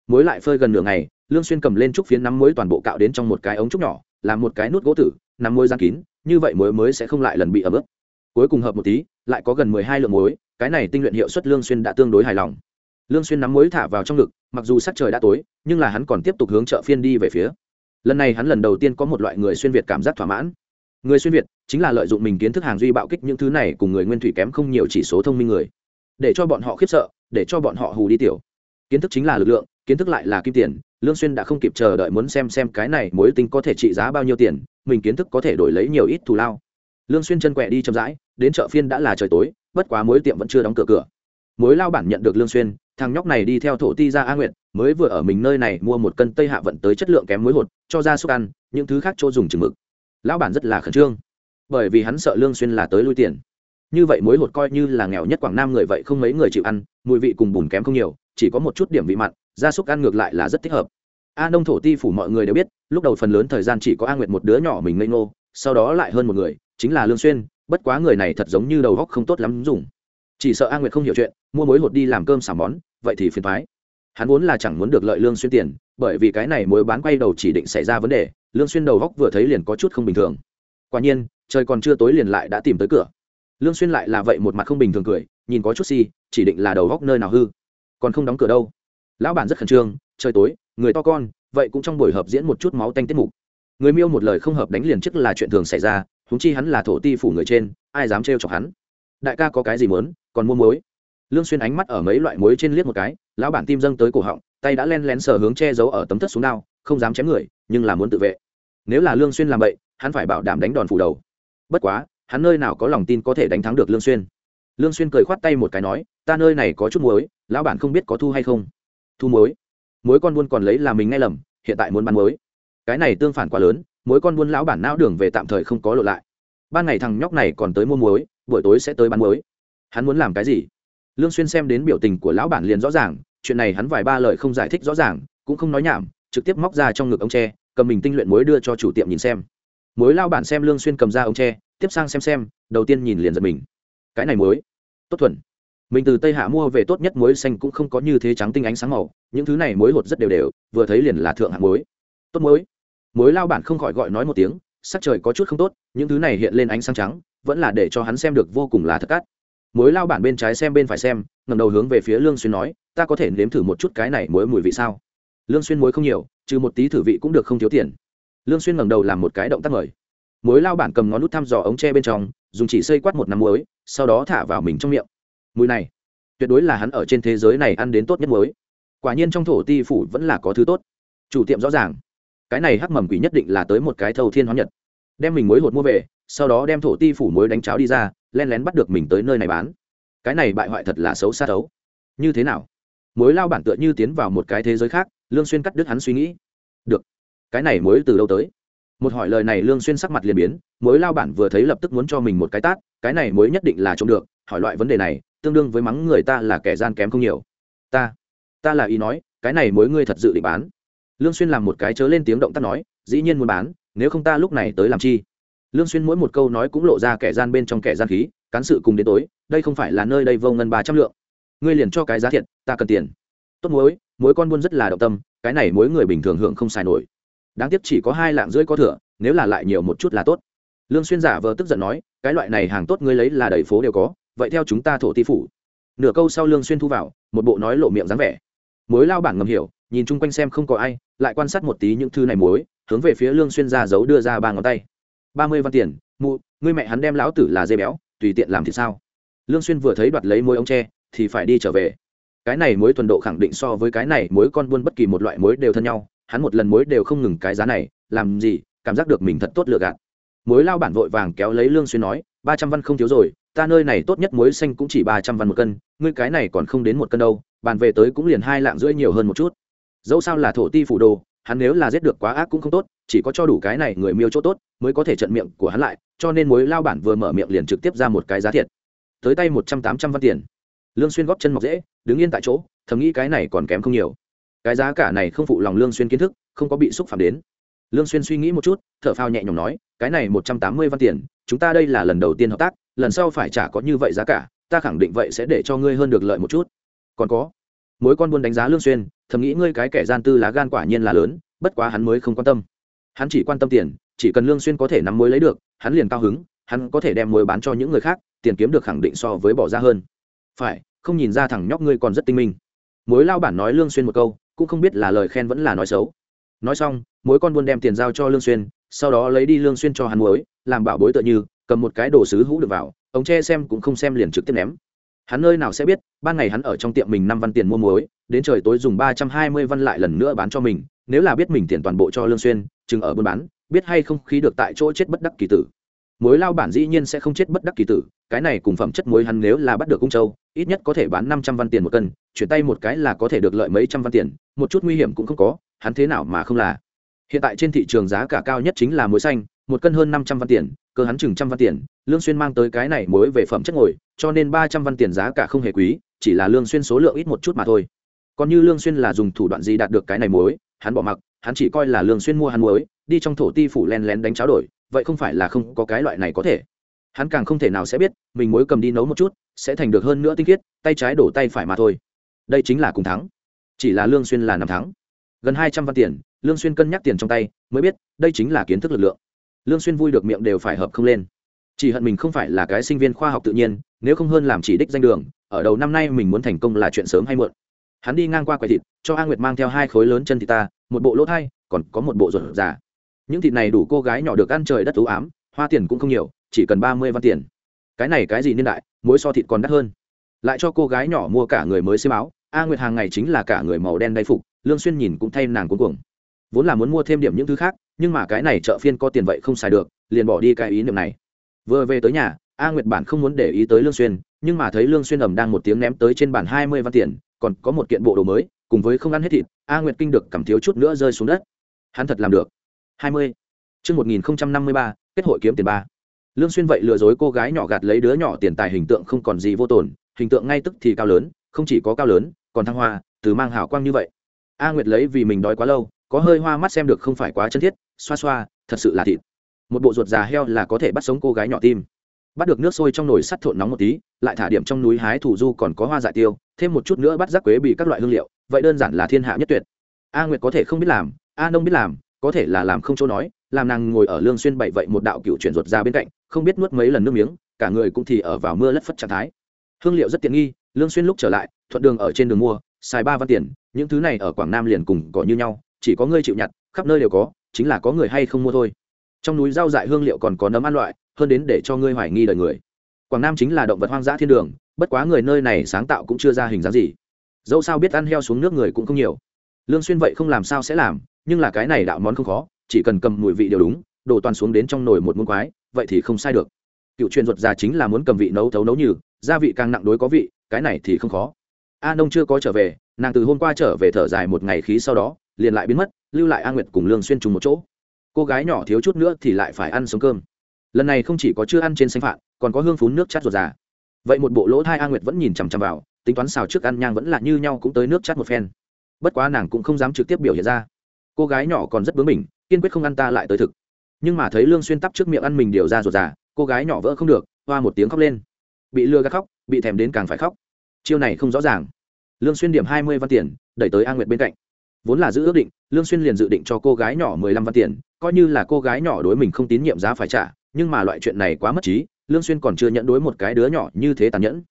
Muối lại phơi gần nửa ngày, lương xuyên cầm lên trúc phiến nắm muối toàn bộ cạo đến trong một cái ống trúc nhỏ, làm một cái nút gỗ tử, nắm muối giăng kín, như vậy muối mới sẽ không lại lần bị ẩm ướt. Cuối cùng hợp một tí, lại có gần mười hai lượng muối, cái này tinh luyện hiệu suất lương xuyên đã tương đối hài lòng lương xuyên nắm muối thả vào trong ngực, mặc dù sắc trời đã tối, nhưng là hắn còn tiếp tục hướng chợ phiên đi về phía. Lần này hắn lần đầu tiên có một loại người xuyên việt cảm giác thỏa mãn. Người xuyên việt chính là lợi dụng mình kiến thức hàng duy bạo kích những thứ này cùng người nguyên thủy kém không nhiều chỉ số thông minh người. Để cho bọn họ khiếp sợ, để cho bọn họ hù đi tiểu. Kiến thức chính là lực lượng, kiến thức lại là kim tiền. Lương xuyên đã không kịp chờ đợi muốn xem xem cái này mối tinh có thể trị giá bao nhiêu tiền, mình kiến thức có thể đổi lấy nhiều ít thù lao. Lương xuyên chân quẹ đi chậm rãi, đến chợ phiên đã là trời tối, bất quá mối tiệm vẫn chưa đóng cửa cửa. Mối lao bản nhận được lương xuyên thằng nhóc này đi theo thổ ti ra a nguyệt, mới vừa ở mình nơi này mua một cân tây hạ vận tới chất lượng kém muối hột, cho ra xúc ăn, những thứ khác chỗ dùng chừng mực. Lão bản rất là khẩn trương. Bởi vì hắn sợ lương xuyên là tới lui tiền. Như vậy muối hột coi như là nghèo nhất quảng nam người vậy không mấy người chịu ăn, mùi vị cùng bùn kém không nhiều, chỉ có một chút điểm vị mặn gia súc ăn ngược lại là rất thích hợp. A nông thổ ti phủ mọi người đều biết, lúc đầu phần lớn thời gian chỉ có a nguyệt một đứa nhỏ mình ngây ngô, sau đó lại hơn một người, chính là lương xuyên, bất quá người này thật giống như đầu óc không tốt lắm dùng chỉ sợ a nguyệt không hiểu chuyện, mua mối hột đi làm cơm xả món, vậy thì phiền thoái hắn vốn là chẳng muốn được lợi lương xuyên tiền, bởi vì cái này mối bán quay đầu chỉ định xảy ra vấn đề, lương xuyên đầu góc vừa thấy liền có chút không bình thường. Quả nhiên, trời còn chưa tối liền lại đã tìm tới cửa. Lương xuyên lại là vậy một mặt không bình thường cười, nhìn có chút si, chỉ định là đầu góc nơi nào hư. Còn không đóng cửa đâu. Lão bản rất khẩn trương, trời tối, người to con, vậy cũng trong buổi hợp diễn một chút máu tanh tiết mục. Người miêu một lời không hợp đánh liền trước là chuyện thường xảy ra, huống chi hắn là thổ ti phủ người trên, ai dám trêu chọc hắn? Đại ca có cái gì muốn? Còn mua muối. Lương xuyên ánh mắt ở mấy loại muối trên liếc một cái, lão bản tim dâng tới cổ họng, tay đã len lén sờ hướng che giấu ở tấm thất xuống đao, không dám chém người, nhưng là muốn tự vệ. Nếu là lương xuyên làm vậy hắn phải bảo đảm đánh đòn phủ đầu. Bất quá, hắn nơi nào có lòng tin có thể đánh thắng được lương xuyên. Lương xuyên cười khoát tay một cái nói, ta nơi này có chút muối, lão bản không biết có thu hay không. Thu muối? Muối con buôn còn lấy là mình nghe lầm, hiện tại muốn bán muối. Cái này tương phản quá lớn, muối con buôn lão bản não đường về tạm thời không có lộ lại. Ban ngày thằng nhóc này còn tới mua muối, buổi tối sẽ tới bán muối hắn muốn làm cái gì? Lương xuyên xem đến biểu tình của lão bản liền rõ ràng, chuyện này hắn vài ba lời không giải thích rõ ràng, cũng không nói nhảm, trực tiếp móc ra trong ngực ống tre, cầm mình tinh luyện muối đưa cho chủ tiệm nhìn xem. Muối lao bản xem lương xuyên cầm ra ống tre, tiếp sang xem xem, đầu tiên nhìn liền giật mình. Cái này muối, tốt thuần. Mình từ tây hạ mua về tốt nhất muối xanh cũng không có như thế trắng tinh ánh sáng màu, những thứ này muối hột rất đều đều, vừa thấy liền là thượng hạng muối. Tốt muối. Muối lao bản không khỏi gọi nói một tiếng, sắc trời có chút không tốt, những thứ này hiện lên ánh sáng trắng, vẫn là để cho hắn xem được vô cùng là thật cát muối lao bản bên trái xem bên phải xem ngầm đầu hướng về phía lương xuyên nói, ta có thể nếm thử một chút cái này muối mùi vị sao? Lương xuyên muối không nhiều, trừ một tí thử vị cũng được không thiếu tiền. Lương xuyên ngẩng đầu làm một cái động tác mời. Muối lao bản cầm ngón nút thăm dò ống tre bên trong, dùng chỉ xây quát một nắm muối, sau đó thả vào mình trong miệng. Mùi này, tuyệt đối là hắn ở trên thế giới này ăn đến tốt nhất muối. Quả nhiên trong thổ ti phủ vẫn là có thứ tốt. Chủ tiệm rõ ràng, cái này hắc mầm quỷ nhất định là tới một cái thầu thiên hóa nhật. Đem mình muối hột mua về, sau đó đem thổ ti phủ muối đánh cháo đi ra len lén bắt được mình tới nơi này bán. Cái này bại hoại thật là xấu xa thấu. Như thế nào? Muối lao bản tựa như tiến vào một cái thế giới khác, lương xuyên cắt đứt hắn suy nghĩ. Được. Cái này muối từ đâu tới? Một hỏi lời này lương xuyên sắc mặt liền biến muối lao bản vừa thấy lập tức muốn cho mình một cái tát, cái này muối nhất định là trộm được, hỏi loại vấn đề này, tương đương với mắng người ta là kẻ gian kém không nhiều. Ta ta là ý nói, cái này muối ngươi thật dự định bán. Lương xuyên làm một cái chớ lên tiếng động tác nói, dĩ nhiên muốn bán, nếu không ta lúc này tới làm chi? Lương xuyên mỗi một câu nói cũng lộ ra kẻ gian bên trong kẻ gian khí cán sự cùng đến tối đây không phải là nơi đây vô ngân ba trăm lượng. Ngươi liền cho cái giá thiệt ta cần tiền. Tốt muối muối con buôn rất là động tâm cái này mối người bình thường hưởng không xài nổi. Đáng tiếc chỉ có hai lạng rưỡi có thừa nếu là lại nhiều một chút là tốt. Lương xuyên giả vờ tức giận nói cái loại này hàng tốt ngươi lấy là đầy phố đều có vậy theo chúng ta thổ ti phủ. Nửa câu sau lương xuyên thu vào một bộ nói lộ miệng dáng vẻ. Mối lao bản ngầm hiểu nhìn chung quanh xem không có ai lại quan sát một tí những thư này mối, hướng về phía lương xuyên ra giấu đưa ra ba ngón tay ba mươi văn tiền, mụ, ngươi mẹ hắn đem lão tử là dê béo, tùy tiện làm thì sao? Lương xuyên vừa thấy đoạt lấy mối ống tre, thì phải đi trở về. Cái này mối thuần độ khẳng định so với cái này mối con buôn bất kỳ một loại mối đều thân nhau, hắn một lần mối đều không ngừng cái giá này, làm gì, cảm giác được mình thật tốt lựa gạt. Mối lao bản vội vàng kéo lấy lương xuyên nói, ba trăm văn không thiếu rồi, ta nơi này tốt nhất muối xanh cũng chỉ ba trăm văn một cân, ngươi cái này còn không đến một cân đâu, bàn về tới cũng liền hai lạng rưỡi nhiều hơn một chút. Dẫu sao là thổ ti phủ đồ hắn nếu là giết được quá ác cũng không tốt, chỉ có cho đủ cái này người miêu chỗ tốt mới có thể trận miệng của hắn lại, cho nên muối lao bản vừa mở miệng liền trực tiếp ra một cái giá thiệt. Tới tay một trăm tám trăm văn tiền. Lương xuyên góp chân mọc dễ, đứng yên tại chỗ, thầm nghĩ cái này còn kém không nhiều. Cái giá cả này không phụ lòng lương xuyên kiến thức, không có bị xúc phạm đến. Lương xuyên suy nghĩ một chút, thở phào nhẹ nhõm nói, cái này một trăm tám mươi văn tiền, chúng ta đây là lần đầu tiên hợp tác, lần sau phải trả có như vậy giá cả, ta khẳng định vậy sẽ để cho ngươi hơn được lợi một chút. Còn có mỗi con buôn đánh giá lương xuyên thầm nghĩ ngươi cái kẻ gian tư lá gan quả nhiên là lớn, bất quá hắn mới không quan tâm. Hắn chỉ quan tâm tiền, chỉ cần lương xuyên có thể nắm mối lấy được, hắn liền cao hứng, hắn có thể đem mối bán cho những người khác, tiền kiếm được khẳng định so với bỏ ra hơn. Phải, không nhìn ra thằng nhóc ngươi còn rất tinh minh. Mối lao bản nói lương xuyên một câu, cũng không biết là lời khen vẫn là nói xấu. Nói xong mối con buôn đem tiền giao cho lương xuyên, sau đó lấy đi lương xuyên cho hắn muối, làm bảo bối tựa như, cầm một cái đồ sứ hũ được vào, ống che xem cũng không xem liền trực tiếp ném hắn nơi nào sẽ biết, ban ngày hắn ở trong tiệm mình năm văn tiền mua muối, đến trời tối dùng ba trăm hai mươi văn lại lần nữa bán cho mình, nếu là biết mình tiền toàn bộ cho lương xuyên, chừng ở buôn bán, biết hay không khí được tại chỗ chết bất đắc kỳ tử. Muối lao bản dĩ nhiên sẽ không chết bất đắc kỳ tử, cái này cùng phẩm chất muối hắn nếu là bắt được cung châu, ít nhất có thể bán năm trăm văn tiền một cân, chuyển tay một cái là có thể được lợi mấy trăm văn tiền, một chút nguy hiểm cũng không có, hắn thế nào mà không là. Hiện tại trên thị trường giá cả cao nhất chính là muối xanh, một cân hơn năm trăm văn tiền, cơ hắn chừng trăm văn tiền lương xuyên mang tới cái này muối về phẩm chất ngồi, cho nên ba trăm văn tiền giá cả không hề quý, chỉ là lương xuyên số lượng ít một chút mà thôi. Còn như lương xuyên là dùng thủ đoạn gì đạt được cái này muối, hắn bỏ mặc, hắn chỉ coi là lương xuyên mua hắn muối, đi trong thổ ti phủ len lén đánh cháo đổi, vậy không phải là không có cái loại này có thể. Hắn càng không thể nào sẽ biết, mình muối cầm đi nấu một chút, sẽ thành được hơn nữa tinh khiết, tay trái đổ tay phải mà thôi. Đây chính là cùng thắng. Chỉ là lương xuyên là nằm thắng. Gần hai trăm văn tiền, lương xuyên cân nhắc tiền trong tay, mới biết, đây chính là kiến thức lực lượng. Lương xuyên vui được miệng đều phải hợp không lên chỉ hận mình không phải là cái sinh viên khoa học tự nhiên, nếu không hơn làm chỉ đích danh đường, ở đầu năm nay mình muốn thành công là chuyện sớm hay muộn. Hắn đi ngang qua quầy thịt, cho a nguyệt mang theo hai khối lớn chân thịt ta, một bộ lỗ thay còn có một bộ ruột già. Những thịt này đủ cô gái nhỏ được ăn trời đất ú ám, hoa tiền cũng không nhiều, chỉ cần ba mươi văn tiền. Cái này cái gì niên đại, mỗi so thịt còn đắt hơn. Lại cho cô gái nhỏ mua cả người mới xiêm áo, a nguyệt hàng ngày chính là cả người màu đen đay phục, lương xuyên nhìn cũng thay nàng cuống cuồng. Vốn là muốn mua thêm điểm những thứ khác, nhưng mà cái này chợ phiên có tiền vậy không xài được, liền bỏ đi cái ý niệm này vừa về tới nhà, a nguyệt bản không muốn để ý tới lương xuyên, nhưng mà thấy lương xuyên ầm đang một tiếng ném tới trên bàn hai mươi văn tiền, còn có một kiện bộ đồ mới, cùng với không ăn hết thịt, a nguyệt kinh được cảm thiếu chút nữa rơi xuống đất. Hắn thật làm được. Hai mươi. Chương một nghìn năm mươi ba, kết hội kiếm tiền ba. Lương xuyên vậy lừa dối cô gái nhỏ gạt lấy đứa nhỏ tiền tài hình tượng không còn gì vô tổn hình tượng ngay tức thì cao lớn, không chỉ có cao lớn, còn thăng hoa, từ mang hảo quang như vậy. A nguyệt lấy vì mình đói quá lâu, có hơi hoa mắt xem được không phải quá chân thiết, xoa xoa, thật sự là thịt một bộ ruột già heo là có thể bắt sống cô gái nhỏ tim. Bắt được nước sôi trong nồi sắt trộn nóng một tí, lại thả điểm trong núi hái thủ du còn có hoa dại tiêu, thêm một chút nữa bắt rác quế bị các loại hương liệu, vậy đơn giản là thiên hạ nhất tuyệt. A nguyệt có thể không biết làm, a nông biết làm, có thể là làm không chỗ nói, làm nàng ngồi ở lương xuyên bậy vậy một đạo cựu chuyển ruột ra bên cạnh, không biết nuốt mấy lần nước miếng, cả người cũng thì ở vào mưa lất phất trạng thái. Hương liệu rất tiện nghi, lương xuyên lúc trở lại, thuận đường ở trên đường mua, xài ba văn tiền, những thứ này ở quảng nam liền cùng có như nhau, chỉ có ngươi chịu nhặt, khắp nơi đều có, chính là có người hay không mua thôi trong núi rau dại hương liệu còn có nấm ăn loại, hơn đến để cho ngươi hoài nghi đời người. Quảng nam chính là động vật hoang dã thiên đường, bất quá người nơi này sáng tạo cũng chưa ra hình dáng gì. Dẫu sao biết ăn heo xuống nước người cũng không nhiều. Lương xuyên vậy không làm sao sẽ làm, nhưng là cái này đạo món không khó, chỉ cần cầm mùi vị đều đúng, đổ toàn xuống đến trong nồi một muỗng quái, vậy thì không sai được. Cựu truyền ruột già chính là muốn cầm vị nấu thấu nấu như gia vị càng nặng đối có vị, cái này thì không khó. A nông chưa có trở về, nàng từ hôm qua trở về thở dài một ngày khí sau đó, liền lại biến mất, lưu lại a nguyệt cùng lương xuyên trùng một chỗ cô gái nhỏ thiếu chút nữa thì lại phải ăn sống cơm. Lần này không chỉ có chưa ăn trên xanh phạn còn có hương phún nước chát ruột già. Vậy một bộ lỗ thai a nguyệt vẫn nhìn chằm chằm vào, tính toán xào trước ăn nhang vẫn là như nhau cũng tới nước chát một phen. Bất quá nàng cũng không dám trực tiếp biểu hiện ra. Cô gái nhỏ còn rất bướng mình kiên quyết không ăn ta lại tới thực. Nhưng mà thấy lương xuyên tắp trước miệng ăn mình điều ra ruột già, cô gái nhỏ vỡ không được, hoa một tiếng khóc lên. Bị lừa gạt khóc, bị thèm đến càng phải khóc. Chiêu này không rõ ràng. Lương xuyên điểm hai mươi văn tiền, đẩy tới a nguyệt bên cạnh vốn là giữ ước định, lương xuyên liền dự định cho cô gái nhỏ mười lăm văn tiền, coi như là cô gái nhỏ đối mình không tín nhiệm giá phải trả, nhưng mà loại chuyện này quá mất trí, lương xuyên còn chưa nhận đối một cái đứa nhỏ như thế tàn nhẫn.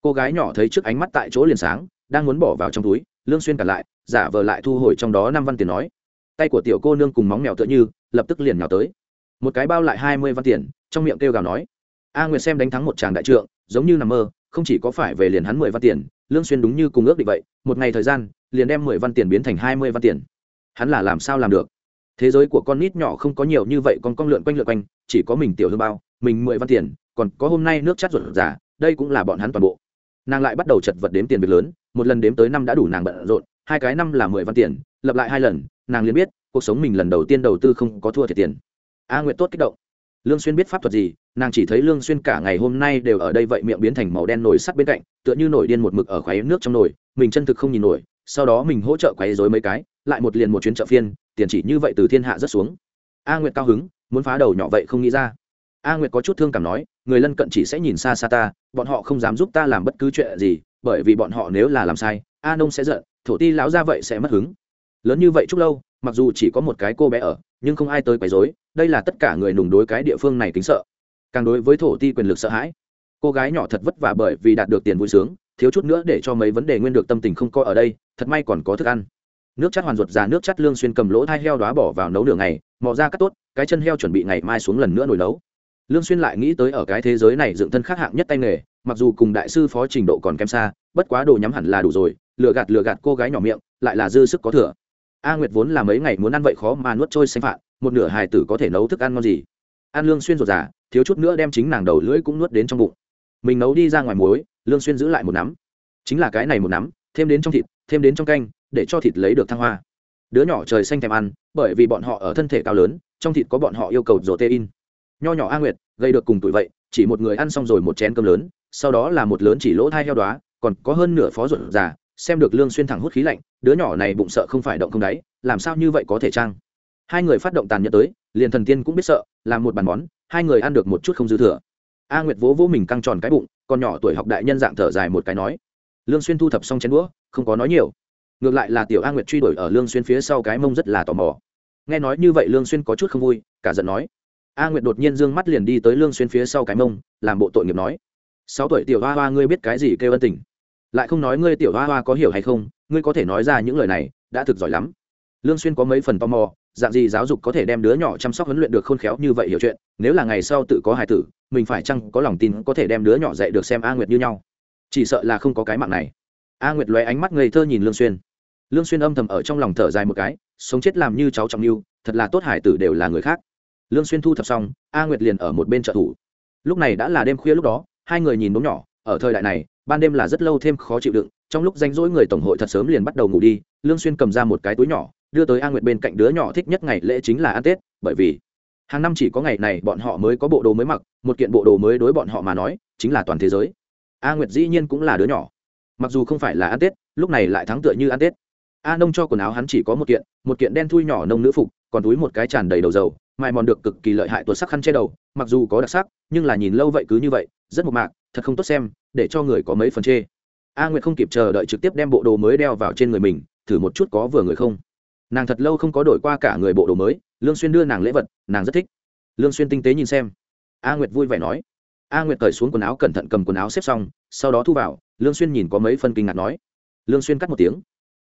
Cô gái nhỏ thấy trước ánh mắt tại chỗ liền sáng, đang muốn bỏ vào trong túi, lương xuyên cản lại, giả vờ lại thu hồi trong đó năm văn tiền nói. Tay của tiểu cô nương cùng móng mèo tựa như, lập tức liền nhào tới. Một cái bao lại hai mươi văn tiền, trong miệng kêu gào nói. A nguyệt xem đánh thắng một chàng đại trượng, giống như nằm mơ, không chỉ có phải về liền hắn mười văn tiền, lương xuyên đúng như cùng ước định vậy, một ngày thời gian liền đem mười văn tiền biến thành hai mươi văn tiền. Hắn là làm sao làm được? Thế giới của con nít nhỏ không có nhiều như vậy còn con lượn quanh lượn quanh, chỉ có mình tiểu hương bao, mình mười văn tiền, còn có hôm nay nước chát ruột giả, đây cũng là bọn hắn toàn bộ. Nàng lại bắt đầu chật vật đếm tiền việc lớn, một lần đếm tới năm đã đủ nàng bận rộn, hai cái năm là mười văn tiền, lập lại hai lần, nàng liền biết, cuộc sống mình lần đầu tiên đầu tư không có thua thiệt tiền. A nguyệt tốt kích động. Lương xuyên biết pháp thuật gì, nàng chỉ thấy lương xuyên cả ngày hôm nay đều ở đây vậy miệng biến thành màu đen nổi sắt bên cạnh, tựa như nổi điên một mực ở khoáy nước trong nồi, mình chân thực không nhìn nổi sau đó mình hỗ trợ quấy rối mấy cái, lại một liền một chuyến chợ phiên, tiền chỉ như vậy từ thiên hạ rất xuống. A nguyệt cao hứng, muốn phá đầu nhỏ vậy không nghĩ ra. A nguyệt có chút thương cảm nói, người lân cận chỉ sẽ nhìn xa xa ta, bọn họ không dám giúp ta làm bất cứ chuyện gì, bởi vì bọn họ nếu là làm sai, a nông sẽ giận, thổ ti lão ra vậy sẽ mất hứng. Lớn như vậy chút lâu, mặc dù chỉ có một cái cô bé ở, nhưng không ai tới quấy rối, đây là tất cả người nùng đối cái địa phương này kính sợ. Càng đối với thổ ti quyền lực sợ hãi. Cô gái nhỏ thật vất vả bởi vì đạt được tiền vui sướng, thiếu chút nữa để cho mấy vấn đề nguyên được tâm tình không coi ở đây thật may còn có thức ăn. Nước chắt hoàn ruột già, nước chắt lương xuyên cầm lỗ thai heo đóa bỏ vào nấu nửa ngày, mò ra cắt tốt, cái chân heo chuẩn bị ngày mai xuống lần nữa nồi nấu. Lương xuyên lại nghĩ tới ở cái thế giới này dựng thân khác hạng nhất tay nghề, mặc dù cùng đại sư phó trình độ còn kém xa, bất quá đồ nhắm hẳn là đủ rồi, lừa gạt lừa gạt cô gái nhỏ miệng, lại là dư sức có thừa. A nguyệt vốn là mấy ngày muốn ăn vậy khó mà nuốt trôi xanh phạn một nửa hài tử có thể nấu thức ăn ngon gì. Ăn lương xuyên ruột già, thiếu chút nữa đem chính nàng đầu lưỡi cũng nuốt đến trong bụng. Mình nấu đi ra ngoài muối, lương xuyên giữ lại một nắm. Chính là cái này một nắm, thêm đến trong thịt thêm đến trong canh, để cho thịt lấy được thăng hoa. Đứa nhỏ trời xanh thèm ăn, bởi vì bọn họ ở thân thể cao lớn, trong thịt có bọn họ yêu cầu protein. Nho nhỏ a nguyệt, gây được cùng tuổi vậy, chỉ một người ăn xong rồi một chén cơm lớn, sau đó là một lớn chỉ lỗ thai heo đoá còn có hơn nửa phó ruột già, xem được lương xuyên thẳng hút khí lạnh, đứa nhỏ này bụng sợ không phải động không đáy, làm sao như vậy có thể trang hai người phát động tàn nhẫn tới, liền thần tiên cũng biết sợ, làm một bàn món, hai người ăn được một chút không dư thừa. A nguyệt vỗ vỗ mình căng tròn cái bụng con nhỏ tuổi học đại nhân dạng thở dài một cái nói lương xuyên thu thập xong chén đũa, không có nói nhiều. Ngược lại là tiểu a nguyệt truy đuổi ở lương xuyên phía sau cái mông rất là tò mò. Nghe nói như vậy lương xuyên có chút không vui, cả giận nói. A nguyệt đột nhiên dương mắt liền đi tới lương xuyên phía sau cái mông, làm bộ tội nghiệp nói. Sáu tuổi tiểu hoa hoa, ngươi biết cái gì kêu ân tình? Lại không nói ngươi tiểu hoa hoa có hiểu hay không, ngươi có thể nói ra những lời này, đã thực giỏi lắm. Lương xuyên có mấy phần tò mò, dạng gì giáo dục có thể đem đứa nhỏ chăm sóc huấn luyện được khôn khéo như vậy hiểu chuyện, nếu là ngày sau tự có hài tử, mình phải chăng có lòng tin có thể đem đứa nhỏ dạy được xem a nguyệt như nhau? Chỉ sợ là không có cái mạng này. A nguyệt lóe ánh mắt ngây thơ nhìn lương xuyên. Lương xuyên âm thầm ở trong lòng thở dài một cái, sống chết làm như cháu trọng lưu, thật là tốt hải tử đều là người khác. Lương xuyên thu thập xong, a nguyệt liền ở một bên trợ thủ. Lúc này đã là đêm khuya lúc đó, hai người nhìn đốm nhỏ, ở thời đại này, ban đêm là rất lâu thêm khó chịu đựng, trong lúc danh rỗi người tổng hội thật sớm liền bắt đầu ngủ đi, lương xuyên cầm ra một cái túi nhỏ, đưa tới a nguyệt bên cạnh đứa nhỏ thích nhất ngày lễ chính là ăn tết, bởi vì hàng năm chỉ có ngày này bọn họ mới có bộ đồ mới mặc, một kiện bộ đồ mới đối bọn họ mà nói, chính là toàn thế giới a nguyệt dĩ nhiên cũng là đứa nhỏ. Mặc dù không phải là ăn tết, lúc này lại thắng tựa như ăn tết. A nông cho quần áo hắn chỉ có một kiện một kiện đen thui nhỏ nông nữ phục, còn túi một cái tràn đầy đầu dầu, mài mòn được cực kỳ lợi hại tuột sắc khăn che đầu, mặc dù có đặc sắc, nhưng là nhìn lâu vậy cứ như vậy, rất một mạc, thật không tốt xem, để cho người có mấy phần chê. A nguyệt không kịp chờ đợi trực tiếp đem bộ đồ mới đeo vào trên người mình, thử một chút có vừa người không. Nàng thật lâu không có đổi qua cả người bộ đồ mới, lương xuyên đưa nàng lễ vật, nàng rất thích. Lương xuyên tinh tế nhìn xem. A nguyệt vui vẻ nói a nguyệt cởi xuống quần áo cẩn thận cầm quần áo xếp xong, sau đó thu vào, lương xuyên nhìn có mấy phân kinh ngạc nói. Lương xuyên cắt một tiếng.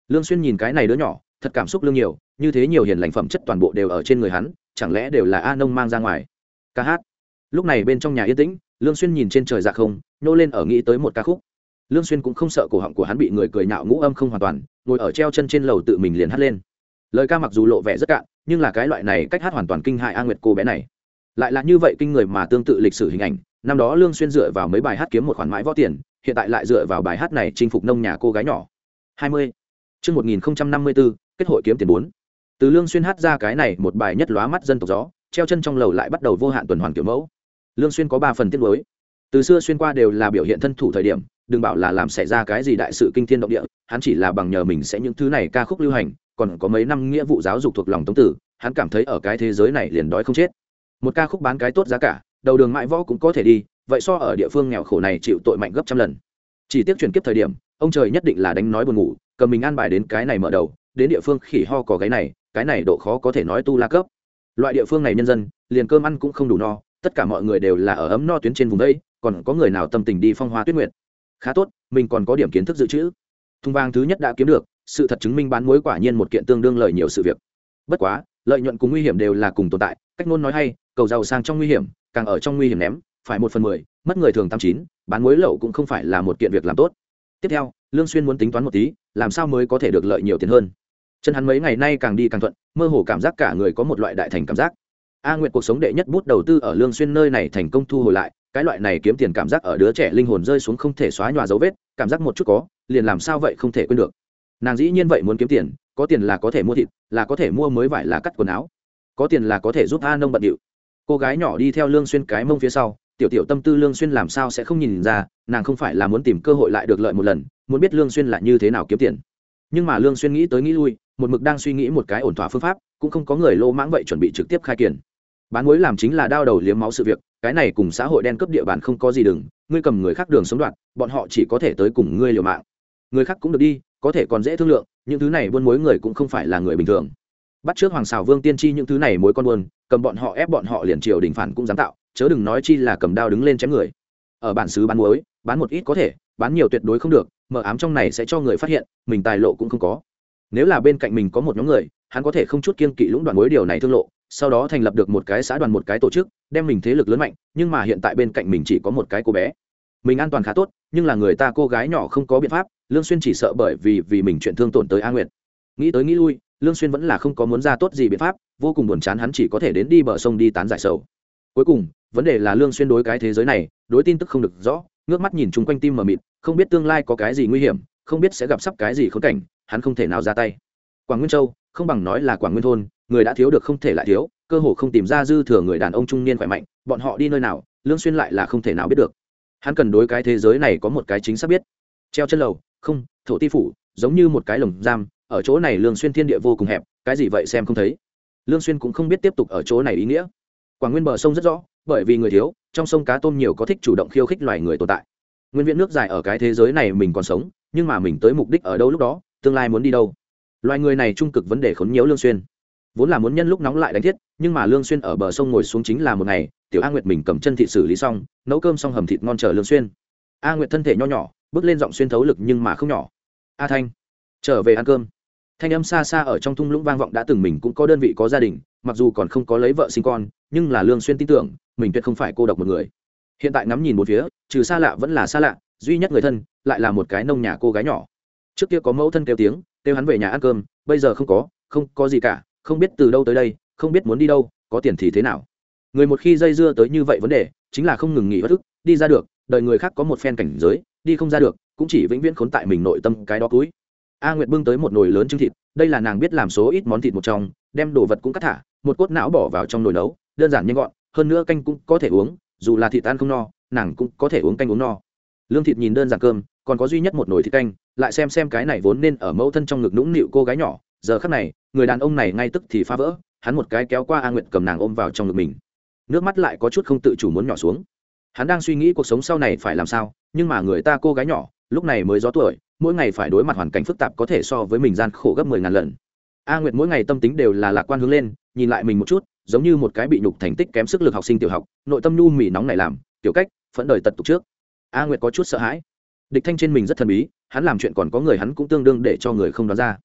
Lương xuyên nhìn cái này đứa nhỏ, thật cảm xúc lương nhiều, như thế nhiều hiền lành phẩm chất toàn bộ đều ở trên người hắn, chẳng lẽ đều là a nông mang ra ngoài? Ca hát. Lúc này bên trong nhà yên tĩnh, lương xuyên nhìn trên trời dạ không nô lên ở nghĩ tới một ca khúc. Lương xuyên cũng không sợ cổ họng của hắn bị người cười nhạo ngũ âm không hoàn toàn, ngồi ở treo chân trên lầu tự mình liền hát lên. Lời ca mặc dù lộ vẻ rất cạn, nhưng là cái loại này cách hát hoàn toàn kinh hại a nguyệt cô bé này. Lại là như vậy kinh người mà tương tự lịch sử hình ảnh năm đó lương xuyên dựa vào mấy bài hát kiếm một khoản mãi võ tiền hiện tại lại dựa vào bài hát này chinh phục nông nhà cô gái nhỏ 20. Trước 1054, kết hội kiếm tiền 4. Từ lương xuyên hát ra cái này một bài nhất lóa mắt dân tộc gió, treo chân trong lầu lại bắt đầu vô hạn tuần hoàn kiểu mẫu. Lương xuyên có ba phần tiết đối. Từ xưa xuyên qua đều là biểu hiện thân thủ thời điểm, đừng bảo là làm xảy ra cái gì đại sự kinh thiên động địa, hắn chỉ là bằng nhờ mình sẽ những thứ này ca khúc lưu hành, còn có mấy năm nghĩa vụ giáo dục thuộc lòng tống tử, hắn cảm thấy ở cái thế giới này liền đói không chết. Một ca khúc bán cái tốt giá cả, đầu đường mãi võ cũng có thể đi, vậy so ở địa phương nghèo khổ này chịu tội mạnh gấp trăm lần. Chỉ tiếc chuyển kiếp thời điểm, ông trời nhất định là đánh nói buồn ngủ, cầm mình an bài đến cái này mở đầu, đến địa phương khỉ ho có cái này, cái này độ khó có thể nói tu la cấp. Loại địa phương này nhân dân, liền cơm ăn cũng không đủ no, tất cả mọi người đều là ở ấm no tuyến trên vùng đây, còn có người nào tâm tình đi phong hoa tuyết nguyệt. Khá tốt, mình còn có điểm kiến thức dự trữ. Thùng vàng thứ nhất đã kiếm được, sự thật chứng minh bán muối quả nhiên một kiện tương đương lợi nhiều sự việc. Bất quá, lợi nhuận cùng nguy hiểm đều là cùng tồn tại, cách ngôn nói hay, cầu giàu sang trong nguy hiểm, càng ở trong nguy hiểm ném, phải một phần mười, mất người thường tám chín, bán muối lậu cũng không phải là một kiện việc làm tốt. Tiếp theo, Lương Xuyên muốn tính toán một tí, làm sao mới có thể được lợi nhiều tiền hơn. Chân hắn mấy ngày nay càng đi càng thuận, mơ hồ cảm giác cả người có một loại đại thành cảm giác. A nguyện cuộc sống đệ nhất bút đầu tư ở Lương Xuyên nơi này thành công thu hồi lại, cái loại này kiếm tiền cảm giác ở đứa trẻ linh hồn rơi xuống không thể xóa nhòa dấu vết, cảm giác một chút có, liền làm sao vậy không thể quên được. Nàng dĩ nhiên vậy muốn kiếm tiền, có tiền là có thể mua thịt, là có thể mua mới vải là cắt quần áo, có tiền là có thể giúp A nông bận điệu. Cô gái nhỏ đi theo Lương Xuyên cái mông phía sau, tiểu tiểu tâm tư Lương Xuyên làm sao sẽ không nhìn ra, nàng không phải là muốn tìm cơ hội lại được lợi một lần, muốn biết Lương Xuyên là như thế nào kiếm tiền. Nhưng mà Lương Xuyên nghĩ tới nghĩ lui, một mực đang suy nghĩ một cái ổn thỏa phương pháp, cũng không có người lô mãng vậy chuẩn bị trực tiếp khai kiển. Bán muối làm chính là đao đầu liếm máu sự việc cái này cùng xã hội đen cấp địa bàn không có gì đừng ngươi cầm người khác đường sống đoạn bọn họ chỉ có thể tới cùng ngươi liều mạng. Người khác cũng được đi có thể còn dễ thương lượng những thứ này buôn mối người cũng không phải là người bình thường bắt trước hoàng xào vương tiên tri những thứ này mối con buôn cầm bọn họ ép bọn họ liền triều đình phản cũng dám tạo, chớ đừng nói chi là cầm đao đứng lên chém người. Ở bản xứ bán muối, bán một ít có thể, bán nhiều tuyệt đối không được mở ám trong này sẽ cho người phát hiện, mình tài lộ cũng không có. Nếu là bên cạnh mình có một nhóm người, hắn có thể không chút kiên kỵ lũng đoạn mối điều này thương lộ, sau đó thành lập được một cái xã đoàn một cái tổ chức, đem mình thế lực lớn mạnh, nhưng mà hiện tại bên cạnh mình chỉ có một cái cô bé. Mình an toàn khá tốt, nhưng là người ta cô gái nhỏ không có biện pháp, lương xuyên chỉ sợ bởi vì vì mình chuyện thương tổn tới a nguyệt. Nghĩ tới nghĩ lui lương xuyên vẫn là không có muốn ra tốt gì biện pháp, vô cùng buồn chán hắn chỉ có thể đến đi bờ sông đi tán giải sầu. Cuối cùng, vấn đề là lương xuyên đối cái thế giới này, đối tin tức không được rõ, ngước mắt nhìn chung quanh tim mờ mịt, không biết tương lai có cái gì nguy hiểm, không biết sẽ gặp sắp cái gì khốn cảnh, hắn không thể nào ra tay. Quảng nguyên châu, không bằng nói là quảng nguyên thôn, người đã thiếu được không thể lại thiếu, cơ hồ không tìm ra dư thừa người đàn ông trung niên khỏe mạnh, bọn họ đi nơi nào, lương xuyên lại là không thể nào biết được. Hắn cần đối cái thế giới này có một cái chính xác biết. Treo chân lầu, không, thổ ti phủ, giống như một cái lồng giam ở chỗ này lương xuyên thiên địa vô cùng hẹp, cái gì vậy xem không thấy. Lương xuyên cũng không biết tiếp tục ở chỗ này ý nghĩa. Quảng nguyên bờ sông rất rõ, bởi vì người thiếu, trong sông cá tôm nhiều có thích chủ động khiêu khích loài người tồn tại. Nguyên viện nước dài ở cái thế giới này mình còn sống, nhưng mà mình tới mục đích ở đâu lúc đó, tương lai muốn đi đâu? Loài người này trung cực vấn đề khốn nhiễu lương xuyên. Vốn là muốn nhân lúc nóng lại đánh thiết, nhưng mà lương xuyên ở bờ sông ngồi xuống chính là một ngày, tiểu a nguyệt mình cầm chân thịt xử lý xong, nấu cơm xong hầm thịt ngon chờ lương xuyên. A nguyệt thân thể nho nhỏ, bước lên giọng xuyên thấu lực nhưng mà không nhỏ. A thanh, trở về ăn cơm thanh âm xa xa ở trong thung lũng vang vọng đã từng mình cũng có đơn vị có gia đình, mặc dù còn không có lấy vợ sinh con, nhưng là lương xuyên tin tưởng, mình tuyệt không phải cô độc một người. Hiện tại ngắm nhìn một phía, trừ xa lạ vẫn là xa lạ, duy nhất người thân lại là một cái nông nhà cô gái nhỏ. Trước kia có mẫu thân kêu tiếng, kêu hắn về nhà ăn cơm, bây giờ không có không có gì cả, không biết từ đâu tới đây, không biết muốn đi đâu, có tiền thì thế nào. Người một khi dây dưa tới như vậy vấn đề, chính là không ngừng nghỉ bất ức đi ra được đợi người khác có một phen cảnh giới, đi không ra được, cũng chỉ vĩnh viễn khốn tại mình nội tâm cái đó cúi a nguyệt bưng tới một nồi lớn trứng thịt, đây là nàng biết làm số ít món thịt một trong, đem đồ vật cũng cắt thả, một cốt não bỏ vào trong nồi nấu, đơn giản nhanh gọn, hơn nữa canh cũng có thể uống, dù là thịt ăn không no, nàng cũng có thể uống canh uống no. Lương thịt nhìn đơn giản cơm, còn có duy nhất một nồi thịt canh, lại xem xem cái này vốn nên ở mẫu thân trong ngực nũng nịu cô gái nhỏ, giờ khắc này, người đàn ông này ngay tức thì phá vỡ, hắn một cái kéo qua a nguyệt cầm nàng ôm vào trong ngực mình. Nước mắt lại có chút không tự chủ muốn nhỏ xuống. Hắn đang suy nghĩ cuộc sống sau này phải làm sao, nhưng mà người ta cô gái nhỏ, lúc này mới gió tuổi mỗi ngày phải đối mặt hoàn cảnh phức tạp có thể so với mình gian khổ gấp mười ngàn lần. A nguyệt mỗi ngày tâm tính đều là lạc quan hướng lên, nhìn lại mình một chút, giống như một cái bị nhục thành tích kém sức lực học sinh tiểu học, nội tâm nhu mỉ nóng này làm tiểu cách, phẫn đời tật tục trước. A nguyệt có chút sợ hãi. Địch thanh trên mình rất thần bí, hắn làm chuyện còn có người hắn cũng tương đương để cho người không đoán ra.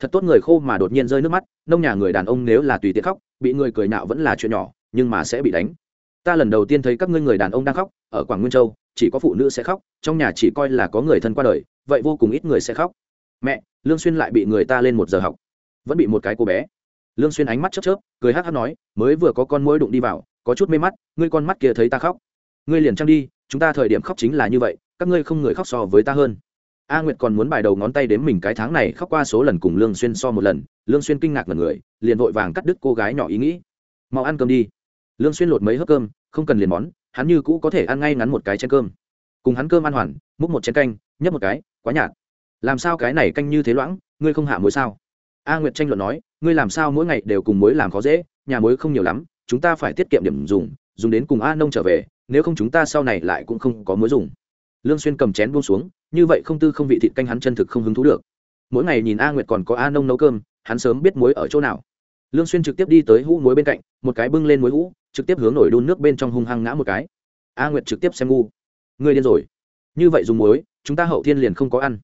Thật tốt người khô mà đột nhiên rơi nước mắt, nông nhà người đàn ông nếu là tùy tiện khóc, bị người cười nạo vẫn là chuyện nhỏ, nhưng mà sẽ bị đánh. Ta lần đầu tiên thấy các ngươi người đàn ông đang khóc ở quảng nguyên châu, chỉ có phụ nữ sẽ khóc, trong nhà chỉ coi là có người thân qua đời, vậy vô cùng ít người sẽ khóc. Mẹ, lương xuyên lại bị người ta lên một giờ học. Vẫn bị một cái cô bé. Lương xuyên ánh mắt chớp chớp, cười hắt hắt nói, mới vừa có con muỗi đụng đi vào, có chút mê mắt, ngươi con mắt kia thấy ta khóc. Ngươi liền trăng đi, chúng ta thời điểm khóc chính là như vậy, các ngươi không người khóc so với ta hơn. A nguyệt còn muốn bài đầu ngón tay đếm mình cái tháng này khóc qua số lần cùng lương xuyên so một lần, lương xuyên kinh ngạc ngẩn người, liền vội vàng cắt đứt cô gái nhỏ ý nghĩ. Mau ăn cơm đi. Lương xuyên lột mấy hớp cơm, không cần liền món hắn như cũ có thể ăn ngay ngắn một cái chén cơm. Cùng hắn cơm ăn hoàn, múc một chén canh, nhấp một cái, quá nhạt. Làm sao cái này canh như thế loãng, ngươi không hạ muối sao? A nguyệt tranh luận nói, ngươi làm sao mỗi ngày đều cùng muối làm khó dễ, nhà muối không nhiều lắm, chúng ta phải tiết kiệm điểm dùng dùng đến cùng a nông trở về, nếu không chúng ta sau này lại cũng không có muối dùng. Lương xuyên cầm chén buông xuống, như vậy không tư không vị thịt canh hắn chân thực không hứng thú được. Mỗi ngày nhìn a nguyệt còn có a nông nấu cơm, hắn sớm biết muối ở chỗ nào. Lương xuyên trực tiếp đi tới hũ muối bên cạnh, một cái bưng lên muối hũ trực tiếp hướng nổi đun nước bên trong hung hăng ngã một cái. A nguyệt trực tiếp xem ngu. Ngươi điên rồi. Như vậy dùng muối, chúng ta hậu thiên liền không có ăn.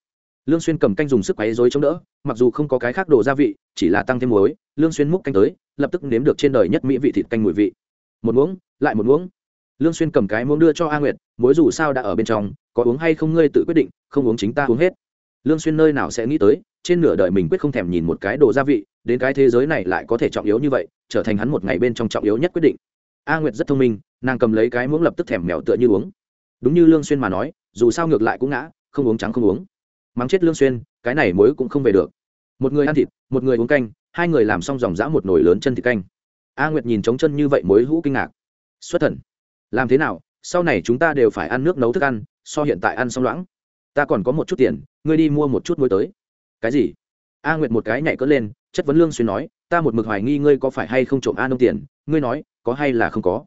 Lương xuyên cầm canh dùng sức quấy rối chống đỡ, mặc dù không có cái khác đồ gia vị, chỉ là tăng thêm muối, lương xuyên múc canh tới, lập tức nếm được trên đời nhất mỹ vị thịt canh mùi vị. Một muỗng, lại một muỗng. Lương xuyên cầm cái muỗng đưa cho a nguyệt, muối dù sao đã ở bên trong, có uống hay không ngươi tự quyết định, không uống chính ta uống hết. Lương xuyên nơi nào sẽ nghĩ tới, trên nửa đời mình quyết không thèm nhìn một cái đồ gia vị, đến cái thế giới này lại có thể trọng yếu như vậy, trở thành hắn một ngày bên trong trọng yếu nhất quyết định a nguyệt rất thông minh, nàng cầm lấy cái muỗng lập tức thèm mèo tựa như uống. Đúng như lương xuyên mà nói, dù sao ngược lại cũng ngã, không uống trắng không uống. Mắng chết lương xuyên, cái này muối cũng không về được. Một người ăn thịt, một người uống canh, hai người làm xong dòng dã một nồi lớn chân thịt canh. A nguyệt nhìn trống chân như vậy muối hũ kinh ngạc. Xuất thần. Làm thế nào, sau này chúng ta đều phải ăn nước nấu thức ăn, so hiện tại ăn xong loãng. Ta còn có một chút tiền, ngươi đi mua một chút muối tới. Cái gì? A nguyệt một cái nhảy cất lên, chất vấn lương xuyên nói, ta một mực hoài nghi ngươi có phải hay không trộm a nông tiền ngươi nói, có hay là không có?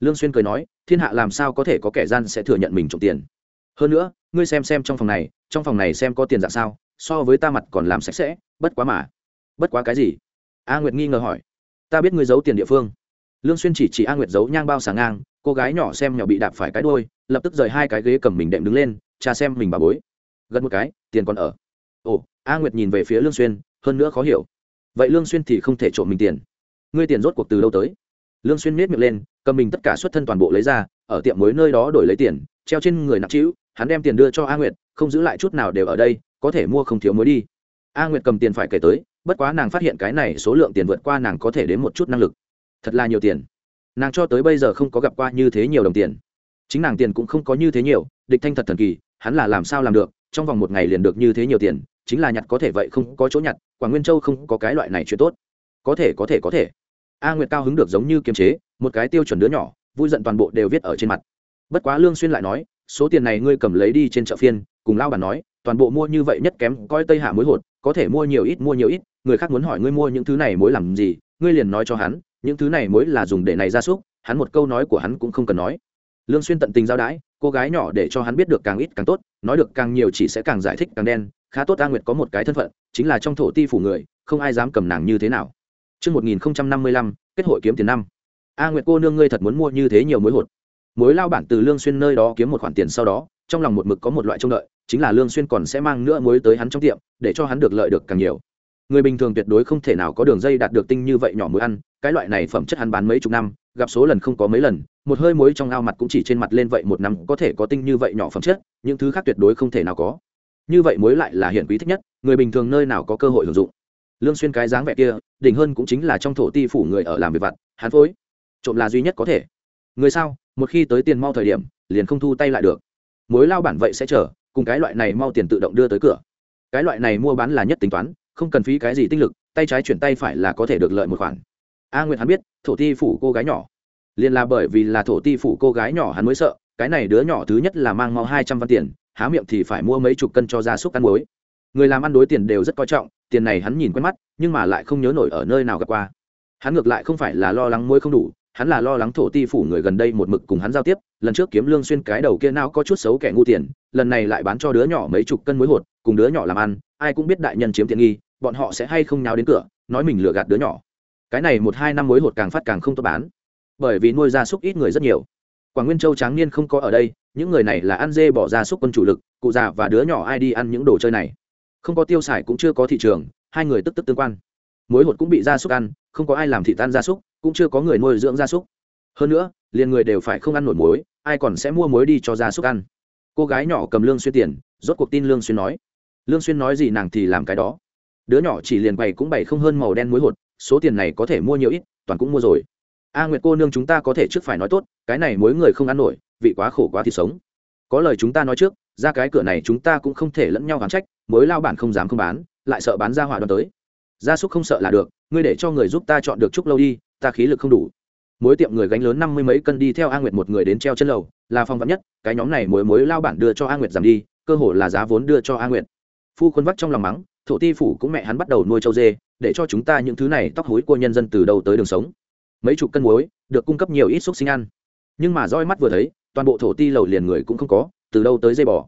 Lương xuyên cười nói, thiên hạ làm sao có thể có kẻ gian sẽ thừa nhận mình trộm tiền? Hơn nữa, ngươi xem xem trong phòng này, trong phòng này xem có tiền dạng sao, so với ta mặt còn làm sạch sẽ, bất quá mà. Bất quá cái gì? A nguyệt nghi ngờ hỏi. Ta biết ngươi giấu tiền địa phương. Lương xuyên chỉ chỉ a nguyệt giấu nhang bao sáng ngang, cô gái nhỏ xem nhỏ bị đạp phải cái đuôi, lập tức rời hai cái ghế cầm mình đệm đứng lên, cha xem mình bà bối. Gần một cái, tiền còn ở. Ồ, a nguyệt nhìn về phía lương xuyên, hơn nữa khó hiểu. Vậy lương xuyên thì không thể trộm mình tiền. Ngươi tiền rốt cuộc từ đâu tới? Lương xuyên miết miệng lên, cầm mình tất cả xuất thân toàn bộ lấy ra, ở tiệm mới nơi đó đổi lấy tiền, treo trên người nặng trĩu, hắn đem tiền đưa cho a nguyệt, không giữ lại chút nào đều ở đây, có thể mua không thiếu mới đi. A nguyệt cầm tiền phải kể tới, bất quá nàng phát hiện cái này số lượng tiền vượt qua nàng có thể đến một chút năng lực. Thật là nhiều tiền. Nàng cho tới bây giờ không có gặp qua như thế nhiều đồng tiền. Chính nàng tiền cũng không có như thế nhiều, địch thanh thật thần kỳ, hắn là làm sao làm được, trong vòng một ngày liền được như thế nhiều tiền, chính là nhặt có thể vậy không có chỗ nhặt, quảng nguyên châu không có cái loại này chuyện tốt. Có thể có thể có thể a nguyệt cao hứng được giống như kiềm chế một cái tiêu chuẩn đứa nhỏ vui giận toàn bộ đều viết ở trên mặt. Bất quá lương xuyên lại nói số tiền này ngươi cầm lấy đi trên chợ phiên. Cùng lao bản nói toàn bộ mua như vậy nhất kém coi tây hạ muối hột có thể mua nhiều ít mua nhiều ít người khác muốn hỏi ngươi mua những thứ này muối làm gì ngươi liền nói cho hắn những thứ này muối là dùng để này ra súc hắn một câu nói của hắn cũng không cần nói. Lương xuyên tận tình giao đái, cô gái nhỏ để cho hắn biết được càng ít càng tốt nói được càng nhiều chỉ sẽ càng giải thích càng đen khá tốt a nguyệt có một cái thân phận chính là trong thổ ti phủ người không ai dám cầm nàng như thế nào. Trước 1055, kết hội kiếm tiền năm. A Nguyệt cô nương ngươi thật muốn mua như thế nhiều muối hột. Muối lao bản từ Lương Xuyên nơi đó kiếm một khoản tiền sau đó, trong lòng một mực có một loại trông đợi, chính là Lương Xuyên còn sẽ mang nữa muối tới hắn trong tiệm, để cho hắn được lợi được càng nhiều. Người bình thường tuyệt đối không thể nào có đường dây đạt được tinh như vậy nhỏ muối ăn, cái loại này phẩm chất hắn bán mấy chục năm, gặp số lần không có mấy lần, một hơi muối trong ao mặt cũng chỉ trên mặt lên vậy một năm có thể có tinh như vậy nhỏ phẩm chất, những thứ khác tuyệt đối không thể nào có. Như vậy muối lại là hiển quý thích nhất, người bình thường nơi nào có cơ hội hưởng dụng lương xuyên cái dáng vẻ kia, đỉnh hơn cũng chính là trong thổ ti phủ người ở làm việc vặt, hắn phối, trộm là duy nhất có thể. Người sao, một khi tới tiền mau thời điểm, liền không thu tay lại được. Mối lao bản vậy sẽ chờ, cùng cái loại này mau tiền tự động đưa tới cửa. Cái loại này mua bán là nhất tính toán, không cần phí cái gì tinh lực, tay trái chuyển tay phải là có thể được lợi một khoản. A nguyệt hắn biết, thổ ti phủ cô gái nhỏ. Liền là bởi vì là thổ ti phủ cô gái nhỏ hắn mới sợ, cái này đứa nhỏ thứ nhất là mang mau hai trăm văn tiền, há miệng thì phải mua mấy chục cân cho gia súc ăn muối. Người làm ăn đối tiền đều rất coi trọng tiền này hắn nhìn quen mắt, nhưng mà lại không nhớ nổi ở nơi nào gặp qua. Hắn ngược lại không phải là lo lắng muối không đủ, hắn là lo lắng thổ ti phủ người gần đây một mực cùng hắn giao tiếp, lần trước kiếm lương xuyên cái đầu kia nào có chút xấu kẻ ngu tiền, lần này lại bán cho đứa nhỏ mấy chục cân muối hột, cùng đứa nhỏ làm ăn, ai cũng biết đại nhân chiếm tiện nghi, bọn họ sẽ hay không nháo đến cửa, nói mình lừa gạt đứa nhỏ. Cái này một hai năm muối hột càng phát càng không tốt bán. Bởi vì nuôi gia súc ít người rất nhiều. Quảng nguyên châu tráng niên không có ở đây, những người này là ăn dê bỏ gia súc quân chủ lực, cụ già và đứa nhỏ ai đi ăn những đồ chơi này không có tiêu xài cũng chưa có thị trường, hai người tức tức tương quan. Muối hột cũng bị gia súc ăn, không có ai làm thị tan gia súc, cũng chưa có người nuôi dưỡng gia súc. Hơn nữa, liền người đều phải không ăn nổi muối, ai còn sẽ mua muối đi cho gia súc ăn? Cô gái nhỏ cầm lương xuyên tiền, rốt cuộc tin lương xuyên nói. Lương xuyên nói gì nàng thì làm cái đó. Đứa nhỏ chỉ liền bày cũng bày không hơn màu đen muối hột, số tiền này có thể mua nhiều ít, toàn cũng mua rồi. A nguyệt cô nương chúng ta có thể trước phải nói tốt, cái này mỗi người không ăn nổi, vị quá khổ quá thì sống có lời chúng ta nói trước, ra cái cửa này chúng ta cũng không thể lẫn nhau gán trách mới lao bản không dám không bán, lại sợ bán ra hỏa đoàn tới. Gia súc không sợ là được, ngươi để cho người giúp ta chọn được chút lâu đi, ta khí lực không đủ. Mối tiệm người gánh lớn năm mươi mấy cân đi theo a nguyệt một người đến treo chân lầu, là phong vắn nhất, cái nhóm này mối mối lao bản đưa cho a nguyệt giảm đi, cơ hồ là giá vốn đưa cho a nguyệt. Phu quân vắt trong lòng mắng, thổ ti phủ cũng mẹ hắn bắt đầu nuôi trâu dê, để cho chúng ta những thứ này tóc hối của nhân dân từ đâu tới đường sống. Mấy chục cân muối, được cung cấp nhiều ít xúc sinh ăn. Nhưng mà roi mắt vừa thấy toàn bộ thổ ti lầu liền người cũng không có, từ đâu tới dây bò.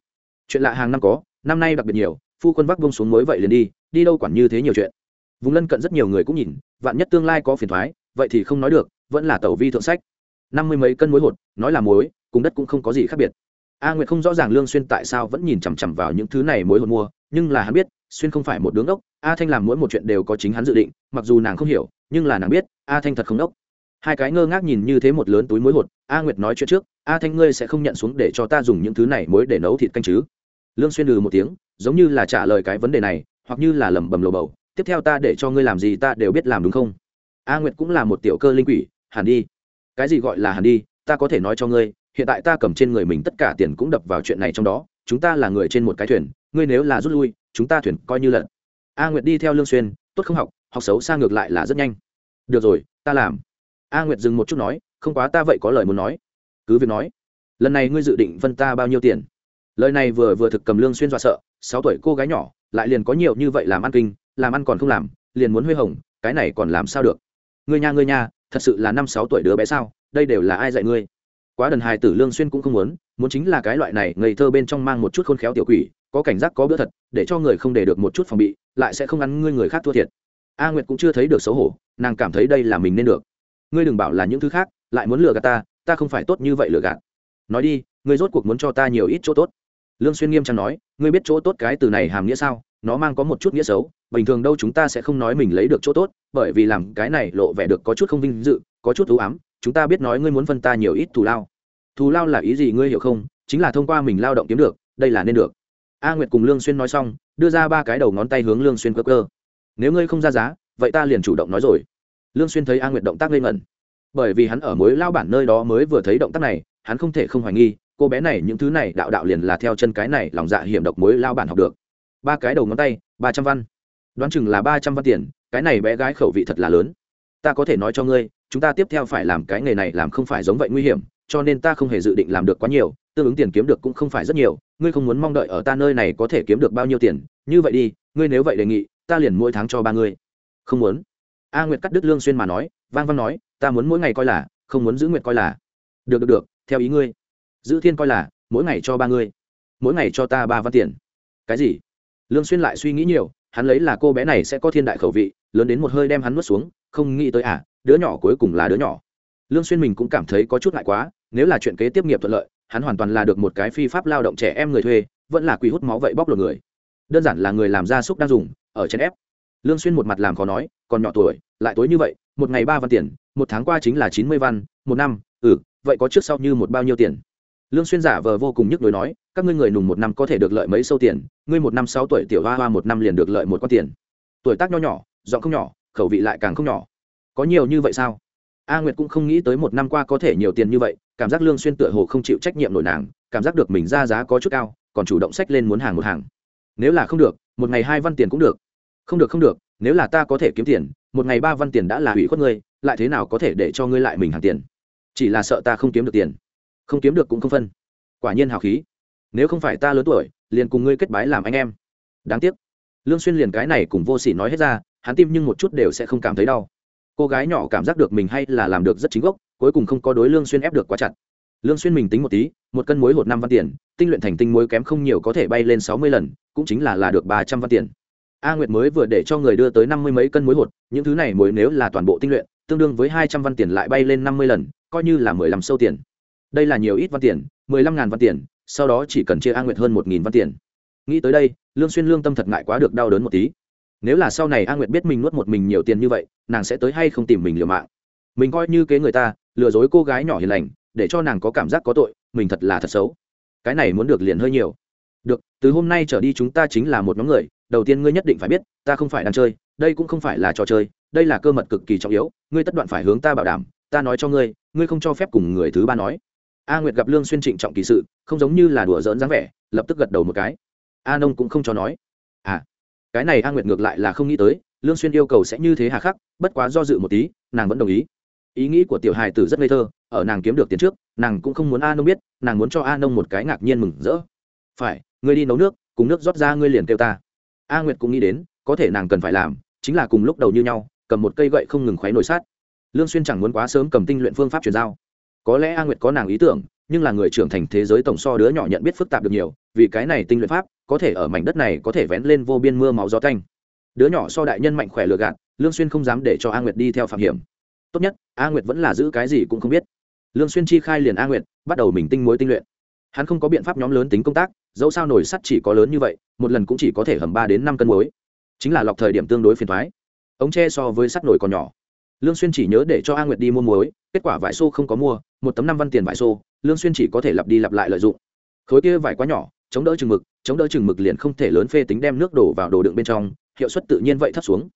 Chuyện lạ hàng năm có, năm nay đặc biệt nhiều, phu quân vác bông xuống muối vậy liền đi đi đâu quản như thế nhiều chuyện. Vùng lân cận rất nhiều người cũng nhìn, vạn nhất tương lai có phiền thoái, vậy thì không nói được, vẫn là tàu vi thượng sách. Năm mươi mấy cân muối hột, nói là muối, cùng đất cũng không có gì khác biệt. A nguyệt không rõ ràng lương xuyên tại sao vẫn nhìn chằm chằm vào những thứ này muối hột mua, nhưng là hắn biết, xuyên không phải một đứng đốc a thanh làm mỗi một chuyện đều có chính hắn dự định, mặc dù nàng không hiểu, nhưng là nàng biết, a thanh thật không đốc hai cái ngơ ngác nhìn như thế một lớn túi muối hột, a nguyệt nói chuyện trước, a thanh ngươi sẽ không nhận xuống để cho ta dùng những thứ này muối để nấu thịt canh chứ? Lương xuyên lừ một tiếng, giống như là trả lời cái vấn đề này, hoặc như là lẩm bẩm lồ bầu, tiếp theo ta để cho ngươi làm gì ta đều biết làm đúng không? A nguyệt cũng là một tiểu cơ linh quỷ hẳn đi. Cái gì gọi là hẳn đi? Ta có thể nói cho ngươi, hiện tại ta cầm trên người mình tất cả tiền cũng đập vào chuyện này trong đó, chúng ta là người trên một cái thuyền, ngươi nếu là rút lui, chúng ta thuyền coi như lận. A nguyệt đi theo lương xuyên, tốt không học học xấu xa ngược lại là rất nhanh. Được rồi, ta làm a nguyệt dừng một chút nói, không quá, ta vậy có lời muốn nói. Cứ việc nói. Lần này ngươi dự định phân ta bao nhiêu tiền? Lời này vừa vừa thực cầm lương xuyên dọa sợ, sáu tuổi cô gái nhỏ, lại liền có nhiều như vậy làm ăn kinh, làm ăn còn không làm, liền muốn huy hồng, cái này còn làm sao được? Ngươi nha ngươi nha, thật sự là năm sáu tuổi đứa bé sao, đây đều là ai dạy ngươi? Quá đần hài tử lương xuyên cũng không muốn muốn chính là cái loại này ngây thơ bên trong mang một chút khôn khéo tiểu quỷ, có cảnh giác, có bữa thật, để cho người không để được một chút phòng bị, lại sẽ không ăn ngươi người khác thua thiệt. A nguyệt cũng chưa thấy được xấu hổ, nàng cảm thấy đây là mình nên được ngươi đừng bảo là những thứ khác, lại muốn lừa gạt ta ta không phải tốt như vậy lừa gạt. Nói đi, ngươi rốt cuộc muốn cho ta nhiều ít chỗ tốt. Lương xuyên nghiêm trang nói, ngươi biết chỗ tốt cái từ này hàm nghĩa sao? Nó mang có một chút nghĩa xấu, bình thường đâu chúng ta sẽ không nói mình lấy được chỗ tốt, bởi vì làm cái này lộ vẻ được có chút không vinh dự, có chút ưu ám, chúng ta biết nói ngươi muốn phân ta nhiều ít thù lao. Thù lao là ý gì ngươi hiểu không? Chính là thông qua mình lao động kiếm được, đây là nên được. A nguyệt cùng lương xuyên nói xong, đưa ra ba cái đầu ngón tay hướng lương xuyên cơ cơ nếu ngươi không ra giá, vậy ta liền chủ động nói rồi lương xuyên thấy a nguyệt động tác ngây ngẩn. Bởi vì hắn ở mối lao bản nơi đó mới vừa thấy động tác này, hắn không thể không hoài nghi, cô bé này những thứ này đạo đạo liền là theo chân cái này lòng dạ hiểm độc mối lao bản học được. Ba cái đầu ngón tay, ba trăm văn. Đoán chừng là ba trăm văn tiền, cái này bé gái khẩu vị thật là lớn. Ta có thể nói cho ngươi, chúng ta tiếp theo phải làm cái nghề này làm không phải giống vậy nguy hiểm, cho nên ta không hề dự định làm được quá nhiều, tương ứng tiền kiếm được cũng không phải rất nhiều, ngươi không muốn mong đợi ở ta nơi này có thể kiếm được bao nhiêu tiền, như vậy đi, ngươi nếu vậy đề nghị, ta liền mỗi tháng cho ba ngươi. Không muốn a nguyệt cắt đứt lương xuyên mà nói, vang vang nói, ta muốn mỗi ngày coi là, không muốn giữ nguyệt coi là. Được được được, theo ý ngươi. Giữ thiên coi là, mỗi ngày cho ba ngươi. Mỗi ngày cho ta ba văn tiền. Cái gì? Lương xuyên lại suy nghĩ nhiều, hắn lấy là cô bé này sẽ có thiên đại khẩu vị, lớn đến một hơi đem hắn nuốt xuống, không nghĩ tới à đứa nhỏ cuối cùng là đứa nhỏ. Lương xuyên mình cũng cảm thấy có chút ngại quá, nếu là chuyện kế tiếp nghiệp thuận lợi, hắn hoàn toàn là được một cái phi pháp lao động trẻ em người thuê, vẫn là quỷ hút máu vậy bóc lột người. Đơn giản là người làm gia súc đang dùng, ở trên ép lương xuyên một mặt làm khó nói, còn nhỏ tuổi, lại tối như vậy, một ngày ba văn tiền, một tháng qua chính là chín mươi văn, một năm ừ vậy có trước sau như một bao nhiêu tiền? Lương xuyên giả vờ vô cùng nhức nhối nói, các ngươi người nùng một năm có thể được lợi mấy sâu tiền, ngươi một năm sáu tuổi tiểu hoa hoa một năm liền được lợi một con tiền. Tuổi tác nho nhỏ, giọng không nhỏ, khẩu vị lại càng không nhỏ. Có nhiều như vậy sao? A nguyệt cũng không nghĩ tới một năm qua có thể nhiều tiền như vậy, cảm giác lương xuyên tựa hồ không chịu trách nhiệm nổi nàng, cảm giác được mình ra giá có chút cao, còn chủ động sách lên muốn hàng một hàng. Nếu là không được, một ngày hai văn tiền cũng được không được không được, nếu là ta có thể kiếm tiền, một ngày ba văn tiền đã là hủy khuất ngươi, lại thế nào có thể để cho ngươi lại mình hàng tiền? Chỉ là sợ ta không kiếm được tiền. Không kiếm được cũng không phân. Quả nhiên hào khí. Nếu không phải ta lớn tuổi, liền cùng ngươi kết bái làm anh em. Đáng tiếc. Lương xuyên liền cái này cùng vô sỉ nói hết ra, hắn tim nhưng một chút đều sẽ không cảm thấy đau. Cô gái nhỏ cảm giác được mình hay là làm được rất chính gốc, cuối cùng không có đối lương xuyên ép được quá chặt. Lương xuyên mình tính một tí, một cân muối hột năm văn tiền, tinh luyện thành tinh muối kém không nhiều có thể bay lên sáu mươi lần, cũng chính là là được ba trăm văn tiền a nguyệt mới vừa để cho người đưa tới năm mươi mấy cân muối hột, những thứ này muối nếu là toàn bộ tinh luyện, tương đương với hai trăm văn tiền lại bay lên năm mươi lần, coi như là mười lăm sâu tiền. Đây là nhiều ít văn tiền, mười lăm ngàn văn tiền, sau đó chỉ cần chia a nguyệt hơn một nghìn văn tiền. Nghĩ tới đây, lương xuyên lương tâm thật ngại quá được đau đớn một tí. Nếu là sau này a nguyệt biết mình nuốt một mình nhiều tiền như vậy, nàng sẽ tới hay không tìm mình liều mạng? Mình coi như kế người ta, lừa dối cô gái nhỏ hiền lành, để cho nàng có cảm giác có tội, mình thật là thật xấu. Cái này muốn được liền hơi nhiều. Được, từ hôm nay trở đi chúng ta chính là một nhóm người đầu tiên ngươi nhất định phải biết, ta không phải đang chơi, đây cũng không phải là trò chơi, đây là cơ mật cực kỳ trọng yếu, ngươi tất đoạn phải hướng ta bảo đảm, ta nói cho ngươi ngươi không cho phép cùng người thứ ba nói. A nguyệt gặp lương xuyên trịnh trọng kỳ sự, không giống như là đùa giỡn dáng vẻ, lập tức gật đầu một cái. A nông cũng không cho nói. À cái này a nguyệt ngược lại là không nghĩ tới, lương xuyên yêu cầu sẽ như thế hà khắc, bất quá do dự một tí, nàng vẫn đồng ý. Ý nghĩ của tiểu hài tử rất ngây thơ, ở nàng kiếm được tiền trước, nàng cũng không muốn a nông biết, nàng muốn cho a nông một cái ngạc nhiên mừng rỡ. Phải, ngươi đi nấu nước, cùng nước rót ra ngươi liền kêu ta a nguyệt cũng nghĩ đến, có thể nàng cần phải làm, chính là cùng lúc đầu như nhau, cầm một cây gậy không ngừng khoáy nổi sát. Lương xuyên chẳng muốn quá sớm cầm tinh luyện phương pháp truyền giao. Có lẽ a nguyệt có nàng ý tưởng, nhưng là người trưởng thành thế giới tổng so đứa nhỏ nhận biết phức tạp được nhiều, vì cái này tinh luyện pháp, có thể ở mảnh đất này có thể vén lên vô biên mưa máu gió canh đứa nhỏ so đại nhân mạnh khỏe lừa gạt, lương xuyên không dám để cho a nguyệt đi theo phạm hiểm. Tốt nhất, a nguyệt vẫn là giữ cái gì cũng không biết. Lương xuyên chi khai liền a nguyệt, bắt đầu mình tinh muối tinh luyện hắn không có biện pháp nhóm lớn tính công tác, dẫu sao nổi sắt chỉ có lớn như vậy, một lần cũng chỉ có thể hầm ba đến năm cân muối. Chính là lọc thời điểm tương đối phiền toái ống tre so với sắt nổi còn nhỏ. Lương xuyên chỉ nhớ để cho a nguyệt đi mua muối, kết quả vải xô không có mua, một tấm năm văn tiền vải xô, lương xuyên chỉ có thể lặp đi lặp lại lợi dụng. Khối kia vải quá nhỏ, chống đỡ chừng mực, chống đỡ chừng mực liền không thể lớn phê tính đem nước đổ vào đồ đựng bên trong, hiệu suất tự nhiên vậy thấp xuống.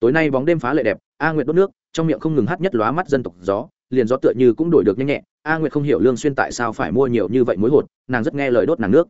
Tối nay bóng đêm phá lệ đẹp, a nguyệt đốt nước, trong miệng không ngừng hát nhất lóa mắt dân tộc gió liền gió tựa như cũng đổi được nhanh nhẹ. A nguyệt không hiểu lương xuyên tại sao phải mua nhiều như vậy muối hột, nàng rất nghe lời đốt nàng nước.